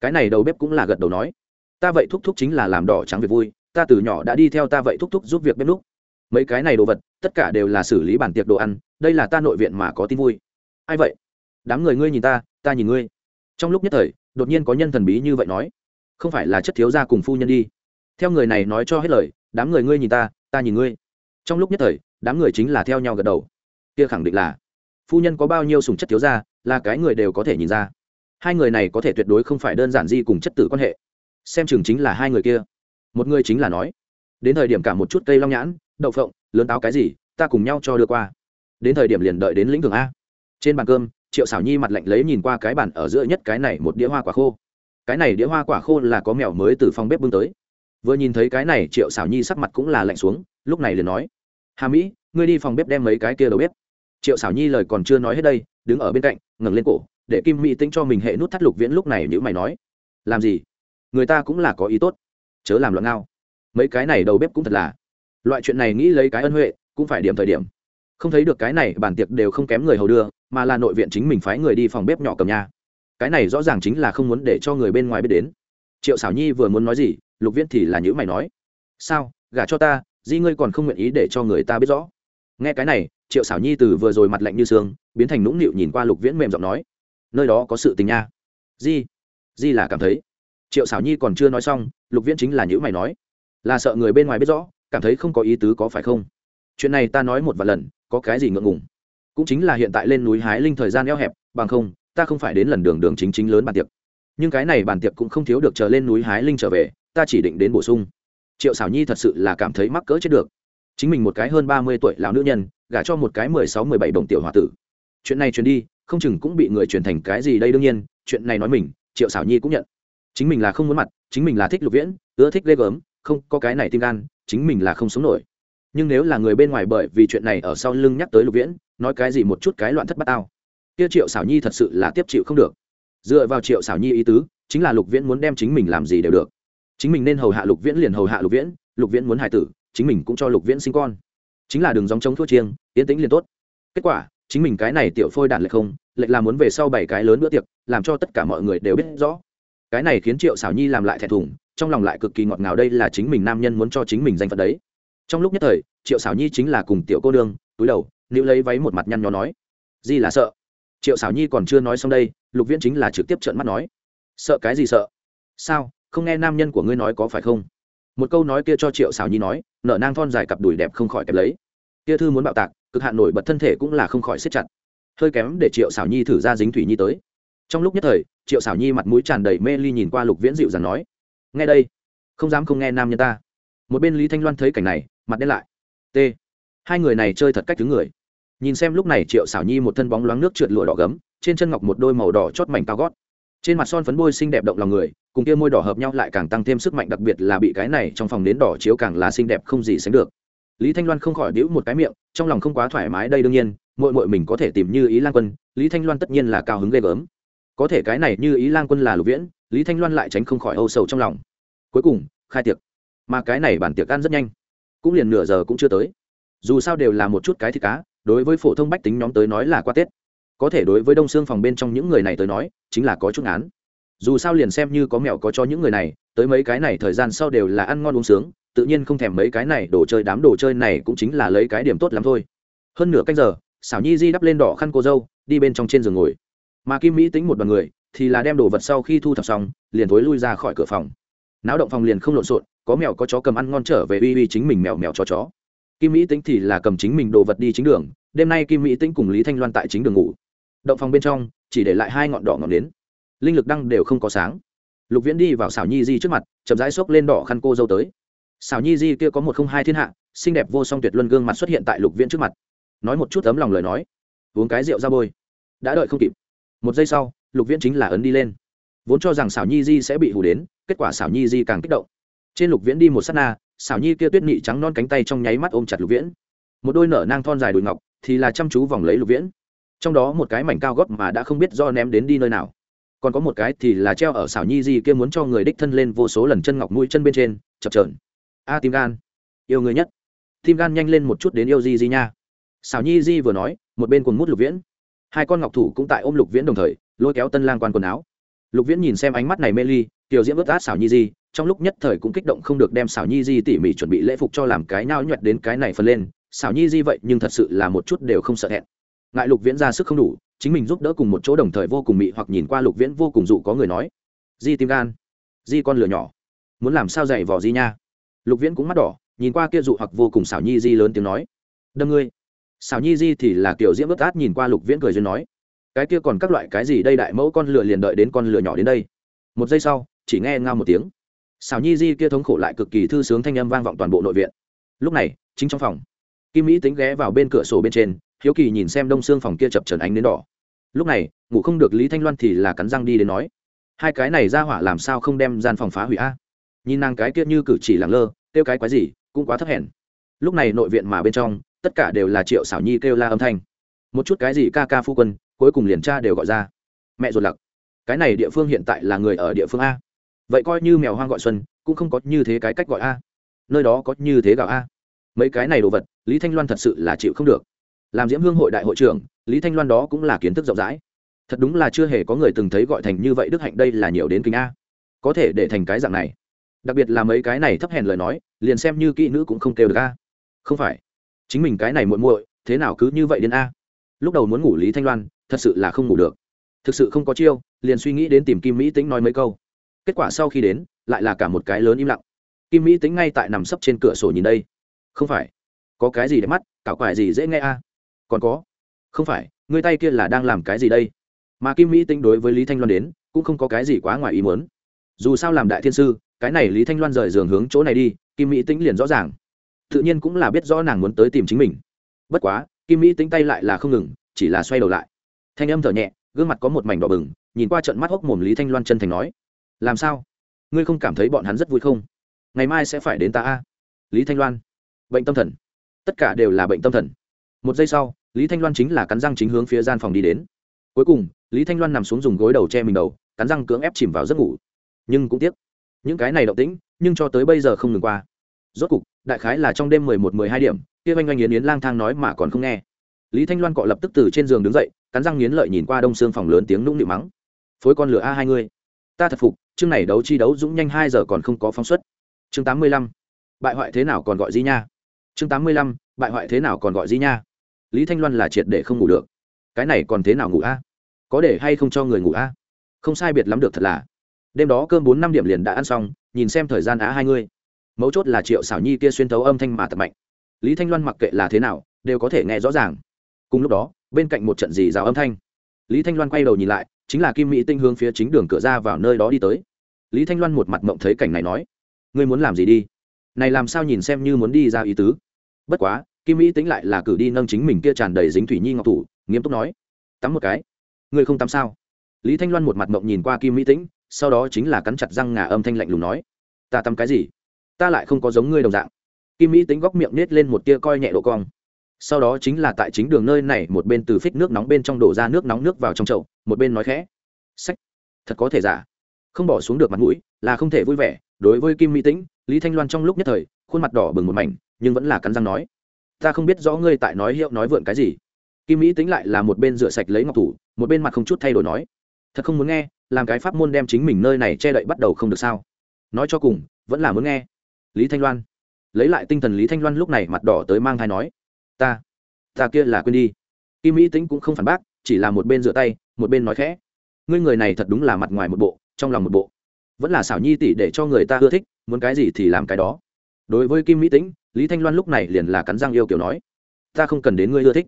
Cái này đầu bếp cũng là gật đầu nói. Ta vậy thúc thúc chính là làm đỏ trắng việc vui, ta từ nhỏ đã đi theo ta vậy thúc thúc giúp việc bếp lúc mấy cái này đồ vật, tất cả đều là xử lý bản tiệc đồ ăn, đây là ta nội viện mà có tin vui. Ai vậy? Đám người ngươi nhìn ta ta nhìn ngươi. Trong lúc nhất thời, đột nhiên có nhân thần bí như vậy nói, không phải là chất thiếu gia cùng phu nhân đi. Theo người này nói cho hết lời, đám người ngươi nhìn ta ta nhìn ngươi. Trong lúc nhất thời, đám người chính là theo nhau gật đầu. Kia khẳng định là, phu nhân có bao nhiêu sùng chất thiếu gia, là cái người đều có thể nhìn ra. Hai người này có thể tuyệt đối không phải đơn giản gì cùng chất tử quan hệ. Xem chừng chính là hai người kia. Một người chính là nói, đến thời điểm cả một chút cây long nhãn đậu phộng, lớn táo cái gì, ta cùng nhau cho đưa qua. Đến thời điểm liền đợi đến lĩnh thường a. Trên bàn cơm, triệu xảo nhi mặt lạnh lấy nhìn qua cái bàn ở giữa nhất cái này một đĩa hoa quả khô. Cái này đĩa hoa quả khô là có mèo mới từ phòng bếp bưng tới. Vừa nhìn thấy cái này, triệu xảo nhi sắc mặt cũng là lạnh xuống, lúc này liền nói, hà mỹ, ngươi đi phòng bếp đem mấy cái kia đầu bếp. Triệu xảo nhi lời còn chưa nói hết đây, đứng ở bên cạnh, ngẩng lên cổ, để kim mỹ tính cho mình hệ nút thắt lục viễn lúc này nữ mày nói, làm gì? Người ta cũng là có ý tốt. Chớ làm loạn ngao. Mấy cái này đầu bếp cũng thật là loại chuyện này nghĩ lấy cái ân huệ, cũng phải điểm thời điểm. Không thấy được cái này bản tiệc đều không kém người hầu đưa, mà là nội viện chính mình phái người đi phòng bếp nhỏ cầm nhà. Cái này rõ ràng chính là không muốn để cho người bên ngoài biết đến. Triệu xảo nhi vừa muốn nói gì, lục viễn thì là nhữ mày nói, sao, gả cho ta, di ngươi còn không nguyện ý để cho người ta biết rõ. Nghe cái này, triệu xảo nhi từ vừa rồi mặt lạnh như sương biến thành nũng nịu nhìn qua lục viễn mềm giọng nói, nơi đó có sự tình nha. Di di là cảm thấy. Triệu xảo nhi còn chưa nói xong, lục viễn chính là nhữ mày nói, là sợ người bên ngoài biết rõ cảm thấy không có ý tứ có phải không? Chuyện này ta nói một vài lần, có cái gì ngượng ngùng? Cũng chính là hiện tại lên núi hái linh thời gian eo hẹp, bằng không, ta không phải đến lần đường đường chính chính lớn bàn tiệc. Nhưng cái này bàn tiệc cũng không thiếu được chờ lên núi hái linh trở về, ta chỉ định đến bổ sung. Triệu xảo nhi thật sự là cảm thấy mắc cỡ chết được. Chính mình một cái hơn ba mươi tuổi lão nữ nhân, gả cho một cái mười sáu, mười bảy đồng tiểu h o a tử. Chuyện này truyền đi, không chừng cũng bị người truyền thành cái gì đây đương nhiên, chuyện này nói mình, triệu xảo nhi cũng nhận. Chính mình là không muốn mặt, chính mình là thích lục viễn, ưa thích ghê gớm, không, có cái này tim gan chính mình là không sống nổi. Nhưng nếu là người bên ngoài bởi vì chuyện này ở sau lưng nhắc tới lục viễn, nói cái gì một chút cái loạn thất bát tao. Kia triệu xảo nhi thật sự là tiếp chịu không được. Dựa vào triệu xảo nhi ý tứ, chính là lục viễn muốn đem chính mình làm gì đều được. Chính mình nên hầu hạ lục viễn liền hầu hạ lục viễn lục viễn muốn hài tử, chính mình cũng cho lục viễn sinh con. Chính là đường dòng chống thua chiêng tiến tĩnh liền tốt. Kết quả, chính mình cái này tiểu phôi đản lệch không lệch là muốn về sau bảy cái lớn bữa tiệc, làm cho tất cả mọi người đều biết rõ cái này khiến triệu xảo nhi làm lại thẹn thùng, trong lòng lại cực kỳ ngọt ngào đây là chính mình nam nhân muốn cho chính mình danh phận đấy. Trong lúc nhất thời, triệu xảo nhi chính là cùng tiểu cô nương, túi đầu nữ lấy váy một mặt nhăn nhó nói gì là sợ. Triệu xảo nhi còn chưa nói xong đây, lục viễn chính là trực tiếp trợn mắt nói, sợ cái gì sợ? Sao, không nghe nam nhân của ngươi nói có phải không? Một câu nói kia cho triệu xảo nhi nói, nở nang thon dài cặp đùi đẹp không khỏi kẹp lấy. Kia thư muốn bạo tạc, cực hạn nổi bật thân thể cũng là không khỏi siết chặt. Hơi kém để triệu xảo nhi thử ra dính thủy nhi tới. Trong lúc nhất thời triệu xảo nhi mặt mũi tràn đầy mê ly nhìn qua lục viễn dịu dàng nói, nghe đây, không dám không nghe nam nhân ta. Một bên lý thanh loan thấy cảnh này, mặt đen lại, t, hai người này chơi thật cách thứ người. Nhìn xem lúc này triệu xảo nhi một thân bóng loáng nước trượt lụa đỏ gấm, trên chân ngọc một đôi màu đỏ chót mảnh cao gót. Trên mặt son phấn bôi xinh đẹp động lòng người, cùng kia môi đỏ hợp nhau lại càng tăng thêm sức mạnh đặc biệt là bị cái này trong phòng nến đỏ chiếu càng là xinh đẹp không gì sánh được. Lý thanh loan không khỏi đĩu một cái miệng, trong lòng không quá thoải mái, đây đương nhiên mội mội mình có thể tìm như ý lan quân, lý thanh loan tất nhiên là cao hứng ghê gớm có thể cái này như ý lang quân là lục viễn, lý thanh loan lại tránh không khỏi âu sầu trong lòng. Cuối cùng, khai tiệc. Mà cái này bản tiệc ăn rất nhanh. Cũng liền nửa giờ cũng chưa tới. Dù sao đều là một chút cái thịt cá, đối với phổ thông bách tính nhóm tới nói là qua tết. Có thể đối với đông xương phòng bên trong những người này tới nói, chính là có chút án dù sao liền xem như có mẹo có cho những người này, tới mấy cái này thời gian sau đều là ăn ngon uống sướng, tự nhiên không thèm mấy cái này, đồ chơi đám đồ chơi này cũng chính là lấy cái điểm tốt lắm thôi. Hơn nửa canh giờ, xảo nhi di đắp lên đỏ khăn cô dâu, đi bên trong trên giường ngồi mà kim mỹ tính một đoàn người thì là đem đồ vật sau khi thu thập xong, liền thối lui ra khỏi cửa phòng. Náo động phòng liền không lộn xộn, có mèo có chó cầm ăn ngon trở về uy uy chính mình mèo mèo chó chó. Kim mỹ tính thì là cầm chính mình đồ vật đi chính đường, đêm nay kim mỹ tính cùng lý thanh loan tại chính đường ngủ. Động phòng bên trong, chỉ để lại hai ngọn đỏ ngọn đến linh lực đăng đều không có sáng. Lục viễn đi vào xảo nhi di trước mặt, chậm rãi xốc lên đỏ khăn cô dâu tới. Xảo nhi di kia có một không hai thiên hạ, xinh đẹp vô song tuyệt luân gương mặt xuất hiện tại lục viễn trước mặt. Nói một chút ấm lòng lời nói. Uống cái rượu ra bôi. Đã đợi không kịp một giây sau, lục viễn chính là ấn đi lên. Vốn cho rằng xảo nhi di sẽ bị hù đến, kết quả xảo nhi di càng kích động. Trên lục viễn đi một s á t na xảo nhi kia tuyết nị trắng non cánh tay trong nháy mắt ôm chặt lục viễn. Một đôi nở nang thon dài đùi ngọc thì là chăm chú vòng lấy lục viễn. Trong đó một cái mảnh cao gót mà đã không biết do ném đến đi nơi nào. Còn có một cái thì là treo ở xảo nhi di kia muốn cho người đích thân lên vô số lần chân ngọc mũi chân bên trên, chập trờn a, tim gan. Yêu người nhất. Tim gan nhanh lên một chút đến yêu di di nha. Xảo nhi di vừa nói, một bên cùng mút lục viễn hai con ngọc thủ cũng tại ôm lục viễn đồng thời, lôi kéo tân lang quan quần áo. Lục viễn nhìn xem ánh mắt này mê ly, tiểu diễm ướt át xảo nhi di, trong lúc nhất thời cũng kích động không được đem xảo nhi di tỉ mỉ chuẩn bị lễ phục cho làm cái nao nhuẹt đến cái này phân lên. Xảo nhi di vậy nhưng thật sự là một chút đều không sợ hẹn ngại lục viễn ra sức không đủ, chính mình giúp đỡ cùng một chỗ đồng thời vô cùng mị hoặc nhìn qua lục viễn vô cùng dụ có người nói. Di tim gan. Di con lửa nhỏ. Muốn làm sao dạy vỏ di nha? Lục viễn cũng mắt đỏ, nhìn qua kia dụ hoặc vô cùng xảo nhi di lớn tiếng nói. Đâm ngươi xảo nhi di thì là kiểu diễm ướt át nhìn qua lục viễn cười duyên nói, cái kia còn các loại cái gì đây đại mẫu, con lửa liền đợi đến con lửa nhỏ đến đây. Một giây sau, chỉ nghe ngao một tiếng. Xảo nhi di kia thống khổ lại cực kỳ thư sướng thanh âm vang vọng toàn bộ nội viện. Lúc này, chính trong phòng, kim mỹ tính ghé vào bên cửa sổ bên trên, hiếu kỳ nhìn xem đông xương phòng kia chập trần ánh đến đỏ. Lúc này, ngủ không được lý thanh loan thì là cắn răng đi đến nói, hai cái này ra hỏa làm sao không đem gian phòng phá hủy a? Nhìn nàng cái kia như cử chỉ lẳng lơ, kêu cái quái gì, cũng quá thấp hèn. Lúc này nội viện mà bên trong tất cả đều là triệu xảo nhi kêu la âm thanh. Một chút cái gì ca ca phu quân, cuối cùng liền cha đều gọi ra. Mẹ ruột lặc. Cái này địa phương hiện tại là người ở địa phương a. Vậy coi như mèo hoang gọi xuân, cũng không có như thế cái cách gọi a. Nơi đó có như thế gạo a. Mấy cái này đồ vật, lý thanh loan thật sự là chịu không được. Làm diễm hương hội đại hội trưởng, lý thanh loan đó cũng là kiến thức rộng rãi. Thật đúng là chưa hề có người từng thấy gọi thành như vậy, đức hạnh đây là nhiều đến kính a. Có thể để thành cái dạng này. Đặc biệt là mấy cái này thấp hèn lời nói, liền xem như kỹ nữ cũng không kêu được a. Không phải chính mình cái này muội muội, thế nào cứ như vậy đến a? Lúc đầu muốn ngủ lý thanh loan, thật sự là không ngủ được. Thực sự không có chiêu, liền suy nghĩ đến tìm kim mỹ tính nói mấy câu. Kết quả sau khi đến, lại là cả một cái lớn im lặng. Kim mỹ tính ngay tại nằm sấp trên cửa sổ nhìn đây. Không phải. Có cái gì để mắt, cảo quải gì dễ nghe a? Còn có. Không phải, người tay kia là đang làm cái gì đây? Mà kim mỹ tính đối với lý thanh loan đến, cũng không có cái gì quá ngoài ý muốn. Dù sao làm đại thiên sư, cái này lý thanh loan rời giường hướng chỗ này đi, kim mỹ tính liền rõ ràng tự nhiên cũng là biết rõ nàng muốn tới tìm chính mình. Bất quá, kim mỹ tính tay lại là không ngừng, chỉ là xoay đầu lại. Thanh âm thở nhẹ, gương mặt có một mảnh đỏ bừng, nhìn qua trận mắt hốc mồm lý thanh loan chân thành nói, làm sao? Ngươi không cảm thấy bọn hắn rất vui không? Ngày mai sẽ phải đến ta a. Lý thanh loan, bệnh tâm thần. Tất cả đều là bệnh tâm thần. Một giây sau, lý thanh loan chính là cắn răng chính hướng phía gian phòng đi đến. Cuối cùng, lý thanh loan nằm xuống dùng gối đầu che mình đầu, cắn răng cưỡng ép chìm vào giấc ngủ. Nhưng cũng tiếc, những cái này động tĩnh, nhưng cho tới bây giờ không ngừng qua rốt cục, đại khái là trong đêm mười một, mười hai điểm, kia oanh oanh yến yến lang thang nói mà còn không nghe. Lý thanh loan cọ lập tức từ trên giường đứng dậy, cắn răng nghiến lợi nhìn qua đông xương phòng lớn tiếng nũng nịu mắng. Phối con lửa a hai ngươi ta thật phục, chương này đấu chi đấu dũng nhanh hai giờ còn không có phóng xuất. Chương tám mươi lăm. Bại hoại thế nào còn gọi gì nha? Chương tám mươi lăm. Bại hoại thế nào còn gọi gì nha? Lý thanh loan là triệt để không ngủ được. Cái này còn thế nào ngủ a? Có để hay không cho người ngủ a? Không sai biệt lắm được thật là. Đêm đó cơm bốn năm điểm liền đã ăn xong, nhìn xem thời gian á hai ngươi mấu chốt là triệu xảo nhi kia xuyên thấu âm thanh mà thật mạnh. Lý thanh loan mặc kệ là thế nào, đều có thể nghe rõ ràng. Cùng lúc đó, bên cạnh một trận dì rào âm thanh, lý thanh loan quay đầu nhìn lại, chính là kim mỹ tinh hướng phía chính đường cửa ra vào nơi đó đi tới. Lý thanh loan một mặt mộng thấy cảnh này nói, ngươi muốn làm gì đi? Này làm sao nhìn xem như muốn đi ra ý tứ? Bất quá, kim mỹ tính lại là cử đi nâng chính mình kia tràn đầy dính thủy nhi ngọc thủ, nghiêm túc nói, tắm một cái. Ngươi không tắm sao? Lý thanh loan một mặt mộng nhìn qua kim mỹ tĩnh sau đó chính là cắn chặt răng ngà âm thanh lạnh lùng nói, ta tắm cái gì? Ta lại không có giống ngươi đồng dạng. Kim mỹ tính góc miệng nết lên một tia coi nhẹ độ cong. Sau đó chính là tại chính đường nơi này, một bên từ phích nước nóng bên trong đổ ra nước nóng nước vào trong chậu, một bên nói khẽ. Sách, thật có thể giả. Không bỏ xuống được mặt mũi, là không thể vui vẻ. Đối với kim mỹ tĩnh lý thanh loan trong lúc nhất thời, khuôn mặt đỏ bừng một mảnh, nhưng vẫn là cắn răng nói. Ta không biết rõ ngươi tại nói hiệu, nói vượn cái gì. Kim mỹ tính lại là một bên rửa sạch lấy ngọc thủ, một bên mặt không chút thay đổi nói. Thật không muốn nghe, làm cái pháp môn đem chính mình nơi này che đậy bắt đầu không được sao? Nói cho cùng, vẫn là muốn nghe lý thanh loan. Lấy lại tinh thần lý thanh loan lúc này mặt đỏ tới mang thai nói, ta ta kia là quên đi. Kim mỹ tính cũng không phản bác, chỉ là một bên rửa tay, một bên nói khẽ, ngươi người này thật đúng là mặt ngoài một bộ, trong lòng một bộ. Vẫn là xảo nhi tỷ để cho người ta ưa thích, muốn cái gì thì làm cái đó. Đối với kim mỹ tính lý thanh loan lúc này liền là cắn răng yêu kiểu nói, ta không cần đến ngươi ưa thích.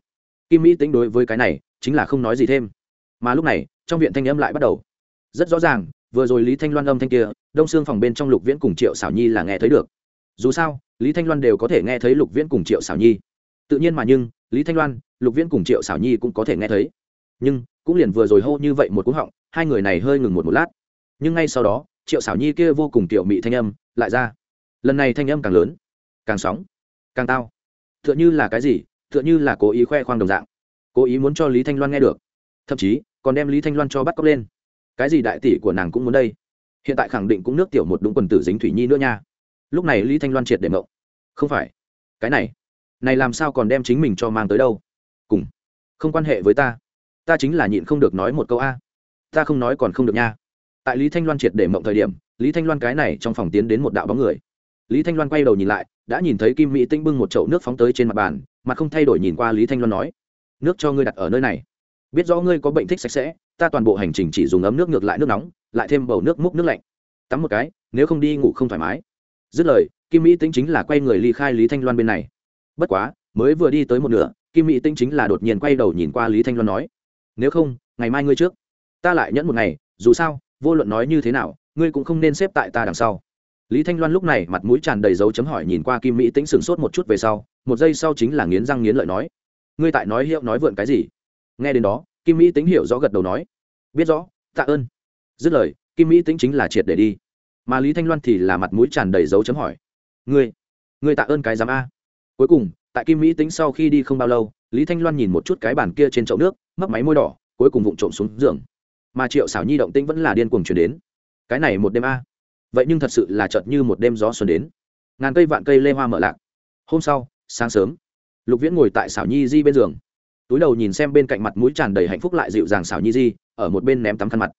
Kim mỹ tính đối với cái này, chính là không nói gì thêm. Mà lúc này, trong viện thanh âm lại bắt đầu. Rất rõ ràng vừa rồi lý thanh loan âm thanh kia, đông xương phòng bên trong lục viễn cùng triệu xảo nhi là nghe thấy được. Dù sao, lý thanh loan đều có thể nghe thấy lục viễn cùng triệu xảo nhi. Tự nhiên mà nhưng, lý thanh loan, lục viễn cùng triệu xảo nhi cũng có thể nghe thấy. Nhưng, cũng liền vừa rồi hô như vậy một cú họng, hai người này hơi ngừng một một lát. Nhưng ngay sau đó, triệu xảo nhi kia vô cùng tiểu mị thanh âm lại ra. Lần này thanh âm càng lớn, càng sóng, càng tao. T h ư ợ n h ư là cái gì t h ư ợ n h ư là cố ý khoe khoang đồng dạng. Cố ý muốn cho lý thanh loan nghe được. Thậm chí, còn đem lý thanh loan cho bắt cóc lên cái gì đại tỷ của nàng cũng muốn đây? Hiện tại khẳng định cũng nước tiểu một đúng quần tử dính thủy nhi nữa nha. Lúc này lý thanh loan triệt để mộng không phải. Cái này. Này làm sao còn đem chính mình cho mang tới đâu? Cùng. Không quan hệ với ta. Ta chính là nhịn không được nói một câu a. Ta không nói còn không được nha. Tại lý thanh loan triệt để mộng thời điểm, lý thanh loan cái này trong phòng tiến đến một đạo bóng người. Lý thanh loan quay đầu nhìn lại, đã nhìn thấy kim mỹ tinh bưng một chậu nước phóng tới trên mặt bàn, mà không thay đổi nhìn qua lý thanh loan nói, nước cho ngươi đặt ở nơi này. Biết rõ ngươi có bệnh thích sạch sẽ ta toàn bộ hành trình chỉ dùng ấm nước ngược lại nước nóng, lại thêm bầu nước múc nước lạnh. Tắm một cái, nếu không đi ngủ không thoải mái. Dứt lời, kim mỹ tính chính là quay người ly khai lý thanh loan bên này. Bất quá, mới vừa đi tới một nửa, kim mỹ tính chính là đột nhiên quay đầu nhìn qua lý thanh loan nói, nếu không, ngày mai ngươi trước. Ta lại nhẫn một ngày, dù sao, vô luận nói như thế nào, ngươi cũng không nên xếp tại ta đằng sau. Lý thanh loan lúc này mặt mũi tràn đầy dấu chấm hỏi nhìn qua kim mỹ tĩnh sửng sốt một chút về sau, một giây sau chính là nghiến răng nghiến lợi nói, ngươi tại nói hiệu nói vượn cái gì? Nghe đến đó kim mỹ tính hiểu rõ gật đầu nói, biết rõ, tạ ơn. Dứt lời, kim mỹ tính chính là triệt để đi. Mà lý thanh loan thì là mặt mũi tràn đầy dấu chấm hỏi, ngươi ngươi tạ ơn cái giám a. Cuối cùng, tại kim mỹ tính sau khi đi không bao lâu, lý thanh loan nhìn một chút cái bàn kia trên chậu nước, mấp máy môi đỏ, cuối cùng vụng trộm xuống giường. Mà triệu xảo nhi động tĩnh vẫn là điên cuồng chuyển đến. Cái này một đêm a. Vậy nhưng thật sự là chợt như một đêm gió xuân đến. Ngàn cây vạn cây lê hoa mở lạc. Hôm sau, sáng sớm, lục viễn ngồi tại xảo nhi di bên giường túi đầu nhìn xem bên cạnh mặt mũi tràn đầy hạnh phúc lại dịu dàng xảo nhi di, ở một bên ném tắm khăn mặt.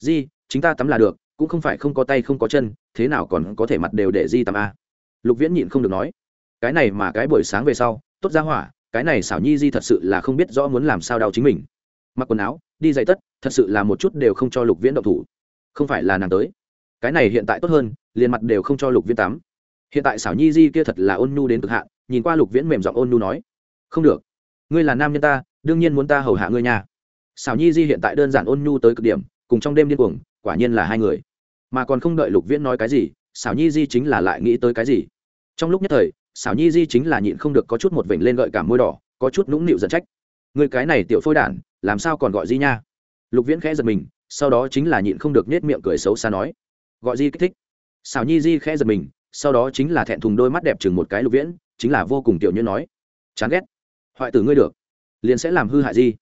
Di, chính ta tắm là được, cũng không phải không có tay không có chân, thế nào còn có thể mặt đều để di tắm a lục viễn nhịn không được nói. Cái này mà cái buổi sáng về sau, tốt ra hỏa, cái này xảo nhi di thật sự là không biết rõ muốn làm sao đau chính mình. Mặc quần áo, đi dạy tất, thật sự là một chút đều không cho lục viễn động thủ. Không phải là nàng tới. Cái này hiện tại tốt hơn, liền mặt đều không cho lục viễn tắm. Hiện tại xảo nhi di kia thật là ôn nhu đến cực hạn, nhìn qua lục viễn mềm giọng ôn nhu nói. Không được ngươi là nam nhân ta, đương nhiên muốn ta hầu hạ ngươi nha. Xảo nhi di hiện tại đơn giản ôn nhu tới cực điểm, cùng trong đêm điên cuồng, quả nhiên là hai người. Mà còn không đợi lục viễn nói cái gì xảo nhi di chính là lại nghĩ tới cái gì. Trong lúc nhất thời xảo nhi di chính là nhịn không được có chút một vểnh lên gợi cảm môi đỏ, có chút nũng nịu giận trách. Người cái này tiểu phôi đản, làm sao còn gọi di nha? Lục viễn khẽ giật mình, sau đó chính là nhịn không được nết miệng cười xấu xa nói. Gọi di kích thích. Xảo nhi di khẽ giật mình, sau đó chính là thẹn thùng đôi mắt đẹp chừng một cái lục viễn, chính là vô cùng tiểu như nói. Chán ghét hoại tử ngươi được. Liền sẽ làm hư hại gì.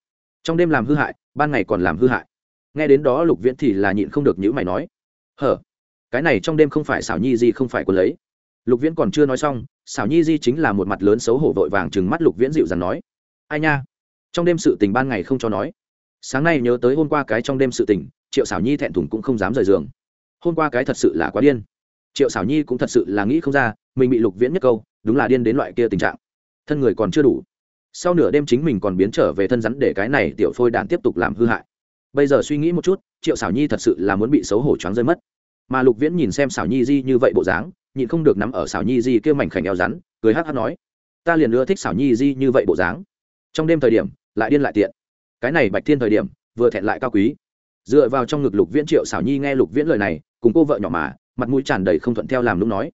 trong đêm làm hư hại, ban ngày còn làm hư hại. Nghe đến đó lục viễn thì là nhịn không được những mày nói. Hở? Cái này trong đêm không phải xảo nhi di không phải quân lấy. Lục viễn còn chưa nói xong, xảo nhi di chính là một mặt lớn xấu hổ vội vàng chừng mắt lục viễn dịu dàng nói. Ai nha? Trong đêm sự tình ban ngày không cho nói. Sáng nay nhớ tới hôm qua cái trong đêm sự tình, triệu xảo nhi thẹn thùng cũng không dám rời giường. Hôm qua cái thật sự là quá điên. Triệu xảo nhi cũng thật sự là nghĩ không ra, mình bị lục viễn nhất câu, đúng là điên đến loại kia tình trạng. Thân người còn chưa đủ sau nửa đêm chính mình còn biến trở về thân rắn để cái này tiểu phôi đạn tiếp tục làm hư hại. Bây giờ suy nghĩ một chút, triệu xảo nhi thật sự là muốn bị xấu hổ choáng rơi mất. Mà lục viễn nhìn xem xảo nhi di như vậy bộ dáng, nhịn không được nắm ở xảo nhi di kêu mảnh khảnh eo rắn, cười hát hát nói, ta liền ưa thích xảo nhi di như vậy bộ dáng. Trong đêm thời điểm, lại điên lại tiện. Cái này bạch thiên thời điểm, vừa thẹn lại cao quý. Dựa vào trong ngực lục viễn, triệu xảo nhi nghe lục viễn lời này, cùng cô vợ nhỏ mà, mặt mũi tràn đầy không thuận theo làm lúc nói,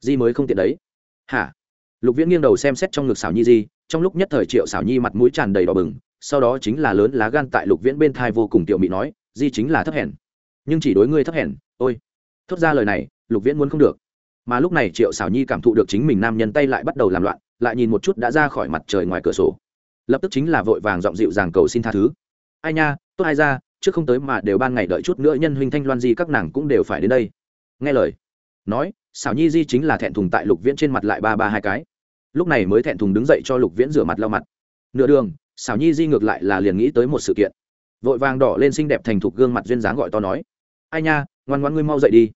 di mới không tiện đấy. Hả? Lục viễn nghiêng đầu xem xét trong ngực xảo nhi di trong lúc nhất thời triệu xảo nhi mặt mũi tràn đầy đỏ bừng, sau đó chính là lớn lá gan tại lục viễn bên thai vô cùng tiểu mị nói, di chính là thấp hèn. Nhưng chỉ đối ngươi thấp hèn, ôi. Thốt ra lời này, lục viễn muốn không được. Mà lúc này triệu xảo nhi cảm thụ được chính mình nam nhân tay lại bắt đầu làm loạn, lại nhìn một chút đã ra khỏi mặt trời ngoài cửa sổ. Lập tức chính là vội vàng giọng dịu dàng cầu xin tha thứ. Ai nha, tốt ai ra, trước không tới mà đều ban ngày đợi chút nữa nhân huynh thanh loan di các nàng cũng đều phải đến đây. Nghe lời, nói xảo nhi di chính là thẹn thùng tại lục viễn trên mặt lại ba ba hai cái lúc này mới thẹn thùng đứng dậy cho lục viễn rửa mặt lau mặt. Nửa đường, xảo nhi di ngược lại là liền nghĩ tới một sự kiện. Vội vàng đỏ lên xinh đẹp thành thục gương mặt duyên dáng gọi to nói, ai nha, ngoan ngoan ngươi mau dậy đi.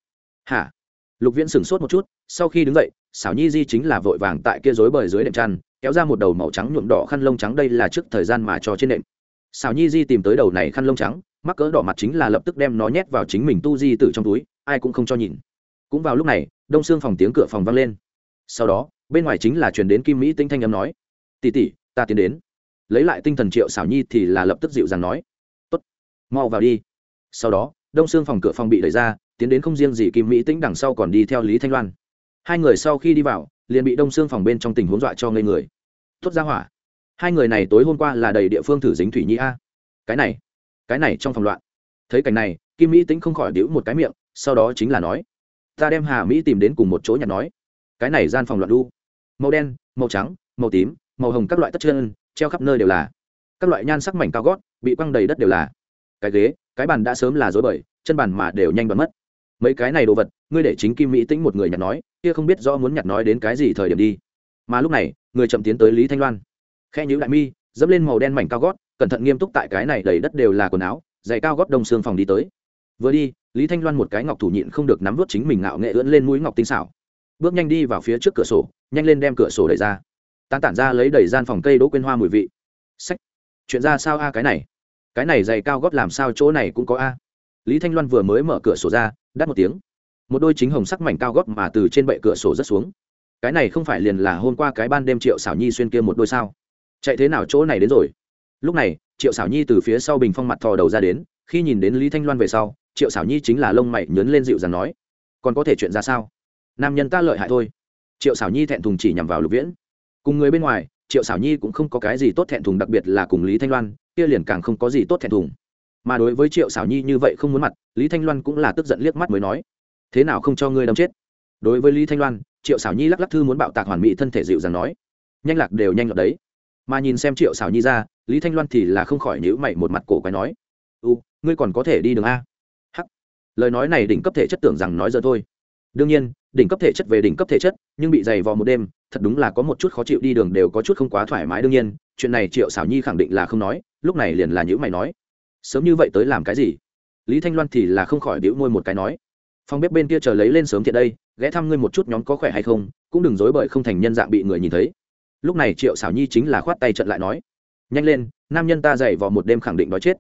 Hả? Lục viễn sửng sốt một chút, sau khi đứng dậy, xảo nhi di chính là vội vàng tại kia rối bời dưới đệm chăn, kéo ra một đầu màu trắng nhuộm đỏ khăn lông trắng đây là trước thời gian mà cho trên đệm xảo nhi di tìm tới đầu này khăn lông trắng, mắc cỡ đỏ mặt chính là lập tức đem nó nhét vào chính mình tu di từ trong túi, ai cũng không cho nhìn. Cũng vào lúc này, đông xương phòng tiếng cửa phòng vang lên. Sau đó bên ngoài chính là truyền đến kim mỹ tinh thanh âm nói tỉ tỉ ta tiến đến. Lấy lại tinh thần triệu xảo nhi thì là lập tức dịu dàng nói, tốt, mau vào đi. Sau đó, đông xương phòng cửa phòng bị đẩy ra, tiến đến không riêng gì kim mỹ tĩnh đằng sau còn đi theo lý thanh loan. Hai người sau khi đi vào, liền bị đông xương phòng bên trong tình huống dọa cho ngây người. Tốt ra hỏa, hai người này tối hôm qua là đầy địa phương thử dính thủy nhi a. Cái này cái này trong phòng loạn. Thấy cảnh này, kim mỹ tĩnh không khỏi đĩu một cái miệng, sau đó chính là nói, ta đem hà mỹ tìm đến cùng một chỗ nhặt nói cái này gian phòng loạn đu. Màu đen, màu trắng, màu tím, màu hồng các loại tất chân, treo khắp nơi đều là. Các loại nhan sắc mảnh cao gót, bị quăng đầy đất đều là. Cái ghế, cái bàn đã sớm là dối bời, chân bàn mà đều nhanh bắn mất. Mấy cái này đồ vật, ngươi để chính kim mỹ tĩnh một người nhặt nói, kia không biết rõ muốn nhặt nói đến cái gì thời điểm đi. Mà lúc này, người chậm tiến tới lý thanh loan. Khe nhữ đại mi, dẫm lên màu đen mảnh cao gót, cẩn thận nghiêm túc tại cái này đầy đất đều là quần áo, giày cao gót đông xương phòng đi tới. Vừa đi, lý thanh loan một cái ngọc thủ nhịn không được nắm vớt chính mình ngạo nghệ ưỡn lên mũi ngọc tinh xảo bước nhanh đi vào phía trước cửa sổ, nhanh lên đem cửa sổ đẩy ra. Tán tản ra lấy đầy gian phòng cây đỗ quên hoa mùi vị. Sách. Chuyện ra sao a cái này? Cái này dày cao gót làm sao chỗ này cũng có a? Lý thanh loan vừa mới mở cửa sổ ra, đắt một tiếng. Một đôi chính hồng sắc mảnh cao gót mà từ trên bệ cửa sổ rất xuống. Cái này không phải liền là hôm qua cái ban đêm triệu xảo nhi xuyên kia một đôi sao? Chạy thế nào chỗ này đến rồi? Lúc này, triệu xảo nhi từ phía sau bình phong mặt thò đầu ra đến, khi nhìn đến lý thanh loan về sau, triệu xảo nhi chính là lông mày nhấn lên dịu dàng nói, còn có thể chuyện ra sao? Nam nhân ta lợi hại thôi. Triệu xảo nhi thẹn thùng chỉ nhằm vào lục viễn. Cùng người bên ngoài, triệu xảo nhi cũng không có cái gì tốt thẹn thùng, đặc biệt là cùng lý thanh loan, kia liền càng không có gì tốt thẹn thùng. Mà đối với triệu xảo nhi như vậy không muốn mặt, lý thanh loan cũng là tức giận liếc mắt mới nói, thế nào không cho ngươi đâm chết? Đối với lý thanh loan, triệu xảo nhi lắc lắc thư muốn bạo tạc hoàn mỹ thân thể dịu dàng nói, nhanh lạc đều nhanh lạc đấy. Mà nhìn xem triệu xảo nhi ra, lý thanh loan thì là không khỏi nhữ mày một mặt cổ quái nói, u, ngươi còn có thể đi đường a. Hắc. Lời nói này đỉnh cấp thể chất tưởng rằng nói giờ thôi. Đương nhiên đỉnh cấp thể chất về đỉnh cấp thể chất, nhưng bị dày vò một đêm, thật đúng là có một chút khó chịu đi đường đều có chút không quá thoải mái đương nhiên, chuyện này triệu xảo nhi khẳng định là không nói, lúc này liền là những mày nói. Sớm như vậy tới làm cái gì? Lý thanh loan thì là không khỏi đĩu môi một cái nói. Phòng bếp bên kia chờ lấy lên sớm thiện đây, ghé thăm ngươi một chút nhóm có khỏe hay không, cũng đừng dối bời không thành nhân dạng bị người nhìn thấy. Lúc này triệu xảo nhi chính là khoát tay trận lại nói. Nhanh lên, nam nhân ta dày vò một đêm khẳng định đói chết.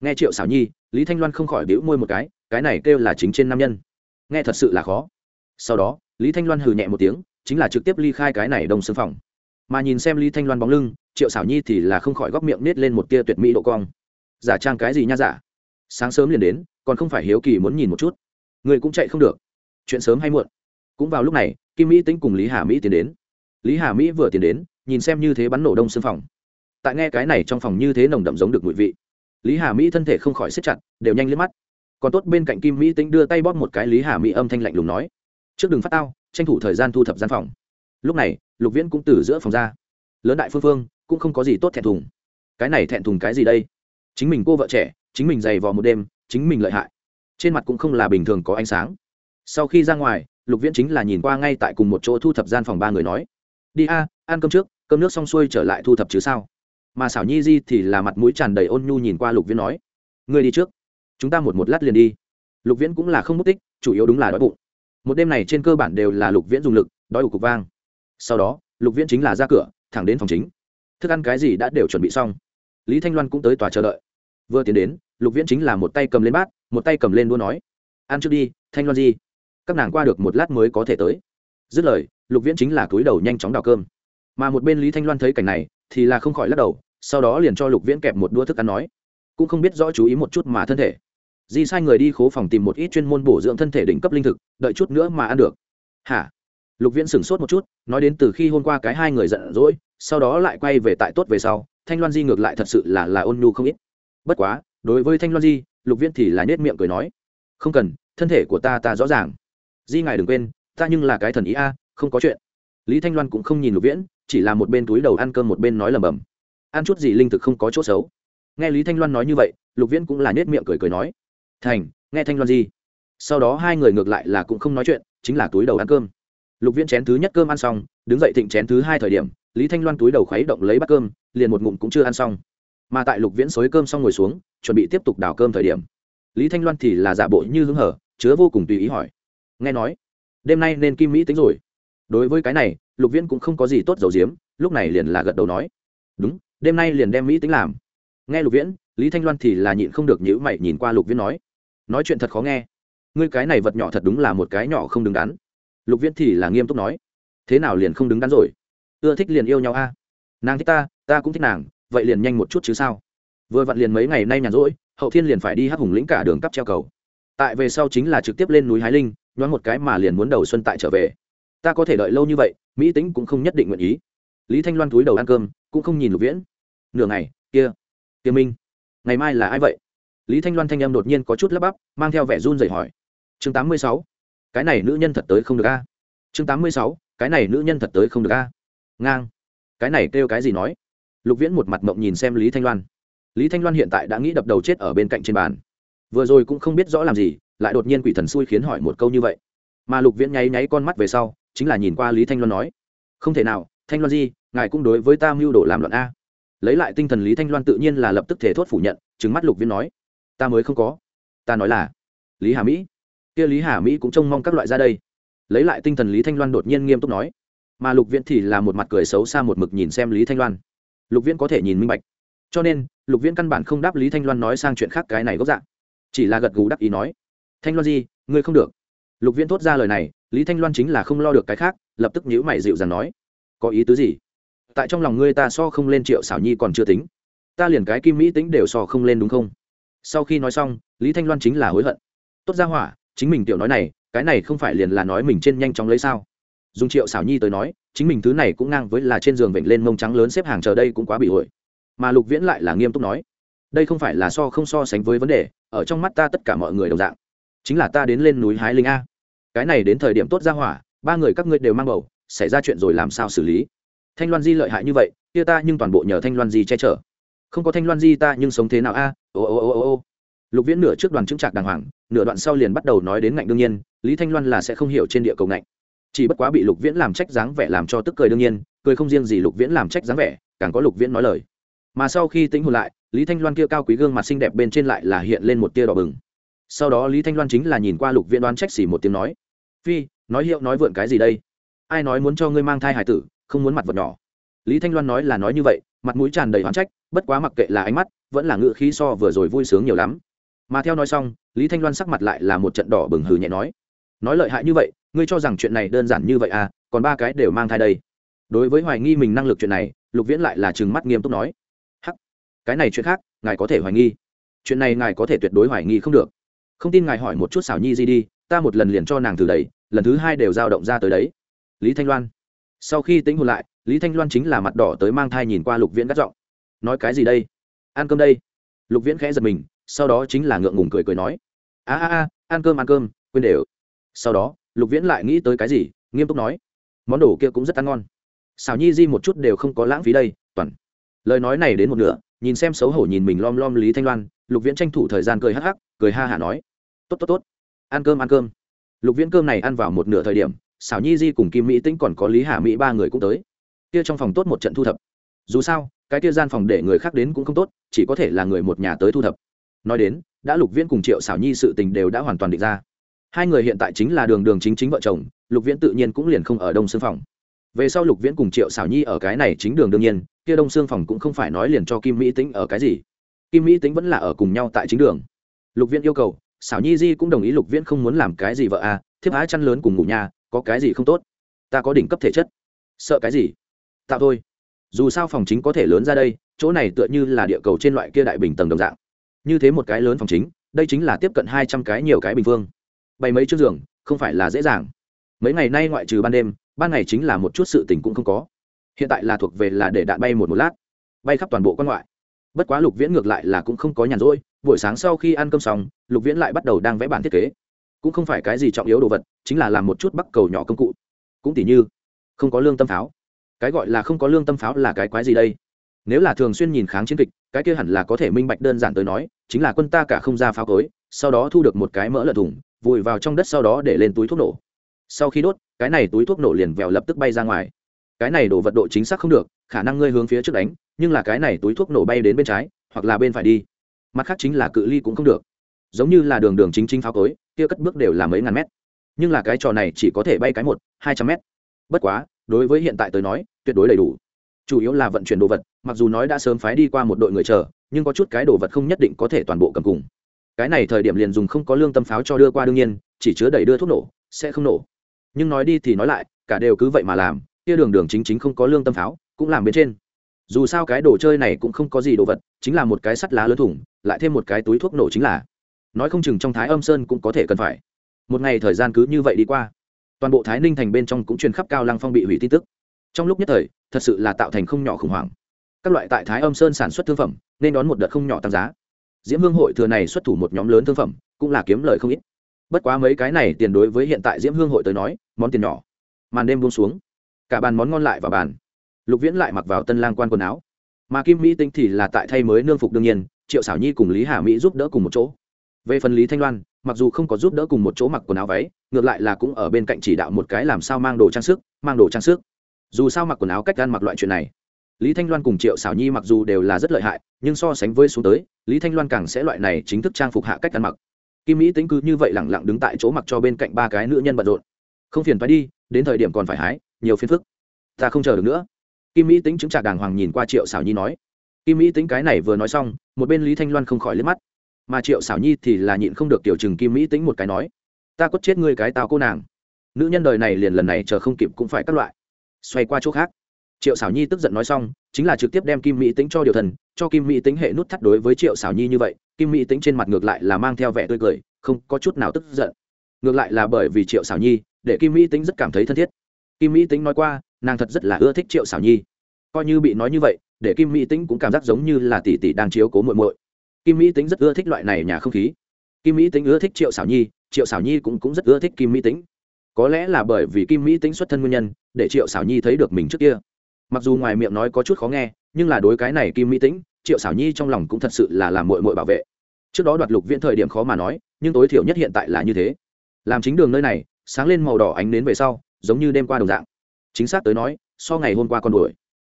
Nghe triệu xảo nhi, lý thanh loan không khỏi đĩu môi một cái cái này kêu là chính trên nam nhân. Nghe thật sự là khó sau đó, lý thanh loan hừ nhẹ một tiếng, chính là trực tiếp ly khai cái này đông xương phòng. Mà nhìn xem lý thanh loan bóng lưng, triệu xảo nhi thì là không khỏi góc miệng nết lên một tia tuyệt mỹ độ cong. Giả trang cái gì nha giả? Sáng sớm liền đến, còn không phải hiếu kỳ muốn nhìn một chút. Người cũng chạy không được. Chuyện sớm hay muộn? Cũng vào lúc này, kim mỹ tính cùng lý hà mỹ tiến đến. Lý hà mỹ vừa tiến đến, nhìn xem như thế bắn nổ đông xương phòng. Tại nghe cái này trong phòng như thế nồng đậm giống được mùi vị, lý hà mỹ thân thể không khỏi xếp chặt, đều nhanh liếc mắt. Còn tốt bên cạnh kim mỹ tính đưa tay bóp một cái lý hà mỹ âm thanh lạnh lùng nói trước đừng phát tao, tranh thủ thời gian thu thập gian phòng. Lúc này, lục viễn cũng từ giữa phòng ra. Lớn đại phương phương, cũng không có gì tốt thẹn thùng. Cái này thẹn thùng cái gì đây? Chính mình cô vợ trẻ, chính mình dày vò một đêm, chính mình lợi hại. Trên mặt cũng không là bình thường có ánh sáng. Sau khi ra ngoài, lục viễn chính là nhìn qua ngay tại cùng một chỗ thu thập gian phòng ba người nói, đi a, ăn cơm trước, cơm nước xong xuôi trở lại thu thập chứ sao? Mà xảo nhi di thì là mặt mũi tràn đầy ôn nhu nhìn qua lục viễn nói, ngươi đi trước, chúng ta một một lát liền đi. Lục viễn cũng là không mất tích, chủ yếu đúng là đói bụng một đêm này trên cơ bản đều là lục viễn dùng lực, đói ủ cục vang. Sau đó, lục viễn chính là ra cửa, thẳng đến phòng chính. Thức ăn cái gì đã đều chuẩn bị xong. Lý thanh loan cũng tới tòa chờ đợi. Vừa tiến đến, lục viễn chính là một tay cầm lên bát, một tay cầm lên đua nói, ăn trước đi, thanh loan gì các nàng qua được một lát mới có thể tới. Dứt lời, lục viễn chính là cúi đầu nhanh chóng đào cơm. Mà một bên lý thanh loan thấy cảnh này, thì là không khỏi lắc đầu, sau đó liền cho lục viễn kẹp một đua thức ăn nói, cũng không biết rõ chú ý một chút mà thân thể di sai người đi khố phòng tìm một ít chuyên môn bổ dưỡng thân thể đỉnh cấp linh thực, đợi chút nữa mà ăn được. Hả? Lục viễn sửng sốt một chút, nói đến từ khi hôm qua cái hai người giận dỗi, sau đó lại quay về tại tốt về sau, thanh loan di ngược lại thật sự là là ôn nhu không ít. Bất quá, đối với thanh loan di, lục viễn thì là nết miệng cười nói, không cần, thân thể của ta ta rõ ràng. Di ngài đừng quên, ta nhưng là cái thần ý a, không có chuyện. Lý thanh loan cũng không nhìn lục viễn, chỉ là một bên túi đầu ăn cơm một bên nói lầm bầm ăn chút gì linh thực không có chỗ xấu. Nghe lý thanh loan nói như vậy, lục viễn cũng là nết miệng cười cười nói thành, nghe thanh loan gì sau đó hai người ngược lại là cũng không nói chuyện, chính là túi đầu ăn cơm. Lục viễn chén thứ nhất cơm ăn xong, đứng dậy thịnh chén thứ hai thời điểm, lý thanh loan túi đầu khuấy động lấy bát cơm, liền một ngụm cũng chưa ăn xong. Mà tại lục viễn xối cơm xong ngồi xuống, chuẩn bị tiếp tục đào cơm thời điểm, lý thanh loan thì là giả bộ như hứng hở, chứa vô cùng tùy ý hỏi. Nghe nói, đêm nay nên kim mỹ tính rồi. Đối với cái này, lục viễn cũng không có gì tốt dầu diếm lúc này liền là gật đầu nói. Đúng, đêm nay liền đem mỹ tính làm. Nghe lục viễn, lý thanh loan thì là nhịn không được nhữ mày nhìn qua lục viễn nói nói chuyện thật khó nghe. Ngươi cái này vật nhỏ thật đúng là một cái nhỏ không đứng đắn. Lục viễn thì là nghiêm túc nói. Thế nào liền không đứng đắn rồi? Ưa thích liền yêu nhau a. Nàng thích ta ta cũng thích nàng, vậy liền nhanh một chút chứ sao? Vừa vặn liền mấy ngày nay nhàn rỗi, hậu thiên liền phải đi hắc hùng lĩnh cả đường cắp treo cầu. Tại về sau chính là trực tiếp lên núi hái linh, nhoáng một cái mà liền muốn đầu xuân tại trở về. Ta có thể đợi lâu như vậy, mỹ tính cũng không nhất định nguyện ý. Lý thanh loan túi đầu ăn cơm, cũng không nhìn lục viễn. Nửa ngày, kia kia minh, ngày mai là ai vậy? Lý thanh loan thanh em đột nhiên có chút lắp bắp, mang theo vẻ run rẩy hỏi. Chương tám mươi sáu. Cái này nữ nhân thật tới không được a. Chương tám mươi sáu, cái này nữ nhân thật tới không được a. Ngang. Cái này kêu cái gì nói? Lục viễn một mặt mộng nhìn xem lý thanh loan. Lý thanh loan hiện tại đã nghĩ đập đầu chết ở bên cạnh trên bàn. Vừa rồi cũng không biết rõ làm gì, lại đột nhiên quỷ thần xui khiến hỏi một câu như vậy. Mà lục viễn nháy nháy con mắt về sau, chính là nhìn qua lý thanh loan nói. Không thể nào, thanh loan gì, ngài cũng đối với ta mưu đồ làm loạn a. Lấy lại tinh thần lý thanh loan tự nhiên là lập tức thể thốt phủ nhận, Trừng mắt lục viễn nói ta mới không có. Ta nói là, lý hà mỹ. Kia lý hà mỹ cũng trông mong các loại ra đây. Lấy lại tinh thần lý thanh loan đột nhiên nghiêm túc nói. Mà lục viễn thì là một mặt cười xấu xa một mực nhìn xem lý thanh loan. Lục viễn có thể nhìn minh bạch. Cho nên, lục viễn căn bản không đáp lý thanh loan nói sang chuyện khác cái này gốc dạng. Chỉ là gật gù đắc ý nói. Thanh loan gì, ngươi không được. Lục viễn thốt ra lời này, lý thanh loan chính là không lo được cái khác, lập tức nhữ mày dịu dàng nói. Có ý tứ gì? Tại trong lòng ngươi ta so không lên triệu xảo nhi còn chưa tính. Ta liền cái kim mỹ tính đều so không lên đúng không? Sau khi nói xong, lý thanh loan chính là hối hận. Tốt ra hỏa, chính mình tiểu nói này, cái này không phải liền là nói mình trên nhanh chóng lấy sao? Dùng triệu xảo nhi tới nói, chính mình thứ này cũng ngang với là trên giường vịnh lên mông trắng lớn xếp hàng chờ đây cũng quá bị ổi mà lục viễn lại là nghiêm túc nói, đây không phải là so không so sánh với vấn đề, ở trong mắt ta tất cả mọi người đồng dạng, chính là ta đến lên núi hái linh a. Cái này đến thời điểm tốt ra hỏa, ba người các ngươi đều mang bầu, xảy ra chuyện rồi làm sao xử lý? Thanh loan di lợi hại như vậy, kia ta nhưng toàn bộ nhờ thanh loan di che chở. Không có thanh loan di ta nhưng sống thế nào a ô ô ô ô ô. Lục viễn nửa trước đoàn chứng trạc đàng hoàng, nửa đoạn sau liền bắt đầu nói đến ngạnh đương nhiên, lý thanh loan là sẽ không hiểu trên địa cầu ngạnh. Chỉ bất quá bị lục viễn làm trách dáng vẻ làm cho tức cười đương nhiên, cười không riêng gì lục viễn làm trách dáng vẻ, càng có lục viễn nói lời. Mà sau khi tính hồn lại, lý thanh loan kia cao quý gương mặt xinh đẹp bên trên lại là hiện lên một tia đỏ bừng. Sau đó lý thanh loan chính là nhìn qua lục viễn đoán trách xỉ một tiếng nói, phi, nói hiệu nói vượn cái gì đây? Ai nói muốn cho ngươi mang thai hải tử, không muốn mặt vật nhỏ? Lý thanh loan nói là nói như vậy, mặt mũi tràn đầy hoán trách bất quá mặc kệ là ánh mắt, vẫn là ngự khí so vừa rồi vui sướng nhiều lắm. Mà theo nói xong, lý thanh loan sắc mặt lại là một trận đỏ bừng hừ nhẹ nói nói lợi hại như vậy, ngươi cho rằng chuyện này đơn giản như vậy à còn ba cái đều mang thai đây. Đối với hoài nghi mình năng lực chuyện này, lục viễn lại là chừng mắt nghiêm túc nói, hắc, cái này chuyện khác, ngài có thể hoài nghi. Chuyện này ngài có thể tuyệt đối hoài nghi không được. Không tin ngài hỏi một chút xảo nhi gì đi, ta một lần liền cho nàng từ đấy lần thứ hai đều dao động ra tới đấy. Lý thanh loan. Sau khi tính hồn lại, lý thanh loan chính là mặt đỏ tới mang thai nhìn qua lục viễn gắt giọng nói cái gì đây? Ăn cơm đây. Lục viễn khẽ giật mình, sau đó chính là ngượng ngùng cười cười nói. A a a, ăn cơm ăn cơm, quên đều. Sau đó, lục viễn lại nghĩ tới cái gì, nghiêm túc nói. Món đồ kia cũng rất ăn ngon. Xào nhi di một chút đều không có lãng phí đây, toàn. Lời nói này đến một nửa, nhìn xem xấu hổ nhìn mình lom lom lý thanh loan, lục viễn tranh thủ thời gian cười hắc hắc, cười ha hả nói. Tốt tốt tốt. Ăn cơm ăn cơm. Lục viễn cơm này ăn vào một nửa thời điểm xảo nhi di cùng kim mỹ tĩnh còn có lý hà mỹ ba người cũng tới. Kia trong phòng tốt một trận thu thập. Dù sao cái kia gian phòng để người khác đến cũng không tốt, chỉ có thể là người một nhà tới thu thập. Nói đến, đã lục viễn cùng triệu xảo nhi sự tình đều đã hoàn toàn định ra. Hai người hiện tại chính là đường đường chính chính vợ chồng, lục viễn tự nhiên cũng liền không ở đông xương phòng. Về sau lục viễn cùng triệu xảo nhi ở cái này chính đường đương nhiên, kia đông xương phòng cũng không phải nói liền cho kim mỹ tính ở cái gì. Kim mỹ tính vẫn là ở cùng nhau tại chính đường. Lục viễn yêu cầu xảo nhi di cũng đồng ý lục viễn không muốn làm cái gì vợ à thiếp á chăn lớn cùng ngủ nhà, có cái gì không tốt? Ta có đỉnh cấp thể chất. Sợ cái gì? Tạo thôi dù sao phòng chính có thể lớn ra đây, chỗ này tựa như là địa cầu trên loại kia đại bình tầng đồng dạng. Như thế một cái lớn phòng chính, đây chính là tiếp cận hai trăm cái nhiều cái bình phương. Bày mấy chiếc giường, không phải là dễ dàng. Mấy ngày nay ngoại trừ ban đêm, ban ngày chính là một chút sự tình cũng không có. Hiện tại là thuộc về là để đạn bay một một lát, bay khắp toàn bộ quan ngoại. Bất quá lục viễn ngược lại là cũng không có nhàn rỗi, buổi sáng sau khi ăn cơm xong, lục viễn lại bắt đầu đang vẽ bản thiết kế. Cũng không phải cái gì trọng yếu đồ vật, chính là làm một chút bắc cầu nhỏ công cụ. Cũng tỉ như, không có lương tâm pháo cái gọi là không có lương tâm pháo là cái quái gì đây? Nếu là thường xuyên nhìn kháng chiến kịch, cái kia hẳn là có thể minh bạch đơn giản tới nói, chính là quân ta cả không ra pháo cối, sau đó thu được một cái mỡ lợn thùng vùi vào trong đất sau đó để lên túi thuốc nổ. Sau khi đốt, cái này túi thuốc nổ liền vèo lập tức bay ra ngoài. Cái này đổ vật độ chính xác không được, khả năng ngươi hướng phía trước đánh, nhưng là cái này túi thuốc nổ bay đến bên trái, hoặc là bên phải đi. Mặt khác chính là cự ly cũng không được. Giống như là đường đường chính chính pháo cối, kia cất bước đều là mấy ngàn mét. Nhưng là cái trò này chỉ có thể bay cái một, hai trăm mét. Bất quá đối với hiện tại tới nói, tuyệt đối đầy đủ. Chủ yếu là vận chuyển đồ vật, mặc dù nói đã sớm phái đi qua một đội người chờ, nhưng có chút cái đồ vật không nhất định có thể toàn bộ cầm cùng. Cái này thời điểm liền dùng không có lương tâm pháo cho đưa qua đương nhiên, chỉ chứa đầy đưa thuốc nổ, sẽ không nổ. Nhưng nói đi thì nói lại, cả đều cứ vậy mà làm, kia đường đường chính chính không có lương tâm pháo, cũng làm bên trên. Dù sao cái đồ chơi này cũng không có gì đồ vật, chính là một cái sắt lá lớn thủng, lại thêm một cái túi thuốc nổ chính là. Nói không chừng trong thái âm sơn cũng có thể cần phải. Một ngày thời gian cứ như vậy đi qua toàn bộ thái ninh thành bên trong cũng truyền khắp cao lăng phong bị hủy tin tức. Trong lúc nhất thời, thật sự là tạo thành không nhỏ khủng hoảng. Các loại tại thái âm sơn sản xuất thương phẩm, nên đón một đợt không nhỏ tăng giá. Diễm hương hội thừa này xuất thủ một nhóm lớn thương phẩm, cũng là kiếm lời không ít. Bất quá mấy cái này tiền đối với hiện tại diễm hương hội tới nói, món tiền nhỏ. Màn đêm buông xuống, cả bàn món ngon lại vào bàn. Lục viễn lại mặc vào tân lang quan quần áo. Mà kim mỹ tinh thì là tại thay mới nương phục đương nhiên, triệu xảo nhi cùng lý hà mỹ giúp đỡ cùng một chỗ. Về phần lý thanh loan mặc dù không có giúp đỡ cùng một chỗ mặc quần áo váy, ngược lại là cũng ở bên cạnh chỉ đạo một cái làm sao mang đồ trang sức, mang đồ trang sức. Dù sao mặc quần áo cách gan mặc loại chuyện này, lý thanh loan cùng triệu xảo nhi mặc dù đều là rất lợi hại, nhưng so sánh với xuống tới, lý thanh loan càng sẽ loại này chính thức trang phục hạ cách ăn mặc. Kim mỹ tính cứ như vậy lẳng lặng đứng tại chỗ mặc cho bên cạnh ba cái nữ nhân bận rộn. Không phiền phải đi, đến thời điểm còn phải hái, nhiều phiền phức. Ta không chờ được nữa. Kim mỹ tính chứng trả đàng hoàng nhìn qua triệu xảo nhi nói. Kim mỹ tính cái này vừa nói xong, một bên lý thanh loan không khỏi liếc mắt mà triệu xảo nhi thì là nhịn không được tiểu chừng kim mỹ tính một cái nói, ta quất chết ngươi cái tao cô nàng. Nữ nhân đời này liền lần này chờ không kịp cũng phải các loại. Xoay qua chỗ khác, triệu xảo nhi tức giận nói xong, chính là trực tiếp đem kim mỹ tính cho điều thần, cho kim mỹ tính hệ nút thắt đối với triệu xảo nhi như vậy, kim mỹ tính trên mặt ngược lại là mang theo vẻ tươi cười, không có chút nào tức giận. Ngược lại là bởi vì triệu xảo nhi, để kim mỹ tính rất cảm thấy thân thiết. Kim mỹ tính nói qua, nàng thật rất là ưa thích triệu xảo nhi. Coi như bị nói như vậy, để kim mỹ tính cũng cảm giác giống như là tỷ tỷ đang chiếu cố muội muội kim mỹ tính rất ưa thích loại này nhà không khí. Kim mỹ tính ưa thích triệu xảo nhi, triệu xảo nhi cũng cũng rất ưa thích kim mỹ tính có lẽ là bởi vì kim mỹ tính xuất thân nguyên nhân, để triệu xảo nhi thấy được mình trước kia. Mặc dù ngoài miệng nói có chút khó nghe, nhưng là đối cái này kim mỹ tính triệu xảo nhi trong lòng cũng thật sự là làm mội mội bảo vệ. Trước đó đoạt lục viễn thời điểm khó mà nói, nhưng tối thiểu nhất hiện tại là như thế. Làm chính đường nơi này, sáng lên màu đỏ ánh đến về sau, giống như đêm qua đồng dạng. Chính xác tới nói, so ngày hôm qua còn đuổi.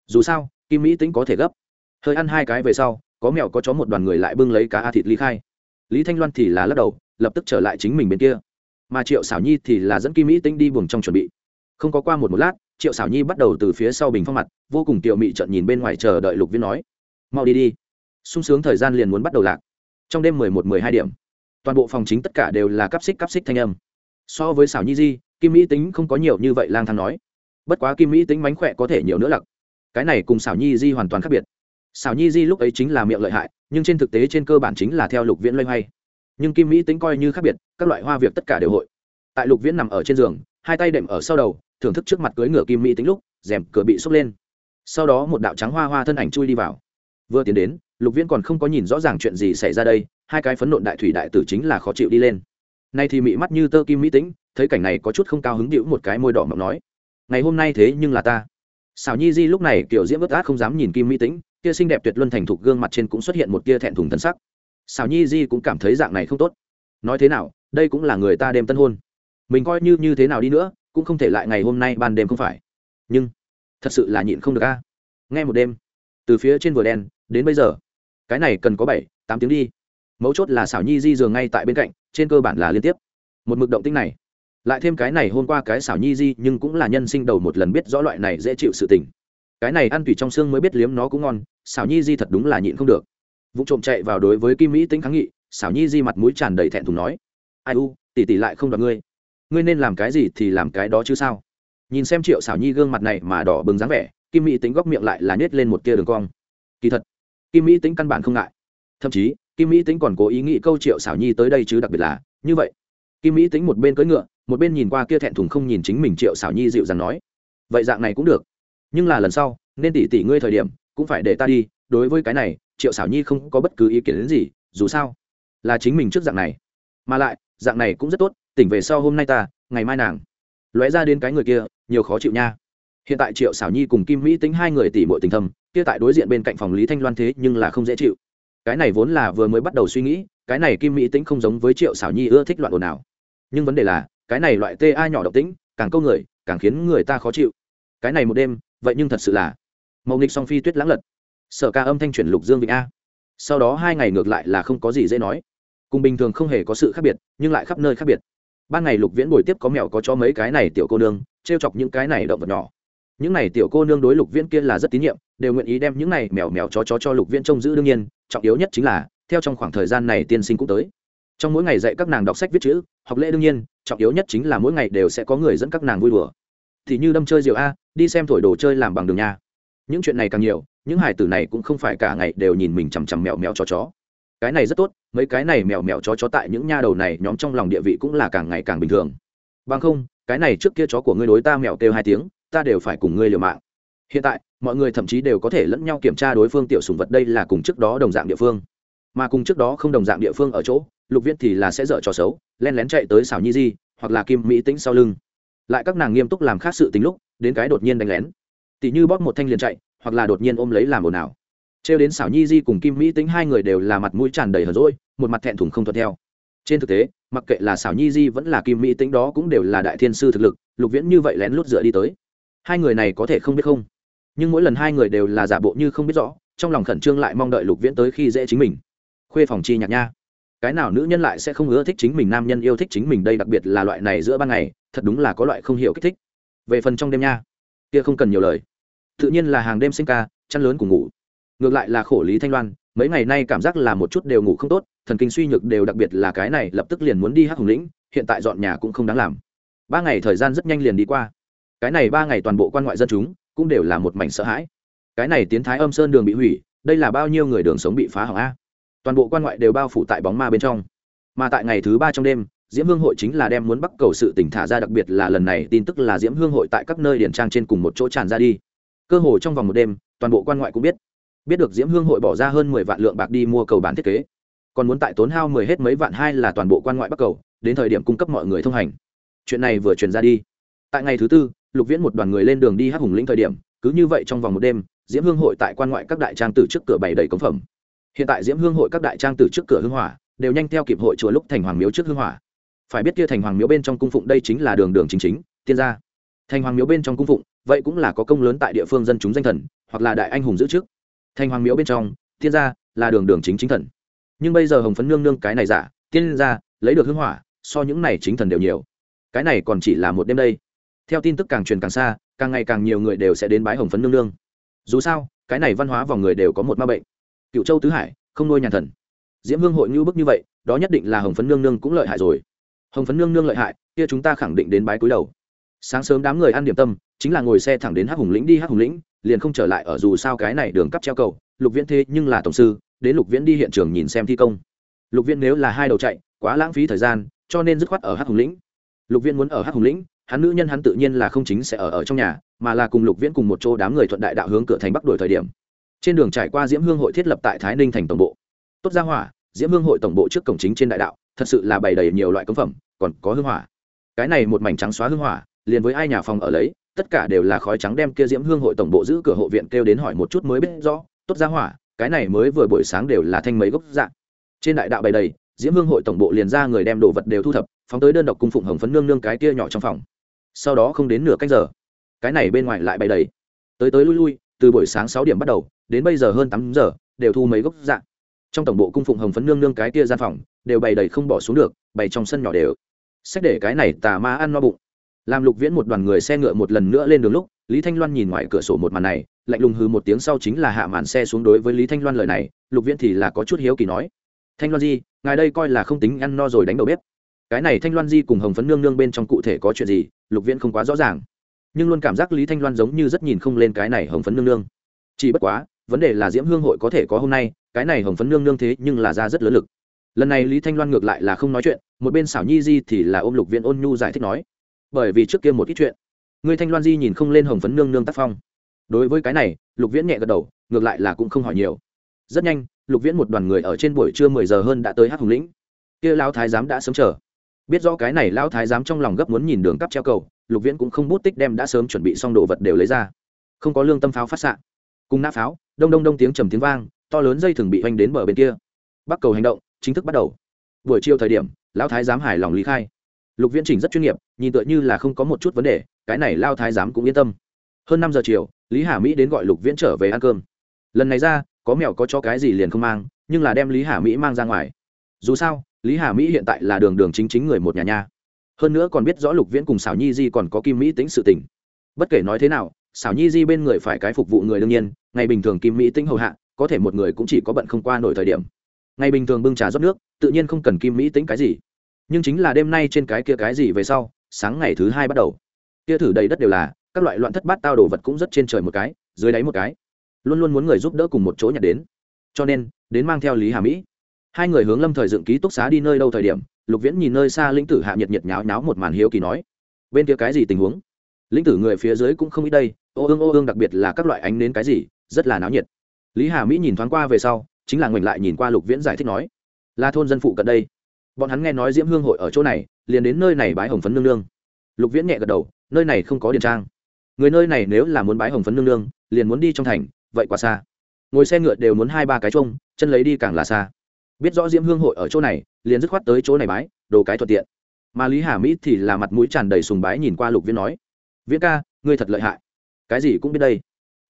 Dù sao, kim mỹ tính có thể gấp. Hơi ăn hai cái về sau có mèo có chó một đoàn người lại bưng lấy cá a thịt ly khai. Lý thanh loan thì là lắc đầu, lập tức trở lại chính mình bên kia. Mà triệu xảo nhi thì là dẫn kim mỹ Tinh đi buồng trong chuẩn bị. Không có qua một một lát, triệu xảo nhi bắt đầu từ phía sau bình phong mặt, vô cùng tiểu mị trận nhìn bên ngoài chờ đợi lục viên nói, mau đi đi. Sung sướng thời gian liền muốn bắt đầu lạc. Trong đêm mười một, mười hai điểm, toàn bộ phòng chính tất cả đều là cắp xích cắp xích thanh âm. So với xảo nhi di, kim mỹ tính không có nhiều như vậy lang thang nói. Bất quá kim mỹ tính mánh khỏe có thể nhiều nữa lặc cái này cùng xảo nhi di hoàn toàn khác biệt xảo nhi di lúc ấy chính là miệng lợi hại, nhưng trên thực tế trên cơ bản chính là theo lục viễn loay hoay. Nhưng kim mỹ tính coi như khác biệt, các loại hoa việc tất cả đều hội. Tại lục viễn nằm ở trên giường, hai tay đệm ở sau đầu, thưởng thức trước mặt cưới ngửa kim mỹ tính lúc, rèm cửa bị xốc lên. Sau đó một đạo trắng hoa hoa thân ảnh chui đi vào. Vừa tiến đến, lục viễn còn không có nhìn rõ ràng chuyện gì xảy ra đây, hai cái phấn nộn đại thủy đại tử chính là khó chịu đi lên. Nay thì mị mắt như tơ kim mỹ tính, thấy cảnh này có chút không cao hứng đĩu một cái môi đỏ mộng nói. Ngày hôm nay thế nhưng là ta. Xảo nhi di lúc này kiểu diễm ướt át không dám nhìn kim mỹ tính kia xinh đẹp tuyệt luân thành thục gương mặt trên cũng xuất hiện một tia thẹn thùng thân sắc. Sảo nhi di cũng cảm thấy dạng này không tốt. Nói thế nào, đây cũng là người ta đêm tân hôn. Mình coi như như thế nào đi nữa, cũng không thể lại ngày hôm nay ban đêm không phải. Nhưng, thật sự là nhịn không được a. Nghe một đêm, từ phía trên vừa đen, đến bây giờ, cái này cần có bảy, tám tiếng đi. Mấu chốt là xảo nhi di giường ngay tại bên cạnh, trên cơ bản là liên tiếp. Một mực động tinh này, lại thêm cái này hôm qua cái xảo nhi di nhưng cũng là nhân sinh đầu một lần biết rõ loại này dễ chịu sự tình cái này ăn tùy trong xương mới biết liếm nó cũng ngon, xảo nhi di thật đúng là nhịn không được. Vụ trộm chạy vào đối với kim mỹ tính kháng nghị, xảo nhi di mặt mũi tràn đầy thẹn thùng nói, ai u, tỷ tỷ lại không đoạt ngươi. Ngươi nên làm cái gì thì làm cái đó chứ sao? Nhìn xem triệu xảo nhi gương mặt này mà đỏ bừng dáng vẻ, kim mỹ tính góc miệng lại là nhét lên một tia đường cong. Kỳ thật, kim mỹ tính căn bản không ngại. Thậm chí, kim mỹ tính còn cố ý nghĩ câu triệu xảo nhi tới đây chứ đặc biệt là, như vậy. Kim mỹ tính một bên cưỡi ngựa, một bên nhìn qua kia thẹn thùng không nhìn chính mình triệu xảo nhi dịu dàng nói, vậy dạng này cũng được nhưng là lần sau, nên tỷ tỷ ngươi thời điểm, cũng phải để ta đi, đối với cái này, triệu xảo nhi không có bất cứ ý kiến đến gì, dù sao là chính mình trước dạng này. Mà lại, dạng này cũng rất tốt, tỉnh về sau hôm nay ta, ngày mai nàng. Lóe ra đến cái người kia, nhiều khó chịu nha. Hiện tại triệu xảo nhi cùng kim mỹ tính hai người tỷ muội tình thầm kia tại đối diện bên cạnh phòng lý thanh loan thế nhưng là không dễ chịu. Cái này vốn là vừa mới bắt đầu suy nghĩ, cái này kim mỹ tính không giống với triệu xảo nhi ưa thích loạn ồn nào nhưng vấn đề là, cái này loại ta nhỏ độc tính, càng câu người, càng khiến người ta khó chịu. Cái này một đêm vậy nhưng thật sự là mậu nghịch song phi tuyết lãng lật. Sở ca âm thanh chuyển lục dương vịnh a. Sau đó hai ngày ngược lại là không có gì dễ nói. Cùng bình thường không hề có sự khác biệt, nhưng lại khắp nơi khác biệt. Ban ngày lục viễn buổi tiếp có mèo có cho mấy cái này tiểu cô nương t r e o chọc những cái này động vật nhỏ. Những này tiểu cô nương đối lục viễn kia là rất tín nhiệm, đều nguyện ý đem những này mèo mèo chó chó cho lục viễn trông giữ đương nhiên, trọng yếu nhất chính là, theo trong khoảng thời gian này tiên sinh cũng tới. Trong mỗi ngày dạy các nàng đọc sách viết chữ, học lễ đương nhiên, trọng yếu nhất chính là mỗi ngày đều sẽ có người dẫn các nàng vui đùa thì như đâm chơi rượu a, đi xem thổi đồ chơi làm bằng đường nha. Những chuyện này càng nhiều, những hải tử này cũng không phải cả ngày đều nhìn mình chằm chằm mèo mèo chó chó. Cái này rất tốt, mấy cái này mèo mèo chó chó tại những nha đầu này nhóm trong lòng địa vị cũng là càng ngày càng bình thường. Bằng không, cái này trước kia chó của ngươi đối ta mèo kêu hai tiếng, ta đều phải cùng ngươi liều mạng. Hiện tại, mọi người thậm chí đều có thể lẫn nhau kiểm tra đối phương tiểu sùng vật đây là cùng trước đó đồng dạng địa phương. Mà cùng trước đó không đồng dạng địa phương ở chỗ, lục viết thì là sẽ dở trò xấu len lén chạy tới xảo nhi di, hoặc là kim mỹ tĩnh sau lưng lại các nàng nghiêm túc làm khác sự tính lúc, đến cái đột nhiên đánh lén. Tỷ như bóp một thanh liền chạy, hoặc là đột nhiên ôm lấy làm ồn ào. Trêu đến xảo nhi di cùng kim mỹ tính hai người đều là mặt mũi tràn đầy hờ rỗi một mặt thẹn thùng không thuận theo. Trên thực tế, mặc kệ là xảo nhi di vẫn là kim mỹ tính đó cũng đều là đại thiên sư thực lực, lục viễn như vậy lén lút dựa đi tới. Hai người này có thể không biết không? Nhưng mỗi lần hai người đều là giả bộ như không biết rõ, trong lòng khẩn trương lại mong đợi lục viễn tới khi dễ chính mình. Khuê phòng chi nhạc nha. Cái nào nữ nhân lại sẽ không ưa thích chính mình, nam nhân yêu thích chính mình, đây đặc biệt là loại này giữa ban ngày thật đúng là có loại không hiểu kích thích. Về phần trong đêm nha, kia không cần nhiều lời. Tự nhiên là hàng đêm sinh ca, chăn lớn cùng ngủ. Ngược lại là khổ lý thanh loan, mấy ngày nay cảm giác là một chút đều ngủ không tốt, thần kinh suy nhược đều đặc biệt là cái này lập tức liền muốn đi hát hùng lĩnh, hiện tại dọn nhà cũng không đáng làm. Ba ngày thời gian rất nhanh liền đi qua. Cái này ba ngày toàn bộ quan ngoại dân chúng cũng đều là một mảnh sợ hãi. Cái này tiến thái âm sơn đường bị hủy, đây là bao nhiêu người đường sống bị phá hỏng a? Toàn bộ quan ngoại đều bao phủ tại bóng ma bên trong. Mà tại ngày thứ ba trong đêm diễm hương hội chính là đem muốn bắt cầu sự tỉnh thả ra, đặc biệt là lần này, tin tức là diễm hương hội tại các nơi điển trang trên cùng một chỗ tràn ra đi. Cơ hồ trong vòng một đêm, toàn bộ quan ngoại cũng biết. Biết được diễm hương hội bỏ ra hơn mười vạn lượng bạc đi mua cầu bán thiết kế. Còn muốn tại tốn hao mười hết mấy vạn hai là toàn bộ quan ngoại bắc cầu, đến thời điểm cung cấp mọi người thông hành. Chuyện này vừa truyền ra đi. Tại ngày thứ tư, lục viễn một đoàn người lên đường đi hát hùng lĩnh thời điểm, cứ như vậy trong vòng một đêm, diễm hương hội tại quan ngoại các đại trang tử trước cửa bày đầy cống phẩm. Hiện tại diễm hương hội các đại trang tử trước cửa hương hỏa, đều nhanh theo kịp hội chùa lúc thành hoàng miếu trước hương hỏa phải biết kia thành hoàng miếu bên trong cung phụng đây chính là đường đường chính chính, tiên gia. Thành hoàng miếu bên trong cung phụng, vậy cũng là có công lớn tại địa phương dân chúng danh thần, hoặc là đại anh hùng giữ trước thành hoàng miếu bên trong, tiên gia là đường đường chính chính thần. Nhưng bây giờ hồng phấn nương nương cái này giả, tiên gia, lấy được hưng hỏa, so những này chính thần đều nhiều. Cái này còn chỉ là một đêm đây. Theo tin tức càng truyền càng xa, càng ngày càng nhiều người đều sẽ đến bái hồng phấn nương nương. Dù sao, cái này văn hóa vào người đều có một ma bệnh. Cựu châu tứ hải, không nuôi nhà thần. Diễm hương hội như bức như vậy, đó nhất định là hồng phấn nương nương cũng lợi hại rồi hồng phấn nương nương lợi hại, kia chúng ta khẳng định đến bái cúi đầu. Sáng sớm đám người ăn điểm tâm, chính là ngồi xe thẳng đến hắc hùng lĩnh đi, hắc hùng lĩnh liền không trở lại ở dù sao cái này đường cắp treo cầu, lục viễn thế nhưng là tổng sư, đến lục viễn đi hiện trường nhìn xem thi công. Lục viễn nếu là hai đầu chạy, quá lãng phí thời gian, cho nên dứt khoát ở hắc hùng lĩnh. Lục viễn muốn ở hắc hùng lĩnh, hắn nữ nhân hắn tự nhiên là không chính sẽ ở ở trong nhà, mà là cùng lục viễn cùng một chỗ đám người thuận đại đạo hướng cửa thành bắc đổi thời điểm. Trên đường trải qua diễm hương hội thiết lập tại thái ninh thành tổng bộ. Tốt ra hỏa, diễm hương hội tổng bộ trước cổng chính trên đại đạo thật sự là bày đầy nhiều loại công phẩm, còn có hương hỏa. Cái này một mảnh trắng xóa hương hỏa, liền với ai nhà phòng ở lấy, tất cả đều là khói trắng đem kia diễm hương hội tổng bộ giữ cửa hộ viện kêu đến hỏi một chút mới biết rõ, tốt ra hỏa, cái này mới vừa buổi sáng đều là thanh mấy gốc dạng. Trên đại đạo bày đầy, diễm hương hội tổng bộ liền ra người đem đồ vật đều thu thập, phóng tới đơn độc cung phụng hồng phấn nương nương cái kia nhỏ trong phòng. Sau đó không đến nửa cách giờ, cái này bên ngoài lại bày đầy. Tới tới lui lui, từ buổi sáng sáu điểm bắt đầu, đến bây giờ hơn tám giờ, đều thu mấy gốc dạng trong tổng bộ cung phụng hồng phấn nương nương cái kia gian phòng, đều bày đầy không bỏ xuống được, bày trong sân nhỏ đều. Xét để cái này tà ma ăn no bụng. Làm lục viễn một đoàn người xe ngựa một lần nữa lên đường lúc, lý thanh loan nhìn ngoài cửa sổ một màn này, lạnh lùng hư một tiếng sau chính là hạ màn xe xuống đối với lý thanh loan lời này, lục viễn thì là có chút hiếu kỳ nói. Thanh loan di, ngài đây coi là không tính ăn no rồi đánh đầu bếp. Cái này thanh loan di cùng hồng phấn nương nương bên trong cụ thể có chuyện gì, lục viễn không quá rõ ràng. Nhưng luôn cảm giác lý thanh loan giống như rất nhìn không lên cái này hồng phấn nương nương. Chỉ bất quá, vấn đề là diễm hương hội có thể có hôm nay cái này hồng phấn nương nương thế nhưng là ra rất lớn lực. Lần này lý thanh loan ngược lại là không nói chuyện, một bên xảo nhi di thì là ôm lục viễn ôn nhu giải thích nói, bởi vì trước kia một ít chuyện người thanh loan di nhìn không lên hồng phấn nương nương tác phong. Đối với cái này, lục viễn nhẹ gật đầu, ngược lại là cũng không hỏi nhiều. Rất nhanh, lục viễn một đoàn người ở trên buổi trưa mười giờ hơn đã tới hát hùng lĩnh. Kia lão thái giám đã sớm chờ. Biết rõ cái này lão thái giám trong lòng gấp muốn nhìn đường cắp treo cầu, lục viễn cũng không bút tích đem đã sớm chuẩn bị xong đồ vật đều lấy ra. Không có lương tâm pháo phát xạ. Cùng nã pháo, đông đông đông tiếng trầm tiếng vang to lớn dây thường bị hoành đến bờ bên kia. Bắc cầu hành động chính thức bắt đầu. Buổi chiều thời điểm, lão thái giám hài lòng lý khai. Lục viễn chỉnh rất chuyên nghiệp, nhìn tựa như là không có một chút vấn đề, cái này lao thái giám cũng yên tâm. Hơn năm giờ chiều, lý hà mỹ đến gọi lục viễn trở về ăn cơm. Lần này ra, có mèo có cho cái gì liền không mang, nhưng là đem lý hà mỹ mang ra ngoài. Dù sao, lý hà mỹ hiện tại là đường đường chính chính người một nhà nha. Hơn nữa còn biết rõ lục viễn cùng xảo nhi di còn có kim mỹ tính sự tình. Bất kể nói thế nào xảo nhi di bên người phải cái phục vụ người đương nhiên, ngày bình thường kim mỹ tính hầu hạ có thể một người cũng chỉ có bận không qua nổi thời điểm. Ngày bình thường bưng trà rót nước, tự nhiên không cần kim mỹ tính cái gì. Nhưng chính là đêm nay trên cái kia cái gì về sau, sáng ngày thứ hai bắt đầu. Kia thử đầy đất đều là, các loại loạn thất bát tao đồ vật cũng rất trên trời một cái, dưới đáy một cái. Luôn luôn muốn người giúp đỡ cùng một chỗ nhặt đến. Cho nên, đến mang theo lý hà mỹ. Hai người hướng lâm thời dựng ký túc xá đi nơi đâu thời điểm, lục viễn nhìn nơi xa lĩnh tử hạ nhiệt nhiệt nháo nháo một màn hiếu kỳ nói. Bên kia cái gì tình huống? Lĩnh tử người phía dưới cũng không ít đây, ô ương ô ương đặc biệt là các loại ánh đến cái gì, rất là náo nhiệt lý hà mỹ nhìn thoáng qua về sau, chính là ngoảnh lại nhìn qua lục viễn giải thích nói, là thôn dân phụ cận đây. Bọn hắn nghe nói diễm hương hội ở chỗ này, liền đến nơi này bái hồng phấn nương nương. Lục viễn nhẹ gật đầu, nơi này không có điện trang. Người nơi này nếu là muốn bái hồng phấn nương nương, liền muốn đi trong thành, vậy quá xa. Ngồi xe ngựa đều muốn hai ba cái trông chân lấy đi càng là xa. Biết rõ diễm hương hội ở chỗ này, liền dứt khoát tới chỗ này bái, đồ cái thuận tiện. Mà lý hà mỹ thì là mặt mũi tràn đầy sùng bái nhìn qua lục viễn nói, viễn ca, ngươi thật lợi hại. Cái gì cũng biết đây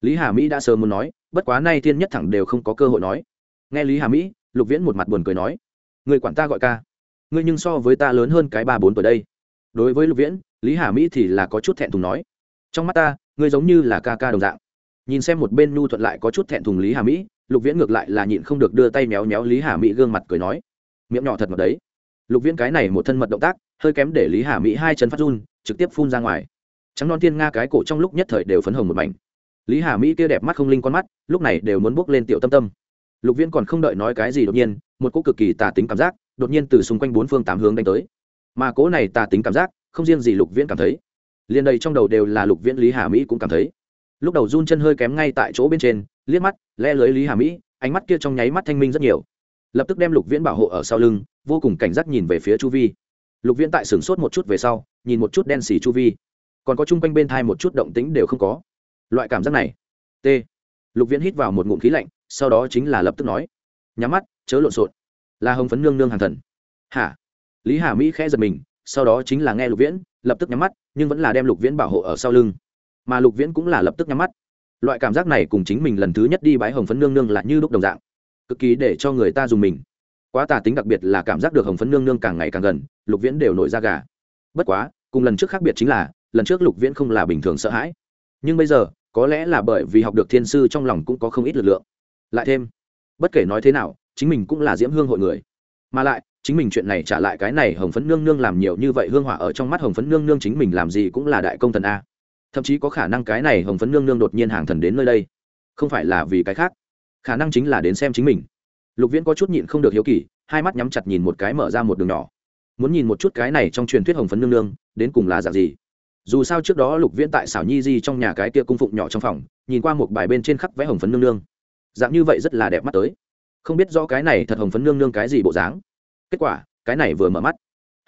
lý hà mỹ đã sớm muốn nói, bất quá nay thiên nhất thẳng đều không có cơ hội nói. Nghe lý hà mỹ, lục viễn một mặt buồn cười nói, người quản ta gọi ca. Ngươi nhưng so với ta lớn hơn cái ba bốn tuổi đây. Đối với lục viễn, lý hà mỹ thì là có chút thẹn thùng nói, trong mắt ta, ngươi giống như là ca ca đồng dạng. Nhìn xem một bên nhu thuận lại có chút thẹn thùng lý hà mỹ, lục viễn ngược lại là nhịn không được đưa tay méo méo lý hà mỹ gương mặt cười nói, miệng nhỏ thật mật đấy. Lục viễn cái này một thân mật động tác, hơi kém để lý hà mỹ hai chân phát run, trực tiếp phun ra ngoài. Trắng non thiên nga cái cổ trong lúc nhất thời đều phấn hồng một mảnh lý hà mỹ kia đẹp mắt không linh con mắt, lúc này đều muốn bước lên tiểu tâm tâm. Lục viễn còn không đợi nói cái gì đột nhiên, một cỗ cực kỳ tà tính cảm giác đột nhiên từ xung quanh bốn phương tám hướng đánh tới. Mà cỗ này tà tính cảm giác, không riêng gì lục viễn cảm thấy, liền đầy trong đầu đều là lục viễn lý hà mỹ cũng cảm thấy. Lúc đầu run chân hơi kém ngay tại chỗ bên trên, liếc mắt le lưới lý hà mỹ, ánh mắt kia trong nháy mắt thanh minh rất nhiều. Lập tức đem lục viễn bảo hộ ở sau lưng, vô cùng cảnh giác nhìn về phía chu vi. Lục viễn tại sửng sốt một chút về sau, nhìn một chút đen xì chu vi. Còn có chung quanh bên thai một chút động tính đều không có loại cảm giác này. T. Lục viễn hít vào một ngụm khí lạnh, sau đó chính là lập tức nói, nhắm mắt, chớ lộn xộn. Là hồng phấn nương nương hàng thần. Hả? Lý hà mỹ khẽ giật mình, sau đó chính là nghe lục viễn, lập tức nhắm mắt, nhưng vẫn là đem lục viễn bảo hộ ở sau lưng. Mà lục viễn cũng là lập tức nhắm mắt. Loại cảm giác này cùng chính mình lần thứ nhất đi bái hồng phấn nương nương là như lúc đồng dạng, cực kỳ để cho người ta dùng mình. Quá tà tính đặc biệt là cảm giác được hồng phấn nương nương càng ngày càng gần, lục viễn đều nổi ra gà. Bất quá, cùng lần trước khác biệt chính là, lần trước lục viễn không là bình thường sợ hãi. Nhưng bây giờ có lẽ là bởi vì học được thiên sư trong lòng cũng có không ít lực lượng. Lại thêm, bất kể nói thế nào, chính mình cũng là diễm hương hội người. Mà lại, chính mình chuyện này trả lại cái này hồng phấn nương nương làm nhiều như vậy hương hỏa ở trong mắt hồng phấn nương nương chính mình làm gì cũng là đại công thần a. Thậm chí có khả năng cái này hồng phấn nương nương đột nhiên hàng thần đến nơi đây. Không phải là vì cái khác, khả năng chính là đến xem chính mình. Lục viễn có chút nhịn không được hiếu kỳ, hai mắt nhắm chặt nhìn một cái mở ra một đường nhỏ. Muốn nhìn một chút cái này trong truyền thuyết hồng phấn nương nương, đến cùng là dạng gì? Dù sao trước đó lục viễn tại xảo nhi di trong nhà cái kia cung phụng nhỏ trong phòng, nhìn qua một bài bên trên khắc vẽ hồng phấn nương nương. Dạng như vậy rất là đẹp mắt tới. Không biết rõ cái này thật hồng phấn nương nương cái gì bộ dáng. Kết quả, cái này vừa mở mắt.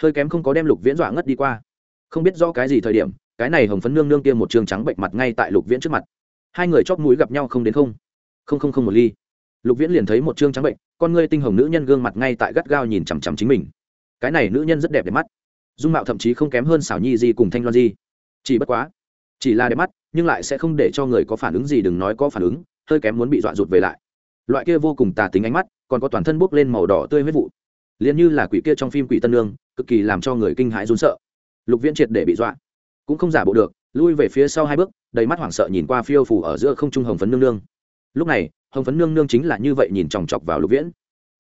Hơi kém không có đem lục viễn dọa ngất đi qua. Không biết rõ cái gì thời điểm, cái này hồng phấn nương nương kia một trường trắng bệnh mặt ngay tại lục viễn trước mặt. Hai người chóp mũi gặp nhau không đến không. Không không không một ly. Lục viễn liền thấy một chương trắng bệnh, con ngươi tinh hồng nữ nhân gương mặt ngay tại gắt gao nhìn chằm chằm chính mình. Cái này nữ nhân rất đẹp đẹp mắt. Dung mạo thậm chí không kém hơn xảo nhi di cùng thanh loan di chỉ bất quá, chỉ là đẹp mắt, nhưng lại sẽ không để cho người có phản ứng gì đừng nói có phản ứng, hơi kém muốn bị dọa rụt về lại. Loại kia vô cùng tà tính ánh mắt, còn có toàn thân bốc lên màu đỏ tươi huyết vụ. Liền như là quỷ kia trong phim quỷ tân lương, cực kỳ làm cho người kinh hãi run sợ. Lục viễn triệt để bị dọa, cũng không giả bộ được, lui về phía sau hai bước, đầy mắt hoảng sợ nhìn qua phiêu phủ ở giữa không trung hồng phấn nương nương. Lúc này, hồng phấn nương nương chính là như vậy nhìn chòng chọc vào lục viễn.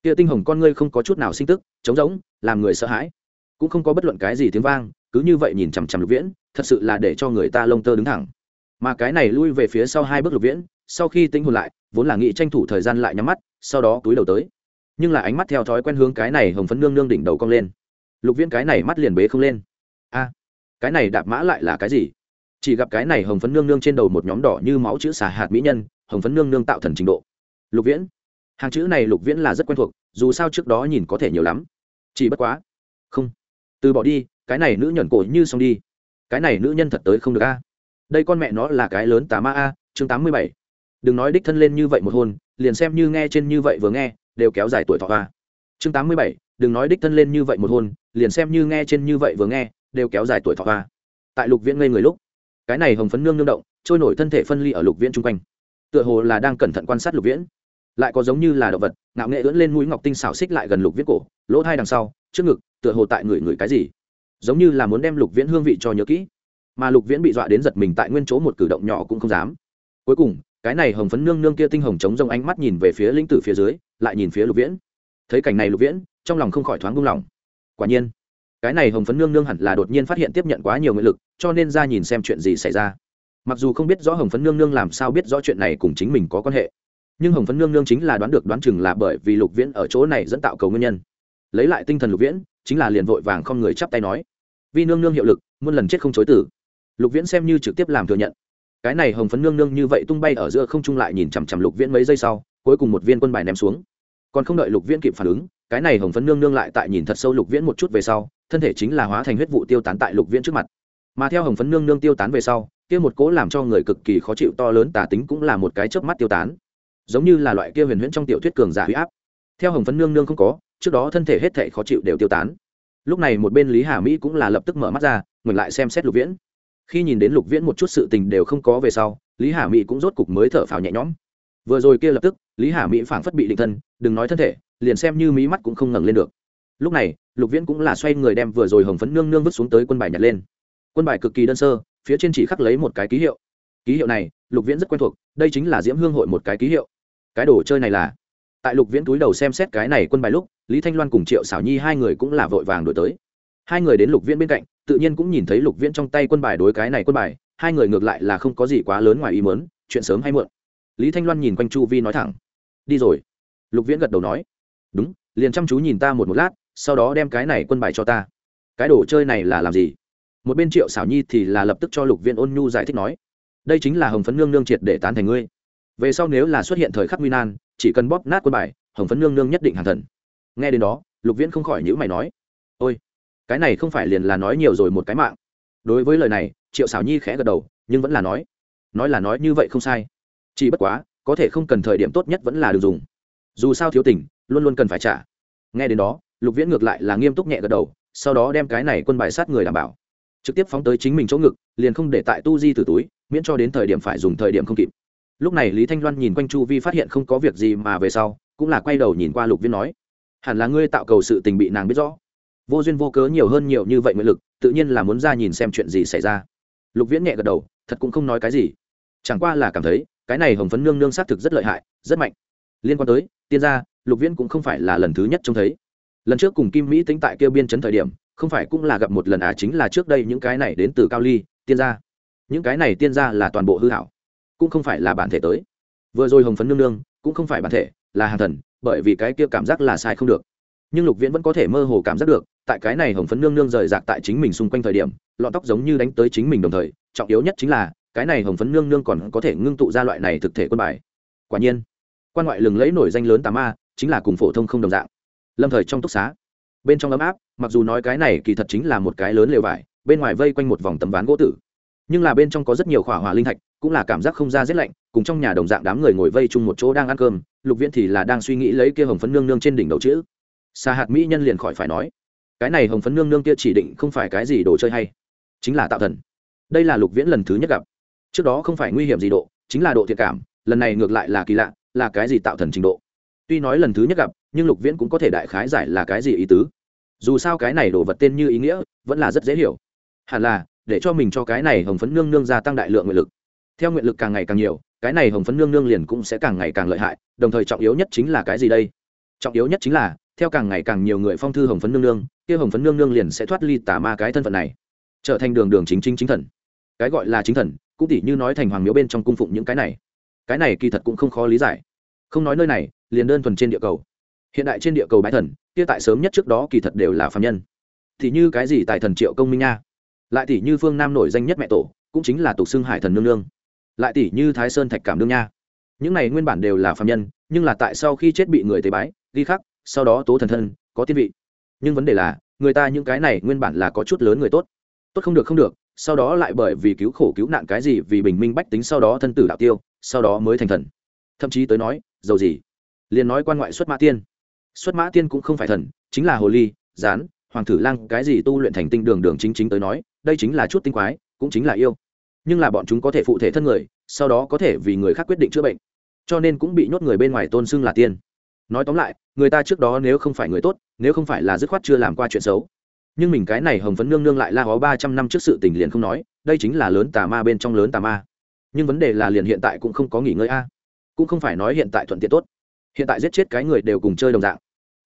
Kia tinh hồng con ngươi không có chút nào sinh tức, trống rỗng, làm người sợ hãi. Cũng không có bất luận cái gì tiếng vang, cứ như vậy nhìn chằm chằm lục viễn thật sự là để cho người ta lông tơ đứng thẳng. Mà cái này lui về phía sau hai bước lục viễn, sau khi tinh hồn lại, vốn là nghĩ tranh thủ thời gian lại nhắm mắt, sau đó túi đầu tới. Nhưng là ánh mắt theo thói quen hướng cái này hồng phấn nương nương đỉnh đầu cong lên. Lục viễn cái này mắt liền bế không lên. A, cái này đạp mã lại là cái gì? Chỉ gặp cái này hồng phấn nương nương trên đầu một nhóm đỏ như máu chữ xà hạt mỹ nhân, hồng phấn nương nương tạo thần trình độ. Lục viễn, hàng chữ này lục viễn là rất quen thuộc, dù sao trước đó nhìn có thể nhiều lắm. Chỉ bất quá, không, từ bỏ đi, cái này nữ nhuẩn cổ như xong đi cái này nữ nhân thật tới không được a. Đây con mẹ nó là cái lớn tà ma a, chương tám mươi bảy. Đừng nói đích thân lên như vậy một hôn liền xem như nghe trên như vậy vừa nghe, đều kéo dài tuổi thọ a. Chương tám mươi bảy, đừng nói đích thân lên như vậy một hôn liền xem như nghe trên như vậy vừa nghe, đều kéo dài tuổi thọ a. Tại lục viễn ngây người lúc, cái này hồng phấn nương nương động, trôi nổi thân thể phân ly ở lục viễn chung quanh. Tựa hồ là đang cẩn thận quan sát lục viễn. Lại có giống như là động vật, ngạo nghệ ưỡn lên mũi ngọc tinh xảo xích lại gần lục viễn cổ, lỗ thai đằng sau, trước ngực, tựa hồ tại người người cái gì giống như là muốn đem lục viễn hương vị cho nhớ kỹ. Mà lục viễn bị dọa đến giật mình tại nguyên chỗ một cử động nhỏ cũng không dám. Cuối cùng, cái này hồng phấn nương nương kia tinh hồng chống rông ánh mắt nhìn về phía lĩnh tử phía dưới, lại nhìn phía lục viễn. Thấy cảnh này lục viễn, trong lòng không khỏi thoáng buông lỏng. Quả nhiên, cái này hồng phấn nương nương hẳn là đột nhiên phát hiện tiếp nhận quá nhiều nguyện lực, cho nên ra nhìn xem chuyện gì xảy ra. Mặc dù không biết rõ hồng phấn nương nương làm sao biết rõ chuyện này cùng chính mình có quan hệ, nhưng hồng phấn nương nương chính là đoán được đoán chừng là bởi vì lục viễn ở chỗ này dẫn tạo cầu nguyên nhân. Lấy lại tinh thần lục viễn, chính là liền vội vàng không người chắp tay nói. Vi nương nương hiệu lực, muôn lần chết không chối tử lục viễn xem như trực tiếp làm thừa nhận. Cái này hồng phấn nương nương như vậy tung bay ở giữa không trung lại nhìn chằm chằm lục viễn mấy giây sau, cuối cùng một viên quân bài ném xuống. Còn không đợi lục viễn kịp phản ứng, cái này hồng phấn nương nương lại tại nhìn thật sâu lục viễn một chút về sau, thân thể chính là hóa thành huyết vụ tiêu tán tại lục viễn trước mặt. Mà theo hồng phấn nương nương tiêu tán về sau, kia một cố làm cho người cực kỳ khó chịu to lớn tà tính cũng là một cái chớp mắt tiêu tán. Giống như là loại kia huyền huyễn trong tiểu thuyết cường giả huy áp. Theo hồng phấn nương nương không có, trước đó thân thể hết thể khó chịu đều tiêu tán lúc này một bên lý hà mỹ cũng là lập tức mở mắt ra, ngừng lại xem xét lục viễn. Khi nhìn đến lục viễn một chút sự tình đều không có về sau, lý hà mỹ cũng rốt cục mới thở phào nhẹ nhõm. Vừa rồi kia lập tức, lý hà mỹ phảng phất bị định thân, đừng nói thân thể, liền xem như mí mắt cũng không ngẩng lên được. Lúc này, lục viễn cũng là xoay người đem vừa rồi hồng phấn nương nương vứt xuống tới quân bài nhặt lên. Quân bài cực kỳ đơn sơ, phía trên chỉ khắc lấy một cái ký hiệu. Ký hiệu này, lục viễn rất quen thuộc, đây chính là diễm hương hội một cái ký hiệu. Cái đồ chơi này là, tại lục viễn túi đầu xem xét cái này quân bài lúc lý thanh loan cùng triệu xảo nhi hai người cũng là vội vàng đổi tới. Hai người đến lục viễn bên cạnh, tự nhiên cũng nhìn thấy lục viễn trong tay quân bài đối cái này quân bài, hai người ngược lại là không có gì quá lớn ngoài ý mớn chuyện sớm hay muộn. Lý thanh loan nhìn quanh chu vi nói thẳng. Đi rồi. Lục viễn gật đầu nói. Đúng, liền chăm chú nhìn ta một một lát, sau đó đem cái này quân bài cho ta. Cái đồ chơi này là làm gì? Một bên triệu xảo nhi thì là lập tức cho lục viễn ôn nhu giải thích nói. Đây chính là hồng phấn nương nương triệt để tán thành ngươi. Về sau nếu là xuất hiện thời khắc nguy nan, chỉ cần bóp nát quân bài, hồng phấn nương nương nhất định hàng thần nghe đến đó, lục viễn không khỏi nhữ mày nói, ôi, cái này không phải liền là nói nhiều rồi một cái mạng. Đối với lời này, triệu xảo nhi khẽ gật đầu, nhưng vẫn là nói nói là nói như vậy không sai. Chỉ bất quá, có thể không cần thời điểm tốt nhất vẫn là được dùng. Dù sao thiếu tình, luôn luôn cần phải trả. Nghe đến đó, lục viễn ngược lại là nghiêm túc nhẹ gật đầu, sau đó đem cái này quân bài sát người đảm bảo. Trực tiếp phóng tới chính mình chỗ ngực, liền không để tại tu di từ túi, miễn cho đến thời điểm phải dùng thời điểm không kịp. Lúc này lý thanh loan nhìn quanh chu vi phát hiện không có việc gì mà về sau, cũng là quay đầu nhìn qua lục viễn nói hẳn là ngươi tạo cầu sự tình bị nàng biết rõ. Vô duyên vô cớ nhiều hơn nhiều như vậy nguyện lực, tự nhiên là muốn ra nhìn xem chuyện gì xảy ra. Lục viễn nhẹ gật đầu, thật cũng không nói cái gì. Chẳng qua là cảm thấy, cái này hồng phấn nương nương xác thực rất lợi hại, rất mạnh. Liên quan tới, tiên gia, lục viễn cũng không phải là lần thứ nhất trông thấy. Lần trước cùng kim mỹ tính tại kêu biên chấn thời điểm, không phải cũng là gặp một lần à chính là trước đây những cái này đến từ cao ly, tiên gia. Những cái này tiên ra là toàn bộ hư hảo, cũng không phải là bản thể tới. Vừa rồi hồng phấn nương nương cũng không phải bản thể, là hàng thần bởi vì cái kia cảm giác là sai không được. Nhưng lục viễn vẫn có thể mơ hồ cảm giác được, tại cái này hồng phấn nương nương rời rạc tại chính mình xung quanh thời điểm, lọn tóc giống như đánh tới chính mình đồng thời, trọng yếu nhất chính là, cái này hồng phấn nương nương còn có thể ngưng tụ ra loại này thực thể quân bài. Quả nhiên, quan ngoại lừng lẫy nổi danh lớn tà ma, chính là cùng phổ thông không đồng dạng. Lâm thời trong túc xá, bên trong ấm áp, mặc dù nói cái này kỳ thật chính là một cái lớn lều vải, bên ngoài vây quanh một vòng tấm ván gỗ tử. Nhưng là bên trong có rất nhiều khỏa hỏa linh thạch, cũng là cảm giác không ra rét lạnh, cùng trong nhà đồng dạng đám người ngồi vây chung một chỗ đang ăn cơm lục viễn thì là đang suy nghĩ lấy kia hồng phấn nương nương trên đỉnh đầu chữ. Xa hạt mỹ nhân liền khỏi phải nói, cái này hồng phấn nương nương kia chỉ định không phải cái gì đồ chơi hay, chính là tạo thần. Đây là lục viễn lần thứ nhất gặp. Trước đó không phải nguy hiểm gì độ, chính là độ thiệt cảm, lần này ngược lại là kỳ lạ, là cái gì tạo thần trình độ. Tuy nói lần thứ nhất gặp, nhưng lục viễn cũng có thể đại khái giải là cái gì ý tứ. Dù sao cái này đồ vật tên như ý nghĩa, vẫn là rất dễ hiểu. Hẳn là, để cho mình cho cái này hồng phấn nương nương gia tăng đại lượng nguyện lực theo nguyện lực càng ngày càng nhiều, cái này hồng phấn nương nương liền cũng sẽ càng ngày càng lợi hại, đồng thời trọng yếu nhất chính là cái gì đây? Trọng yếu nhất chính là, theo càng ngày càng nhiều người phong thư hồng phấn nương nương, kia hồng phấn nương nương liền sẽ thoát ly tà ma cái thân phận này, trở thành đường đường chính chính chính thần. Cái gọi là chính thần, cũng tỉ như nói thành hoàng miếu bên trong cung phụng những cái này. Cái này kỳ thật cũng không khó lý giải. Không nói nơi này, liền đơn thuần trên địa cầu. Hiện đại trên địa cầu bái thần, kia tại sớm nhất trước đó kỳ thật đều là phạm nhân. Thì như cái gì tại thần triệu công minh nha, lại thì như phương nam nổi danh nhất mẹ tổ, cũng chính là tục xưng hải thần nương nương lại tỷ như thái sơn thạch cảm đương nha. Những này nguyên bản đều là phạm nhân, nhưng là tại sau khi chết bị người tế bái, ghi khắc, sau đó tố thần thân, có tiên vị. Nhưng vấn đề là, người ta những cái này nguyên bản là có chút lớn người tốt. Tốt không được không được, sau đó lại bởi vì cứu khổ cứu nạn cái gì vì bình minh bách tính sau đó thân tử đạo tiêu, sau đó mới thành thần. Thậm chí tới nói giàu gì? Liền nói quan ngoại xuất mã tiên. Xuất mã tiên cũng không phải thần, chính là hồ ly rán hoàng thử lang, cái gì tu luyện thành tinh đường đường chính chính tới nói, đây chính là chút tinh quái, cũng chính là yêu nhưng là bọn chúng có thể phụ thể thân người, sau đó có thể vì người khác quyết định chữa bệnh. Cho nên cũng bị nhốt người bên ngoài tôn xưng là tiên. Nói tóm lại, người ta trước đó nếu không phải người tốt, nếu không phải là dứt khoát chưa làm qua chuyện xấu. Nhưng mình cái này hồng phấn nương nương lại la hó ba trăm năm trước sự tình liền không nói, đây chính là lớn tà ma bên trong lớn tà ma. Nhưng vấn đề là liền hiện tại cũng không có nghỉ ngơi a. Cũng không phải nói hiện tại thuận tiện tốt. Hiện tại giết chết cái người đều cùng chơi đồng dạng.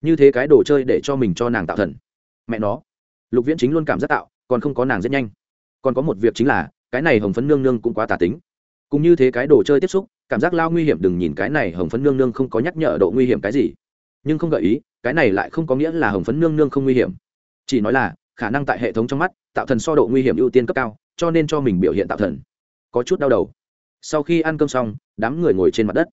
Như thế cái đồ chơi để cho mình cho nàng tạo thần. Mẹ nó. Lục viễn chính luôn cảm giác tạo, còn không có nàng rất nhanh. Còn có một việc chính là cái này hồng phấn nương nương cũng quá tà tính. Cũng như thế cái đồ chơi tiếp xúc cảm giác lao nguy hiểm đừng nhìn cái này hồng phấn nương nương không có nhắc nhở độ nguy hiểm cái gì. Nhưng không gợi ý cái này lại không có nghĩa là hồng phấn nương nương không nguy hiểm. Chỉ nói là khả năng tại hệ thống trong mắt tạo thần so độ nguy hiểm ưu tiên cấp cao cho nên cho mình biểu hiện tạo thần. Có chút đau đầu. Sau khi ăn cơm xong đám người ngồi trên mặt đất.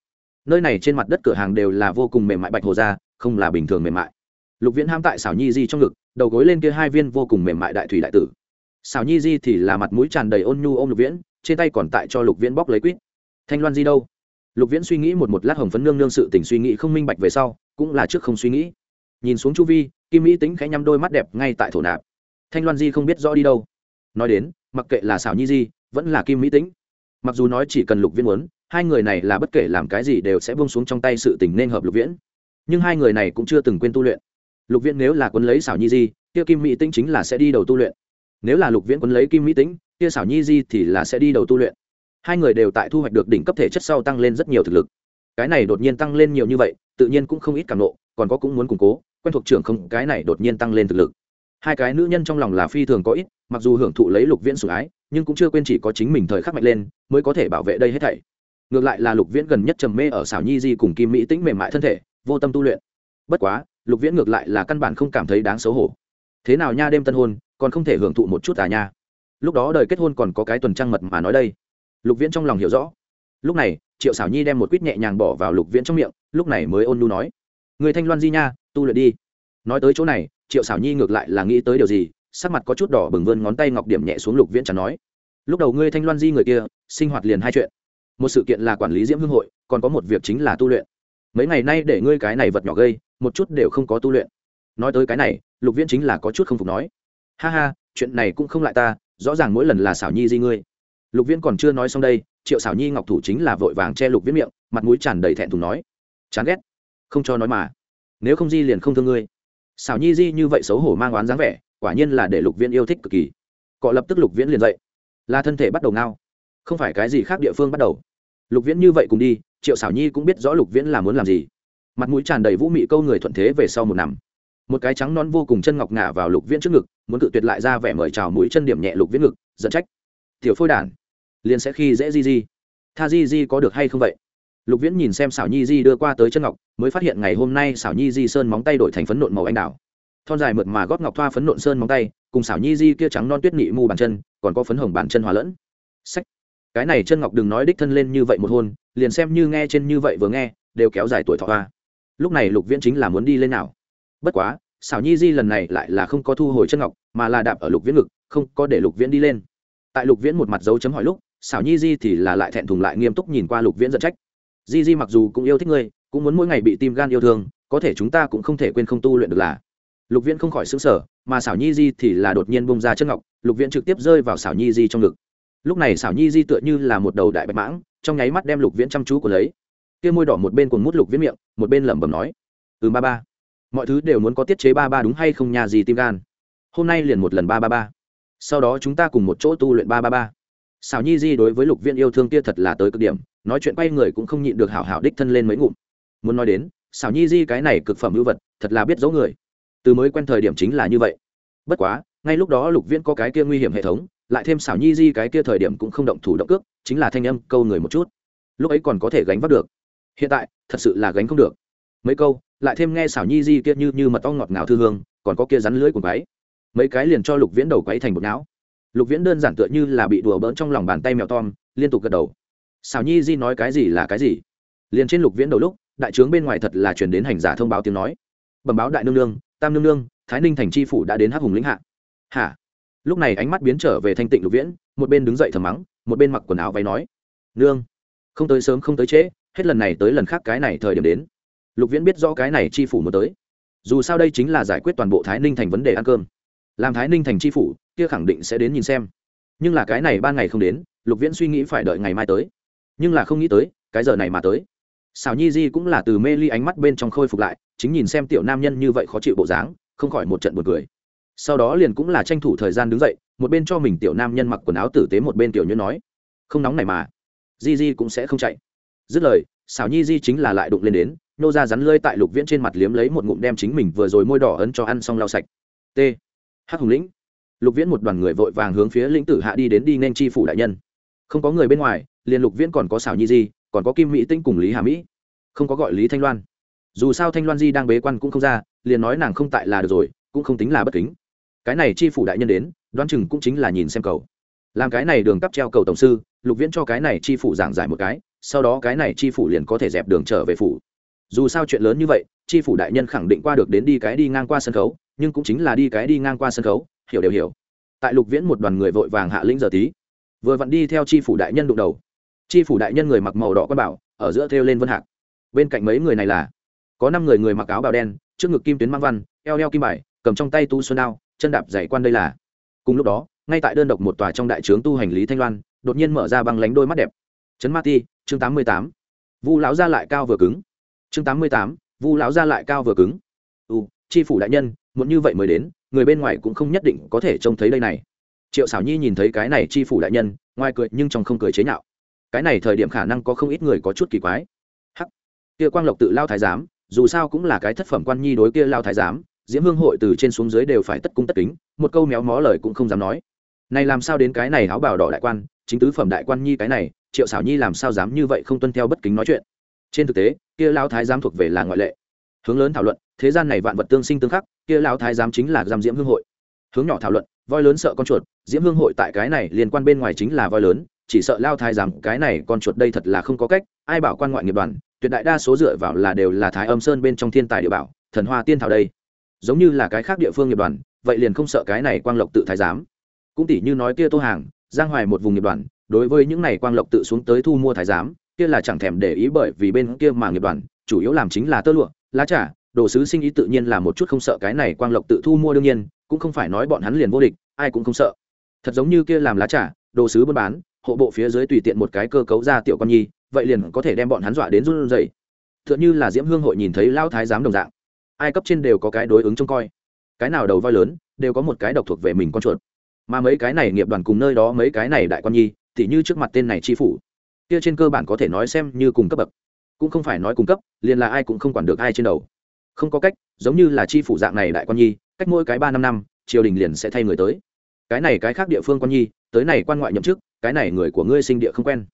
Nơi này trên mặt đất cửa hàng đều là vô cùng mềm mại bạch hồ ra, không là bình thường mềm mại. Lục viễn ham tại xảo nhi di trong ngực đầu gối lên kia hai viên vô cùng mềm mại đại thủy đại tử xảo nhi di thì là mặt mũi tràn đầy ôn nhu ôm lục viễn, trên tay còn tại cho lục viễn bóc lấy quýt. Thanh loan di đâu? Lục viễn suy nghĩ một một lát hồng phấn nương nương sự tình suy nghĩ không minh bạch về sau, cũng là trước không suy nghĩ. Nhìn xuống chu vi, kim mỹ tính khẽ nhắm đôi mắt đẹp ngay tại thổ nạp. Thanh loan di không biết rõ đi đâu. Nói đến, mặc kệ là xảo nhi di, vẫn là kim mỹ tính mặc dù nói chỉ cần lục viễn muốn, hai người này là bất kể làm cái gì đều sẽ buông xuống trong tay sự tình nên hợp lục viễn. Nhưng hai người này cũng chưa từng quên tu luyện. Lục viễn nếu là quân lấy xảo nhi di, kia kim mỹ tĩnh chính là sẽ đi đầu tu luyện nếu là lục viễn quân lấy kim mỹ tĩnh, kia xảo nhi di thì là sẽ đi đầu tu luyện. Hai người đều tại thu hoạch được đỉnh cấp thể chất sau tăng lên rất nhiều thực lực. Cái này đột nhiên tăng lên nhiều như vậy, tự nhiên cũng không ít cảm nộ, còn có cũng muốn củng cố, quen thuộc trưởng không, cái này đột nhiên tăng lên thực lực. Hai cái nữ nhân trong lòng là phi thường có ít, mặc dù hưởng thụ lấy lục viễn sủng ái, nhưng cũng chưa quên chỉ có chính mình thời khắc mạnh lên, mới có thể bảo vệ đây hết thảy. Ngược lại là lục viễn gần nhất trầm mê ở xảo nhi di cùng kim mỹ tĩnh mềm mại thân thể, vô tâm tu luyện. Bất quá, lục viễn ngược lại là căn bản không cảm thấy đáng xấu hổ. Thế nào nha đêm tân hôn còn không thể hưởng thụ một chút à nha. Lúc đó đời kết hôn còn có cái tuần trăng mật mà nói đây. Lục viễn trong lòng hiểu rõ. Lúc này, triệu xảo nhi đem một quýt nhẹ nhàng bỏ vào lục viễn trong miệng, lúc này mới ôn nu nói. Người thanh loan di nha, tu luyện đi. Nói tới chỗ này, triệu xảo nhi ngược lại là nghĩ tới điều gì, sắc mặt có chút đỏ bừng vươn ngón tay ngọc điểm nhẹ xuống lục viễn chẳng nói. Lúc đầu ngươi thanh loan di người kia, sinh hoạt liền hai chuyện. Một sự kiện là quản lý diễm hương hội, còn có một việc chính là tu luyện. Mấy ngày nay để ngươi cái này vật nhỏ gây, một chút đều không có tu luyện. Nói tới cái này, lục viễn chính là có chút không phục nói ha ha, chuyện này cũng không lại ta, rõ ràng mỗi lần là xảo nhi di ngươi. Lục viễn còn chưa nói xong đây, triệu xảo nhi ngọc thủ chính là vội vàng che lục viễn miệng, mặt mũi tràn đầy thẹn thùng nói. Chán ghét. Không cho nói mà. Nếu không di liền không thương ngươi. Xảo nhi di như vậy xấu hổ mang oán dáng vẻ, quả nhiên là để lục viễn yêu thích cực kỳ. Cọ lập tức lục viễn liền dậy. Là thân thể bắt đầu ngao. Không phải cái gì khác địa phương bắt đầu. Lục viễn như vậy cùng đi, triệu xảo nhi cũng biết rõ lục viễn là muốn làm gì. Mặt mũi tràn đầy vũ mị câu người thuận thế về sau một nằm một cái trắng non vô cùng chân ngọc ngả vào lục viễn trước ngực, muốn cự tuyệt lại ra vẻ mời chào mũi chân điểm nhẹ lục viễn ngực dẫn trách. Tiểu phôi đản, liền sẽ khi dễ di di. Tha di di có được hay không vậy? Lục viễn nhìn xem xảo nhi di đưa qua tới chân ngọc, mới phát hiện ngày hôm nay xảo nhi di sơn móng tay đổi thành phấn nộn màu anh đào. Thon dài mượt mà gót ngọc thoa phấn nộn sơn móng tay, cùng xảo nhi di kia trắng non tuyết nị mù bàn chân, còn có phấn hồng bàn chân hòa lẫn. Sách cái này chân ngọc đừng nói đích thân lên như vậy một hôn, liền xem như nghe trên như vậy vừa nghe, đều kéo dài tuổi thọ hoa. Lúc này lục viễn chính là muốn đi lên nào bất quá, xảo nhi di lần này lại là không có thu hồi chân ngọc, mà là đạp ở lục viễn ngực, không có để lục viễn đi lên. Tại lục viễn một mặt dấu chấm hỏi lúc, xảo nhi di thì là lại thẹn thùng lại nghiêm túc nhìn qua lục viễn giận trách. Di di mặc dù cũng yêu thích ngươi, cũng muốn mỗi ngày bị tim gan yêu thương, có thể chúng ta cũng không thể quên không tu luyện được là. Lục viễn không khỏi xứng sở mà xảo nhi di thì là đột nhiên bông ra chân ngọc, lục viễn trực tiếp rơi vào xảo nhi di trong ngực. Lúc này xảo nhi di tựa như là một đầu đại bạch mãng, trong nháy mắt đem lục viễn chăm chú của lấy. Kia môi đỏ một bên còn mút lục viễn miệng, một bên lẩm bẩm nói ừ ba ba mọi thứ đều muốn có tiết chế ba ba đúng hay không nhà gì tim gan. Hôm nay liền một lần ba ba ba. Sau đó chúng ta cùng một chỗ tu luyện ba ba ba. Xảo nhi di đối với lục viên yêu thương kia thật là tới cực điểm, nói chuyện quay người cũng không nhịn được hảo hảo đích thân lên mấy ngụm. Muốn nói đến, xảo nhi di cái này cực phẩm hữu vật, thật là biết giấu người. Từ mới quen thời điểm chính là như vậy. Bất quá, ngay lúc đó lục viễn có cái kia nguy hiểm hệ thống, lại thêm xảo nhi di cái kia thời điểm cũng không động thủ động cước, chính là thanh âm câu người một chút. Lúc ấy còn có thể gánh vác được. Hiện tại, thật sự là gánh không được. Mấy câu lại thêm nghe xảo nhi di kia như như mật ong ngọt ngào thư hương, còn có kia rắn lưới của váy mấy cái liền cho lục viễn đầu quấy thành một não. Lục viễn đơn giản tựa như là bị đùa bỡn trong lòng bàn tay mèo tom, liên tục gật đầu. Xảo nhi di nói cái gì là cái gì? Liền trên lục viễn đầu lúc, đại trướng bên ngoài thật là chuyển đến hành giả thông báo tiếng nói. Bẩm báo đại nương nương, tam nương nương, thái ninh thành tri phủ đã đến hắc hùng lĩnh hạ. Hả? Lúc này ánh mắt biến trở về thanh tịnh lục viễn, một bên đứng dậy thầm mắng, một bên mặc quần áo váy nói. Nương, không tới sớm không tới trễ, hết lần này tới lần khác cái này thời điểm đến lục viễn biết rõ cái này chi phủ mới tới. Dù sao đây chính là giải quyết toàn bộ thái ninh thành vấn đề ăn cơm. Làm thái ninh thành chi phủ, kia khẳng định sẽ đến nhìn xem. Nhưng là cái này ban ngày không đến, lục viễn suy nghĩ phải đợi ngày mai tới. Nhưng là không nghĩ tới, cái giờ này mà tới. Xào nhi di cũng là từ mê ly ánh mắt bên trong khôi phục lại, chính nhìn xem tiểu nam nhân như vậy khó chịu bộ dáng, không khỏi một trận buồn cười. Sau đó liền cũng là tranh thủ thời gian đứng dậy, một bên cho mình tiểu nam nhân mặc quần áo tử tế một bên tiểu nhân nói, không nóng này mà. Di di cũng sẽ không chạy. Dứt lời xào nhi di chính là lại đụng lên đến nô ra rắn lơi tại lục viễn trên mặt liếm lấy một ngụm đem chính mình vừa rồi môi đỏ ấn cho ăn xong lau sạch. T. Hắc hùng lĩnh. Lục viễn một đoàn người vội vàng hướng phía lĩnh tử hạ đi đến đi nên chi phủ đại nhân. Không có người bên ngoài, liền lục viễn còn có xảo nhi di, còn có kim mỹ tinh cùng lý hà mỹ. Không có gọi lý thanh loan. Dù sao thanh loan di đang bế quan cũng không ra, liền nói nàng không tại là được rồi, cũng không tính là bất kính. Cái này chi phủ đại nhân đến, đoán chừng cũng chính là nhìn xem cầu. Làm cái này đường cắp treo cầu tổng sư, lục viễn cho cái này chi phủ giảng giải một cái, sau đó cái này chi phủ liền có thể dẹp đường trở về phủ dù sao chuyện lớn như vậy tri phủ đại nhân khẳng định qua được đến đi cái đi ngang qua sân khấu, nhưng cũng chính là đi cái đi ngang qua sân khấu, hiểu đều hiểu. Tại lục viễn một đoàn người vội vàng hạ lĩnh giờ tí. Vừa vặn đi theo tri phủ đại nhân đụng đầu. Tri phủ đại nhân người mặc màu đỏ quan bảo, ở giữa thêu lên vân hạc. Bên cạnh mấy người này là, có năm người người mặc áo bào đen, trước ngực kim tuyến mang văn, eo eo kim bài, cầm trong tay tu xuân đao, chân đạp dày quan đây là. Cùng lúc đó, ngay tại đơn độc một tòa trong đại trướng tu hành lý thanh loan, đột nhiên mở ra băng lánh đôi mắt đẹp. Trấn ma ti, chương tám mươi tám. Vu lão ra lại cao vừa cứng chương tám mươi tám, vu lão ra lại cao vừa cứng. U chi phủ đại nhân muốn như vậy mới đến, người bên ngoài cũng không nhất định có thể trông thấy đây này. Triệu xảo nhi nhìn thấy cái này chi phủ đại nhân, ngoài cười nhưng trong không cười chế nhạo. Cái này thời điểm khả năng có không ít người có chút kỳ quái. Hắc. Kia quang lộc tự lao thái giám, dù sao cũng là cái thất phẩm quan nhi đối kia lao thái giám, diễm hương hội từ trên xuống dưới đều phải tất cung tất kính, một câu méo mó lời cũng không dám nói. Này làm sao đến cái này áo bào đỏ đại quan, chính tứ phẩm đại quan nhi cái này, triệu xảo nhi làm sao dám như vậy không tuân theo bất kính nói chuyện trên thực tế, kia lao thái giám thuộc về là ngoại lệ. Hướng lớn thảo luận, thế gian này vạn vật tương sinh tương khắc, kia lao thái giám chính là giam diễm hương hội. Hướng nhỏ thảo luận, voi lớn sợ con chuột, diễm hương hội tại cái này liên quan bên ngoài chính là voi lớn, chỉ sợ lao thái giám cái này con chuột đây thật là không có cách, ai bảo quan ngoại nghiệp đoàn, tuyệt đại đa số dựa vào là đều là thái âm sơn bên trong thiên tài địa bảo, thần hoa tiên thảo đây. Giống như là cái khác địa phương nghiệp đoàn, vậy liền không sợ cái này quang lộc tự thái giám. Cũng tỷ như nói kia tô hàng, giang hoài một vùng nghiệp đoàn, đối với những này quang lộc tự xuống tới thu mua thái giám kia là chẳng thèm để ý bởi vì bên kia mà nghiệp đoàn, chủ yếu làm chính là tơ lụa, lá trà, đồ sứ sinh ý tự nhiên là một chút không sợ cái này quang lộc tự thu mua đương nhiên, cũng không phải nói bọn hắn liền vô địch, ai cũng không sợ. Thật giống như kia làm lá trà, đồ sứ buôn bán, hộ bộ phía dưới tùy tiện một cái cơ cấu ra tiểu con nhi, vậy liền có thể đem bọn hắn dọa đến run rẩy. Tựa như là diễm hương hội nhìn thấy lao thái giám đồng dạng. Ai cấp trên đều có cái đối ứng trông coi. Cái nào đầu voi lớn, đều có một cái độc thuộc về mình con chuột. Mà mấy cái này nghiệp đoàn cùng nơi đó mấy cái này đại con nhi thì như trước mặt tên này chi phủ kia trên cơ bản có thể nói xem như cùng cấp bậc. Cũng không phải nói cung cấp, liền là ai cũng không quản được ai trên đầu. Không có cách, giống như là chi phủ dạng này đại quan nhi, cách mỗi cái ba năm năm, triều đình liền sẽ thay người tới. Cái này cái khác địa phương quan nhi, tới này quan ngoại nhậm chức, cái này người của ngươi sinh địa không quen.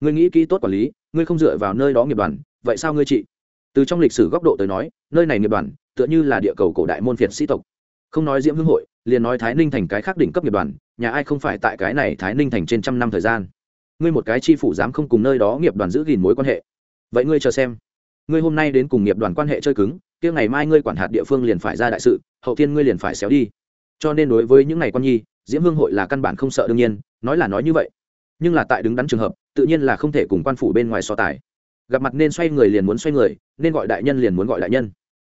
Ngươi nghĩ kỹ tốt quản lý, ngươi không dựa vào nơi đó nghiệp đoàn, vậy sao ngươi trị? Từ trong lịch sử góc độ tới nói, nơi này nghiệp đoàn, tựa như là địa cầu cổ đại môn phiệt sĩ tộc. Không nói diễm hưng hội, liền nói thái ninh thành cái khác đỉnh cấp nghiệp đoàn, nhà ai không phải tại cái này thái ninh thành trên trăm năm thời gian ngươi một cái chi phủ dám không cùng nơi đó nghiệp đoàn giữ gìn mối quan hệ. Vậy ngươi chờ xem. Ngươi hôm nay đến cùng nghiệp đoàn quan hệ chơi cứng, kia ngày mai ngươi quản hạt địa phương liền phải ra đại sự, hậu thiên ngươi liền phải xéo đi. Cho nên đối với những ngày quan nhi, diễm hương hội là căn bản không sợ đương nhiên, nói là nói như vậy. Nhưng là tại đứng đắn trường hợp, tự nhiên là không thể cùng quan phủ bên ngoài so tài. Gặp mặt nên xoay người liền muốn xoay người, nên gọi đại nhân liền muốn gọi đại nhân.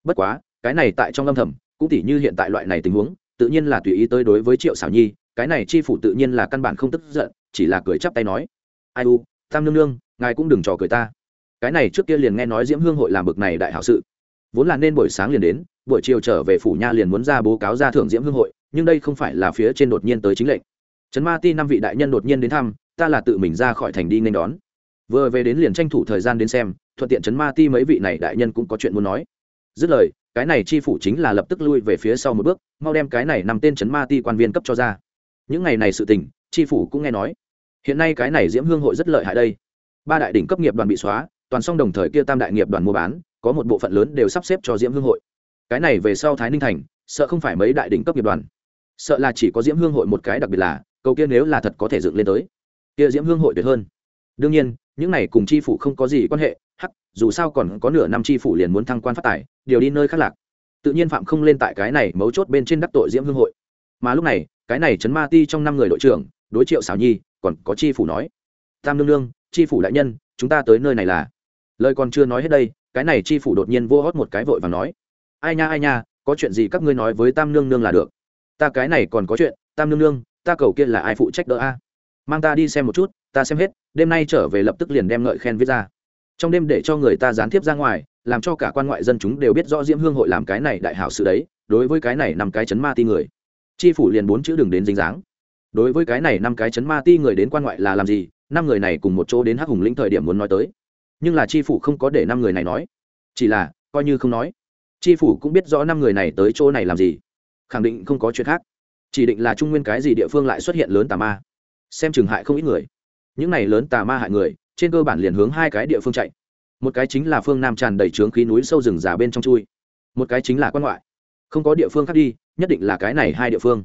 Bất quá, cái này tại trong âm thầm, cũng tỉ như hiện tại loại này tình huống, tự nhiên là tùy ý tới đối với triệu xảo nhi, cái này chi phủ tự nhiên là căn bản không tức giận chỉ là cười chắp tay nói, ai u, tam nương nương, ngài cũng đừng trò cười ta. Cái này trước kia liền nghe nói diễm hương hội làm bực này đại hảo sự. Vốn là nên buổi sáng liền đến, buổi chiều trở về phủ nha liền muốn ra bố cáo ra thưởng diễm hương hội, nhưng đây không phải là phía trên đột nhiên tới chính lệnh. Trấn ma ti năm vị đại nhân đột nhiên đến thăm, ta là tự mình ra khỏi thành đi nên đón. Vừa về đến liền tranh thủ thời gian đến xem, thuận tiện trấn ma ti mấy vị này đại nhân cũng có chuyện muốn nói. Dứt lời, cái này chi phủ chính là lập tức lui về phía sau một bước, mau đem cái này nằm tên trấn ma ti quan viên cấp cho ra. Những ngày này sự tình chi phủ cũng nghe nói. Hiện nay cái này diễm hương hội rất lợi hại đây. Ba đại đỉnh cấp nghiệp đoàn bị xóa, toàn song đồng thời kia tam đại nghiệp đoàn mua bán, có một bộ phận lớn đều sắp xếp cho diễm hương hội. Cái này về sau thái ninh thành, sợ không phải mấy đại đỉnh cấp nghiệp đoàn. Sợ là chỉ có diễm hương hội một cái đặc biệt là, cầu kia nếu là thật có thể dựng lên tới, kia diễm hương hội tuyệt hơn. Đương nhiên, những này cùng chi phủ không có gì quan hệ, hắc, dù sao còn có nửa năm chi phủ liền muốn thăng quan phát tài, điều đi nơi khác lạc. Tự nhiên phạm không lên tại cái này mấu chốt bên trên đắc tội diễm hương hội. Mà lúc này, cái này chấn ma ti trong năm người đội trưởng đối triệu xảo nhi, còn có chi phủ nói. Tam nương nương, chi phủ đại nhân, chúng ta tới nơi này là. Lời còn chưa nói hết đây, cái này chi phủ đột nhiên vô hót một cái vội và nói. Ai nha ai nha, có chuyện gì các ngươi nói với tam nương nương là được. Ta cái này còn có chuyện, tam nương nương, ta cầu kia là ai phụ trách đỡ a? Mang ta đi xem một chút, ta xem hết, đêm nay trở về lập tức liền đem ngợi khen viết ra. Trong đêm để cho người ta gián tiếp ra ngoài, làm cho cả quan ngoại dân chúng đều biết rõ diễm hương hội làm cái này đại hảo sự đấy, đối với cái này nằm cái chấn ma ti người. Chi phủ liền bốn chữ đừng đến dính dáng đối với cái này năm cái chấn ma ti người đến quan ngoại là làm gì, năm người này cùng một chỗ đến hắc hùng lĩnh thời điểm muốn nói tới. Nhưng là tri phủ không có để năm người này nói. Chỉ là, coi như không nói. Tri phủ cũng biết rõ năm người này tới chỗ này làm gì. Khẳng định không có chuyện khác. Chỉ định là trung nguyên cái gì địa phương lại xuất hiện lớn tà ma. Xem chừng hại không ít người. Những này lớn tà ma hại người, trên cơ bản liền hướng hai cái địa phương chạy. Một cái chính là phương nam tràn đầy trướng khí núi sâu rừng già bên trong chui. Một cái chính là quan ngoại. Không có địa phương khác đi, nhất định là cái này hai địa phương.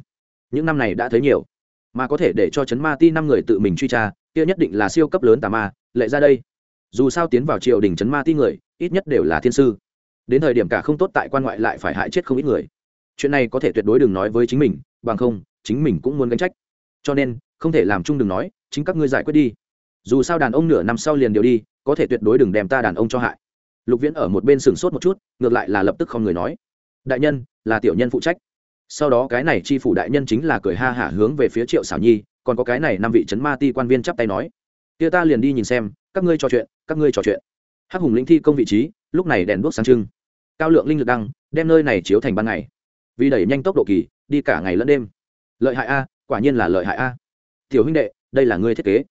Những năm này đã thấy nhiều mà có thể để cho chấn ma ti năm người tự mình truy tra, kia nhất định là siêu cấp lớn tà ma, lệ ra đây. Dù sao tiến vào triều đình chấn ma ti người, ít nhất đều là thiên sư. Đến thời điểm cả không tốt tại quan ngoại lại phải hại chết không ít người. Chuyện này có thể tuyệt đối đừng nói với chính mình, bằng không, chính mình cũng muốn gánh trách. Cho nên, không thể làm chung đừng nói, chính các ngươi giải quyết đi. Dù sao đàn ông nửa năm sau liền đều đi, có thể tuyệt đối đừng đem ta đàn ông cho hại. Lục viễn ở một bên sừng sốt một chút, ngược lại là lập tức không người nói. Đại nhân, là tiểu nhân phụ trách sau đó cái này tri phủ đại nhân chính là cười ha hả hướng về phía triệu xảo nhi, còn có cái này năm vị c ma ti quan viên chắp tay nói, kia ta liền đi nhìn xem, các ngươi trò chuyện, các ngươi trò chuyện. Hắc hùng linh thi công vị trí, lúc này đèn đuốc sáng trưng. Cao lượng linh lực đăng, đem nơi này chiếu thành ban ngày. Vì đẩy nhanh tốc độ kỳ, đi cả ngày lẫn đêm. Lợi hại a, quả nhiên là lợi hại a. Tiểu huynh đệ, đây là ngươi thiết kế.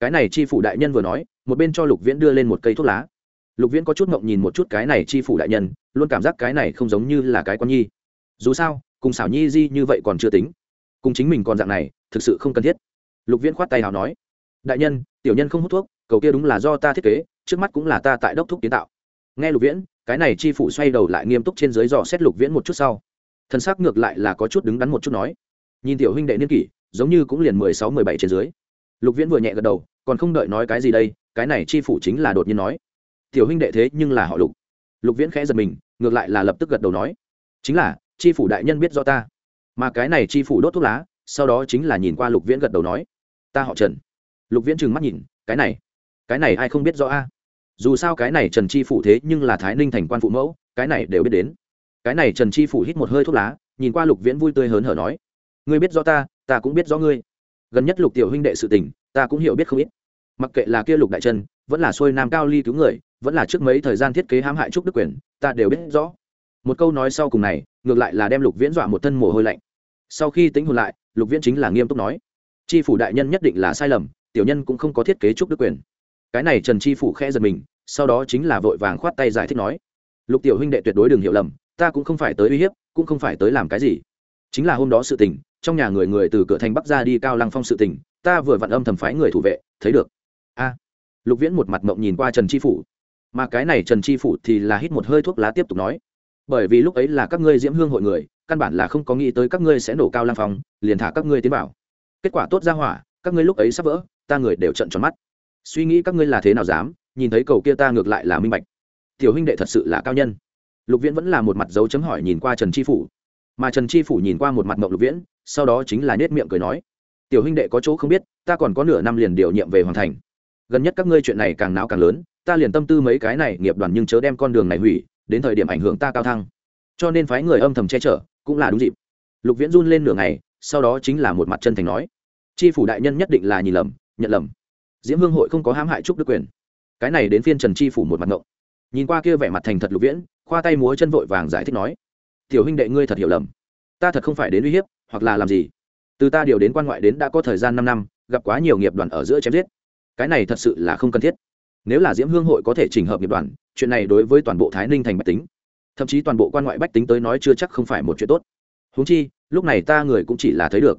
Cái này tri phủ đại nhân vừa nói, một bên cho lục viễn đưa lên một cây thuốc lá. Lục viễn có chút mộng nhìn một chút cái này tri phủ đại nhân, luôn cảm giác cái này không giống như là cái con nhi. Dù sao cùng xảo nhi di như vậy còn chưa tính. Cùng chính mình còn dạng này, thực sự không cần thiết. Lục viễn khoát tay nào nói, đại nhân, tiểu nhân không hút thuốc, cầu kia đúng là do ta thiết kế, trước mắt cũng là ta tại đốc thúc kiến tạo. Nghe lục viễn, cái này chi phủ xoay đầu lại nghiêm túc trên dưới dò xét lục viễn một chút sau. Thân xác ngược lại là có chút đứng đắn một chút nói, nhìn tiểu huynh đệ niên kỷ, giống như cũng liền mười sáu, mười bảy trên dưới. Lục viễn vừa nhẹ gật đầu, còn không đợi nói cái gì đây, cái này chi phủ chính là đột nhiên nói. Tiểu huynh đệ thế nhưng là họ lục. Lục viễn khẽ giật mình, ngược lại là lập tức gật đầu nói, chính là chi phủ đại nhân biết do ta. Mà cái này chi phủ đốt thuốc lá, sau đó chính là nhìn qua lục viễn gật đầu nói, ta họ trần. Lục viễn trừng mắt nhìn, cái này cái này ai không biết rõ a? Dù sao cái này trần chi phủ thế nhưng là thái ninh thành quan phụ mẫu, cái này đều biết đến. Cái này trần chi phủ hít một hơi thuốc lá, nhìn qua lục viễn vui tươi hớn hở nói, ngươi biết rõ ta ta cũng biết rõ ngươi. Gần nhất lục tiểu huynh đệ sự tình, ta cũng hiểu biết không ít. Mặc kệ là kia lục đại trần, vẫn là xuôi nam cao ly cứu người, vẫn là trước mấy thời gian thiết kế hãm hại trúc đức quyền, ta đều biết rõ một câu nói sau cùng này, ngược lại là đem lục viễn dọa một thân mồ hôi lạnh. Sau khi tính hồn lại, lục viễn chính là nghiêm túc nói tri phủ đại nhân nhất định là sai lầm, tiểu nhân cũng không có thiết kế trúc đức quyền. Cái này trần tri phủ khẽ giật mình, sau đó chính là vội vàng khoát tay giải thích nói, lục tiểu huynh đệ tuyệt đối đừng hiểu lầm, ta cũng không phải tới uy hiếp, cũng không phải tới làm cái gì. Chính là hôm đó sự tình, trong nhà người người từ cửa thành bắc ra đi cao lăng phong sự tình, ta vừa vặn âm thầm phái người thủ vệ, thấy được. A. Lục viễn một mặt mộng nhìn qua trần tri phủ. Mà cái này trần tri phủ thì là hít một hơi thuốc lá tiếp tục nói bởi vì lúc ấy là các ngươi diễm hương hội người căn bản là không có nghĩ tới các ngươi sẽ nổ cao lang phong, liền thả các ngươi tiến vào. Kết quả tốt ra hỏa các ngươi lúc ấy sắp vỡ ta người đều trận tròn mắt. Suy nghĩ các ngươi là thế nào dám nhìn thấy cầu kia ta ngược lại là minh bạch. Tiểu huynh đệ thật sự là cao nhân. Lục viễn vẫn là một mặt dấu chấm hỏi nhìn qua trần tri phủ. Mà trần tri phủ nhìn qua một mặt mộng lục viễn sau đó chính là nết miệng cười nói tiểu huynh đệ có chỗ không biết ta còn có nửa năm liền điều nhiệm về hoàn thành. Gần nhất các ngươi chuyện này càng náo càng lớn ta liền tâm tư mấy cái này nghiệp đoàn nhưng chớ đem con đường này hủy đến thời điểm ảnh hưởng ta cao thăng. Cho nên phái người âm thầm che chở, cũng là đúng dịp. Lục viễn run lên nửa ngày, sau đó chính là một mặt chân thành nói. Tri phủ đại nhân nhất định là nhìn lầm, nhận lầm. Diễm hương hội không có hãm hại trúc đức quyền. Cái này đến phiên trần Tri phủ một mặt ngộng. Nhìn qua kia vẻ mặt thành thật lục viễn, khoa tay múa chân vội vàng giải thích nói. Tiểu huynh đệ ngươi thật hiểu lầm. Ta thật không phải đến uy hiếp, hoặc là làm gì. Từ ta điều đến quan ngoại đến đã có thời gian năm năm, gặp quá nhiều nghiệp đoàn ở giữa chém giết. Cái này thật sự là không cần thiết nếu là diễm hương hội có thể chỉnh hợp nghiệp đoàn, chuyện này đối với toàn bộ thái ninh thành bách tính, thậm chí toàn bộ quan ngoại bách tính tới nói chưa chắc không phải một chuyện tốt. Húng chi, lúc này ta người cũng chỉ là thấy được.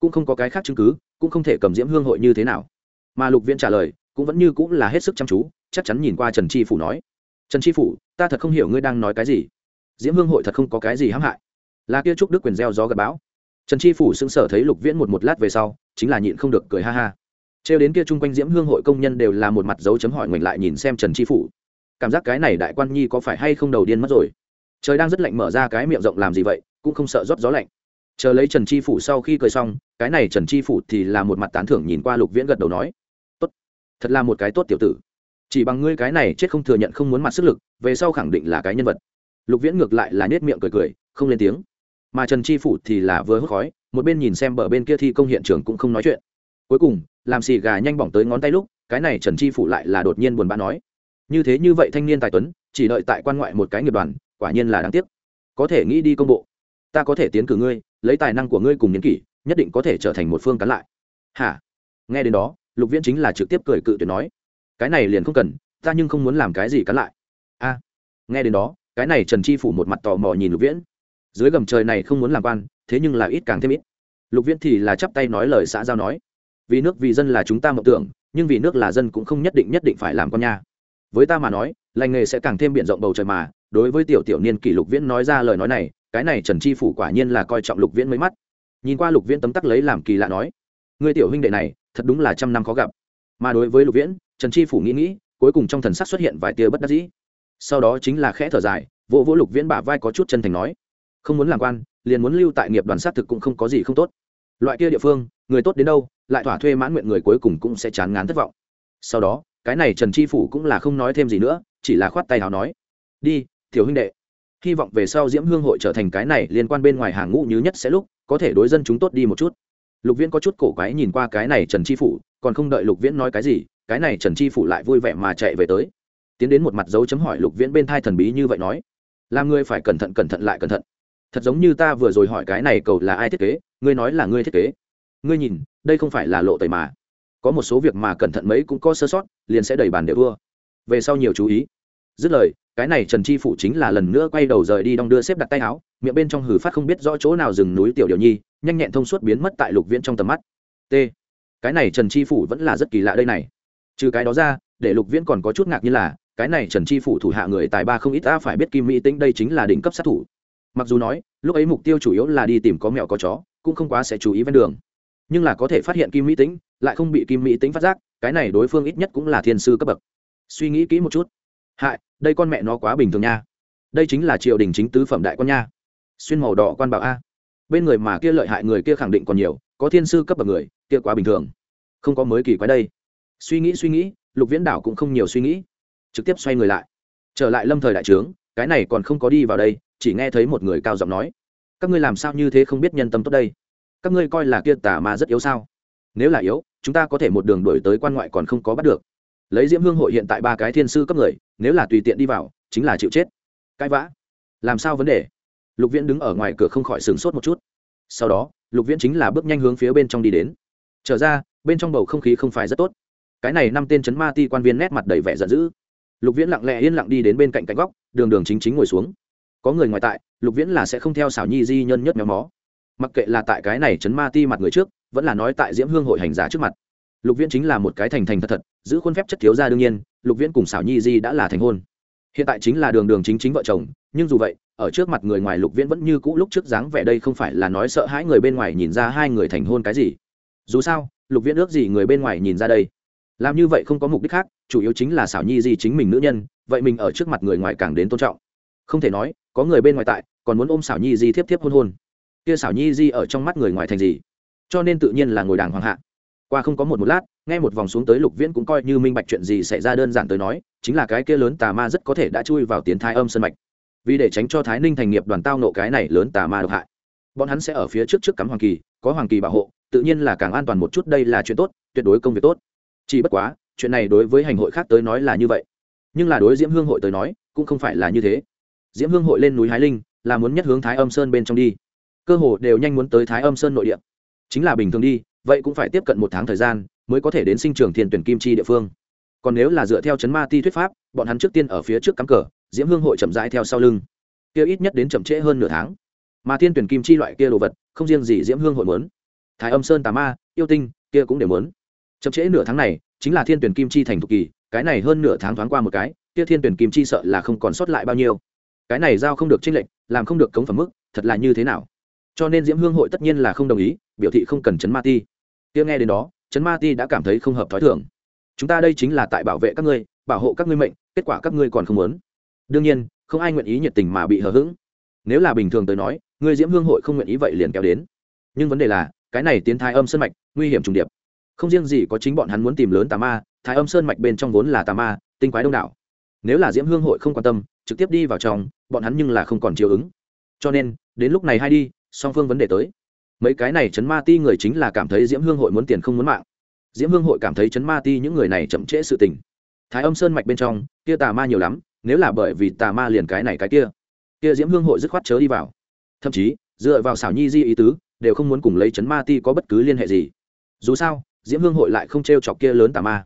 Cũng không có cái khác chứng cứ, cũng không thể cầm diễm hương hội như thế nào. Mà lục viễn trả lời, cũng vẫn như cũng là hết sức chăm chú, chắc chắn nhìn qua trần tri phủ nói. Trần tri phủ, ta thật không hiểu ngươi đang nói cái gì. Diễm hương hội thật không có cái gì hãm hại. Là kia trúc đức quyền gieo gió gặp bão. Trần tri phủ sững sở thấy lục viễn một một lát về sau, chính là nhịn không được cười ha ha trêu đến kia chung quanh diễm hương hội công nhân đều là một mặt dấu chấm hỏi ngoảnh lại nhìn xem trần tri phủ. Cảm giác cái này đại quan nhi có phải hay không đầu điên mất rồi? Trời đang rất lạnh mở ra cái miệng rộng làm gì vậy, cũng không sợ rót gió lạnh. Chờ lấy trần tri phủ sau khi cười xong, cái này trần tri phủ thì là một mặt tán thưởng nhìn qua lục viễn gật đầu nói, tốt, thật là một cái tốt tiểu tử. Chỉ bằng ngươi cái này chết không thừa nhận không muốn mặt sức lực, về sau khẳng định là cái nhân vật. Lục viễn ngược lại là nết miệng cười cười, không lên tiếng. Mà trần tri phủ thì là vừa hớt khói, một bên nhìn xem bờ bên kia thi công hiện trường cũng không nói chuyện cuối cùng, làm xì gà nhanh bỏng tới ngón tay lúc, cái này trần chi phủ lại là đột nhiên buồn bã nói. Như thế như vậy thanh niên tài tuấn, chỉ đợi tại quan ngoại một cái nghiệp đoàn, quả nhiên là đáng tiếc. Có thể nghĩ đi công bộ. Ta có thể tiến cử ngươi, lấy tài năng của ngươi cùng nhân kỷ, nhất định có thể trở thành một phương cán lại. Hả? Nghe đến đó, lục viễn chính là trực tiếp cười cự tuyệt nói. Cái này liền không cần, ta nhưng không muốn làm cái gì cán lại. A. Nghe đến đó, cái này trần chi phủ một mặt tò mò nhìn lục viễn. Dưới gầm trời này không muốn làm quan, thế nhưng là ít càng thêm ít. Lục viễn thì là chắp tay nói lời xã giao nói vì nước vì dân là chúng ta mộng tưởng, nhưng vì nước là dân cũng không nhất định nhất định phải làm con nha. Với ta mà nói, lành nghề sẽ càng thêm b i ể n rộng bầu trời mà, đối với tiểu tiểu niên kỷ lục viễn nói ra lời nói này, cái này trần chi phủ quả nhiên là coi trọng lục viễn mấy mắt. Nhìn qua lục viễn tấm tắc lấy làm kỳ lạ nói người tiểu huynh đệ này, thật đúng là trăm năm khó gặp. Mà đối với lục viễn, trần chi phủ nghĩ nghĩ, cuối cùng trong thần sắc xuất hiện vài tia bất đắc dĩ. Sau đó chính là khẽ thở dài, vỗ vỗ lục viễn bả vai có chút chân thành nói, không muốn làm quan, liền muốn lưu tại nghiệp đoàn sát thực cũng không có gì không tốt. Loại kia địa phương, người tốt đến đâu lại thỏa thuê mãn nguyện người cuối cùng cũng sẽ chán ngán thất vọng. Sau đó, cái này trần chi phủ cũng là không nói thêm gì nữa, chỉ là khoát tay hào nói, đi, tiểu huynh đệ, hy vọng về sau diễm hương hội trở thành cái này liên quan bên ngoài hàng ngũ như nhất sẽ lúc, có thể đối dân chúng tốt đi một chút. Lục viễn có chút cổ quái nhìn qua cái này trần chi phủ, còn không đợi lục viễn nói cái gì, cái này trần chi phủ lại vui vẻ mà chạy về tới. Tiến đến một mặt dấu chấm hỏi lục viễn bên thai thần bí như vậy nói làm ngươi phải cẩn thận cẩn thận lại cẩn thận. Thật giống như ta vừa rồi hỏi cái này cầu là ai thiết kế, ngươi nói là ngươi thiết kế. Ngươi nhìn đây không phải là lộ tẩy mà. Có một số việc mà cẩn thận mấy cũng có sơ sót, liền sẽ đẩy bàn đều vua về sau nhiều chú ý. Dứt lời, cái này trần chi phủ chính là lần nữa quay đầu rời đi đong đưa xếp đặt tay áo, miệng bên trong hử phát không biết rõ chỗ nào rừng núi tiểu điều nhi, nhanh nhẹn thông suốt biến mất tại lục viễn trong tầm mắt. T. Cái này trần chi phủ vẫn là rất kỳ lạ đây này. Trừ cái đó ra, để lục viễn còn có chút ngạc như là, cái này trần chi phủ thủ hạ người tài ba không ít ta phải biết kim mỹ tĩnh đây chính là đỉnh cấp sát thủ. Mặc dù nói, lúc ấy mục tiêu chủ yếu là đi tìm có mèo có chó, cũng không quá sẽ chú ý ven đường nhưng là có thể phát hiện kim mỹ tính lại không bị kim mỹ tính phát giác, cái này đối phương ít nhất cũng là thiên sư cấp bậc. Suy nghĩ kỹ một chút. Hại, đây con mẹ nó quá bình thường nha. Đây chính là triều đình chính tứ phẩm đại con nha. Xuyên màu đỏ quan bảo a. Bên người mà kia lợi hại người kia khẳng định còn nhiều, có thiên sư cấp bậc người, kia quá bình thường. Không có mới kỳ quái đây. Suy nghĩ suy nghĩ, lục viễn đảo cũng không nhiều suy nghĩ. Trực tiếp xoay người lại. Trở lại lâm thời đại trướng, cái này còn không có đi vào đây, chỉ nghe thấy một người cao giọng nói. Các ngươi làm sao như thế không biết nhân tâm tốt đây? Các ngươi coi là kia tà ma rất yếu sao? Nếu là yếu, chúng ta có thể một đường đổi tới quan ngoại còn không có bắt được. Lấy diễm hương hội hiện tại ba cái thiên sư cấp người, nếu là tùy tiện đi vào, chính là chịu chết. Cãi vã. Làm sao vấn đề? Lục viễn đứng ở ngoài cửa không khỏi sửng sốt một chút. Sau đó, lục viễn chính là bước nhanh hướng phía bên trong đi đến. Trở ra, bên trong bầu không khí không phải rất tốt. Cái này năm tên chấn ma ti quan viên nét mặt đầy vẻ giận dữ. Lục viễn lặng lẽ yên lặng đi đến bên cạnh cạnh góc, đường đường chính chính ngồi xuống. Có người ngoài tại, lục viễn là sẽ không theo xảo nhi di nhân nhất méo mó mặc kệ là tại cái này chấn ma ti mặt người trước, vẫn là nói tại diễm hương hội hành giả trước mặt. Lục viễn chính là một cái thành thành thật thật, giữ khuôn phép chất thiếu ra đương nhiên, lục viễn cùng xảo nhi di đã là thành hôn. Hiện tại chính là đường đường chính chính vợ chồng, nhưng dù vậy, ở trước mặt người ngoài lục viễn vẫn như cũ lúc trước dáng vẻ đây không phải là nói sợ hãi người bên ngoài nhìn ra hai người thành hôn cái gì. Dù sao, lục viễn ước gì người bên ngoài nhìn ra đây. Làm như vậy không có mục đích khác, chủ yếu chính là xảo nhi di chính mình nữ nhân, vậy mình ở trước mặt người ngoài càng đến tôn trọng. Không thể nói, có người bên ngoài tại, còn muốn ôm xảo nhi di thiếp thiếp hôn hôn kia xảo nhi di ở trong mắt người ngoài thành gì? Cho nên tự nhiên là ngồi đàng hoàng hạ. Qua không có một một lát, nghe một vòng xuống tới lục viễn cũng coi như minh bạch chuyện gì xảy ra đơn giản tới nói, chính là cái kia lớn tà ma rất có thể đã chui vào tiến thái âm sân mạch. Vì để tránh cho thái ninh thành nghiệp đoàn tao nộ cái này lớn tà ma độc hại. Bọn hắn sẽ ở phía trước trước cắm hoàng kỳ, có hoàng kỳ bảo hộ, tự nhiên là càng an toàn một chút, đây là chuyện tốt, tuyệt đối công việc tốt. Chỉ bất quá, chuyện này đối với hành hội khác tới nói là như vậy. Nhưng là đối diễm hương hội tới nói, cũng không phải là như thế. Diễm hương hội lên núi hái linh, là muốn nhất hướng thái âm sơn bên trong đi cơ hồ đều nhanh muốn tới thái âm sơn nội địa. Chính là bình thường đi, vậy cũng phải tiếp cận một tháng thời gian mới có thể đến sinh trường thiên tuyển kim chi địa phương. Còn nếu là dựa theo chấn ma ti thuyết pháp, bọn hắn trước tiên ở phía trước cắm cờ, diễm hương hội chậm rãi theo sau lưng. Kia ít nhất đến chậm trễ hơn nửa tháng. Mà thiên tuyển kim chi loại kia đồ vật, không riêng gì diễm hương hội muốn. Thái âm sơn tà ma, yêu tinh, kia cũng đều muốn. Chậm trễ nửa tháng này, chính là thiên tuyển kim chi thành thục kỳ, cái này hơn nửa tháng thoáng qua một cái, kia thiên tuyển kim chi sợ là không còn sót lại bao nhiêu. Cái này giao không được tranh lệnh làm không được cống phẩm mức, thật là như thế nào? Cho nên diễm hương hội tất nhiên là không đồng ý, biểu thị không cần chấn ma ti. Tiếng nghe đến đó, chấn ma ti đã cảm thấy không hợp t h ó i thưởng chúng ta đây chính là tại bảo vệ các ngươi, bảo hộ các ngươi mệnh, kết quả các ngươi còn không muốn. Đương nhiên, không ai nguyện ý nhiệt tình mà bị hờ hững. Nếu là bình thường tới nói, người diễm hương hội không nguyện ý vậy liền kéo đến. Nhưng vấn đề là, cái này tiến thái âm sân mạch, nguy hiểm trùng điệp. Không riêng gì có chính bọn hắn muốn tìm lớn tà ma, thái âm sơn mạch bên trong vốn là tà ma, tinh quái đông đảo. Nếu là diễm hương hội không quan tâm, trực tiếp đi vào trong, bọn hắn nhưng là không còn chiều ứng. Cho nên, đến lúc này hay đi song phương vấn đề tới. Mấy cái này chấn ma ti người chính là cảm thấy diễm hương hội muốn tiền không muốn mạng. Diễm hương hội cảm thấy chấn ma ti những người này chậm trễ sự tình. Thái âm sơn mạch bên trong, kia tà ma nhiều lắm, nếu là bởi vì tà ma liền cái này cái kia. Kia diễm hương hội dứt khoát chớ đi vào. Thậm chí, dựa vào xảo nhi di ý tứ, đều không muốn cùng lấy chấn ma ti có bất cứ liên hệ gì. Dù sao, diễm hương hội lại không t r e o chọc kia lớn tà ma.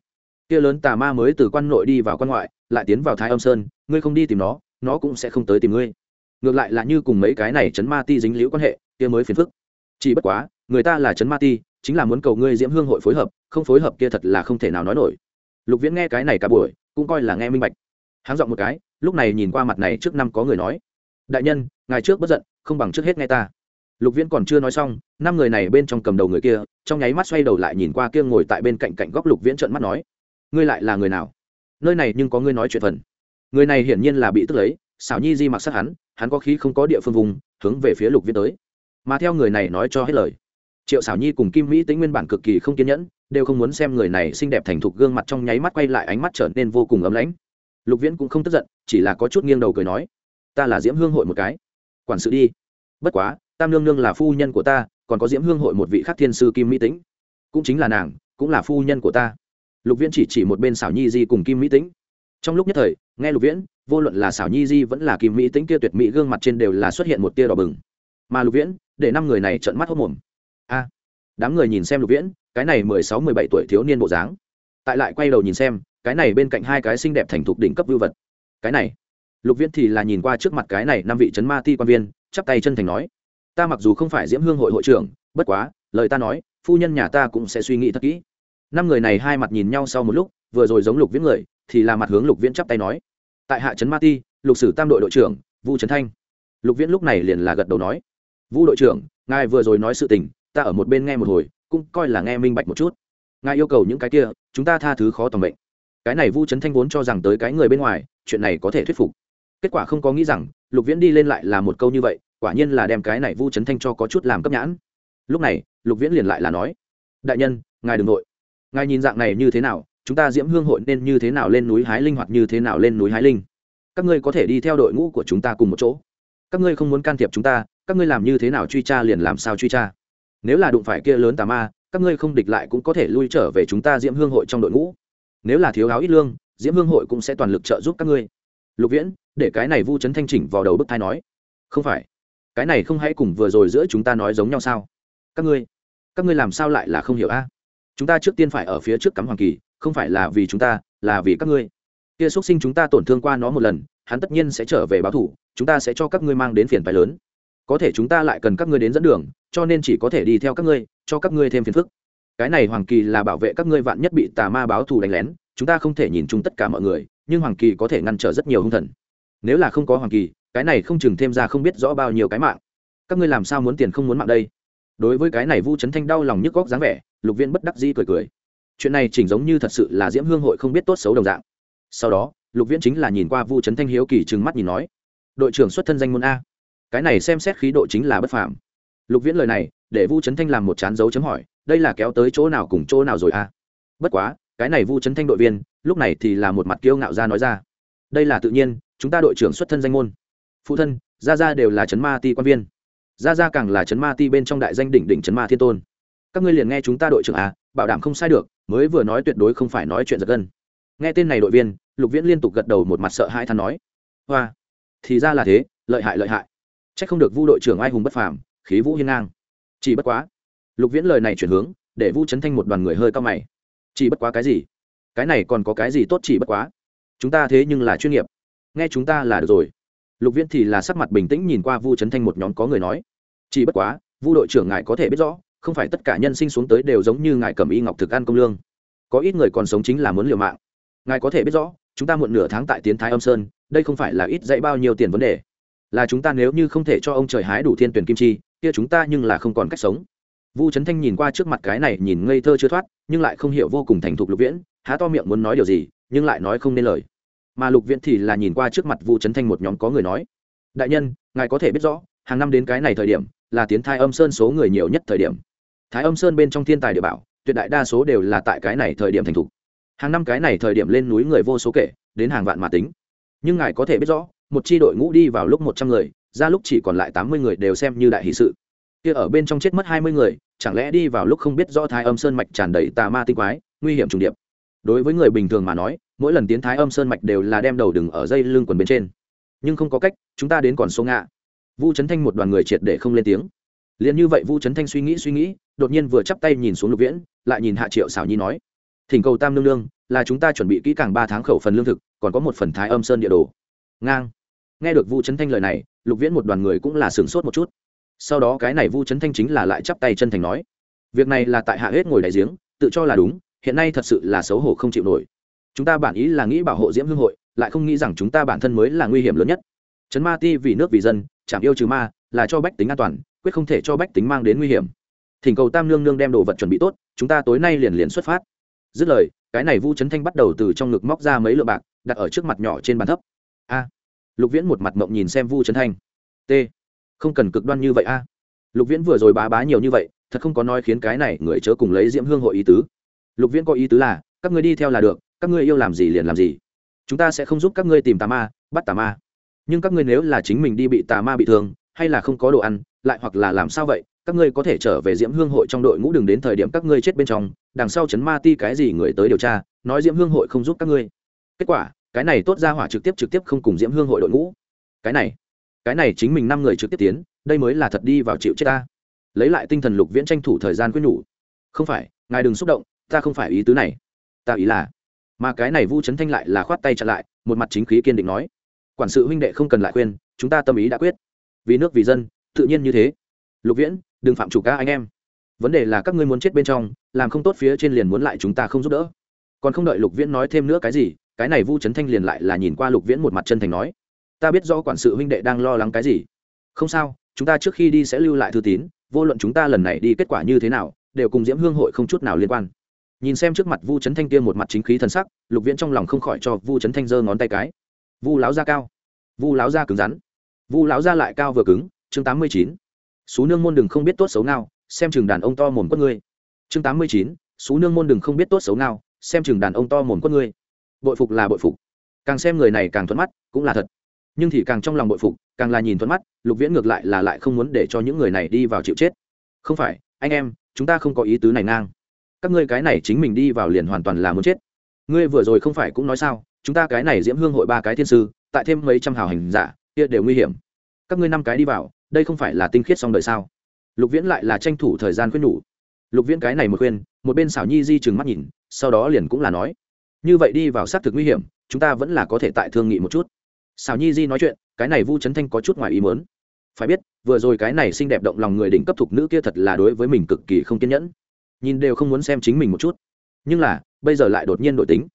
Kia lớn tà ma mới từ quan nội đi vào quan ngoại, lại tiến vào thái âm sơn, ngươi không đi tìm nó nó cũng sẽ không tới tìm ngươi ngược lại là như cùng mấy cái này chấn ma ti dính liễu quan hệ, kia mới phiền phức. Chỉ bất quá, người ta là chấn ma ti, chính là muốn cầu ngươi diễm hương hội phối hợp, không phối hợp kia thật là không thể nào nói nổi. Lục viễn nghe cái này cả buổi, cũng coi là nghe minh bạch. Háng giọng một cái, lúc này nhìn qua mặt này trước năm có người nói. Đại nhân, ngài trước bất giận, không bằng trước hết nghe ta. Lục viễn còn chưa nói xong, năm người này bên trong cầm đầu người kia, trong nháy mắt xoay đầu lại nhìn qua kia ngồi tại bên cạnh cạnh góc lục viễn trợn mắt nói, ngươi lại là người nào? Nơi này nhưng có ngươi nói chuyện phần. Người này hiển nhiên là bị tức lấy, xảo nhi di mặc sát hắn hắn có khí không có địa phương vùng, hướng về phía lục viễn tới. Mà theo người này nói cho hết lời, triệu xảo nhi cùng kim mỹ tính nguyên bản cực kỳ không kiên nhẫn, đều không muốn xem người này xinh đẹp thành thục gương mặt trong nháy mắt quay lại ánh mắt trở nên vô cùng ấm lãnh. Lục viễn cũng không tức giận, chỉ là có chút nghiêng đầu cười nói, ta là diễm hương hội một cái. Quản sự đi. Bất quá, tam nương nương là phu nhân của ta, còn có diễm hương hội một vị khắc thiên sư kim mỹ tĩnh. Cũng chính là nàng, cũng là phu nhân của ta. Lục viễn chỉ chỉ một bên xảo nhi di cùng kim mỹ tĩnh. Trong lúc nhất thời nghe lục viễn, vô luận là xảo nhi di vẫn là kim mỹ tính kia tuyệt mỹ gương mặt trên đều là xuất hiện một tia đỏ bừng. Mà lục viễn, để năm người này trợn mắt hốc mồm. A, đám người nhìn xem lục viễn, cái này mười sáu, mười bảy tuổi thiếu niên bộ dáng. Tại lại quay đầu nhìn xem, cái này bên cạnh hai cái xinh đẹp thành thục đỉnh cấp vưu vật. Cái này, lục viễn thì là nhìn qua trước mặt cái này năm vị trấn ma ti quan viên, chắp tay chân thành nói, ta mặc dù không phải diễm hương hội hội trưởng, bất quá, lời ta nói, phu nhân nhà ta cũng sẽ suy nghĩ thật kỹ. Năm người này hai mặt nhìn nhau sau một lúc, vừa rồi giống lục viễn người thì là mặt hướng lục viễn chắp tay nói. Tại hạ trấn ma ti, lục sử tam đội đội trưởng, vu trấn thanh. Lục viễn lúc này liền là gật đầu nói. Vu đội trưởng, ngài vừa rồi nói sự tình, ta ở một bên nghe một hồi, cũng coi là nghe minh bạch một chút. Ngài yêu cầu những cái kia, chúng ta tha thứ khó tầm bệnh. Cái này vu trấn thanh vốn cho rằng tới cái người bên ngoài, chuyện này có thể thuyết phục. Kết quả không có nghĩ rằng, lục viễn đi lên lại là một câu như vậy, quả nhiên là đem cái này vu trấn thanh cho có chút làm cấp nhãn. Lúc này, lục viễn liền lại là nói. Đại nhân, ngài đ ừ n g nội. Ngài nhìn dạng này như thế nào chúng ta diễm hương hội nên như thế nào lên núi hái linh hoặc như thế nào lên núi hái linh? Các ngươi có thể đi theo đội ngũ của chúng ta cùng một chỗ. Các ngươi không muốn can thiệp chúng ta, các ngươi làm như thế nào truy tra liền làm sao truy tra. Nếu là đụng phải kia lớn tà ma, các ngươi không địch lại cũng có thể lui trở về chúng ta diễm hương hội trong đội ngũ. Nếu là thiếu áo ít lương, diễm hương hội cũng sẽ toàn lực trợ giúp các ngươi. Lục viễn, để cái này vu chấn thanh chỉnh vào đầu bức thai nói. Không phải. Cái này không hãy cùng vừa rồi giữa chúng ta nói giống nhau sao? Các ngươi các ngươi làm sao lại là không hiểu a? Chúng ta trước tiên phải ở phía trước cắm hoàng kỳ không phải là vì chúng ta, là vì các ngươi. Kia xuất sinh chúng ta tổn thương qua nó một lần, hắn tất nhiên sẽ trở về báo thủ, chúng ta sẽ cho các ngươi mang đến phiền phái lớn. Có thể chúng ta lại cần các ngươi đến dẫn đường, cho nên chỉ có thể đi theo các ngươi, cho các ngươi thêm phiền phức. Cái này hoàng kỳ là bảo vệ các ngươi vạn nhất bị tà ma báo thù đánh lén, chúng ta không thể nhìn chung tất cả mọi người, nhưng hoàng kỳ có thể ngăn trở rất nhiều hung thần. Nếu là không có hoàng kỳ, cái này không chừng thêm ra không biết rõ bao nhiêu cái mạng. Các ngươi làm sao muốn tiền không muốn mạng đây? Đối với cái này vu trấn thanh đau lòng nhức góc dáng vẻ, lục viên bất đắc dĩ cười cười chuyện này chỉnh giống như thật sự là diễm hương hội không biết tốt xấu đồng dạng. Sau đó, lục viễn chính là nhìn qua vu trấn thanh hiếu kỳ trừng mắt nhìn nói, đội trưởng xuất thân danh môn a. Cái này xem xét khí độ chính là bất phạm. lục viễn lời này, để vu trấn thanh làm một chán dấu chấm hỏi, đây là kéo tới chỗ nào cùng chỗ nào rồi a? Bất quá, cái này vu trấn thanh đội viên, lúc này thì là một mặt kiêu ngạo ra nói ra, đây là tự nhiên, chúng ta đội trưởng xuất thân danh môn. Phụ thân, gia gia đều là trấn ma ti quan viên. Gia gia càng là trấn ma ti bên trong đại danh đỉnh đỉnh trấn ma thiên tôn các ngươi liền nghe chúng ta đội trưởng à bảo đảm không sai được, mới vừa nói tuyệt đối không phải nói chuyện giật gân. Nghe tên này đội viên, lục viễn liên tục gật đầu một mặt sợ hãi than nói. Hoa, thì ra là thế, lợi hại lợi hại. C h ắ c không được vu đội trưởng ai hùng bất phàm, khí vũ hiên ngang. Chỉ bất quá, lục viễn lời này chuyển hướng, để vu chấn thanh một đoàn người hơi cao mày. Chỉ bất quá cái gì? Cái này còn có cái gì tốt chỉ bất quá? Chúng ta thế nhưng là chuyên nghiệp. Nghe chúng ta là được rồi. Lục viễn thì là sắc mặt bình tĩnh nhìn qua vu chấn thanh một nhóm có người nói. Chỉ bất quá, vu đội trưởng ngài có thể biết rõ không phải tất cả nhân sinh xuống tới đều giống như ngài cầm y ngọc thực ăn công lương. Có ít người còn sống chính là muốn liều mạng. Ngài có thể biết rõ, chúng ta muộn nửa tháng tại tiến thái âm sơn, đây không phải là ít dạy bao nhiêu tiền vấn đề. Là chúng ta nếu như không thể cho ông trời hái đủ thiên tuyển kim chi, kia chúng ta nhưng là không còn cách sống. Vu trấn thanh nhìn qua trước mặt cái này nhìn ngây thơ chưa thoát, nhưng lại không hiểu vô cùng thành thục lục viễn, há to miệng muốn nói điều gì, nhưng lại nói không nên lời. Mà lục viễn thì là nhìn qua trước mặt vu trấn thanh một nhóm có người nói, đại nhân, ngài có thể biết rõ, hàng năm đến cái này thời điểm, là tiến thai âm sơn số người nhiều nhất thời điểm thái âm sơn bên trong thiên tài địa bảo, tuyệt đại đa số đều là tại cái này thời điểm thành thục. Hàng năm cái này thời điểm lên núi người vô số kể, đến hàng vạn mà tính. Nhưng ngài có thể biết rõ, một c h i đội ngũ đi vào lúc một trăm người, ra lúc chỉ còn lại tám mươi người đều xem như đại hì sự. Kia ở bên trong chết mất hai mươi người, chẳng lẽ đi vào lúc không biết rõ thái âm sơn mạch tràn đầy tà ma tinh quái, nguy hiểm trùng điệp. Đối với người bình thường mà nói, mỗi lần tiến thái âm sơn mạch đều là đem đầu đừng ở dây lưng quần bên trên. Nhưng không có cách, chúng ta đến còn số ngạ. Vu trấn thanh một đoàn người triệt để không lên tiếng liền như vậy vu trấn thanh suy nghĩ suy nghĩ, đột nhiên vừa chắp tay nhìn xuống lục viễn, lại nhìn hạ triệu xảo nhi nói, thỉnh cầu tam nương nương, là chúng ta chuẩn bị kỹ càng ba tháng khẩu phần lương thực, còn có một phần thái âm sơn địa đồ. Ngang. Nghe được vu trấn thanh lời này, lục viễn một đoàn người cũng là sửng sốt một chút. Sau đó cái này vu trấn thanh chính là lại chắp tay chân thành nói, việc này là tại hạ hết ngồi đại giếng, tự cho là đúng, hiện nay thật sự là xấu hổ không chịu nổi. Chúng ta bản ý là nghĩ bảo hộ diễm hương hội, lại không nghĩ rằng chúng ta bản thân mới là nguy hiểm lớn nhất. Trấn ma ti vì nước vì dân, chẳng yêu trừ ma, là cho bách tính an toàn quyết không thể cho bách tính mang đến nguy hiểm. Thỉnh cầu tam nương nương đem đồ vật chuẩn bị tốt, chúng ta tối nay liền liền xuất phát. Dứt lời, cái này vu trấn thanh bắt đầu từ trong ngực móc ra mấy lượng bạc, đặt ở trước mặt nhỏ trên bàn thấp. A. Lục viễn một mặt mộng nhìn xem vu trấn thanh. T. Không cần cực đoan như vậy a. Lục viễn vừa rồi bá bá nhiều như vậy, thật không có nói khiến cái này người chớ cùng lấy diễm hương hội ý tứ. Lục viễn có ý tứ là, các người đi theo là được, các ngươi yêu làm gì liền làm gì. Chúng ta sẽ không giúp các ngươi tìm tà ma, bắt tà ma. Nhưng các ngươi nếu là chính mình đi bị tà ma bị thương, hay là không có đồ ăn lại hoặc là làm sao vậy? Các ngươi có thể trở về diễm hương hội trong đội ngũ đừng đến thời điểm các ngươi chết bên trong, đằng sau chấn ma ti cái gì người tới điều tra, nói diễm hương hội không giúp các ngươi. Kết quả, cái này tốt ra hỏa trực tiếp trực tiếp không cùng diễm hương hội đội ngũ. Cái này cái này chính mình năm người trực tiếp tiến, đây mới là thật đi vào chịu chết ta. Lấy lại tinh thần lục viễn tranh thủ thời gian quyết nhủ. Không phải, ngài đừng xúc động, ta không phải ý tứ này. Ta ý là, mà cái này vu trấn thanh lại là khoát tay chặn lại, một mặt chính khí kiên định nói. Quản sự huynh đệ không cần lại khuyên, chúng ta tâm ý đã quyết. Vì nước vì dân tự nhiên như thế. Lục viễn, đừng phạm chủ ca anh em. Vấn đề là các ngươi muốn chết bên trong, làm không tốt phía trên liền muốn lại chúng ta không giúp đỡ. Còn không đợi lục viễn nói thêm nữa cái gì, cái này vu trấn thanh liền lại là nhìn qua lục viễn một mặt chân thành nói. Ta biết rõ quản sự huynh đệ đang lo lắng cái gì. Không sao, chúng ta trước khi đi sẽ lưu lại thư tín, vô luận chúng ta lần này đi kết quả như thế nào, đều cùng diễm hương hội không chút nào liên quan. Nhìn xem trước mặt vu trấn thanh kia một mặt chính khí thần sắc, lục viễn trong lòng không khỏi cho vu trấn thanh giơ ngón tay cái. Vu láo da cao. Vu láo da cứng rắn. Vu láo da lại cao vừa cứng chương tám mươi chín nương môn đừng không biết tốt xấu nào xem chừng đàn ông to mồm quất ngươi. chương tám mươi chín nương môn đừng không biết tốt xấu nào xem chừng đàn ông to mồm quất ngươi. bội phục là bội phục. càng xem người này càng thuận mắt, cũng là thật. nhưng thì càng trong lòng bội phục, càng là nhìn thuận mắt, lục viễn ngược lại là lại không muốn để cho những người này đi vào chịu chết. không phải, anh em, chúng ta không có ý tứ này ngang. các ngươi cái này chính mình đi vào liền hoàn toàn là muốn chết. ngươi vừa rồi không phải cũng nói sao, chúng ta cái này diễm hương hội ba cái thiên sư, tại thêm mấy trăm hào hành giả, kia đều nguy hiểm. các ngươi năm cái đi vào đây không phải là tinh khiết xong đời sao? Lục viễn lại là tranh thủ thời gian khuyên nhủ. Lục viễn cái này một khuyên, một bên xảo nhi di chừng mắt nhìn, sau đó liền cũng là nói, như vậy đi vào xác thực nguy hiểm, chúng ta vẫn là có thể tại thương nghị một chút. Xảo nhi di nói chuyện, cái này vu trấn thanh có chút ngoài ý mớn phải biết, vừa rồi cái này xinh đẹp động lòng người đỉnh cấp thục nữ kia thật là đối với mình cực kỳ không kiên nhẫn. Nhìn đều không muốn xem chính mình một chút. Nhưng là, bây giờ lại đột nhiên đổi tính.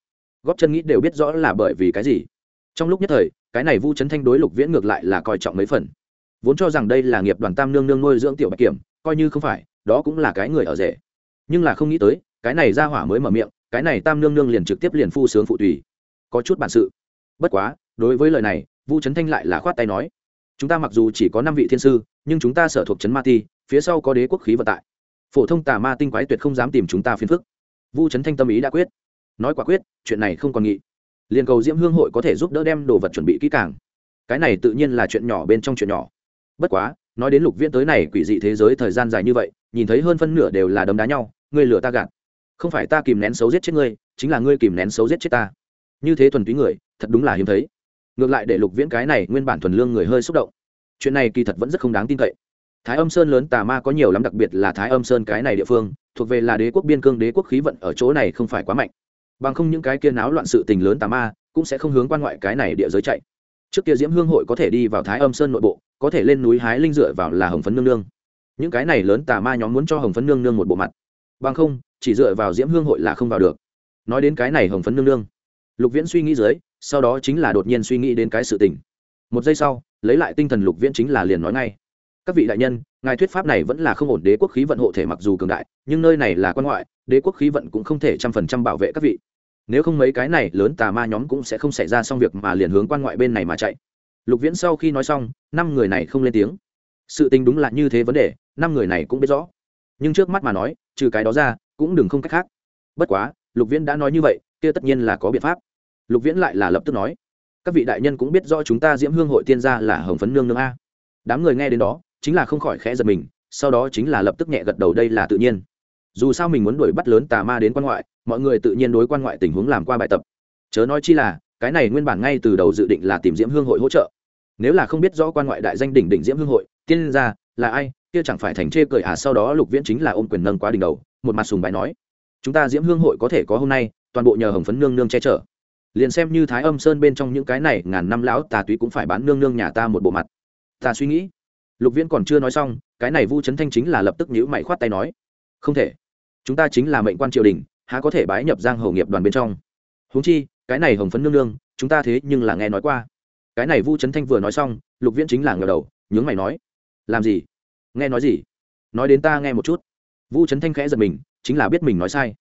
Góp chân nghĩ đều biết rõ là bởi vì cái gì. Trong lúc nhất thời, cái này vu trấn thanh đối lục viễn ngược lại là coi trọng mấy phần vốn cho rằng đây là nghiệp đoàn tam nương nương nuôi dưỡng tiểu bạch kiểm, coi như không phải, đó cũng là cái người ở rể. Nhưng là không nghĩ tới, cái này ra hỏa mới mở miệng, cái này tam nương nương liền trực tiếp liền phu sướng phụ tùy. Có chút bản sự. Bất quá, đối với lời này, vu trấn thanh lại là khoát tay nói, chúng ta mặc dù chỉ có năm vị thiên sư, nhưng chúng ta sở thuộc trấn ma ti, phía sau có đế quốc khí vận tại. Phổ thông tà ma tinh quái tuyệt không dám tìm chúng ta phiền phức. Vu trấn thanh tâm ý đã quyết. Nói quả quyết, chuyện này không còn nghị. Liền cầu diễm hương hội có thể giúp đỡ đem đồ vật chuẩn bị kỹ càng. Cái này tự nhiên là chuyện nhỏ bên trong chuyện nhỏ bất quá, nói đến lục viễn tới này quỷ dị thế giới thời gian dài như vậy, nhìn thấy hơn phân nửa đều là đấm đá nhau, ngươi lừa ta gạt. Không phải ta kìm nén xấu giết chết ngươi, chính là ngươi kìm nén xấu giết chết ta. Như thế thuần túy người, thật đúng là hiếm thấy. Ngược lại để lục viễn cái này nguyên bản thuần lương người hơi xúc động. Chuyện này kỳ thật vẫn rất không đáng tin cậy. Thái âm sơn lớn tà ma có nhiều lắm, đặc biệt là thái âm sơn cái này địa phương, thuộc về là đế quốc biên cương đế quốc khí vận ở chỗ này không phải quá mạnh. Bằng không những cái kia náo loạn sự tình lớn tà ma, cũng sẽ không hướng quan ngoại cái này địa giới chạy. Trước kia diễm hương hội có thể đi vào thái âm sơn nội bộ có thể lên núi hái linh dựa vào là hồng phấn nương nương. Những cái này lớn tà ma nhóm muốn cho hồng phấn nương nương một bộ mặt. Bằng không, chỉ dựa vào diễm hương hội là không vào được. Nói đến cái này hồng phấn nương nương, lục viễn suy nghĩ dưới, sau đó chính là đột nhiên suy nghĩ đến cái sự tình. Một giây sau, lấy lại tinh thần lục viễn chính là liền nói ngay. Các vị đại nhân, ngài thuyết pháp này vẫn là không ổn, đế quốc khí vận hộ thể mặc dù cường đại, nhưng nơi này là quan ngoại, đế quốc khí vận cũng không thể trăm phần trăm bảo vệ các vị. Nếu không mấy cái này lớn tà ma nhóm cũng sẽ không xảy ra xong việc mà liền hướng quan ngoại bên này mà chạy lục viễn sau khi nói xong, năm người này không lên tiếng. Sự tình đúng là như thế vấn đề, năm người này cũng biết rõ. Nhưng trước mắt mà nói, trừ cái đó ra, cũng đừng không cách khác. Bất quá, lục viễn đã nói như vậy, kia tất nhiên là có biện pháp. Lục viễn lại là lập tức nói, các vị đại nhân cũng biết rõ chúng ta diễm hương hội tiên gia là hồng phấn nương nương a. Đám người nghe đến đó, chính là không khỏi khẽ giật mình, sau đó chính là lập tức nhẹ gật đầu, đây là tự nhiên. Dù sao mình muốn đuổi bắt lớn tà ma đến quan ngoại, mọi người tự nhiên đối quan ngoại tình huống làm qua bài tập. Chớ nói chi là cái này nguyên bản ngay từ đầu dự định là tìm diễm hương hội hỗ trợ. Nếu là không biết rõ quan ngoại đại danh đỉnh đỉnh diễm hương hội, tiên gia là ai, kia chẳng phải thành chê cười à sau đó lục viễn chính là ôm quyền nâng quá đỉnh đầu, một mặt sùng bài nói, chúng ta diễm hương hội có thể có hôm nay, toàn bộ nhờ hồng phấn nương nương che chở. Liền xem như thái âm sơn bên trong những cái này, ngàn năm lão tà túy cũng phải bán nương nương nhà ta một bộ mặt. Ta suy nghĩ. Lục viễn còn chưa nói xong, cái này vu trấn thanh chính là lập tức nhữ mày khoát tay nói, không thể. Chúng ta chính là mệnh quan triều đình, há có thể bái nhập giang hầu nghiệp đoàn bên trong. Huống chi cái này hồng phấn nương nương, chúng ta thế nhưng là nghe nói qua. Cái này vu trấn thanh vừa nói xong, lục viễn chính là ngờ đầu, nhướng mày nói, làm gì? Nghe nói gì? Nói đến ta nghe một chút. Vu trấn thanh khẽ giật mình, chính là biết mình nói sai.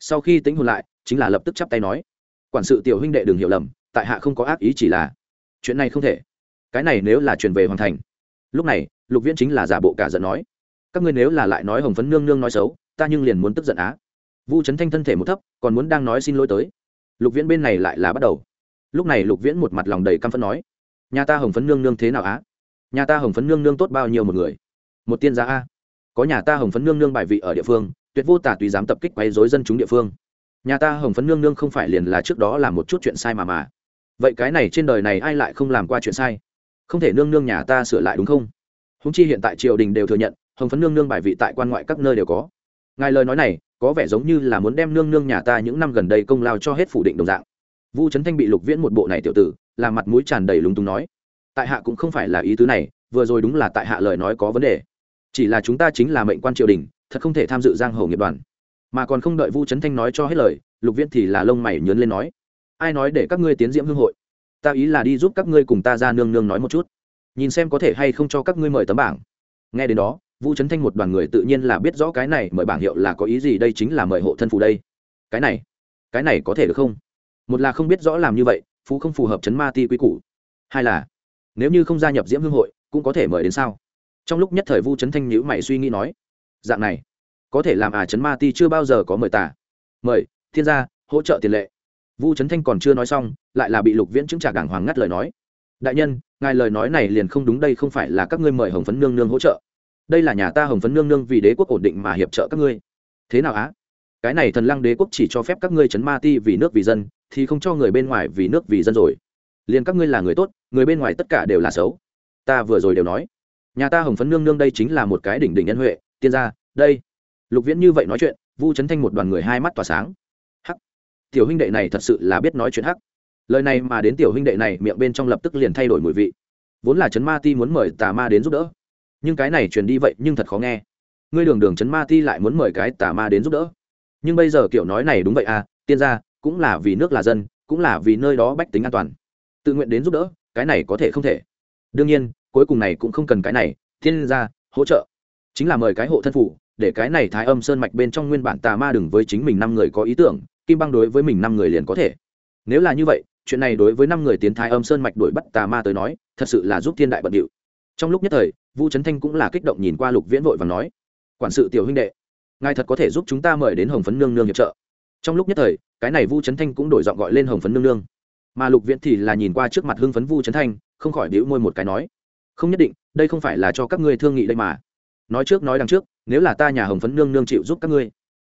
Sau khi tính hồn lại, chính là lập tức chắp tay nói, quản sự tiểu huynh đệ đừng hiểu lầm, tại hạ không có ác ý chỉ là, chuyện này không thể. Cái này nếu là truyền về hoàn thành. Lúc này, lục viễn chính là giả bộ cả giận nói, các ngươi nếu là lại nói hồng phấn nương nương nói xấu, ta nhưng liền muốn tức giận á. Vu trấn thanh thân thể một thấp, còn muốn đang nói xin lỗi tới lục viễn bên này lại là bắt đầu. Lúc này lục viễn một mặt lòng đầy căm phẫn nói, nhà ta hồng phấn nương nương thế nào á? Nhà ta hồng phấn nương nương tốt bao nhiêu một người? Một tiên gia a? Có nhà ta hồng phấn nương nương bài vị ở địa phương, tuyệt vô tả tùy dám tập kích quấy dối dân chúng địa phương. Nhà ta hồng phấn nương nương không phải liền là trước đó làm một chút chuyện sai mà mà. Vậy cái này trên đời này ai lại không làm qua chuyện sai? Không thể nương nương nhà ta sửa lại đúng không? Húng chi hiện tại triều đình đều thừa nhận, hồng phấn nương nương bài vị tại quan ngoại các nơi đều có ngài lời nói này có vẻ giống như là muốn đem nương nương nhà ta những năm gần đây công lao cho hết phủ định đồng dạng. Vu trấn thanh bị lục viễn một bộ này tiểu tử làm mặt mũi tràn đầy lúng túng nói. Tại hạ cũng không phải là ý tứ này, vừa rồi đúng là tại hạ lời nói có vấn đề. Chỉ là chúng ta chính là mệnh quan triều đình, thật không thể tham dự giang hồ nghiệp đoàn. Mà còn không đợi vu trấn thanh nói cho hết lời, lục viễn thì là lông mày nhớn lên nói. Ai nói để các ngươi tiến diễm hương hội? Ta ý là đi giúp các ngươi cùng ta ra nương nương nói một chút. Nhìn xem có thể hay không cho các ngươi mời tấm bảng. Nghe đến đó vu trấn thanh một đoàn người tự nhiên là biết rõ cái này, mời bảng hiệu là có ý gì, đây chính là mời hộ thân phù đây. Cái này cái này có thể được không? Một là không biết rõ làm như vậy phú không phù hợp chấn ma ti quy củ. Hai là, nếu như không gia nhập diễm hương hội, cũng có thể mời đến sao? Trong lúc nhất thời vu trấn thanh nhữ mày suy nghĩ nói, dạng này, có thể làm à chấn ma ti chưa bao giờ có mời tả. Mời, thiên gia, hỗ trợ tiền lệ. Vu trấn thanh còn chưa nói xong, lại là bị lục viễn chứng trả đảng hoàng ngắt lời nói. Đại nhân, ngài lời nói này liền không đúng đây không phải là các ngươi mời hồng phấn nương nương hỗ trợ đây là nhà ta hồng phấn nương nương vì đế quốc ổn định mà hiệp trợ các ngươi. Thế nào á? Cái này thần lăng đế quốc chỉ cho phép các ngươi chấn ma ti vì nước vì dân, thì không cho người bên ngoài vì nước vì dân rồi. Liền các ngươi là người tốt, người bên ngoài tất cả đều là xấu. Ta vừa rồi đều nói. Nhà ta hồng phấn nương nương đây chính là một cái đỉnh đỉnh nhân huệ. Tiên gia, đây. Lục viễn như vậy nói chuyện, vu trấn thanh một đoàn người hai mắt tỏa sáng. Hắc. Tiểu huynh đệ này thật sự là biết nói chuyện hắc. Lời này mà đến tiểu huynh đệ này miệng bên trong lập tức liền thay đổi mùi vị. Vốn là chấn ma ti muốn mời tà ma đến giúp đỡ nhưng cái này truyền đi vậy nhưng thật khó nghe. Ngươi đường đường chấn ma ti lại muốn mời cái tà ma đến giúp đỡ. Nhưng bây giờ kiểu nói này đúng vậy à tiên gia, cũng là vì nước là dân, cũng là vì nơi đó bách tính an toàn. Tự nguyện đến giúp đỡ, cái này có thể không thể. Đương nhiên, cuối cùng này cũng không cần cái này thiên gia, hỗ trợ. Chính là mời cái hộ thân phụ để cái này thái âm sơn mạch bên trong nguyên bản tà ma đừng với chính mình năm người có ý tưởng, kim băng đối với mình năm người liền có thể. Nếu là như vậy, chuyện này đối với năm người tiến thái âm sơn mạch đuổi bắt tà ma tới nói, thật sự là giúp thiên đại bận điệu trong lúc nhất thời, vu trấn thanh cũng là kích động nhìn qua lục viễn vội và nói, quản sự tiểu huynh đệ, ngài thật có thể giúp chúng ta mời đến hồng phấn nương nương hiệp trợ. Trong lúc nhất thời, cái này vu trấn thanh cũng đổi giọng gọi lên hồng phấn nương nương. Mà lục viễn thì là nhìn qua trước mặt hưng phấn vu trấn thanh, không khỏi đĩu môi một cái nói, không nhất định, đây không phải là cho các ngươi thương nghị đây mà. Nói trước, nói đằng trước, nếu là ta nhà hồng phấn nương nương chịu giúp các ngươi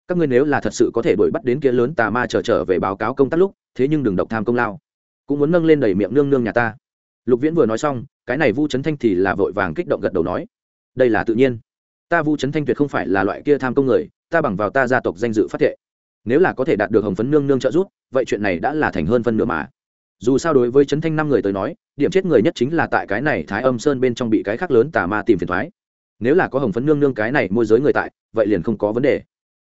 các ngươi nếu là thật sự có thể đuổi bắt đến kia lớn tà ma trở trở về báo cáo công tác lúc, thế nhưng đừng độc tham công lao. Cũng muốn nâng lên đầy miệng nương nương nhà ta lục viễn vừa nói xong, cái này vu trấn thanh thì là vội vàng kích động gật đầu nói, đây là tự nhiên. Ta vu trấn thanh tuyệt không phải là loại kia tham công người, ta bằng vào ta gia tộc danh dự phát thệ. Nếu là có thể đạt được hồng phấn nương nương trợ giúp, vậy chuyện này đã là thành hơn phân nửa mà. Dù sao đối với trấn thanh năm người tới nói, điểm chết người nhất chính là tại cái này thái âm sơn bên trong bị cái khác lớn tà ma tìm phiền thoái nếu là có hồng phấn nương nương cái này môi giới người tại, vậy liền không có vấn đề.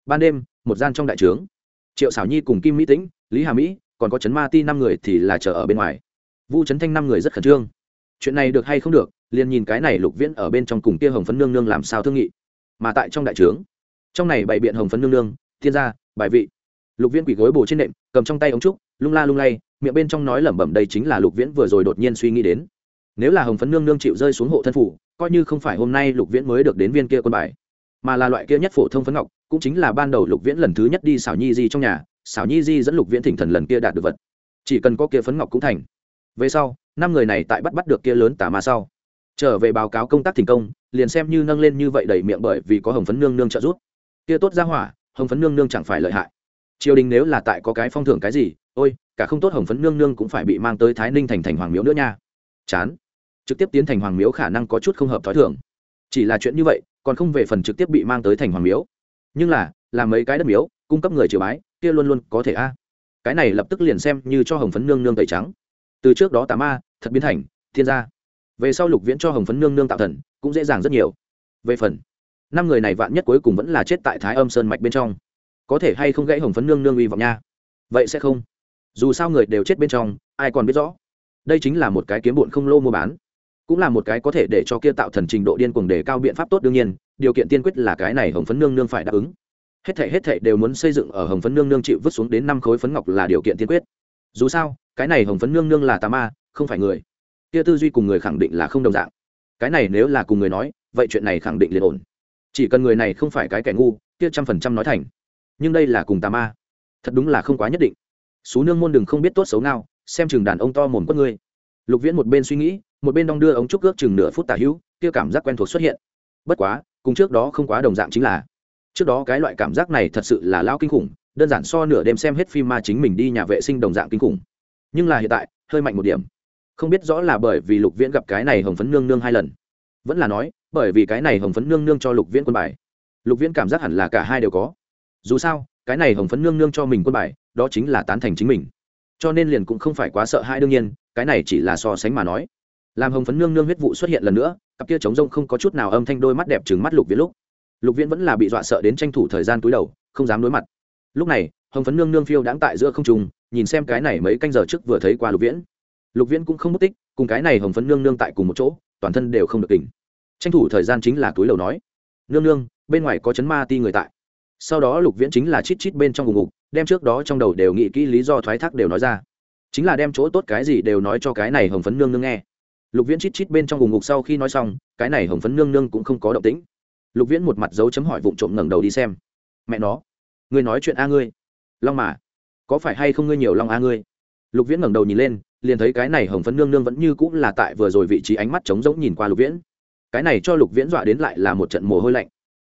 Ban đêm, một gian trong đại trướng, triệu xảo nhi cùng kim mỹ tĩnh, lý hà mỹ, còn có trấn ma ti năm người thì là chờ ở bên ngoài vu trấn thanh năm người rất khẩn trương. Chuyện này được hay không được, liền nhìn cái này lục viễn ở bên trong cùng kia hồng phấn nương nương làm sao thương nghị. Mà tại trong đại trướng, trong này bày biện hồng phấn nương nương, thiên gia, bài vị. Lục viễn quỷ gối bồ trên nệm, cầm trong tay ống trúc, lung la lung lay, miệng bên trong nói lẩm bẩm đây chính là lục viễn vừa rồi đột nhiên suy nghĩ đến. Nếu là hồng phấn nương nương chịu rơi xuống hộ thân phủ, coi như không phải hôm nay lục viễn mới được đến viên kia quân bài. Mà là loại kia nhất phổ thông phấn ngọc, cũng chính là ban đầu lục viễn lần thứ nhất đi xảo nhi di trong nhà, xảo nhi di dẫn lục viễn thỉnh thần lần kia đạt được vật. Chỉ cần có kia phấn ngọc cũng thành về sau, năm người này tại bắt bắt được kia lớn tà ma sau. Trở về báo cáo công tác thành công, liền xem như nâng lên như vậy đầy miệng bởi vì có hồng phấn nương nương trợ giúp. Kia tốt ra hỏa, hồng phấn nương nương chẳng phải lợi hại. Triều đình nếu là tại có cái phong thưởng cái gì, ôi, cả không tốt hồng phấn nương nương cũng phải bị mang tới thái ninh thành thành hoàng miếu nữa nha. Chán. Trực tiếp tiến thành hoàng miếu khả năng có chút không hợp t h ó i thường. Chỉ là chuyện như vậy, còn không về phần trực tiếp bị mang tới thành hoàng miếu. Nhưng là làm mấy cái đất miếu, cung cấp người triều bái, kia luôn luôn có thể a. Cái này lập tức liền xem như cho hồng phấn nương nương tẩy trắng từ trước đó tà ma, thật biến thành thiên gia. Về sau lục viễn cho hồng phấn nương nương tạo thần, cũng dễ dàng rất nhiều. Về phần, năm người này vạn nhất cuối cùng vẫn là chết tại thái âm sơn mạch bên trong, có thể hay không gãy hồng phấn nương nương uy vọng nha? Vậy sẽ không. Dù sao người đều chết bên trong, ai còn biết rõ? Đây chính là một cái kiếm bụn không lô mua bán. Cũng là một cái có thể để cho kia tạo thần trình độ điên cuồng đề cao biện pháp tốt đương nhiên, điều kiện tiên quyết là cái này hồng phấn nương nương phải đáp ứng. Hết thể hết thể đều muốn xây dựng ở hồng phấn nương nương chịu vứt xuống đến năm khối phấn ngọc là điều kiện tiên quyết dù sao, cái này hồng phấn nương nương là tà ma, không phải người. Kia tư duy cùng người khẳng định là không đồng dạng. Cái này nếu là cùng người nói, vậy chuyện này khẳng định liền ổn. Chỉ cần người này không phải cái kẻ ngu, kia trăm phần trăm nói thành. Nhưng đây là cùng tà ma. Thật đúng là không quá nhất định. Số nương môn đừng không biết tốt xấu nào xem chừng đàn ông to mồm quất ngươi. Lục viễn một bên suy nghĩ, một bên đong đưa ống trúc ước chừng nửa phút tả hữu, kia cảm giác quen thuộc xuất hiện. Bất quá, cùng trước đó không quá đồng dạng chính là, trước đó cái loại cảm giác này thật sự là lao kinh khủng đơn giản so nửa đêm xem hết phim ma chính mình đi nhà vệ sinh đồng dạng kinh khủng. Nhưng là hiện tại, hơi mạnh một điểm. Không biết rõ là bởi vì lục viễn gặp cái này hồng phấn nương nương hai lần. Vẫn là nói, bởi vì cái này hồng phấn nương nương cho lục viễn quân bài. Lục viễn cảm giác hẳn là cả hai đều có. Dù sao, cái này hồng phấn nương nương cho mình quân bài, đó chính là tán thành chính mình. Cho nên liền cũng không phải quá sợ hãi đương nhiên, cái này chỉ là so sánh mà nói. Làm hồng phấn nương nương huyết vụ xuất hiện lần nữa, cặp kia trống rông không có chút nào âm thanh đôi mắt đẹp trừng mắt lục viễn lúc. Lục viễn vẫn là bị dọa sợ đến tranh thủ thời gian túi đầu, không dám đối mặt lúc này, hồng phấn nương nương phiêu đáng tại giữa không trùng nhìn xem cái này mấy canh giờ trước vừa thấy qua lục viễn. Lục viễn cũng không mất tích, cùng cái này hồng phấn nương nương tại cùng một chỗ, toàn thân đều không được tỉnh. Tranh thủ thời gian chính là túi lầu nói, nương nương, bên ngoài có chấn ma ti người tại. Sau đó lục viễn chính là chít chít bên trong ngục ngục, đem trước đó trong đầu đều nghĩ kỹ lý do thoái thác đều nói ra. Chính là đem chỗ tốt cái gì đều nói cho cái này hồng phấn nương nương nghe. Lục viễn chít chít bên trong ngục ngục sau khi nói xong, cái này hồng phấn nương nương cũng không có động tĩnh. Lục viễn một mặt dấu chấm hỏi vụng trộm ngẩng đầu đi xem. Mẹ nó ngươi nói chuyện a ngươi. Long mà, có phải hay không ngươi nhiều long a ngươi? Lục viễn ngẩng đầu nhìn lên, liền thấy cái này hồng phấn nương nương vẫn như cũng là tại vừa rồi vị trí ánh mắt trống rỗng nhìn qua lục viễn. Cái này cho lục viễn dọa đến lại là một trận mồ hôi lạnh.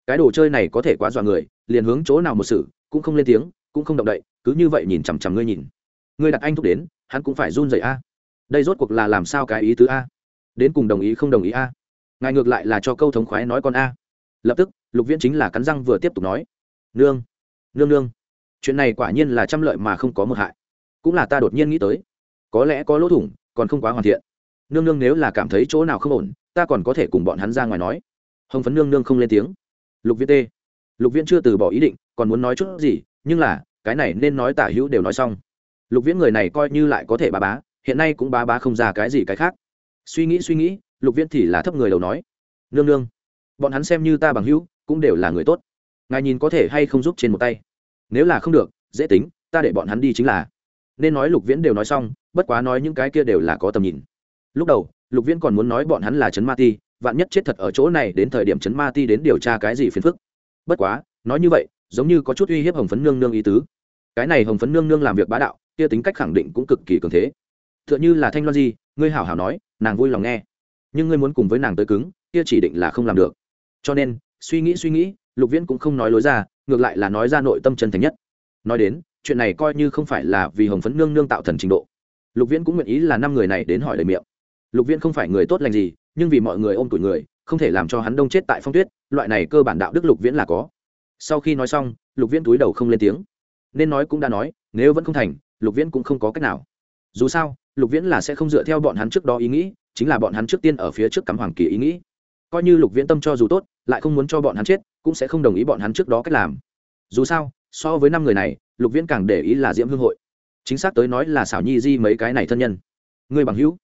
Cái đồ chơi này có thể quá dọa người, liền hướng chỗ nào một sự, cũng không lên tiếng, cũng không động đậy, cứ như vậy nhìn chằm chằm ngươi nhìn. Ngươi đặt anh thúc đến, hắn cũng phải run rẩy a. Đây rốt cuộc là làm sao cái ý tứ a? Đến cùng đồng ý không đồng ý a? Ngài ngược lại là cho câu thống khoái nói con a. Lập tức, lục viễn chính là cắn răng vừa tiếp tục nói. Nương nương nương. Chuyện này quả nhiên là trăm lợi mà không có một hại. Cũng là ta đột nhiên nghĩ tới. Có lẽ có lỗ thủng, còn không quá hoàn thiện. Nương nương nếu là cảm thấy chỗ nào không ổn, ta còn có thể cùng bọn hắn ra ngoài nói. Hồng phấn nương nương không lên tiếng. Lục viễn tê. Lục viễn chưa từ bỏ ý định, còn muốn nói chút gì, nhưng là, cái này nên nói tả hữu đều nói xong. Lục viễn người này coi như lại có thể bá bá, hiện nay cũng bá bá không ra cái gì cái khác. Suy nghĩ suy nghĩ, lục viễn thì là thấp người đầu nói. Nương nương, bọn hắn xem như ta bằng hữu, cũng đều là người tốt. Ngài nhìn có thể hay không giúp trên một tay? Nếu là không được, dễ tính, ta để bọn hắn đi chính là. Nên nói lục viễn đều nói xong, bất quá nói những cái kia đều là có tầm nhìn. Lúc đầu, lục viễn còn muốn nói bọn hắn là trấn ma ti, vạn nhất chết thật ở chỗ này đến thời điểm trấn ma ti đến điều tra cái gì phiền phức. Bất quá, nói như vậy, giống như có chút uy hiếp hồng phấn nương nương ý tứ. Cái này hồng phấn nương nương làm việc bá đạo, kia tính cách khẳng định cũng cực kỳ cường thế. T h ư ợ n h ư là thanh loan di, ngươi hảo hảo nói, nàng vui lòng nghe. Nhưng ngươi muốn cùng với nàng tới cứng, kia chỉ định là không làm được. Cho nên, suy nghĩ suy nghĩ, lục viễn cũng không nói lối ra ngược lại là nói ra nội tâm chân thành nhất. Nói đến, chuyện này coi như không phải là vì hồng phấn nương nương tạo thần trình độ. Lục viễn cũng nguyện ý là năm người này đến hỏi lời miệng. Lục viễn không phải người tốt lành gì, nhưng vì mọi người ôm tuổi người, không thể làm cho hắn đông chết tại phong tuyết, loại này cơ bản đạo đức lục viễn là có. Sau khi nói xong, lục viễn túi đầu không lên tiếng. Nên nói cũng đã nói, nếu vẫn không thành, lục viễn cũng không có cách nào. Dù sao, lục viễn là sẽ không dựa theo bọn hắn trước đó ý nghĩ, chính là bọn hắn trước tiên ở phía trước cắm hoàng kỳ ý nghĩ. Coi như lục viễn tâm cho dù tốt lại không muốn cho bọn hắn chết, cũng sẽ không đồng ý bọn hắn trước đó cách làm. Dù sao, so với năm người này, lục viễn càng để ý là diễm hương hội. Chính xác tới nói là xảo nhi di mấy cái này thân nhân. Người bằng hữu.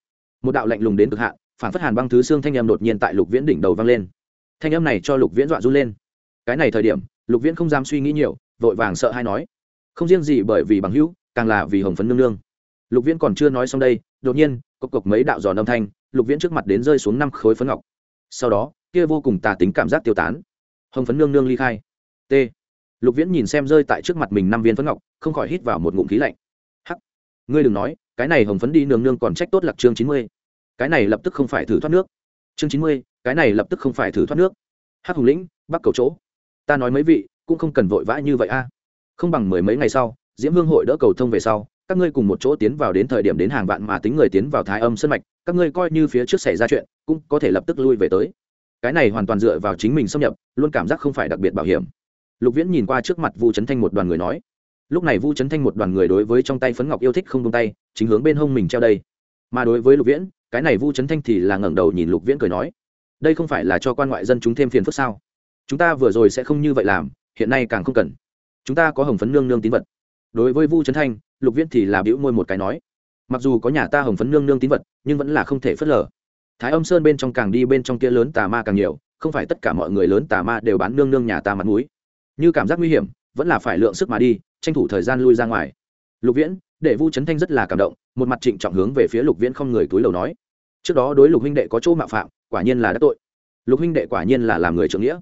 Một đạo lạnh lùng đến cực hạn, phản phất hàn băng thứ xương thanh âm đột nhiên tại lục viễn đỉnh đầu vang lên. Thanh âm này cho lục viễn dọa run lên. Cái này thời điểm, lục viễn không dám suy nghĩ nhiều, vội vàng sợ hay nói. Không riêng gì bởi vì bằng hữu, càng là vì hồng phấn nương nương. Lục viễn còn chưa nói xong đây, đột nhiên, cộc cộc mấy đạo giòn âm thanh, lục viễn trước mặt đến rơi xuống năm khối phấn ngọc. Sau đó kia vô cùng tà tính cảm giác tiêu tán. Hồng phấn nương nương ly khai. T. Lục viễn nhìn xem rơi tại trước mặt mình năm viên phấn ngọc, không khỏi hít vào một ngụm khí lạnh. Hắc ngươi đừng nói, cái này hồng phấn đi nương nương còn trách tốt lạc chương chín mươi. Cái này lập tức không phải thử thoát nước. Chương chín mươi, cái này lập tức không phải thử thoát nước. Hắc hùng lĩnh bắc cầu chỗ. Ta nói mấy vị, cũng không cần vội vã như vậy a. Không bằng mười mấy ngày sau, diễm hương hội đỡ cầu thông về sau, các ngươi cùng một chỗ tiến vào đến thời điểm đến hàng vạn mà tính người tiến vào thái âm sân mạch, các ngươi coi như phía trước xảy ra chuyện, cũng có thể lập tức lui về tới cái này hoàn toàn dựa vào chính mình xâm nhập, luôn cảm giác không phải đặc biệt bảo hiểm. Lục viễn nhìn qua trước mặt vu trấn thanh một đoàn người nói, lúc này vu trấn thanh một đoàn người đối với trong tay phấn ngọc yêu thích không tung tay, chính hướng bên hông mình treo đây. Mà đối với lục viễn, cái này vu trấn thanh thì là ngẩng đầu nhìn lục viễn cười nói, đây không phải là cho quan ngoại dân chúng thêm phiền phức sao? Chúng ta vừa rồi sẽ không như vậy làm, hiện nay càng không cần. Chúng ta có hồng phấn nương nương tín vật. Đối với vu trấn thanh, lục viễn thì là bĩu môi một cái nói, mặc dù có nhà ta hồng phấn nương nương tín vật, nhưng vẫn là không thể phớt lờ thái âm sơn bên trong càng đi bên trong kia lớn tà ma càng nhiều, không phải tất cả mọi người lớn tà ma đều bán nương nương nhà ta mặt mũi. Như cảm giác nguy hiểm, vẫn là phải lượng sức mà đi, tranh thủ thời gian lui ra ngoài. Lục viễn để vu trấn thanh rất là cảm động, một mặt trịnh trọng hướng về phía lục viễn không người túi lầu nói. Trước đó đối lục huynh đệ có chỗ mạo phạm, quả nhiên là đã tội. Lục huynh đệ quả nhiên là làm người trưởng nghĩa.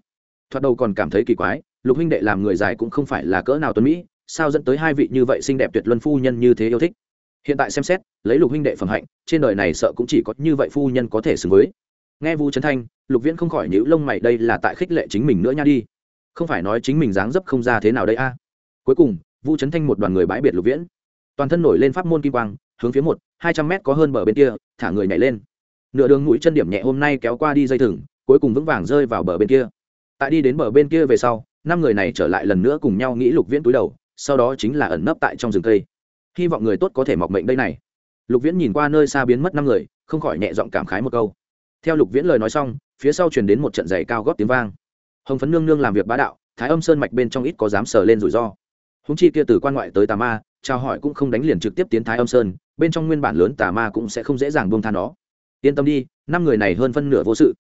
Thoạt đầu còn cảm thấy kỳ quái, lục huynh đệ làm người dài cũng không phải là cỡ nào tuấn mỹ, sao dẫn tới hai vị như vậy xinh đẹp tuyệt luân phu nhân như thế yêu thích? Hiện tại xem xét, lấy lục huynh đệ phẩm hạnh, trên đời này sợ cũng chỉ có như vậy phu nhân có thể xứng với. Nghe vu trấn thanh, lục viễn không khỏi nhữ lông mày, đây là tại khích lệ chính mình nữa nha đi. Không phải nói chính mình dáng dấp không ra thế nào đây a. Cuối cùng, vu trấn thanh một đoàn người bãi biệt lục viễn. Toàn thân nổi lên pháp môn kim quang, hướng phía một, hai trăm mét có hơn bờ bên kia, thả người nhảy lên. Nửa đường mũi chân điểm nhẹ hôm nay kéo qua đi dây thừng, cuối cùng vững vàng rơi vào bờ bên kia. Tại đi đến bờ bên kia về sau, năm người này trở lại lần nữa cùng nhau nghĩ lục viễn túi đầu, sau đó chính là ẩn nấp tại trong rừng cây hy vọng người tốt có thể mọc mệnh đây này. Lục viễn nhìn qua nơi xa biến mất năm người, không khỏi nhẹ giọng cảm khái một câu. Theo lục viễn lời nói xong, phía sau truyền đến một trận giày cao góp tiếng vang. Hồng phấn nương nương làm việc bá đạo, thái âm sơn mạch bên trong ít có dám sờ lên rủi ro. Húng chi kia từ quan ngoại tới tà ma, chào hỏi cũng không đánh liền trực tiếp tiến thái âm sơn, bên trong nguyên bản lớn tà ma cũng sẽ không dễ dàng buông than nó. yên tâm đi, năm người này hơn phân nửa vô sự.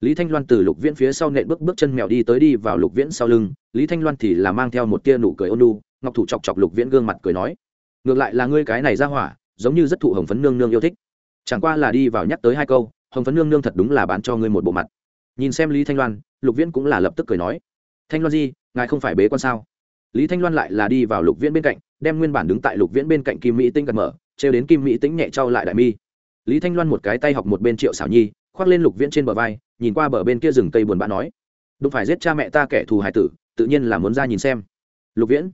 Lý thanh loan từ lục viễn phía sau nện bước bước chân mèo đi tới đi vào lục viễn sau lưng, lý thanh loan thì là mang theo một tia nụ cười ôn lu ngọc thủ chọc chọc lục viễn gương mặt cười nói ngược lại là ngươi cái này ra hỏa, giống như rất thụ hồng phấn nương nương yêu thích. Chẳng qua là đi vào nhắc tới hai câu, hồng phấn nương nương thật đúng là bán cho ngươi một bộ mặt. Nhìn xem lý thanh loan, lục viễn cũng là lập tức cười nói, thanh loan di ngài không phải bế quan sao? Lý thanh loan lại là đi vào lục viễn bên cạnh, đem nguyên bản đứng tại lục viễn bên cạnh kim mỹ tinh gật mở, trêu đến kim mỹ tính nhẹ trao lại đại mi. Lý thanh loan một cái tay học một bên triệu xảo nhi, khoác lên lục viễn trên bờ vai, nhìn qua bờ bên kia rừng cây buồn bã nói, đúng phải giết cha mẹ ta kẻ thù hải tử, tự nhiên là muốn ra nhìn xem. Lục viễn,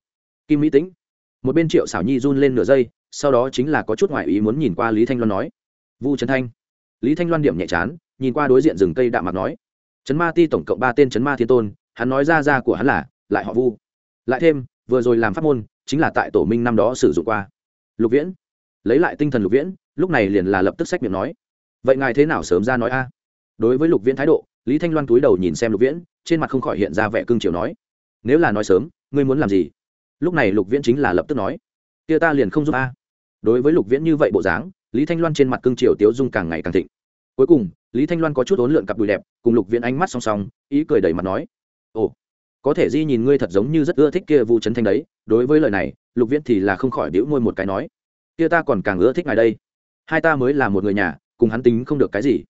kim mỹ tính một bên triệu xảo nhi run lên nửa giây, sau đó chính là có chút ngoại ý muốn nhìn qua lý thanh loan nói. Vu trấn thanh. Lý thanh loan điểm nhẹ chán, nhìn qua đối diện rừng cây đạm mặt nói. Trấn ma ti tổng cộng ba tên trấn ma thiên tôn, hắn nói ra ra của hắn là, lại họ vu. Lại thêm, vừa rồi làm pháp môn, chính là tại tổ minh năm đó sử dụng qua. Lục viễn. Lấy lại tinh thần lục viễn, lúc này liền là lập tức sách miệng nói. Vậy ngài thế nào sớm ra nói a? Đối với lục viễn thái độ, lý thanh loan túi đầu nhìn xem lục viễn, trên mặt không khỏi hiện ra vẻ cương triều nói. Nếu là nói sớm, ngươi muốn làm gì? Lúc này lục viễn chính là lập tức nói, kia ta liền không giúp a. Đối với lục viễn như vậy bộ dáng, lý thanh loan trên mặt cương triều tiếu dung càng ngày càng thịnh. Cuối cùng, lý thanh loan có chút ốn lượn cặp đùi đẹp, cùng lục viễn ánh mắt song song, ý cười đầy mặt nói, ồ, có thể di nhìn ngươi thật giống như rất ưa thích kia vu trấn thanh đấy. Đối với lời này, lục viễn thì là không khỏi đĩu môi một cái nói, kia ta còn càng ưa thích ngài đây. Hai ta mới là một người nhà, cùng hắn tính không được cái gì.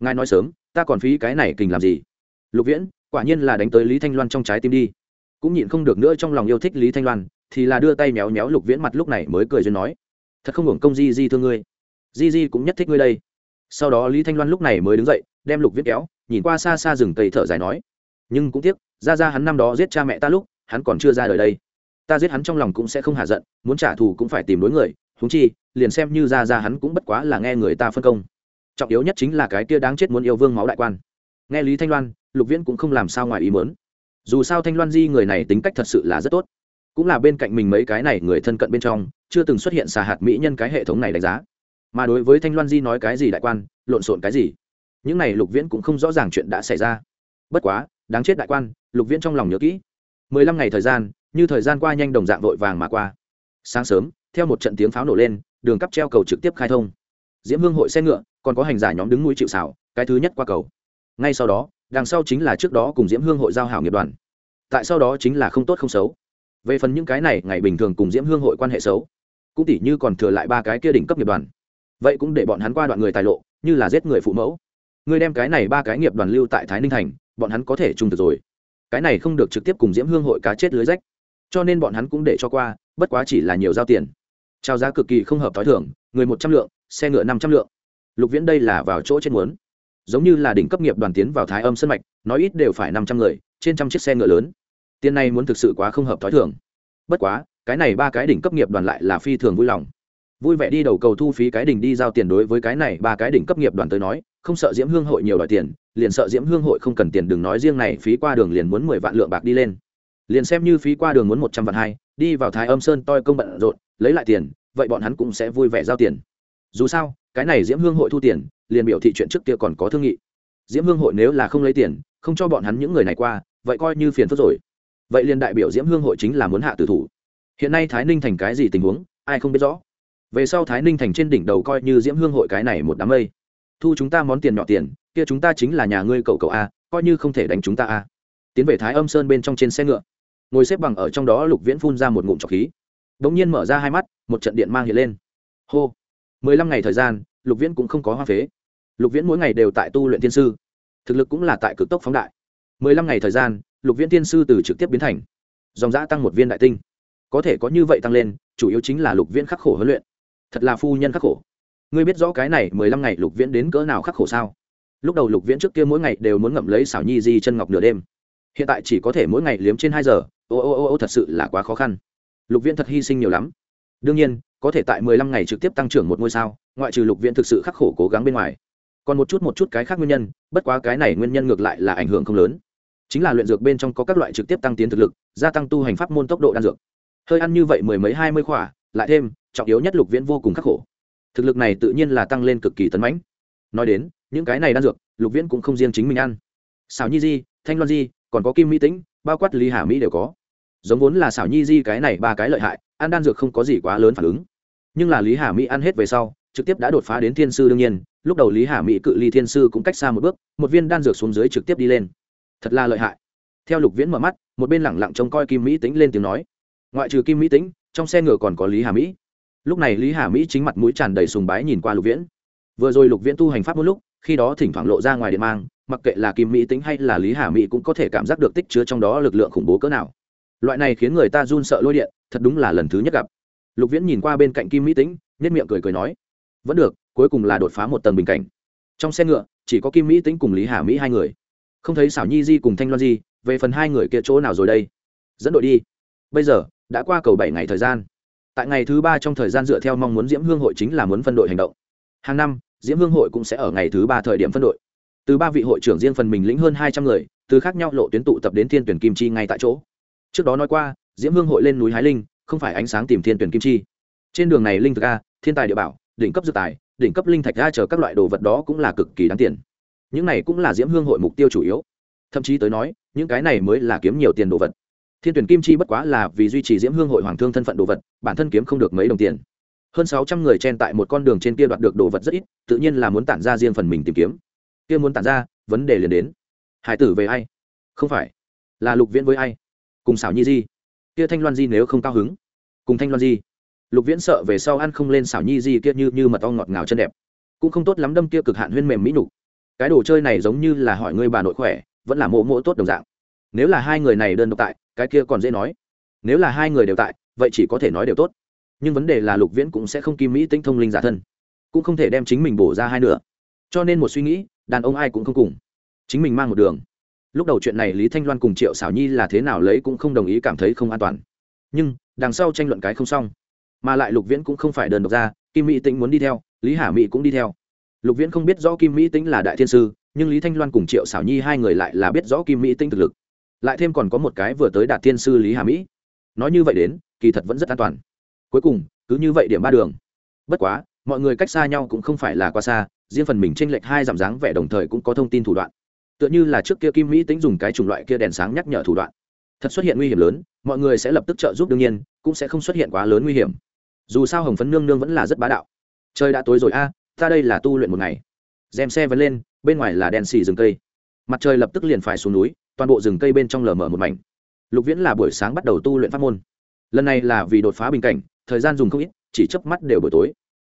Ngài nói sớm, ta còn phí cái này kình làm gì? Lục viễn, quả nhiên là đánh tới lý thanh loan trong trái tim đi cũng nhịn không được nữa trong lòng yêu thích lý thanh loan, thì là đưa tay méo méo lục viễn mặt lúc này mới cười duyên nói, thật không hưởng công di di thương ngươi. Di di cũng nhất thích ngươi đây. Sau đó lý thanh loan lúc này mới đứng dậy, đem lục viễn kéo, nhìn qua xa xa rừng cây thở dài nói, nhưng cũng tiếc, ra ra hắn năm đó giết cha mẹ ta lúc, hắn còn chưa ra đời đây. Ta giết hắn trong lòng cũng sẽ không hạ giận, muốn trả thù cũng phải tìm đối người húng chi, liền xem như ra ra hắn cũng bất quá là nghe người ta phân công. Trọng yếu nhất chính là cái kia đáng chết muốn yêu vương máu đại quan. Nghe lý thanh loan, lục viễn cũng không làm sao ngoài ý mớn dù sao thanh loan di người này tính cách thật sự là rất tốt. Cũng là bên cạnh mình mấy cái này người thân cận bên trong, chưa từng xuất hiện xà hạt mỹ nhân cái hệ thống này đánh giá. Mà đối với thanh loan di nói cái gì đại quan, lộn xộn cái gì, những này lục viễn cũng không rõ ràng chuyện đã xảy ra. Bất quá, đáng chết đại quan, lục viễn trong lòng nhớ kỹ. Mười lăm ngày thời gian, như thời gian qua nhanh đồng dạng vội vàng mà qua. Sáng sớm, theo một trận tiếng pháo nổ lên, đường cắp treo cầu trực tiếp khai thông. Diễm hương hội xe ngựa, còn có hành giả nhóm đứng mũi chịu xảo cái thứ nhất qua cầu. Ngay sau đó đằng sau chính là trước đó cùng diễm hương hội giao hảo nghiệp đoàn. Tại sau đó chính là không tốt không xấu. Về phần những cái này, ngày bình thường cùng diễm hương hội quan hệ xấu, cũng tỉ như còn thừa lại ba cái kia đỉnh cấp nghiệp đoàn. Vậy cũng để bọn hắn qua đoạn người tài lộ, như là giết người phụ mẫu. Người đem cái này ba cái nghiệp đoàn lưu tại thái ninh thành, bọn hắn có thể trung thực rồi. Cái này không được trực tiếp cùng diễm hương hội cá chết lưới rách. Cho nên bọn hắn cũng để cho qua, bất quá chỉ là nhiều giao tiền. Trao giá cực kỳ không hợp t h o i thưởng người một trăm lượng, xe ngựa năm trăm lượng. Lục viễn đây là vào chỗ trên muốn giống như là đỉnh cấp nghiệp đoàn tiến vào thái âm sân mạch, nói ít đều phải năm trăm người, trên trăm chiếc xe ngựa lớn. Tiền này muốn thực sự quá không hợp t h ó i thường. Bất quá, cái này ba cái đỉnh cấp nghiệp đoàn lại là phi thường vui lòng. Vui vẻ đi đầu cầu thu phí cái đỉnh đi giao tiền đối với cái này ba cái đỉnh cấp nghiệp đoàn tới nói, không sợ diễm hương hội nhiều đòi tiền, liền sợ diễm hương hội không cần tiền đừng nói riêng này, phí qua đường liền muốn mười vạn lượng bạc đi lên. Liền xem như phí qua đường muốn một trăm vạn hai, đi vào thái âm sơn toi công bận rộn, lấy lại tiền, vậy bọn hắn cũng sẽ vui vẻ giao tiền dù sao, cái này diễm hương hội thu tiền, liền biểu thị chuyện trước kia còn có thương nghị. Diễm hương hội nếu là không lấy tiền, không cho bọn hắn những người này qua, vậy coi như phiền phức rồi. Vậy liền đại biểu diễm hương hội chính là muốn hạ tử thủ. Hiện nay thái ninh thành cái gì tình huống, ai không biết rõ. Về sau thái ninh thành trên đỉnh đầu coi như diễm hương hội cái này một đám mây. Thu chúng ta món tiền nhỏ tiền, kia chúng ta chính là nhà ngươi cậu cậu a, coi như không thể đánh chúng ta a. Tiến về thái âm sơn bên trong trên xe ngựa. Ngồi xếp bằng ở trong đó lục viễn phun ra một ngụm trọc khí. Đ ỗ n g nhiên mở ra hai mắt, một trận điện mang hiện lên. Hô mười lăm ngày thời gian, lục viễn cũng không có hoa phế. Lục viễn mỗi ngày đều tại tu luyện thiên sư. Thực lực cũng là tại cực tốc phóng đại. mười lăm ngày thời gian, lục viễn thiên sư từ trực tiếp biến thành. Dòng giã tăng một viên đại tinh. Có thể có như vậy tăng lên, chủ yếu chính là lục viễn khắc khổ huấn luyện. Thật là phu nhân khắc khổ. Ngươi biết rõ cái này mười lăm ngày lục viễn đến cỡ nào khắc khổ sao? Lúc đầu lục viễn trước kia mỗi ngày đều muốn ngậm lấy xảo nhi di chân ngọc nửa đêm. Hiện tại chỉ có thể mỗi ngày liếm trên hai giờ. Ô ô ô ô, thật sự là quá khó khăn. Lục viễn thật hy sinh nhiều lắm đương nhiên, có thể tại mười lăm ngày trực tiếp tăng trưởng một ngôi sao, ngoại trừ lục viễn thực sự khắc khổ cố gắng bên ngoài. Còn một chút một chút cái khác nguyên nhân, bất quá cái này nguyên nhân ngược lại là ảnh hưởng không lớn. Chính là luyện dược bên trong có các loại trực tiếp tăng tiến thực lực, gia tăng tu hành pháp môn tốc độ đan dược. Hơi ăn như vậy mười mấy hai mươi khỏa, lại thêm, trọng yếu nhất lục viễn vô cùng khắc khổ. Thực lực này tự nhiên là tăng lên cực kỳ tấn mãnh. Nói đến, những cái này đan dược, lục viễn cũng không riêng chính mình ăn. Xảo nhi di, thanh loan di, còn có kim mỹ tĩnh, bao quát lý hà mỹ đều có. Giống vốn là xảo nhi di cái này ba cái lợi hại ăn đan dược không có gì quá lớn phản ứng. Nhưng là lý hà mỹ ăn hết về sau, trực tiếp đã đột phá đến thiên sư đương nhiên, lúc đầu lý hà mỹ cự ly thiên sư cũng cách xa một bước, một viên đan dược xuống dưới trực tiếp đi lên. Thật là lợi hại. Theo lục viễn mở mắt, một bên lẳng lặng trông coi kim mỹ tính lên tiếng nói. Ngoại trừ kim mỹ tính trong xe ngựa còn có lý hà mỹ. Lúc này lý hà mỹ chính mặt mũi tràn đầy sùng bái nhìn qua lục viễn. Vừa rồi lục viễn tu hành pháp một lúc, khi đó thỉnh thoảng lộ ra ngoài điện mang, mặc kệ là kim mỹ tính hay là lý hà mỹ cũng có thể cảm giác được tích chứa trong đó lực lượng khủng bố cỡ nào loại này khiến người ta run sợ lôi điện, thật đúng là lần thứ nhất gặp. Lục viễn nhìn qua bên cạnh kim mỹ tính nhất miệng cười cười nói, vẫn được, cuối cùng là đột phá một tầng bình cảnh. Trong xe ngựa, chỉ có kim mỹ tính cùng lý hà mỹ hai người. Không thấy xảo nhi di cùng thanh loan di, về phần hai người kia chỗ nào rồi đây? Dẫn đội đi. Bây giờ, đã qua cầu bảy ngày thời gian. Tại ngày thứ ba trong thời gian dựa theo mong muốn diễm hương hội chính là muốn phân đội hành động. Hàng năm, diễm hương hội cũng sẽ ở ngày thứ ba thời điểm phân đội. Từ ba vị hội trưởng riêng phần mình lĩnh hơn hai trăm người, từ khác nhau lộ tuyến tụ tập đến thiên tuyển kim chi ngay tại chỗ trước đó nói qua, diễm hương hội lên núi hái linh, không phải ánh sáng tìm thiên tuyển kim chi. Trên đường này linh thực a, thiên tài địa bảo, đỉnh cấp dự tài, đỉnh cấp linh thạch a chờ các loại đồ vật đó cũng là cực kỳ đáng tiền. Những này cũng là diễm hương hội mục tiêu chủ yếu. Thậm chí tới nói, những cái này mới là kiếm nhiều tiền đồ vật. Thiên tuyển kim chi bất quá là vì duy trì diễm hương hội hoàng thương thân phận đồ vật, bản thân kiếm không được mấy đồng tiền. Hơn sáu trăm người chen tại một con đường trên kia đoạt được đồ vật rất ít, tự nhiên là muốn tản ra riêng phần mình tìm kiếm. Kia muốn tản ra, vấn đề liền đến. Hải tử về ai? Không phải. Là lục viễn với ai? Cùng xảo nhi di. Kia thanh loan di nếu không cao hứng, cùng thanh loan di. Lục viễn sợ về sau ăn không lên xảo nhi di kia như như mật ong ngọt ngào chân đẹp. Cũng không tốt lắm đâm kia cực hạn huyên mềm mỹ nhục. Cái đồ chơi này giống như là hỏi ngươi bà nội khỏe, vẫn là mộ mộ tốt đồng dạng. Nếu là hai người này đơn độc tại, cái kia còn dễ nói. Nếu là hai người đều tại, vậy chỉ có thể nói đều tốt. Nhưng vấn đề là lục viễn cũng sẽ không kim mỹ tinh thông linh giả thân. Cũng không thể đem chính mình bổ ra hai nửa. cho nên một suy nghĩ, đàn ông ai cũng không cùng. Chính mình mang một đường lúc đầu chuyện này lý thanh loan cùng triệu xảo nhi là thế nào lấy cũng không đồng ý cảm thấy không an toàn. Nhưng, đằng sau tranh luận cái không xong, mà lại lục viễn cũng không phải đơn độc ra, kim mỹ tĩnh muốn đi theo, lý hà mỹ cũng đi theo. Lục viễn không biết rõ kim mỹ tĩnh là đại thiên sư, nhưng lý thanh loan cùng triệu xảo nhi hai người lại là biết rõ kim mỹ tĩnh thực lực. Lại thêm còn có một cái vừa tới đạt thiên sư lý hà mỹ. Nói như vậy đến, kỳ thật vẫn rất an toàn. Cuối cùng, cứ như vậy điểm ba đường. Bất quá, mọi người cách xa nhau cũng không phải là quá xa, riêng phần mình tranh lệch hai giảm dáng vẻ đồng thời cũng có thông tin thủ đoạn tựa như là trước kia kim mỹ tính dùng cái chủng loại kia đèn sáng nhắc nhở thủ đoạn. Thật xuất hiện nguy hiểm lớn, mọi người sẽ lập tức trợ giúp đương nhiên, cũng sẽ không xuất hiện quá lớn nguy hiểm. Dù sao hồng phấn nương nương vẫn là rất bá đạo. Trời đã tối rồi, a, ta đây là tu luyện một ngày. Dèm xe vẫn lên, bên ngoài là đèn xì rừng cây. Mặt trời lập tức liền phải xuống núi, toàn bộ rừng cây bên trong lờ mở một mảnh. Lục viễn là buổi sáng bắt đầu tu luyện pháp môn. Lần này là vì đột phá bình cảnh, thời gian dùng không ít, chỉ chớp mắt đều buổi tối.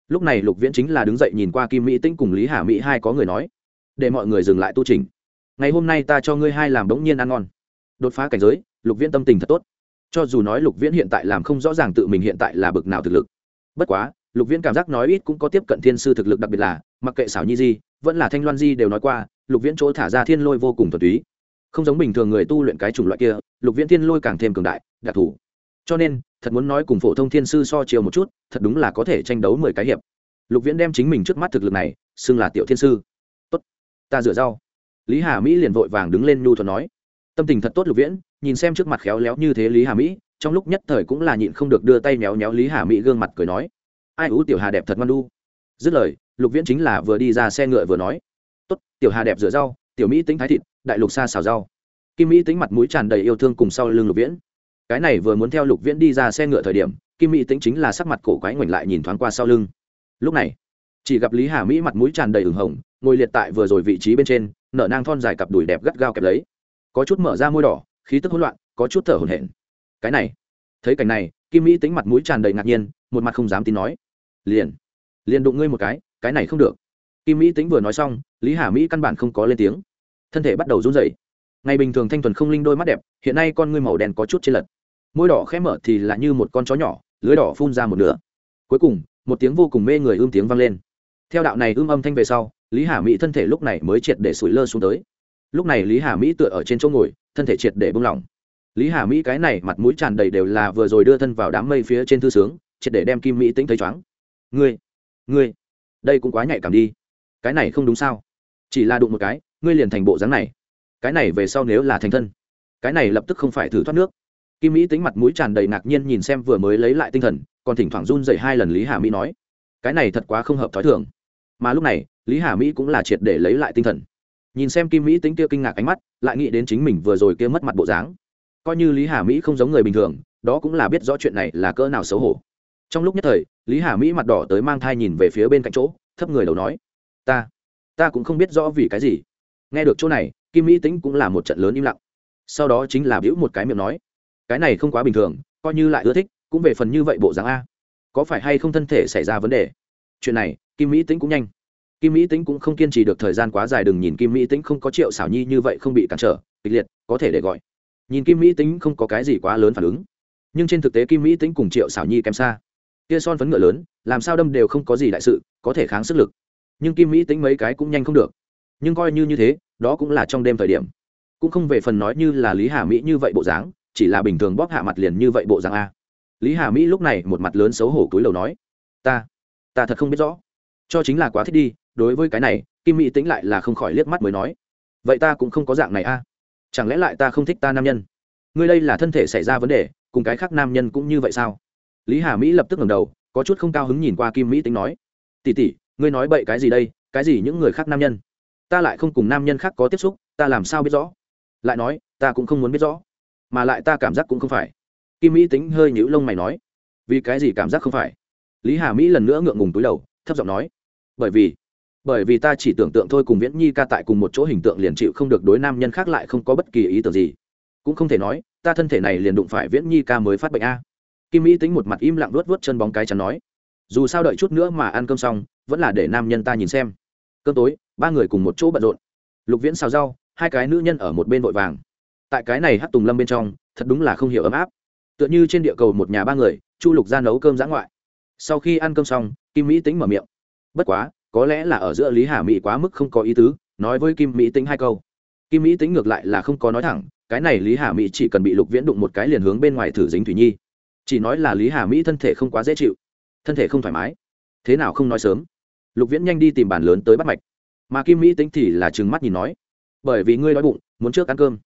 Lúc này lục viễn chính là đứng dậy nhìn qua kim mỹ tĩnh cùng lý hà mỹ hai có người nói. Để mọi người dừng lại tu trình ngày hôm nay ta cho ngươi hai làm đống nhiên ăn ngon. Đột phá cảnh giới, lục viễn tâm tình thật tốt. Cho dù nói lục viễn hiện tại làm không rõ ràng tự mình hiện tại là bực nào thực lực. Bất quá, lục viễn cảm giác nói ít cũng có tiếp cận thiên sư thực lực đặc biệt là, mặc kệ xảo nhi di, vẫn là thanh loan di đều nói qua, lục viễn chỗ thả ra thiên lôi vô cùng thuần túy. Không giống bình thường người tu luyện cái chủng loại kia, lục viễn thiên lôi càng thêm cường đại, đặc thù. Cho nên, thật muốn nói cùng phổ thông thiên sư so chiều một chút, thật đúng là có thể tranh đấu mười cái hiệp. Lục viễn đem chính mình trước mắt thực lực này, xưng là tiểu thiên sư. Tốt, ta rửa rau lý hà mỹ liền vội vàng đứng lên nhu thuật nói, tâm tình thật tốt, lục viễn, nhìn xem trước mặt khéo léo như thế lý hà mỹ, trong lúc nhất thời cũng là nhịn không được đưa tay méo méo lý hà mỹ gương mặt cười nói, ai ú, tiểu hà đẹp thật ngoan đu dứt lời, lục viễn chính là vừa đi ra xe ngựa vừa nói, tốt, tiểu hà đẹp rửa rau, tiểu mỹ tính thái thịt, đại lục xa xào rau. Kim mỹ tính mặt mũi tràn đầy yêu thương cùng sau lưng lục viễn. Cái này vừa muốn theo lục viễn đi ra xe ngựa thời điểm, kim mỹ tính chính là sắc mặt cổ quái ngoảnh lại nhìn thoáng qua sau lưng. Lúc này, chỉ gặp lý hà mỹ mặt mũi tràn đầy ửng hồng, ngồi liệt tại vừa rồi vị trí bên trên nở nang thon dài cặp đùi đẹp gắt gao kẹp lấy. Có chút mở ra môi đỏ, khí tức hỗn loạn, có chút thở hổn hển. Cái này, thấy cảnh này, kim mỹ tính mặt mũi tràn đầy ngạc nhiên, một mặt không dám tin nói. Liền liền đụng ngươi một cái cái này không được. Kim mỹ tính vừa nói xong, lý hà mỹ căn bản không có lên tiếng. Thân thể bắt đầu run rẩy. Ngày bình thường thanh thuần không linh đôi mắt đẹp, hiện nay con ngươi màu đen có chút trên lật môi đỏ khẽ mở thì là như một con chó nhỏ, lưới đỏ phun ra một nửa. Cuối cùng, một tiếng vô cùng mê người ưm tiếng vang lên. Theo đạo này ưm âm thanh về sau lý hà mỹ thân thể lúc này mới triệt để sủi lơ xuống tới. Lúc này lý hà mỹ tựa ở trên chỗ ngồi, thân thể triệt để bung lỏng. Lý hà mỹ cái này mặt mũi tràn đầy đều là vừa rồi đưa thân vào đám mây phía trên thư sướng, triệt để đem kim mỹ tính thấy chóng ngươi ngươi, đây cũng quá nhạy cảm đi. Cái này không đúng sao? Chỉ là đụng một cái, ngươi liền thành bộ dáng này. Cái này về sau nếu là thành thân, cái này lập tức không phải thử thoát nước. Kim mỹ tính mặt mũi tràn đầy ngạc nhiên nhìn xem vừa mới lấy lại tinh thần, còn thỉnh thoảng run dậy hai lần lý hà mỹ nói, cái này thật quá không hợp t h ó i thường. Mà lúc này lý hà mỹ cũng là triệt để lấy lại tinh thần. Nhìn xem kim mỹ tính kia kinh ngạc ánh mắt, lại nghĩ đến chính mình vừa rồi kia mất mặt bộ dáng. Coi như lý hà mỹ không giống người bình thường, đó cũng là biết rõ chuyện này là cỡ nào xấu hổ. Trong lúc nhất thời, lý hà mỹ mặt đỏ tới mang thai nhìn về phía bên cạnh chỗ, thấp người đầu nói, ta ta cũng không biết rõ vì cái gì. Nghe được chỗ này, kim mỹ tính cũng là một trận lớn im lặng. Sau đó chính là biểu một cái miệng nói, cái này không quá bình thường, coi như lại ưa thích, cũng về phần như vậy bộ dáng a. Có phải hay không thân thể xảy ra vấn đề? Chuyện này, kim mỹ tính cũng nhanh kim mỹ tính cũng không kiên trì được thời gian quá dài, đừng nhìn kim mỹ tính không có triệu xảo nhi như vậy không bị cản trở, kịch liệt, có thể để gọi. Nhìn kim mỹ tính không có cái gì quá lớn phản ứng. Nhưng trên thực tế kim mỹ tính cùng triệu xảo nhi kém xa. Kia son phấn ngựa lớn, làm sao đâm đều không có gì đại sự, có thể kháng sức lực. Nhưng kim mỹ tính mấy cái cũng nhanh không được. Nhưng coi như như thế, đó cũng là trong đêm thời điểm. Cũng không về phần nói như là lý hà mỹ như vậy bộ dáng, chỉ là bình thường bóp hạ mặt liền như vậy bộ dáng a. Lý hà mỹ lúc này một mặt lớn xấu hổ túi lầu nói, ta ta thật không biết rõ. Cho chính là quá thích đi đối với cái này, kim mỹ tính lại là không khỏi liếc mắt mới nói, vậy ta cũng không có dạng này a. Chẳng lẽ lại ta không thích ta nam nhân? Ngươi đây là thân thể xảy ra vấn đề, cùng cái khác nam nhân cũng như vậy sao? Lý hà mỹ lập tức ngẩng đầu, có chút không cao hứng nhìn qua kim mỹ tính nói tỉ tỉ ngươi nói bậy cái gì đây? Cái gì những người khác nam nhân? Ta lại không cùng nam nhân khác có tiếp xúc, ta làm sao biết rõ? Lại nói, ta cũng không muốn biết rõ, mà lại ta cảm giác cũng không phải. Kim mỹ tính hơi nhũ lông mày nói, vì cái gì cảm giác không phải? Lý hà mỹ lần nữa ngượng ngùng túi đầu, thấp giọng nói, bởi vì bởi vì ta chỉ tưởng tượng thôi cùng viễn nhi ca tại cùng một chỗ hình tượng liền chịu không được đối nam nhân khác lại không có bất kỳ ý tưởng gì. Cũng không thể nói, ta thân thể này liền đụng phải viễn nhi ca mới phát bệnh a. Kim mỹ tính một mặt im lặng luốt vớt chân bóng cái chắn nói, dù sao đợi chút nữa mà ăn cơm xong, vẫn là để nam nhân ta nhìn xem. Cơm tối, ba người cùng một chỗ bận rộn. Lục viễn xào rau, hai cái nữ nhân ở một bên vội vàng. Tại cái này hát tùng lâm bên trong, thật đúng là không hiểu ấm áp. Tựa như trên địa cầu một nhà ba người, chu lục ra nấu cơm giã ngoại. Sau khi ăn cơm xong, kim mỹ tính mở miệng. Bất quá có lẽ là ở giữa lý hà mỹ quá mức không có ý tứ, nói với kim mỹ tính hai câu. Kim mỹ tính ngược lại là không có nói thẳng, cái này lý hà mỹ chỉ cần bị lục viễn đụng một cái liền hướng bên ngoài thử dính thủy nhi. Chỉ nói là lý hà mỹ thân thể không quá dễ chịu, thân thể không thoải mái. Thế nào không nói sớm? Lục viễn nhanh đi tìm bàn lớn tới bắt mạch. Mà kim mỹ tính thì là trừng mắt nhìn nói, bởi vì ngươi đói bụng, muốn trước ăn cơm.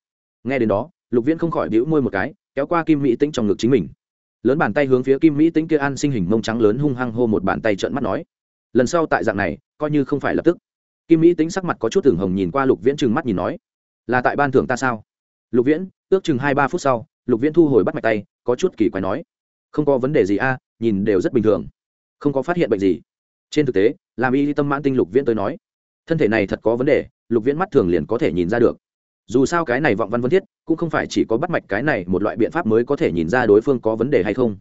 Nghe đến đó, lục viễn không khỏi bĩu môi một cái, kéo qua kim mỹ tính trong ngực chính mình. Lớn bàn tay hướng phía kim mỹ tính kia ăn sinh hình mông trắng lớn hung hăng hô một bàn tay trợn mắt nói lần sau tại dạng này, coi như không phải lập tức. Kim mỹ tính sắc mặt có chút thường hồng nhìn qua lục viễn trừng mắt nhìn nói, là tại ban thưởng ta sao? Lục viễn, ước chừng hai ba phút sau, lục viễn thu hồi bắt mạch tay, có chút kỳ quái nói, không có vấn đề gì a, nhìn đều rất bình thường. Không có phát hiện bệnh gì. Trên thực tế, làm y tâm mãn tinh lục viễn tới nói, thân thể này thật có vấn đề, lục viễn mắt thường liền có thể nhìn ra được. Dù sao cái này vọng văn vân thiết, cũng không phải chỉ có bắt mạch cái này một loại biện pháp mới có thể nhìn ra đối phương có vấn đề hay không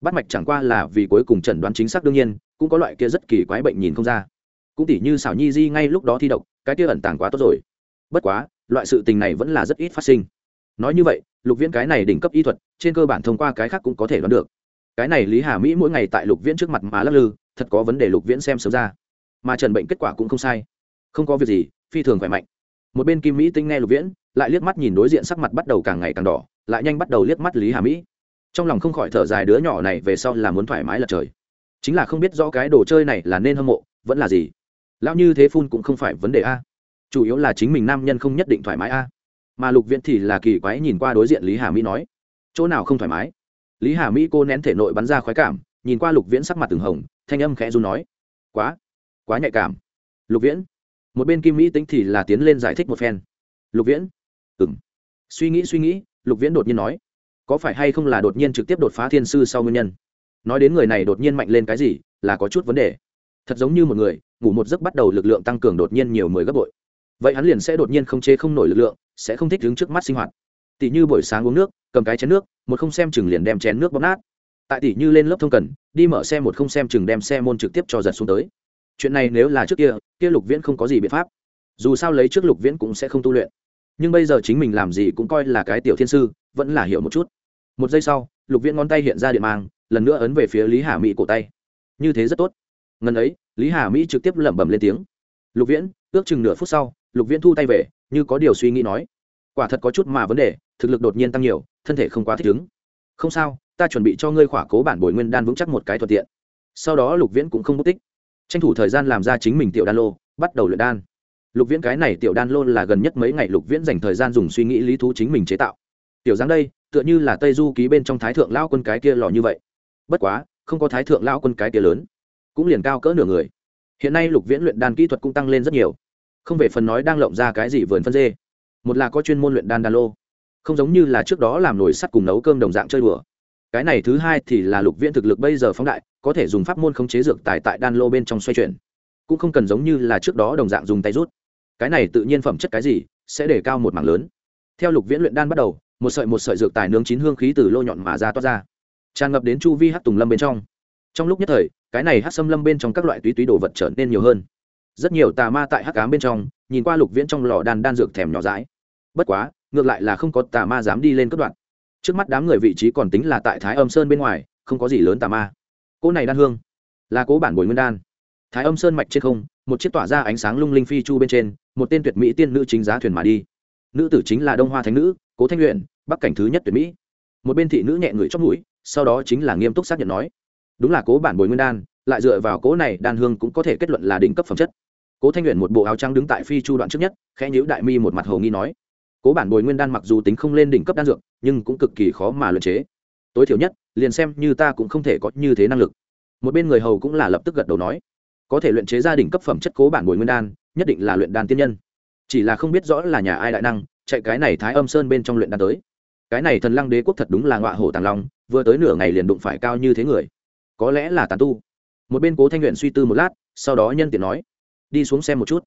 bắt mạch chẳng qua là vì cuối cùng chẩn đoán chính xác đương nhiên, cũng có loại kia rất kỳ quái bệnh nhìn không ra. Cũng tỉ như xảo nhi di ngay lúc đó thi độc, cái kia ẩn tàng quá tốt rồi. Bất quá, loại sự tình này vẫn là rất ít phát sinh. Nói như vậy, lục viễn cái này đỉnh cấp y thuật, trên cơ bản thông qua cái khác cũng có thể đoán được. Cái này lý hà mỹ mỗi ngày tại lục viễn trước mặt mà lắc lư, thật có vấn đề lục viễn xem sớm ra. Mà trần bệnh kết quả cũng không sai. Không có việc gì, phi thường khỏe mạnh. Một bên kim mỹ tinh nghe lục viễn, lại liếc mắt nhìn đối diện sắc mặt bắt đầu càng ngày càng đỏ, lại nhanh bắt đầu liếc mắt lý hà mỹ trong lòng không khỏi thở dài đứa nhỏ này về sau là muốn thoải mái lật trời. Chính là không biết rõ cái đồ chơi này là nên hâm mộ, vẫn là gì. Lão như thế phun cũng không phải vấn đề a. Chủ yếu là chính mình nam nhân không nhất định thoải mái a. Mà lục viễn thì là kỳ quái nhìn qua đối diện lý hà mỹ nói, chỗ nào không thoải mái? Lý hà mỹ cô nén thể nội bắn ra khoái cảm, nhìn qua lục viễn sắc mặt từng hồng, thanh âm khẽ run nói, quá quá nhạy cảm. Lục viễn? Một bên kim mỹ tính thì là tiến lên giải thích một phen. Lục viễn? Ừng suy nghĩ suy nghĩ, lục viễn đột nhiên nói có phải hay không là đột nhiên trực tiếp đột phá thiên sư sau nguyên nhân? Nói đến người này đột nhiên mạnh lên cái gì, là có chút vấn đề. Thật giống như một người, ngủ một giấc bắt đầu lực lượng tăng cường đột nhiên nhiều mười gấp bội. Vậy hắn liền sẽ đột nhiên không chế không nổi lực lượng, sẽ không thích đứng trước mắt sinh hoạt. Tỷ như buổi sáng uống nước, cầm cái chén nước, một không xem chừng liền đem chén nước bóp nát. Tại tỷ như lên lớp thông cần, đi mở xe một không xem chừng đem xe môn trực tiếp cho giật xuống tới. Chuyện này nếu là trước kia kia lục viễn không có gì biện pháp. Dù sao lấy trước lục viễn cũng sẽ không tu luyện. Nhưng bây giờ chính mình làm gì cũng coi là cái tiểu thiên sư, vẫn là hiểu một chút một giây sau, lục viễn ngón tay hiện ra điện mang, lần nữa ấn về phía lý hà mỹ cổ tay. Như thế rất tốt. Ngần ấy, lý hà mỹ trực tiếp lẩm bẩm lên tiếng. Lục viễn, ước chừng nửa phút sau, lục viễn thu tay về, như có điều suy nghĩ nói. Quả thật có chút mà vấn đề, thực lực đột nhiên tăng nhiều, thân thể không quá thích ứng. Không sao, ta chuẩn bị cho ngươi khỏa cố bản bồi nguyên đan vững chắc một cái thuận tiện. Sau đó lục viễn cũng không mất tích. Tranh thủ thời gian làm ra chính mình tiểu đan lô, bắt đầu luyện đan. Lục viễn cái này tiểu đan lô là gần nhất mấy ngày lục viễn dành thời gian dùng suy nghĩ lý thú chính mình chế tạo. Tiểu dáng đây tựa như là tây du ký bên trong thái thượng lao quân cái kia lò như vậy. Bất quá, không có thái thượng lao quân cái kia lớn, cũng liền cao cỡ nửa người. Hiện nay lục viễn luyện đan kỹ thuật cũng tăng lên rất nhiều. Không về phần nói đang lộng ra cái gì vườn phân dê. Một là có chuyên môn luyện đan đan lô. Không giống như là trước đó làm nồi sắt cùng nấu cơm đồng dạng chơi đùa. Cái này thứ hai thì là lục viễn thực lực bây giờ phóng đại, có thể dùng pháp môn khống chế dược tài tại đan lô bên trong xoay chuyển. Cũng không cần giống như là trước đó đồng dạng dùng tay rút. Cái này tự nhiên phẩm chất cái gì, sẽ để cao một mảng lớn. Theo lục viễn luyện đan bắt đầu một sợi một sợi dược tài nướng chín hương khí từ lô nhọn mà ra toát ra. Tràn ngập đến chu vi hát tùng lâm bên trong. Trong lúc nhất thời, cái này hát xâm lâm bên trong các loại túy túy đồ vật trở nên nhiều hơn. Rất nhiều tà ma tại hát cám bên trong, nhìn qua lục viễn trong lò đan đan dược thèm nhỏ dãi. Bất quá, ngược lại là không có tà ma dám đi lên cất đoạn. Trước mắt đám người vị trí còn tính là tại thái âm sơn bên ngoài, không có gì lớn tà ma. Cỗ này đan hương là cố bản bồi nguyên đan. Thái âm sơn mạch trên không, một chiếc tỏa ra ánh sáng lung linh phi chu bên trên, một tên tuyệt mỹ tiên nữ chính giá thuyền mà đi. Nữ tử chính là đông hoa thánh nữ cố thanh luyện bắc cảnh thứ nhất tuyển mỹ. Một bên thị nữ nhẹ người chót mũi, sau đó chính là nghiêm túc xác nhận nói, đúng là cố bản bồi nguyên đan, lại dựa vào cố này đan hương cũng có thể kết luận là đỉnh cấp phẩm chất. Cố thanh luyện một bộ áo trắng đứng tại phi chu đoạn trước nhất, khẽ nhíu đại mi một mặt hồ nghi nói, cố bản bồi nguyên đan mặc dù tính không lên đỉnh cấp đan dược, nhưng cũng cực kỳ khó mà luyện chế. Tối thiểu nhất, liền xem như ta cũng không thể có như thế năng lực. Một bên người hầu cũng là lập tức gật đầu nói, có thể luyện chế gia đình cấp phẩm chất cố bản bồi nguyên đan, nhất định là luyện đan tiên nhân. Chỉ là không biết rõ là nhà ai đại năng chạy cái này thái âm sơn bên trong luyện đan tới. Cái này thần lăng đế quốc thật đúng là ngọa hổ tàng long, vừa tới nửa ngày liền đụng phải cao như thế người. Có lẽ là tàn tu. Một bên cố thanh luyện suy tư một lát, sau đó nhân tiện nói, đi xuống xem một chút.